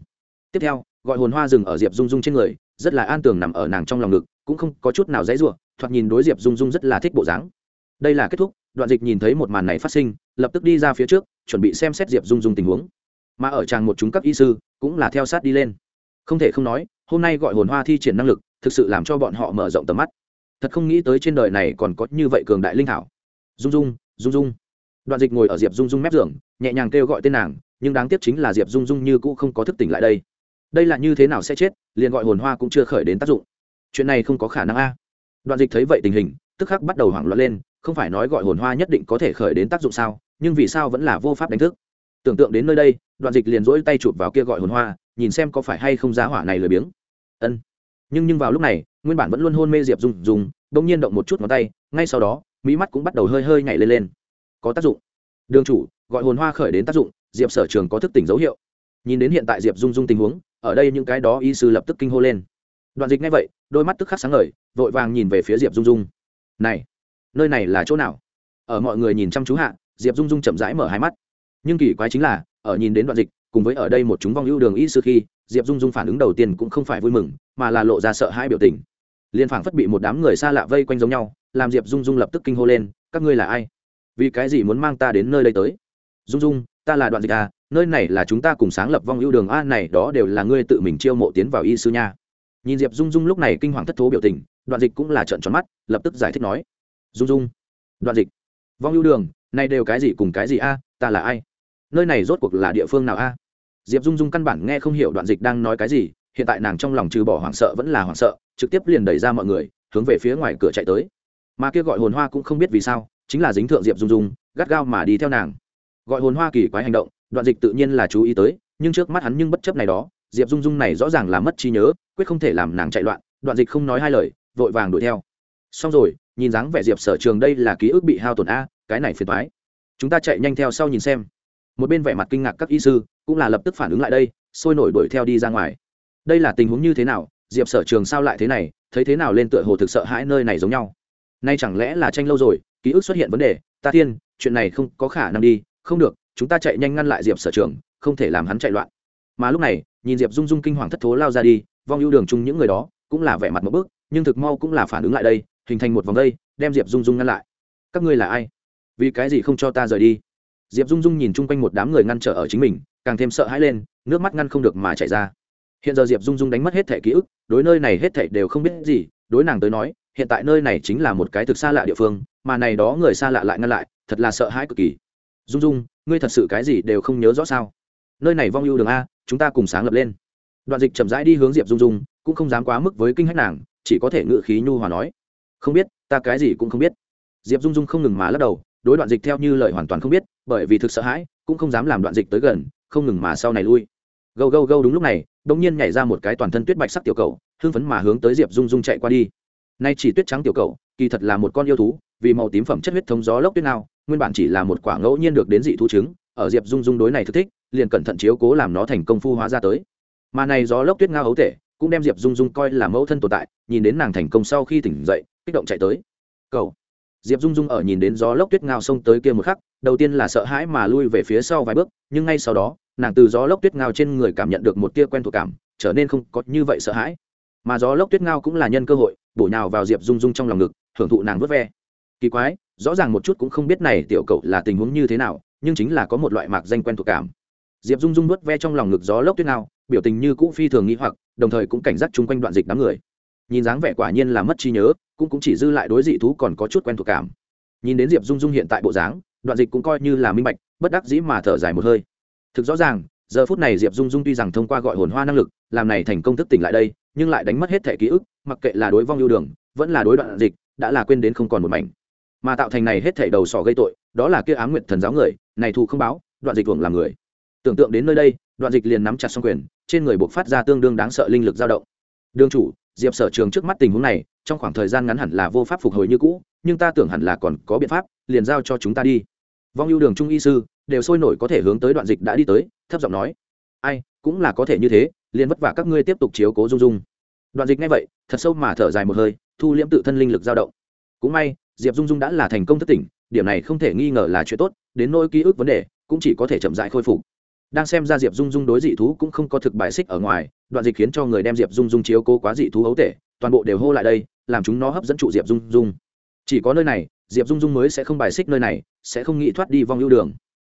Tiếp theo, gọi hồn hoa dừng ở diệp dung dung trên người, rất là an tường nằm ở nàng trong lòng ngực, cũng không có chút nào dãy ruộng thoạt nhìn đối diệp dung dung rất là thích bộ dáng đây là kết thúc, đoạn dịch nhìn thấy một màn này phát sinh, lập tức đi ra phía trước, chuẩn bị xem xét diệp dung dung tình huống. Mà ở tràng một chúng các y sư, cũng là theo sát đi lên. Không thể không nói, hôm nay gọi hồn hoa thi triển năng lực, thực sự làm cho bọn họ mở rộng tầm mắt. Thật không nghĩ tới trên đời này còn có như vậy cường đại linh thảo. Dung dung dung dung. Đoạn dịch ngồi ở diệp dung dung mép giường, nhẹ nhàng kêu gọi tên nàng, nhưng đáng tiếc chính là diệp dung dung như cũ không có thức tỉnh lại đây. Đây là như thế nào sẽ chết, liền gọi hồn hoa cũng chưa khởi đến tác dụng. Chuyện này không có khả năng a. Đoạn dịch thấy vậy tình hình, tức khắc bắt đầu hoảng loạn lên không phải nói gọi hồn hoa nhất định có thể khởi đến tác dụng sao, nhưng vì sao vẫn là vô pháp đánh thức? Tưởng tượng đến nơi đây, đoạn dịch liền rỗi tay chụp vào kia gọi hồn hoa, nhìn xem có phải hay không giá hỏa này lười biếng. Ân. Nhưng nhưng vào lúc này, nguyên bản vẫn luôn hôn mê diệp dùng dùng bỗng nhiên động một chút ngón tay, ngay sau đó, mỹ mắt cũng bắt đầu hơi hơi nhảy lên lên. Có tác dụng. Đường chủ, gọi hồn hoa khởi đến tác dụng, diệp sở trường có thức tỉnh dấu hiệu. Nhìn đến hiện tại diệp dung dung tình huống, ở đây những cái đó y sư lập tức kinh hô lên. Đoạn dịch ngay vậy, đôi mắt tức khắc sáng ngời, vội vàng nhìn về phía diệp dung dung. Này nơi này là chỗ nào? Ở mọi người nhìn chăm chú hạ, diệp dung dung chậm rãi mở hai mắt. Nhưng kỳ quái chính là, ở nhìn đến đoạn dịch, cùng với ở đây một chúng vong ưu đường y sư khi, diệp dung dung phản ứng đầu tiên cũng không phải vui mừng, mà là lộ ra sợ hãi biểu tình. Liên phảng phất bị một đám người xa lạ vây quanh giống nhau, làm diệp dung dung lập tức kinh hô lên, các ngươi là ai? Vì cái gì muốn mang ta đến nơi đây tới? Dung dung, ta là đoạn dịch à nơi này là chúng ta cùng sáng lập vong ưu đường a, này đó đều là ngươi tự mình chiêu mộ tiến vào y sư nha. Nhìn diệp dung dung lúc này kinh hoàng thất thố biểu tình, đoạn dịch cũng là trợn tròn mắt, lập tức giải thích nói dung dung. Đoạn dịch. Vong lưu đường này đều cái gì cùng cái gì a, ta là ai? Nơi này rốt cuộc là địa phương nào a? Diệp dung dung căn bản nghe không hiểu đoạn dịch đang nói cái gì, hiện tại nàng trong lòng trừ bỏ hoảng sợ vẫn là hoảng sợ, trực tiếp liền đẩy ra mọi người, hướng về phía ngoài cửa chạy tới. Mà kia gọi hồn hoa cũng không biết vì sao, chính là dính thượng diệp dung dung, gắt gao mà đi theo nàng. Gọi hồn hoa kỳ quái hành động, đoạn dịch tự nhiên là chú ý tới, nhưng trước mắt hắn nhưng bất chấp này đó, diệp dung dung này rõ ràng là mất trí nhớ, quyết không thể làm nàng chạy loạn, đoạn dịch không nói hai lời, vội vàng đuổi theo. Xong rồi nhìn dáng vẻ diệp sở trường đây là ký ức bị hao tổn a, cái này phiền thoái chúng ta chạy nhanh theo sau nhìn xem. Một bên vẻ mặt kinh ngạc các y sư cũng là lập tức phản ứng lại đây, sôi nổi đuổi theo đi ra ngoài. Đây là tình huống như thế nào? Diệp sở trường sao lại thế này? Thấy thế nào lên tựa hồ thực sợ hãi nơi này giống nhau. Nay chẳng lẽ là tranh lâu rồi, ký ức xuất hiện vấn đề? Ta thiên, chuyện này không có khả năng đi. Không được, chúng ta chạy nhanh ngăn lại diệp sở trường, không thể làm hắn chạy loạn. Mà lúc này, nhìn diệp dung dung kinh hoàng thất thố lao ra đi, vong ưu đường chung những người đó cũng là vẻ mặt một bước, nhưng thực mau cũng là phản ứng lại đây hình thành một vòng đây đem diệp dung dung ngăn lại. Các ngươi là ai? Vì cái gì không cho ta rời đi? Diệp dung dung nhìn chung quanh một đám người ngăn trở ở chính mình, càng thêm sợ hãi lên, nước mắt ngăn không được mà chảy ra. Hiện giờ diệp dung dung đánh mất hết thẻ ký ức, đối nơi này hết thẻ đều không biết gì, đối nàng tới nói, hiện tại nơi này chính là một cái thực xa lạ địa phương, mà này đó người xa lạ lại ngăn lại, thật là sợ hãi cực kỳ. Dung dung, ngươi thật sự cái gì đều không nhớ rõ sao? Nơi này vong ưu đường a, chúng ta cùng sáng lập lên. Đoạn dịch chậm rãi đi hướng diệp dung dung, cũng không dám quá mức với kinh hách nàng, chỉ có thể ngự khí nhu hòa nói không biết, ta cái gì cũng không biết. Diệp dung dung không ngừng mà lắc đầu, đối đoạn dịch theo như lời hoàn toàn không biết, bởi vì thực sợ hãi, cũng không dám làm đoạn dịch tới gần, không ngừng mà sau này lui. Gâu gâu gâu đúng lúc này đ ỗ n g nhiên nhảy ra một cái toàn thân tuyết bạch sắc tiểu cầu, hưng phấn mà hướng tới diệp dung dung chạy qua đi. Nay chỉ tuyết trắng tiểu cầu, kỳ thật là một con yêu thú, vì màu tím phẩm chất huyết thống gió lốc tuyết nào nguyên bản chỉ là một quả ngẫu nhiên được đến dị thú trứng, ở diệp dung dung đối này thức thích, liền cẩn thận chiếu cố làm nó thành công phu hóa ra tới. Mà này gió lốc tuyết ngao ấu tể, cũng đem diệp dung dung coi là mẫu thân tồn tại, nhìn đến nàng thành công sau khi tỉnh dậy kích động chạy tới. Cầu. Diệp dung dung ở nhìn đến gió lốc tuyết ngao xông tới kia một khắc, đầu tiên là sợ hãi mà lui về phía sau vài bước, nhưng ngay sau đó, nàng từ gió lốc tuyết ngao trên người cảm nhận được một tia quen thuộc cảm, trở nên không có như vậy sợ hãi. Mà gió lốc tuyết ngao cũng là nhân cơ hội, bổ nhào vào diệp dung dung trong lòng ngực, hưởng thụ nàng vớt ve. Kỳ quái, rõ ràng một chút cũng không biết này tiểu cậu là tình huống như thế nào, nhưng chính là có một loại mạc danh quen thuộc cảm. Diệp dung dung vớt ve trong lòng ngực gió lốc tuyết ngao, biểu tình như cũ phi thường nghĩ hoặc, đồng thời cũng cảnh giác chung quanh đoạn dịch đám người. Nhìn dáng vẻ quả nhiên là mất trí nhớ cũng cũng chỉ dư lại đối dị thú còn có chút quen thuộc cảm. Nhìn đến diệp dung dung hiện tại bộ dáng, đoạn dịch cũng coi như là minh bạch, bất đắc dĩ mà thở dài một hơi. Thực rõ ràng, giờ phút này diệp dung dung tuy rằng thông qua gọi hồn hoa năng lực, làm này thành công thức tỉnh lại đây, nhưng lại đánh mất hết thẻ ký ức, mặc kệ là đối vong yêu đường, vẫn là đối đoạn dịch, đã là quên đến không còn một mảnh. Mà tạo thành này hết thảy đầu sỏ gây tội, đó là kia ám nguyện thần giáo người, này thù không báo, đoạn dịch thuồng làm người. Tưởng tượng đến nơi đây, đoạn dịch liền nắm chặt xong quyền, trên người buộc phát ra tương đương đáng sợ linh lực dao động. Đường chủ diệp sở trường trước mắt tình huống này, trong khoảng thời gian ngắn hẳn là vô pháp phục hồi như cũ, nhưng ta tưởng hẳn là còn có biện pháp, liền giao cho chúng ta đi. Vong ưu đường trung y sư, đều sôi nổi có thể hướng tới đoạn dịch đã đi tới, thấp giọng nói. Ai, cũng là có thể như thế, liền vất vả các ngươi tiếp tục chiếu cố dung dung. Đoạn dịch ngay vậy, thật sâu mà thở dài một hơi, thu liễm tự thân linh lực dao động. Cũng may, diệp dung dung đã là thành công thất tỉnh, điểm này không thể nghi ngờ là chuyện tốt, đến nỗi ký ức vấn đề, cũng chỉ có thể chậm dại khôi phục đang xem ra diệp dung dung đối dị thú cũng không có thực bài xích ở ngoài, đoạn dịch khiến cho người đem diệp dung dung chiếu cố quá dị thú ấu tể, toàn bộ đều hô lại đây, làm chúng nó hấp dẫn trụ diệp dung dung. Chỉ có nơi này, diệp dung dung mới sẽ không bài xích nơi này, sẽ không nghĩ thoát đi vong ưu đường.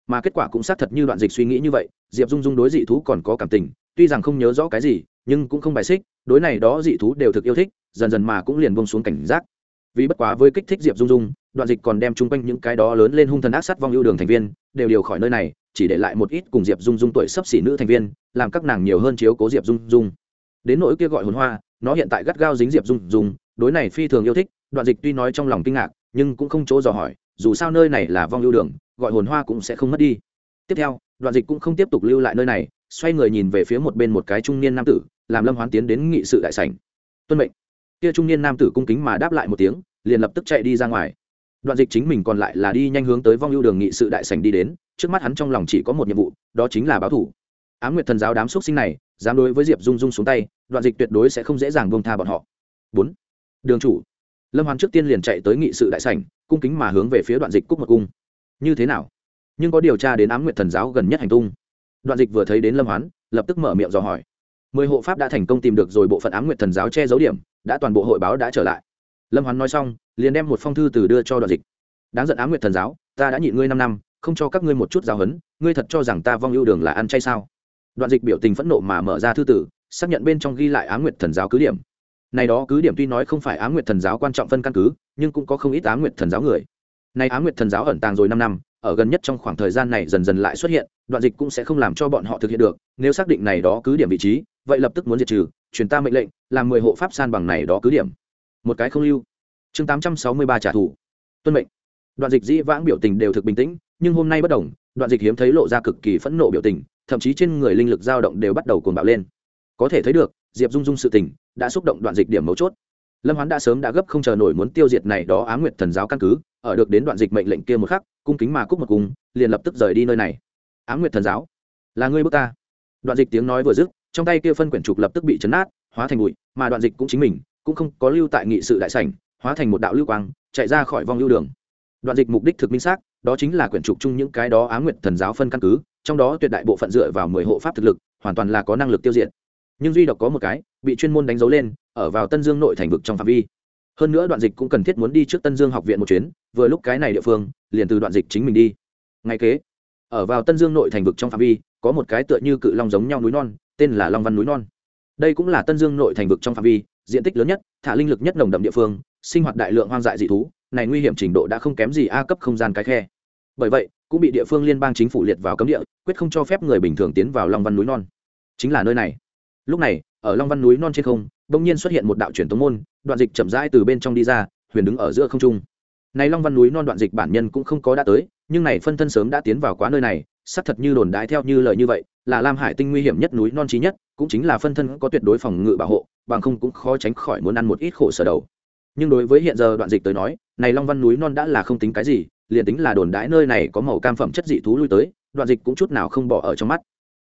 Mà kết quả cũng xác thật như đoạn dịch suy nghĩ như vậy, diệp dung dung đối dị thú còn có cảm tình, tuy rằng không nhớ rõ cái gì, nhưng cũng không bài xích, đối này đó dị thú đều thực yêu thích, dần dần mà cũng liền bông xuống cảnh giác. Vì bất quá với kích thích diệp dung dung, đoạn dịch còn đem chung quanh những cái đó lớn lên hung thần ác sát vong ưu đường thành viên, đều điều khỏi nơi này chỉ để lại một ít cùng diệp dung dung tuổi sấp xỉ nữ thành viên, làm các nàng nhiều hơn chiếu cố diệp dung dung. Đến nỗi kia gọi hồn hoa, nó hiện tại gắt gao dính diệp dung dung, đối này phi thường yêu thích, đoạn dịch tuy nói trong lòng kinh ngạc, nhưng cũng không chỗ dò hỏi, dù sao nơi này là vong lưu đường, gọi hồn hoa cũng sẽ không mất đi. Tiếp theo, đoạn dịch cũng không tiếp tục lưu lại nơi này, xoay người nhìn về phía một bên một cái trung niên nam tử, làm lâm hoán tiến đến nghị sự đại sảnh. Tuân mệnh. Kia trung niên nam tử cung kính mà đáp lại một tiếng, liền lập tức chạy đi ra ngoài đoạn dịch chính mình còn lại là đi nhanh hướng tới vong ưu đường nghị sự đại sảnh đi đến, trước mắt hắn trong lòng chỉ có một nhiệm vụ, đó chính là báo thủ. Ám nguyệt thần giáo đám xúc sinh này, dám đối với diệp dung dung xuống tay, đoạn dịch tuyệt đối sẽ không dễ dàng buông tha bọn họ. Bốn, đường chủ. Lâm hoàn trước tiên liền chạy tới nghị sự đại sảnh, cung kính mà hướng về phía đoạn dịch cúc một cung. Như thế nào? Nhưng có điều tra đến ám nguyệt thần giáo gần nhất hành tung. Đoạn dịch vừa thấy đến lâm hoán, lập tức mở miệng dò hỏi. Mười hộ pháp đã thành công tìm được rồi bộ phận ám nguyệt thần giáo che giấu điểm, đã toàn bộ hội báo đã trở lại lâm hoán nói xong, liền đem một phong thư từ đưa cho đoạn dịch. Đáng giận ám nguyệt thần giáo, ta đã nhịn ngươi năm năm, không cho các ngươi một chút giáo huấn, ngươi thật cho rằng ta vong ưu đường là ăn chay sao? Đoạn dịch biểu tình phẫn nộ mà mở ra thư tử, xác nhận bên trong ghi lại ám nguyệt thần giáo cứ điểm. Này đó cứ điểm tuy nói không phải ám nguyệt thần giáo quan trọng phân căn cứ, nhưng cũng có không ít ám nguyệt thần giáo người. Này ám nguyệt thần giáo ẩn tàng rồi năm năm, ở gần nhất trong khoảng thời gian này dần dần lại xuất hiện, đoạn dịch cũng sẽ không làm cho bọn họ thực hiện được, nếu xác định này đó cứ điểm vị trí, vậy lập tức muốn diệt trừ, truyền ta mệnh lệnh, làm mười hộ pháp san bằng này đó cứ điểm một cái không lưu. Chương tám trăm sáu mươi ba trả thù. Tuân mệnh. Đoạn dịch dĩ vãng biểu tình đều thực bình tĩnh, nhưng hôm nay bất đồng, đoạn dịch hiếm thấy lộ ra cực kỳ phẫn nộ biểu tình, thậm chí trên người linh lực dao động đều bắt đầu cuồng bạo lên. Có thể thấy được, diệp dung dung sự tình đã xúc động đoạn dịch điểm mấu chốt. Lâm hoán đã sớm đã gấp không chờ nổi muốn tiêu diệt này đó á nguyệt thần giáo căn cứ, ở được đến đoạn dịch mệnh lệnh kia một khắc, cung kính mà cúc một cung, liền lập tức rời đi nơi này. Á nguyệt thần giáo, là ngươi bước ta. Đoạn dịch tiếng nói vừa dứt, trong tay kia phân quyển trục lập tức bị chấn nát, hóa thành bụi, mà đoạn dịch cũng chính mình cũng không có lưu tại nghị sự đại sảnh, hóa thành một đạo lưu quang, chạy ra khỏi vòng lưu đường. Đoạn dịch mục đích thực minh xác, đó chính là quyển trục chung những cái đó á nguyệt thần giáo phân căn cứ, trong đó tuyệt đại bộ phận dựa vào mười hộ pháp thực lực, hoàn toàn là có năng lực tiêu diệt. Nhưng duy độc có một cái, bị chuyên môn đánh dấu lên, ở vào tân dương nội thành vực trong phạm vi. Hơn nữa đoạn dịch cũng cần thiết muốn đi trước tân dương học viện một chuyến, vừa lúc cái này địa phương, liền từ đoạn dịch chính mình đi. Ngay kế, ở vào tân dương nội thành vực trong phạm vi, có một cái tựa như cự long giống nhau núi non, tên là long văn núi non. Đây cũng là tân dương nội thành vực trong phạm vi diện tích lớn nhất, thả linh lực nhất nồng đậm địa phương, sinh hoạt đại lượng hoang dại dị thú, này nguy hiểm trình độ đã không kém gì a cấp không gian cái khe. Bởi vậy, cũng bị địa phương liên bang chính phủ liệt vào cấm địa, quyết không cho phép người bình thường tiến vào long văn núi non. Chính là nơi này. Lúc này, ở long văn núi non trên không, bỗng nhiên xuất hiện một đạo truyền tống môn, đoạn dịch chậm rãi từ bên trong đi ra, huyền đứng ở giữa không trung. Này long văn núi non đoạn dịch bản nhân cũng không có đã tới, nhưng này phân thân sớm đã tiến vào quá nơi này, xác thật như đồn đãi theo như lời như vậy, là lam hải tinh nguy hiểm nhất núi non trí nhất, cũng chính là phân thân có tuyệt đối phòng ngự bảo hộ bằng không cũng khó tránh khỏi muốn ăn một ít khổ sở đầu. Nhưng đối với hiện giờ đoạn dịch tới nói, này long văn núi non đã là không tính cái gì, liền tính là đồn đãi nơi này có màu cam phẩm chất dị thú lui tới, đoạn dịch cũng chút nào không bỏ ở trong mắt.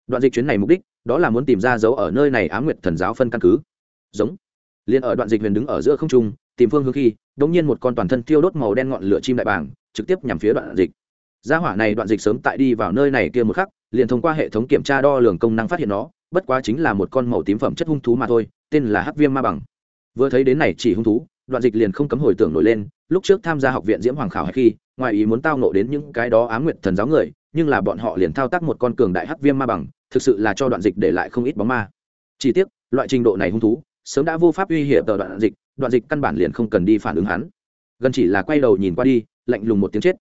Đoạn dịch chuyến này mục đích, đó là muốn tìm ra dấu ở nơi này á nguyệt thần giáo phân căn cứ. Giống. Liền ở đoạn dịch huyền đứng ở giữa không trung, tìm phương hướng khi đống nhiên một con toàn thân thiêu đốt màu đen ngọn lửa chim đại bàng, trực tiếp nhằm phía đoạn dịch. Gia hỏa này đoạn dịch sớm tại đi vào nơi này kia một khắc, liền thông qua hệ thống kiểm tra đo lường công năng phát hiện nó, bất quá chính là một con màu tím phẩm chất hung thú mà thôi tên là hắc viêm ma bằng. Vừa thấy đến này chỉ hung thú, đoạn dịch liền không cấm hồi tưởng nổi lên, lúc trước tham gia học viện diễm hoàng khảo hay khi, ngoài ý muốn tao nộ đến những cái đó ám nguyện thần giáo người, nhưng là bọn họ liền thao tác một con cường đại hắc viêm ma bằng, thực sự là cho đoạn dịch để lại không ít bóng ma. Chỉ tiếc, loại trình độ này hung thú, sớm đã vô pháp uy hiểm tờ đoạn dịch đoạn dịch căn bản liền không cần đi phản ứng hắn. Gần chỉ là quay đầu nhìn qua đi, lạnh lùng một tiếng chết.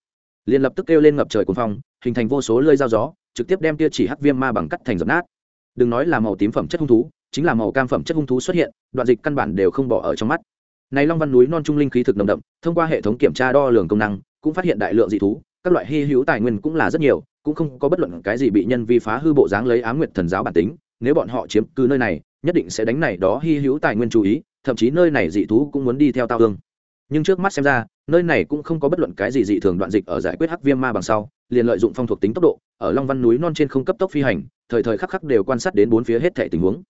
Liền lập tức kêu lên ngập trời cuồng phong, hình thành vô số lơi dao gió, trực tiếp đem tia chỉ hắc viêm ma bằng cắt thành dập nát. Đừng nói là màu tím phẩm chất hung thú chính là màu cam phẩm chất hung thú xuất hiện, đoạn dịch căn bản đều không bỏ ở trong mắt. Này long văn núi non trung linh khí thực nồng đậm, thông qua hệ thống kiểm tra đo lường công năng, cũng phát hiện đại lượng dị thú, các loại hy hữu tài nguyên cũng là rất nhiều, cũng không có bất luận cái gì bị nhân vi phá hư bộ dáng lấy ám nguyệt thần giáo bản tính, nếu bọn họ chiếm cứ nơi này, nhất định sẽ đánh này đó hy hữu tài nguyên chú ý, thậm chí nơi này dị thú cũng muốn đi theo tao hương. Nhưng trước mắt xem ra, nơi này cũng không có bất luận cái gì dị thường đoạn dịch ở giải quyết hắc viêm ma bằng sau, liền lợi dụng phong thuộc tính tốc độ, ở long văn núi non trên không cấp tốc phi hành, thời thời khắc khắc đều quan sát đến bốn phía hết thể tình huống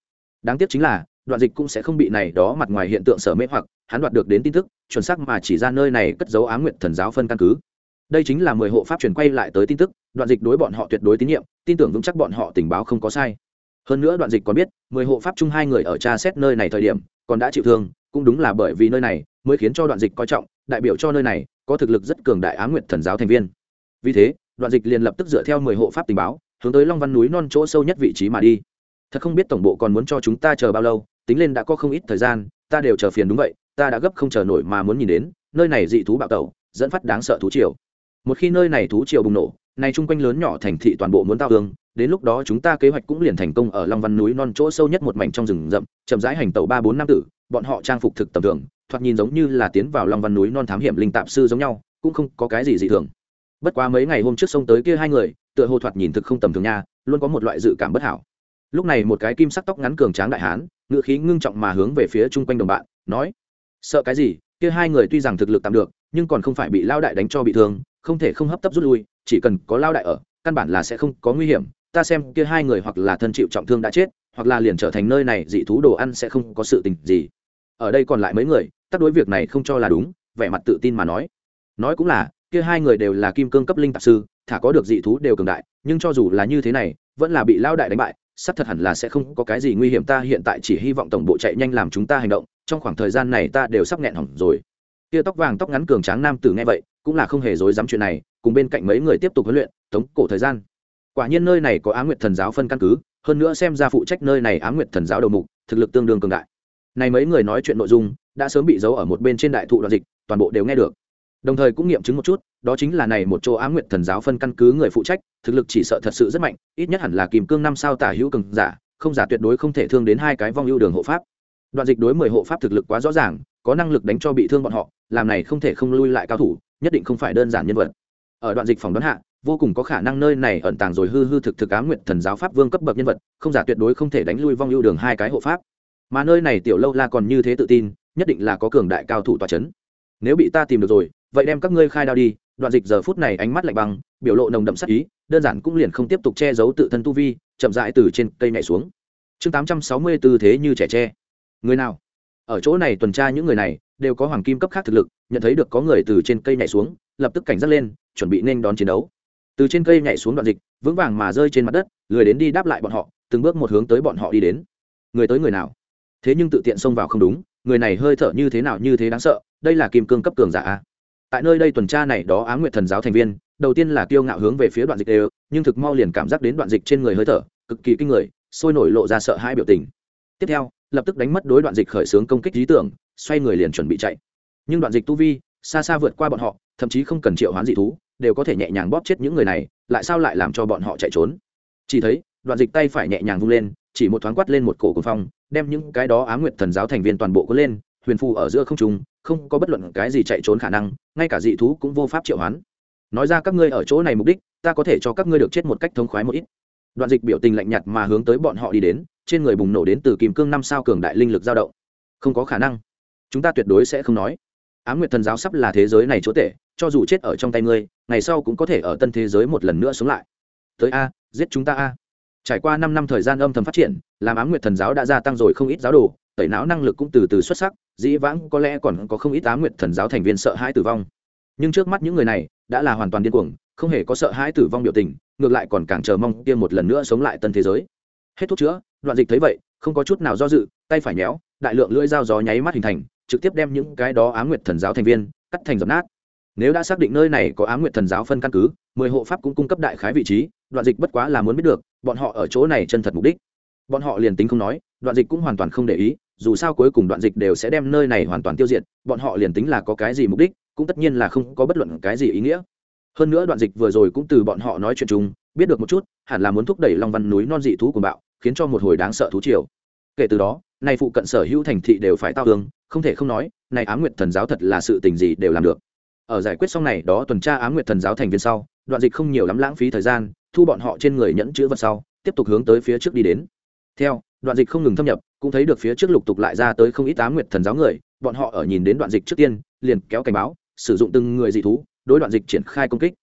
đáng tiếc chính là, đoạn dịch cũng sẽ không bị này đó mặt ngoài hiện tượng sở mê hoặc, hắn đoạt được đến tin tức, chuẩn xác mà chỉ ra nơi này cất dấu á nguyện thần giáo phân căn cứ. Đây chính là mười hộ pháp chuyển quay lại tới tin tức, đoạn dịch đối bọn họ tuyệt đối tín nhiệm, tin tưởng vững chắc bọn họ tình báo không có sai. Hơn nữa đoạn dịch còn biết, mười hộ pháp chung hai người ở tra xét nơi này thời điểm, còn đã chịu thương, cũng đúng là bởi vì nơi này mới khiến cho đoạn dịch coi trọng, đại biểu cho nơi này có thực lực rất cường đại á nguyện thần giáo thành viên. Vì thế, đoạn dịch liền lập tức dựa theo mười hộ pháp tình báo, hướng tới long văn núi non chỗ sâu nhất vị trí mà đi thật không biết tổng bộ còn muốn cho chúng ta chờ bao lâu, tính lên đã có không ít thời gian, ta đều chờ phiền đúng vậy, ta đã gấp không chờ nổi mà muốn nhìn đến, nơi này dị thú bạo tẩu, dẫn phát đáng sợ thú triều. Một khi nơi này thú triều bùng nổ, này chung quanh lớn nhỏ thành thị toàn bộ muốn tao hương, đến lúc đó chúng ta kế hoạch cũng liền thành công ở long văn núi non chỗ sâu nhất một mảnh trong rừng rậm, chậm rãi hành tàu ba bốn năm tử, bọn họ trang phục thực tầm thường, thoạt nhìn giống như là tiến vào long văn núi non thám hiểm linh tạp sư giống nhau, cũng không có cái gì dị thường. Bất quá mấy ngày hôm trước sông tới kia hai người, tựa hồ thoạt nhìn thực không tầm thường nha, luôn có một loại dự cảm bất hảo lúc này một cái kim sắc tóc ngắn cường tráng đại hán ngựa khí ngưng trọng mà hướng về phía chung quanh đồng bạn, nói, sợ cái gì? Kia hai người tuy rằng thực lực tạm được, nhưng còn không phải bị lao đại đánh cho bị thương, không thể không hấp tấp rút lui, chỉ cần có lao đại ở, căn bản là sẽ không có nguy hiểm. Ta xem kia hai người hoặc là thân chịu trọng thương đã chết, hoặc là liền trở thành nơi này, dị thú đồ ăn sẽ không có sự tình gì. Ở đây còn lại mấy người tác đối việc này không cho là đúng, vẻ mặt tự tin mà nói. Nói cũng là, kia hai người đều là kim cương cấp linh tạp sư, thả có được dị thú đều cường đại, nhưng cho dù là như thế này, vẫn là bị lao đại đánh bại sắp thật hẳn là sẽ không có cái gì nguy hiểm, ta hiện tại chỉ hy vọng tổng bộ chạy nhanh làm chúng ta hành động, trong khoảng thời gian này ta đều sắp nghẹn hỏng rồi. Tia tóc vàng tóc ngắn cường tráng nam tử nghe vậy, cũng là không hề dối dám chuyện này, cùng bên cạnh mấy người tiếp tục huấn luyện tống cổ thời gian. Quả nhiên nơi này có á nguyệt thần giáo phân căn cứ, hơn nữa xem ra phụ trách nơi này á nguyệt thần giáo đầu mục, thực lực tương đương cường đại. Này mấy người nói chuyện nội dung, đã sớm bị giấu ở một bên trên đại thụ đoạn dịch, toàn bộ đều nghe được đồng thời cũng nghiệm chứng một chút, đó chính là này một chỗ á nguyện thần giáo phân căn cứ người phụ trách, thực lực chỉ sợ thật sự rất mạnh, ít nhất hẳn là kìm cương năm sao tả hữu cường giả, không giả tuyệt đối không thể thương đến hai cái vong ưu đường hộ pháp. Đoạn dịch đối mười hộ pháp thực lực quá rõ ràng, có năng lực đánh cho bị thương bọn họ, làm này không thể không lui lại cao thủ, nhất định không phải đơn giản nhân vật. Ở đoạn dịch phòng đoán hạ, vô cùng có khả năng nơi này ẩn tàng rồi hư hư thực thực á nguyện thần giáo pháp vương cấp bậc nhân vật, không giả tuyệt đối không thể đánh lui vong ưu đường hai cái hộ pháp. Mà nơi này tiểu lâu la còn như thế tự tin, nhất định là có cường đại cao thủ tòa c h ấ n nếu bị ta tìm được rồi vậy đem các ngươi khai đao đi, đoạn dịch giờ phút này ánh mắt lạnh băng, biểu lộ nồng đậm sắc ý, đơn giản cũng liền không tiếp tục che giấu tự thân tu vi, chậm rãi từ trên cây nhảy xuống. Chương tám trăm sáu mươi tư thế như trẻ tre. Người nào? Ở chỗ này tuần tra những người này đều có hoàng kim cấp khác thực lực, nhận thấy được có người từ trên cây nhảy xuống, lập tức cảnh giác lên, chuẩn bị nên đón chiến đấu. Từ trên cây nhảy xuống đoạn dịch, vững vàng mà rơi trên mặt đất, lười đến đi đáp lại bọn họ, từng bước một hướng tới bọn họ đi đến. Người tới người nào? Thế nhưng tự tiện xông vào không đúng, người này hơi thở như thế nào như thế đáng sợ, đây là kim cương cấp cường giả tại nơi đây tuần tra này đó á nguyệt thần giáo thành viên, đầu tiên là kiêu ngạo hướng về phía đoạn dịch đều, nhưng thực mau liền cảm giác đến đoạn dịch trên người hơi thở, cực kỳ kinh người, sôi nổi lộ ra sợ hãi biểu tình. Tiếp theo, lập tức đánh mất đối đoạn dịch khởi xướng công kích lý tưởng, xoay người liền chuẩn bị chạy. Nhưng đoạn dịch tu vi, xa xa vượt qua bọn họ, thậm chí không cần triệu hoán dị thú, đều có thể nhẹ nhàng bóp chết những người này, lại sao lại làm cho bọn họ chạy trốn? Chỉ thấy, đoạn dịch tay phải nhẹ nhàng vung lên, chỉ một thoáng quát lên một cổ cuồng phong, đem những cái đó á nguyệt thần giáo thành viên toàn bộ có lên huyền phù ở giữa không trung, không có bất luận cái gì chạy trốn khả năng, ngay cả dị thú cũng vô pháp triệu hoán. Nói ra các ngươi ở chỗ này mục đích, ta có thể cho các ngươi được chết một cách thống khoái một ít. Đoạn dịch biểu tình lạnh nhạt mà hướng tới bọn họ đi đến, trên người bùng nổ đến từ kìm cương năm sao cường đại linh lực dao động. Không có khả năng. Chúng ta tuyệt đối sẽ không nói. Á nguyệt thần giáo sắp là thế giới này chúa tể, cho dù chết ở trong tay ngươi, ngày sau cũng có thể ở tân thế giới một lần nữa sống lại. Tới a, giết chúng ta a. Trải qua năm năm thời gian âm thầm phát triển, làm á nguyệt thần giáo đã gia tăng rồi không ít giáo đồ, tẩy não năng lực cũng từ từ xuất sắc dĩ vãng có lẽ còn có không ít á nguyệt thần giáo thành viên sợ hãi tử vong. Nhưng trước mắt những người này đã là hoàn toàn điên cuồng, không hề có sợ hãi tử vong biểu tình, ngược lại còn càng chờ mong kia một lần nữa sống lại tân thế giới. Hết thuốc chữa, đoạn dịch thấy vậy, không có chút nào do dự, tay phải nhéo, đại lượng lưỡi dao gió nháy mắt hình thành, trực tiếp đem những cái đó á nguyệt thần giáo thành viên cắt thành dập nát. Nếu đã xác định nơi này có á nguyệt thần giáo phân căn cứ, mười hộ pháp cũng cung cấp đại khái vị trí, đoạn dịch bất quá là muốn biết được, bọn họ ở chỗ này chân thật mục đích. Bọn họ liền tính không nói, đoạn dịch cũng hoàn toàn không để ý dù sao cuối cùng đoạn dịch đều sẽ đem nơi này hoàn toàn tiêu diệt, bọn họ liền tính là có cái gì mục đích, cũng tất nhiên là không có bất luận cái gì ý nghĩa. Hơn nữa đoạn dịch vừa rồi cũng từ bọn họ nói chuyện chung, biết được một chút, hẳn là muốn thúc đẩy long văn núi non dị thú của bạo, khiến cho một hồi đáng sợ thú triều. Kể từ đó, nay phụ cận sở hữu thành thị đều phải tao hương không thể không nói này ám nguyệt thần giáo thật là sự tình gì đều làm được. Ở giải quyết xong này đó tuần tra ám nguyệt thần giáo thành viên sau, đoạn dịch không nhiều lắm lãng phí thời gian, thu bọn họ trên người nhẫn chữ vật sau, tiếp tục hướng tới phía trước đi đến theo, đoạn dịch không ngừng thâm nhập, cũng thấy được phía trước lục tục lại ra tới không ít ám nguyệt thần giáo người, bọn họ ở nhìn đến đoạn dịch trước tiên, liền kéo cảnh báo, sử dụng từng người dị thú, đối đoạn dịch triển khai công kích.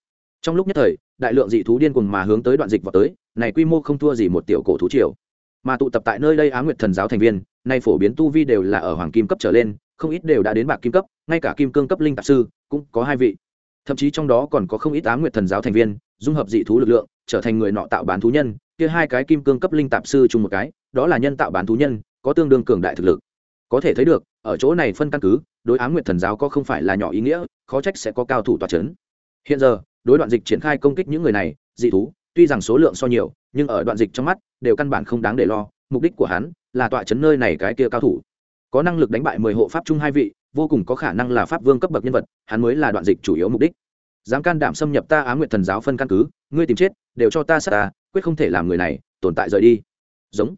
Trong lúc nhất thời, đại lượng dị thú điên cuồng mà hướng tới đoạn dịch vào tới, này quy mô không thua gì một tiểu cổ thú triều. Mà tụ tập tại nơi đây á nguyệt thần giáo thành viên, nay phổ biến tu vi đều là ở hoàng kim cấp trở lên, không ít đều đã đến bạc kim cấp, ngay cả kim cương cấp linh tạp sư, cũng có hai vị. Thậm chí trong đó còn có không ít á nguyệt thần giáo thành viên, dung hợp dị thú lực lượng, trở thành người nọ tạo bán thú nhân kia hai cái kim cương cấp linh tạp sư chung một cái, đó là nhân tạo bán thú nhân, có tương đương cường đại thực lực. Có thể thấy được, ở chỗ này phân căn cứ, đối á nguyệt thần giáo có không phải là nhỏ ý nghĩa, khó trách sẽ có cao thủ tòa c h ấ n hiện giờ, đối đoạn dịch triển khai công kích những người này, dị thú, tuy rằng số lượng so nhiều, nhưng ở đoạn dịch trong mắt, đều căn bản không đáng để lo, mục đích của hắn là tọa chấn nơi này cái kia cao thủ. Có năng lực đánh bại mười hộ pháp chung hai vị, vô cùng có khả năng là pháp vương cấp bậc nhân vật, hắn mới là đoạn dịch chủ yếu mục đích. Dám can đảm xâm nhập ta á nguyện thần giáo phân căn cứ, ngươi tìm chết, đều cho ta sát ta quyết không thể làm người này, tồn tại rời đi. Giống.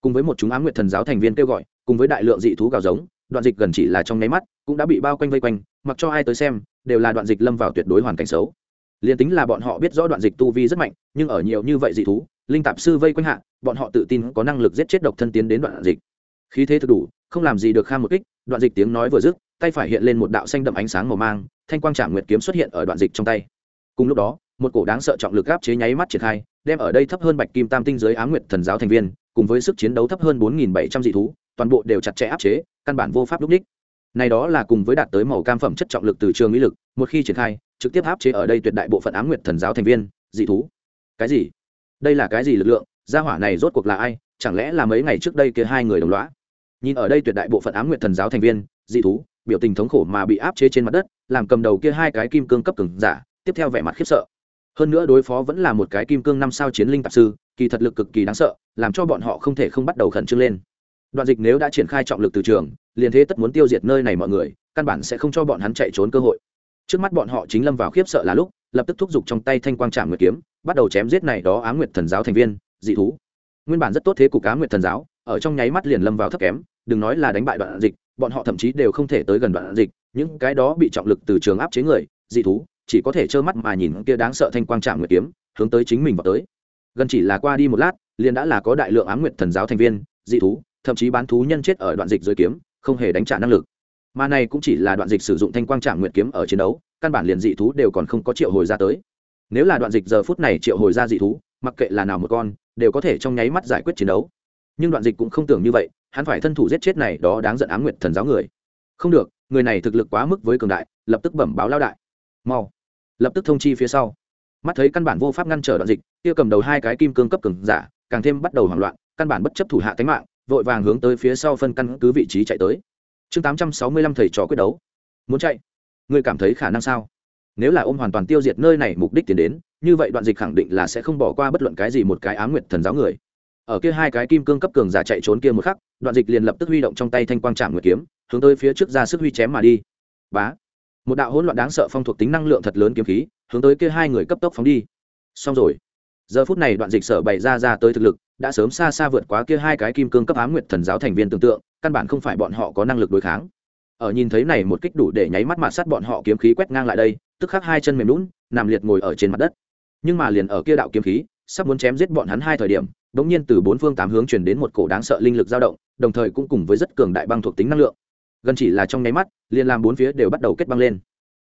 Cùng với một chúng á nguyện thần giáo thành viên kêu gọi, cùng với đại lượng dị thú gào giống, đoạn dịch gần chỉ là trong nháy mắt, cũng đã bị bao quanh vây quanh, mặc cho ai tới xem, đều là đoạn dịch lâm vào tuyệt đối hoàn cảnh xấu. Liền tính là bọn họ biết rõ đoạn dịch tu vi rất mạnh, nhưng ở nhiều như vậy dị thú, linh tạp sư vây quanh hạ, bọn họ tự tin có năng lực giết chết độc thân tiến đến đoạn dịch. Khí thế thực đủ, không làm gì được kham một kích, đoạn dịch tiếng nói vừa dứt, tay phải hiện lên một đạo xanh đậm ánh sáng màu mang, thanh quang trả nguyệt kiếm xuất hiện ở đoạn dịch trong tay. Cùng lúc đó một cổ đáng sợ trọng lực áp chế nháy mắt triển khai, đem ở đây thấp hơn bạch kim tam tinh giới á nguyệt thần giáo thành viên, cùng với sức chiến đấu thấp hơn bốn bảy trăm dị thú, toàn bộ đều chặt chẽ áp chế, căn bản vô pháp lúc ních này đó là cùng với đạt tới màu cam phẩm chất trọng lực từ trường mỹ lực, một khi triển khai, trực tiếp áp chế ở đây tuyệt đại bộ phận ám nguyệt thần giáo thành viên, dị thú. Cái gì? Đây là cái gì lực lượng? Gia hỏa này rốt cuộc là ai? Chẳng lẽ là mấy ngày trước đây kia hai người đồng lõa? nhìn ở đây tuyệt đại bộ phận ám nguyệt thần giáo thành viên, dị thú, biểu tình thống khổ mà bị áp chế trên mặt đất, làm cầm đầu kia hai cái kim cương cấp cường giả, tiếp theo vẻ mặt khiếp sợ hơn nữa đối phó vẫn là một cái kim cương năm sao chiến linh tạp sư, kỳ thật lực cực kỳ đáng sợ, làm cho bọn họ không thể không bắt đầu khẩn trương lên. Đoạn dịch nếu đã triển khai trọng lực từ trường, liền thế tất muốn tiêu diệt nơi này mọi người, căn bản sẽ không cho bọn hắn chạy trốn cơ hội. Trước mắt bọn họ chính lâm vào khiếp sợ là lúc, lập tức thúc giục trong tay thanh quang trạm nguyệt kiếm, bắt đầu chém giết này đó á nguyệt thần giáo thành viên, dị thú. Nguyên bản rất tốt thế cục á nguyệt thần giáo, ở trong nháy mắt liền lâm vào thấp kém, đừng nói là đánh bại đoạn dịch, bọn họ thậm chí đều không thể tới gần đoạn dịch, những cái đó bị trọng lực từ trường áp chế người, dị thú chỉ có thể trơ mắt mà nhìn kia đáng sợ thanh quang trạm nguyệt kiếm, hướng tới chính mình vào tới. Gần chỉ là qua đi một lát, liền đã là có đại lượng ám nguyệt thần giáo thành viên, dị thú, thậm chí bán thú nhân chết ở đoạn dịch dưới kiếm, không hề đánh trả năng lực. Mà này cũng chỉ là đoạn dịch sử dụng thanh quang trạm nguyệt kiếm ở chiến đấu, căn bản liền dị thú đều còn không có triệu hồi ra tới. Nếu là đoạn dịch giờ phút này triệu hồi ra dị thú, mặc kệ là nào một con, đều có thể trong nháy mắt giải quyết chiến đấu. Nhưng đoạn dịch cũng không tưởng như vậy, hắn phải thân thủ giết chết này đó đáng giận ám nguyệt thần giáo người. Không được, người này thực lực quá mức với cường đại, lập tức bẩm báo lao đại. Mau lập tức thông chi phía sau. Mắt thấy căn bản vô pháp ngăn trở đoạn dịch, kia cầm đầu hai cái kim cương cấp cường giả, càng thêm bắt đầu hoảng loạn, căn bản bất chấp thủ hạ tánh mạng, vội vàng hướng tới phía sau phân căn cứ vị trí chạy tới. Chương tám trăm sáu mươi lăm thầy trò quyết đấu. Muốn chạy? Ngươi cảm thấy khả năng sao? Nếu là ôm hoàn toàn tiêu diệt nơi này mục đích tiến đến, như vậy đoạn dịch khẳng định là sẽ không bỏ qua bất luận cái gì một cái á nguyệt thần giáo người. Ở kia hai cái kim cương cấp cường giả chạy trốn kia một khắc, đoạn dịch liền lập tức huy động trong tay thanh quang trạm nguyệt kiếm, hướng tới phía trước ra sức huy chém mà đi. Bá! Một đạo hỗn loạn đáng sợ phong thuộc tính năng lượng thật lớn kiếm khí, hướng tới kia hai người cấp tốc phóng đi. Xong rồi. Giờ phút này đoạn dịch sở bày ra ra tới thực lực, đã sớm xa xa vượt quá kia hai cái kim cương cấp á nguyệt thần giáo thành viên tưởng tượng, căn bản không phải bọn họ có năng lực đối kháng. Ở nhìn thấy này một kích đủ để nháy mắt mạt sát bọn họ kiếm khí quét ngang lại đây, tức khắc hai chân mềm lún nằm liệt ngồi ở trên mặt đất. Nhưng mà liền ở kia đạo kiếm khí, sắp muốn chém giết bọn hắn hai thời điểm bỗng nhiên từ bốn phương tám hướng truyền đến một cổ đáng sợ linh lực dao động, đồng thời cũng cùng với rất cường đại băng thuộc tính năng lượng gần chỉ là trong nháy mắt, liền làm bốn phía đều bắt đầu kết băng lên.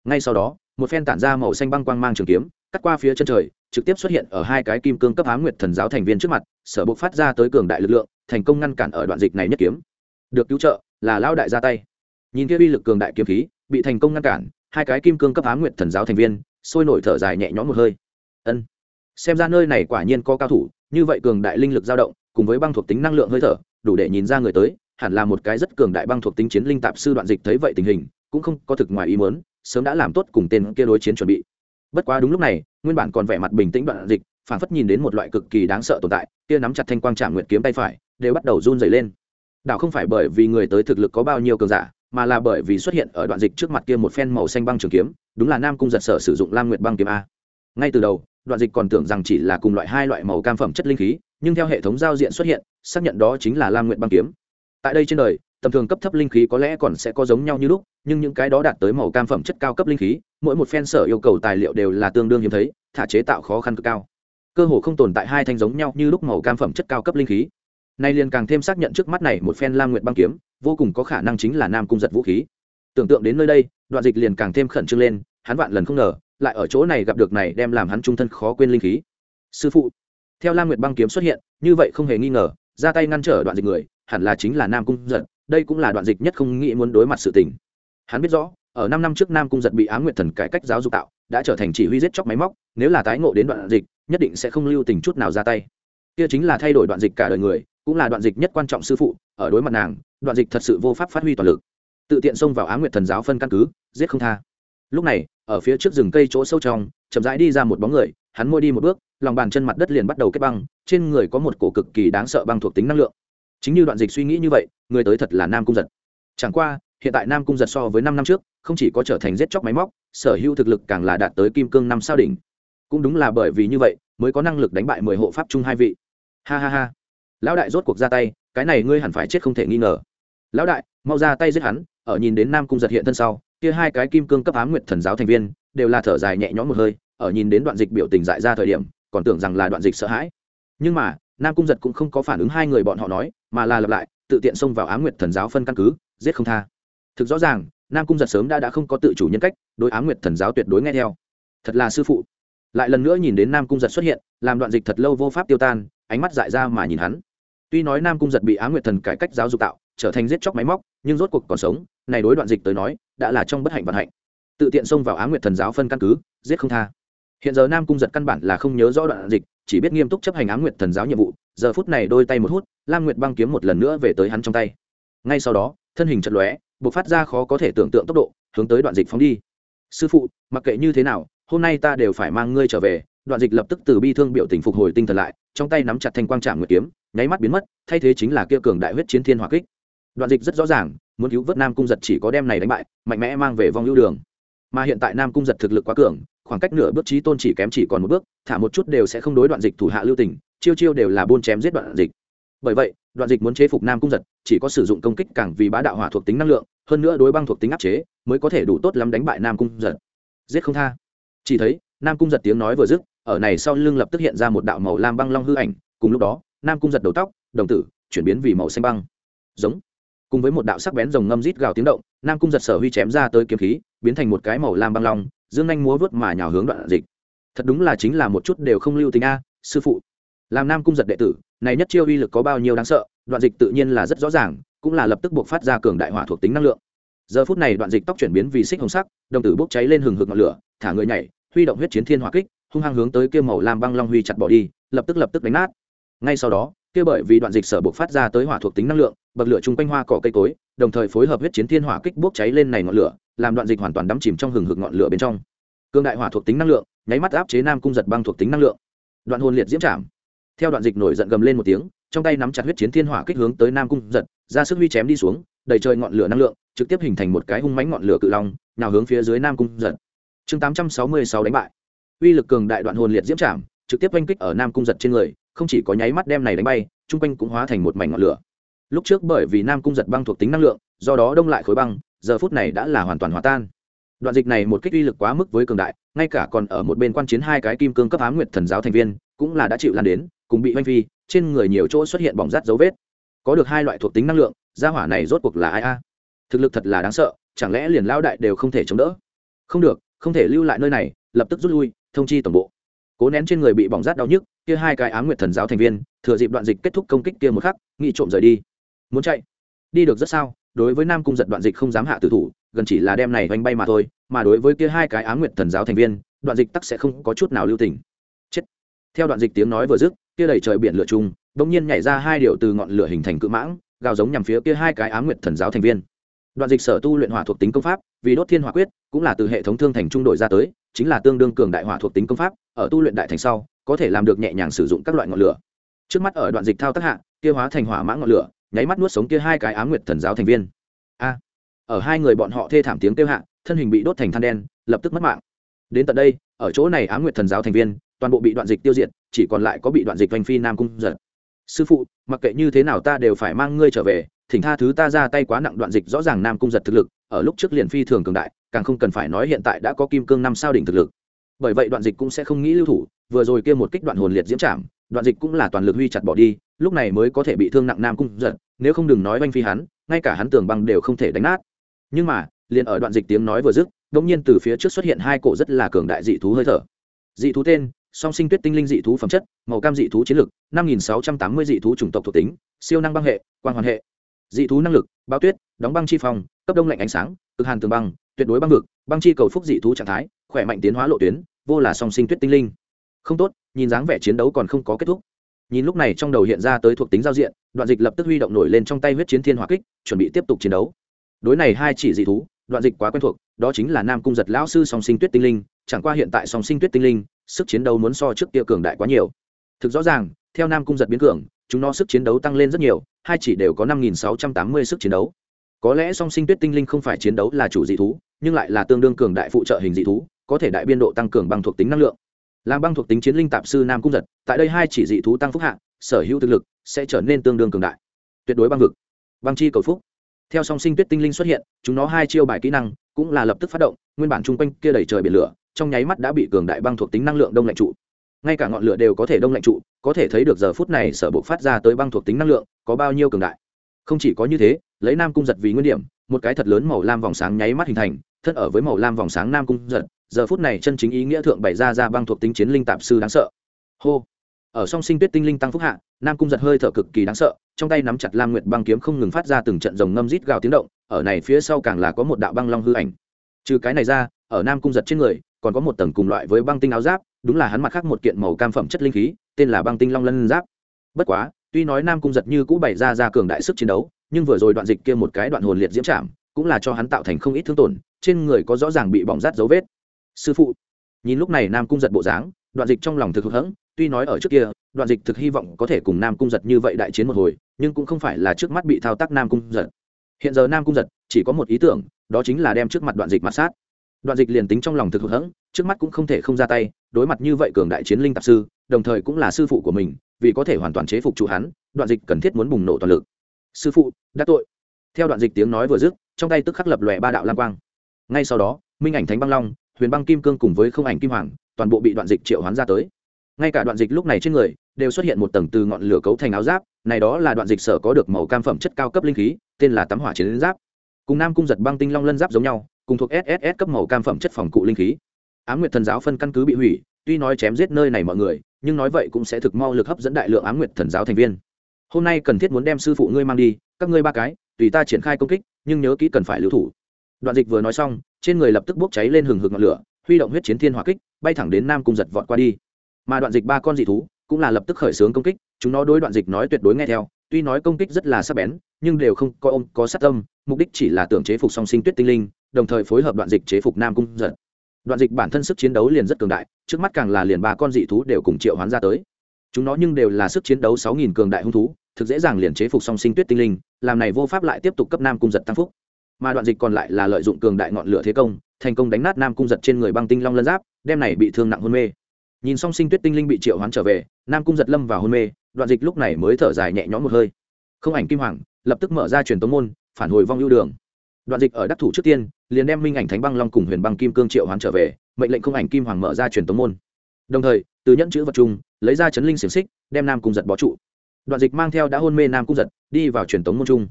Ngay sau đó, một phen tản ra màu xanh băng quang mang trường kiếm, cắt qua phía chân trời, trực tiếp xuất hiện ở hai cái kim cương cấp á nguyệt thần giáo thành viên trước mặt, sở buộc phát ra tới cường đại lực lượng, thành công ngăn cản ở đoạn dịch này nhất kiếm. Được cứu trợ, là lao đại ra tay. Nhìn kia uy lực cường đại kiếm khí, bị thành công ngăn cản, hai cái kim cương cấp á nguyệt thần giáo thành viên, sôi nổi thở dài nhẹ nhõm một hơi. Ân. Xem ra nơi này quả nhiên có cao thủ, như vậy cường đại linh lực dao động, cùng với băng thuộc tính năng lượng hơi thở, đủ để nhìn ra người tới hẳn là một cái rất cường đại băng thuộc tính chiến linh tạp sư đoạn dịch thấy vậy tình hình, cũng không có thực ngoài ý muốn, sớm đã làm tốt cùng tên kia đối chiến chuẩn bị. Bất quá đúng lúc này, nguyên bản còn vẻ mặt bình tĩnh đoạn dịch phản phất nhìn đến một loại cực kỳ đáng sợ tồn tại, kia nắm chặt thanh quang trạm nguyệt kiếm tay phải, đều bắt đầu run dày lên. Đảo không phải bởi vì người tới thực lực có bao nhiêu cường giả, mà là bởi vì xuất hiện ở đoạn dịch trước mặt kia một phen màu xanh băng trường kiếm, đúng là nam cung giật sở sử dụng lam nguyệt băng kiếm a. Ngay từ đầu, đoạn dịch còn tưởng rằng chỉ là cùng loại hai loại màu cam phẩm chất linh khí, nhưng theo hệ thống giao diện xuất hiện, xác nhận đó chính là lam nguyệt băng kiếm tại đây trên đời, tầm thường cấp thấp linh khí có lẽ còn sẽ có giống nhau như lúc, nhưng những cái đó đạt tới màu cam phẩm chất cao cấp linh khí, mỗi một phen sở yêu cầu tài liệu đều là tương đương hiếm thấy, thả chế tạo khó khăn cực cao. Cơ hồ không tồn tại hai thanh giống nhau như lúc màu cam phẩm chất cao cấp linh khí. Nay liền càng thêm xác nhận trước mắt này một phen lam nguyệt băng kiếm, vô cùng có khả năng chính là nam cung giật vũ khí. Tưởng tượng đến nơi đây, đoạn dịch liền càng thêm khẩn trương lên, hắn vạn lần không ngờ, lại ở chỗ này gặp được này đem làm hắn trung thân khó quên linh khí. Sư phụ, theo lam nguyệt băng kiếm xuất hiện, như vậy không hề nghi ngờ, ra tay ngăn trở đoạn dịch người hẳn là chính là nam cung giật, đây cũng là đoạn dịch nhất không nghĩ muốn đối mặt sự tình. Hắn biết rõ, ở năm năm trước nam cung giật bị á nguyệt thần cải cách giáo dục tạo, đã trở thành chỉ huy giết chóc máy móc, nếu là tái ngộ đến đoạn dịch, nhất định sẽ không lưu tình chút nào ra tay. Kia chính là thay đổi đoạn dịch cả đời người, cũng là đoạn dịch nhất quan trọng sư phụ, ở đối mặt nàng, đoạn dịch thật sự vô pháp phát huy toàn lực. Tự tiện xông vào á nguyệt thần giáo phân căn cứ, giết không tha. Lúc này, ở phía trước rừng cây chỗ sâu trong, chậm rãi đi ra một bóng người, hắn môi đi một bước, lòng bàn chân mặt đất liền bắt đầu kết băng, trên người có một cổ cực kỳ đáng sợ băng thuộc tính năng lượng chính như đoạn dịch suy nghĩ như vậy, người tới thật là nam cung giật. Chẳng qua, hiện tại nam cung giật so với năm năm trước, không chỉ có trở thành giết chóc máy móc, sở hữu thực lực càng là đạt tới kim cương năm sao đỉnh. Cũng đúng là bởi vì như vậy, mới có năng lực đánh bại mười hộ pháp chung hai vị. Ha ha ha. Lão đại rốt cuộc ra tay, cái này ngươi hẳn phải chết không thể nghi ngờ. Lão đại, mau ra tay giết hắn, ở nhìn đến nam cung giật hiện thân sau, kia hai cái kim cương cấp ám nguyệt thần giáo thành viên, đều là thở dài nhẹ nhõm một hơi, ở nhìn đến đoạn dịch biểu tình dại ra thời điểm, còn tưởng rằng là đoạn dịch sợ hãi. Nhưng mà nam cung giật cũng không có phản ứng hai người bọn họ nói, mà là lặp lại, tự tiện xông vào ám nguyệt thần giáo phân căn cứ, giết không tha. Thực rõ ràng, nam cung giật sớm đã đã không có tự chủ nhân cách, đối ám nguyệt thần giáo tuyệt đối nghe theo. Thật là sư phụ. Lại lần nữa nhìn đến nam cung giật xuất hiện, làm đoạn dịch thật lâu vô pháp tiêu tan, ánh mắt dại ra mà nhìn hắn. Tuy nói nam cung giật bị á nguyệt thần cải cách giáo dục tạo, trở thành giết chóc máy móc, nhưng rốt cuộc còn sống, này đối đoạn dịch tới nói, đã là trong bất hạnh vận hạnh. Tự tiện xông vào á nguyệt thần giáo phân căn cứ, giết không tha hiện giờ nam cung giật căn bản là không nhớ rõ đoạn dịch, chỉ biết nghiêm túc chấp hành á nguyệt thần giáo nhiệm vụ. Giờ phút này đôi tay một hút, lam nguyệt băng kiếm một lần nữa về tới hắn trong tay. Ngay sau đó, thân hình chật lóe buộc phát ra khó có thể tưởng tượng tốc độ, hướng tới đoạn dịch phóng đi. Sư phụ, mặc kệ như thế nào, hôm nay ta đều phải mang ngươi trở về. Đoạn dịch lập tức từ bi thương biểu tình phục hồi tinh thần lại, trong tay nắm chặt thanh quang trạm nguyệt kiếm, nháy mắt biến mất, thay thế chính là kia cường đại huyết chiến thiên hỏa kích. Đoạn dịch rất rõ ràng, muốn cứu vớt nam cung giật chỉ có đem này đánh bại, mạnh mẽ mang về vong lưu đường. Mà hiện tại nam cung giật thực lực quá cường khoảng cách nửa bước trí tôn chỉ kém chỉ còn một bước, thả một chút đều sẽ không đối đoạn dịch thủ hạ lưu tình, chiêu chiêu đều là buôn chém giết đoạn dịch. Bởi vậy, đoạn dịch muốn chế phục nam cung giật, chỉ có sử dụng công kích càng vì bá đạo hỏa thuộc tính năng lượng, hơn nữa đối băng thuộc tính áp chế, mới có thể đủ tốt lắm đánh bại nam cung giật. Giết không tha. Chỉ thấy, nam cung giật tiếng nói vừa dứt, ở này sau lưng lập tức hiện ra một đạo màu lam băng long hư ảnh, cùng lúc đó, nam cung giật đầu tóc, đồng tử, chuyển biến vì màu xanh băng. Giống. Cùng với một đạo sắc bén rồng ngâm rít gào tiếng động, nam cung giật sở huy chém ra tới kiếm khí, biến thành một cái màu lam băng long dương anh múa vớt mà nhào hướng đoạn dịch. Thật đúng là chính là một chút đều không lưu tình a, sư phụ. Làm nam cung giật đệ tử, này nhất chiêu uy lực có bao nhiêu đáng sợ, đoạn dịch tự nhiên là rất rõ ràng, cũng là lập tức buộc phát ra cường đại hỏa thuộc tính năng lượng. Giờ phút này đoạn dịch tóc chuyển biến vì xích hồng sắc, đồng tử bốc cháy lên hừng hực ngọn lửa, thả người nhảy, huy động huyết chiến thiên hỏa kích, hung hăng hướng tới kia màu lam băng long huy chặt bỏ đi, lập tức lập tức đánh nát. Ngay sau đó, kia bởi vì đoạn dịch sở buộc phát ra tới hỏa thuộc tính năng lượng, bậc lửa chung quanh hoa cỏ cây cối, đồng thời phối hợp huyết chiến thiên hỏa kích bốc cháy lên này ngọn lửa làm đoạn dịch hoàn toàn đắm chìm trong hừng hực ngọn lửa bên trong. Cương đại hỏa thuộc tính năng lượng, nháy mắt áp chế nam cung giật băng thuộc tính năng lượng. Đoạn hồn liệt diễm chạm theo đoạn dịch nổi giận gầm lên một tiếng, trong tay nắm chặt huyết chiến thiên hỏa kích hướng tới nam cung giật, ra sức huy chém đi xuống đầy trời ngọn lửa năng lượng, trực tiếp hình thành một cái hung mánh ngọn lửa cự long, nào hướng phía dưới nam cung giật. Chương tám trăm sáu mươi sáu đánh bại. Uy lực cường đại đoạn hồn liệt diễm chạm trực tiếp oanh kích ở nam cung giật trên người, không chỉ có nháy mắt đem này đánh bay, chung quanh cũng hóa thành một mảnh ngọn lửa. Lúc trước bởi vì nam cung giật băng thuộc tính năng lượng, do đó đông lại khối băng giờ phút này đã là hoàn toàn hòa tan. Đoạn dịch này một kích uy lực quá mức với cường đại, ngay cả còn ở một bên quan chiến hai cái kim cương cấp á nguyệt thần giáo thành viên, cũng là đã chịu lan đến, cùng bị oanh phi, trên người nhiều chỗ xuất hiện bỏng rát dấu vết. Có được hai loại thuộc tính năng lượng, gia hỏa này rốt cuộc là ai a? Thực lực thật là đáng sợ, chẳng lẽ liền lao đại đều không thể chống đỡ? Không được, không thể lưu lại nơi này, lập tức rút lui, thông chi tổng bộ. Cố nén trên người bị bỏng rát đau nhức, kia hai cái ám nguyệt thần giáo thành viên, thừa dịp đoạn dịch kết thúc công kích kia một khắc, nghị trộm rời đi. Muốn chạy? Đi được rất sao? Đối với nam cung giật đoạn dịch không dám hạ tử thủ, gần chỉ là đem này oanh bay mà thôi, mà đối với kia hai cái ám nguyện thần giáo thành viên, đoạn dịch tắc sẽ không có chút nào lưu tình. Chết. Theo đoạn dịch tiếng nói vừa dứt, kia đẩy trời biển lửa chung bỗng nhiên nhảy ra hai điều từ ngọn lửa hình thành cự mãng, gào giống nhằm phía kia hai cái ám nguyện thần giáo thành viên. Đoạn dịch sở tu luyện hỏa thuộc tính công pháp, vì đốt thiên hỏa quyết, cũng là từ hệ thống thương thành trung đội ra tới, chính là tương đương cường đại hỏa thuộc tính công pháp, ở tu luyện đại thành sau, có thể làm được nhẹ nhàng sử dụng các loại ngọn lửa. Trước mắt ở đoạn dịch thao tác hạ, kia hóa thành hỏa mã ngọn lửa nháy mắt nuốt sống kia hai cái ám nguyệt thần giáo thành viên. A, ở hai người bọn họ thê thảm tiếng kêu hạ, thân hình bị đốt thành than đen, lập tức mất mạng. Đến tận đây, ở chỗ này ám nguyệt thần giáo thành viên, toàn bộ bị đoạn dịch tiêu diệt, chỉ còn lại có bị đoạn dịch vanh phi nam cung giật. Sư phụ, mặc kệ như thế nào ta đều phải mang ngươi trở về, thỉnh tha thứ ta ra tay quá nặng đoạn dịch rõ ràng nam cung giật thực lực, ở lúc trước liền phi thường cường đại, càng không cần phải nói hiện tại đã có kim cương năm sao đỉnh thực lực. Bởi vậy đoạn dịch cũng sẽ không nghĩ lưu thủ, vừa rồi kia một kích đoạn hồn liệt diễm trảm đoạn dịch cũng là toàn lực huy chặt bỏ đi lúc này mới có thể bị thương nặng nam cung giật nếu không đừng nói oanh phi hắn ngay cả hắn tường băng đều không thể đánh nát. Nhưng mà liền ở đoạn dịch tiếng nói vừa dứt đột nhiên từ phía trước xuất hiện hai cổ rất là cường đại dị thú hơi thở. Dị thú tên song sinh tuyết tinh linh dị thú phẩm chất màu cam dị thú chiến lực năm nghìn sáu trăm tám mươi dị thú chủng tộc thuộc tính siêu năng băng hệ quan hoàn hệ. Dị thú năng lực bao tuyết đóng băng chi phòng, cấp đông lạnh ánh sáng cực hàn tường băng tuyệt đối băng vực băng chi cầu phúc dị thú trạng thái khỏe mạnh tiến hóa lộ tuyến vô là song sinh tuyết tinh linh. Không tốt nhìn dáng vẻ chiến đấu còn không có kết thúc. Nhìn lúc này trong đầu hiện ra tới thuộc tính giao diện, đoạn dịch lập tức huy động nổi lên trong tay huyết chiến thiên hỏa kích, chuẩn bị tiếp tục chiến đấu. Đối này hai chỉ dị thú, đoạn dịch quá quen thuộc, đó chính là nam cung giật lão sư song sinh tuyết tinh linh, chẳng qua hiện tại song sinh tuyết tinh linh, sức chiến đấu muốn so trước kia cường đại quá nhiều. Thực rõ ràng, theo nam cung giật biến cường, chúng nó sức chiến đấu tăng lên rất nhiều, hai chỉ đều có năm nghìn sáu trăm tám mươi sức chiến đấu. Có lẽ song sinh tuyết tinh linh không phải chiến đấu là chủ dị thú, nhưng lại là tương đương cường đại phụ trợ hình dị thú, có thể đại biên độ tăng cường bằng thuộc tính năng lượng làm băng thuộc tính chiến linh tạp sư nam cung giật, tại đây hai chỉ dị thú tăng phúc hạ, sở hữu thực lực sẽ trở nên tương đương cường đại. Tuyệt đối băng vực, băng chi cầu phúc. Theo song sinh tuyết tinh linh xuất hiện, chúng nó hai chiêu bài kỹ năng cũng là lập tức phát động, nguyên bản chung quanh kia đầy trời biển lửa, trong nháy mắt đã bị cường đại băng thuộc tính năng lượng đông lạnh trụ. Ngay cả ngọn lửa đều có thể đông lạnh trụ, có thể thấy được giờ phút này sở buộc phát ra tới băng thuộc tính năng lượng có bao nhiêu cường đại. Không chỉ có như thế, lấy nam cung giật vì nguyên điểm, một cái thật lớn màu lam vòng sáng nháy mắt hình thành thân ở với màu lam vòng sáng nam cung giật giờ phút này chân chính ý nghĩa thượng bày ra ra băng thuộc tính chiến linh tạp sư đáng sợ. Hô. Ở song sinh tuyết tinh linh tăng phúc hạ, nam cung giật hơi thở cực kỳ đáng sợ, trong tay nắm chặt lam nguyệt băng kiếm không ngừng phát ra từng trận rồng ngâm rít gào tiếng động, ở này phía sau càng là có một đạo băng long hư ảnh. Trừ cái này ra, ở nam cung giật trên người, còn có một tầng cùng loại với băng tinh áo giáp, đúng là hắn mặc khác một kiện màu cam phẩm chất linh khí, tên là băng tinh long lân giáp. Bất quá, tuy nói nam cung giật như cũ bày ra ra cường đại sức chiến đấu, nhưng vừa rồi đoạn dịch kia một cái đoạn hồn liệt diễm chạm, cũng là cho hắn tạo thành không ít thương tổn, trên người có rõ ràng bị bỏng rát dấu vết sư phụ. Nhìn lúc này nam cung giật bộ dáng, đoạn dịch trong lòng thực hững hẫng tuy nói ở trước kia, đoạn dịch thực hy vọng có thể cùng nam cung giật như vậy đại chiến một hồi, nhưng cũng không phải là trước mắt bị thao tác nam cung giật. Hiện giờ nam cung giật chỉ có một ý tưởng, đó chính là đem trước mặt đoạn dịch mặt sát. Đoạn dịch liền tính trong lòng thực hững hẫng trước mắt cũng không thể không ra tay, đối mặt như vậy cường đại chiến linh tạp sư, đồng thời cũng là sư phụ của mình, vì có thể hoàn toàn chế phục chủ hắn, đoạn dịch cần thiết muốn bùng nổ toàn lực. Sư phụ, đã tội. Theo đoạn dịch tiếng nói vừa dứt, trong tay tức khắc lập lòe ba đạo lam quang. Ngay sau đó, minh ảnh thánh băng long huyền băng kim cương cùng với không ảnh kim hoàng, toàn bộ bị đoạn dịch triệu hoán ra tới. Ngay cả đoạn dịch lúc này trên người, đều xuất hiện một tầng từ ngọn lửa cấu thành áo giáp, này đó là đoạn dịch sở có được màu cam phẩm chất cao cấp linh khí, tên là tắm hỏa chiến giáp. Cùng nam cung giật băng tinh long lân giáp giống nhau, cùng thuộc sss cấp màu cam phẩm chất phòng cụ linh khí. Á m nguyệt thần giáo phân căn cứ bị hủy, tuy nói chém giết nơi này mọi người, nhưng nói vậy cũng sẽ thực mau lực hấp dẫn đại lượng á m nguyệt thần giáo thành viên. Hôm nay cần thiết muốn đem sư phụ ngươi mang đi, các ngươi ba cái, tùy ta triển khai công kích, nhưng nhớ kỹ cần phải lưu thủ. Đoạn dịch vừa nói xong trên người lập tức bốc cháy lên hừng hực ngọn lửa, huy động huyết chiến thiên hỏa kích, bay thẳng đến nam cung giật vọt qua đi. Mà đoạn dịch ba con dị thú cũng là lập tức khởi xướng công kích, chúng nó đối đoạn dịch nói tuyệt đối nghe theo, tuy nói công kích rất là sắc bén, nhưng đều không có ôm, có sát tâm, mục đích chỉ là tưởng chế phục song sinh tuyết tinh linh, đồng thời phối hợp đoạn dịch chế phục nam cung giật. Đoạn dịch bản thân sức chiến đấu liền rất cường đại, trước mắt càng là liền ba con dị thú đều cùng triệu hoán ra tới. Chúng nó nhưng đều là sức chiến đấu sáu nghìn cường đại hung thú, thực dễ dàng liền chế phục song sinh tuyết tinh linh, làm này vô pháp lại tiếp tục cấp nam cung giật tăng phúc mà đoạn dịch còn lại là lợi dụng cường đại ngọn lửa thế công, thành công đánh nát nam cung giật trên người băng tinh long lân giáp, đem này bị thương nặng hôn mê. Nhìn song sinh tuyết tinh linh bị triệu hoán trở về, nam cung giật lâm vào hôn mê, đoạn dịch lúc này mới thở dài nhẹ nhõm một hơi. Không ảnh kim hoàng, lập tức mở ra truyền tống môn, phản hồi vong ưu đường. Đoạn dịch ở đắc thủ trước tiên, liền đem minh ảnh thánh băng long cùng huyền băng kim cương triệu hoán trở về, mệnh lệnh không ảnh kim hoàng mở ra truyền tống môn. Đồng thời, từ nhẫn chữ vật chung, lấy ra chấn linh xiềng xích, đem nam cung giật bó trụ. Đoạn dịch mang theo đã hôn mê nam cung giật, đi vào truyền tống môn chung.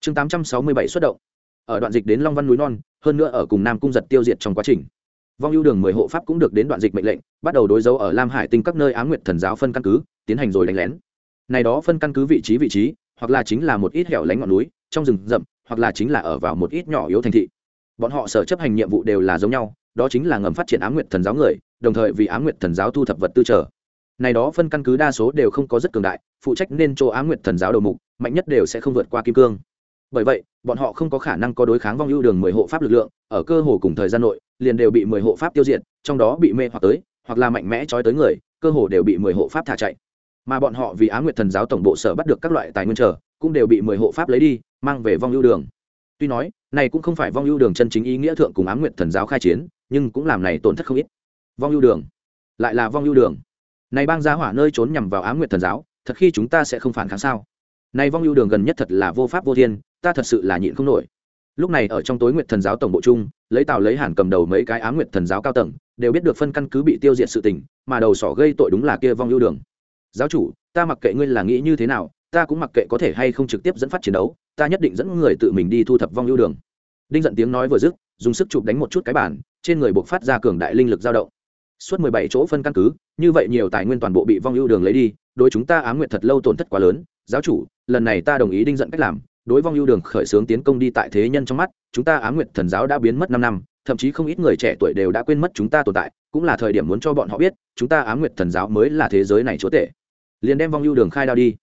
Chương tám trăm sáu mươi bảy xuất động ở đoạn dịch đến long văn núi non, hơn nữa ở cùng nam cung giật tiêu diệt trong quá trình. Vong ưu đường mười hộ pháp cũng được đến đoạn dịch mệnh lệnh, bắt đầu đối dấu ở lam hải tinh các nơi á nguyệt thần giáo phân căn cứ, tiến hành rồi đánh lén. Này đó phân căn cứ vị trí vị trí, hoặc là chính là một ít hẻo lánh ngọn núi, trong rừng rậm, hoặc là chính là ở vào một ít nhỏ yếu thành thị. Bọn họ sở chấp hành nhiệm vụ đều là giống nhau, đó chính là ngầm phát triển á nguyệt thần giáo người, đồng thời vì á nguyệt thần giáo thu thập vật tư trở. Này đó phân căn cứ đa số đều không có rất cường đại, phụ trách nên chỗ á nguyệt thần giáo đầu mục, mạnh nhất đều sẽ không vượt qua kim cương bởi vậy, bọn họ không có khả năng có đối kháng vong ưu đường mười hộ pháp lực lượng, ở cơ hồ cùng thời gian nội, liền đều bị mười hộ pháp tiêu diệt, trong đó bị mê hoặc tới, hoặc là mạnh mẽ trói tới người, cơ hồ đều bị mười hộ pháp thả chạy. Mà bọn họ vì á nguyệt thần giáo tổng bộ sở bắt được các loại tài nguyên trở, cũng đều bị mười hộ pháp lấy đi, mang về vong ưu đường. Tuy nói, này cũng không phải vong ưu đường chân chính ý nghĩa thượng cùng á nguyệt thần giáo khai chiến, nhưng cũng làm này tổn thất không ít. Vong ưu đường. Lại là vong ưu đường. Này bang giá hỏa nơi trốn nhằm vào á nguyệt thần giáo, thật khi chúng ta sẽ không phản kháng sao? Này vong ưu đường gần nhất thật là vô pháp vô thiên ta thật sự là nhịn không nổi. Lúc này ở trong tối nguyệt thần giáo tổng bộ chung lấy tào lấy hàn cầm đầu mấy cái á nguyệt thần giáo cao tầng, đều biết được phân căn cứ bị tiêu diệt sự tình, mà đầu sỏ gây tội đúng là kia vong ưu đường. Giáo chủ, ta mặc kệ ngươi là nghĩ như thế nào, ta cũng mặc kệ có thể hay không trực tiếp dẫn phát chiến đấu, ta nhất định dẫn người tự mình đi thu thập vong ưu đường. Đinh giận tiếng nói vừa dứt, dùng sức chụp đánh một chút cái bản trên người buộc phát ra cường đại linh lực dao động. Suốt mười bảy chỗ phân căn cứ, như vậy nhiều tài nguyên toàn bộ bị vong ưu đường lấy đi, đối chúng ta ám nguyện thật lâu tổn thất quá lớn. Giáo chủ, lần này ta đồng ý đinh giận cách làm đối vong ưu đường khởi xướng tiến công đi tại thế nhân trong mắt, chúng ta ám nguyện thần giáo đã biến mất năm năm, thậm chí không ít người trẻ tuổi đều đã quên mất chúng ta tồn tại, cũng là thời điểm muốn cho bọn họ biết, chúng ta á nguyện nguyệt thần giáo mới là thế giới này chúa tể. Liền đem vong ưu đường khai đao đi.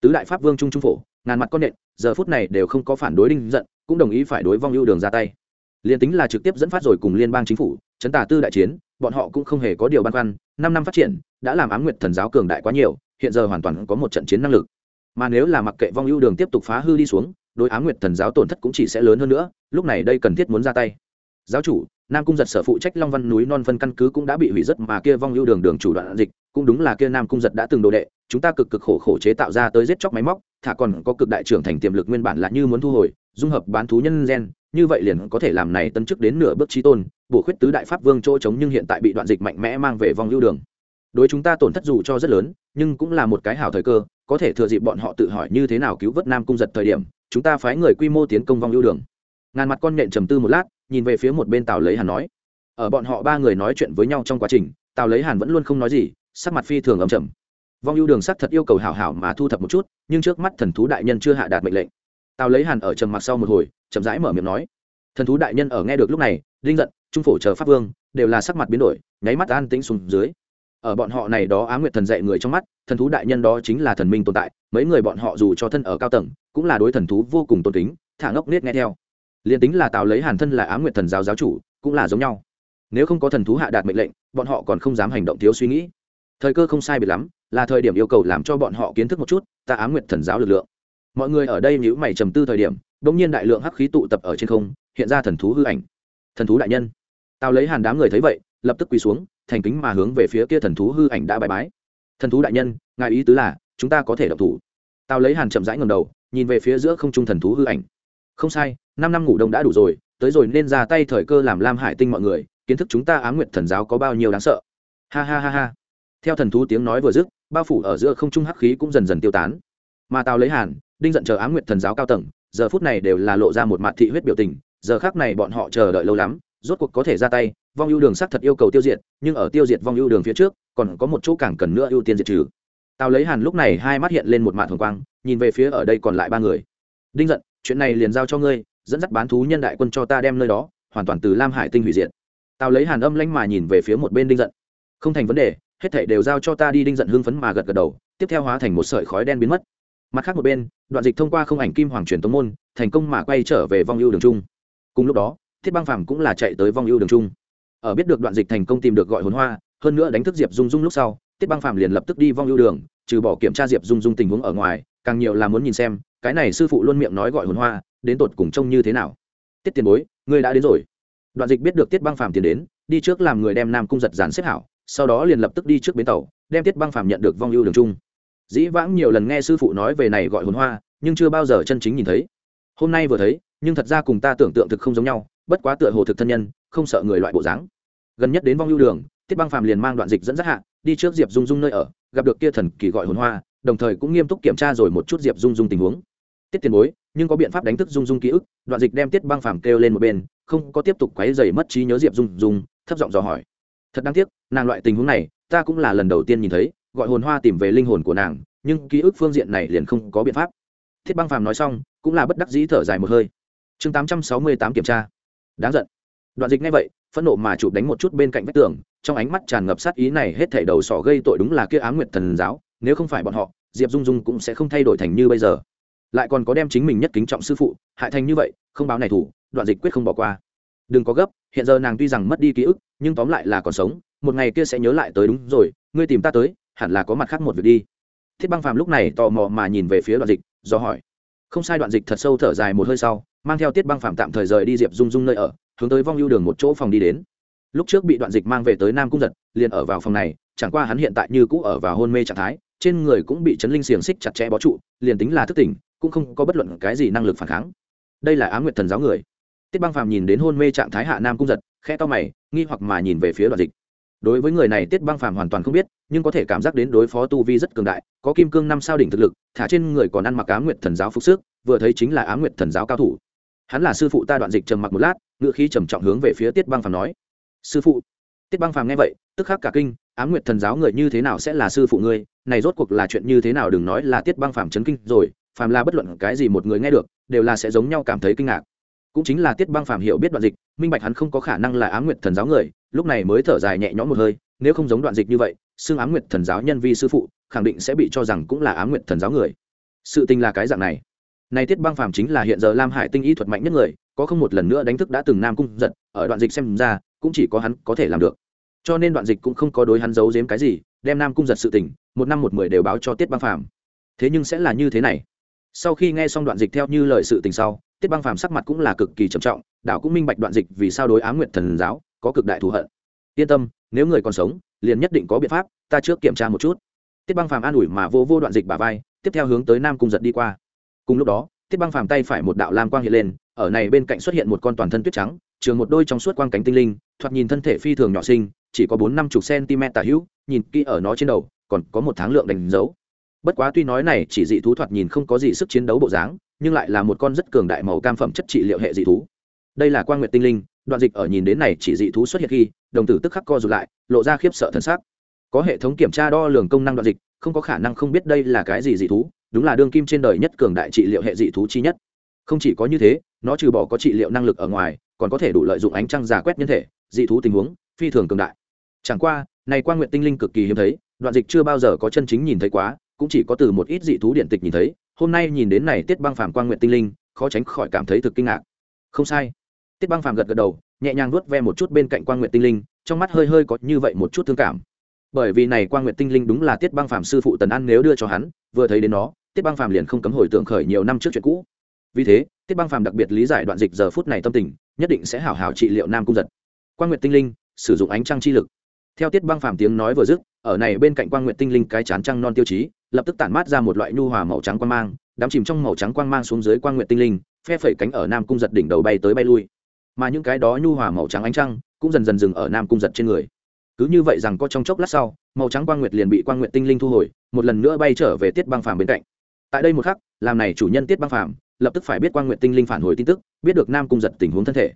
Tứ đại pháp vương trung trung phổ, ngàn mặt con nện, giờ phút này đều không có phản đối đinh giận, cũng đồng ý phải đối vong ưu đường ra tay. Liền tính là trực tiếp dẫn phát rồi cùng liên bang chính phủ, chấn tà tư đại chiến, bọn họ cũng không hề có điều băn khoăn, năm năm phát triển, đã làm ám nguyệt thần giáo cường đại quá nhiều, hiện giờ hoàn toàn có một trận chiến năng lực mà nếu là mặc kệ vong ưu đường tiếp tục phá hư đi xuống, đối Á nguyệt thần giáo tổn thất cũng chỉ sẽ lớn hơn nữa, lúc này đây cần thiết muốn ra tay. Giáo chủ, nam cung giật sở phụ trách long văn núi non phân căn cứ cũng đã bị hủy rất mà kia vong ưu đường đường chủ đoạn dịch, cũng đúng là kia nam cung giật đã từng đồ đệ, chúng ta cực cực khổ khổ chế tạo ra tới giết chóc máy móc, thả còn có cực đại trưởng thành tiềm lực nguyên bản là như muốn thu hồi, dung hợp bán thú nhân gen, như vậy liền có thể làm này tấn chức đến nửa bước trí tôn, bổ khuyết tứ đại pháp vương chỗ trống nhưng hiện tại bị đoạn dịch mạnh mẽ mang về vòng lưu đường. Đối chúng ta tổn thất dù cho rất lớn, nhưng cũng là một cái hảo thời cơ có thể thừa dịp bọn họ tự hỏi như thế nào cứu vớt nam cung giật thời điểm, chúng ta phái người quy mô tiến công vong lưu đường. Ngàn mặt con nhện trầm tư một lát, nhìn về phía một bên tào lấy hàn nói. Ở bọn họ ba người nói chuyện với nhau trong quá trình, tào lấy hàn vẫn luôn không nói gì, sắc mặt phi thường ấm trầm. Vong ưu đường sắc thật yêu cầu hảo hảo mà thu thập một chút, nhưng trước mắt thần thú đại nhân chưa hạ đạt mệnh lệnh. Tào lấy hàn ở trầm mặc sau một hồi, chậm rãi mở miệng nói. Thần thú đại nhân ở nghe được lúc này, linh giận, trung phổ chờ pháp vương, đều là sắc mặt biến đổi, nháy mắt an tĩnh xuống dưới ở bọn họ này đó á nguyệt thần dạy người trong mắt, thần thú đại nhân đó chính là thần minh tồn tại, mấy người bọn họ dù cho thân ở cao tầng, cũng là đối thần thú vô cùng tôn kính, thả ngốc nết nghe theo. Liền tính là tào lấy hàn thân là á nguyệt thần giáo giáo chủ, cũng là giống nhau. Nếu không có thần thú hạ đạt mệnh lệnh, bọn họ còn không dám hành động thiếu suy nghĩ. Thời cơ không sai biệt lắm, là thời điểm yêu cầu làm cho bọn họ kiến thức một chút, ta á nguyệt thần giáo lực lượng. Mọi người ở đây nhữ mày trầm tư thời điểm đ ỗ n g nhiên đại lượng hắc khí tụ tập ở trên không, hiện ra thần thú hư ảnh. Thần thú đại nhân. Tao lấy hàn đám người thấy vậy lập tức quỳ xuống, thành kính mà hướng về phía kia thần thú hư ảnh đã bài bái. Thần thú đại nhân, ngài ý tứ là, chúng ta có thể đọc thủ. Tao lấy hàn chậm rãi ngầm đầu, nhìn về phía giữa không trung thần thú hư ảnh. Không sai, năm năm ngủ đông đã đủ rồi, tới rồi nên ra tay thời cơ làm lam hải tinh mọi người, kiến thức chúng ta á nguyệt thần giáo có bao nhiêu đáng sợ. Ha ha ha ha. Theo thần thú tiếng nói vừa dứt, bao phủ ở giữa không trung hắc khí cũng dần dần tiêu tán. Mà tào lấy hàn, đinh giận chờ á nguyệt thần giáo cao tầng, giờ phút này đều là lộ ra một mặt thị huyết biểu tình, giờ khác này bọn họ chờ đợi lâu lắm, rốt cuộc có thể ra tay vong ưu đường xác thật yêu cầu tiêu diệt, nhưng ở tiêu diệt vong ưu đường phía trước, còn có một chỗ càng cần nữa ưu tiên diệt trừ. Tào lấy hàn lúc này hai mắt hiện lên một mạng thường quang, nhìn về phía ở đây còn lại ba người. Đinh giận, chuyện này liền giao cho ngươi, dẫn dắt bán thú nhân đại quân cho ta đem nơi đó, hoàn toàn từ lam hải tinh hủy diệt. Tào lấy hàn âm lanh mà nhìn về phía một bên đinh giận. Không thành vấn đề, hết thảy đều giao cho ta đi. Đinh giận hưng phấn mà gật gật đầu, tiếp theo hóa thành một sợi khói đen biến mất. Mặt khác một bên, đoạn dịch thông qua không ảnh kim hoàng truyền tống môn, thành công mà quay trở về vong ưu đường trung cùng lúc đó, thiết băng phàm cũng là chạy tới vong ưu đường trung ở biết được đoạn dịch thành công tìm được gọi hồn hoa, hơn nữa đánh thức diệp dung dung lúc sau, tiết băng phàm liền lập tức đi vong ưu đường, trừ bỏ kiểm tra diệp dung dung tình huống ở ngoài, càng nhiều là muốn nhìn xem, cái này sư phụ luôn miệng nói gọi hồn hoa, đến tột cùng trông như thế nào. Tiết tiền bối, ngươi đã đến rồi. Đoạn dịch biết được tiết băng phàm tiến đến, đi trước làm người đem nam cung giật dàn xếp hảo, sau đó liền lập tức đi trước bến tàu, đem tiết băng phàm nhận được vong ưu đường trung dĩ vãng nhiều lần nghe sư phụ nói về này gọi hồn hoa, nhưng chưa bao giờ chân chính nhìn thấy. Hôm nay vừa thấy, nhưng thật ra cùng ta tưởng tượng thực không giống nhau, bất quá tựa hồ thực thân nhân không sợ người loại bộ dáng. Gần nhất đến vong lưu đường, tiết băng phàm liền mang đoạn dịch dẫn dắt hạ, đi trước diệp dung dung nơi ở, gặp được kia thần kỳ gọi hồn hoa, đồng thời cũng nghiêm túc kiểm tra rồi một chút diệp dung dung tình huống. Tiết tiền bối, nhưng có biện pháp đánh thức dung dung ký ức, đoạn dịch đem tiết băng phàm kêu lên một bên, không có tiếp tục quấy dày mất trí nhớ diệp dung dung, thấp giọng dò hỏi. Thật đáng tiếc, nàng loại tình huống này, ta cũng là lần đầu tiên nhìn thấy, gọi hồn hoa tìm về linh hồn của nàng, nhưng ký ức phương diện này liền không có biện pháp. Thiết băng phàm nói xong, cũng là bất đắc dĩ thở dài một hơi. Chương tám trăm sáu mươi tám kiểm tra. Đáng giận đoạn dịch ngay vậy, phẫn nộ mà chụp đánh một chút bên cạnh vách tường, trong ánh mắt tràn ngập sát ý này hết thảy đầu sỏ gây tội đúng là kia á nguyệt thần giáo, nếu không phải bọn họ, diệp dung dung cũng sẽ không thay đổi thành như bây giờ. Lại còn có đem chính mình nhất kính trọng sư phụ, hại thành như vậy, không báo này thủ, đoạn dịch quyết không bỏ qua. Đừng có gấp, hiện giờ nàng tuy rằng mất đi ký ức, nhưng tóm lại là còn sống, một ngày kia sẽ nhớ lại tới đúng rồi, ngươi tìm ta tới, hẳn là có mặt khác một việc đi. Thiết băng phàm lúc này tò mò mà nhìn về phía đoạn dịch, do hỏi. Không sai, đoạn dịch thật sâu thở dài một hơi sau, mang theo tiết băng phàm tạm thời rời đi diệp dung dung nơi ở hướng tới vong ưu đường một chỗ phòng đi đến. Lúc trước bị đoạn dịch mang về tới nam cung giật, liền ở vào phòng này, chẳng qua hắn hiện tại như cũ ở vào hôn mê trạng thái, trên người cũng bị chấn linh xiềng xích chặt chẽ bó trụ, liền tính là thức tỉnh, cũng không có bất luận cái gì năng lực phản kháng. Đây là á nguyệt thần giáo người. Tiết băng phàm nhìn đến hôn mê trạng thái hạ nam cung giật khe to mày, nghi hoặc mà nhìn về phía đoạn dịch. Đối với người này tiết băng phàm hoàn toàn không biết, nhưng có thể cảm giác đến đối phó tu vi rất cường đại, có kim cương năm sao đỉnh thực lực, thả trên người còn ăn mặc á nguyệt thần giáo phục sức, vừa thấy chính là á nguyệt thần giáo cao thủ. Hắn là sư phụ ta đoạn dịch trầm mặc một lát ngựa khí trầm trọng hướng về phía tiết băng phàm nói, sư phụ. Tiết băng phàm nghe vậy, tức khắc cả kinh á nguyệt thần giáo người như thế nào sẽ là sư phụ ngươi? Này rốt cuộc là chuyện như thế nào đừng nói là tiết băng phàm chấn kinh rồi, phàm là bất luận cái gì một người nghe được, đều là sẽ giống nhau cảm thấy kinh ngạc. Cũng chính là tiết băng phàm hiểu biết đoạn dịch, minh bạch hắn không có khả năng là á m nguyệt thần giáo người, lúc này mới thở dài nhẹ nhõm một hơi, nếu không giống đoạn dịch như vậy, xưng á m nguyệt thần giáo nhân vi sư phụ, khẳng định sẽ bị cho rằng cũng là á m nguyệt thần giáo người. Sự tình là cái dạng này. Này tiết băng phàm chính là hiện giờ lam hải tinh ý thuật mạnh nhất người có không một lần nữa đánh thức đã từng nam cung giật, ở đoạn dịch xem ra, cũng chỉ có hắn có thể làm được. Cho nên đoạn dịch cũng không có đối hắn giấu giếm cái gì, đem nam cung giật sự tình, một năm một mười đều báo cho tiết băng phàm. Thế nhưng sẽ là như thế này. Sau khi nghe xong đoạn dịch theo như lời sự tình sau, tiết băng phàm sắc mặt cũng là cực kỳ trầm trọng, đảo cũng minh bạch đoạn dịch vì sao đối á nguyện thần giáo có cực đại thù hận. Yên tâm, nếu người còn sống, liền nhất định có biện pháp, ta trước kiểm tra một chút. Tiết băng phàm an ủi mà vô vô đoạn dịch bà vai, tiếp theo hướng tới nam cung giật đi qua. Cùng lúc đó, tiết băng phàm tay phải một đạo lam quang hiện lên ở này bên cạnh xuất hiện một con toàn thân tuyết trắng, trường một đôi trong suốt quang cánh tinh linh, thoạt nhìn thân thể phi thường nhỏ sinh chỉ có bốn năm chục cm tả hữu, nhìn kỹ ở nó trên đầu, còn có một tháng lượng đánh dấu. Bất quá tuy nói này chỉ dị thú thoạt nhìn không có gì sức chiến đấu bộ dáng, nhưng lại là một con rất cường đại màu cam phẩm chất trị liệu hệ dị thú. Đây là quang nguyệt tinh linh, đoạn dịch ở nhìn đến này chỉ dị thú xuất hiện khi, đồng tử tức khắc co rụt lại, lộ ra khiếp sợ thần sắc. có hệ thống kiểm tra đo lường công năng đoạn dịch, không có khả năng không biết đây là cái gì dị thú, đúng là đương kim trên đời nhất cường đại trị liệu hệ dị thú chi nhất. Không chỉ có như thế nó trừ bỏ có trị liệu năng lực ở ngoài, còn có thể đủ lợi dụng ánh trăng giả quét nhân thể, dị thú tình huống, phi thường cường đại. Chẳng qua, này quan nguyện tinh linh cực kỳ hiếm thấy, đoạn dịch chưa bao giờ có chân chính nhìn thấy quá, cũng chỉ có từ một ít dị thú điện tịch nhìn thấy. Hôm nay nhìn đến này tiết băng phàm quan nguyện tinh linh, khó tránh khỏi cảm thấy thực kinh ngạc. Không sai. Tiết băng phàm gật gật đầu, nhẹ nhàng nuốt ve một chút bên cạnh quan nguyện tinh linh, trong mắt hơi hơi có như vậy một chút thương cảm. Bởi vì này quan nguyện tinh linh đúng là tiết băng phàm sư phụ tần ăn nếu đưa cho hắn, vừa thấy đến nó, tiết băng phàm liền không cấm hồi tưởng khởi nhiều năm trước chuyện cũ. Vì thế tiết băng phàm đặc biệt lý giải đoạn dịch giờ phút này tâm tình, nhất định sẽ hảo hảo trị liệu nam cung giật. Quan nguyện tinh linh, sử dụng ánh trăng chi lực. Theo tiết băng phàm tiếng nói vừa dứt, ở này bên cạnh quan nguyện tinh linh cái chán trăng non tiêu chí, lập tức tản mát ra một loại nhu hòa màu trắng quang mang đám chìm trong màu trắng quang mang xuống dưới quan nguyện tinh linh, phe phẩy cánh ở nam cung giật đỉnh đầu bay tới bay lui. Mà những cái đó nhu hòa màu trắng ánh trăng cũng dần dần dừng ở nam cung giật trên người. Cứ như vậy rằng có trong chốc lát sau, màu trắng quang nguyệt liền bị quang nguyệt tinh linh thu hồi, một lần nữa bay trở về tiết băng phàm bên cạnh. Tại đây một khắc, làm này chủ nhân tiết băng phàm lập tức phải biết quang nguyệt tinh linh phản hồi tin tức, biết được nam cung giật tình huống thân thể.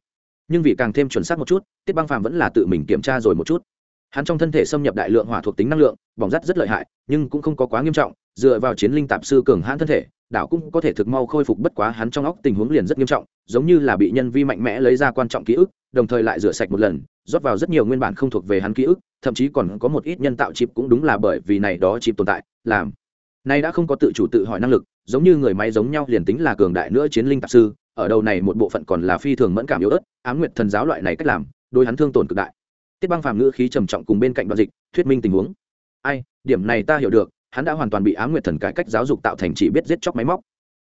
Nhưng vì càng thêm chuẩn xác một chút, tiết băng phàm vẫn là tự mình kiểm tra rồi một chút. Hắn trong thân thể xâm nhập đại lượng hỏa thuộc tính năng lượng, bỏng rắt rất lợi hại, nhưng cũng không có quá nghiêm trọng, dựa vào chiến linh tạp sư cường hãn thân thể, đảo cũng có thể thực mau khôi phục bất quá hắn trong óc tình huống liền rất nghiêm trọng, giống như là bị nhân vi mạnh mẽ lấy ra quan trọng ký ức, đồng thời lại rửa sạch một lần, rót vào rất nhiều nguyên bản không thuộc về hắn ký ức, thậm chí còn có một ít nhân tạo chip cũng đúng là bởi vì này đó chip tồn tại, làm nay đã không có tự chủ tự hỏi năng lực, giống như người máy giống nhau liền tính là cường đại nữa chiến linh tạp sư, ở đầu này một bộ phận còn là phi thường mẫn cảm yếu ớt, ám nguyệt thần giáo loại này cách làm đôi hắn thương tổn cực đại. Tiết băng phàm ngữ khí trầm trọng cùng bên cạnh đoạn dịch, thuyết minh tình huống. Ai, điểm này ta hiểu được, hắn đã hoàn toàn bị ám nguyệt thần cải cách giáo dục tạo thành chỉ biết giết chóc máy móc.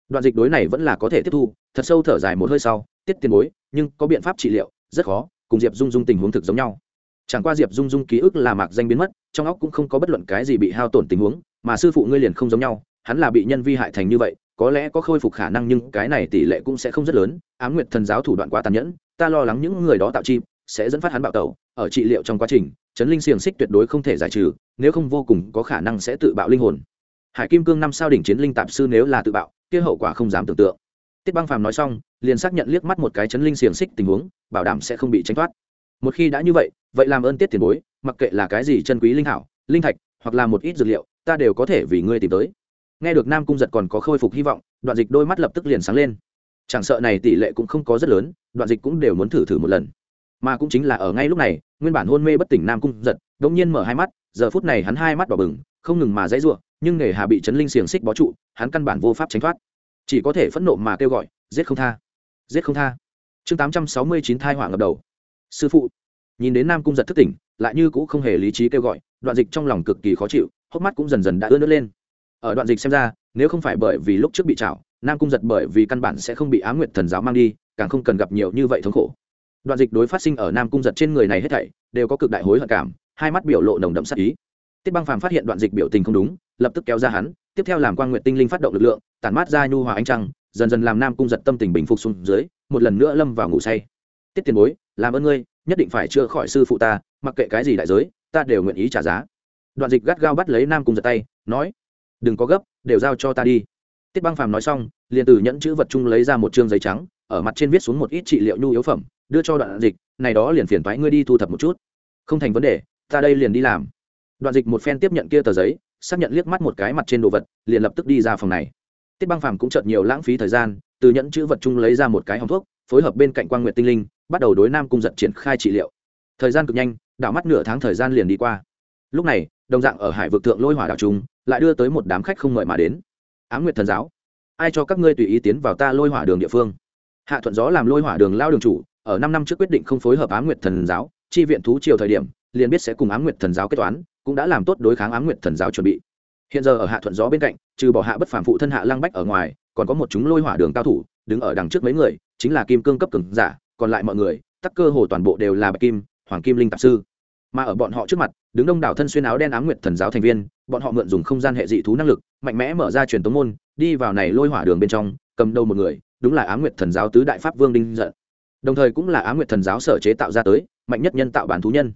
Đoạn dịch đối này vẫn là có thể tiếp thu, thật sâu thở dài một hơi sau, tiết tiền bối, nhưng có biện pháp trị liệu, rất khó, cùng diệp dung dung tình huống thực giống nhau. Chẳng qua diệp dung dung ký ức là mạc danh biến mất, trong óc cũng không có bất luận cái gì bị hao tổn tình huống mà sư phụ ngươi liền không giống nhau, hắn là bị nhân vi hại thành như vậy, có lẽ có khôi phục khả năng nhưng cái này tỷ lệ cũng sẽ không rất lớn, ám nguyệt thần giáo thủ đoạn quá tàn nhẫn, ta lo lắng những người đó tạo chi, sẽ dẫn phát hắn bạo tẩu, ở trị liệu trong quá trình, chấn linh xiềng xích tuyệt đối không thể giải trừ, nếu không vô cùng có khả năng sẽ tự bạo linh hồn. Hải kim cương năm sao đỉnh chiến linh tạp sư nếu là tự bạo, kia hậu quả không dám tưởng tượng. Tiết băng phàm nói xong, liền xác nhận liếc mắt một cái chấn linh xiềng xích tình huống, bảo đảm sẽ không bị tránh thoát. Một khi đã như vậy vậy làm ơn tiết tiền bối, mặc kệ là cái gì chân quý linh hảo, linh thạch, hoặc là một ít dược liệu ta đều có thể vì ngươi tìm tới. Nghe được nam cung giật còn có khôi phục hy vọng, đoạn dịch đôi mắt lập tức liền sáng lên. Chẳng sợ này tỷ lệ cũng không có rất lớn, đoạn dịch cũng đều muốn thử thử một lần. Mà cũng chính là ở ngay lúc này, nguyên bản hôn mê bất tỉnh nam cung giật đ ỗ n g nhiên mở hai mắt, giờ phút này hắn hai mắt đỏ bừng, không ngừng mà dãy r u ộ n nhưng nghề hà bị chấn linh xiềng xích bó trụ, hắn căn bản vô pháp tránh thoát. Chỉ có thể phẫn nộ mà kêu gọi, giết không tha! Giết không tha! Chương tám trăm sáu mươi chín thai hỏa ngập đầu. Sư phụ! Nhìn đến nam cung giật thức tỉnh, lại như cũng không hề lý trí kêu gọi, đoạn dịch trong lòng cực kỳ khó chịu, hốc mắt cũng dần dần đã ướt nước lên. Ở đoạn dịch xem ra, nếu không phải bởi vì lúc trước bị chảo nam cung giật bởi vì căn bản sẽ không bị á m nguyệt thần giáo mang đi, càng không cần gặp nhiều như vậy thống khổ. Đoạn dịch đối phát sinh ở nam cung giật trên người này hết thảy, đều có cực đại hối hận cảm, hai mắt biểu lộ nồng đậm sắc ý. Tiết băng phàm phát hiện đoạn dịch biểu tình không đúng, lập tức kéo ra hắn, tiếp theo làm quan nguyện tinh linh phát động lực lượng, tản mát ra nhu hòa ánh trăng, dần dần làm nam cung giật tâm tình bình phục xuống dưới, một lần nữa lâm vào ngủ say. Tiết tiền bối, làm ơn ngươi nhất định phải chữa khỏi sư phụ ta, mặc kệ cái gì đại giới, ta đều nguyện ý trả giá. Đoạn dịch gắt gao bắt lấy nam cung giật tay, nói, đừng có gấp, đều giao cho ta đi. Tiết băng phàm nói xong, liền từ nhẫn chữ vật chung lấy ra một chương giấy trắng, ở mặt trên viết xuống một ít trị liệu nhu yếu phẩm, đưa cho đoạn dịch, này đó liền phiền thoái ngươi đi thu thập một chút. Không thành vấn đề, ta đây liền đi làm. Đoạn dịch một phen tiếp nhận kia tờ giấy, xác nhận liếc mắt một cái mặt trên đồ vật, liền lập tức đi ra phòng này. Tiết băng phàm cũng chợt nhiều lãng phí thời gian từ nhẫn chữ vật chung lấy ra một cái hòng thuốc, phối hợp bên cạnh quan nguyệt tinh linh, bắt đầu đối nam cung giật triển khai trị liệu. Thời gian cực nhanh, đảo mắt nửa tháng thời gian liền đi qua. Lúc này, đồng dạng ở hải vực thượng lôi hỏa đảo trung, lại đưa tới một đám khách không mời mà đến. Ám nguyệt thần giáo, ai cho các ngươi tùy ý tiến vào ta lôi hỏa đường địa phương? Hạ thuận gió làm lôi hỏa đường lao đường chủ, ở năm năm trước quyết định không phối hợp ám nguyệt thần giáo, chi viện thú triều thời điểm, liền biết sẽ cùng ám nguyệt thần giáo kết toán, cũng đã làm tốt đối kháng ám nguyệt thần giáo chuẩn bị hiện giờ ở hạ thuận gió bên cạnh, trừ bỏ hạ bất phàm phụ thân hạ lăng bách ở ngoài, còn có một chúng lôi hỏa đường cao thủ, đứng ở đằng trước mấy người, chính là kim cương cấp cường giả, còn lại mọi người, tắc cơ hồ toàn bộ đều là bạch kim, hoàng kim linh tạp sư. Mà ở bọn họ trước mặt, đứng đông đảo thân xuyên áo đen ám nguyệt thần giáo thành viên, bọn họ mượn dùng không gian hệ dị thú năng lực, mạnh mẽ mở ra truyền tống môn, đi vào này lôi hỏa đường bên trong, cầm đầu một người, đúng là ám nguyệt thần giáo tứ đại pháp vương đinh giận. Đồng thời cũng là ám nguyệt thần giáo sở chế tạo ra tới, mạnh nhất nhân tạo bản thú nhân.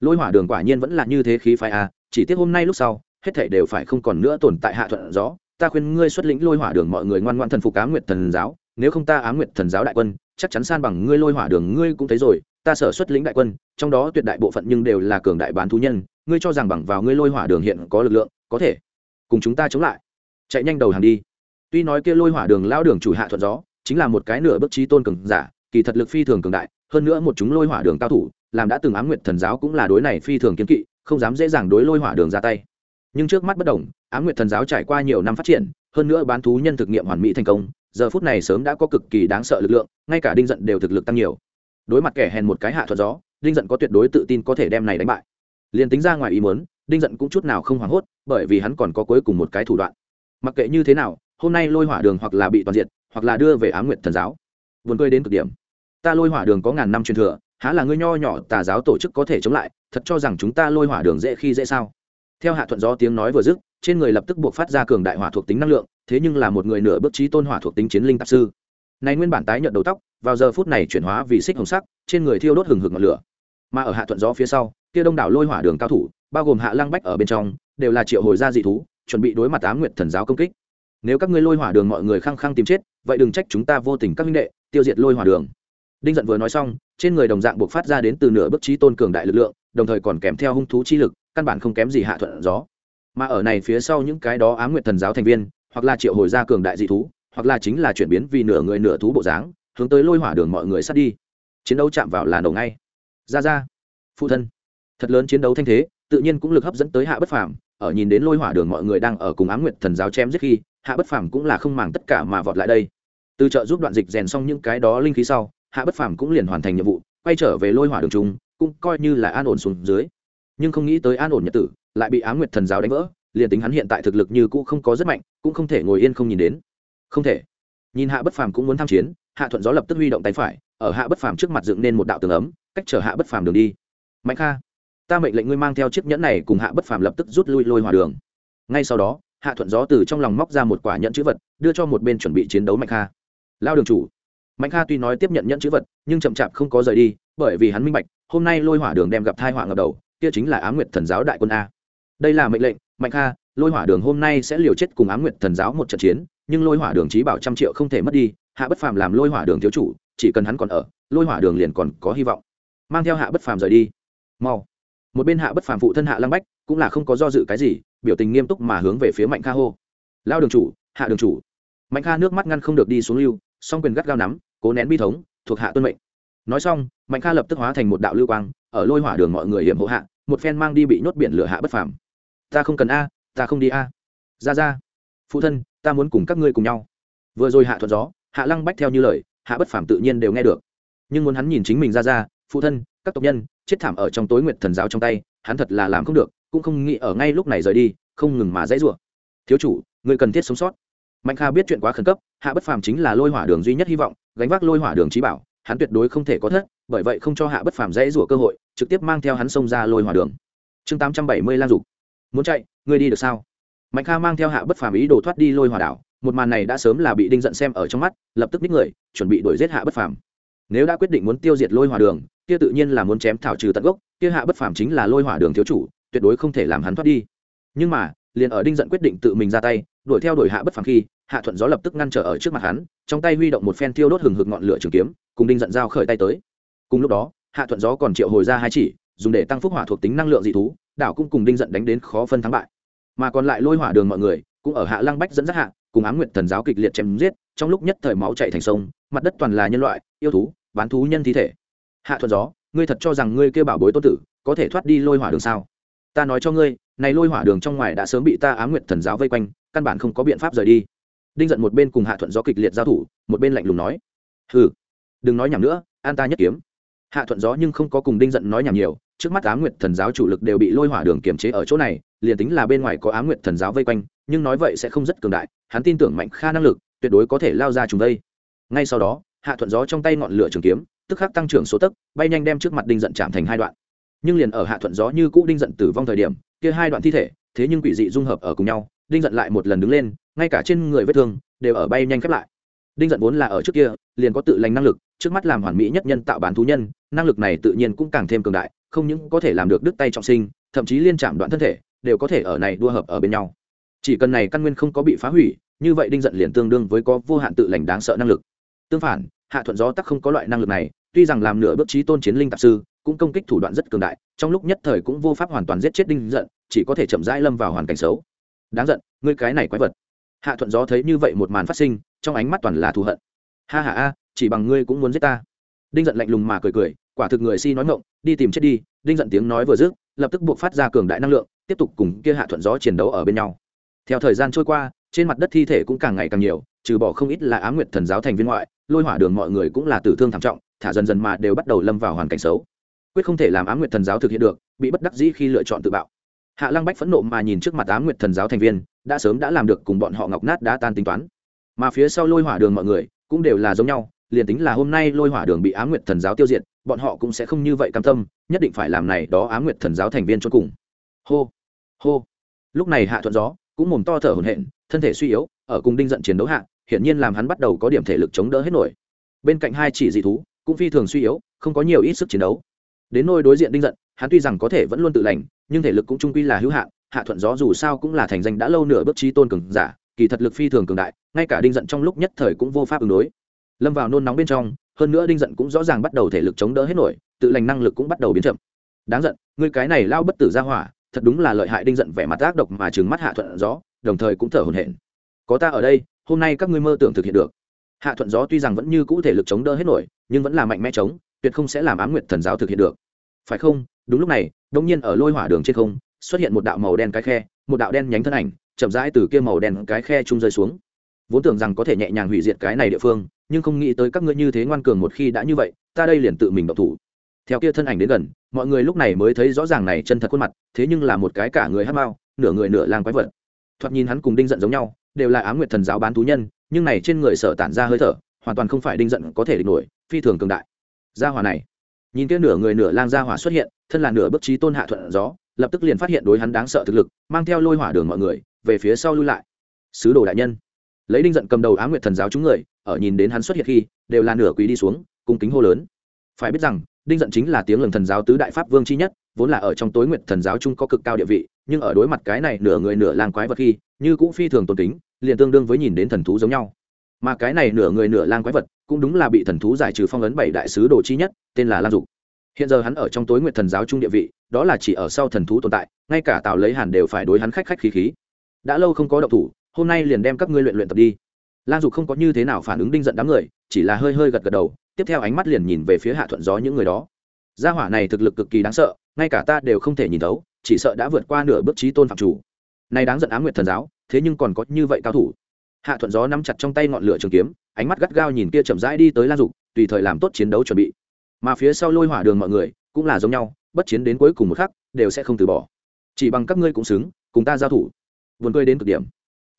Lôi hỏa đường quả nhiên vẫn là như thế khí phái a, chỉ tiếc hôm nay lúc sau hết thảy đều phải không còn nữa tồn tại hạ thuận gió. Ta khuyên ngươi xuất lĩnh lôi hỏa đường mọi người ngoan ngoan thần phục ám nguyệt thần giáo. Nếu không ta ám nguyệt thần giáo đại quân, chắc chắn san bằng ngươi lôi hỏa đường ngươi cũng thấy rồi. Ta sở xuất lĩnh đại quân, trong đó tuyệt đại bộ phận nhưng đều là cường đại bán thú nhân. Ngươi cho rằng bằng vào ngươi lôi hỏa đường hiện có lực lượng, có thể cùng chúng ta chống lại. Chạy nhanh đầu hàng đi. Tuy nói kia lôi hỏa đường lao đường chủ hạ thuận gió, chính là một cái nửa bước trí tôn cường giả, kỳ thật lực phi thường cường đại. Hơn nữa một chúng lôi hỏa đường cao thủ, làm đã từng ám nguyệt thần giáo cũng là đối này phi thường kiến kỵ, không dám dễ dàng đối lôi hỏa đường ra tay nhưng trước mắt bất đồng, ám nguyệt thần giáo trải qua nhiều năm phát triển, hơn nữa bán thú nhân thực nghiệm hoàn mỹ thành công, giờ phút này sớm đã có cực kỳ đáng sợ lực lượng, ngay cả đinh giận đều thực lực tăng nhiều. Đối mặt kẻ hèn một cái hạ thuật gió, đinh giận có tuyệt đối tự tin có thể đem này đánh bại. Liền tính ra ngoài ý muốn, đinh giận cũng chút nào không hoảng hốt, bởi vì hắn còn có cuối cùng một cái thủ đoạn. Mặc kệ như thế nào, hôm nay lôi hỏa đường hoặc là bị toàn diện hoặc là đưa về á nguyệt thần giáo. Vườn cười đến cực điểm. Ta lôi hỏa đường có ngàn năm truyền thừa, há là ngươi nho nhỏ tà giáo tổ chức có thể chống lại, thật cho rằng chúng ta lôi hỏa đường dễ khi dễ sao? Theo hạ thuận gió tiếng nói vừa dứt, trên người lập tức buộc phát ra cường đại hỏa thuộc tính năng lượng, thế nhưng là một người nửa bước trí tôn hỏa thuộc tính chiến linh tạp sư. Này nguyên bản tái nhận đầu tóc, vào giờ phút này chuyển hóa vì xích hồng sắc, trên người thiêu đốt hừng hực ngọn lửa. Mà ở hạ thuận gió phía sau, kia đông đảo lôi hỏa đường cao thủ, bao gồm hạ lăng bách ở bên trong, đều là triệu hồi gia dị thú, chuẩn bị đối mặt ám nguyệt thần giáo công kích. Nếu các ngươi lôi hỏa đường mọi người khăng khăng tìm chết, vậy đừng trách chúng ta vô tình các minh đệ, tiêu diệt lôi hỏa đường. Đinh giận vừa nói xong, trên người đồng dạng buộc phát ra đến từ nửa bức trí tôn cường đại lực lượng, đồng thời còn kèm theo hung thú chi lực căn bản không kém gì hạ thuận gió. Mà ở này phía sau những cái đó ám nguyệt thần giáo thành viên, hoặc là triệu hồi gia cường đại dị thú, hoặc là chính là chuyển biến vì nửa người nửa thú bộ dáng, hướng tới lôi hỏa đường mọi người sát đi. Chiến đấu chạm vào là đầu ngay. Ra ra. Phụ thân. Thật lớn chiến đấu thanh thế, tự nhiên cũng lực hấp dẫn tới hạ bất phàm. Ở nhìn đến lôi hỏa đường mọi người đang ở cùng ám nguyệt thần giáo chém giết khi, hạ bất phàm cũng là không màng tất cả mà vọt lại đây. Từ trợ giúp đoạn dịch rèn xong những cái đó linh khí sau, hạ bất phàm cũng liền hoàn thành nhiệm vụ, quay trở về lôi hỏa đường chúng cũng coi như là an ổn xuống dưới nhưng không nghĩ tới an ổn nhật tử, lại bị á nguyệt thần giáo đánh vỡ, liền tính hắn hiện tại thực lực như cũ không có rất mạnh, cũng không thể ngồi yên không nhìn đến. Không thể. Nhìn hạ bất phàm cũng muốn tham chiến, hạ thuận gió lập tức huy động tay phải, ở hạ bất phàm trước mặt dựng nên một đạo tường ấm, cách chở hạ bất phàm đường đi. Mạnh kha, ta mệnh lệnh ngươi mang theo chiếc nhẫn này cùng hạ bất phàm lập tức rút lui lôi hòa đường. Ngay sau đó, hạ thuận gió từ trong lòng móc ra một quả nhẫn chữ vật, đưa cho một bên chuẩn bị chiến đấu mạnh kha. Lao đường chủ. Mạnh kha tuy nói tiếp nhận nhẫn chữ vật, nhưng chậm chạp không có rời đi, bởi vì hắn minh bạch, hôm nay lôi hỏa đường đem gặp thai họa ngập đầu kia chính là Ám nguyệt thần giáo đại quân a. Đây là mệnh lệnh, mạnh kha, lôi hỏa đường hôm nay sẽ liều chết cùng Ám nguyệt thần giáo một trận chiến, nhưng lôi hỏa đường trí bảo trăm triệu không thể mất đi, hạ bất phàm làm lôi hỏa đường thiếu chủ, chỉ cần hắn còn ở, lôi hỏa đường liền còn có hy vọng. Mang theo hạ bất phàm rời đi. Mau. Một bên hạ bất phàm phụ thân hạ lăng bách, cũng là không có do dự cái gì, biểu tình nghiêm túc mà hướng về phía mạnh kha hô. Lao đường chủ, hạ đường chủ. Mạnh kha nước mắt ngăn không được đi xuống lưu, song quyền gắt gao nắm, cố nén bi thống, thuộc hạ tuân mệnh nói xong, mạnh kha lập tức hóa thành một đạo lưu quang, ở lôi hỏa đường mọi người hiểm hộ hạ, một phen mang đi bị nhốt biển lửa hạ bất phàm. Ta không cần a, ta không đi a. Ra ra. Phụ thân, ta muốn cùng các ngươi cùng nhau. Vừa rồi hạ thuận gió, hạ lăng bách theo như lời, hạ bất phàm tự nhiên đều nghe được. Nhưng muốn hắn nhìn chính mình ra ra, phụ thân, các tộc nhân, chết thảm ở trong tối nguyệt thần giáo trong tay, hắn thật là làm không được, cũng không nghĩ ở ngay lúc này rời đi, không ngừng mà dãy rủa. Thiếu chủ người cần thiết sống sót. Mạnh kha biết chuyện quá khẩn cấp, hạ bất phàm chính là lôi hỏa đường duy nhất hy vọng, gánh vác lôi hỏa đường trí bảo hắn tuyệt đối không thể có thất, bởi vậy không cho hạ bất phàm dãy rủa cơ hội, trực tiếp mang theo hắn xông ra lôi hỏa đường. Chương tám trăm bảy mươi lan dục. Muốn chạy, ngươi đi được sao? Mạnh kha mang theo hạ bất phàm ý đồ thoát đi lôi hỏa đảo, một màn này đã sớm là bị đinh giận xem ở trong mắt, lập tức ních người, chuẩn bị đuổi giết hạ bất phàm. Nếu đã quyết định muốn tiêu diệt lôi hỏa đường, kia tự nhiên là muốn chém thảo trừ tận gốc, kia hạ bất phàm chính là lôi hỏa đường thiếu chủ, tuyệt đối không thể làm hắn thoát đi. Nhưng mà, liền ở đinh giận quyết định tự mình ra tay, đuổi theo đuổi hạ bất phàm khi hạ thuận gió lập tức ngăn trở ở trước mặt hắn, trong tay huy động một phen tiêu đốt hừng hực ngọn lửa trường kiếm, cùng đinh giận giao khởi tay tới. Cùng lúc đó, hạ thuận gió còn triệu hồi ra hai chỉ, dùng để tăng phúc hỏa thuộc tính năng lượng dị thú, đảo cũng cùng đinh giận đánh đến khó phân thắng bại. Mà còn lại lôi hỏa đường mọi người, cũng ở hạ lăng bách dẫn dắt hạ, cùng ám nguyệt thần giáo kịch liệt chém giết, trong lúc nhất thời máu chạy thành sông, mặt đất toàn là nhân loại, yêu thú, bán thú nhân thi thể. Hạ thuận gió, ngươi thật cho rằng ngươi kêu bảo bối tôn tử, có thể thoát đi lôi hỏa đường sao? Ta nói cho ngươi, này lôi hỏa đường trong ngoài đã sớm bị ta ám nguyệt thần giáo vây quanh, căn bản không có biện pháp rời đi đinh giận một bên cùng hạ thuận gió kịch liệt giao thủ, một bên lạnh lùng nói, hừ, đừng nói nhảm nữa, an ta nhất kiếm. Hạ thuận gió nhưng không có cùng đinh giận nói nhảm nhiều, trước mắt ám nguyệt thần giáo chủ lực đều bị lôi hỏa đường kiềm chế ở chỗ này, liền tính là bên ngoài có ám nguyệt thần giáo vây quanh, nhưng nói vậy sẽ không rất cường đại, hắn tin tưởng mạnh kha năng lực, tuyệt đối có thể lao ra chúng đây ngay sau đó, hạ thuận gió trong tay ngọn lửa trường kiếm, tức khắc tăng trưởng số tấc, bay nhanh đem trước mặt đinh giận chạm thành hai đoạn. Nhưng liền ở hạ thuận gió như cũ đinh giận tử vong thời điểm, kia hai đoạn thi thể, thế nhưng quỷ dị dung hợp ở cùng nhau đinh giận lại một lần đứng lên, ngay cả trên người vết thương đều ở bay nhanh khép lại. Đinh giận vốn là ở trước kia, liền có tự lành năng lực, trước mắt làm hoàn mỹ nhất nhân tạo bán thú nhân, năng lực này tự nhiên cũng càng thêm cường đại, không những có thể làm được đứt tay trọng sinh, thậm chí liên chạm đoạn thân thể, đều có thể ở này đua hợp ở bên nhau. Chỉ cần này căn nguyên không có bị phá hủy, như vậy đinh giận liền tương đương với có vô hạn tự lành đáng sợ năng lực. Tương phản, hạ thuận gió tắc không có loại năng lực này, tuy rằng làm nửa bước trí tôn chiến linh tạp sư, cũng công kích thủ đoạn rất cường đại, trong lúc nhất thời cũng vô pháp hoàn toàn giết chết đinh giận chỉ có thể chậm rãi lâm vào hoàn cảnh xấu đáng giận, ngươi cái này quái vật. Hạ thuận gió thấy như vậy một màn phát sinh, trong ánh mắt toàn là thù hận. Ha ha a chỉ bằng ngươi cũng muốn giết ta. Đinh giận lạnh lùng mà cười cười, quả thực người si nói ngộng đi tìm chết đi. Đinh giận tiếng nói vừa dứt, lập tức buộc phát ra cường đại năng lượng, tiếp tục cùng kia hạ thuận gió chiến đấu ở bên nhau. Theo thời gian trôi qua, trên mặt đất thi thể cũng càng ngày càng nhiều, trừ bỏ không ít là á nguyệt thần giáo thành viên ngoại, lôi hỏa đường mọi người cũng là tử thương thảm trọng, thả dần dần mà đều bắt đầu lâm vào hoàn cảnh xấu. Quyết không thể làm á nguyệt thần giáo thực hiện được, bị bất đắc dĩ khi lựa chọn tự bạo hạ lăng bách phẫn nộ mà nhìn trước mặt á nguyệt thần giáo thành viên, đã sớm đã làm được cùng bọn họ ngọc nát đã tan tính toán. Mà phía sau lôi hỏa đường mọi người, cũng đều là giống nhau, liền tính là hôm nay lôi hỏa đường bị á nguyệt thần giáo tiêu diệt, bọn họ cũng sẽ không như vậy cam tâm, nhất định phải làm này đó á nguyệt thần giáo thành viên cho cùng. Hô hô. Lúc này hạ thuận gió cũng mồm to thở hổn hển, thân thể suy yếu, ở cùng đinh giận chiến đấu hạ, hiển nhiên làm hắn bắt đầu có điểm thể lực chống đỡ hết nổi. Bên cạnh hai chỉ dị thú cũng phi thường suy yếu, không có nhiều ít sức chiến đấu. Đến nôi đối diện đinh giận hắn tuy rằng có thể vẫn luôn tự lành, nhưng thể lực cũng trung quy là hữu hạn, hạ thuận gió dù sao cũng là thành danh đã lâu nửa bước trí tôn cường giả, kỳ thật lực phi thường cường đại, ngay cả đinh giận trong lúc nhất thời cũng vô pháp ứng đối. Lâm vào nôn nóng bên trong, hơn nữa đinh giận cũng rõ ràng bắt đầu thể lực chống đỡ hết nổi, tự lành năng lực cũng bắt đầu biến chậm. Đáng giận, người cái này lao bất tử ra hỏa, thật đúng là lợi hại đinh giận vẻ mặt ác độc mà trừng mắt hạ thuận gió, đồng thời cũng thở hổn hển. Có ta ở đây, hôm nay các ngươi mơ tưởng thực hiện được. Hạ thuận gió tuy rằng vẫn như cũ thể lực chống đỡ hết nổi, nhưng vẫn là mạnh mẽ chống, tuyệt không sẽ làm ám nguyệt thần giáo thực hiện được phải không? Đúng lúc này đông nhiên ở lôi hỏa đường trên không, xuất hiện một đạo màu đen cái khe, một đạo đen nhánh thân ảnh, chậm rãi từ kia màu đen cái khe trung rơi xuống. Vốn tưởng rằng có thể nhẹ nhàng hủy diệt cái này địa phương, nhưng không nghĩ tới các ngươi như thế ngoan cường một khi đã như vậy, ta đây liền tự mình độc thủ. Theo kia thân ảnh đến gần, mọi người lúc này mới thấy rõ ràng này chân thật khuôn mặt, thế nhưng là một cái cả người hát mao, nửa người nửa lang quái vật. Thoạt nhìn hắn cùng đinh giận giống nhau, đều là á nguyệt thần giáo bán thú nhân, nhưng này trên người sở tản ra hơi thở, hoàn toàn không phải đinh giận có thể địch nổi, phi thường cường đại. Gia hỏa này nhìn kia nửa người nửa lang gia hỏa xuất hiện, thân là nửa bức trí tôn hạ thuận gió, lập tức liền phát hiện đối hắn đáng sợ thực lực, mang theo lôi hỏa đường mọi người, về phía sau lui lại. Sứ đồ đại nhân. Lấy đinh giận cầm đầu á nguyệt thần giáo chúng người, ở nhìn đến hắn xuất hiện khi, đều là nửa quý đi xuống, cung kính hô lớn. Phải biết rằng, đinh giận chính là tiếng lừng thần giáo tứ đại pháp vương chi nhất, vốn là ở trong tối nguyệt thần giáo chung có cực cao địa vị, nhưng ở đối mặt cái này nửa người nửa lang quái vật khi, như cũng phi thường tôn kính, liền tương đương với nhìn đến thần thú giống nhau mà cái này nửa người nửa lang quái vật cũng đúng là bị thần thú giải trừ phong ấn bảy đại sứ đồ chi nhất, tên là Lan dục. Hiện giờ hắn ở trong tối nguyện thần giáo trung địa vị, đó là chỉ ở sau thần thú tồn tại, ngay cả tào lấy hàn đều phải đối hắn khách khách khí khí. Đã lâu không có động thủ, hôm nay liền đem các ngươi luyện luyện tập đi. Lan dục không có như thế nào phản ứng đinh giận đám người, chỉ là hơi hơi gật gật đầu, tiếp theo ánh mắt liền nhìn về phía hạ thuận gió những người đó. Gia hỏa này thực lực cực kỳ đáng sợ, ngay cả ta đều không thể nhìn thấu, chỉ sợ đã vượt qua nửa bước trí tôn phạm chủ. Này đáng giận á nguyệt thần giáo, thế nhưng còn có như vậy cao thủ hạ thuận gió nắm chặt trong tay ngọn lửa trường kiếm, ánh mắt gắt gao nhìn kia chậm rãi đi tới lan dục, tùy thời làm tốt chiến đấu chuẩn bị. Mà phía sau lôi hỏa đường mọi người, cũng là giống nhau, bất chiến đến cuối cùng một khắc, đều sẽ không từ bỏ. Chỉ bằng các ngươi cũng xứng, cùng ta giao thủ. Vườn cười đến cực điểm.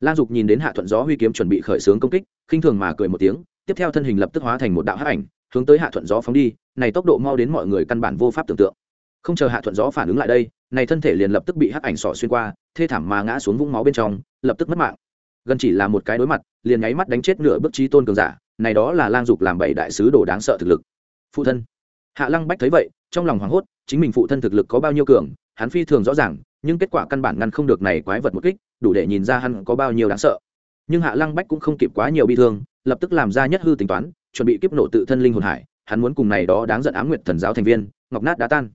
Lan dục nhìn đến hạ thuận gió huy kiếm chuẩn bị khởi xướng công kích, khinh thường mà cười một tiếng, tiếp theo thân hình lập tức hóa thành một đạo hắc ảnh, hướng tới hạ thuận gió phóng đi, này tốc độ mau đến mọi người căn bản vô pháp tưởng tượng. Không chờ hạ thuận gió phản ứng lại đây, này thân thể liền lập tức bị hắc ảnh sỏ xuyên qua, thê thảm mà ngã xuống vũng máu bên trong, lập tức mất mạng gần chỉ là một cái đối mặt, liền nháy mắt đánh chết nửa bước trí tôn cường giả, này đó là lang dục làm bảy đại sứ đồ đáng sợ thực lực. Phụ thân. Hạ lăng bách thấy vậy, trong lòng hoảng hốt, chính mình phụ thân thực lực có bao nhiêu cường, hắn phi thường rõ ràng, nhưng kết quả căn bản ngăn không được này quái vật một kích, đủ để nhìn ra hắn có bao nhiêu đáng sợ. Nhưng hạ lăng bách cũng không kịp quá nhiều bi thương, lập tức làm ra nhất hư tính toán, chuẩn bị kiếp nổ tự thân linh hồn hải, hắn muốn cùng này đó đáng giận ám nguyệt thần giáo thành viên, ngọc nát đá tan.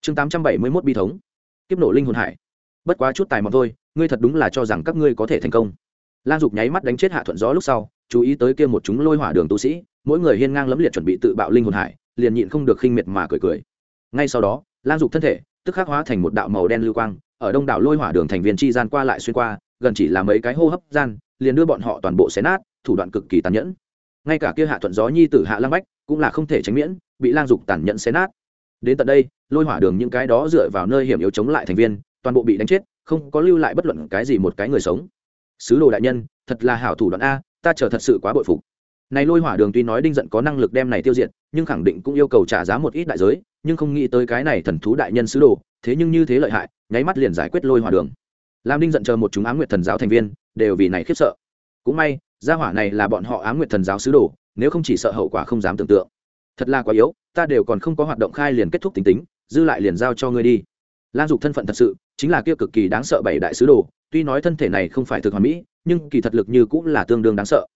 Chương tám trăm bảy mươi mốt bi thống. Kiếp nổ linh hồn hải. Bất quá chút tài mọc thôi, ngươi thật đúng là cho rằng các ngươi có thể thành công lang dục nháy mắt đánh chết hạ thuận gió lúc sau, chú ý tới kia một chúng lôi hỏa đường tu sĩ, mỗi người hiên ngang lẫm liệt chuẩn bị tự bạo linh hồn hải, liền nhịn không được khinh miệt mà cười cười. Ngay sau đó, lang dục thân thể, tức khắc hóa thành một đạo màu đen lưu quang, ở đông đảo lôi hỏa đường thành viên chi gian qua lại xuyên qua, gần chỉ là mấy cái hô hấp gian, liền đưa bọn họ toàn bộ xé nát, thủ đoạn cực kỳ tàn nhẫn. Ngay cả kia hạ thuận gió nhi tử hạ lang bách cũng là không thể tránh miễn, bị lang dục tàn nhẫn xé nát. Đến tận đây, lôi hỏa đường những cái đó dựa vào nơi hiểm yếu chống lại thành viên, toàn bộ bị đánh chết, không có lưu lại bất luận cái gì một cái người sống sứ đồ đại nhân, thật là hảo thủ đoạn a, ta chờ thật sự quá bội phục. Này lôi hỏa đường tuy nói đinh giận có năng lực đem này tiêu diệt, nhưng khẳng định cũng yêu cầu trả giá một ít đại giới, nhưng không nghĩ tới cái này thần thú đại nhân sứ đồ, thế nhưng như thế lợi hại, nháy mắt liền giải quyết lôi hỏa đường. Làm đinh giận chờ một chúng ám nguyệt thần giáo thành viên, đều vì này khiếp sợ. Cũng may, gia hỏa này là bọn họ ám nguyệt thần giáo sứ đồ, nếu không chỉ sợ hậu quả không dám tưởng tượng. Thật là quá yếu, ta đều còn không có hoạt động khai liền kết thúc tính tính, dư lại liền giao cho ngươi đi. Lan dục thân phận thật sự, chính là kia cực kỳ đáng sợ bảy đại sứ đồ tuy nói thân thể này không phải thực hoàn mỹ, nhưng kỳ thật lực như cũng là tương đương đáng sợ.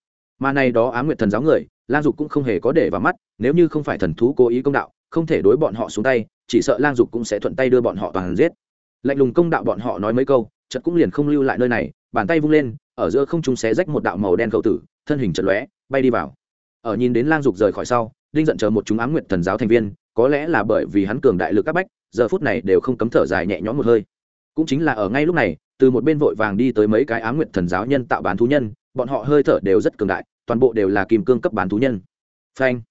Mà này đó á nguyệt thần giáo người, lang dục cũng không hề có để vào mắt, nếu như không phải thần thú cố ý công đạo, không thể đối bọn họ xuống tay, chỉ sợ lang dục cũng sẽ thuận tay đưa bọn họ toàn giết. Lạnh lùng công đạo bọn họ nói mấy câu chật cũng liền không lưu lại nơi này, bàn tay vung lên, ở giữa không trung xé rách một đạo màu đen cầu tử, thân hình chật lóe, bay đi vào. Ở nhìn đến lang dục rời khỏi sau, đinh giận chờ một chúng ám nguyệt thần giáo thành viên, có lẽ là bởi vì hắn cường đại lực các bách, giờ phút này đều không cấm thở dài nhẹ nhõm một hơi cũng chính là ở ngay lúc này, từ một bên vội vàng đi tới mấy cái ám nguyện thần giáo nhân tạo bán thú nhân, bọn họ hơi thở đều rất cường đại, toàn bộ đều là kim cương cấp bán thú nhân. Phanh!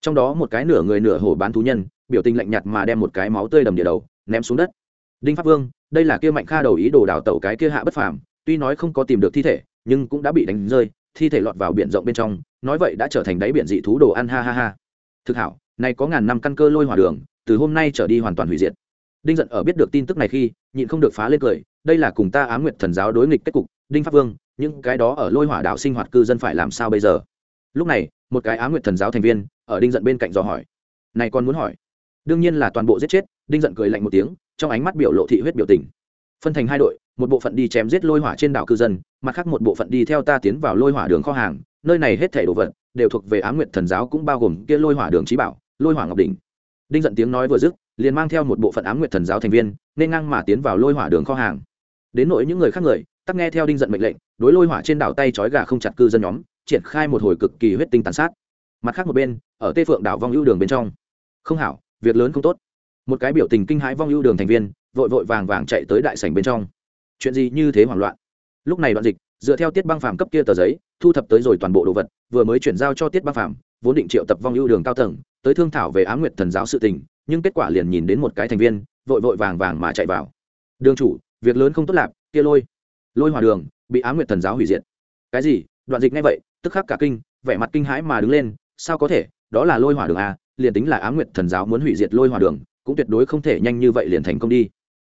Trong đó một cái nửa người nửa hổ bán thú nhân, biểu tình lạnh nhạt mà đem một cái máu tươi đầm địa đầu, ném xuống đất. Đinh pháp vương, đây là kia mạnh kha đầu ý đồ đào tẩu cái kia hạ bất phàm, tuy nói không có tìm được thi thể, nhưng cũng đã bị đánh rơi, thi thể lọt vào biển rộng bên trong, nói vậy đã trở thành đáy biển dị thú đồ ăn, ha ha ha. Thực hảo, này có ngàn năm căn cơ lôi hỏa đường, từ hôm nay trở đi hoàn toàn hủy diệt. Đinh giận ở biết được tin tức này khi nhịn không được phá lên cười, đây là cùng ta ám nguyệt thần giáo đối nghịch kết cục, đinh pháp vương, những cái đó ở lôi hỏa đảo sinh hoạt cư dân phải làm sao bây giờ? Lúc này, một cái ám nguyệt thần giáo thành viên, ở đinh giận bên cạnh dò hỏi. Này còn muốn hỏi. Đương nhiên là toàn bộ giết chết, đinh giận cười lạnh một tiếng, trong ánh mắt biểu lộ thị huyết biểu tình. Phân thành hai đội, một bộ phận đi chém giết lôi hỏa trên đảo cư dân, mặt khác một bộ phận đi theo ta tiến vào lôi hỏa đường kho hàng, nơi này hết thảy đồ vật, đều thuộc về ám nguyệt thần giáo cũng bao gồm kia lôi hỏa đường trí bảo, lôi hỏa ngọc đỉnh. Đinh giận tiếng nói vừa dứt liền mang theo một bộ phận ám nguyệt thần giáo thành viên, nên ngang mà tiến vào lôi hỏa đường kho hàng. Đến nỗi những người khác người, tắc nghe theo đinh giận mệnh lệnh, đối lôi hỏa trên đảo tay trói gà không chặt cư dân nhóm, triển khai một hồi cực kỳ huyết tinh tàn sát. Mặt khác một bên, ở tây phượng đảo vong ưu đường bên trong. Không hảo, việc lớn không tốt. Một cái biểu tình kinh hãi vong ưu đường thành viên, vội vội vàng vàng chạy tới đại sảnh bên trong. Chuyện gì như thế hoảng loạn? Lúc này đoạn dịch, dựa theo tiết băng phàm cấp kia tờ giấy, thu thập tới rồi toàn bộ đồ vật, vừa mới chuyển giao cho tiết băng phàm, vốn định triệu tập vong ưu đường cao tầng, tới thương thảo về á nguyệt thần giáo sự tình nhưng kết quả liền nhìn đến một cái thành viên, vội vội vàng vàng mà chạy vào. Đường chủ, việc lớn không tốt lạp, kia lôi. Lôi hòa đường, bị á nguyệt thần giáo hủy diệt. Cái gì? Đoạn dịch ngay vậy, tức khắc cả kinh, vẻ mặt kinh hãi mà đứng lên. Sao có thể? Đó là lôi hỏa đường à liền tính là á nguyệt thần giáo muốn hủy diệt lôi hỏa đường, cũng tuyệt đối không thể nhanh như vậy liền thành công đi.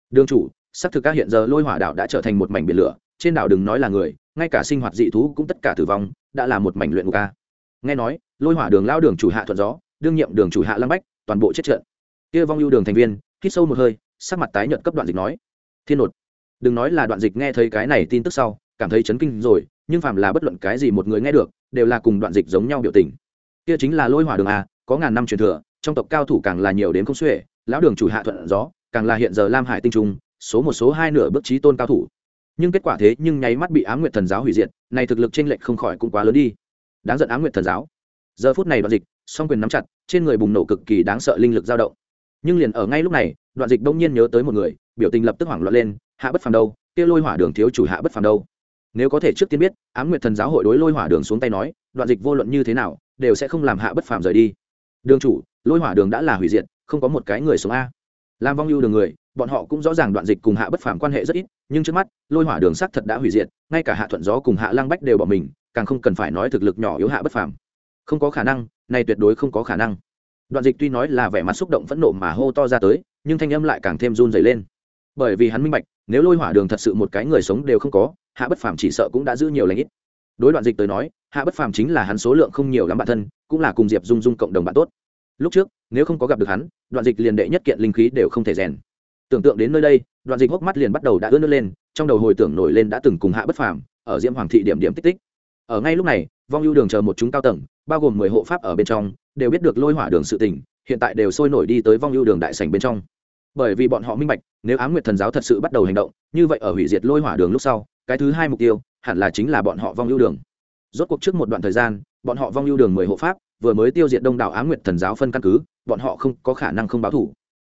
Đường chủ, xác thực các hiện giờ lôi hỏa đảo đã trở thành một mảnh biển lửa, trên đảo đừng nói là người, ngay cả sinh hoạt dị thú cũng tất cả tử vong, đã là một mảnh luyện ngục a nghe nói, lôi hỏa đường lao đường chủ hạ thuận gió, đương nhiệm đường chủ hạ lăng bách, toàn bộ chết trận kia vong ưu đường thành viên, hít sâu một hơi, sắc mặt tái nhợt cấp đoạn dịch nói. Thiên nột, đừng nói là đoạn dịch nghe thấy cái này tin tức sau, cảm thấy chấn kinh rồi, nhưng phàm là bất luận cái gì một người nghe được, đều là cùng đoạn dịch giống nhau biểu tình. Kia chính là lôi hỏa đường a, có ngàn năm truyền thừa, trong tộc cao thủ càng là nhiều đến không xuể, lão đường chủ hạ thuận gió, càng là hiện giờ lam hải tinh trung, số một số hai nửa bước trí tôn cao thủ. Nhưng kết quả thế nhưng nháy mắt bị ám nguyệt thần giáo hủy diệt, này thực lực t r ê n lệch không khỏi cũng quá lớn đi. Đáng giận ám nguyệt thần giáo. Giờ phút này đoạn dịch, song quyền nắm chặt, trên người bùng nổ cực kỳ đáng sợ linh lực dao động nhưng liền ở ngay lúc này, đoạn dịch đông nhiên nhớ tới một người, biểu tình lập tức hoảng loạn lên, hạ bất phàm đâu? Kia lôi hỏa đường thiếu chủ hạ bất phàm đâu? Nếu có thể trước tiên biết, ám nguyệt thần giáo hội đối lôi hỏa đường xuống tay nói, đoạn dịch vô luận như thế nào, đều sẽ không làm hạ bất phàm rời đi. Đường chủ, lôi hỏa đường đã là hủy diệt, không có một cái người sống a. Làm vong ưu đường người, bọn họ cũng rõ ràng đoạn dịch cùng hạ bất phàm quan hệ rất ít, nhưng trước mắt, lôi hỏa đường sắc thật đã hủy diệt, ngay cả hạ thuận gió cùng hạ lang bách đều bỏ mình, càng không cần phải nói thực lực nhỏ yếu hạ bất phàm. Không có khả năng này tuyệt đối không có khả năng đoạn dịch tuy nói là vẻ mặt xúc động phẫn nộ mà hô to ra tới, nhưng thanh âm lại càng thêm run dày lên. Bởi vì hắn minh bạch, nếu lôi hỏa đường thật sự một cái người sống đều không có, hạ bất phàm chỉ sợ cũng đã giữ nhiều lãnh ít. Đối đoạn dịch tới nói, hạ bất phàm chính là hắn số lượng không nhiều lắm bản thân, cũng là cùng diệp dung dung cộng đồng bạn tốt. Lúc trước, nếu không có gặp được hắn, đoạn dịch liền đệ nhất kiện linh khí đều không thể rèn. Tưởng tượng đến nơi đây, đoạn dịch hốc mắt liền bắt đầu đã ướt nước lên, trong đầu hồi tưởng nổi lên đã từng cùng hạ bất phàm, ở diễm hoàng thị điểm điểm tích tích. Ở ngay lúc này, vong ưu đường chờ một chúng cao tầng bao gồm mười hộ pháp ở bên trong, đều biết được lôi hỏa đường sự tình, hiện tại đều sôi nổi đi tới vong ưu đường đại sảnh bên trong. Bởi vì bọn họ minh bạch, nếu ám nguyệt thần giáo thật sự bắt đầu hành động, như vậy ở hủy diệt lôi hỏa đường lúc sau, cái thứ hai mục tiêu, hẳn là chính là bọn họ vong ưu đường. Rốt cuộc trước một đoạn thời gian, bọn họ vong ưu đường mười hộ pháp, vừa mới tiêu diệt đông đảo á nguyệt thần giáo phân căn cứ, bọn họ không có khả năng không báo thủ.